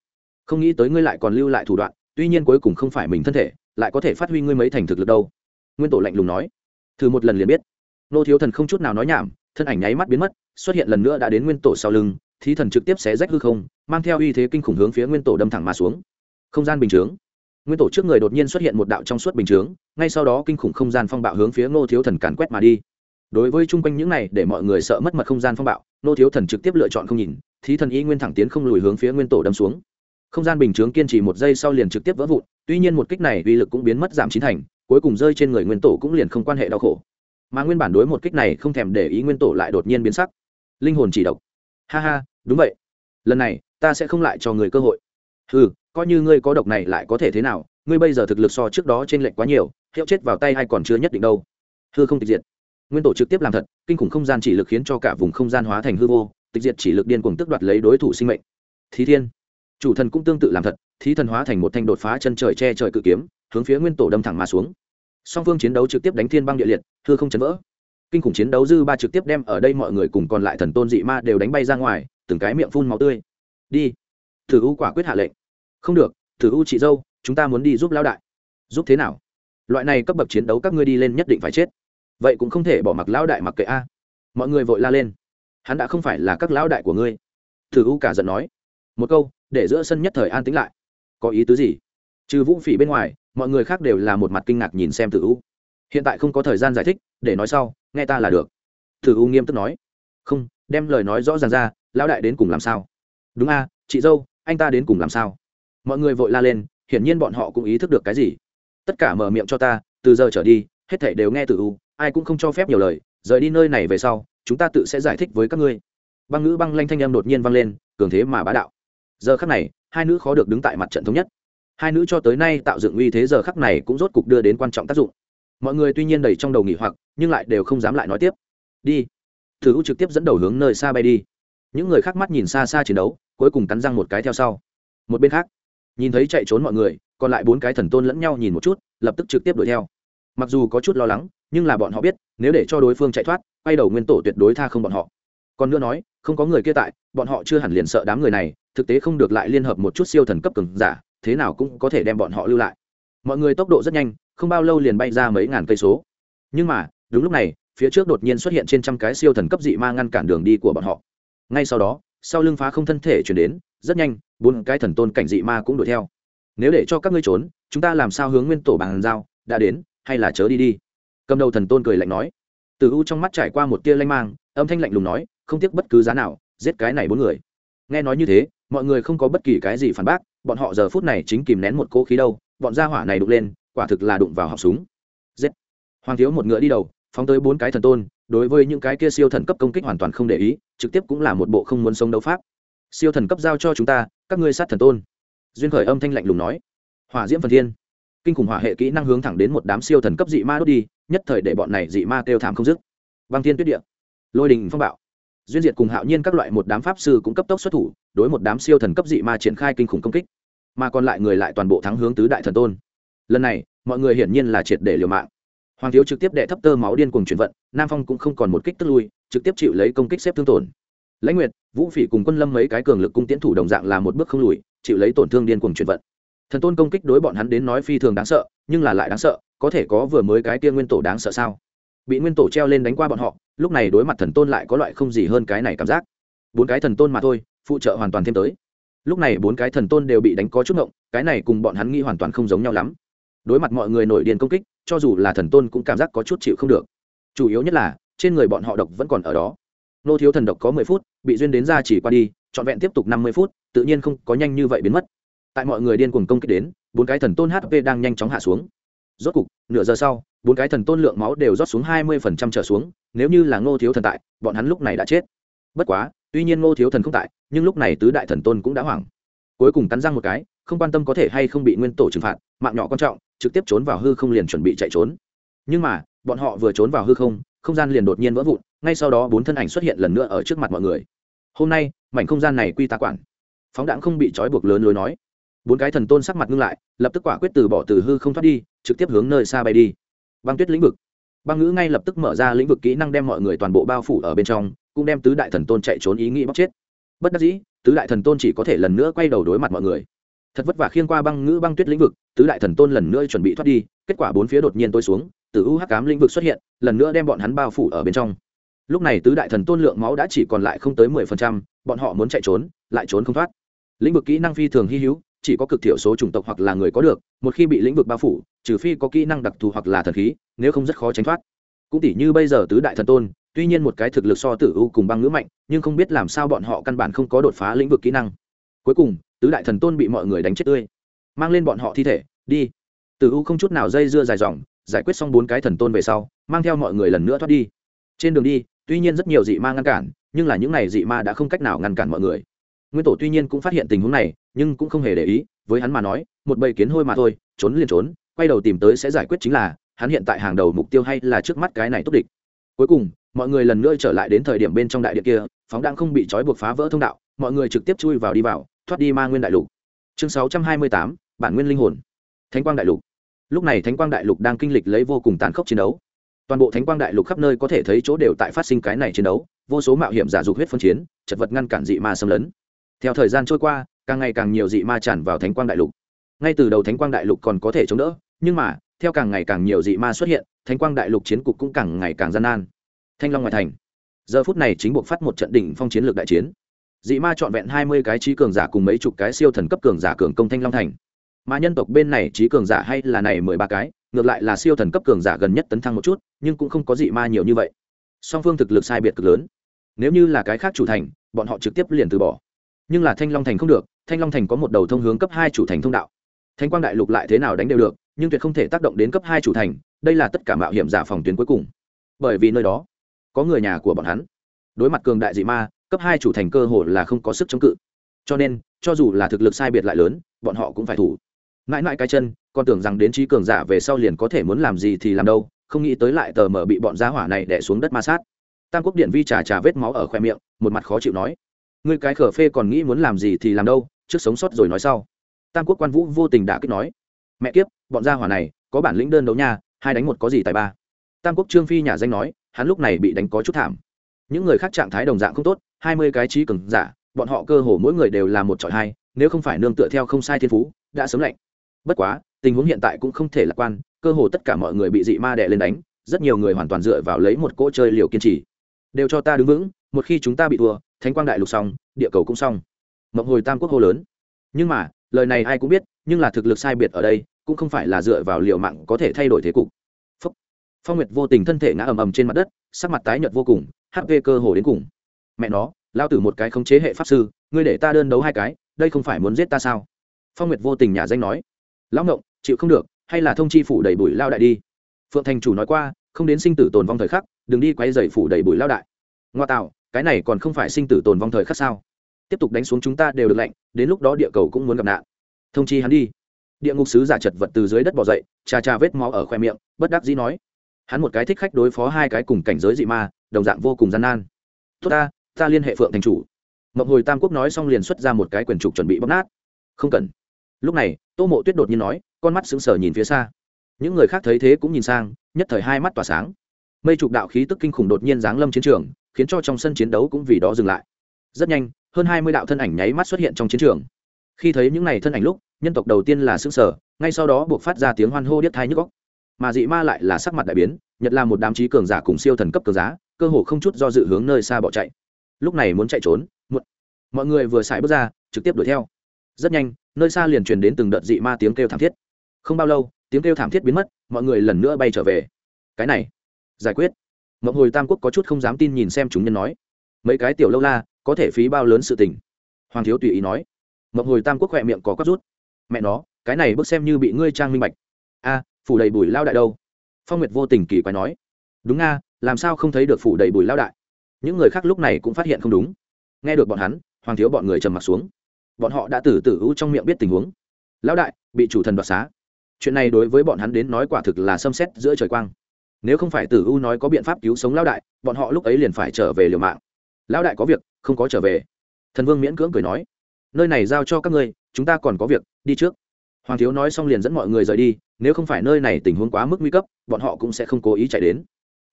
Không nghĩ tới ngươi lại còn lưu lại thủ đoạn, tuy nhiên cuối cùng không phải mình thân thể, lại có thể phát huy ngươi mấy thành thực lực đâu. Nguyên tổ lạnh lùng nói. Thử một lần liền biết. Nô thiếu thần không chút nào nói nhảm, thân ảnh nháy mắt biến mất, xuất hiện lần nữa đã đến nguyên tổ sau lưng thí thần trực tiếp xé rách hư không, mang theo uy thế kinh khủng hướng phía nguyên tổ đâm thẳng mà xuống. Không gian bình chướng. Nguyên tổ trước người đột nhiên xuất hiện một đạo trong suốt bình chướng, ngay sau đó kinh khủng không gian phong bạo hướng phía ngô thiếu thần càn quét mà đi. Đối với chung quanh những này để mọi người sợ mất mật không gian phong bạo, ngô thiếu thần trực tiếp lựa chọn không nhìn, thí thần y nguyên thẳng tiến không lùi hướng phía nguyên tổ đâm xuống. Không gian bình chướng kiên trì một giây sau liền trực tiếp vỡ vụn, tuy nhiên một kích này uy lực cũng biến mất giảm chín thành, cuối cùng rơi trên người nguyên tổ cũng liền không quan hệ đau khổ. Mà nguyên bản đối một kích này không thèm để ý nguyên tổ lại đột nhiên biến sắc. Linh hồn chỉ độc. Ha ha đúng vậy. Lần này, ta sẽ không lại cho người cơ hội. Ừ coi như ngươi có độc này lại có thể thế nào? Ngươi bây giờ thực lực so trước đó trên lệnh quá nhiều, hiệu chết vào tay hay còn chưa nhất định đâu. Hư không tịch diệt. Nguyên tổ trực tiếp làm thật, kinh khủng không gian chỉ lực khiến cho cả vùng không gian hóa thành hư vô, tịch diệt chỉ lực điên cuồng tức đoạt lấy đối thủ sinh mệnh. Thí thiên. Chủ thần cũng tương tự làm thật, thí thần hóa thành một thanh đột phá chân trời che trời cự kiếm, hướng phía nguyên tổ đâm thẳng mà xuống. Song phương chiến đấu trực tiếp đánh thiên băng địa liệt, hư không chấn vỡ. Kinh khủng chiến đấu dư ba trực tiếp đem ở đây mọi người cùng còn lại thần tôn dị ma đều đánh bay ra ngoài từng cái miệng phun máu tươi. Đi. Thử u quả quyết hạ lệnh. Không được, thử u chị dâu, chúng ta muốn đi giúp lão đại. Giúp thế nào? Loại này cấp bậc chiến đấu các ngươi đi lên nhất định phải chết. Vậy cũng không thể bỏ mặc lão đại mặc kệ a. Mọi người vội la lên. Hắn đã không phải là các lão đại của ngươi. Thử u cả giận nói. Một câu, để giữa sân nhất thời an tĩnh lại. Có ý tứ gì? Trừ vũ phỉ bên ngoài, mọi người khác đều là một mặt kinh ngạc nhìn xem tử u. Hiện tại không có thời gian giải thích, để nói sau, nghe ta là được. Tử u nghiêm túc nói. Không, đem lời nói rõ ràng ra lão đại đến cùng làm sao? Đúng a, chị dâu, anh ta đến cùng làm sao? Mọi người vội la lên, hiển nhiên bọn họ cũng ý thức được cái gì. Tất cả mở miệng cho ta, từ giờ trở đi, hết thảy đều nghe từ u, ai cũng không cho phép nhiều lời, rời đi nơi này về sau, chúng ta tự sẽ giải thích với các ngươi. Băng ngữ băng lanh thanh em đột nhiên vang lên, cường thế mà bá đạo. Giờ khắc này, hai nữ khó được đứng tại mặt trận thống nhất. Hai nữ cho tới nay tạo dựng uy thế giờ khắc này cũng rốt cục đưa đến quan trọng tác dụng. Mọi người tuy nhiên đầy trong đầu nghỉ hoặc, nhưng lại đều không dám lại nói tiếp. Đi. Thử u trực tiếp dẫn đầu hướng nơi xa bay đi những người khác mắt nhìn xa xa chiến đấu, cuối cùng cắn răng một cái theo sau. Một bên khác, nhìn thấy chạy trốn mọi người, còn lại bốn cái thần tôn lẫn nhau nhìn một chút, lập tức trực tiếp đuổi theo. Mặc dù có chút lo lắng, nhưng là bọn họ biết, nếu để cho đối phương chạy thoát, quay đầu nguyên tổ tuyệt đối tha không bọn họ. Còn nữa nói, không có người kia tại, bọn họ chưa hẳn liền sợ đám người này, thực tế không được lại liên hợp một chút siêu thần cấp cường giả, thế nào cũng có thể đem bọn họ lưu lại. Mọi người tốc độ rất nhanh, không bao lâu liền bay ra mấy ngàn cây số. Nhưng mà, đúng lúc này, phía trước đột nhiên xuất hiện trên trăm cái siêu thần cấp dị ma ngăn cản đường đi của bọn họ ngay sau đó, sau lưng phá không thân thể chuyển đến, rất nhanh, bốn cái thần tôn cảnh dị ma cũng đuổi theo. Nếu để cho các ngươi trốn, chúng ta làm sao hướng nguyên tổ bàn giao, đã đến, hay là chớ đi đi? Cầm đầu thần tôn cười lạnh nói. Từ u trong mắt trải qua một tia lanh mang, âm thanh lạnh lùng nói, không tiếc bất cứ giá nào, giết cái này bốn người. Nghe nói như thế, mọi người không có bất kỳ cái gì phản bác, bọn họ giờ phút này chính kìm nén một cỗ khí đâu, bọn gia hỏa này đụng lên, quả thực là đụng vào họng súng. Giết. Hoàng thiếu một ngựa đi đầu, phóng tới bốn cái thần tôn đối với những cái kia siêu thần cấp công kích hoàn toàn không để ý, trực tiếp cũng là một bộ không muốn sống đấu pháp. Siêu thần cấp giao cho chúng ta, các ngươi sát thần tôn. Duyên khởi âm thanh lạnh lùng nói. Hỏa diễm phần thiên. Kinh khủng hỏa hệ kỹ năng hướng thẳng đến một đám siêu thần cấp dị ma đốt đi, nhất thời để bọn này dị ma kêu thảm không dứt. Băng thiên tuyết địa. Lôi đình phong bạo. Duyên diệt cùng hạo nhiên các loại một đám pháp sư cũng cấp tốc xuất thủ, đối một đám siêu thần cấp dị ma triển khai kinh khủng công kích. Mà còn lại người lại toàn bộ thắng hướng tứ đại thần tôn. Lần này, mọi người hiển nhiên là triệt để liều mạng hoàng thiếu trực tiếp đệ thấp tơ máu điên cùng chuyển vận, nam phong cũng không còn một kích tức lui, trực tiếp chịu lấy công kích xếp thương tổn. Lãnh nguyệt, vũ phỉ cùng quân lâm mấy cái cường lực cung tiến thủ đồng dạng là một bước không lùi, chịu lấy tổn thương điên cuồng chuyển vận. Thần tôn công kích đối bọn hắn đến nói phi thường đáng sợ, nhưng là lại đáng sợ, có thể có vừa mới cái kia nguyên tổ đáng sợ sao? Bị nguyên tổ treo lên đánh qua bọn họ, lúc này đối mặt thần tôn lại có loại không gì hơn cái này cảm giác. Bốn cái thần tôn mà thôi, phụ trợ hoàn toàn thêm tới. Lúc này bốn cái thần tôn đều bị đánh có chút ngộng, cái này cùng bọn hắn nghĩ hoàn toàn không giống nhau lắm. Đối mặt mọi người nổi điên công kích cho dù là thần tôn cũng cảm giác có chút chịu không được. Chủ yếu nhất là, trên người bọn họ độc vẫn còn ở đó. Nô thiếu thần độc có mười phút, bị duyên đến ra chỉ qua đi, trọn vẹn tiếp tục năm mươi phút, tự nhiên không có nhanh như vậy biến mất. Tại mọi người điên cuồng công kích đến, bốn cái thần tôn hp đang nhanh chóng hạ xuống. Rốt cục, nửa giờ sau, bốn cái thần tôn lượng máu đều rót xuống hai mươi phần trăm trở xuống, nếu như là ngô thiếu thần tại, bọn hắn lúc này đã chết. Bất quá, tuy nhiên ngô thiếu thần không tại, nhưng lúc này tứ đại thần tôn cũng đã hoảng. Cuối cùng cắn răng một cái không quan tâm có thể hay không bị nguyên tổ trừng phạt, mạng nhỏ quan trọng, trực tiếp trốn vào hư không liền chuẩn bị chạy trốn. Nhưng mà, bọn họ vừa trốn vào hư không không gian liền đột nhiên vỡ vụn, ngay sau đó bốn thân ảnh xuất hiện lần nữa ở trước mặt mọi người. Hôm nay, mảnh không gian này quy tá quản. Phóng đãng không bị trói buộc lớn lối nói. Bốn cái thần tôn sắc mặt ngưng lại, lập tức quả quyết từ bỏ từ hư không thoát đi, trực tiếp hướng nơi xa bay đi. Băng tuyết lĩnh vực. Băng ngữ ngay lập tức mở ra lĩnh vực kỹ năng đem mọi người toàn bộ bao phủ ở bên trong, cũng đem tứ đại thần tôn chạy trốn ý nghĩ bóc chết. Bất đắc dĩ, tứ đại thần tôn chỉ có thể lần nữa quay đầu đối mặt mọi người thật vất vả khiên qua băng ngữ băng tuyết lĩnh vực, tứ đại thần tôn lần nữa chuẩn bị thoát đi, kết quả bốn phía đột nhiên tôi xuống, từ u hắc cám lĩnh vực xuất hiện, lần nữa đem bọn hắn bao phủ ở bên trong. Lúc này tứ đại thần tôn lượng máu đã chỉ còn lại không tới mười phần trăm, bọn họ muốn chạy trốn, lại trốn không thoát. Lĩnh vực kỹ năng phi thường hy hữu, chỉ có cực thiểu số chủng tộc hoặc là người có được, một khi bị lĩnh vực bao phủ, trừ phi có kỹ năng đặc thù hoặc là thần khí, nếu không rất khó tránh thoát. Cũng tỷ như bây giờ tứ đại thần tôn, tuy nhiên một cái thực lực so tử u cùng băng ngữ mạnh, nhưng không biết làm sao bọn họ căn bản không có đột phá lĩnh vực kỹ năng. Cuối cùng tứ đại thần tôn bị mọi người đánh chết tươi. Mang lên bọn họ thi thể, đi. Tử u không chút nào dây dưa dài dòng, giải quyết xong bốn cái thần tôn về sau, mang theo mọi người lần nữa thoát đi. Trên đường đi, tuy nhiên rất nhiều dị ma ngăn cản, nhưng là những này dị ma đã không cách nào ngăn cản mọi người. Nguyên tổ tuy nhiên cũng phát hiện tình huống này, nhưng cũng không hề để ý, với hắn mà nói, một bầy kiến hôi mà thôi, trốn liền trốn, quay đầu tìm tới sẽ giải quyết chính là, hắn hiện tại hàng đầu mục tiêu hay là trước mắt cái này tốt địch. Cuối cùng, mọi người lần nữa trở lại đến thời điểm bên trong đại điện kia, phóng đang không bị trói buộc phá vỡ thông đạo, mọi người trực tiếp chui vào đi vào thoát đi ma nguyên đại lục. Chương sáu trăm hai mươi tám, bản nguyên linh hồn. Thánh quang đại lục. Lúc này thánh quang đại lục đang kinh lịch lấy vô cùng tàn khốc chiến đấu. Toàn bộ thánh quang đại lục khắp nơi có thể thấy chỗ đều tại phát sinh cái này chiến đấu, vô số mạo hiểm giả dục huyết phân chiến, chật vật ngăn cản dị ma xâm lấn. Theo thời gian trôi qua, càng ngày càng nhiều dị ma tràn vào thánh quang đại lục. Ngay từ đầu thánh quang đại lục còn có thể chống đỡ, nhưng mà, theo càng ngày càng nhiều dị ma xuất hiện, thánh quang đại lục chiến cục cũng càng ngày càng gian nan. Thanh long ngoại thành. Giờ phút này chính buộc phát một trận đỉnh phong chiến lược đại chiến dị ma trọn vẹn hai mươi cái trí cường giả cùng mấy chục cái siêu thần cấp cường giả cường công thanh long thành. Mà nhân tộc bên này trí cường giả hay là này mười ba cái, ngược lại là siêu thần cấp cường giả gần nhất tấn thăng một chút, nhưng cũng không có dị ma nhiều như vậy. Song phương thực lực sai biệt cực lớn. Nếu như là cái khác chủ thành, bọn họ trực tiếp liền từ bỏ. Nhưng là thanh long thành không được, thanh long thành có một đầu thông hướng cấp hai chủ thành thông đạo. Thanh quang đại lục lại thế nào đánh đều được, nhưng tuyệt không thể tác động đến cấp hai chủ thành, đây là tất cả mạo hiểm giả phòng tuyến cuối cùng. Bởi vì nơi đó, có người nhà của bọn hắn. Đối mặt cường đại dị ma cấp hai chủ thành cơ hội là không có sức chống cự. Cho nên, cho dù là thực lực sai biệt lại lớn, bọn họ cũng phải thủ. Mãi mãi cái chân con tưởng rằng đến trí cường giả về sau liền có thể muốn làm gì thì làm đâu, không nghĩ tới lại tờ mở bị bọn giá hỏa này đẻ xuống đất ma sát. Tam quốc điện vi trà trà vết máu ở khoe miệng, một mặt khó chịu nói, ngươi cái khở phê còn nghĩ muốn làm gì thì làm đâu, trước sống sót rồi nói sau. Tam quốc quan vũ vô tình đã kích nói, mẹ kiếp, bọn gia hỏa này, có bản lĩnh đơn đấu nha, hai đánh một có gì tài ba. Tam quốc trương phi nhà danh nói, hắn lúc này bị đánh có chút thảm. Những người khác trạng thái đồng dạng không tốt hai mươi cái trí cường giả, bọn họ cơ hồ mỗi người đều là một trọi hai, nếu không phải nương tựa theo không sai thiên phú, đã sớm lạnh. Bất quá, tình huống hiện tại cũng không thể lạc quan, cơ hồ tất cả mọi người bị dị ma đè lên đánh, rất nhiều người hoàn toàn dựa vào lấy một cỗ chơi liều kiên trì. Đều cho ta đứng vững, một khi chúng ta bị thua, thánh quang đại lục xong, địa cầu cũng xong. Mộng hồi tam quốc hô lớn. Nhưng mà, lời này ai cũng biết, nhưng là thực lực sai biệt ở đây, cũng không phải là dựa vào liều mạng có thể thay đổi thế cục. Phong nguyệt vô tình thân thể ngã ầm ầm trên mặt đất, sắc mặt tái nhợt vô cùng hp cơ hồ đến cùng mẹ nó, lao tử một cái khống chế hệ pháp sư, ngươi để ta đơn đấu hai cái, đây không phải muốn giết ta sao? Phong nguyệt vô tình nhà danh nói. Lão ngộng, chịu không được, hay là thông chi phủ đầy bụi lao đại đi. Phượng thành chủ nói qua, không đến sinh tử tồn vong thời khắc, đừng đi quay dày phủ đầy bụi lao đại. Ngoa tạo, cái này còn không phải sinh tử tồn vong thời khắc sao? Tiếp tục đánh xuống chúng ta đều được lệnh, đến lúc đó địa cầu cũng muốn gặp nạn. Thông chi hắn đi. Địa ngục sứ giả chật vật từ dưới đất bỏ dậy, cha cha vết máu ở khoe miệng, bất đắc dĩ nói. Hắn một cái thích khách đối phó hai cái cùng cảnh giới dị ma, đồng dạng vô cùng gian nan. Tốt ta ta liên hệ phượng thành chủ. Mộng hồi tam quốc nói xong liền xuất ra một cái quyền trục chuẩn bị bóc nát. Không cần. Lúc này, tô mộ tuyết đột nhiên nói, con mắt sững sờ nhìn phía xa. Những người khác thấy thế cũng nhìn sang, nhất thời hai mắt tỏa sáng. Mây trục đạo khí tức kinh khủng đột nhiên giáng lâm chiến trường, khiến cho trong sân chiến đấu cũng vì đó dừng lại. Rất nhanh, hơn hai mươi đạo thân ảnh nháy mắt xuất hiện trong chiến trường. Khi thấy những n à y thân ảnh lúc, nhân tộc đầu tiên là xương sở ngay sau đó buộc phát ra tiếng hoan hô điếc thai nhức góc mà dị ma lại là sắc mặt đại biến, nhật là một đám trí cường giả cùng siêu thần cấp cường giá cơ hồ không chút do dự hướng nơi xa bỏ chạy lúc này muốn chạy trốn, muộn. mọi người vừa xài bước ra, trực tiếp đuổi theo. Rất nhanh, nơi xa liền truyền đến từng đợt dị ma tiếng kêu thảm thiết. Không bao lâu, tiếng kêu thảm thiết biến mất, mọi người lần nữa bay trở về. Cái này, giải quyết. Mộng hồi tam quốc có chút không dám tin nhìn xem chúng nhân nói. Mấy cái tiểu lâu la, có thể phí bao lớn sự tình. Hoàng thiếu tùy ý nói. Mộng hồi tam quốc khỏe miệng có quát rút. Mẹ nó, cái này bước xem như bị ngươi trang minh bạch. A, phủ đầy bùi lao đại đâu? Phong nguyệt vô tình kỳ quái nói. Đúng nga làm sao không thấy được phủ đầy bùi lao đại? Những người khác lúc này cũng phát hiện không đúng. Nghe được bọn hắn, hoàng thiếu bọn người trầm mặc xuống. Bọn họ đã từ từ u trong miệng biết tình huống. Lão đại, bị chủ thần đoạt xá. Chuyện này đối với bọn hắn đến nói quả thực là xâm xét giữa trời quang. Nếu không phải tử u nói có biện pháp cứu sống lão đại, bọn họ lúc ấy liền phải trở về liều mạng. Lão đại có việc, không có trở về. Thần vương miễn cưỡng cười nói, nơi này giao cho các ngươi, chúng ta còn có việc, đi trước. Hoàng thiếu nói xong liền dẫn mọi người rời đi, nếu không phải nơi này tình huống quá mức nguy cấp, bọn họ cũng sẽ không cố ý chạy đến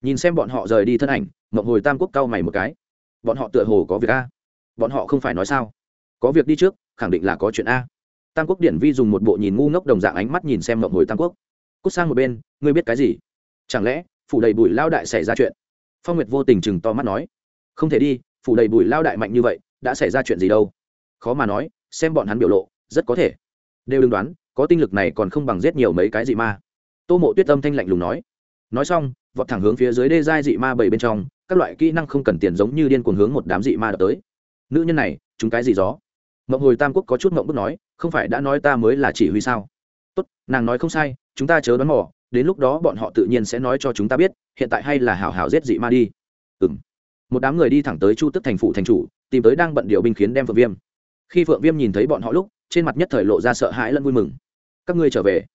nhìn xem bọn họ rời đi thân ảnh mộng hồi tam quốc cau mày một cái. Bọn họ tựa hồ có việc a. Bọn họ không phải nói sao? Có việc đi trước, khẳng định là có chuyện a. Tam quốc điển vi dùng một bộ nhìn ngu ngốc đồng dạng ánh mắt nhìn xem mộng hồi tam quốc. Cút sang một bên, ngươi biết cái gì? Chẳng lẽ, phủ đầy bụi lao đại xảy ra chuyện? Phong nguyệt vô tình chừng to mắt nói. Không thể đi, phủ đầy bụi lao đại mạnh như vậy, đã xảy ra chuyện gì đâu? Khó mà nói, xem bọn hắn biểu lộ, rất có thể. Đều đừng đoán, có tinh lực này còn không bằng giết nhiều mấy cái gì mà. Tô mộ tuyết âm thanh lạnh lùng nói. Nói xong vọt thẳng hướng phía dưới đê giai dị ma bảy bên trong, các loại kỹ năng không cần tiền giống như điên cuồng hướng một đám dị ma đập tới. Nữ nhân này, chúng cái gì gió? Mộng hồi tam quốc có chút mộng bức nói, không phải đã nói ta mới là chỉ huy sao? Tốt, nàng nói không sai, chúng ta chớ đoán mò, đến lúc đó bọn họ tự nhiên sẽ nói cho chúng ta biết, hiện tại hay là hảo hảo giết dị ma đi. Ừng một đám người đi thẳng tới chu tức thành phủ thành chủ, tìm tới đang bận điều binh khiến đem phượng viêm. Khi phượng viêm nhìn thấy bọn họ lúc, trên mặt nhất thời lộ ra sợ hãi lẫn vui mừng. Các ngươi trở về.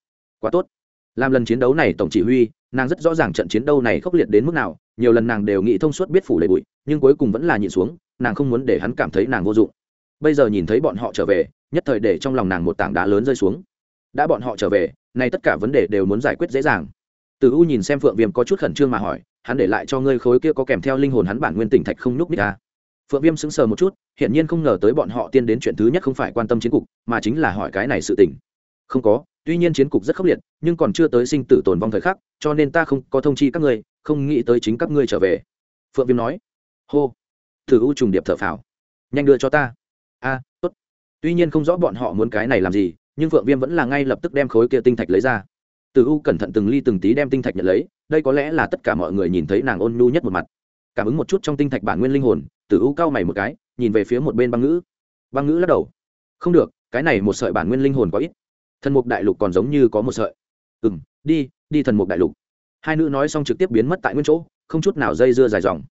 Quá tốt. Làm lần chiến đấu này tổng chỉ huy nàng rất rõ ràng trận chiến đấu này khốc liệt đến mức nào, nhiều lần nàng đều nghĩ thông suốt biết phủ đầy bụi, nhưng cuối cùng vẫn là nhịn xuống, nàng không muốn để hắn cảm thấy nàng vô dụng. Bây giờ nhìn thấy bọn họ trở về, nhất thời để trong lòng nàng một tảng đá lớn rơi xuống. Đã bọn họ trở về, nay tất cả vấn đề đều muốn giải quyết dễ dàng. Từ u nhìn xem phượng viêm có chút khẩn trương mà hỏi, hắn để lại cho ngươi khối kia có kèm theo linh hồn hắn bản nguyên tỉnh thạch không nhúc nít ta à? phượng viêm sững sờ một chút, hiển nhiên không ngờ tới bọn họ tiên đến chuyện thứ nhất không phải quan tâm chiến cục, mà chính là hỏi cái này sự tình. không có tuy nhiên chiến cục rất khốc liệt, nhưng còn chưa tới sinh tử tồn vong thời khắc, cho nên ta không có thông chi các ngươi, không nghĩ tới chính các ngươi trở về. Phượng viêm nói. Hô, thử u trùng điệp thở phào. Nhanh đưa cho ta. A, tốt. Tuy nhiên không rõ bọn họ muốn cái này làm gì, nhưng phượng viêm vẫn là ngay lập tức đem khối kia tinh thạch lấy ra. Từ u cẩn thận từng ly từng tí đem tinh thạch nhận lấy, đây có lẽ là tất cả mọi người nhìn thấy nàng ôn nhu nhất một mặt. Cảm ứng một chút trong tinh thạch bản nguyên linh hồn, từ u cao mày một cái, nhìn về phía một bên băng ngữ. Băng ngữ lắc đầu. Không được, cái này một sợi bản nguyên linh hồn có ít thần mục đại lục còn giống như có một sợi. Ừ m đi đi thần mục đại lục. Hai nữ nói xong trực tiếp biến mất tại nguyên chỗ, không chút nào dây dưa dài dòng.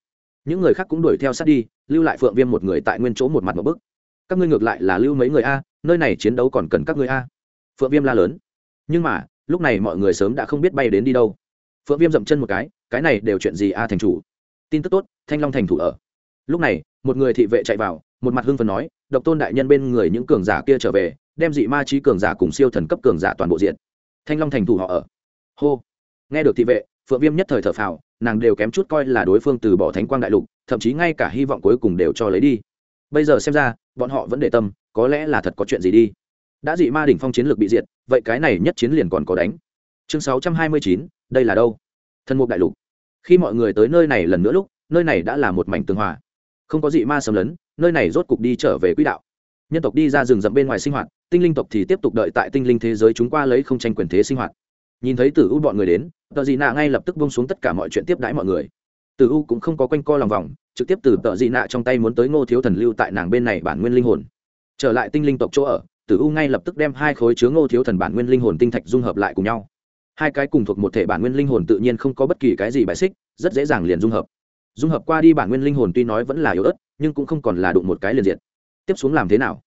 Những người khác cũng đuổi theo sát đi, lưu lại phượng viêm một người tại nguyên chỗ một mặt một bức. Các ngươi ngược lại là lưu mấy người a, nơi này chiến đấu còn cần các ngươi a. Phượng viêm la lớn. Nhưng mà, lúc này mọi người sớm đã không biết bay đến đi đâu. Phượng viêm dậm chân một cái cái này đều chuyện gì a thành chủ? Tin tức tốt, thanh long thành thủ ở. Lúc này, một người thị vệ chạy vào, một mặt hưng phần nói, độc tôn đại nhân bên người những cường giả kia trở về đem dị ma trí cường giả cùng siêu thần cấp cường giả toàn bộ diện. Thanh long thành thủ họ ở. Hô. Nghe được thị vệ, phượng viêm nhất thời thở phào, nàng đều kém chút coi là đối phương từ bỏ thánh quang đại lục, thậm chí ngay cả hy vọng cuối cùng đều cho lấy đi. Bây giờ xem ra, bọn họ vẫn để tâm, có lẽ là thật có chuyện gì đi. Đã dị ma đỉnh phong chiến lược bị diệt, vậy cái này nhất chiến liền còn có đánh. Chương sáu trăm hai mươi chín, đây là đâu? Thân mục đại lục. Khi mọi người tới nơi này lần nữa lúc, nơi này đã là một mảnh tường hòa. Không có dị ma xâm lấn, nơi này rốt cục đi trở về quỹ đạo. Nhân tộc đi ra rừng rậm bên ngoài sinh hoạt tinh linh tộc thì tiếp tục đợi tại tinh linh thế giới chúng qua lấy không tranh quyền thế sinh hoạt. Nhìn thấy tử u bọn người đến tờ dị nạ ngay lập tức bông xuống tất cả mọi chuyện tiếp đãi mọi người. Tử u cũng không có quanh co lòng vòng, trực tiếp từ tờ dị nạ trong tay muốn tới ngô thiếu thần lưu tại nàng bên này bản nguyên linh hồn. Trở lại tinh linh tộc chỗ ở, tử u ngay lập tức đem hai khối chứa ngô thiếu thần bản nguyên linh hồn tinh thạch dung hợp lại cùng nhau. Hai cái cùng thuộc một thể bản nguyên linh hồn tự nhiên không có bất kỳ cái gì bài xích, rất dễ dàng liền dung hợp. Dung hợp qua đi bản nguyên linh hồn tuy nói vẫn là yếu ớt, nhưng cũng không còn là đụng một cái liền diện tiếp xuống làm thế nào?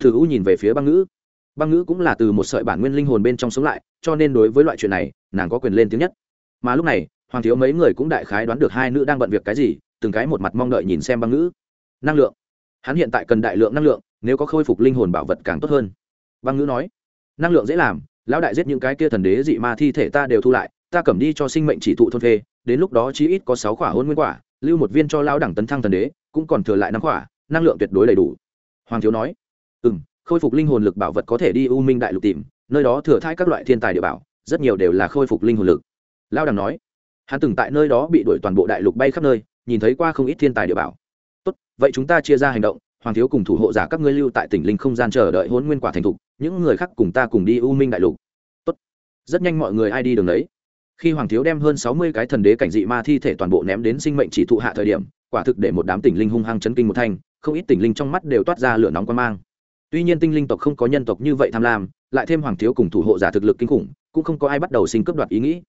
Thử u nhìn về phía băng ngữ. Băng ngữ cũng là từ một sợi bản nguyên linh hồn bên trong sống lại, cho nên đối với loại chuyện này, nàng có quyền lên tiếng nhất. Mà lúc này, hoàng thiếu mấy người cũng đại khái đoán được hai nữ đang bận việc cái gì, từng cái một mặt mong đợi nhìn xem băng ngữ. Năng lượng. Hắn hiện tại cần đại lượng năng lượng, nếu có khôi phục linh hồn bảo vật càng tốt hơn. Băng ngữ nói, năng lượng dễ làm, lão đại giết những cái kia thần đế dị ma thi thể ta đều thu lại, ta cầm đi cho sinh mệnh chỉ thụ thôn phê, đến lúc đó chí ít có sáu quả hôn nguyên quả, lưu một viên cho lão đẳng tấn thăng thần đế, cũng còn thừa lại năm quả, năng lượng tuyệt đối đầy đủ. Hoàng thiếu nói ừ m khôi phục linh hồn lực bảo vật có thể đi u minh đại lục tìm, nơi đó thừa thai các loại thiên tài địa bảo, rất nhiều đều là khôi phục linh hồn lực. Lao đàm nói, hắn từng tại nơi đó bị đuổi toàn bộ đại lục bay khắp nơi, nhìn thấy qua không ít thiên tài địa bảo. Tốt, vậy chúng ta chia ra hành động, hoàng thiếu cùng thủ hộ giả các ngươi lưu tại tỉnh linh không gian chờ đợi hôn nguyên quả thành thục, những người khác cùng ta cùng đi u minh đại lục. Tốt, rất nhanh mọi người ai đi đường đấy. Khi hoàng thiếu đem hơn sáu mươi cái thần đế cảnh dị ma thi thể toàn bộ ném đến sinh mệnh chỉ thụ hạ thời điểm, quả thực để một đám tỉnh linh hung hăng chấn kinh một thanh, không ít tỉnh linh trong mắt đều toát ra lửa nóng quan mang tuy nhiên tinh linh tộc không có nhân tộc như vậy tham lam, lại thêm hoàng thiếu cùng thủ hộ giả thực lực kinh khủng, cũng không có ai bắt đầu sinh cướp đoạt ý nghĩ.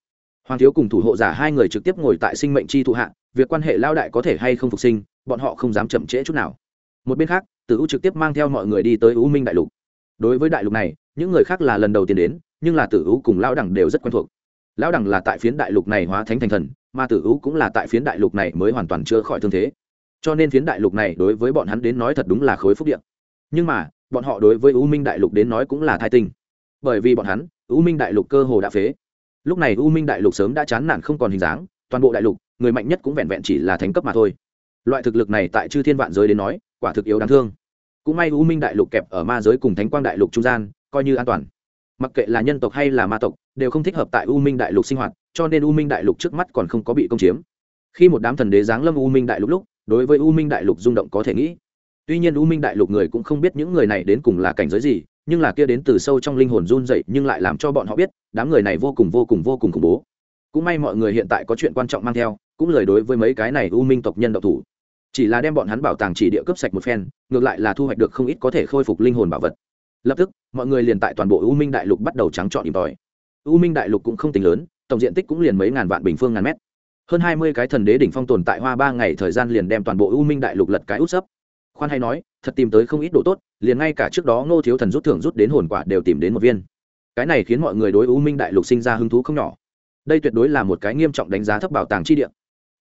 Hoàng thiếu cùng thủ hộ giả hai người trực tiếp ngồi tại sinh mệnh chi thụ hạ, việc quan hệ lao đại có thể hay không phục sinh, bọn họ không dám chậm trễ chút nào. Một bên khác, tử u trực tiếp mang theo mọi người đi tới u minh đại lục. Đối với đại lục này, những người khác là lần đầu tiên đến, nhưng là tử u cùng lão đẳng đều rất quen thuộc. Lão đẳng là tại phiến đại lục này hóa thánh thành thần, mà tử u cũng là tại phiến đại lục này mới hoàn toàn chữa khỏi thương thế. Cho nên phiến đại lục này đối với bọn hắn đến nói thật đúng là khối phúc điện nhưng mà bọn họ đối với u minh đại lục đến nói cũng là thai tinh. Bởi vì bọn hắn, u minh đại lục cơ hồ đã phế. Lúc này u minh đại lục sớm đã chán nản không còn hình dáng, toàn bộ đại lục, người mạnh nhất cũng vẹn vẹn chỉ là thánh cấp mà thôi. Loại thực lực này tại chư thiên vạn giới đến nói, quả thực yếu đáng thương. Cũng may u minh đại lục kẹp ở ma giới cùng thánh quang đại lục trung gian, coi như an toàn. Mặc kệ là nhân tộc hay là ma tộc, đều không thích hợp tại u minh đại lục sinh hoạt, cho nên u minh đại lục trước mắt còn không có bị công chiếm. Khi một đám thần đế giáng lâm u minh đại lục lúc, đối với u minh đại lục rung động có thể nghĩ tuy nhiên u minh đại lục người cũng không biết những người này đến cùng là cảnh giới gì, nhưng là kia đến từ sâu trong linh hồn run dậy nhưng lại làm cho bọn họ biết, đám người này vô cùng vô cùng vô cùng khủng bố. Cũng may mọi người hiện tại có chuyện quan trọng mang theo, cũng lời đối với mấy cái này u minh tộc nhân độc thủ. Chỉ là đem bọn hắn bảo tàng chỉ địa cấp sạch một phen, ngược lại là thu hoạch được không ít có thể khôi phục linh hồn bảo vật. Lập tức, mọi người liền tại toàn bộ u minh đại lục bắt đầu trắng trọn tìm tòi. U minh đại lục cũng không tính lớn, tổng diện tích cũng liền mấy ngàn vạn bình phương ngàn mét. Hơn hai mươi cái thần đế đỉnh phong tồn tại hoa ba ngày thời gian liền đem toàn bộ u minh đại lục lật cái út sấp khoan hay nói, thật tìm tới không ít đồ tốt, liền ngay cả trước đó ngô thiếu thần rút thưởng rút đến hồn quả đều tìm đến một viên. Cái này khiến mọi người đối u minh đại lục sinh ra hứng thú không nhỏ. Đây tuyệt đối là một cái nghiêm trọng đánh giá thấp bảo tàng chi địa.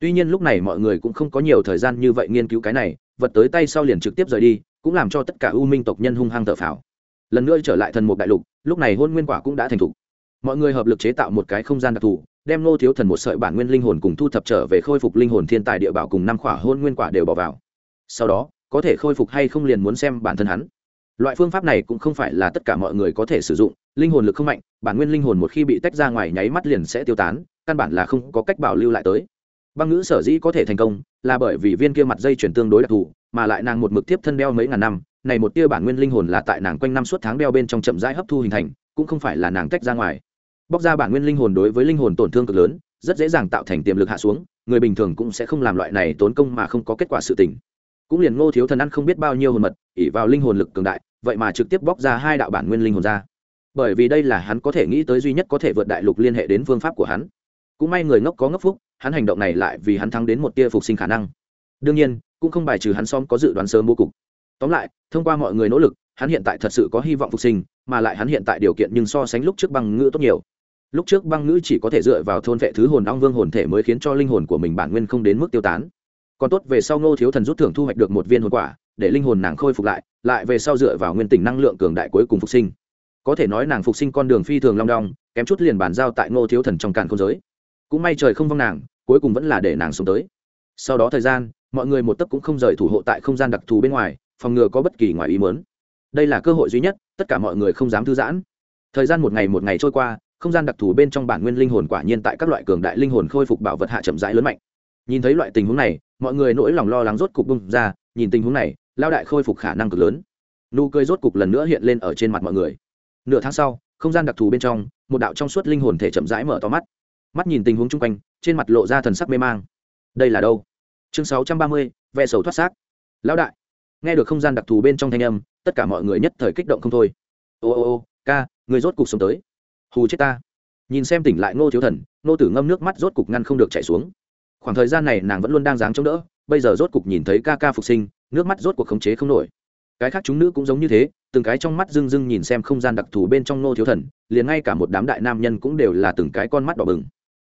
Tuy nhiên lúc này mọi người cũng không có nhiều thời gian như vậy nghiên cứu cái này, vật tới tay sau liền trực tiếp rời đi, cũng làm cho tất cả u minh tộc nhân hung hăng thở phào. Lần nữa trở lại thần mục đại lục, lúc này hôn nguyên quả cũng đã thành thục mọi người hợp lực chế tạo một cái không gian đặc thù, đem nô thiếu thần một sợi bản nguyên linh hồn cùng thu thập trở về khôi phục linh hồn thiên tài địa bảo cùng năm khỏa hôn nguyên quả đều bỏ vào. Sau đó có thể khôi phục hay không liền muốn xem bản thân hắn. Loại phương pháp này cũng không phải là tất cả mọi người có thể sử dụng, linh hồn lực không mạnh, bản nguyên linh hồn một khi bị tách ra ngoài nháy mắt liền sẽ tiêu tán, căn bản là không có cách bảo lưu lại tới. Băng ngữ sở dĩ có thể thành công là bởi vì viên kia mặt dây chuyển tương đối đặc thù, mà lại nàng một mực tiếp thân đeo mấy ngàn năm, này một tia bản nguyên linh hồn là tại nàng quanh năm suốt tháng đeo bên trong chậm rãi hấp thu hình thành, cũng không phải là nàng tách ra ngoài. Bóc ra bản nguyên linh hồn đối với linh hồn tổn thương cực lớn, rất dễ dàng tạo thành tiềm lực hạ xuống, người bình thường cũng sẽ không làm loại này tốn công mà không có kết quả sự tình cũng liền ngô thiếu thần ăn không biết bao nhiêu hồn mật ỉ vào linh hồn lực cường đại, vậy mà trực tiếp bóc ra hai đạo bản nguyên linh hồn ra. Bởi vì đây là hắn có thể nghĩ tới duy nhất có thể vượt đại lục liên hệ đến phương pháp của hắn. Cũng may người ngốc có ngốc phúc, hắn hành động này lại vì hắn thắng đến một tia phục sinh khả năng. Đương nhiên, cũng không bài trừ hắn xóm có dự đoán sớm bố cục. Tóm lại, thông qua mọi người nỗ lực, hắn hiện tại thật sự có hy vọng phục sinh, mà lại hắn hiện tại điều kiện nhưng so sánh lúc trước băng ngữ tốt nhiều. Lúc trước băng ngữ chỉ có thể dựa vào thôn vệ thứ hồn ong vương hồn thể mới khiến cho linh hồn của mình bản nguyên không đến mức tiêu tán còn tốt về sau ngô thiếu thần rút thưởng thu hoạch được một viên hồn quả, để linh hồn nàng khôi phục lại lại về sau dựa vào nguyên tỉnh năng lượng cường đại cuối cùng phục sinh. Có thể nói nàng phục sinh con đường phi thường long đong, kém chút liền bàn giao tại ngô thiếu thần trong càn không giới. Cũng may trời không vong nàng, cuối cùng vẫn là để nàng sống tới. Sau đó thời gian, mọi người một tấc cũng không rời thủ hộ tại không gian đặc thù bên ngoài, phòng ngừa có bất kỳ ngoài ý mớn đây là cơ hội duy nhất, tất cả mọi người không dám thư giãn. Thời gian một ngày một ngày trôi qua, không gian đặc thù bên trong bản nguyên linh hồn quả nhiên tại các loại cường đại linh hồn khôi phục bảo vật hạ chậm rãi lớn mạnh. Nhìn thấy loại tình huống này mọi người nỗi lòng lo lắng rốt cục bung ra, nhìn tình huống này, lao đại khôi phục khả năng cực lớn. Nụ cười rốt cục lần nữa hiện lên ở trên mặt mọi người. Nửa tháng sau, không gian đặc thù bên trong, một đạo trong suốt linh hồn thể chậm rãi mở to mắt. Mắt nhìn tình huống chung quanh, trên mặt lộ ra thần sắc mê mang. Đây là đâu? Chương sáu trăm ba mươi, ve sầu thoát xác. Lão đại. Nghe được không gian đặc thù bên trong thanh âm, tất cả mọi người nhất thời kích động không thôi. Ô ô ô, ca, người rốt cục sống tới. Hù chết ta. Nhìn xem tỉnh lại ngô thiếu thần, ngô tử ngâm nước mắt rốt cục ngăn không được chảy xuống khoảng thời gian này nàng vẫn luôn đang dáng chống đỡ, bây giờ rốt cục nhìn thấy ca ca phục sinh, nước mắt rốt cuộc khống chế không nổi. Cái khác chúng nữ cũng giống như thế, từng cái trong mắt rưng rưng nhìn xem không gian đặc thù bên trong nô thiếu thần, liền ngay cả một đám đại nam nhân cũng đều là từng cái con mắt đỏ bừng.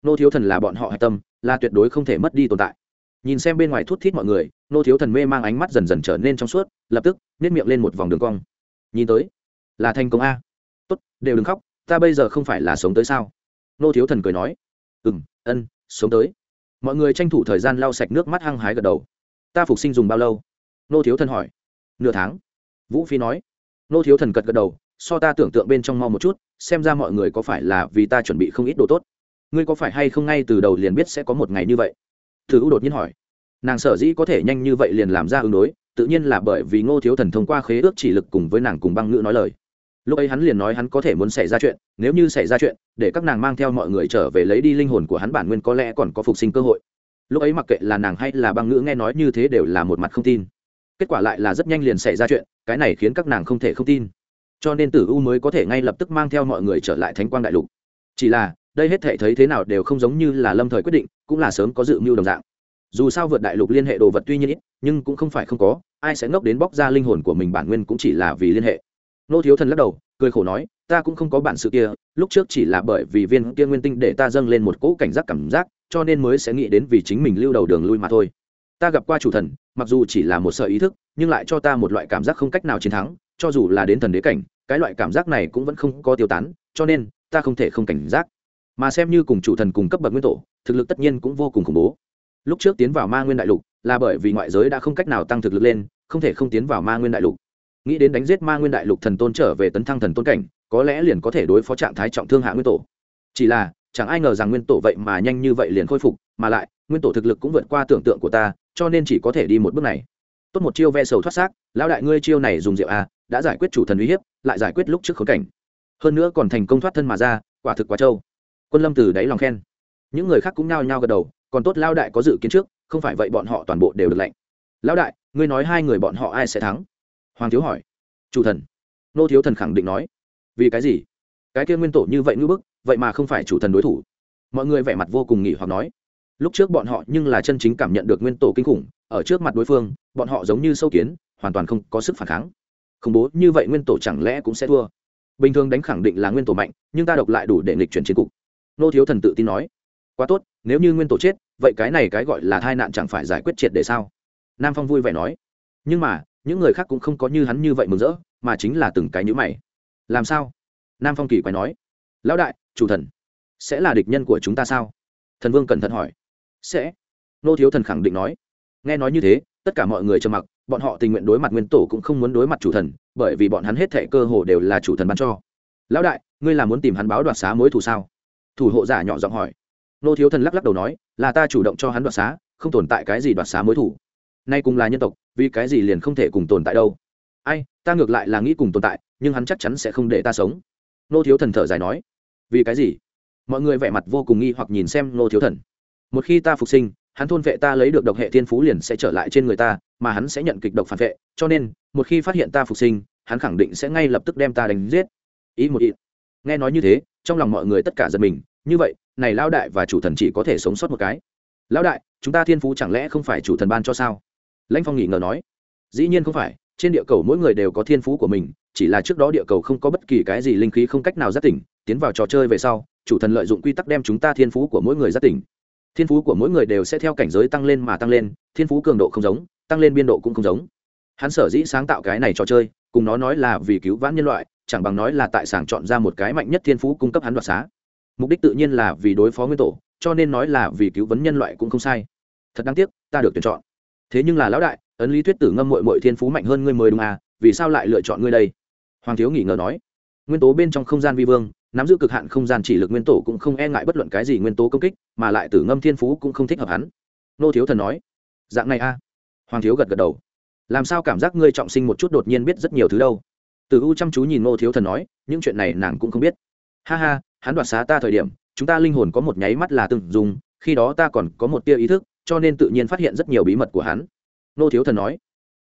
Nô thiếu thần là bọn họ hạch tâm, là tuyệt đối không thể mất đi tồn tại. Nhìn xem bên ngoài thút thít mọi người nô thiếu thần mê mang ánh mắt dần dần trở nên trong suốt, lập tức nếp miệng lên một vòng đường cong. Nhìn tới, là thành công a. Tốt, đều đừng khóc, ta bây giờ không phải là sống tới sao? Nô thiếu thần cười nói ừ m ân, sống tới mọi người tranh thủ thời gian lau sạch nước mắt hăng hái gật đầu. Ta phục sinh dùng bao lâu? Nô thiếu thần hỏi. Nửa tháng. Vũ phi nói. Nô thiếu thần cật gật đầu, so ta tưởng tượng bên trong mau một chút, xem ra mọi người có phải là vì ta chuẩn bị không ít đồ tốt. Ngươi có phải hay không ngay từ đầu liền biết sẽ có một ngày như vậy? Thử u đột nhiên hỏi. Nàng sở dĩ có thể nhanh như vậy liền làm ra ứng đối, tự nhiên là bởi vì ngô thiếu thần thông qua khế ước chỉ lực cùng với nàng cùng băng ngữ nói lời lúc ấy hắn liền nói hắn có thể muốn xảy ra chuyện, nếu như xảy ra chuyện, để các nàng mang theo mọi người trở về lấy đi linh hồn của hắn bản nguyên có lẽ còn có phục sinh cơ hội. Lúc ấy mặc kệ là nàng hay là băng ngữ nghe nói như thế đều là một mặt không tin. Kết quả lại là rất nhanh liền xảy ra chuyện, cái này khiến các nàng không thể không tin. Cho nên tử u mới có thể ngay lập tức mang theo mọi người trở lại thánh quang đại lục. Chỉ là, đây hết thể thấy thế nào đều không giống như là lâm thời quyết định, cũng là sớm có dự mưu đồng dạng. Dù sao vượt đại lục liên hệ đồ vật tuy nhiên ít, nhưng cũng không phải không có, ai sẽ ngốc đến bóc ra linh hồn của mình bản nguyên cũng chỉ là vì liên hệ nô thiếu thần lắc đầu, cười khổ nói, ta cũng không có bản sự kia, lúc trước chỉ là bởi vì viên kia nguyên tinh để ta dâng lên một cỗ cảnh giác cảm giác, cho nên mới sẽ nghĩ đến vì chính mình lưu đầu đường lui mà thôi. Ta gặp qua chủ thần, mặc dù chỉ là một sợ ý thức, nhưng lại cho ta một loại cảm giác không cách nào chiến thắng, cho dù là đến thần đế cảnh, cái loại cảm giác này cũng vẫn không có tiêu tán, cho nên, ta không thể không cảnh giác. Mà xem như cùng chủ thần cùng cấp bậc nguyên tổ, thực lực tất nhiên cũng vô cùng khủng bố. Lúc trước tiến vào ma nguyên đại lục, là bởi vì ngoại giới đã không cách nào tăng thực lực lên, không thể không tiến vào ma nguyên đại lục nghĩ đến đánh giết ma nguyên đại lục thần tôn trở về tấn thăng thần tôn cảnh, có lẽ liền có thể đối phó trạng thái trọng thương hạ nguyên tổ. Chỉ là, chẳng ai ngờ rằng nguyên tổ vậy mà nhanh như vậy liền khôi phục, mà lại, nguyên tổ thực lực cũng vượt qua tưởng tượng của ta, cho nên chỉ có thể đi một bước này. Tốt một chiêu ve sầu thoát xác, lão đại ngươi chiêu này dùng rượu a đã giải quyết chủ thần uy hiếp, lại giải quyết lúc trước khốn cảnh. Hơn nữa còn thành công thoát thân mà ra, quả thực quá trâu. Quân lâm từ đáy lòng khen. Những người khác cũng nao nhao gật đầu, còn tốt lao đại có dự kiến trước, không phải vậy bọn họ toàn bộ đều được lệnh. Lão đại, ngươi nói hai người bọn họ ai sẽ thắng? Hoàng thiếu hỏi. Chủ thần. Nô thiếu thần khẳng định nói. Vì cái gì? Cái kia nguyên tổ như vậy ngưỡng bức, vậy mà không phải chủ thần đối thủ. Mọi người vẻ mặt vô cùng nghỉ hoặc nói. Lúc trước bọn họ nhưng là chân chính cảm nhận được nguyên tổ kinh khủng, ở trước mặt đối phương, bọn họ giống như sâu kiến, hoàn toàn không có sức phản kháng. Khủng bố như vậy nguyên tổ chẳng lẽ cũng sẽ thua? Bình thường đánh khẳng định là nguyên tổ mạnh, nhưng ta độc lại đủ để nghịch chuyển chiến cục. Nô thiếu thần tự tin nói. Quá tốt, nếu như nguyên tổ chết, vậy cái này cái gọi là tai nạn chẳng phải giải quyết triệt để sao? Nam phong vui vẻ nói. Nhưng mà những người khác cũng không có như hắn như vậy mừng rỡ, mà chính là từng cái nhữ mày. Làm sao? Nam phong kỳ quay nói. Lão đại, chủ thần, sẽ là địch nhân của chúng ta sao? Thần vương cẩn thận hỏi. Sẽ. Nô thiếu thần khẳng định nói. Nghe nói như thế, tất cả mọi người trầm mặc, bọn họ tình nguyện đối mặt nguyên tổ cũng không muốn đối mặt chủ thần, bởi vì bọn hắn hết thệ cơ hồ đều là chủ thần ban cho. Lão đại, ngươi là muốn tìm hắn báo đoạt xá mối thù sao? Thủ hộ giả nhỏ giọng hỏi. Nô thiếu thần lắc lắc đầu nói, là ta chủ động cho hắn đoạt xá, không tồn tại cái gì đoạt xá mối thù. Nay cùng là nhân tộc vì cái gì liền không thể cùng tồn tại đâu? Ai, ta ngược lại là nghĩ cùng tồn tại, nhưng hắn chắc chắn sẽ không để ta sống. Nô thiếu thần thở dài nói. Vì cái gì? Mọi người vẻ mặt vô cùng nghi hoặc nhìn xem nô thiếu thần. Một khi ta phục sinh, hắn thôn vệ ta lấy được độc hệ thiên phú liền sẽ trở lại trên người ta, mà hắn sẽ nhận kịch độc phản vệ, cho nên, một khi phát hiện ta phục sinh, hắn khẳng định sẽ ngay lập tức đem ta đánh giết. Ý một ý. nghe nói như thế, trong lòng mọi người tất cả giật mình. Như vậy, này lao đại và chủ thần chỉ có thể sống sót một cái. Lão đại, chúng ta thiên phú chẳng lẽ không phải chủ thần ban cho sao? Lãnh phong nghỉ ngờ nói, dĩ nhiên không phải, trên địa cầu mỗi người đều có thiên phú của mình, chỉ là trước đó địa cầu không có bất kỳ cái gì linh khí không cách nào giác tỉnh, tiến vào trò chơi về sau, chủ thần lợi dụng quy tắc đem chúng ta thiên phú của mỗi người giác tỉnh. Thiên phú của mỗi người đều sẽ theo cảnh giới tăng lên mà tăng lên, thiên phú cường độ không giống, tăng lên biên độ cũng không giống. Hắn sở dĩ sáng tạo cái này trò chơi, cùng nó nói là vì cứu vãn nhân loại, chẳng bằng nói là tại sảng chọn ra một cái mạnh nhất thiên phú cung cấp hắn đoạt xá. Mục đích tự nhiên là vì đối phó nguyên tổ, cho nên nói là vì cứu vấn nhân loại cũng không sai. Thật đáng tiếc, ta được tuyển chọn thế nhưng là lão đại, ấn lý thuyết tử ngâm mội mội thiên phú mạnh hơn ngươi mới đúng à vì sao lại lựa chọn ngươi đây? Hoàng thiếu nghỉ ngờ nói. Nguyên tố bên trong không gian vi vương, nắm giữ cực hạn không gian chỉ lực nguyên tổ cũng không e ngại bất luận cái gì nguyên tố công kích, mà lại tử ngâm thiên phú cũng không thích hợp hắn. Nô thiếu thần nói. Dạng này a à? hoàng thiếu gật gật đầu. Làm sao cảm giác ngươi trọng sinh một chút đột nhiên biết rất nhiều thứ đâu? Từ u chăm chú nhìn nô thiếu thần nói, những chuyện này nàng cũng không biết. Ha ha, hắn đoạt xá ta thời điểm, chúng ta linh hồn có một nháy mắt là từng dùng, khi đó ta còn có một tia ý thức cho nên tự nhiên phát hiện rất nhiều bí mật của hắn. Nô thiếu thần nói,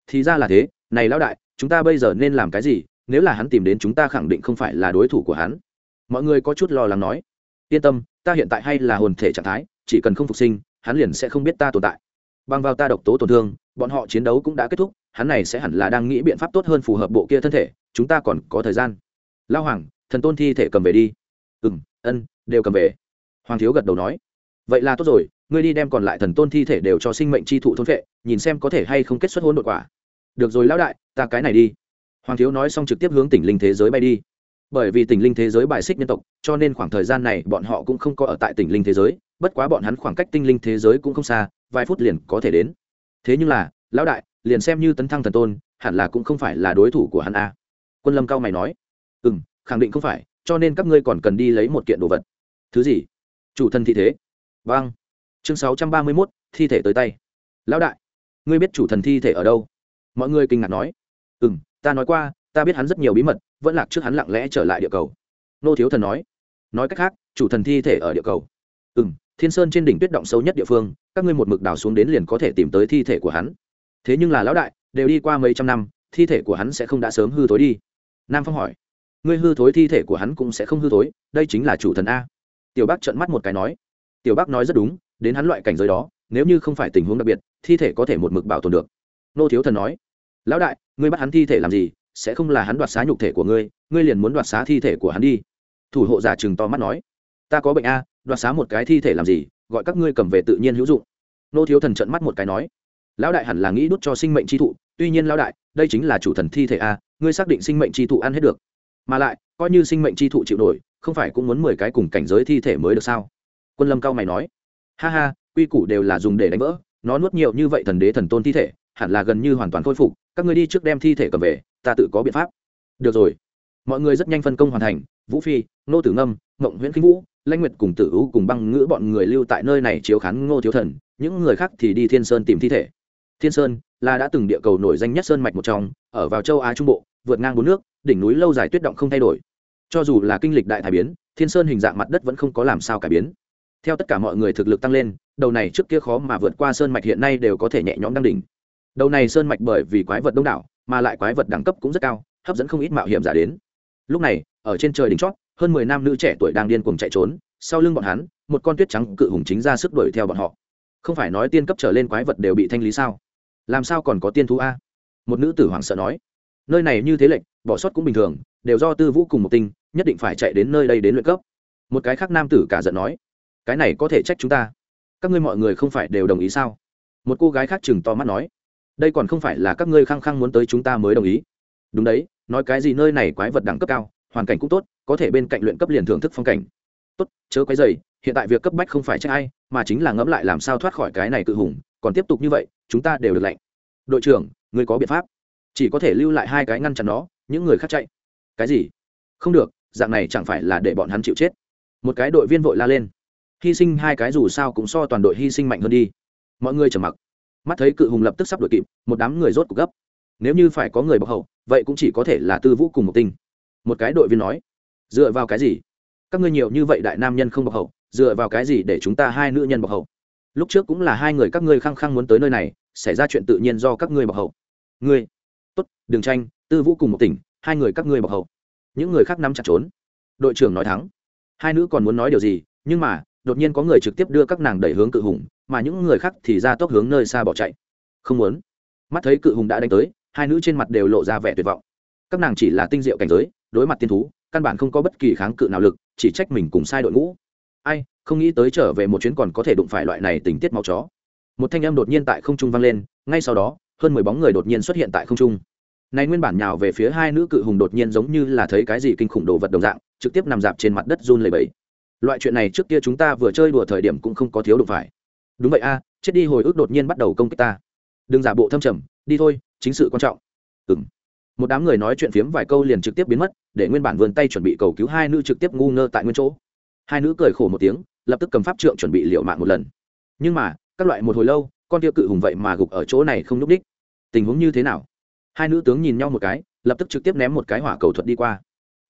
thì ra là thế, này lão đại, chúng ta bây giờ nên làm cái gì? Nếu là hắn tìm đến chúng ta khẳng định không phải là đối thủ của hắn. Mọi người có chút lo lắng nói, yên tâm, ta hiện tại hay là hồn thể trạng thái, chỉ cần không phục sinh, hắn liền sẽ không biết ta tồn tại. Bằng vào ta độc tố tổn thương, bọn họ chiến đấu cũng đã kết thúc, hắn này sẽ hẳn là đang nghĩ biện pháp tốt hơn phù hợp bộ kia thân thể, chúng ta còn có thời gian. Lao hoàng, thần tôn thi thể cầm về đi. Ừ m ân, đều cầm về. Hoàng thiếu gật đầu nói, vậy là tốt rồi ngươi đi đem còn lại thần tôn thi thể đều cho sinh mệnh chi thụ thôn vệ, nhìn xem có thể hay không kết xuất hôn đội quả. Được rồi lão đại, ta cái này đi. Hoàng thiếu nói xong trực tiếp hướng tỉnh linh thế giới bay đi. Bởi vì tỉnh linh thế giới bài xích nhân tộc, cho nên khoảng thời gian này bọn họ cũng không có ở tại tỉnh linh thế giới, bất quá bọn hắn khoảng cách tinh linh thế giới cũng không xa, vài phút liền có thể đến. Thế nhưng là, lão đại, liền xem như tấn thăng thần tôn, hẳn là cũng không phải là đối thủ của hắn a. Quân lâm cao mày nói. Ừ m khẳng định không phải, cho nên các ngươi còn cần đi lấy một kiện đồ vật. Thứ gì? Chủ thân thị thế. Vâng chương sáu trăm ba mươi mốt, thi thể tới tay. Lão đại, ngươi biết chủ thần thi thể ở đâu? Mọi người kinh ngạc nói. Ừ m ta nói qua, ta biết hắn rất nhiều bí mật, vẫn lạc trước hắn lặng lẽ trở lại địa cầu. Nô thiếu thần nói. Nói cách khác, chủ thần thi thể ở địa cầu. Ừ m thiên sơn trên đỉnh tuyết động sâu nhất địa phương, các ngươi một mực đào xuống đến liền có thể tìm tới thi thể của hắn. Thế nhưng là lão đại, đều đi qua mấy trăm năm, thi thể của hắn sẽ không đã sớm hư thối đi. Nam phong hỏi. Ngươi hư thối thi thể của hắn cũng sẽ không hư thối, đây chính là chủ thần a. Tiểu bác trợn mắt một cái nói. Tiểu bác nói rất đúng đến hắn loại cảnh giới đó, nếu như không phải tình huống đặc biệt, thi thể có thể một mực bảo tồn được. Nô thiếu thần nói, lão đại, ngươi bắt hắn thi thể làm gì? Sẽ không là hắn đoạt xá nhục thể của ngươi ngươi liền muốn đoạt xá thi thể của hắn đi. Thủ hộ giả chừng to mắt nói, ta có bệnh a, đoạt xá một cái thi thể làm gì, gọi các ngươi cầm về tự nhiên hữu dụng. Nô thiếu thần trận mắt một cái nói, lão đại hẳn là nghĩ đút cho sinh mệnh tri thụ, tuy nhiên lão đại, đây chính là chủ thần thi thể a, ngươi xác định sinh mệnh tri thụ ăn hết được. Mà lại, coi như sinh mệnh tri thụ chịu nổi, không phải cũng muốn mười cái cùng cảnh giới thi thể mới được sao? Quân lâm cao mày nói ha ha, quy củ đều là dùng để đánh vỡ, nó nuốt nhiều như vậy thần đế thần tôn thi thể, hẳn là gần như hoàn toàn khôi phục, các ngươi đi trước đem thi thể cầm về, ta tự có biện pháp. Được rồi. Mọi người rất nhanh phân công hoàn thành, vũ phi nô tử ngâm, mộng nguyễn khinh vũ, lãnh nguyệt cùng tử u cùng băng ngữ bọn người lưu tại nơi này chiếu khán ngô thiếu thần, những người khác thì đi thiên sơn tìm thi thể. Thiên sơn là đã từng địa cầu nổi danh nhất sơn mạch một trong, ở vào châu á trung bộ, vượt ngang bốn nước, đỉnh núi lâu dài tuyết động không thay đổi. Cho dù là kinh lịch đại thái biến, thiên sơn hình dạng mặt đất vẫn không có làm sao cải biến theo tất cả mọi người thực lực tăng lên, đầu này trước kia khó mà vượt qua sơn mạch hiện nay đều có thể nhẹ nhõm đăng đỉnh. Đầu này sơn mạch bởi vì quái vật đông đảo, mà lại quái vật đẳng cấp cũng rất cao, hấp dẫn không ít mạo hiểm giả đến. Lúc này, ở trên trời đỉnh chót, hơn mười nam nữ trẻ tuổi đang điên cuồng chạy trốn, sau lưng bọn hắn, một con tuyết trắng cự hùng chính ra sức đuổi theo bọn họ. Không phải nói tiên cấp trở lên quái vật đều bị thanh lý sao? Làm sao còn có tiên thú a? Một nữ tử hoảng sợ nói. Nơi này như thế lệnh bỏ sót cũng bình thường, đều do tư vũ cùng một tinh, nhất định phải chạy đến nơi đây đến luyện cấp. Một cái khác nam tử cả giận nói cái này có thể trách chúng ta. Các ngươi mọi người không phải đều đồng ý sao? Một cô gái khác chừng to mắt nói. Đây còn không phải là các ngươi khăng khăng muốn tới chúng ta mới đồng ý. Đúng đấy, nói cái gì nơi này quái vật đẳng cấp cao, hoàn cảnh cũng tốt, có thể bên cạnh luyện cấp liền thưởng thức phong cảnh. Tốt, chớ quái dày hiện tại việc cấp bách không phải trách ai, mà chính là ngẫm lại làm sao thoát khỏi cái này cự hùng, còn tiếp tục như vậy, chúng ta đều được lệnh. Đội trưởng, ngươi có biện pháp. Chỉ có thể lưu lại hai cái ngăn chặn nó, những người khác chạy. Cái gì? Không được, dạng này chẳng phải là để bọn hắn chịu chết. Một cái đội viên vội la lên hy sinh hai cái dù sao cũng so toàn đội hy sinh mạnh hơn đi. Mọi người trầm mặc. Mắt thấy cự hùng lập tức sắp đội kịp, một đám người rốt cuộc gấp. Nếu như phải có người bọc hậu, vậy cũng chỉ có thể là tư vũ cùng một tinh. Một cái đội viên nói, dựa vào cái gì? Các ngươi nhiều như vậy đại nam nhân không bọc hậu, dựa vào cái gì để chúng ta hai nữ nhân bọc hậu? Lúc trước cũng là hai người các ngươi khăng khăng muốn tới nơi này, xảy ra chuyện tự nhiên do các ngươi bọc hậu. Ngươi, tốt, đừng tranh, tư vũ cùng một tỉnh hai người các ngươi bọc hậu. Những người khác nắm chặt trốn. Đội trưởng nói thắng. Hai nữ còn muốn nói điều gì, nhưng mà đột nhiên có người trực tiếp đưa các nàng đẩy hướng cự hùng, mà những người khác thì ra tốc hướng nơi xa bỏ chạy. Không muốn. Mắt thấy cự hùng đã đánh tới, hai nữ trên mặt đều lộ ra vẻ tuyệt vọng. Các nàng chỉ là tinh diệu cảnh giới, đối mặt tiên thú, căn bản không có bất kỳ kháng cự nào lực, chỉ trách mình cùng sai đội ngũ. Ai, không nghĩ tới trở về một chuyến còn có thể đụng phải loại này tình tiết máu chó. Một thanh âm đột nhiên tại không trung vang lên, ngay sau đó, hơn mười bóng người đột nhiên xuất hiện tại không trung. Này nguyên bản nhào về phía hai nữ cự hùng đột nhiên giống như là thấy cái gì kinh khủng đồ vật đồng dạng, trực tiếp nằm dạp trên mặt đất run lẩy bẩy loại chuyện này trước kia chúng ta vừa chơi đùa thời điểm cũng không có thiếu đụng phải. Đúng vậy a, chết đi hồi ức đột nhiên bắt đầu công kích ta. Đừng giả bộ thâm trầm, đi thôi, chính sự quan trọng. Ừ m một đám người nói chuyện phiếm vài câu liền trực tiếp biến mất, để nguyên bản vươn tay chuẩn bị cầu cứu hai nữ trực tiếp ngu ngơ tại nguyên chỗ. Hai nữ cười khổ một tiếng, lập tức cầm pháp trượng chuẩn bị liệu mạng một lần. Nhưng mà, các loại một hồi lâu, con tiêu cự hùng vậy mà gục ở chỗ này không n ú c đích tình huống như thế nào? Hai nữ tướng nhìn nhau một cái, lập tức trực tiếp ném một cái hỏa cầu thuật đi qua.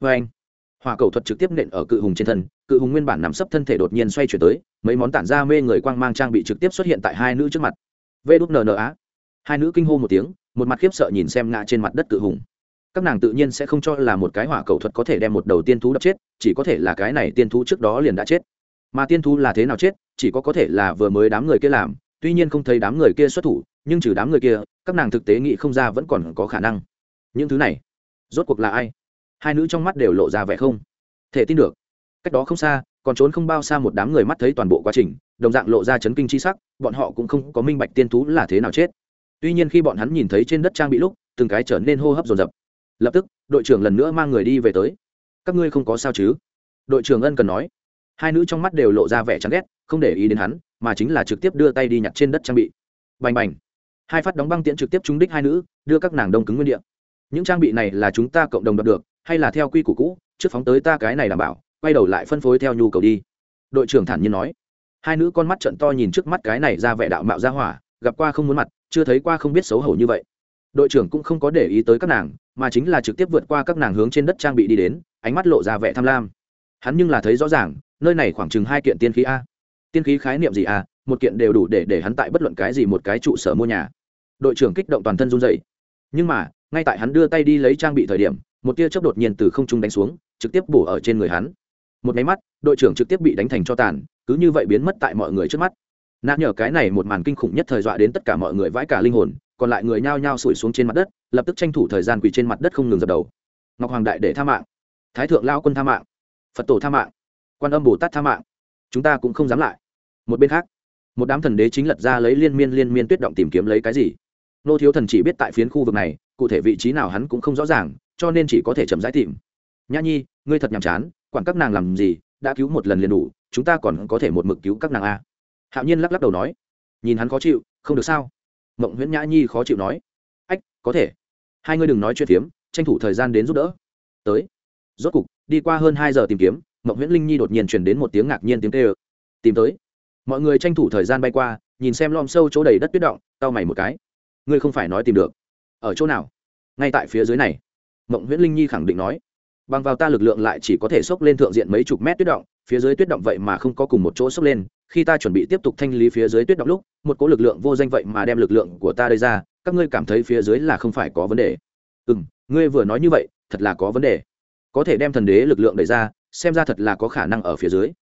Vê anh hỏa cầu thuật trực tiếp nện ở cự hùng trên thân, cự hùng nguyên bản nằm sấp thân thể đột nhiên xoay chuyển tới, mấy món tản ra mê người quang mang trang bị trực tiếp xuất hiện tại hai nữ trước mặt. Vê đúc nn á hai nữ kinh hô một tiếng, một mặt khiếp sợ nhìn xem ngã trên mặt đất cự hùng. Các nàng tự nhiên sẽ không cho là một cái hỏa cầu thuật có thể đem một đầu tiên thú đập chết, chỉ có thể là cái này tiên thú trước đó liền đã chết. Mà tiên thú là thế nào chết, chỉ có có thể là vừa mới đám người kia làm, tuy nhiên không thấy đám người kia xuất thủ, nhưng trừ đám người kia, các nàng thực tế nghĩ không ra vẫn còn có khả năng. Những thứ này, rốt cuộc là ai? Hai nữ trong mắt đều lộ ra vẻ không thể tin được. Cách đó không xa, còn trốn không bao xa một đám người mắt thấy toàn bộ quá trình, đồng dạng lộ ra chấn kinh c h i sắc, bọn họ cũng không có minh bạch tiên thú là thế nào chết. Tuy nhiên khi bọn hắn nhìn thấy trên đất trang bị lúc, từng cái trở nên hô hấp dồn dập. Lập tức, đội trưởng lần nữa mang người đi về tới. Các ngươi không có sao chứ? Đội trưởng ân cần nói. Hai nữ trong mắt đều lộ ra vẻ chán ghét, không để ý đến hắn, mà chính là trực tiếp đưa tay đi nhặt trên đất trang bị. Bành bành. Hai phát đóng băng tiễn trực tiếp trúng đích hai nữ, đưa các nàng đông cứng nguyên đ ị a những trang bị này là chúng ta cộng đồng đọc được hay là theo quy củ cũ, trước phóng tới ta cái này đảm bảo, quay đầu lại phân phối theo nhu cầu đi. Đội trưởng thản nhiên nói. Hai nữ con mắt trận to nhìn trước mắt cái này ra vẻ đạo mạo ra hỏa, gặp qua không muốn mặt, chưa thấy qua không biết xấu hổ như vậy. Đội trưởng cũng không có để ý tới các nàng, mà chính là trực tiếp vượt qua các nàng hướng trên đất trang bị đi đến, ánh mắt lộ ra vẻ tham lam. Hắn nhưng là thấy rõ ràng, nơi này khoảng chừng hai kiện tiên khí a. Tiên khí khái niệm gì a, một kiện đều đủ để để hắn tại bất luận cái gì một cái trụ sở mua nhà. Đội trưởng kích động toàn thân run dậy nhưng mà, ngay tại hắn đưa tay đi lấy trang bị thời điểm một tia chớp đột nhiên từ không trung đánh xuống, trực tiếp bổ ở trên người hắn. Một máy mắt, đội trưởng trực tiếp bị đánh thành cho tàn, cứ như vậy biến mất tại mọi người trước mắt. Nạt nhở cái này một màn kinh khủng nhất thời dọa đến tất cả mọi người vãi cả linh hồn, còn lại người nhao nhao sủi xuống trên mặt đất, lập tức tranh thủ thời gian quỳ trên mặt đất không ngừng dập đầu. Ngọc hoàng đại để tha mạng. Thái thượng lao quân tha mạng. Phật tổ tha mạng. Quan âm bồ tát tha mạng. Chúng ta cũng không dám lại. Một bên khác, một đám thần đế chính lật ra lấy liên miên liên miên tuyết động tìm kiếm lấy cái gì. Nô thiếu thần chỉ biết tại phiến khu vực này, cụ thể vị trí nào hắn cũng không rõ ràng cho nên chỉ có thể chậm rãi tìm. Nhã nhi, ngươi thật nhàm chán, quản các nàng làm gì, đã cứu một lần liền đủ, chúng ta còn có thể một mực cứu các nàng a hạo nhiên lắc lắc đầu nói. Nhìn hắn khó chịu, không được sao? Mộng nguyễn nhã nhi khó chịu nói. Ách, có thể. Hai ngươi đừng nói chuyện phiếm, tranh thủ thời gian đến giúp đỡ. Tới. Rốt cục, đi qua hơn hai giờ tìm kiếm, mộng nguyễn linh nhi đột nhiên chuyển đến một tiếng ngạc nhiên tiếng kêu. Tìm tới. Mọi người tranh thủ thời gian bay qua, nhìn xem lom sâu chỗ đầy đất tuyết động tao mày một cái. Ngươi không phải nói tìm được. Ở chỗ nào? Ngay tại phía dưới này mộng nguyễn linh nhi khẳng định nói, bằng vào ta lực lượng lại chỉ có thể xốc lên thượng diện mấy chục mét tuyết động, phía dưới tuyết động vậy mà không có cùng một chỗ xốc lên, khi ta chuẩn bị tiếp tục thanh lý phía dưới tuyết động lúc, một cỗ lực lượng vô danh vậy mà đem lực lượng của ta đây ra, các ngươi cảm thấy phía dưới là không phải có vấn đề. Ừ m ngươi vừa nói như vậy, thật là có vấn đề. Có thể đem thần đế lực lượng đẩy ra, xem ra thật là có khả năng ở phía dưới.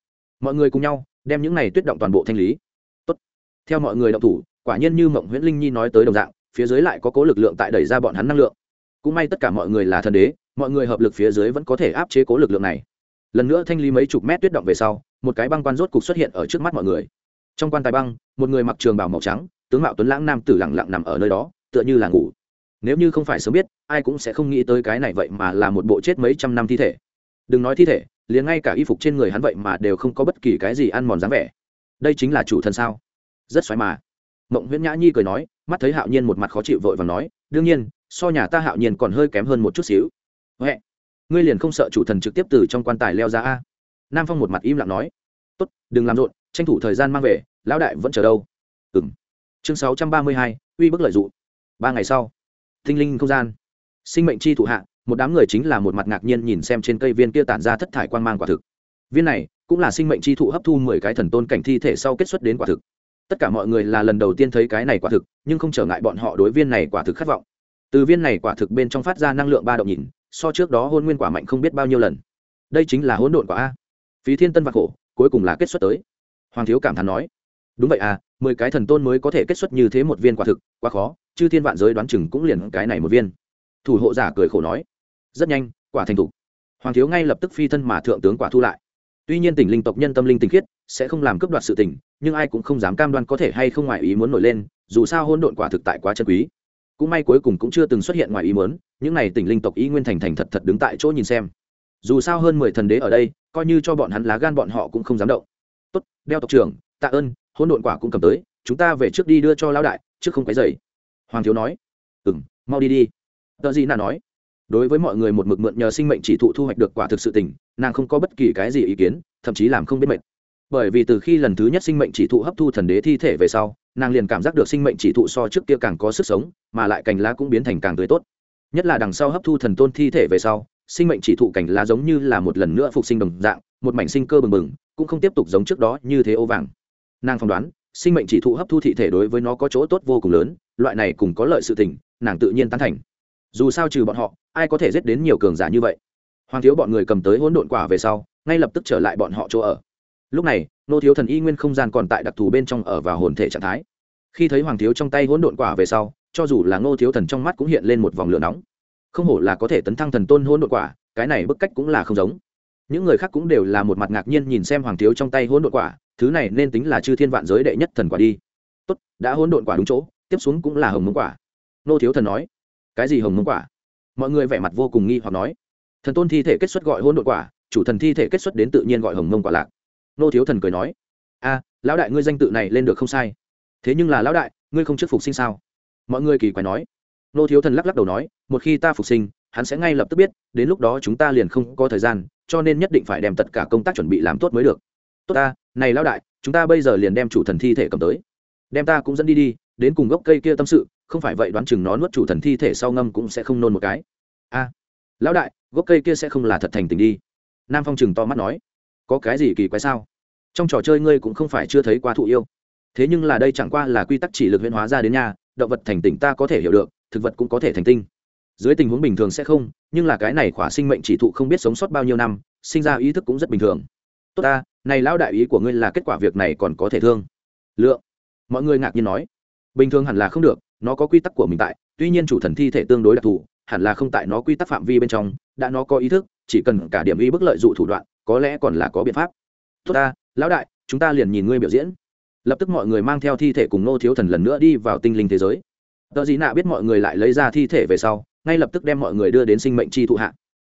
Mọi người cùng nhau, đem những này tuyết động toàn bộ thanh lý. Tốt. theo mọi người động thủ, quả nhiên như mộng nguyễn linh nhi nói tới đồng dạng, phía dưới lại có cố lực lượng tại đẩy ra bọn hắn năng lượng cũng may tất cả mọi người là thần đế, mọi người hợp lực phía dưới vẫn có thể áp chế cố lực lượng này. Lần nữa thanh lý mấy chục mét tuyết động về sau, một cái băng quan rốt cục xuất hiện ở trước mắt mọi người. Trong quan tài băng, một người mặc trường bào màu trắng, tướng mạo tuấn lãng nam tử lặng lặng nằm ở nơi đó, tựa như là ngủ. Nếu như không phải sớm biết, ai cũng sẽ không nghĩ tới cái này vậy mà là một bộ chết mấy trăm năm thi thể. Đừng nói thi thể, liền ngay cả y phục trên người hắn vậy mà đều không có bất kỳ cái gì ăn mòn dáng vẻ. Đây chính là chủ thần sao? Rất xoáy mà. Mộng nguyễn nhã nhi cười nói, mắt thấy hạo nhiên một mặt khó chịu vội và nói, đương nhiên so nhà ta hạo nhiên còn hơi kém hơn một chút xíu. Huệ, ngươi liền không sợ chủ thần trực tiếp từ trong quan tài leo ra a? Nam phong một mặt im lặng nói. Tốt, đừng làm rộn, tranh thủ thời gian mang về, lão đại vẫn chờ đâu. Ừ m chương sáu trăm ba mươi hai, uy bức lợi dụng ba ngày sau, thinh linh không gian. Sinh mệnh chi thụ hạ, một đám người chính là một mặt ngạc nhiên nhìn xem trên cây viên kia tản ra thất thải quan mang quả thực. Viên này, cũng là sinh mệnh chi thụ hấp thu mười cái thần tôn cảnh thi thể sau kết xuất đến quả thực. Tất cả mọi người là lần đầu tiên thấy cái này quả thực, nhưng không trở ngại bọn họ đối viên này quả thực khát vọng từ viên này quả thực bên trong phát ra năng lượng ba động nhìn, so trước đó hôn nguyên quả mạnh không biết bao nhiêu lần. Đây chính là hỗn độn quả a. Phí thiên tân vạc khổ, cuối cùng là kết xuất tới. Hoàng thiếu cảm thán nói, đúng vậy à mười cái thần tôn mới có thể kết xuất như thế một viên quả thực, quá khó, chư thiên vạn giới đoán chừng cũng liền cái này một viên. Thủ hộ giả cười khổ nói, rất nhanh, quả thành thục hoàng thiếu ngay lập tức phi thân mà thượng tướng quả thu lại. Tuy nhiên tỉnh linh tộc nhân tâm linh tinh khiết, sẽ không làm cướp đoạt sự tỉnh nhưng ai cũng không dám cam đoan có thể hay không ngoài ý muốn nổi lên, dù sao hôn độn quả thực tại quá chân quý cũng may cuối cùng cũng chưa từng xuất hiện ngoài ý muốn, những n à y tỉnh linh tộc ý nguyên thành thành thật thật đứng tại chỗ nhìn xem. Dù sao hơn mười thần đế ở đây, coi như cho bọn hắn lá gan bọn họ cũng không dám động. Tốt, đeo tộc trưởng, tạ ơn hôn độn quả cũng cầm tới, chúng ta về trước đi đưa cho lão đại, trước không cái dày hoàng thiếu nói. Ừ m mau đi đi. Tờ gì nà nói. Đối với mọi người một mực mượn nhờ sinh mệnh chỉ thụ thu hoạch được quả thực sự tình, nàng không có bất kỳ cái gì ý kiến, thậm chí làm không biết mệt. Bởi vì từ khi lần thứ nhất sinh mệnh chỉ thụ hấp thu thần đế thi thể về sau nàng liền cảm giác được sinh mệnh chỉ thụ so trước kia càng có sức sống, mà lại cành lá cũng biến thành càng tươi tốt. Nhất là đằng sau hấp thu thần tôn thi thể về sau, sinh mệnh chỉ thụ cành lá giống như là một lần nữa phục sinh đồng dạng, một mảnh sinh cơ bừng bừng, cũng không tiếp tục giống trước đó như thế ô vàng. Nàng phỏng đoán, sinh mệnh chỉ thụ hấp thu thị thể đối với nó có chỗ tốt vô cùng lớn, loại này cùng có lợi sự tình, nàng tự nhiên tán thành. Dù sao trừ bọn họ, ai có thể giết đến nhiều cường giả như vậy? Hoàng thiếu bọn người cầm tới hỗn độn quả về sau, ngay lập tức trở lại bọn họ chỗ ở lúc này, nô thiếu thần y nguyên không gian còn tại đặc thù bên trong ở vào hồn thể trạng thái. Khi thấy hoàng thiếu trong tay hỗn độn quả về sau, cho dù là ngô thiếu thần trong mắt cũng hiện lên một vòng lửa nóng. Không hổ là có thể tấn thăng thần tôn hỗn độn quả, cái này bức cách cũng là không giống. Những người khác cũng đều là một mặt ngạc nhiên nhìn xem hoàng thiếu trong tay hỗn độn quả, thứ này nên tính là chư thiên vạn giới đệ nhất thần quả đi. Tốt, đã hỗn độn quả đúng chỗ, tiếp xuống cũng là hồng mông quả. Nô thiếu thần nói, cái gì hồng mông quả? Mọi người vẻ mặt vô cùng nghi hoặc nói, thần tôn thi thể kết xuất gọi hỗn độn quả, chủ thần thi thể kết xuất đến tự nhiên gọi hồng mông quả lạc nô thiếu thần cười nói, a, lão đại ngươi danh tự này lên được không sai. Thế nhưng là lão đại, ngươi không chức phục sinh sao? Mọi người kỳ quái nói. Nô thiếu thần lắc lắc đầu nói, một khi ta phục sinh, hắn sẽ ngay lập tức biết, đến lúc đó chúng ta liền không có thời gian, cho nên nhất định phải đem tất cả công tác chuẩn bị làm tốt mới được. Tốt ta, này lão đại, chúng ta bây giờ liền đem chủ thần thi thể cầm tới. Đem ta cũng dẫn đi đi, đến cùng gốc cây kia tâm sự, không phải vậy đoán chừng nó nuốt chủ thần thi thể sau ngâm cũng sẽ không nôn một cái. A, lão đại, gốc cây kia sẽ không là thật thành tình đi. Nam phong chừng to mắt nói có cái gì kỳ quái sao? Trong trò chơi ngươi cũng không phải chưa thấy qua thụ yêu. Thế nhưng là đây chẳng qua là quy tắc chỉ lực huyễn hóa ra đến nhà động vật thành tỉnh ta có thể hiểu được, thực vật cũng có thể thành tinh. Dưới tình huống bình thường sẽ không, nhưng là cái này khỏa sinh mệnh chỉ thụ không biết sống sót bao nhiêu năm, sinh ra ý thức cũng rất bình thường. Tốt ta, này lão đại ý của ngươi là kết quả việc này còn có thể thương. Lượng. Mọi người ngạc nhiên nói. Bình thường hẳn là không được, nó có quy tắc của mình tại, tuy nhiên chủ thần thi thể tương đối đặc thù, hẳn là không tại nó quy tắc phạm vi bên trong, đã nó có ý thức, chỉ cần cả điểm y bức lợi dụ thủ đoạn có lẽ còn là có biện pháp. Tốt ta, lão đại, chúng ta liền nhìn ngươi biểu diễn. Lập tức mọi người mang theo thi thể cùng nô thiếu thần lần nữa đi vào tinh linh thế giới. Tờ gì nạ biết mọi người lại lấy ra thi thể về sau, ngay lập tức đem mọi người đưa đến sinh mệnh chi thụ hạ.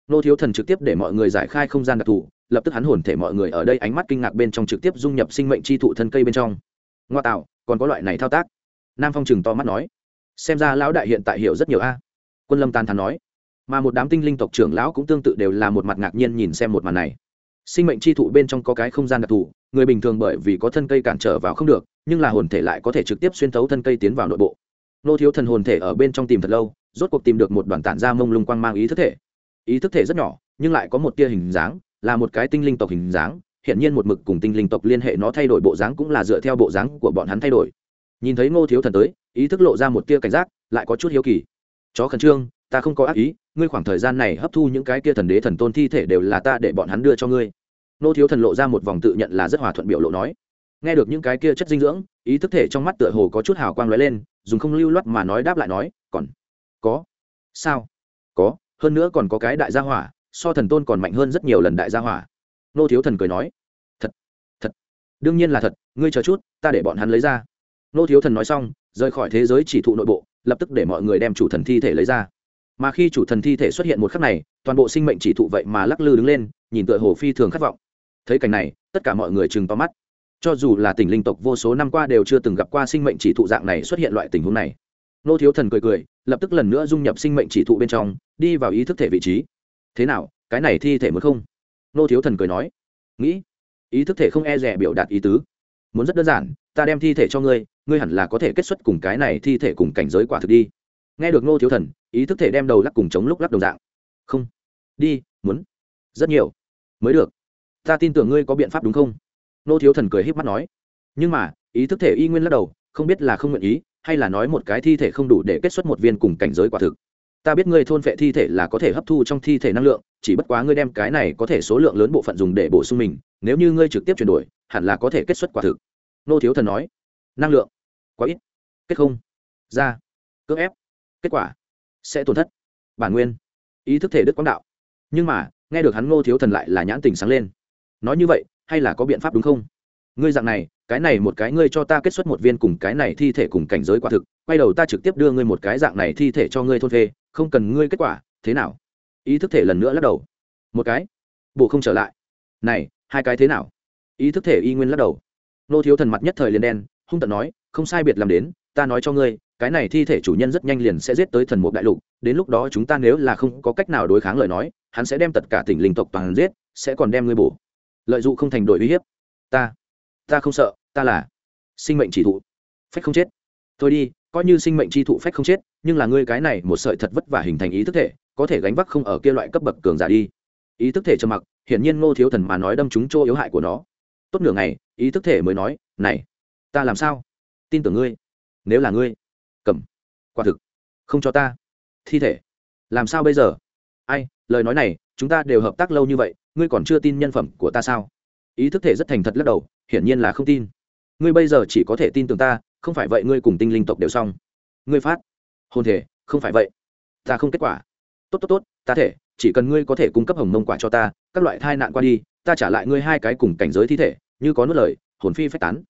Nô thiếu thần trực tiếp để mọi người giải khai không gian đặc thù, lập tức hắn hồn thể mọi người ở đây ánh mắt kinh ngạc bên trong trực tiếp dung nhập sinh mệnh chi thụ thân cây bên trong. Ngoa tạo, còn có loại này thao tác. Nam phong chừng to mắt nói. Xem ra lão đại hiện tại hiểu rất nhiều a. Quân lâm tan thắn nói. Mà một đám tinh linh tộc trưởng lão cũng tương tự đều là một mặt ngạc nhiên nhìn xem một màn này sinh mệnh chi thụ bên trong có cái không gian đặc thù, người bình thường bởi vì có thân cây cản trở vào không được, nhưng là hồn thể lại có thể trực tiếp xuyên thấu thân cây tiến vào nội bộ. Nô thiếu thần hồn thể ở bên trong tìm thật lâu, rốt cuộc tìm được một đoàn tản ra mông lung quang mang ý thức thể. Ý thức thể rất nhỏ, nhưng lại có một tia hình dáng, là một cái tinh linh tộc hình dáng hiện nhiên một mực cùng tinh linh tộc liên hệ nó thay đổi bộ dáng cũng là dựa theo bộ dáng của bọn hắn thay đổi. Nhìn thấy ngô thiếu thần tới, ý thức lộ ra một tia cảnh giác, lại có chút hiếu kỳ. Chó khẩn trương ta không có ác ý, ngươi khoảng thời gian này hấp thu những cái kia thần đế thần tôn thi thể đều là ta để bọn hắn đưa cho ngươi. Nô thiếu thần lộ ra một vòng tự nhận là rất hòa thuận biểu lộ nói. Nghe được những cái kia chất dinh dưỡng, ý thức thể trong mắt tựa hồ có chút hào quang lóe lên, dùng không lưu loát mà nói đáp lại nói, còn có. Sao? Có, hơn nữa còn có cái đại gia hỏa, so thần tôn còn mạnh hơn rất nhiều lần đại gia hỏa. Nô thiếu thần cười nói. Thật thật, đương nhiên là thật, ngươi chờ chút, ta để bọn hắn lấy ra. Nô thiếu thần nói xong, rời khỏi thế giới chỉ thụ nội bộ, lập tức để mọi người đem chủ thần thi thể lấy ra mà khi chủ thần thi thể xuất hiện một khắc này, toàn bộ sinh mệnh chỉ thụ vậy mà lắc lư đứng lên, nhìn tựa hồ phi thường khát vọng. Thấy cảnh này, tất cả mọi người chừng to mắt. Cho dù là tỉnh linh tộc vô số năm qua đều chưa từng gặp qua sinh mệnh chỉ thụ dạng này xuất hiện loại tình huống này. Nô thiếu thần cười cười, lập tức lần nữa dung nhập sinh mệnh chỉ thụ bên trong, đi vào ý thức thể vị trí. Thế nào, cái này thi thể muốn không? Nô thiếu thần cười nói. Nghĩ, ý thức thể không e rẻ biểu đạt ý tứ. Muốn rất đơn giản, ta đem thi thể cho ngươi ngươi hẳn là có thể kết xuất cùng cái này thi thể cùng cảnh giới quả thực đi nghe được nô thiếu thần, ý thức thể đem đầu lắc cùng chống lúc lắc đồng dạng. Không. Đi, muốn. Rất nhiều. Mới được. Ta tin tưởng ngươi có biện pháp đúng không? Nô thiếu thần cười h í p mắt nói. Nhưng mà, ý thức thể y nguyên lắc đầu, không biết là không nguyện ý, hay là nói một cái thi thể không đủ để kết xuất một viên cùng cảnh giới quả thực. Ta biết ngươi thôn vệ thi thể là có thể hấp thu trong thi thể năng lượng, chỉ bất quá ngươi đem cái này có thể số lượng lớn bộ phận dùng để bổ sung mình, nếu như ngươi trực tiếp chuyển đổi, hẳn là có thể kết xuất quả thực. Nô thiếu thần nói. Năng lượng. Quá ít. Kết không. Ra. Cưỡng ép kết quả sẽ tổn thất bản nguyên. Ý thức thể đức quang đạo. Nhưng mà, nghe được hắn ngô thiếu thần lại là nhãn tình sáng lên. Nói như vậy, hay là có biện pháp đúng không? Ngươi dạng này, cái này một cái ngươi cho ta kết xuất một viên cùng cái này thi thể cùng cảnh giới quả thực, quay đầu ta trực tiếp đưa ngươi một cái dạng này thi thể cho ngươi thôn phê, không cần ngươi kết quả, thế nào? Ý thức thể lần nữa lắc đầu. Một cái. Bộ không trở lại. Này, hai cái thế nào? Ý thức thể y nguyên lắc đầu. Nô thiếu thần mặt nhất thời liền đen, hung tận nói, không sai biệt làm đến ta nói cho ngươi, cái này thi thể chủ nhân rất nhanh liền sẽ giết tới thần mục đại lục, đến lúc đó chúng ta nếu là không có cách nào đối kháng lời nói, hắn sẽ đem tất cả tỉnh linh tộc toàn giết, sẽ còn đem ngươi bổ. Lợi dụng không thành đội uy hiếp. Ta ta không sợ, ta là sinh mệnh chỉ thụ, phách không chết. Thôi đi, coi như sinh mệnh chi thụ phách không chết, nhưng là ngươi cái này một sợi thật vất vả hình thành ý thức thể, có thể gánh vác không ở kia loại cấp bậc cường giả đi. Ý thức thể trầm mặc, hiển nhiên ngô thiếu thần mà nói đâm trúng chỗ yếu hại của nó. Tốt nửa ngày, ý thức thể mới nói, này, ta làm sao? Tin tưởng ngươi nếu là ngươi, cầm. Quả thực, không cho ta. Thi thể, làm sao bây giờ? Ai, lời nói này, chúng ta đều hợp tác lâu như vậy, ngươi còn chưa tin nhân phẩm của ta sao? Ý thức thể rất thành thật lắc đầu, hiển nhiên là không tin. Ngươi bây giờ chỉ có thể tin tưởng ta, không phải vậy ngươi cùng tinh linh tộc đều xong. Ngươi phát hôn thể, không phải vậy. Ta không kết quả. Tốt tốt tốt, ta thể, chỉ cần ngươi có thể cung cấp hồng mông quả cho ta, các loại thai nạn qua đi, ta trả lại ngươi hai cái cùng cảnh giới thi thể, như có nốt lời, hồn phi phách tán.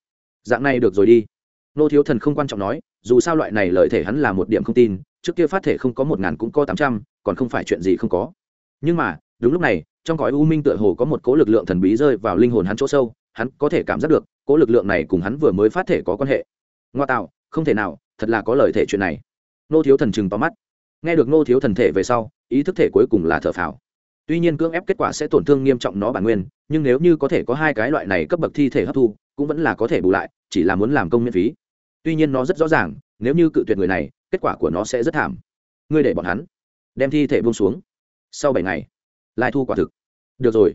Dạng này được rồi đi nô thiếu thần không quan trọng nói, dù sao loại này lợi thể hắn là một điểm không tin, trước kia phát thể không có một ngàn cũng có tám trăm, còn không phải chuyện gì không có. Nhưng mà, đúng lúc này, trong cõi u minh tựa hồ có một cố lực lượng thần bí rơi vào linh hồn hắn chỗ sâu, hắn có thể cảm giác được cố lực lượng này cùng hắn vừa mới phát thể có quan hệ. Ngoa tạo, không thể nào, thật là có lời thể chuyện này. Nô thiếu thần chừng tóm mắt. Nghe được nô thiếu thần thể về sau, ý thức thể cuối cùng là thở phào. Tuy nhiên cưỡng ép kết quả sẽ tổn thương nghiêm trọng nó bản nguyên, nhưng nếu như có thể có hai cái loại này cấp bậc thi thể hấp thu, cũng vẫn là có thể bù lại, chỉ là muốn làm công miễn phí tuy nhiên nó rất rõ ràng, nếu như cự tuyệt người này, kết quả của nó sẽ rất thảm. Ngươi để bọn hắn, đem thi thể buông xuống. Sau bảy ngày, lai thu quả thực. Được rồi.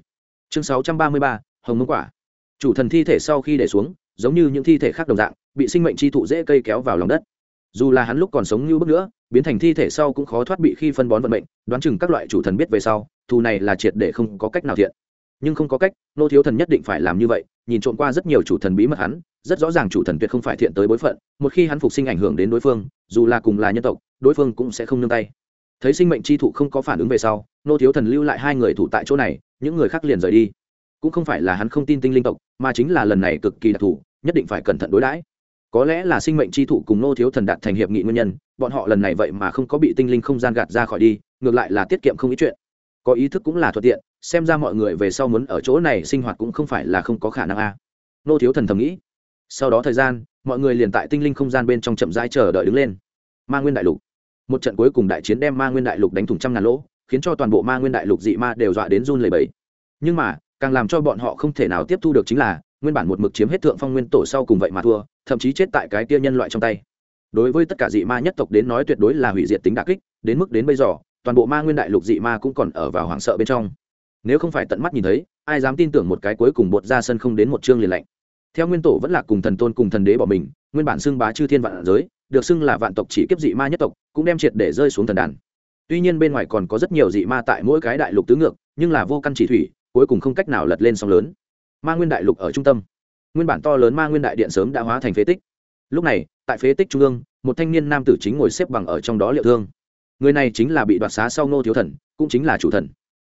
Chương sáu trăm ba mươi ba, hồng mông quả. Chủ thần thi thể sau khi để xuống, giống như những thi thể khác đồng dạng, bị sinh mệnh chi thụ dễ cây kéo vào lòng đất. Dù là hắn lúc còn sống như bước nữa, biến thành thi thể sau cũng khó thoát bị khi phân bón vận mệnh, đoán chừng các loại chủ thần biết về sau, thù này là triệt để không có cách nào thiện nhưng không có cách, nô thiếu thần nhất định phải làm như vậy, nhìn trộm qua rất nhiều chủ thần bí mật hắn, rất rõ ràng chủ thần tuyệt không phải thiện tới bối phận, một khi hắn phục sinh ảnh hưởng đến đối phương, dù là cùng là nhân tộc, đối phương cũng sẽ không nương tay. Thấy sinh mệnh chi thụ không có phản ứng về sau, nô thiếu thần lưu lại hai người thủ tại chỗ này, những người khác liền rời đi. Cũng không phải là hắn không tin tinh linh tộc, mà chính là lần này cực kỳ đặc thù, nhất định phải cẩn thận đối đãi. Có lẽ là sinh mệnh chi thụ cùng nô thiếu thần đạt thành hiệp nghị nguyên nhân, bọn họ lần này vậy mà không có bị tinh linh không gian gạt ra khỏi đi, ngược lại là tiết kiệm không ít chuyện có ý thức cũng là thuận tiện, xem ra mọi người về sau muốn ở chỗ này sinh hoạt cũng không phải là không có khả năng a. Nô thiếu thần thầm nghĩ. Sau đó thời gian, mọi người liền tại tinh linh không gian bên trong chậm rãi chờ đợi đứng lên. Ma nguyên đại lục. Một trận cuối cùng đại chiến đem ma nguyên đại lục đánh thủng trăm ngàn lỗ, khiến cho toàn bộ ma nguyên đại lục dị ma đều dọa đến run lầy bẫy nhưng mà, càng làm cho bọn họ không thể nào tiếp thu được chính là, nguyên bản một mực chiếm hết thượng phong nguyên tổ sau cùng vậy mà thua, thậm chí chết tại cái tia nhân loại trong tay. Đối với tất cả dị ma nhất tộc đến nói tuyệt đối là hủy diệt tính đà kích, đến mức đến bây giờ toàn bộ ma nguyên đại lục dị ma cũng còn ở vào hoảng sợ bên trong. Nếu không phải tận mắt nhìn thấy, ai dám tin tưởng một cái cuối cùng bột ra sân không đến một chương liền lạnh. Theo nguyên tổ vẫn là cùng thần tôn cùng thần đế bỏ mình, nguyên bản xưng bá chư thiên vạn giới, được xưng là vạn tộc chỉ kiếp dị ma nhất tộc, cũng đem triệt để rơi xuống thần đàn. Tuy nhiên bên ngoài còn có rất nhiều dị ma tại mỗi cái đại lục tứ ngược, nhưng là vô căn chỉ thủy, cuối cùng không cách nào lật lên sóng lớn. Ma nguyên đại lục ở trung tâm. Nguyên bản to lớn ma nguyên đại điện sớm đã hóa thành phế tích. Lúc này, tại phế tích trung ương, một thanh niên nam tử chính ngồi xếp bằng ở trong đó liệu thương người này chính là bị đoạt xá sau nô thiếu thần, cũng chính là chủ thần.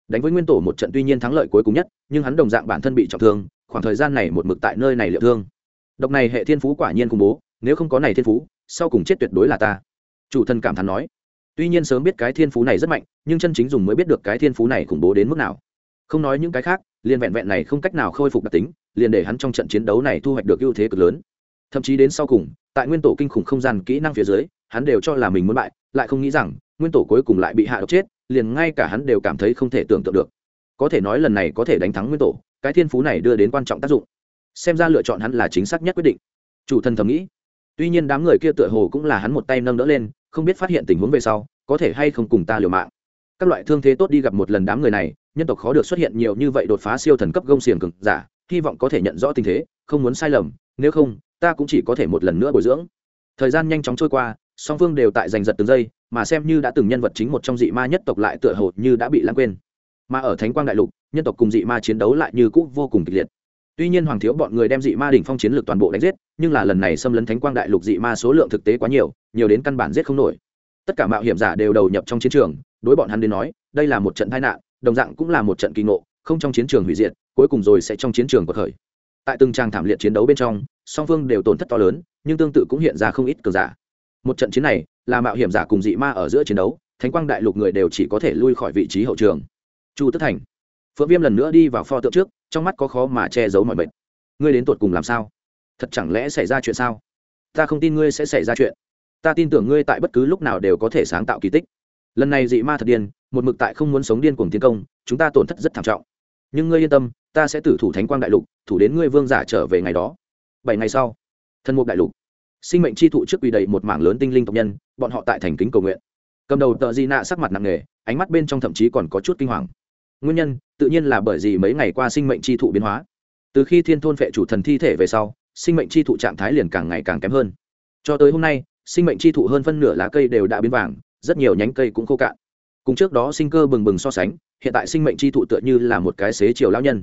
Đánh với nguyên tổ một trận tuy nhiên thắng lợi cuối cùng nhất, nhưng hắn đồng dạng bản thân bị trọng thương, khoảng thời gian này một mực tại nơi này liệu thương. Độc này hệ thiên phú quả nhiên khủng bố, nếu không có này thiên phú, sau cùng chết tuyệt đối là ta. Chủ thần cảm thán nói. Tuy nhiên sớm biết cái thiên phú này rất mạnh, nhưng chân chính dùng mới biết được cái thiên phú này khủng bố đến mức nào. Không nói những cái khác, liền vẹn vẹn này không cách nào khôi phục đặc tính, liền để hắn trong trận chiến đấu này thu hoạch được ưu thế cực lớn. Thậm chí đến sau cùng, tại nguyên tổ kinh khủng không gian kỹ năng phía dưới, hắn đều cho là mình muốn bại, lại không nghĩ rằng nguyên tổ cuối cùng lại bị hạ độc chết, liền ngay cả hắn đều cảm thấy không thể tưởng tượng được. Có thể nói lần này có thể đánh thắng nguyên tổ, cái thiên phú này đưa đến quan trọng tác dụng. Xem ra lựa chọn hắn là chính xác nhất quyết định. Chủ thần thầm nghĩ. Tuy nhiên đám người kia tựa hồ cũng là hắn một tay nâng đỡ lên, không biết phát hiện tình huống về sau, có thể hay không cùng ta liều mạng. Các loại thương thế tốt đi gặp một lần đám người này, nhân tộc khó được xuất hiện nhiều như vậy đột phá siêu thần cấp gông xiềng cực giả, hy vọng có thể nhận rõ tình thế, không muốn sai lầm, nếu không, ta cũng chỉ có thể một lần nữa bồi dưỡng. Thời gian nhanh chóng trôi qua, song phương đều tại giành giật từng giây mà xem như đã từng nhân vật chính một trong dị ma nhất tộc lại tựa hồ như đã bị lãng quên. Mà ở thánh quang đại lục, nhân tộc cùng dị ma chiến đấu lại như cũ vô cùng kịch liệt. Tuy nhiên hoàng thiếu bọn người đem dị ma đỉnh phong chiến lược toàn bộ đánh giết, nhưng là lần này xâm lấn thánh quang đại lục dị ma số lượng thực tế quá nhiều nhiều đến căn bản giết không nổi. Tất cả mạo hiểm giả đều đầu nhập trong chiến trường, đối bọn hắn đến nói, đây là một trận tai nạn, đồng dạng cũng là một trận kỳ ngộ, không trong chiến trường hủy diệt, cuối cùng rồi sẽ trong chiến trường bậc khởi. Tại từng trang thảm liệt chiến đấu bên trong, song phương đều tổn thất to lớn, nhưng tương tự cũng hiện ra không ít cờ giả. Một trận chiến này là mạo hiểm giả cùng dị ma ở giữa chiến đấu, thánh quang đại lục người đều chỉ có thể lui khỏi vị trí hậu trường. Chu tất thành. Phượng viêm lần nữa đi vào pho tượng trước, trong mắt có khó mà che giấu mọi bệnh ngươi đến tột cùng làm sao? Thật chẳng lẽ xảy ra chuyện sao? Ta không tin ngươi sẽ xảy ra chuyện. Ta tin tưởng ngươi tại bất cứ lúc nào đều có thể sáng tạo kỳ tích. Lần này dị ma thật điên, một mực tại không muốn sống điên cuồng tiến công, chúng ta tổn thất rất thảm trọng. Nhưng ngươi yên tâm, ta sẽ tử thủ thánh quang đại lục, thủ đến ngươi vương giả trở về ngày đó. Bảy ngày sau thân mục đại lục sinh mệnh chi thụ trước quỳ đầy một mảng lớn tinh linh tộc nhân, bọn họ tại thành kính cầu nguyện. Cầm đầu tợ di nạ sắc mặt nặng nề, ánh mắt bên trong thậm chí còn có chút kinh hoàng. Nguyên nhân, tự nhiên là bởi vì mấy ngày qua sinh mệnh chi thụ biến hóa. Từ khi thiên thôn vệ chủ thần thi thể về sau, sinh mệnh chi thụ trạng thái liền càng ngày càng kém hơn. Cho tới hôm nay, sinh mệnh chi thụ hơn phân nửa lá cây đều đã biến vàng, rất nhiều nhánh cây cũng khô cạn. Cùng trước đó sinh cơ bừng bừng so sánh, hiện tại sinh mệnh chi thụ tựa như là một cái xế chiều lão nhân.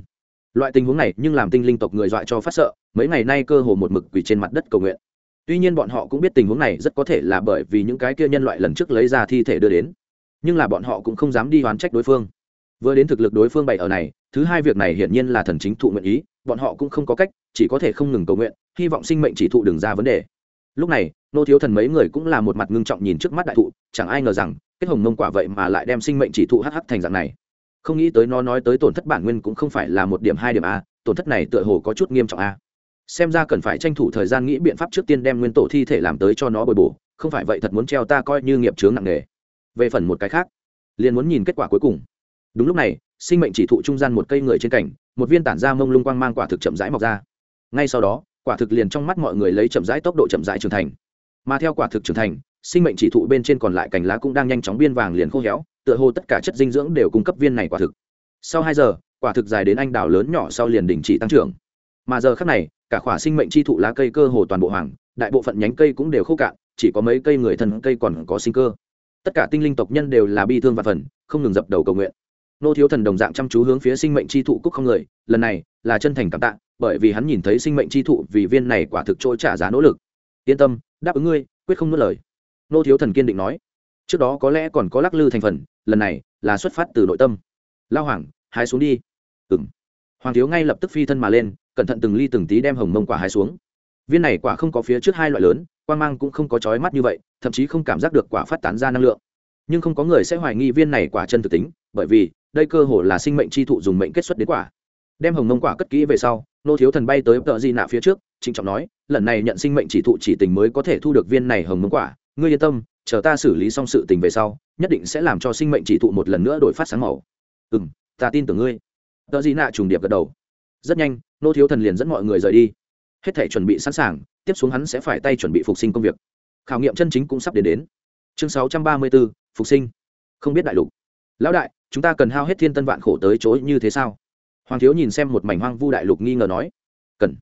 Loại tình huống này nhưng làm tinh linh tộc người dọa cho phát sợ, mấy ngày nay cơ hồ một mực quỳ trên mặt đất cầu nguyện tuy nhiên bọn họ cũng biết tình huống này rất có thể là bởi vì những cái kia nhân loại lần trước lấy ra thi thể đưa đến. Nhưng là bọn họ cũng không dám đi oán trách đối phương. Vừa đến thực lực đối phương bày ở này, thứ hai việc này hiển nhiên là thần chính thụ nguyện ý, bọn họ cũng không có cách, chỉ có thể không ngừng cầu nguyện, hy vọng sinh mệnh chỉ thụ đừng ra vấn đề. Lúc này, nô thiếu thần mấy người cũng là một mặt ngưng trọng nhìn trước mắt đại thụ, chẳng ai ngờ rằng, kết hồng mông quả vậy mà lại đem sinh mệnh chỉ thụ hh thành dạng này. Không nghĩ tới nó nói tới tổn thất bản nguyên cũng không phải là một điểm hai điểm a, tổn thất này tựa hồ có chút nghiêm trọng a xem ra cần phải tranh thủ thời gian nghĩ biện pháp trước tiên đem nguyên tổ thi thể làm tới cho nó bồi bổ, không phải vậy thật muốn treo ta coi như nghiệp chướng nặng nề. Về phần một cái khác, liền muốn nhìn kết quả cuối cùng. Đúng lúc này, sinh mệnh chỉ thụ trung gian một cây người trên cảnh một viên tản ra mông lung quang mang quả thực chậm rãi mọc ra. Ngay sau đó, quả thực liền trong mắt mọi người lấy chậm rãi tốc độ chậm rãi trưởng thành. Mà theo quả thực trưởng thành, sinh mệnh chỉ thụ bên trên còn lại cành lá cũng đang nhanh chóng biên vàng liền khô héo, tựa hồ tất cả chất dinh dưỡng đều cung cấp viên này quả thực. Sau hai giờ, quả thực dài đến anh đào lớn nhỏ sau liền đình chỉ tăng trưởng mà giờ khác này, cả khỏa sinh mệnh chi thụ lá cây cơ hồ toàn bộ hoàng, đại bộ phận nhánh cây cũng đều khô cạn, chỉ có mấy cây người thân cây còn có sinh cơ. Tất cả tinh linh tộc nhân đều là bi thương và phần, không ngừng dập đầu cầu nguyện. Nô thiếu thần đồng dạng chăm chú hướng phía sinh mệnh chi thụ cúc không người, lần này là chân thành cảm tạ, bởi vì hắn nhìn thấy sinh mệnh chi thụ vì viên này quả thực trôi trả giá nỗ lực. Yên tâm, đáp ứng ngươi, quyết không nuốt lời. Nô thiếu thần kiên định nói. Trước đó có lẽ còn có lắc lư thành phần, lần này là xuất phát từ nội tâm. Lao hoàng, hái xuống đi. Ừ m hoàng thiếu ngay lập tức phi thân mà lên cẩn thận từng ly từng tí đem hồng mông quả hái xuống. Viên này quả không có phía trước hai loại lớn quan mang cũng không có trói mắt như vậy, thậm chí không cảm giác được quả phát tán ra năng lượng. Nhưng không có người sẽ hoài nghi viên này quả chân thực tính, bởi vì, đây cơ hồ là sinh mệnh chi thụ dùng mệnh kết xuất đến quả. Đem hồng mông quả cất kỹ về sau, nô thiếu thần bay tới tợ di nạ phía trước, trịnh trọng nói, lần này nhận sinh mệnh chỉ thụ chỉ tình mới có thể thu được viên này hồng mông quả. Ngươi yên tâm, chờ ta xử lý xong sự tình về sau, nhất định sẽ làm cho sinh mệnh chỉ thụ một lần nữa đổi phát sáng màu. Ừ m ta tin tưởng ngươi. Tợ di nạ trùng điệp gật đầu. Rất nhanh nô thiếu thần liền dẫn mọi người rời đi. Hết thể chuẩn bị sẵn sàng, tiếp xuống hắn sẽ phải tay chuẩn bị phục sinh công việc. Khảo nghiệm chân chính cũng sắp đến đến. Chương sáu trăm ba mươi bốn phục sinh. Không biết đại lục. Lão đại, chúng ta cần hao hết thiên tân vạn khổ tới chỗ như thế sao? Hoàng thiếu nhìn xem một mảnh hoang vu đại lục nghi ngờ nói. Cần.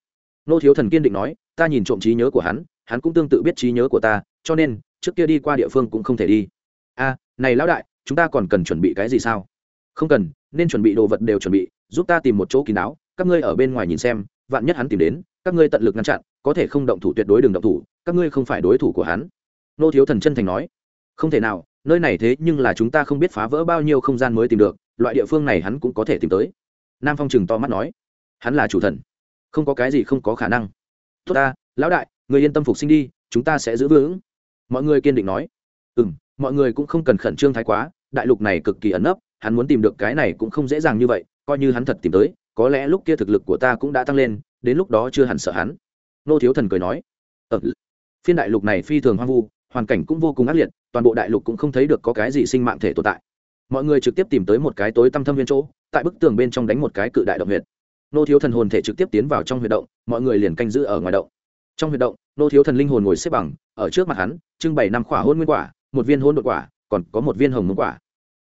Nô thiếu thần kiên định nói, ta nhìn trộm trí nhớ của hắn hắn cũng tương tự biết trí nhớ của ta, cho nên, trước kia đi qua địa phương cũng không thể đi. A này lão đại, chúng ta còn cần chuẩn bị cái gì sao? Không cần, nên chuẩn bị đồ vật đều chuẩn bị, giúp ta tìm một chỗ kín đáo các ngươi ở bên ngoài nhìn xem, vạn nhất hắn tìm đến, các ngươi tận lực ngăn chặn, có thể không động thủ tuyệt đối đừng động thủ, các ngươi không phải đối thủ của hắn. Nô thiếu thần chân thành nói. Không thể nào, nơi này thế nhưng là chúng ta không biết phá vỡ bao nhiêu không gian mới tìm được, loại địa phương này hắn cũng có thể tìm tới. Nam phong chừng to mắt nói. Hắn là chủ thần, không có cái gì không có khả năng. Tốt ta, lão đại, người yên tâm phục sinh đi, chúng ta sẽ giữ vững. Mọi người kiên định nói. Ừ m mọi người cũng không cần khẩn trương thái quá, đại lục này cực kỳ ẩn nấp, hắn muốn tìm được cái này cũng không dễ dàng như vậy, coi như hắn thật tìm tới có lẽ lúc kia thực lực của ta cũng đã tăng lên đến lúc đó chưa hẳn sợ hắn. Nô thiếu thần cười nói. Ở ờ, phiên đại lục này phi thường hoang vu hoàn cảnh cũng vô cùng ác liệt toàn bộ đại lục cũng không thấy được có cái gì sinh mạng thể tồn tại. Mọi người trực tiếp tìm tới một cái tối tăm thâm viên chỗ tại bức tường bên trong đánh một cái cự đại động huyệt. Nô thiếu thần hồn thể trực tiếp tiến vào trong huyệt động mọi người liền canh giữ ở ngoài động. Trong huyệt động nô thiếu thần linh hồn ngồi xếp bằng ở trước mặt hắn trưng bày năm khỏa hôn nguyên quả một viên hôn đột quả còn có một viên hồng mông quả.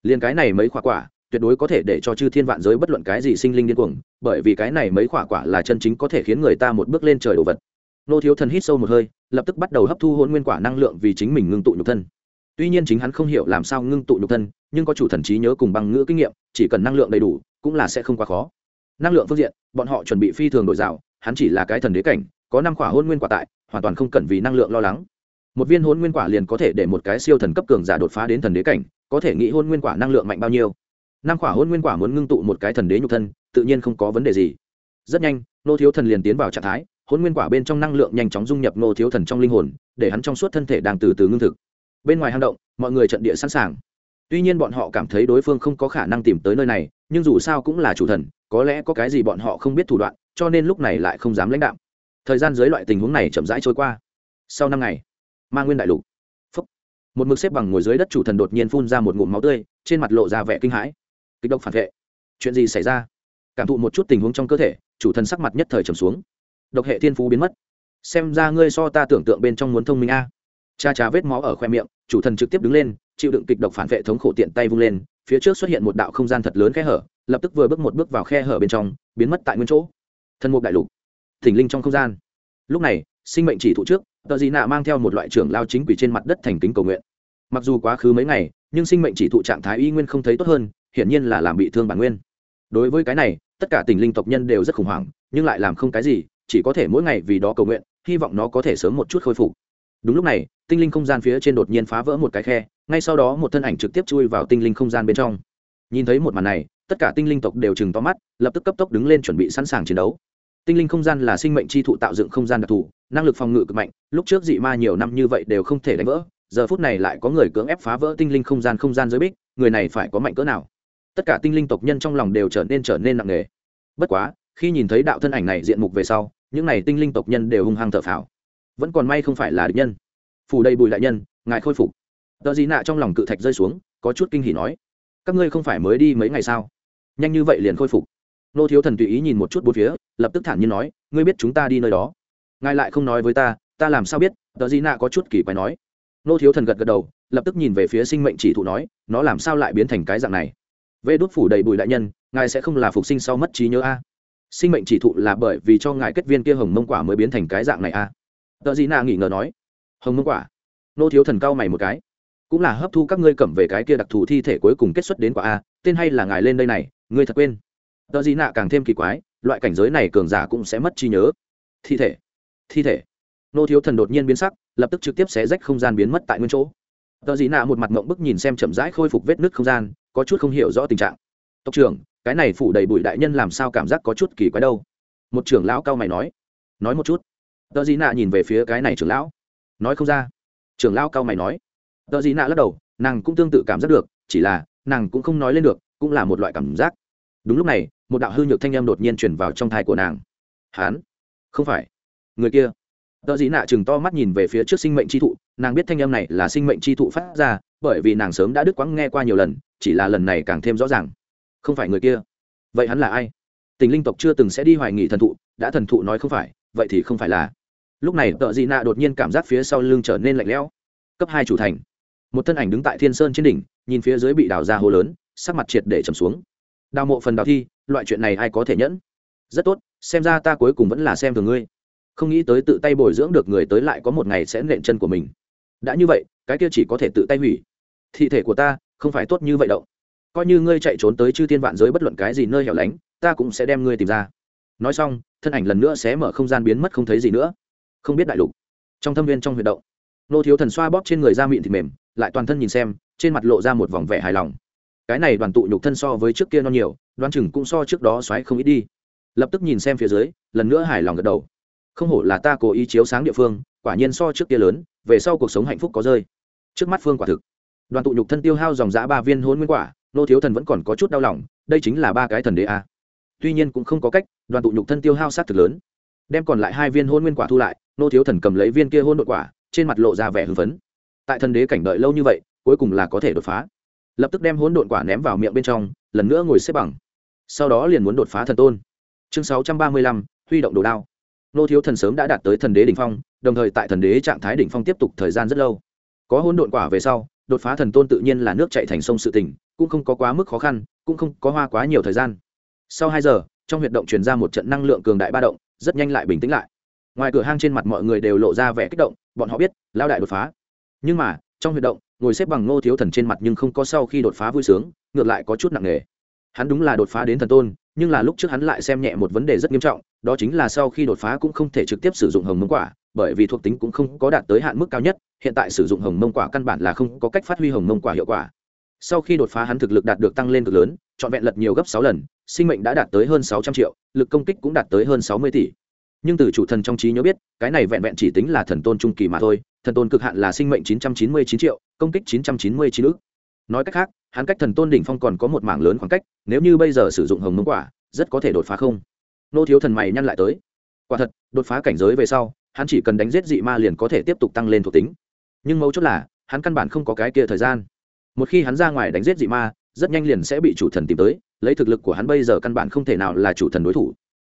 Liền cái này mấy khỏa quả tuyệt đối có thể để cho chư thiên vạn giới bất luận cái gì sinh linh điên cuồng, bởi vì cái này mấy quả quả là chân chính có thể khiến người ta một bước lên trời đồ vật. Nô thiếu thần hít sâu một hơi, lập tức bắt đầu hấp thu hôn nguyên quả năng lượng vì chính mình ngưng tụ nhục thân. Tuy nhiên chính hắn không hiểu làm sao ngưng tụ nhục thân, nhưng có chủ thần trí nhớ cùng bằng ngữ kinh nghiệm, chỉ cần năng lượng đầy đủ, cũng là sẽ không quá khó. Năng lượng phương diện, bọn họ chuẩn bị phi thường đổi rào hắn chỉ là cái thần đế cảnh, có năm quả hôn nguyên quả tại, hoàn toàn không cần vì năng lượng lo lắng. Một viên hôn nguyên quả liền có thể để một cái siêu thần cấp cường giả đột phá đến thần đế cảnh, có thể nghĩ hôn nguyên quả năng lượng mạnh bao nhiêu năm quả hôn nguyên quả muốn ngưng tụ một cái thần đế nhục thân, tự nhiên không có vấn đề gì. Rất nhanh nô thiếu thần liền tiến vào trạng thái, hôn nguyên quả bên trong năng lượng nhanh chóng dung nhập nô thiếu thần trong linh hồn, để hắn trong suốt thân thể đang từ từ ngưng thực. Bên ngoài hang động, mọi người trận địa sẵn sàng. Tuy nhiên bọn họ cảm thấy đối phương không có khả năng tìm tới nơi này, nhưng dù sao cũng là chủ thần, có lẽ có cái gì bọn họ không biết thủ đoạn, cho nên lúc này lại không dám lãnh đạo thời gian dưới loại tình huống này chậm rãi trôi qua. Sau năm ngày, ma nguyên đại lục. Phúc. Một mực xếp bằng ngồi dưới đất chủ thần đột nhiên phun ra một ngụm máu tươi, trên mặt lộ ra vẻ kinh hãi kịch độc phản vệ. Chuyện gì xảy ra? Cảm thụ một chút tình huống trong cơ thể, chủ thần sắc mặt nhất thời trầm xuống. Độc hệ thiên phú biến mất. Xem ra ngươi so ta tưởng tượng bên trong muốn thông minh a. Cha cha vết máu ở khoe miệng, chủ thần trực tiếp đứng lên, chịu đựng kịch độc phản vệ thống khổ tiện tay vung lên, phía trước xuất hiện một đạo không gian thật lớn khe hở, lập tức vừa bước một bước vào khe hở bên trong, biến mất tại nguyên chỗ. Thân mục đại lục, thỉnh linh trong không gian. Lúc này, sinh mệnh chỉ thụ trước, tờ gì nạ mang theo một loại trưởng lao chính quỷ trên mặt đất thành kính cầu nguyện. Mặc dù quá khứ mấy ngày, nhưng sinh mệnh chỉ thụ trạng thái y nguyên không thấy tốt hơn hiển nhiên là làm bị thương bản nguyên. Đối với cái này, tất cả tình linh tộc nhân đều rất khủng hoảng, nhưng lại làm không cái gì, chỉ có thể mỗi ngày vì đó cầu nguyện, hy vọng nó có thể sớm một chút khôi phục. Đúng lúc này, tinh linh không gian phía trên đột nhiên phá vỡ một cái khe, ngay sau đó một thân ảnh trực tiếp chui vào tinh linh không gian bên trong. Nhìn thấy một màn này, tất cả tinh linh tộc đều chừng to mắt, lập tức cấp tốc đứng lên chuẩn bị sẵn sàng chiến đấu. Tinh linh không gian là sinh mệnh chi thụ tạo dựng không gian đặc thù, năng lực phòng ngự cực mạnh, lúc trước dị ma nhiều năm như vậy đều không thể đánh vỡ, giờ phút này lại có người cưỡng ép phá vỡ tinh linh không gian không gian giới bích, người này phải có mạnh cỡ nào? Tất cả tinh linh tộc nhân trong lòng đều trở nên trở nên nặng nề. Bất quá, khi nhìn thấy đạo thân ảnh này diện mục về sau, những n à y tinh linh tộc nhân đều hung hăng thở phào. Vẫn còn may không phải là địch nhân. Phủ đầy bùi đại nhân, ngài khôi phục. Tờ gì nạ trong lòng cự thạch rơi xuống, có chút kinh hỉ nói, các ngươi không phải mới đi mấy ngày sao? Nhanh như vậy liền khôi phục. Nô thiếu thần tùy ý nhìn một chút bốn phía, lập tức thản nhiên nói, ngươi biết chúng ta đi nơi đó. Ngài lại không nói với ta ta làm sao biết? Tờ gì nạ có chút kỳ quái nói. Nô thiếu thần gật gật đầu, lập tức nhìn về phía sinh mệnh chỉ thụ nói, nó làm sao lại biến thành cái dạng này? Vê đốt phủ đầy bùi đại nhân, ngài sẽ không là phục sinh sau mất trí nhớ a. Sinh mệnh chỉ thụ là bởi vì cho ngài kết viên kia hồng mông quả mới biến thành cái dạng này a. Tờ gì nạ nghỉ ngờ nói. Hồng mông quả? Nô thiếu thần cao mày một cái. Cũng là hấp thu các ngươi cẩm về cái kia đặc thù thi thể cuối cùng kết xuất đến quả a, tên hay là ngài lên đây này, ngươi thật quên. Tờ gì nạ càng thêm kỳ quái, loại cảnh giới này cường giả cũng sẽ mất trí nhớ. Thi thể. Thi thể. Nô thiếu thần đột nhiên biến sắc, lập tức trực tiếp xé rách không gian biến mất tại nguyên chỗ. Tờ dị nạ một mặt mộng bức nhìn xem chậm rãi khôi phục vết nứt không gian có chút không hiểu rõ tình trạng. Tộc trưởng, cái này phủ đầy bụi đại nhân làm sao cảm giác có chút kỳ quái đâu? Một trưởng lão cao mày nói. Nói một chút. Tờ gì nạ nhìn về phía cái này trưởng lão. Nói không ra. Trưởng lão cao mày nói. Tờ gì nạ lắc đầu, nàng cũng tương tự cảm giác được, chỉ là nàng cũng không nói lên được, cũng là một loại cảm giác. Đúng lúc này, một đạo hư nhược thanh âm đột nhiên chuyển vào trong thai của nàng. Hán không phải. Người kia? Tờ Dĩ nạ chừng to mắt nhìn về phía trước sinh mệnh chi thụ, nàng biết thanh âm này là sinh mệnh chi thụ phát ra, bởi vì nàng sớm đã đứt quãng nghe qua nhiều lần, chỉ là lần này càng thêm rõ ràng. Không phải người kia. Vậy hắn là ai? Tình linh tộc chưa từng sẽ đi hoài nghị thần thụ, đã thần thụ nói không phải, vậy thì không phải là. Lúc này tợ dị nạ đột nhiên cảm giác phía sau lưng trở nên lạnh lẽo. Cấp hai chủ thành. Một thân ảnh đứng tại thiên sơn trên đỉnh, nhìn phía dưới bị đào ra hồ lớn, sắc mặt triệt để trầm xuống. Đào mộ phần đào thi, loại chuyện này ai có thể nhẫn? Rất tốt, xem ra ta cuối cùng vẫn là xem thường ngươi không nghĩ tới tự tay bồi dưỡng được người tới lại có một ngày sẽ nện chân của mình. Đã như vậy, cái kia chỉ có thể tự tay hủy. Thị thể của ta, không phải tốt như vậy đâu. Coi như ngươi chạy trốn tới chư thiên vạn giới bất luận cái gì nơi hẻo lánh, ta cũng sẽ đem ngươi tìm ra. Nói xong, thân ảnh lần nữa sẽ mở không gian biến mất không thấy gì nữa. Không biết đại lục. Trong thâm viên trong huyệt động, nô thiếu thần xoa bóp trên người da mịn thịt mềm, lại toàn thân nhìn xem, trên mặt lộ ra một vòng vẻ hài lòng. Cái này đoàn tụ nhục thân so với trước kia non nhiều đoan chừng cũng so trước đó xoáy không ít đi. Lập tức nhìn xem phía dưới, lần nữa hài lòng gật đầu không hổ là ta cố ý chiếu sáng địa phương, quả nhiên so trước kia lớn, về sau cuộc sống hạnh phúc có rơi. Trước mắt phương quả thực. Đoàn tụ nhục thân tiêu hao dòng giã ba viên hôn nguyên quả, nô thiếu thần vẫn còn có chút đau lòng, đây chính là ba cái thần đế a. Tuy nhiên cũng không có cách, đoàn tụ nhục thân tiêu hao sát thực lớn. Đem còn lại hai viên hôn nguyên quả thu lại, nô thiếu thần cầm lấy viên kia hôn nội quả, trên mặt lộ ra vẻ hưng phấn. Tại thần đế cảnh đợi lâu như vậy, cuối cùng là có thể đột phá. Lập tức đem hỗn độn quả ném vào miệng bên trong, lần nữa ngồi xếp bằng. Sau đó liền muốn đột phá thần tôn. Chương sáu trăm ba mươi lăm, huy động đồ đao nô thiếu thần sớm đã đạt tới thần đế đỉnh phong, đồng thời tại thần đế trạng thái đỉnh phong tiếp tục thời gian rất lâu. Có hôn độn quả về sau, đột phá thần tôn tự nhiên là nước chạy thành sông sự tỉnh cũng không có quá mức khó khăn, cũng không có hoa quá nhiều thời gian. Sau hai giờ, trong huyệt động truyền ra một trận năng lượng cường đại ba động, rất nhanh lại bình tĩnh lại. Ngoài cửa hang trên mặt mọi người đều lộ ra vẻ kích động, bọn họ biết lao đại đột phá. Nhưng mà, trong huyệt động, ngồi xếp bằng ngô thiếu thần trên mặt nhưng không có sau khi đột phá vui sướng, ngược lại có chút nặng nề. Hắn đúng là đột phá đến thần tôn nhưng là lúc trước hắn lại xem nhẹ một vấn đề rất nghiêm trọng, đó chính là sau khi đột phá cũng không thể trực tiếp sử dụng hồng mông quả, bởi vì thuộc tính cũng không có đạt tới hạn mức cao nhất, hiện tại sử dụng hồng mông quả căn bản là không có cách phát huy hồng mông quả hiệu quả. Sau khi đột phá hắn thực lực đạt được tăng lên cực lớn, trọn vẹn lật nhiều gấp sáu lần, sinh mệnh đã đạt tới hơn sáu trăm triệu, lực công kích cũng đạt tới hơn sáu mươi tỷ. Nhưng từ chủ thần trong trí nhớ biết, cái này vẹn vẹn chỉ tính là thần tôn trung kỳ mà thôi, thần tôn cực hạn là sinh mệnh chín trăm chín mươi chín triệu, công kích chín trăm chín mươi chín ước nói cách khác hắn cách thần tôn đỉnh phong còn có một mảng lớn khoảng cách, nếu như bây giờ sử dụng hồng mông quả, rất có thể đột phá không? Nô thiếu thần mày nhăn lại tới. Quả thật, đột phá cảnh giới về sau, hắn chỉ cần đánh giết dị ma liền có thể tiếp tục tăng lên thuộc tính. Nhưng mấu chốt là, hắn căn bản không có cái kia thời gian. Một khi hắn ra ngoài đánh giết dị ma, rất nhanh liền sẽ bị chủ thần tìm tới, lấy thực lực của hắn bây giờ căn bản không thể nào là chủ thần đối thủ.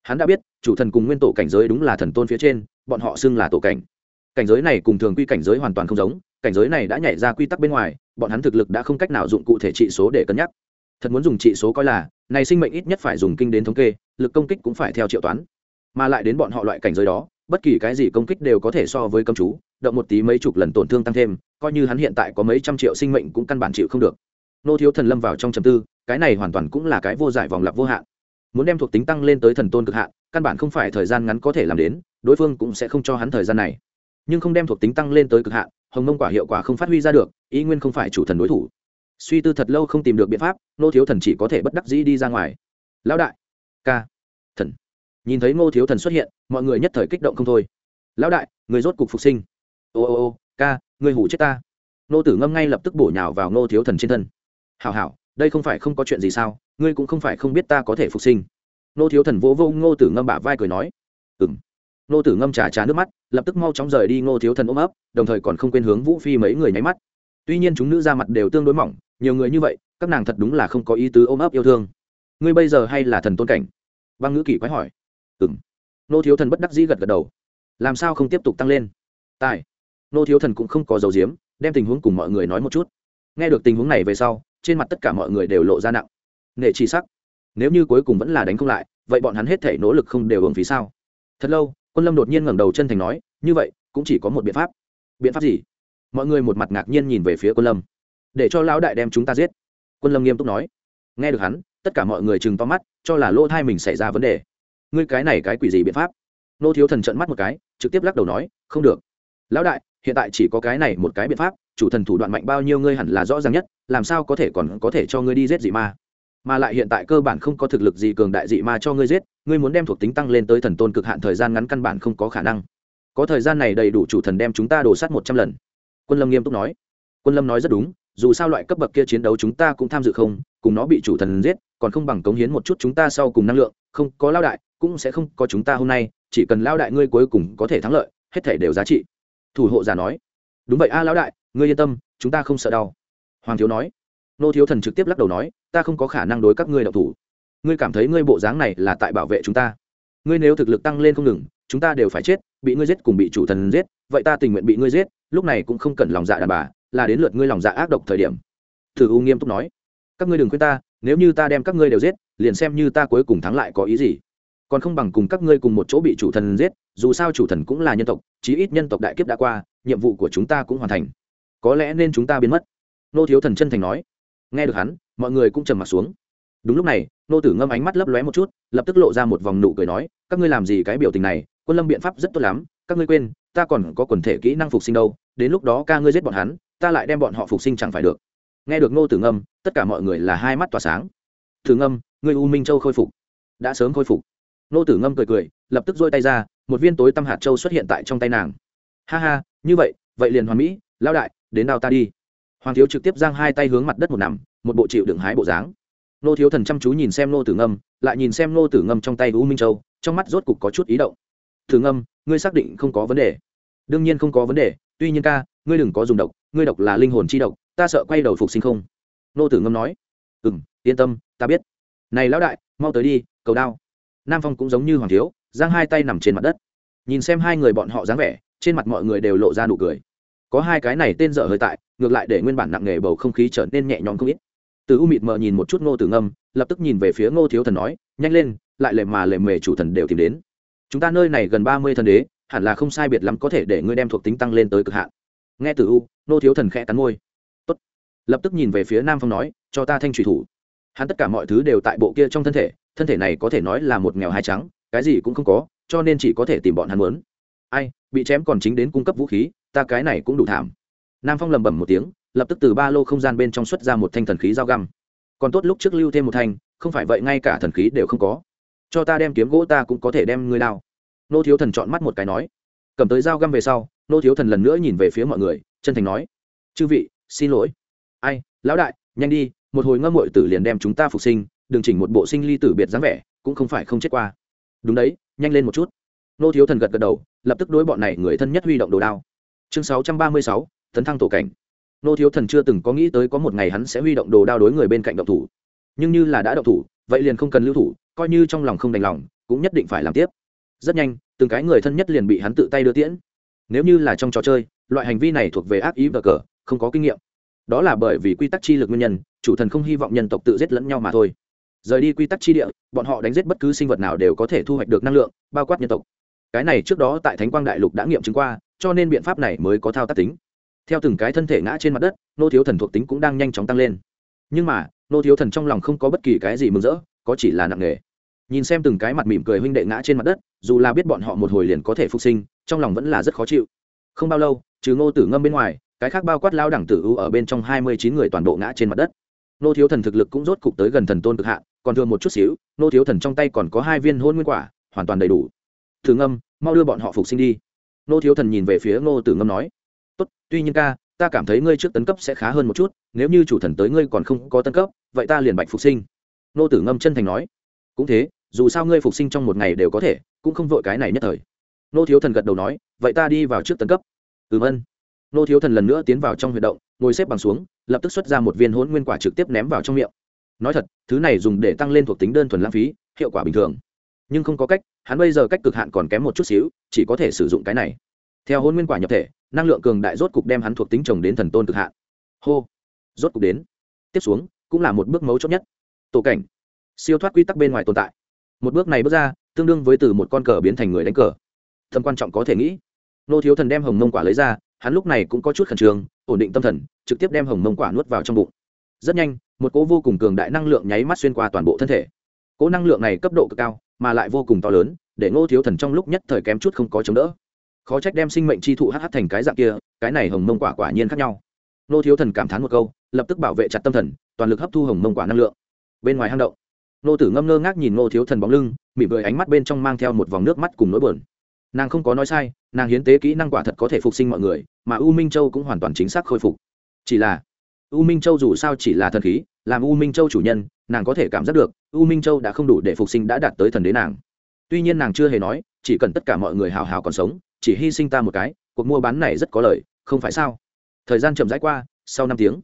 Hắn đã biết, chủ thần cùng nguyên tổ cảnh giới đúng là thần tôn phía trên, bọn họ xưng là tổ cảnh cảnh giới này cùng thường quy cảnh giới hoàn toàn không giống, cảnh giới này đã nhảy ra quy tắc bên ngoài, bọn hắn thực lực đã không cách nào dụng cụ thể trị số để cân nhắc. Thật muốn dùng trị số coi là, này sinh mệnh ít nhất phải dùng kinh đến thống kê, lực công kích cũng phải theo triệu toán. Mà lại đến bọn họ loại cảnh giới đó, bất kỳ cái gì công kích đều có thể so với công chú, động một tí mấy chục lần tổn thương tăng thêm, coi như hắn hiện tại có mấy trăm triệu sinh mệnh cũng căn bản chịu không được. Nô thiếu thần lâm vào trong trầm tư, cái này hoàn toàn cũng là cái vô giải vòng lặp vô hạn. Muốn đem thuộc tính tăng lên tới thần tôn cực hạn, căn bản không phải thời gian ngắn có thể làm đến, đối phương cũng sẽ không cho hắn thời gian này nhưng không đem thuộc tính tăng lên tới cực hạn, hồng mông quả hiệu quả không phát huy ra được ý nguyên không phải chủ thần đối thủ. Suy tư thật lâu không tìm được biện pháp nô thiếu thần chỉ có thể bất đắc dĩ đi ra ngoài. Lão đại, ca, thần. Nhìn thấy ngô thiếu thần xuất hiện, mọi người nhất thời kích động không thôi. Lão đại, người rốt cục phục sinh. Ô ô ô, ca, người hủ chết ta. Nô tử ngâm ngay lập tức bổ nhào vào ngô thiếu thần trên thân. Hảo hảo, đây không phải không có chuyện gì sao, ngươi cũng không phải không biết ta có thể phục sinh. Nô thiếu thần vỗ vô ngô tử ngâm bả vai cười nói. Ừng nô tử ngâm trà trà nước mắt, lập tức mau chóng rời đi ngô thiếu thần ôm ấp, đồng thời còn không quên hướng vũ phi mấy người nháy mắt. Tuy nhiên chúng nữ ra mặt đều tương đối mỏng, nhiều người như vậy, các nàng thật đúng là không có ý tứ ôm ấp yêu thương. Ngươi bây giờ hay là thần tôn cảnh? Băng ngữ kỷ quái hỏi. Ừng nô thiếu thần bất đắc dĩ gật gật đầu. Làm sao không tiếp tục tăng lên? Tài. Nô thiếu thần cũng không có dầu diếm đem tình huống cùng mọi người nói một chút. Nghe được tình huống này về sau, trên mặt tất cả mọi người đều lộ ra nặng. Nệ chi sắc. Nếu như cuối cùng vẫn là đánh không lại, vậy bọn hắn hết thể nỗ lực không đều hưởng phí sao? Thật lâu quân lâm đột nhiên ngẩng đầu chân thành nói, như vậy, cũng chỉ có một biện pháp. Biện pháp gì? Mọi người một mặt ngạc nhiên nhìn về phía quân lâm. Để cho lão đại đem chúng ta giết. Quân lâm nghiêm túc nói. Nghe được hắn, tất cả mọi người chừng to mắt, cho là lỗ thai mình xảy ra vấn đề. Ngươi cái này cái quỷ gì biện pháp? Nô thiếu thần trận mắt một cái, trực tiếp lắc đầu nói, không được. Lão đại, hiện tại chỉ có cái này một cái biện pháp, chủ thần thủ đoạn mạnh bao nhiêu ngươi hẳn là rõ ràng nhất, làm sao có thể còn có thể cho ngươi đi giết dị ma? Mà lại hiện tại cơ bản không có thực lực gì cường đại dị ma cho ngươi giết ngươi muốn đem thuộc tính tăng lên tới thần tôn cực hạn thời gian ngắn căn bản không có khả năng. Có thời gian này đầy đủ chủ thần đem chúng ta đổ sát một trăm lần. Quân lâm nghiêm túc nói. Quân lâm nói rất đúng, dù sao loại cấp bậc kia chiến đấu chúng ta cũng tham dự không, cùng nó bị chủ thần giết, còn không bằng cống hiến một chút chúng ta sau cùng năng lượng, không, có lao đại, cũng sẽ không có chúng ta hôm nay, chỉ cần lao đại ngươi cuối cùng có thể thắng lợi, hết thể đều giá trị. Thủ hộ giả nói. Đúng vậy a, lão đại, ngươi yên tâm, chúng ta không sợ đau. Hoàng thiếu nói. Nô thiếu thần trực tiếp lắc đầu nói, ta không có khả năng đối các ngươi đậu thủ ngươi cảm thấy ngươi bộ dáng này là tại bảo vệ chúng ta. Ngươi nếu thực lực tăng lên không ngừng, chúng ta đều phải chết, bị ngươi giết cùng bị chủ thần giết, vậy ta tình nguyện bị ngươi giết, lúc này cũng không cần lòng dạ đàn bà, là đến lượt ngươi lòng dạ ác độc thời điểm. Thử u nghiêm túc nói. Các ngươi đừng khuyên ta, nếu như ta đem các ngươi đều giết, liền xem như ta cuối cùng thắng lại có ý gì. Còn không bằng cùng các ngươi cùng một chỗ bị chủ thần giết, dù sao chủ thần cũng là nhân tộc, chí ít nhân tộc đại kiếp đã qua, nhiệm vụ của chúng ta cũng hoàn thành. Có lẽ nên chúng ta biến mất. Nô thiếu thần chân thành nói. Nghe được hắn, mọi người cũng trầm m ặ t xuống. Đúng lúc này nô tử ngâm ánh mắt lấp lóe một chút, lập tức lộ ra một vòng nụ cười nói, các ngươi làm gì cái biểu tình này? Quân lâm biện pháp rất tốt lắm. Các ngươi quên, ta còn có quần thể kỹ năng phục sinh đâu. Đến lúc đó ca ngươi giết bọn hắn, ta lại đem bọn họ phục sinh chẳng phải được. Nghe được nô tử ngâm, tất cả mọi người là hai mắt tỏa sáng. Tử ngâm, ngươi u minh châu khôi phục. Đã sớm khôi phục. Nô tử ngâm cười cười, lập tức dôi tay ra, một viên tối tăm hạt châu xuất hiện tại trong tay nàng. Ha ha, như vậy vậy liền hoàn mỹ lao đại, đến đào ta đi. Hoàng thiếu trực tiếp giang hai tay hướng mặt đất một nằm, một bộ chịu đựng hái bộ dáng nô thiếu thần chăm chú nhìn xem nô tử ngâm, lại nhìn xem nô tử ngâm trong tay u minh châu, trong mắt rốt cục có chút ý động. Tử ngâm, ngươi xác định không có vấn đề? Đương nhiên không có vấn đề, tuy nhiên ca, ngươi đừng có dùng độc, ngươi độc là linh hồn chi độc, ta sợ quay đầu phục sinh không. Nô tử ngâm nói. Ừ m yên tâm, ta biết. Này lão đại, mau tới đi, cầu đao. Nam phong cũng giống như hoàng thiếu, giang hai tay nằm trên mặt đất. Nhìn xem hai người bọn họ dáng vẻ, trên mặt mọi người đều lộ ra nụ cười. Có hai cái này tên dở hơi tại, ngược lại để nguyên bản nặng nề bầu không khí trở nên nhẹ nhõm không ít từ u mịt mờ nhìn một chút ngô tử ngâm, lập tức nhìn về phía ngô thiếu thần nói, nhanh lên, lại lề mà lề mề chủ thần đều tìm đến. Chúng ta nơi này gần ba mươi thần đế, hẳn là không sai biệt lắm có thể để ngươi đem thuộc tính tăng lên tới cực hạn. Nghe từ u, ngô thiếu thần khẽ cắn môi. Tốt. lập tức nhìn về phía nam phong nói, cho ta thanh trùy thủ. Hắn tất cả mọi thứ đều tại bộ kia trong thân thể thân thể này có thể nói là một nghèo hai trắng, cái gì cũng không có, cho nên chỉ có thể tìm bọn hắn muốn. Ai, bị chém còn chính đến cung cấp vũ khí, ta cái này cũng đủ thảm. Nam phong lầm bầm một tiếng lập tức từ ba lô không gian bên trong xuất ra một thanh thần khí dao găm. Còn tốt lúc trước lưu thêm một thanh, không phải vậy ngay cả thần khí đều không có. Cho ta đem kiếm gỗ ta cũng có thể đem ngươi đao. Nô thiếu thần chọn mắt một cái nói. Cầm tới dao găm về sau, nô thiếu thần lần nữa nhìn về phía mọi người, chân thành nói. Chư vị, xin lỗi. Ai, lão đại, nhanh đi, một hồi ngâm mội tử liền đem chúng ta phục sinh, đừng chỉnh một bộ sinh ly tử biệt dáng vẻ, cũng không phải không chết qua. Đúng đấy, nhanh lên một chút. Nô thiếu thần gật gật đầu, lập tức đối bọn này người thân nhất huy động đồ đao. Chương sáu trăm ba mươi sáu, tấn thăng tổ cảnh nô thiếu thần chưa từng có nghĩ tới có một ngày hắn sẽ huy động đồ đao đối người bên cạnh động thủ. Nhưng như là đã động thủ, vậy liền không cần lưu thủ, coi như trong lòng không đành lòng, cũng nhất định phải làm tiếp. Rất nhanh, từng cái người thân nhất liền bị hắn tự tay đưa tiễn. Nếu như là trong trò chơi, loại hành vi này thuộc về ác ý và cờ, không có kinh nghiệm. Đó là bởi vì quy tắc chi lực nguyên nhân, chủ thần không hy vọng nhân tộc tự giết lẫn nhau mà thôi. Rời đi quy tắc chi địa, bọn họ đánh giết bất cứ sinh vật nào đều có thể thu hoạch được năng lượng, bao quát nhân tộc. Cái này trước đó tại thánh quang đại lục đã nghiệm chứng qua, cho nên biện pháp này mới có thao tác tính theo từng cái thân thể ngã trên mặt đất, nô thiếu thần thuộc tính cũng đang nhanh chóng tăng lên. Nhưng mà, nô thiếu thần trong lòng không có bất kỳ cái gì mừng rỡ, có chỉ là nặng nề. Nhìn xem từng cái mặt mỉm cười huynh đệ ngã trên mặt đất, dù là biết bọn họ một hồi liền có thể phục sinh, trong lòng vẫn là rất khó chịu. Không bao lâu, trừ ngô tử ngâm bên ngoài, cái khác bao quát lao đẳng tử ưu ở bên trong hai mươi chín người toàn bộ ngã trên mặt đất. Nô thiếu thần thực lực cũng rốt cục tới gần thần tôn cực hạ còn thường một chút xíu, nô thiếu thần trong tay còn có hai viên hôn nguyên quả, hoàn toàn đầy đủ. Tử ngâm, mau đưa bọn họ phục sinh đi. Nô thiếu thần nhìn về phía ngô tử ngâm nói tốt, tuy nhiên ca, ta cảm thấy ngươi trước tấn cấp sẽ khá hơn một chút, nếu như chủ thần tới ngươi còn không có tấn cấp, vậy ta liền bạch phục sinh. Nô tử ngâm chân thành nói. Cũng thế, dù sao ngươi phục sinh trong một ngày đều có thể, cũng không vội cái này nhất thời. Nô thiếu thần gật đầu nói, vậy ta đi vào trước tấn cấp. Ừm ân. Nô thiếu thần lần nữa tiến vào trong huy động, ngồi xếp bằng xuống, lập tức xuất ra một viên hỗn nguyên quả trực tiếp ném vào trong miệng. Nói thật, thứ này dùng để tăng lên thuộc tính đơn thuần lãng phí, hiệu quả bình thường. Nhưng không có cách, hắn bây giờ cách cực hạn còn kém một chút xíu, chỉ có thể sử dụng cái này. Theo hôn nguyên quả nhập thể năng lượng cường đại rốt cục đem hắn thuộc tính trồng đến thần tôn cực hạn. Hô, rốt cục đến. Tiếp xuống, cũng là một bước mấu chốt nhất. Tổ cảnh, siêu thoát quy tắc bên ngoài tồn tại. Một bước này bước ra, tương đương với từ một con cờ biến thành người đánh cờ. Thầm quan trọng có thể nghĩ. Nô thiếu thần đem hồng mông quả lấy ra, hắn lúc này cũng có chút khẩn trương, ổn định tâm thần, trực tiếp đem hồng mông quả nuốt vào trong bụng. Rất nhanh, một cỗ vô cùng cường đại năng lượng nháy mắt xuyên qua toàn bộ thân thể. Cỗ năng lượng này cấp độ cực cao, mà lại vô cùng to lớn, để ngô thiếu thần trong lúc nhất thời kém chút không có chống đỡ khó trách đem sinh mệnh chi thụ hh thành cái dạng kia, cái này hồng mông quả quả nhiên khác nhau. Nô thiếu thần cảm thán một câu, lập tức bảo vệ chặt tâm thần, toàn lực hấp thu hồng mông quả năng lượng. Bên ngoài hang động, nô tử ngâm ngơ ngác nhìn nô thiếu thần bóng lưng, mỉm cười ánh mắt bên trong mang theo một vòng nước mắt cùng nỗi buồn. Nàng không có nói sai, nàng hiến tế kỹ năng quả thật có thể phục sinh mọi người, mà u minh châu cũng hoàn toàn chính xác khôi phục. Chỉ là, u minh châu dù sao chỉ là thần khí, làm u minh châu chủ nhân, nàng có thể cảm giác được, u minh châu đã không đủ để phục sinh đã đạt tới thần đế nàng. Tuy nhiên nàng chưa hề nói, chỉ cần tất cả mọi người hào hào còn sống chỉ hy sinh ta một cái, cuộc mua bán này rất có lợi, không phải sao? Thời gian chậm rãi qua, sau năm tiếng,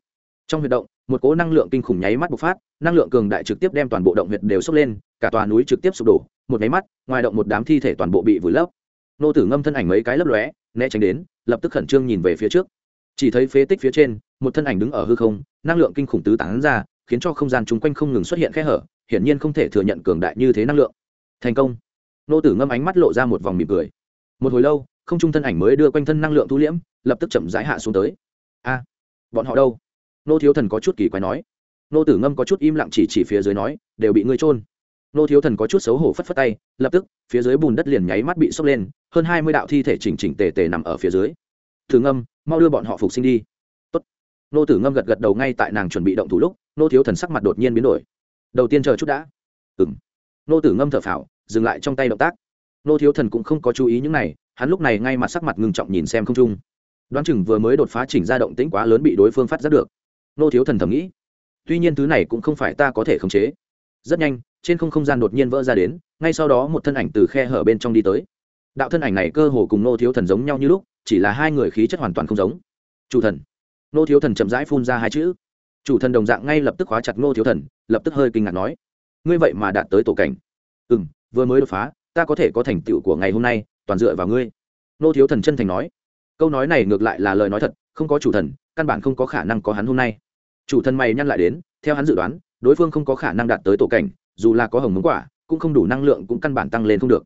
trong huyệt động, một cỗ năng lượng kinh khủng nháy mắt bộc phát, năng lượng cường đại trực tiếp đem toàn bộ động huyệt đều sốc lên, cả tòa núi trực tiếp sụp đổ, một nháy mắt, ngoài động một đám thi thể toàn bộ bị vùi lấp. Nô tử ngâm thân ảnh mấy cái lấp lóe, né tránh đến, lập tức khẩn trương nhìn về phía trước. Chỉ thấy phế tích phía trên, một thân ảnh đứng ở hư không, năng lượng kinh khủng tứ tán ra, khiến cho không gian chung quanh không ngừng xuất hiện khe hở, hiển nhiên không thể thừa nhận cường đại như thế năng lượng. Thành công. Nô tử ngâm ánh mắt lộ ra một vòng mỉm cười một hồi lâu, không trung thân ảnh mới đưa quanh thân năng lượng thu liễm, lập tức chậm rãi hạ xuống tới. A, bọn họ đâu? Nô thiếu thần có chút kỳ quái nói. Nô tử ngâm có chút im lặng chỉ chỉ phía dưới nói, đều bị ngươi trôn nô thiếu thần có chút xấu hổ phất phất tay, lập tức, phía dưới bùn đất liền nháy mắt bị sốc lên, hơn hai mươi đạo thi thể chỉnh chỉnh tề tề nằm ở phía dưới. Thử ngâm, mau đưa bọn họ phục sinh đi. Tốt. nô tử ngâm gật gật đầu ngay tại nàng chuẩn bị động thủ lúc, nô thiếu thần sắc mặt đột nhiên biến đổi. Đầu tiên chờ chút đã. Ừ m nô tử ngâm thở phào, dừng lại trong tay động tác nô thiếu thần cũng không có chú ý những này, hắn lúc này ngay mặt sắc mặt ngưng trọng nhìn xem không trung. Đoán chừng vừa mới đột phá chỉnh ra động tĩnh quá lớn bị đối phương phát giác được. Nô thiếu thần thầm nghĩ, tuy nhiên thứ này cũng không phải ta có thể khống chế. Rất nhanh, trên không không gian đột nhiên vỡ ra đến, ngay sau đó một thân ảnh từ khe hở bên trong đi tới. Đạo thân ảnh này cơ hồ cùng nô thiếu thần giống nhau như lúc, chỉ là hai người khí chất hoàn toàn không giống. Chủ thần. Nô thiếu thần chậm rãi phun ra hai chữ. Chủ thần đồng dạng ngay lập tức khóa chặt nô thiếu thần, lập tức hơi kinh ngạc nói, ngươi vậy mà đạt tới tổ cảnh? Ừ m vừa mới đột phá ta có thể có thành tựu của ngày hôm nay, toàn dựa vào ngươi. Nô thiếu thần chân thành nói. Câu nói này ngược lại là lời nói thật, không có chủ thần, căn bản không có khả năng có hắn hôm nay. Chủ thần mày nhăn lại đến, theo hắn dự đoán, đối phương không có khả năng đạt tới tổ cảnh, dù là có hồng mống quả, cũng không đủ năng lượng cũng căn bản tăng lên không được.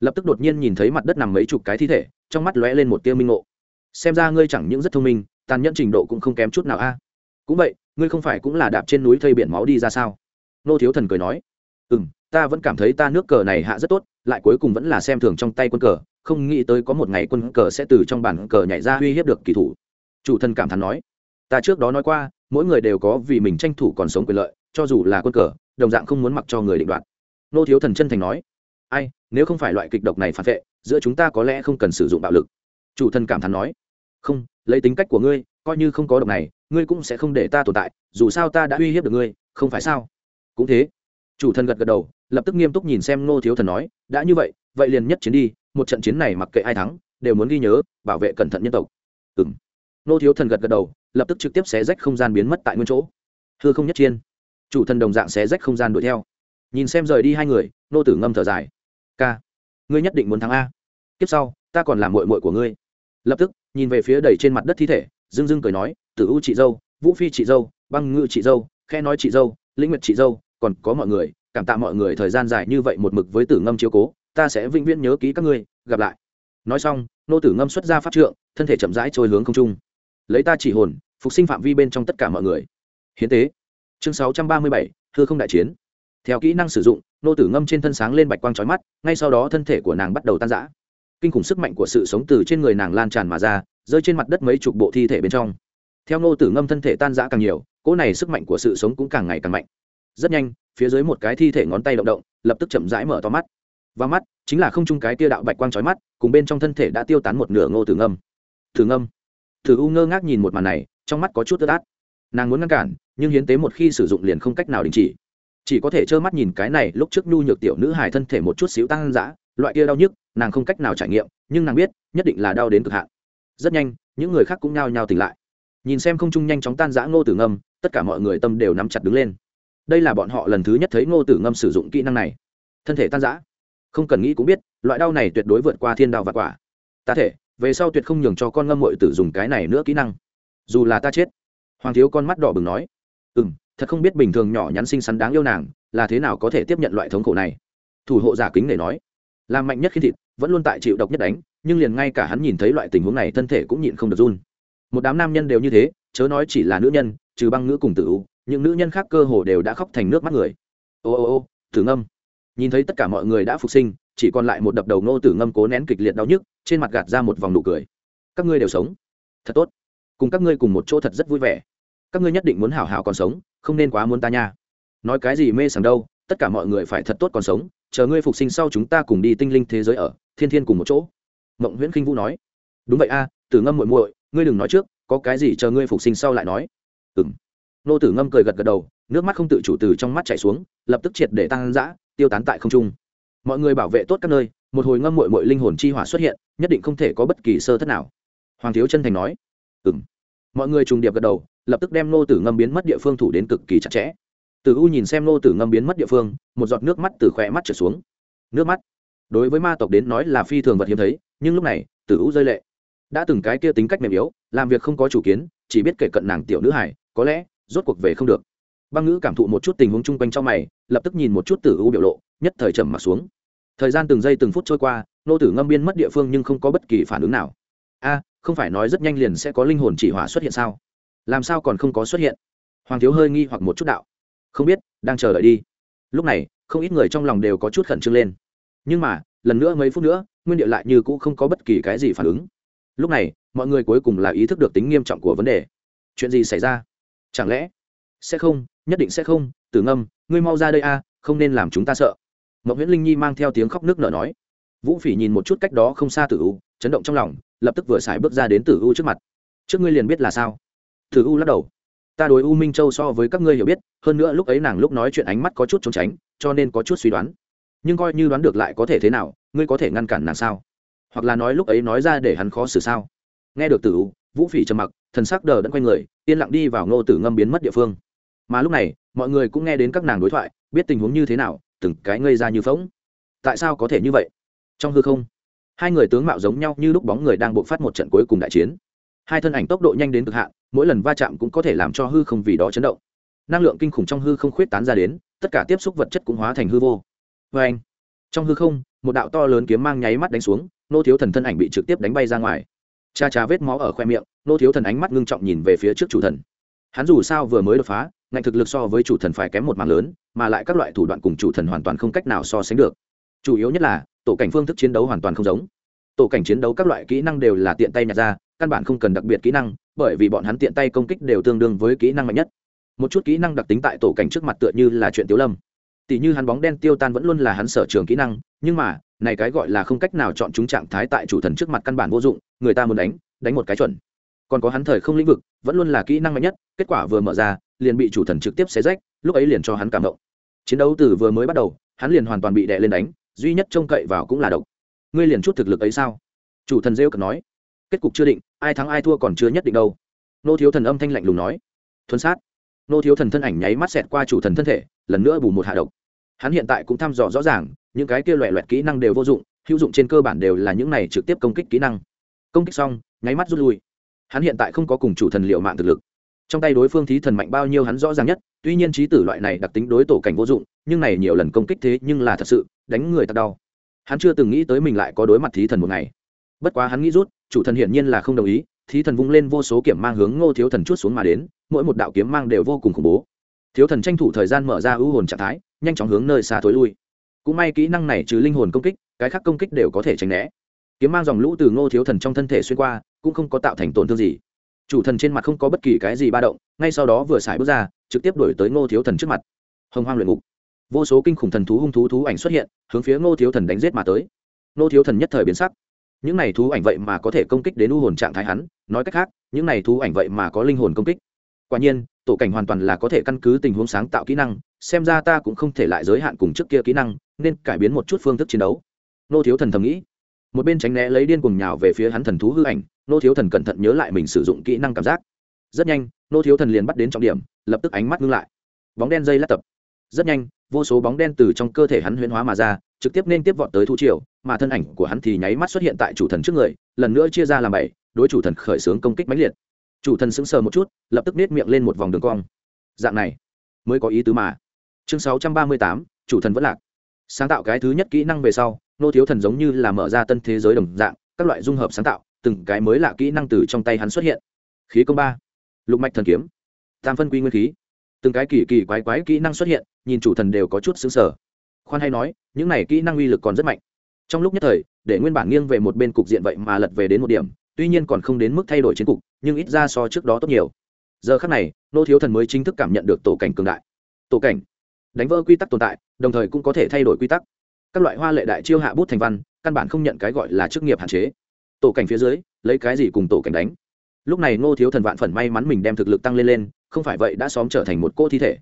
Lập tức đột nhiên nhìn thấy mặt đất nằm mấy chục cái thi thể, trong mắt lóe lên một tia minh ngộ. Xem ra ngươi chẳng những rất thông minh, tàn nhẫn trình độ cũng không kém chút nào a. Cũng vậy, ngươi không phải cũng là đạp trên núi thây biển máu đi ra sao? Nô thiếu thần cười nói. Ừ m ta vẫn cảm thấy ta nước cờ này hạ rất tốt, lại cuối cùng vẫn là xem thường trong tay quân cờ, không nghĩ tới có một ngày quân cờ sẽ từ trong bản cờ nhảy ra uy hiếp được kỳ thủ. Chủ thân cảm thán nói. Ta trước đó nói qua, mỗi người đều có vì mình tranh thủ còn sống quyền lợi, cho dù là quân cờ, đồng dạng không muốn mặc cho người định đoạt. Nô thiếu thần chân thành nói. Ai, nếu không phải loại kịch độc này phản vệ, giữa chúng ta có lẽ không cần sử dụng bạo lực. Chủ thân cảm thán nói. Không, lấy tính cách của ngươi, coi như không có độc này, ngươi cũng sẽ không để ta tồn tại, dù sao ta đã uy hiếp được ngươi, không phải sao? Cũng thế chủ thần gật gật đầu, lập tức nghiêm túc nhìn xem nô thiếu thần nói, đã như vậy vậy liền nhất chiến đi, một trận chiến này mặc kệ ai thắng, đều muốn ghi nhớ, bảo vệ cẩn thận nhân tộc. Ừ m nô thiếu thần gật gật đầu, lập tức trực tiếp xé rách không gian biến mất tại nguyên chỗ. Hư không nhất chiên chủ thần đồng dạng xé rách không gian đuổi theo. Nhìn xem rời đi hai người nô tử ngâm thở dài. K ngươi nhất định muốn thắng a. Tiếp sau, ta còn làm mội mội của ngươi. Lập tức, nhìn về phía đầy trên mặt đất thi thể dưng dưng cười nói, tử u chị dâu, vũ phi chị dâu, băng ngự chị dâu, khe nói chị dâu, lĩnh nguyệt chị dâu còn có mọi người, cảm tạ mọi người thời gian dài như vậy một mực với tử ngâm chiếu cố, ta sẽ vĩnh viễn nhớ ký các ngươi, gặp lại. Nói xong, nô tử ngâm xuất ra pháp trượng, thân thể chậm rãi trôi hướng không trung. Lấy ta chỉ hồn, phục sinh phạm vi bên trong tất cả mọi người. Hiến tế. Chương sáu trăm ba mươi bảy thưa không đại chiến. Theo kỹ năng sử dụng, nô tử ngâm trên thân sáng lên bạch quang trói mắt, ngay sau đó thân thể của nàng bắt đầu tan rã. Kinh khủng sức mạnh của sự sống từ trên người nàng lan tràn mà ra, rơi trên mặt đất mấy chục bộ thi thể bên trong. Theo nô tử ngâm thân thể tan rã càng nhiều, cỗ này sức mạnh của sự sống cũng càng ngày càng mạnh rất nhanh, phía dưới một cái thi thể ngón tay động động, lập tức chậm rãi mở to mắt. Và mắt, chính là không chung cái tia đạo bạch quang trói mắt, cùng bên trong thân thể đã tiêu tán một nửa ngô tử ngâm. Thử ngâm? Thử u ngơ ngác nhìn một màn này, trong mắt có chút tức át. Nàng muốn ngăn cản, nhưng hiến tế một khi sử dụng liền không cách nào đình chỉ. Chỉ có thể trơ mắt nhìn cái này, lúc trước nhu nhược tiểu nữ hài thân thể một chút xíu tăng dã, loại kia đau nhức, nàng không cách nào trải nghiệm, nhưng nàng biết, nhất định là đau đến cực hạn. Rất nhanh, những người khác cũng nhao nhao tỉnh lại. Nhìn xem không trung nhanh chóng tan dã ngô tử ngâm, tất cả mọi người tâm đều nắm chặt đứng lên đây là bọn họ lần thứ nhất thấy ngô tử ngâm sử dụng kỹ năng này. Thân thể tan giã không cần nghĩ cũng biết, loại đau này tuyệt đối vượt qua thiên đao và quả. Ta thể, về sau tuyệt không nhường cho con ngâm mội tử dùng cái này nữa kỹ năng. Dù là ta chết. Hoàng thiếu con mắt đỏ bừng nói. Ừ m thật không biết bình thường nhỏ nhắn xinh xắn đáng yêu nàng, là thế nào có thể tiếp nhận loại thống khổ này. Thủ hộ giả kính để nói. Làm mạnh nhất khi thịt, vẫn luôn tại chịu độc nhất đánh, nhưng liền ngay cả hắn nhìn thấy loại tình huống này, thân thể cũng nhịn không được run. Một đám nam nhân đều như thế, chớ nói chỉ là nữ nhân, trừ băng ngữ cùng tử u những nữ nhân khác cơ hồ đều đã khóc thành nước mắt người. Ô ô ô, tử ngâm. Nhìn thấy tất cả mọi người đã phục sinh, chỉ còn lại một đập đầu ngô tử ngâm cố nén kịch liệt đau nhức, trên mặt gạt ra một vòng nụ cười. Các ngươi đều sống. Thật tốt. Cùng các ngươi cùng một chỗ thật rất vui vẻ. Các ngươi nhất định muốn hảo hảo còn sống, không nên quá muốn ta nha. Nói cái gì mê sảng đâu, tất cả mọi người phải thật tốt còn sống, chờ ngươi phục sinh sau chúng ta cùng đi tinh linh thế giới ở, thiên thiên cùng một chỗ. Mộng nguyễn khinh vũ nói. Đúng vậy a, tử ngâm muội muội, ngươi đừng nói trước, có cái gì chờ ngươi phục sinh sau lại nói. Ừng nô tử ngâm cười gật gật đầu, nước mắt không tự chủ từ trong mắt chảy xuống, lập tức triệt để tăng dã tiêu tán tại không trung. Mọi người bảo vệ tốt các nơi, một hồi ngâm mội mội linh hồn chi hỏa xuất hiện, nhất định không thể có bất kỳ sơ thất nào. Hoàng thiếu chân thành nói ừ m mọi người trùng điệp gật đầu, lập tức đem nô tử ngâm biến mất địa phương thủ đến cực kỳ chặt chẽ. Tử u nhìn xem nô tử ngâm biến mất địa phương, một giọt nước mắt từ khỏe mắt trở xuống. Nước mắt? Đối với ma tộc đến nói là phi thường vật hiếm thấy, nhưng lúc này tử u rơi lệ. Đã từng cái kia tính cách mềm yếu, làm việc không có chủ kiến, chỉ biết kể cận nàng tiểu nữ hải có lẽ rốt cuộc về không được. Băng ngữ cảm thụ một chút tình huống chung quanh trong mày, lập tức nhìn một chút tử u biểu lộ, nhất thời trầm m xuống. Thời gian từng giây từng phút trôi qua, nô tử ngâm biên mất địa phương nhưng không có bất kỳ phản ứng nào. A, không phải nói rất nhanh liền sẽ có linh hồn chỉ hỏa xuất hiện sao? Làm sao còn không có xuất hiện? Hoàng thiếu hơi nghi hoặc một chút đạo. Không biết, đang chờ đợi đi. Lúc này, không ít người trong lòng đều có chút khẩn trương lên. Nhưng mà, lần nữa mấy phút nữa, nguyên địa lại như cũ không có bất kỳ cái gì phản ứng. Lúc này, mọi người cuối cùng là ý thức được tính nghiêm trọng của vấn đề. Chuyện gì xảy ra? Chẳng lẽ? Sẽ không, nhất định sẽ không, tử ngâm, ngươi mau ra đây a, không nên làm chúng ta sợ. Mậu nguyễn linh nhi mang theo tiếng khóc nước nở nói. Vũ phỉ nhìn một chút cách đó không xa tử u, chấn động trong lòng, lập tức vừa xài bước ra đến tử u trước mặt. Trước ngươi liền biết là sao? Tử u lắc đầu. Ta đối u minh châu so với các ngươi hiểu biết, hơn nữa lúc ấy nàng lúc nói chuyện ánh mắt có chút trốn tránh, cho nên có chút suy đoán. Nhưng coi như đoán được lại có thể thế nào, ngươi có thể ngăn cản nàng sao? Hoặc là nói lúc ấy nói ra để hắn khó xử sao? Nghe được tử u vũ phỉ trầm mặc, thần sắc đờ đẫn quanh người, yên lặng đi vào ngô tử ngâm biến mất địa phương. Mà lúc này, mọi người cũng nghe đến các nàng đối thoại, biết tình huống như thế nào, từng cái ngây ra như phóng tại sao có thể như vậy? Trong hư không, hai người tướng mạo giống nhau như lúc bóng người đang buộc phát một trận cuối cùng đại chiến. Hai thân ảnh tốc độ nhanh đến cực hạn, mỗi lần va chạm cũng có thể làm cho hư không vì đó chấn động. Năng lượng kinh khủng trong hư không khuyết tán ra đến, tất cả tiếp xúc vật chất cũng hóa thành hư vô. Vê anh, trong hư không, một đạo to lớn kiếm mang nháy mắt đánh xuống, nô thiếu thần thân ảnh bị trực tiếp đánh bay ra ngoài cha cha vết máu ở khoe miệng, nô thiếu thần ánh mắt ngưng trọng nhìn về phía trước chủ thần. Hắn dù sao vừa mới đột phá, ngạnh thực lực so với chủ thần phải kém một mảng lớn, mà lại các loại thủ đoạn cùng chủ thần hoàn toàn không cách nào so sánh được. Chủ yếu nhất là, tổ cảnh phương thức chiến đấu hoàn toàn không giống. Tổ cảnh chiến đấu các loại kỹ năng đều là tiện tay nhặt ra, căn bản không cần đặc biệt kỹ năng, bởi vì bọn hắn tiện tay công kích đều tương đương với kỹ năng mạnh nhất. Một chút kỹ năng đặc tính tại tổ cảnh trước mặt tựa như là chuyện tiếu lâm. Tỷ như hắn bóng đen tiêu tan vẫn luôn là hắn sở trường kỹ năng, nhưng mà này cái gọi là không cách nào chọn chúng trạng thái tại chủ thần trước mặt căn bản vô dụng, người ta muốn đánh đánh một cái chuẩn. Còn có hắn thời không lĩnh vực, vẫn luôn là kỹ năng mạnh nhất, kết quả vừa mở ra, liền bị chủ thần trực tiếp xé rách, lúc ấy liền cho hắn cảm động. Chiến đấu từ vừa mới bắt đầu, hắn liền hoàn toàn bị đè lên đánh, duy nhất trông cậy vào cũng là độc. Ngươi liền chút thực lực ấy sao? Chủ thần rêu cực nói. Kết cục chưa định, ai thắng ai thua còn chưa nhất định đâu. Nô thiếu thần âm thanh lạnh lùng nói. Thuần sát. Nô thiếu thần thân ảnh nháy mắt xẹt qua chủ thần thân thể, lần nữa bù một hạ độc. Hắn hiện tại cũng thăm dò rõ ràng những cái kia loẹ loẹt kỹ năng đều vô dụng, hữu dụng trên cơ bản đều là những này trực tiếp công kích kỹ năng. Công kích xong, nháy mắt rút lui. Hắn hiện tại không có cùng chủ thần liệu mạng thực lực. Trong tay đối phương thí thần mạnh bao nhiêu hắn rõ ràng nhất, tuy nhiên trí tử loại này đặc tính đối tổ cảnh vô dụng, nhưng này nhiều lần công kích thế nhưng là thật sự, đánh người thật đau. Hắn chưa từng nghĩ tới mình lại có đối mặt thí thần một ngày. Bất quá hắn nghĩ rút, chủ thần hiển nhiên là không đồng ý, thí thần vung lên vô số kiểm mang hướng ngô thiếu thần chút xuống mà đến, mỗi một đạo kiếm mang đều vô cùng khủng bố. Thiếu thần tranh thủ thời gian mở ra ưu hồn trạng thái, nhanh chóng hướng nơi xa thối lui cũng may kỹ năng này trừ linh hồn công kích, cái khác công kích đều có thể tránh né. Kiếm mang dòng lũ từ ngô thiếu thần trong thân thể xuyên qua, cũng không có tạo thành tổn thương gì. Chủ thần trên mặt không có bất kỳ cái gì ba động, ngay sau đó vừa xài bước ra, trực tiếp đổi tới ngô thiếu thần trước mặt. Hồng hoang luyện ngục. Vô số kinh khủng thần thú hung thú thú ảnh xuất hiện, hướng phía ngô thiếu thần đánh giết mà tới. Ngô thiếu thần nhất thời biến sắc. Những này thú ảnh vậy mà có thể công kích đến u hồn trạng thái hắn, nói cách khác, những này thú ảnh vậy mà có linh hồn công kích. Quả nhiên tổ cảnh hoàn toàn là có thể căn cứ tình huống sáng tạo kỹ năng, xem ra ta cũng không thể lại giới hạn cùng trước kia kỹ năng, nên cải biến một chút phương thức chiến đấu. Nô thiếu thần thầm nghĩ. Một bên tránh né lấy điên cuồng nhào về phía hắn thần thú hư ảnh, nô thiếu thần cẩn thận nhớ lại mình sử dụng kỹ năng cảm giác. Rất nhanh, nô thiếu thần liền bắt đến trọng điểm, lập tức ánh mắt ngưng lại. Bóng đen dây lát tập. Rất nhanh, vô số bóng đen từ trong cơ thể hắn huyễn hóa mà ra, trực tiếp nên tiếp vọt tới thu triều, mà thân ảnh của hắn thì nháy mắt xuất hiện tại chủ thần trước người, lần nữa chia ra làm bảy, đối chủ thần khởi xướng công kích mãnh liệt chủ thần sững sờ một chút, lập tức nết miệng lên một vòng đường cong. Dạng này, mới có ý tứ mà. Chương sáu trăm ba mươi tám, chủ thần vẫn lạc. Sáng tạo cái thứ nhất kỹ năng về sau, nô thiếu thần giống như là mở ra tân thế giới đồng dạng, các loại dung hợp sáng tạo, từng cái mới lạ kỹ năng từ trong tay hắn xuất hiện. Khí công ba, lục mạch thần kiếm, tam phân quy nguyên khí. Từng cái kỳ kỳ quái quái kỹ năng xuất hiện, nhìn chủ thần đều có chút xứng sở khoan hay nói, những này kỹ năng uy lực còn rất mạnh. Trong lúc nhất thời, để nguyên bản nghiêng về một bên cục diện vậy mà lật về đến một điểm, tuy nhiên còn không đến mức thay đổi chiến cục nhưng ít ra so trước đó tốt nhiều. Giờ khác này, nô thiếu thần mới chính thức cảm nhận được tổ cảnh cường đại. Tổ cảnh, đánh vỡ quy tắc tồn tại, đồng thời cũng có thể thay đổi quy tắc. Các loại hoa lệ đại chiêu hạ bút thành văn, căn bản không nhận cái gọi là chức nghiệp hạn chế. Tổ cảnh phía dưới, lấy cái gì cùng tổ cảnh đánh? Lúc này ngô thiếu thần vạn phần may mắn mình đem thực lực tăng lên lên, không phải vậy đã xóm trở thành một cô thi thể.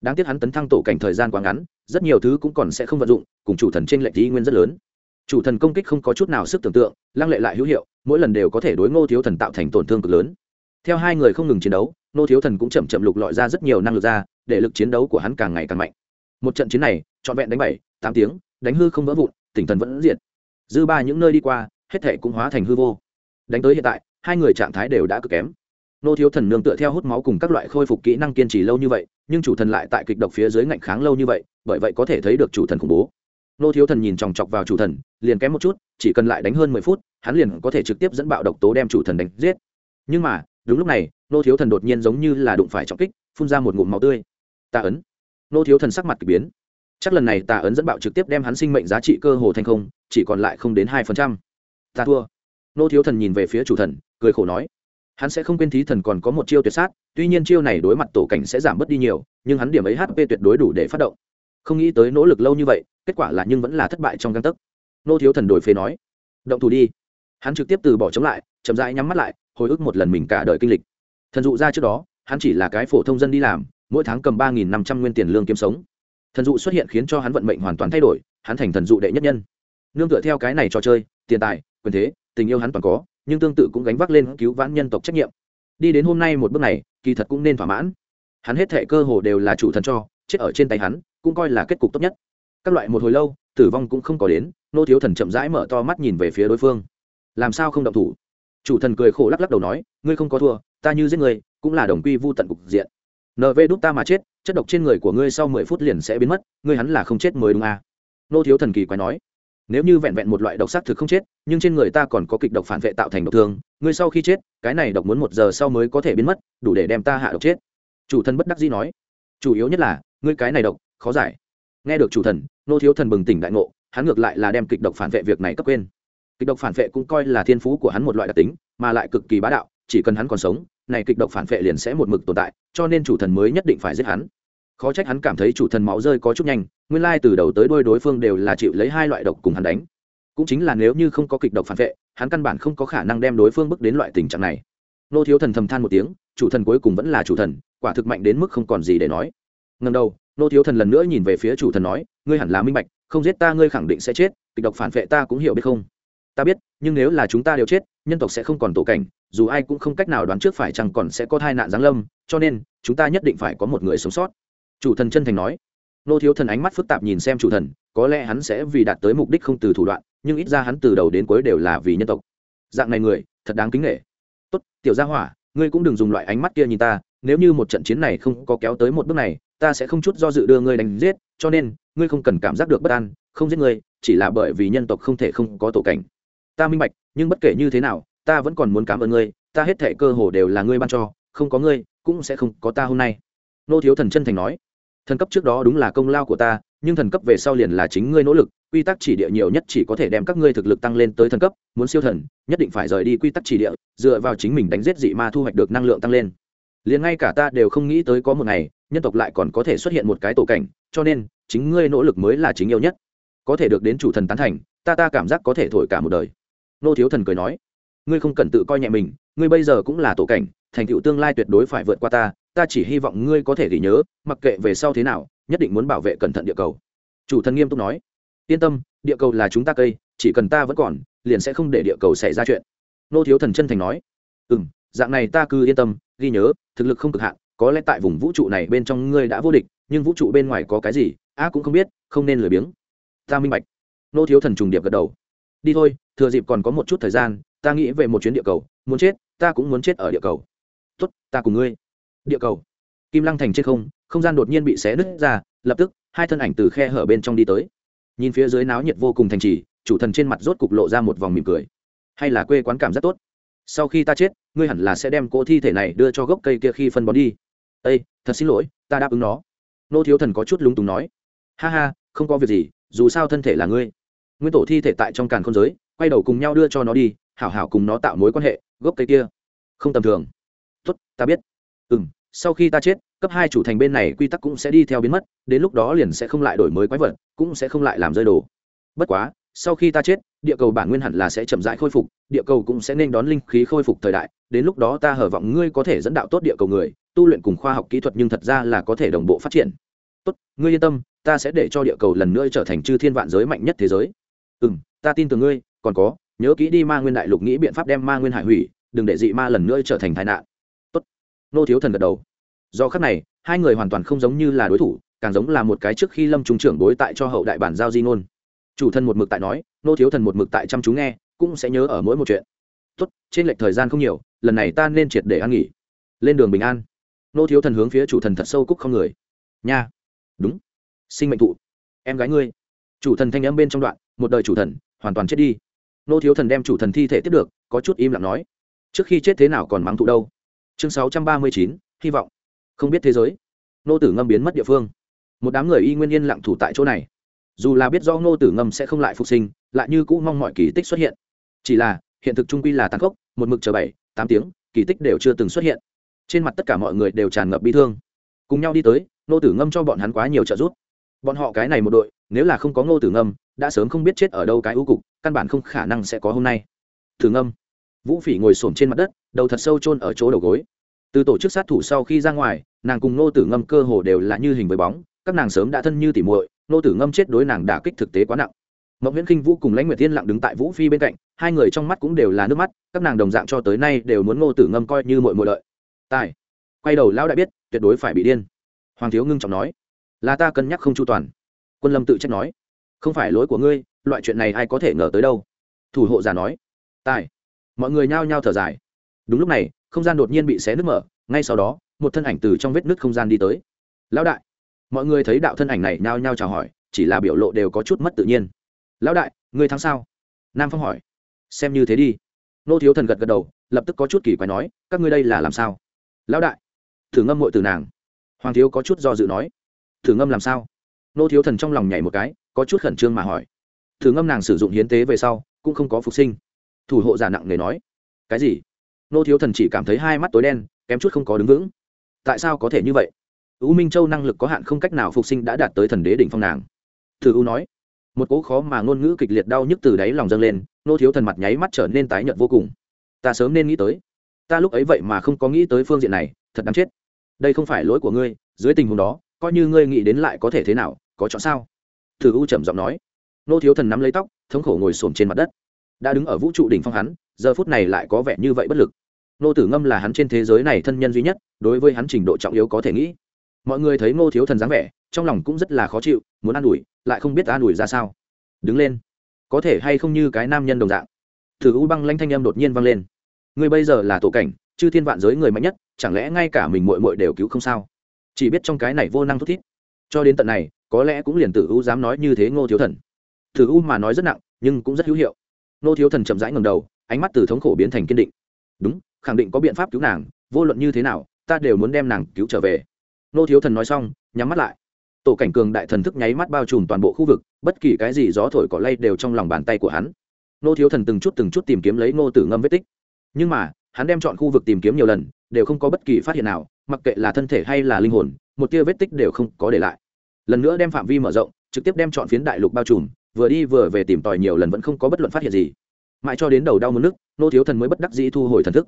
Đáng tiếc hắn tấn thăng tổ cảnh thời gian quá ngắn, rất nhiều thứ cũng còn sẽ không vận dụng, cùng chủ thần trên lệnh thí nguyên rất lớn chủ thần công kích không có chút nào sức tưởng tượng, lăng lệ lại hữu hiệu, mỗi lần đều có thể đối ngô thiếu thần tạo thành tổn thương cực lớn. Theo hai người không ngừng chiến đấu, Ngô thiếu thần cũng chậm chậm lục lọi ra rất nhiều năng lực ra, để lực chiến đấu của hắn càng ngày càng mạnh. Một trận chiến này, trọn vẹn đánh bảy, tám tiếng, đánh hư không vỡ vụn, tỉnh thần vẫn diệt. Dư ba những nơi đi qua, hết thể cũng hóa thành hư vô. Đánh tới hiện tại, hai người trạng thái đều đã cực kém. Nô thiếu thần nương tựa theo hút máu cùng các loại khôi phục kỹ năng kiên trì lâu như vậy, nhưng chủ thần lại tại kịch độc phía dưới ngạnh kháng lâu như vậy, bởi vậy có thể thấy được chủ thần khủng bố nô thiếu thần nhìn chòng chọc vào chủ thần, liền kém một chút, chỉ cần lại đánh hơn mười phút, hắn liền có thể trực tiếp dẫn bạo độc tố đem chủ thần đánh giết. Nhưng mà, đúng lúc này, nô thiếu thần đột nhiên giống như là đụng phải trọng kích, phun ra một ngụm máu tươi. Tà ấn. Nô thiếu thần sắc mặt k ỳ biến. Chắc lần này tà ấn dẫn bạo trực tiếp đem hắn sinh mệnh giá trị cơ hồ thành không, chỉ còn lại không đến hai phần trăm. Ta thua. Nô thiếu thần nhìn về phía chủ thần, cười khổ nói. Hắn sẽ không quên thí thần còn có một chiêu tuyệt sát, tuy nhiên chiêu này đối mặt tổ cảnh sẽ giảm bớt đi nhiều, nhưng hắn điểm ấy hp tuyệt đối đủ để phát động không nghĩ tới nỗ lực lâu như vậy, kết quả là nhưng vẫn là thất bại trong găng tấc. Nô thiếu thần đổi phế nói, động thủ đi. Hắn trực tiếp từ bỏ chống lại, chậm rãi nhắm mắt lại, hồi ức một lần mình cả đời kinh lịch. Thần dụ ra trước đó, hắn chỉ là cái phổ thông dân đi làm, mỗi tháng cầm ba nghìn năm trăm nguyên tiền lương kiếm sống. Thần dụ xuất hiện khiến cho hắn vận mệnh hoàn toàn thay đổi, hắn thành thần dụ đệ nhất nhân. Nương tựa theo cái này trò chơi, tiền tài, quyền thế, tình yêu hắn toàn có, nhưng tương tự cũng gánh vác lên cứu vãn nhân tộc trách nhiệm. Đi đến hôm nay một bước này, kỳ thật cũng nên thỏa mãn. Hắn hết thệ cơ hồ đều là chủ thần cho, chết ở trên tay hắn cũng coi là kết cục tốt nhất. Các loại một hồi lâu tử vong cũng không có đến nô thiếu thần chậm rãi mở to mắt nhìn về phía đối phương. Làm sao không động thủ? Chủ thần cười khổ lắc lắc đầu nói ngươi không có thua ta như giết người, cũng là đồng quy vu tận cục diện. Nv đúc ta mà chết chất độc trên người của ngươi sau mười phút liền sẽ biến mất ngươi hắn là không chết mới đúng à. nô thiếu thần kỳ quái nói nếu như vẹn vẹn một loại độc sắc thực không chết nhưng trên người ta còn có kịch độc phản vệ tạo thành độc thương ngươi sau khi chết cái này độc muốn một giờ sau mới có thể biến mất đủ để đem ta hạ độc chết. Chủ thần bất đắc dĩ nói chủ yếu nhất là ngươi cái này độc khó giải. Nghe được chủ thần, nô thiếu thần bừng tỉnh đại ngộ, hắn ngược lại là đem kịch độc phản vệ việc này cấp quên. Kịch độc phản vệ cũng coi là thiên phú của hắn một loại đặc tính, mà lại cực kỳ bá đạo, chỉ cần hắn còn sống, này kịch độc phản vệ liền sẽ một mực tồn tại, cho nên chủ thần mới nhất định phải giết hắn. Khó trách hắn cảm thấy chủ thần máu rơi có chút nhanh, nguyên lai từ đầu tới đôi đối phương đều là chịu lấy hai loại độc cùng hắn đánh. Cũng chính là nếu như không có kịch độc phản vệ, hắn căn bản không có khả năng đem đối phương bước đến loại tình trạng này. Nô thiếu thần thầm than một tiếng, chủ thần cuối cùng vẫn là chủ thần, quả thực mạnh đến mức không còn gì để nói. Ngần đầu nô thiếu thần lần nữa nhìn về phía chủ thần nói, ngươi hẳn là minh bạch, không giết ta ngươi khẳng định sẽ chết, kịch độc phản vệ ta cũng hiểu biết không? Ta biết, nhưng nếu là chúng ta đều chết, nhân tộc sẽ không còn tổ cảnh, dù ai cũng không cách nào đoán trước phải chăng còn sẽ có tai nạn giáng lâm, cho nên, chúng ta nhất định phải có một người sống sót. Chủ thần chân thành nói. Nô thiếu thần ánh mắt phức tạp nhìn xem chủ thần, có lẽ hắn sẽ vì đạt tới mục đích không từ thủ đoạn, nhưng ít ra hắn từ đầu đến cuối đều là vì nhân tộc. Dạng này người, thật đáng kính nghệ tốt, tiểu gia hỏa, ngươi cũng đừng dùng loại ánh mắt kia nhìn ta nếu như một trận chiến này không có kéo tới một bước này, ta sẽ không chút do dự đưa ngươi đánh giết, cho nên, ngươi không cần cảm giác được bất an, không giết ngươi, chỉ là bởi vì nhân tộc không thể không có tổ cảnh. Ta minh bạch, nhưng bất kể như thế nào, ta vẫn còn muốn cảm ơn ngươi, ta hết thể cơ hồ đều là ngươi ban cho, không có ngươi, cũng sẽ không có ta hôm nay. Nô thiếu thần chân thành nói. Thần cấp trước đó đúng là công lao của ta, nhưng thần cấp về sau liền là chính ngươi nỗ lực, quy tắc chỉ địa nhiều nhất chỉ có thể đem các ngươi thực lực tăng lên tới thần cấp, muốn siêu thần, nhất định phải rời đi quy tắc chỉ địa, dựa vào chính mình đánh giết dị ma thu hoạch được năng lượng tăng lên liền ngay cả ta đều không nghĩ tới có một ngày, nhân tộc lại còn có thể xuất hiện một cái tổ cảnh, cho nên, chính ngươi nỗ lực mới là chính yêu nhất. Có thể được đến chủ thần tán thành, ta ta cảm giác có thể thổi cả một đời. Nô thiếu thần cười nói, ngươi không cần tự coi nhẹ mình, ngươi bây giờ cũng là tổ cảnh, thành tựu tương lai tuyệt đối phải vượt qua ta ta chỉ hy vọng ngươi có thể ghi nhớ, mặc kệ về sau thế nào, nhất định muốn bảo vệ cẩn thận địa cầu. Chủ thần nghiêm túc nói, yên tâm, địa cầu là chúng ta cây, chỉ cần ta vẫn còn, liền sẽ không để địa cầu xảy ra chuyện. Nô thiếu thần chân thành nói ừ m dạng này ta cứ yên tâm ghi nhớ, thực lực không cực hạn, có lẽ tại vùng vũ trụ này bên trong ngươi đã vô địch, nhưng vũ trụ bên ngoài có cái gì a cũng không biết, không nên lười biếng. Ta minh bạch. Nô thiếu thần trùng điệp gật đầu. Đi thôi, thừa dịp còn có một chút thời gian, ta nghĩ về một chuyến địa cầu, muốn chết, ta cũng muốn chết ở địa cầu. Tốt, ta cùng ngươi. Địa cầu. Kim lăng thành trên không không gian đột nhiên bị xé nứt ra, lập tức, hai thân ảnh từ khe hở bên trong đi tới. Nhìn phía dưới náo nhiệt vô cùng thành trì, chủ thần trên mặt rốt cục lộ ra một vòng mỉm cười. Hay là quê quán cảm rất tốt? Sau khi ta chết, ngươi hẳn là sẽ đem cỗ thi thể này đưa cho gốc cây kia khi phân bón đi. Ây thật xin lỗi, ta đáp ứng nó. Nô thiếu thần có chút lúng túng nói. Ha ha, không có việc gì, dù sao thân thể là ngươi. Nguyên tổ thi thể tại trong càn không giới, quay đầu cùng nhau đưa cho nó đi, hảo hảo cùng nó tạo mối quan hệ, gốc cây kia. Không tầm thường. Tốt, ta biết. Ừ m sau khi ta chết, cấp hai chủ thành bên này quy tắc cũng sẽ đi theo biến mất, đến lúc đó liền sẽ không lại đổi mới quái vật, cũng sẽ không lại làm rơi đồ. Bất quá sau khi ta chết, địa cầu bản nguyên hẳn là sẽ chậm rãi khôi phục, địa cầu cũng sẽ nên đón linh khí khôi phục thời đại, đến lúc đó ta hở vọng ngươi có thể dẫn đạo tốt địa cầu người, tu luyện cùng khoa học kỹ thuật nhưng thật ra là có thể đồng bộ phát triển. Tốt, ngươi yên tâm, ta sẽ để cho địa cầu lần nữa trở thành chư thiên vạn giới mạnh nhất thế giới. Ừ m ta tin tưởng ngươi, còn có, nhớ kỹ đi ma nguyên đại lục nghĩ biện pháp đem ma nguyên hải hủy, đừng để dị ma lần nữa trở thành tai nạn. Tốt. nô thiếu thần gật đầu. Do khắc này, hai người hoàn toàn không giống như là đối thủ, càng giống là một cái trước khi lâm trung trưởng đối tại cho hậu đại bản giao di ngôn chủ thân một mực tại nói, nô thiếu thần một mực tại chăm chú nghe, cũng sẽ nhớ ở mỗi một chuyện. Tốt, trên lệch thời gian không nhiều, lần này ta nên triệt để ăn nghỉ. Lên đường bình an. Nô thiếu thần hướng phía chủ thần thật sâu cúc không người. Nha. Đúng. Sinh mệnh thụ. Em gái ngươi. Chủ thần thanh âm bên trong đoạn, một đời chủ thần, hoàn toàn chết đi. Nô thiếu thần đem chủ thần thi thể tiếp được, có chút im lặng nói. Trước khi chết thế nào còn mắng thụ đâu? Chương sáu trăm ba mươi chín, hy vọng. Không biết thế giới. Nô tử ngâm biến mất địa phương. Một đám người y nguyên yên lặng thủ tại chỗ này dù là biết do nô tử ngâm sẽ không lại phục sinh, lại như cũ mong mọi kỳ tích xuất hiện. Chỉ là, hiện thực trung quy là tàn khốc, một mực chờ bảy, tám tiếng, kỳ tích đều chưa từng xuất hiện. Trên mặt tất cả mọi người đều tràn ngập bi thương. Cùng nhau đi tới nô tử ngâm cho bọn hắn quá nhiều trợ giúp. Bọn họ cái này một đội, nếu là không có ngô tử ngâm, đã sớm không biết chết ở đâu cái ưu cục, căn bản không khả năng sẽ có hôm nay. Tử ngâm. Vũ phỉ ngồi s trên mặt đất, đầu thật sâu chôn ở chỗ đầu gối. Từ tổ chức sát thủ sau khi ra ngoài, nàng cùng ngô tử ngâm cơ hồ đều là như hình với bóng, các nàng sớm đã thân như tỉ muội Nô tử ngâm chết đối nàng đả kích thực tế quá nặng. Mộng nguyễn khinh vũ cùng lãnh nguyệt tiên lặng đứng tại vũ phi bên cạnh, hai người trong mắt cũng đều là nước mắt, các nàng đồng dạng cho tới nay đều muốn ngô tử ngâm coi như mội mội lợi. Tài. Quay đầu lão đã biết, tuyệt đối phải bị điên. Hoàng thiếu ngưng trọng nói. Là ta cân nhắc không chu toàn. Quân lâm tự trách nói. Không phải lỗi của ngươi, loại chuyện này ai có thể ngờ tới đâu. Thủ hộ già nói. Tài. Mọi người nhao nhao thở dài. Đúng lúc này, không gian đột nhiên bị xé nứt mở, ngay sau đó, một thân ảnh từ trong vết nứt không gian đi tới. Lão đại mọi người thấy đạo thân ảnh này nhao nhao chào hỏi, chỉ là biểu lộ đều có chút mất tự nhiên. Lão đại người thắng sao? Nam phong hỏi. Xem như thế đi. Nô thiếu thần gật gật đầu, lập tức có chút kỳ quái nói, các ngươi đây là làm sao? Lão đại. Thử ngâm mội từ nàng. Hoàng thiếu có chút do dự nói. Thử ngâm làm sao? Nô thiếu thần trong lòng nhảy một cái, có chút khẩn trương mà hỏi. Thử ngâm nàng sử dụng hiến tế về sau, cũng không có phục sinh. Thủ hộ giả nặng nề nói. Cái gì? Nô thiếu thần chỉ cảm thấy hai mắt tối đen, kém chút không có đứng vững. Tại sao có thể như vậy? U minh châu năng lực có hạn không cách nào phục sinh đã đạt tới thần đế đỉnh phong nàng. Thử u nói, một cỗ khó mà ngôn ngữ kịch liệt đau nhức từ đáy lòng dâng lên, nô thiếu thần mặt nháy mắt trở nên tái nhợt vô cùng. Ta sớm nên nghĩ tới, ta lúc ấy vậy mà không có nghĩ tới phương diện này, thật đáng chết. Đây không phải lỗi của ngươi, dưới tình huống đó, coi như ngươi nghĩ đến lại có thể thế nào, có chọn sao? Thử u trầm giọng nói. Nô thiếu thần nắm lấy tóc, thống khổ ngồi xổm trên mặt đất. Đã đứng ở vũ trụ đỉnh phong hắn, giờ phút này lại có vẻ như vậy bất lực. Nô tử ngâm là hắn trên thế giới này thân nhân duy nhất, đối với hắn trình độ trọng yếu có thể nghĩ mọi người thấy ngô thiếu thần dáng vẻ, trong lòng cũng rất là khó chịu, muốn an ủi, lại không biết an ủi ra sao. Đứng lên. Có thể hay không như cái nam nhân đồng dạng. Thử u băng lanh thanh âm đột nhiên vang lên. Ngươi bây giờ là tổ cảnh, chư thiên vạn giới người mạnh nhất, chẳng lẽ ngay cả mình mội mội đều cứu không sao? Chỉ biết trong cái này vô năng thút thít. Cho đến tận này, có lẽ cũng liền tử u dám nói như thế ngô thiếu thần. Thử u mà nói rất nặng, nhưng cũng rất hữu hiệu. Ngô thiếu thần chậm rãi ngầm đầu, ánh mắt từ thống khổ biến thành kiên định. Đúng, khẳng định có biện pháp cứu nàng, vô luận như thế nào, ta đều muốn đem nàng cứu trở về. Nô thiếu thần nói xong, nhắm mắt lại. Tổ cảnh cường đại thần thức nháy mắt bao trùm toàn bộ khu vực, bất kỳ cái gì gió thổi cỏ lay đều trong lòng bàn tay của hắn. Nô thiếu thần từng chút từng chút tìm kiếm lấy ngô tử ngâm vết tích. Nhưng mà, hắn đem chọn khu vực tìm kiếm nhiều lần, đều không có bất kỳ phát hiện nào, mặc kệ là thân thể hay là linh hồn, một tia vết tích đều không có để lại. Lần nữa đem phạm vi mở rộng, trực tiếp đem chọn phiến đại lục bao trùm, vừa đi vừa về tìm tòi nhiều lần vẫn không có bất luận phát hiện gì. Mãi cho đến đầu đau mất nước nô thiếu thần mới bất đắc dĩ thu hồi thần thức.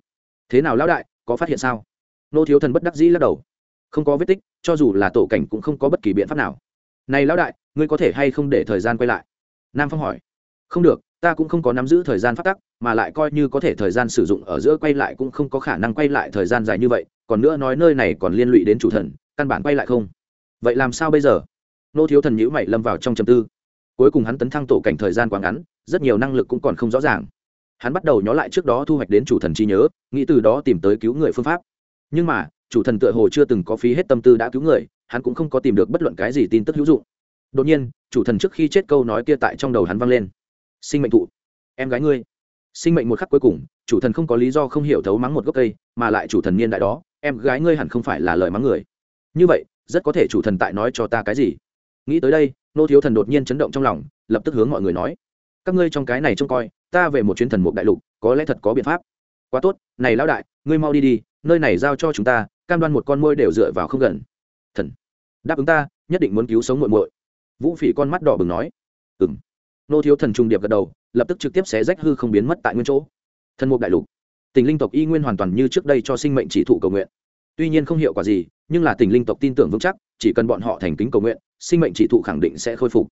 Thế nào lão đại, có phát hiện sao? Nô thiếu thần bất đắc dĩ lắc đầu không có vết tích, cho dù là tổ cảnh cũng không có bất kỳ biện pháp nào. Này lão đại, ngươi có thể hay không để thời gian quay lại? Nam phong hỏi. Không được, ta cũng không có nắm giữ thời gian phát tắc, mà lại coi như có thể thời gian sử dụng ở giữa quay lại cũng không có khả năng quay lại thời gian dài như vậy, còn nữa nói nơi này còn liên lụy đến chủ thần, căn bản quay lại không. Vậy làm sao bây giờ? Nô thiếu thần nhữ mày lâm vào trong chầm tư. Cuối cùng hắn tấn thăng tổ cảnh thời gian quá ngắn, rất nhiều năng lực cũng còn không rõ ràng. Hắn bắt đầu nhó lại trước đó thu hoạch đến chủ thần trí nhớ, nghĩ từ đó tìm tới cứu người phương pháp. Nhưng mà chủ thần tựa hồ chưa từng có phí hết tâm tư đã cứu người, hắn cũng không có tìm được bất luận cái gì tin tức hữu dụng. Đột nhiên, chủ thần trước khi chết câu nói kia tại trong đầu hắn vang lên. Sinh mệnh thụ, em gái ngươi. Sinh mệnh một khắc cuối cùng, chủ thần không có lý do không hiểu thấu mắng một gốc cây, mà lại chủ thần niên đại đó, em gái ngươi hẳn không phải là lời mắng người. Như vậy, rất có thể chủ thần tại nói cho ta cái gì? Nghĩ tới đây, nô thiếu thần đột nhiên chấn động trong lòng, lập tức hướng mọi người nói. Các ngươi trong cái này trông coi, ta về một chuyến thần mục đại lục, có lẽ thật có biện pháp. Quá tốt, này lão đại, ngươi mau đi đi, nơi này giao cho chúng ta cam đoan một con môi đều dựa vào không gần. Thần. Đáp ứng ta, nhất định muốn cứu sống muội muội. Vũ phỉ con mắt đỏ bừng nói. Ừ m nô thiếu thần trung điệp gật đầu, lập tức trực tiếp xé rách hư không biến mất tại nguyên chỗ. Thần mục đại lục. Tình linh tộc y nguyên hoàn toàn như trước đây cho sinh mệnh chỉ thụ cầu nguyện. Tuy nhiên không hiệu quả gì, nhưng là tình linh tộc tin tưởng vững chắc, chỉ cần bọn họ thành kính cầu nguyện, sinh mệnh chỉ thụ khẳng định sẽ khôi phục.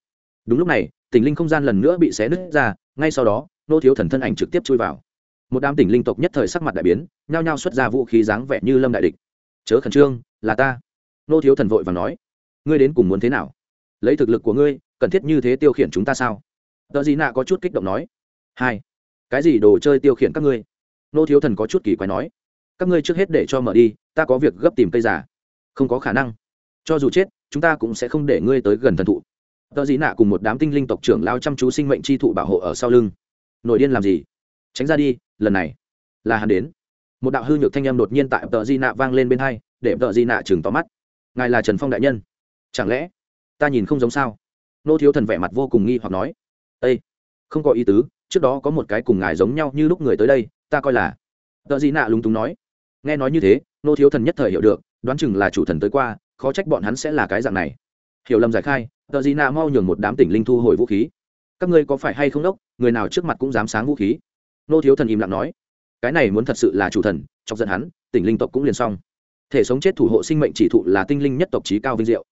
Đúng lúc này, tình linh không gian lần nữa bị xé nứt ra, ngay sau đó, nô thiếu thần thân ảnh trực tiếp chui vào. Một đám tình linh tộc nhất thời sắc mặt đại biến, nhao nhao xuất ra vũ khí dáng vẻ như lâm đại địch chớ khẩn trương, là ta. Nô thiếu thần vội và nói. Ngươi đến cùng muốn thế nào? Lấy thực lực của ngươi, cần thiết như thế tiêu khiển chúng ta sao? Tờ gì nạ có chút kích động nói. Hai. Cái gì đồ chơi tiêu khiển các ngươi? Nô thiếu thần có chút kỳ quái nói. Các ngươi trước hết để cho mở đi, ta có việc gấp tìm cây giả không có khả năng. Cho dù chết, chúng ta cũng sẽ không để ngươi tới gần thần thụ. Tờ gì nạ cùng một đám tinh linh tộc trưởng lao chăm chú sinh mệnh chi thụ bảo hộ ở sau lưng. Nội điên làm gì? Tránh ra đi, lần này là hắn đến một đạo hư nhược thanh âm đột nhiên tại tờ di nạ vang lên bên hai, để tờ di nạ chừng tóm mắt. Ngài là trần phong đại nhân. Chẳng lẽ ta nhìn không giống sao? Nô thiếu thần vẻ mặt vô cùng nghi hoặc nói. Â không có ý tứ, trước đó có một cái cùng ngài giống nhau như lúc người tới đây, ta coi là. Tờ di nạ lúng túng nói. Nghe nói như thế, nô thiếu thần nhất thời hiểu được, đoán chừng là chủ thần tới qua, khó trách bọn hắn sẽ là cái dạng này. Hiểu lầm giải khai, tờ di nạ mau nhường một đám tỉnh linh thu hồi vũ khí. Các ngươi có phải hay không đốc, người nào trước mặt cũng dám sáng vũ khí? Nô thiếu thần im lặng nói cái này muốn thật sự là chủ thần, chọc giận hắn, tỉnh linh tộc cũng liền xong. Thể sống chết thủ hộ sinh mệnh chỉ thụ là tinh linh nhất tộc trí cao vinh diệu.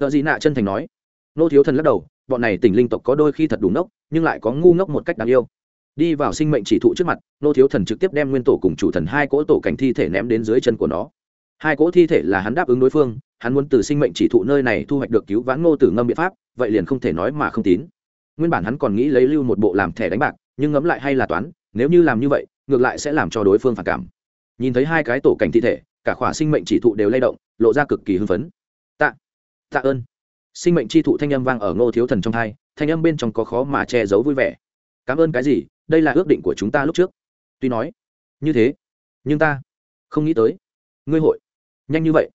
Tờ dị nạ chân thành nói. Nô thiếu thần lắc đầu, bọn này tỉnh linh tộc có đôi khi thật đúng ngốc, nhưng lại có ngu ngốc một cách đáng yêu. Đi vào sinh mệnh chỉ thụ trước mặt, nô thiếu thần trực tiếp đem nguyên tổ cùng chủ thần hai cỗ tổ cảnh thi thể ném đến dưới chân của nó. Hai cỗ thi thể là hắn đáp ứng đối phương, hắn muốn từ sinh mệnh chỉ thụ nơi này thu hoạch được cứu vãn ngô tử ngâm biện pháp, vậy liền không thể nói mà không tín. Nguyên bản hắn còn nghĩ lấy lưu một bộ làm thẻ đánh bạc, nhưng ngẫm lại hay là toán, nếu như làm như vậy ngược lại sẽ làm cho đối phương phản cảm. Nhìn thấy hai cái tổ cảnh thi thể, cả khỏa sinh mệnh chỉ thụ đều lay động, lộ ra cực kỳ hưng phấn. Tạ tạ ơn. Sinh mệnh chi thụ thanh âm vang ở ngô thiếu thần trong thai thanh âm bên trong có khó mà che giấu vui vẻ. Cảm ơn cái gì, đây là ước định của chúng ta lúc trước. Tuy nói, như thế, nhưng ta không nghĩ tới. Ngươi hội, nhanh như vậy.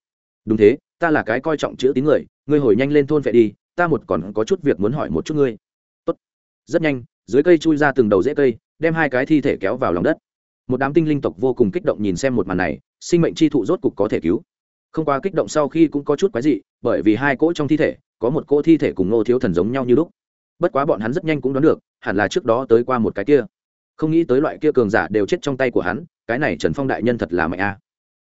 Đúng thế, ta là cái coi trọng chữ tín người, ngươi hồi nhanh lên thôn vệ đi, ta một còn có chút việc muốn hỏi một chút ngươi. Tốt. rất nhanh, dưới cây chui ra từng đầu rễ cây đem hai cái thi thể kéo vào lòng đất. Một đám tinh linh tộc vô cùng kích động nhìn xem một màn này, sinh mệnh chi thụ rốt cục có thể cứu. Không quá kích động sau khi cũng có chút quái dị, bởi vì hai cỗ trong thi thể, có một cỗ thi thể cùng nô thiếu thần giống nhau như lúc. Bất quá bọn hắn rất nhanh cũng đoán được, hẳn là trước đó tới qua một cái kia. Không nghĩ tới loại kia cường giả đều chết trong tay của hắn, cái này trần phong đại nhân thật là mạnh a.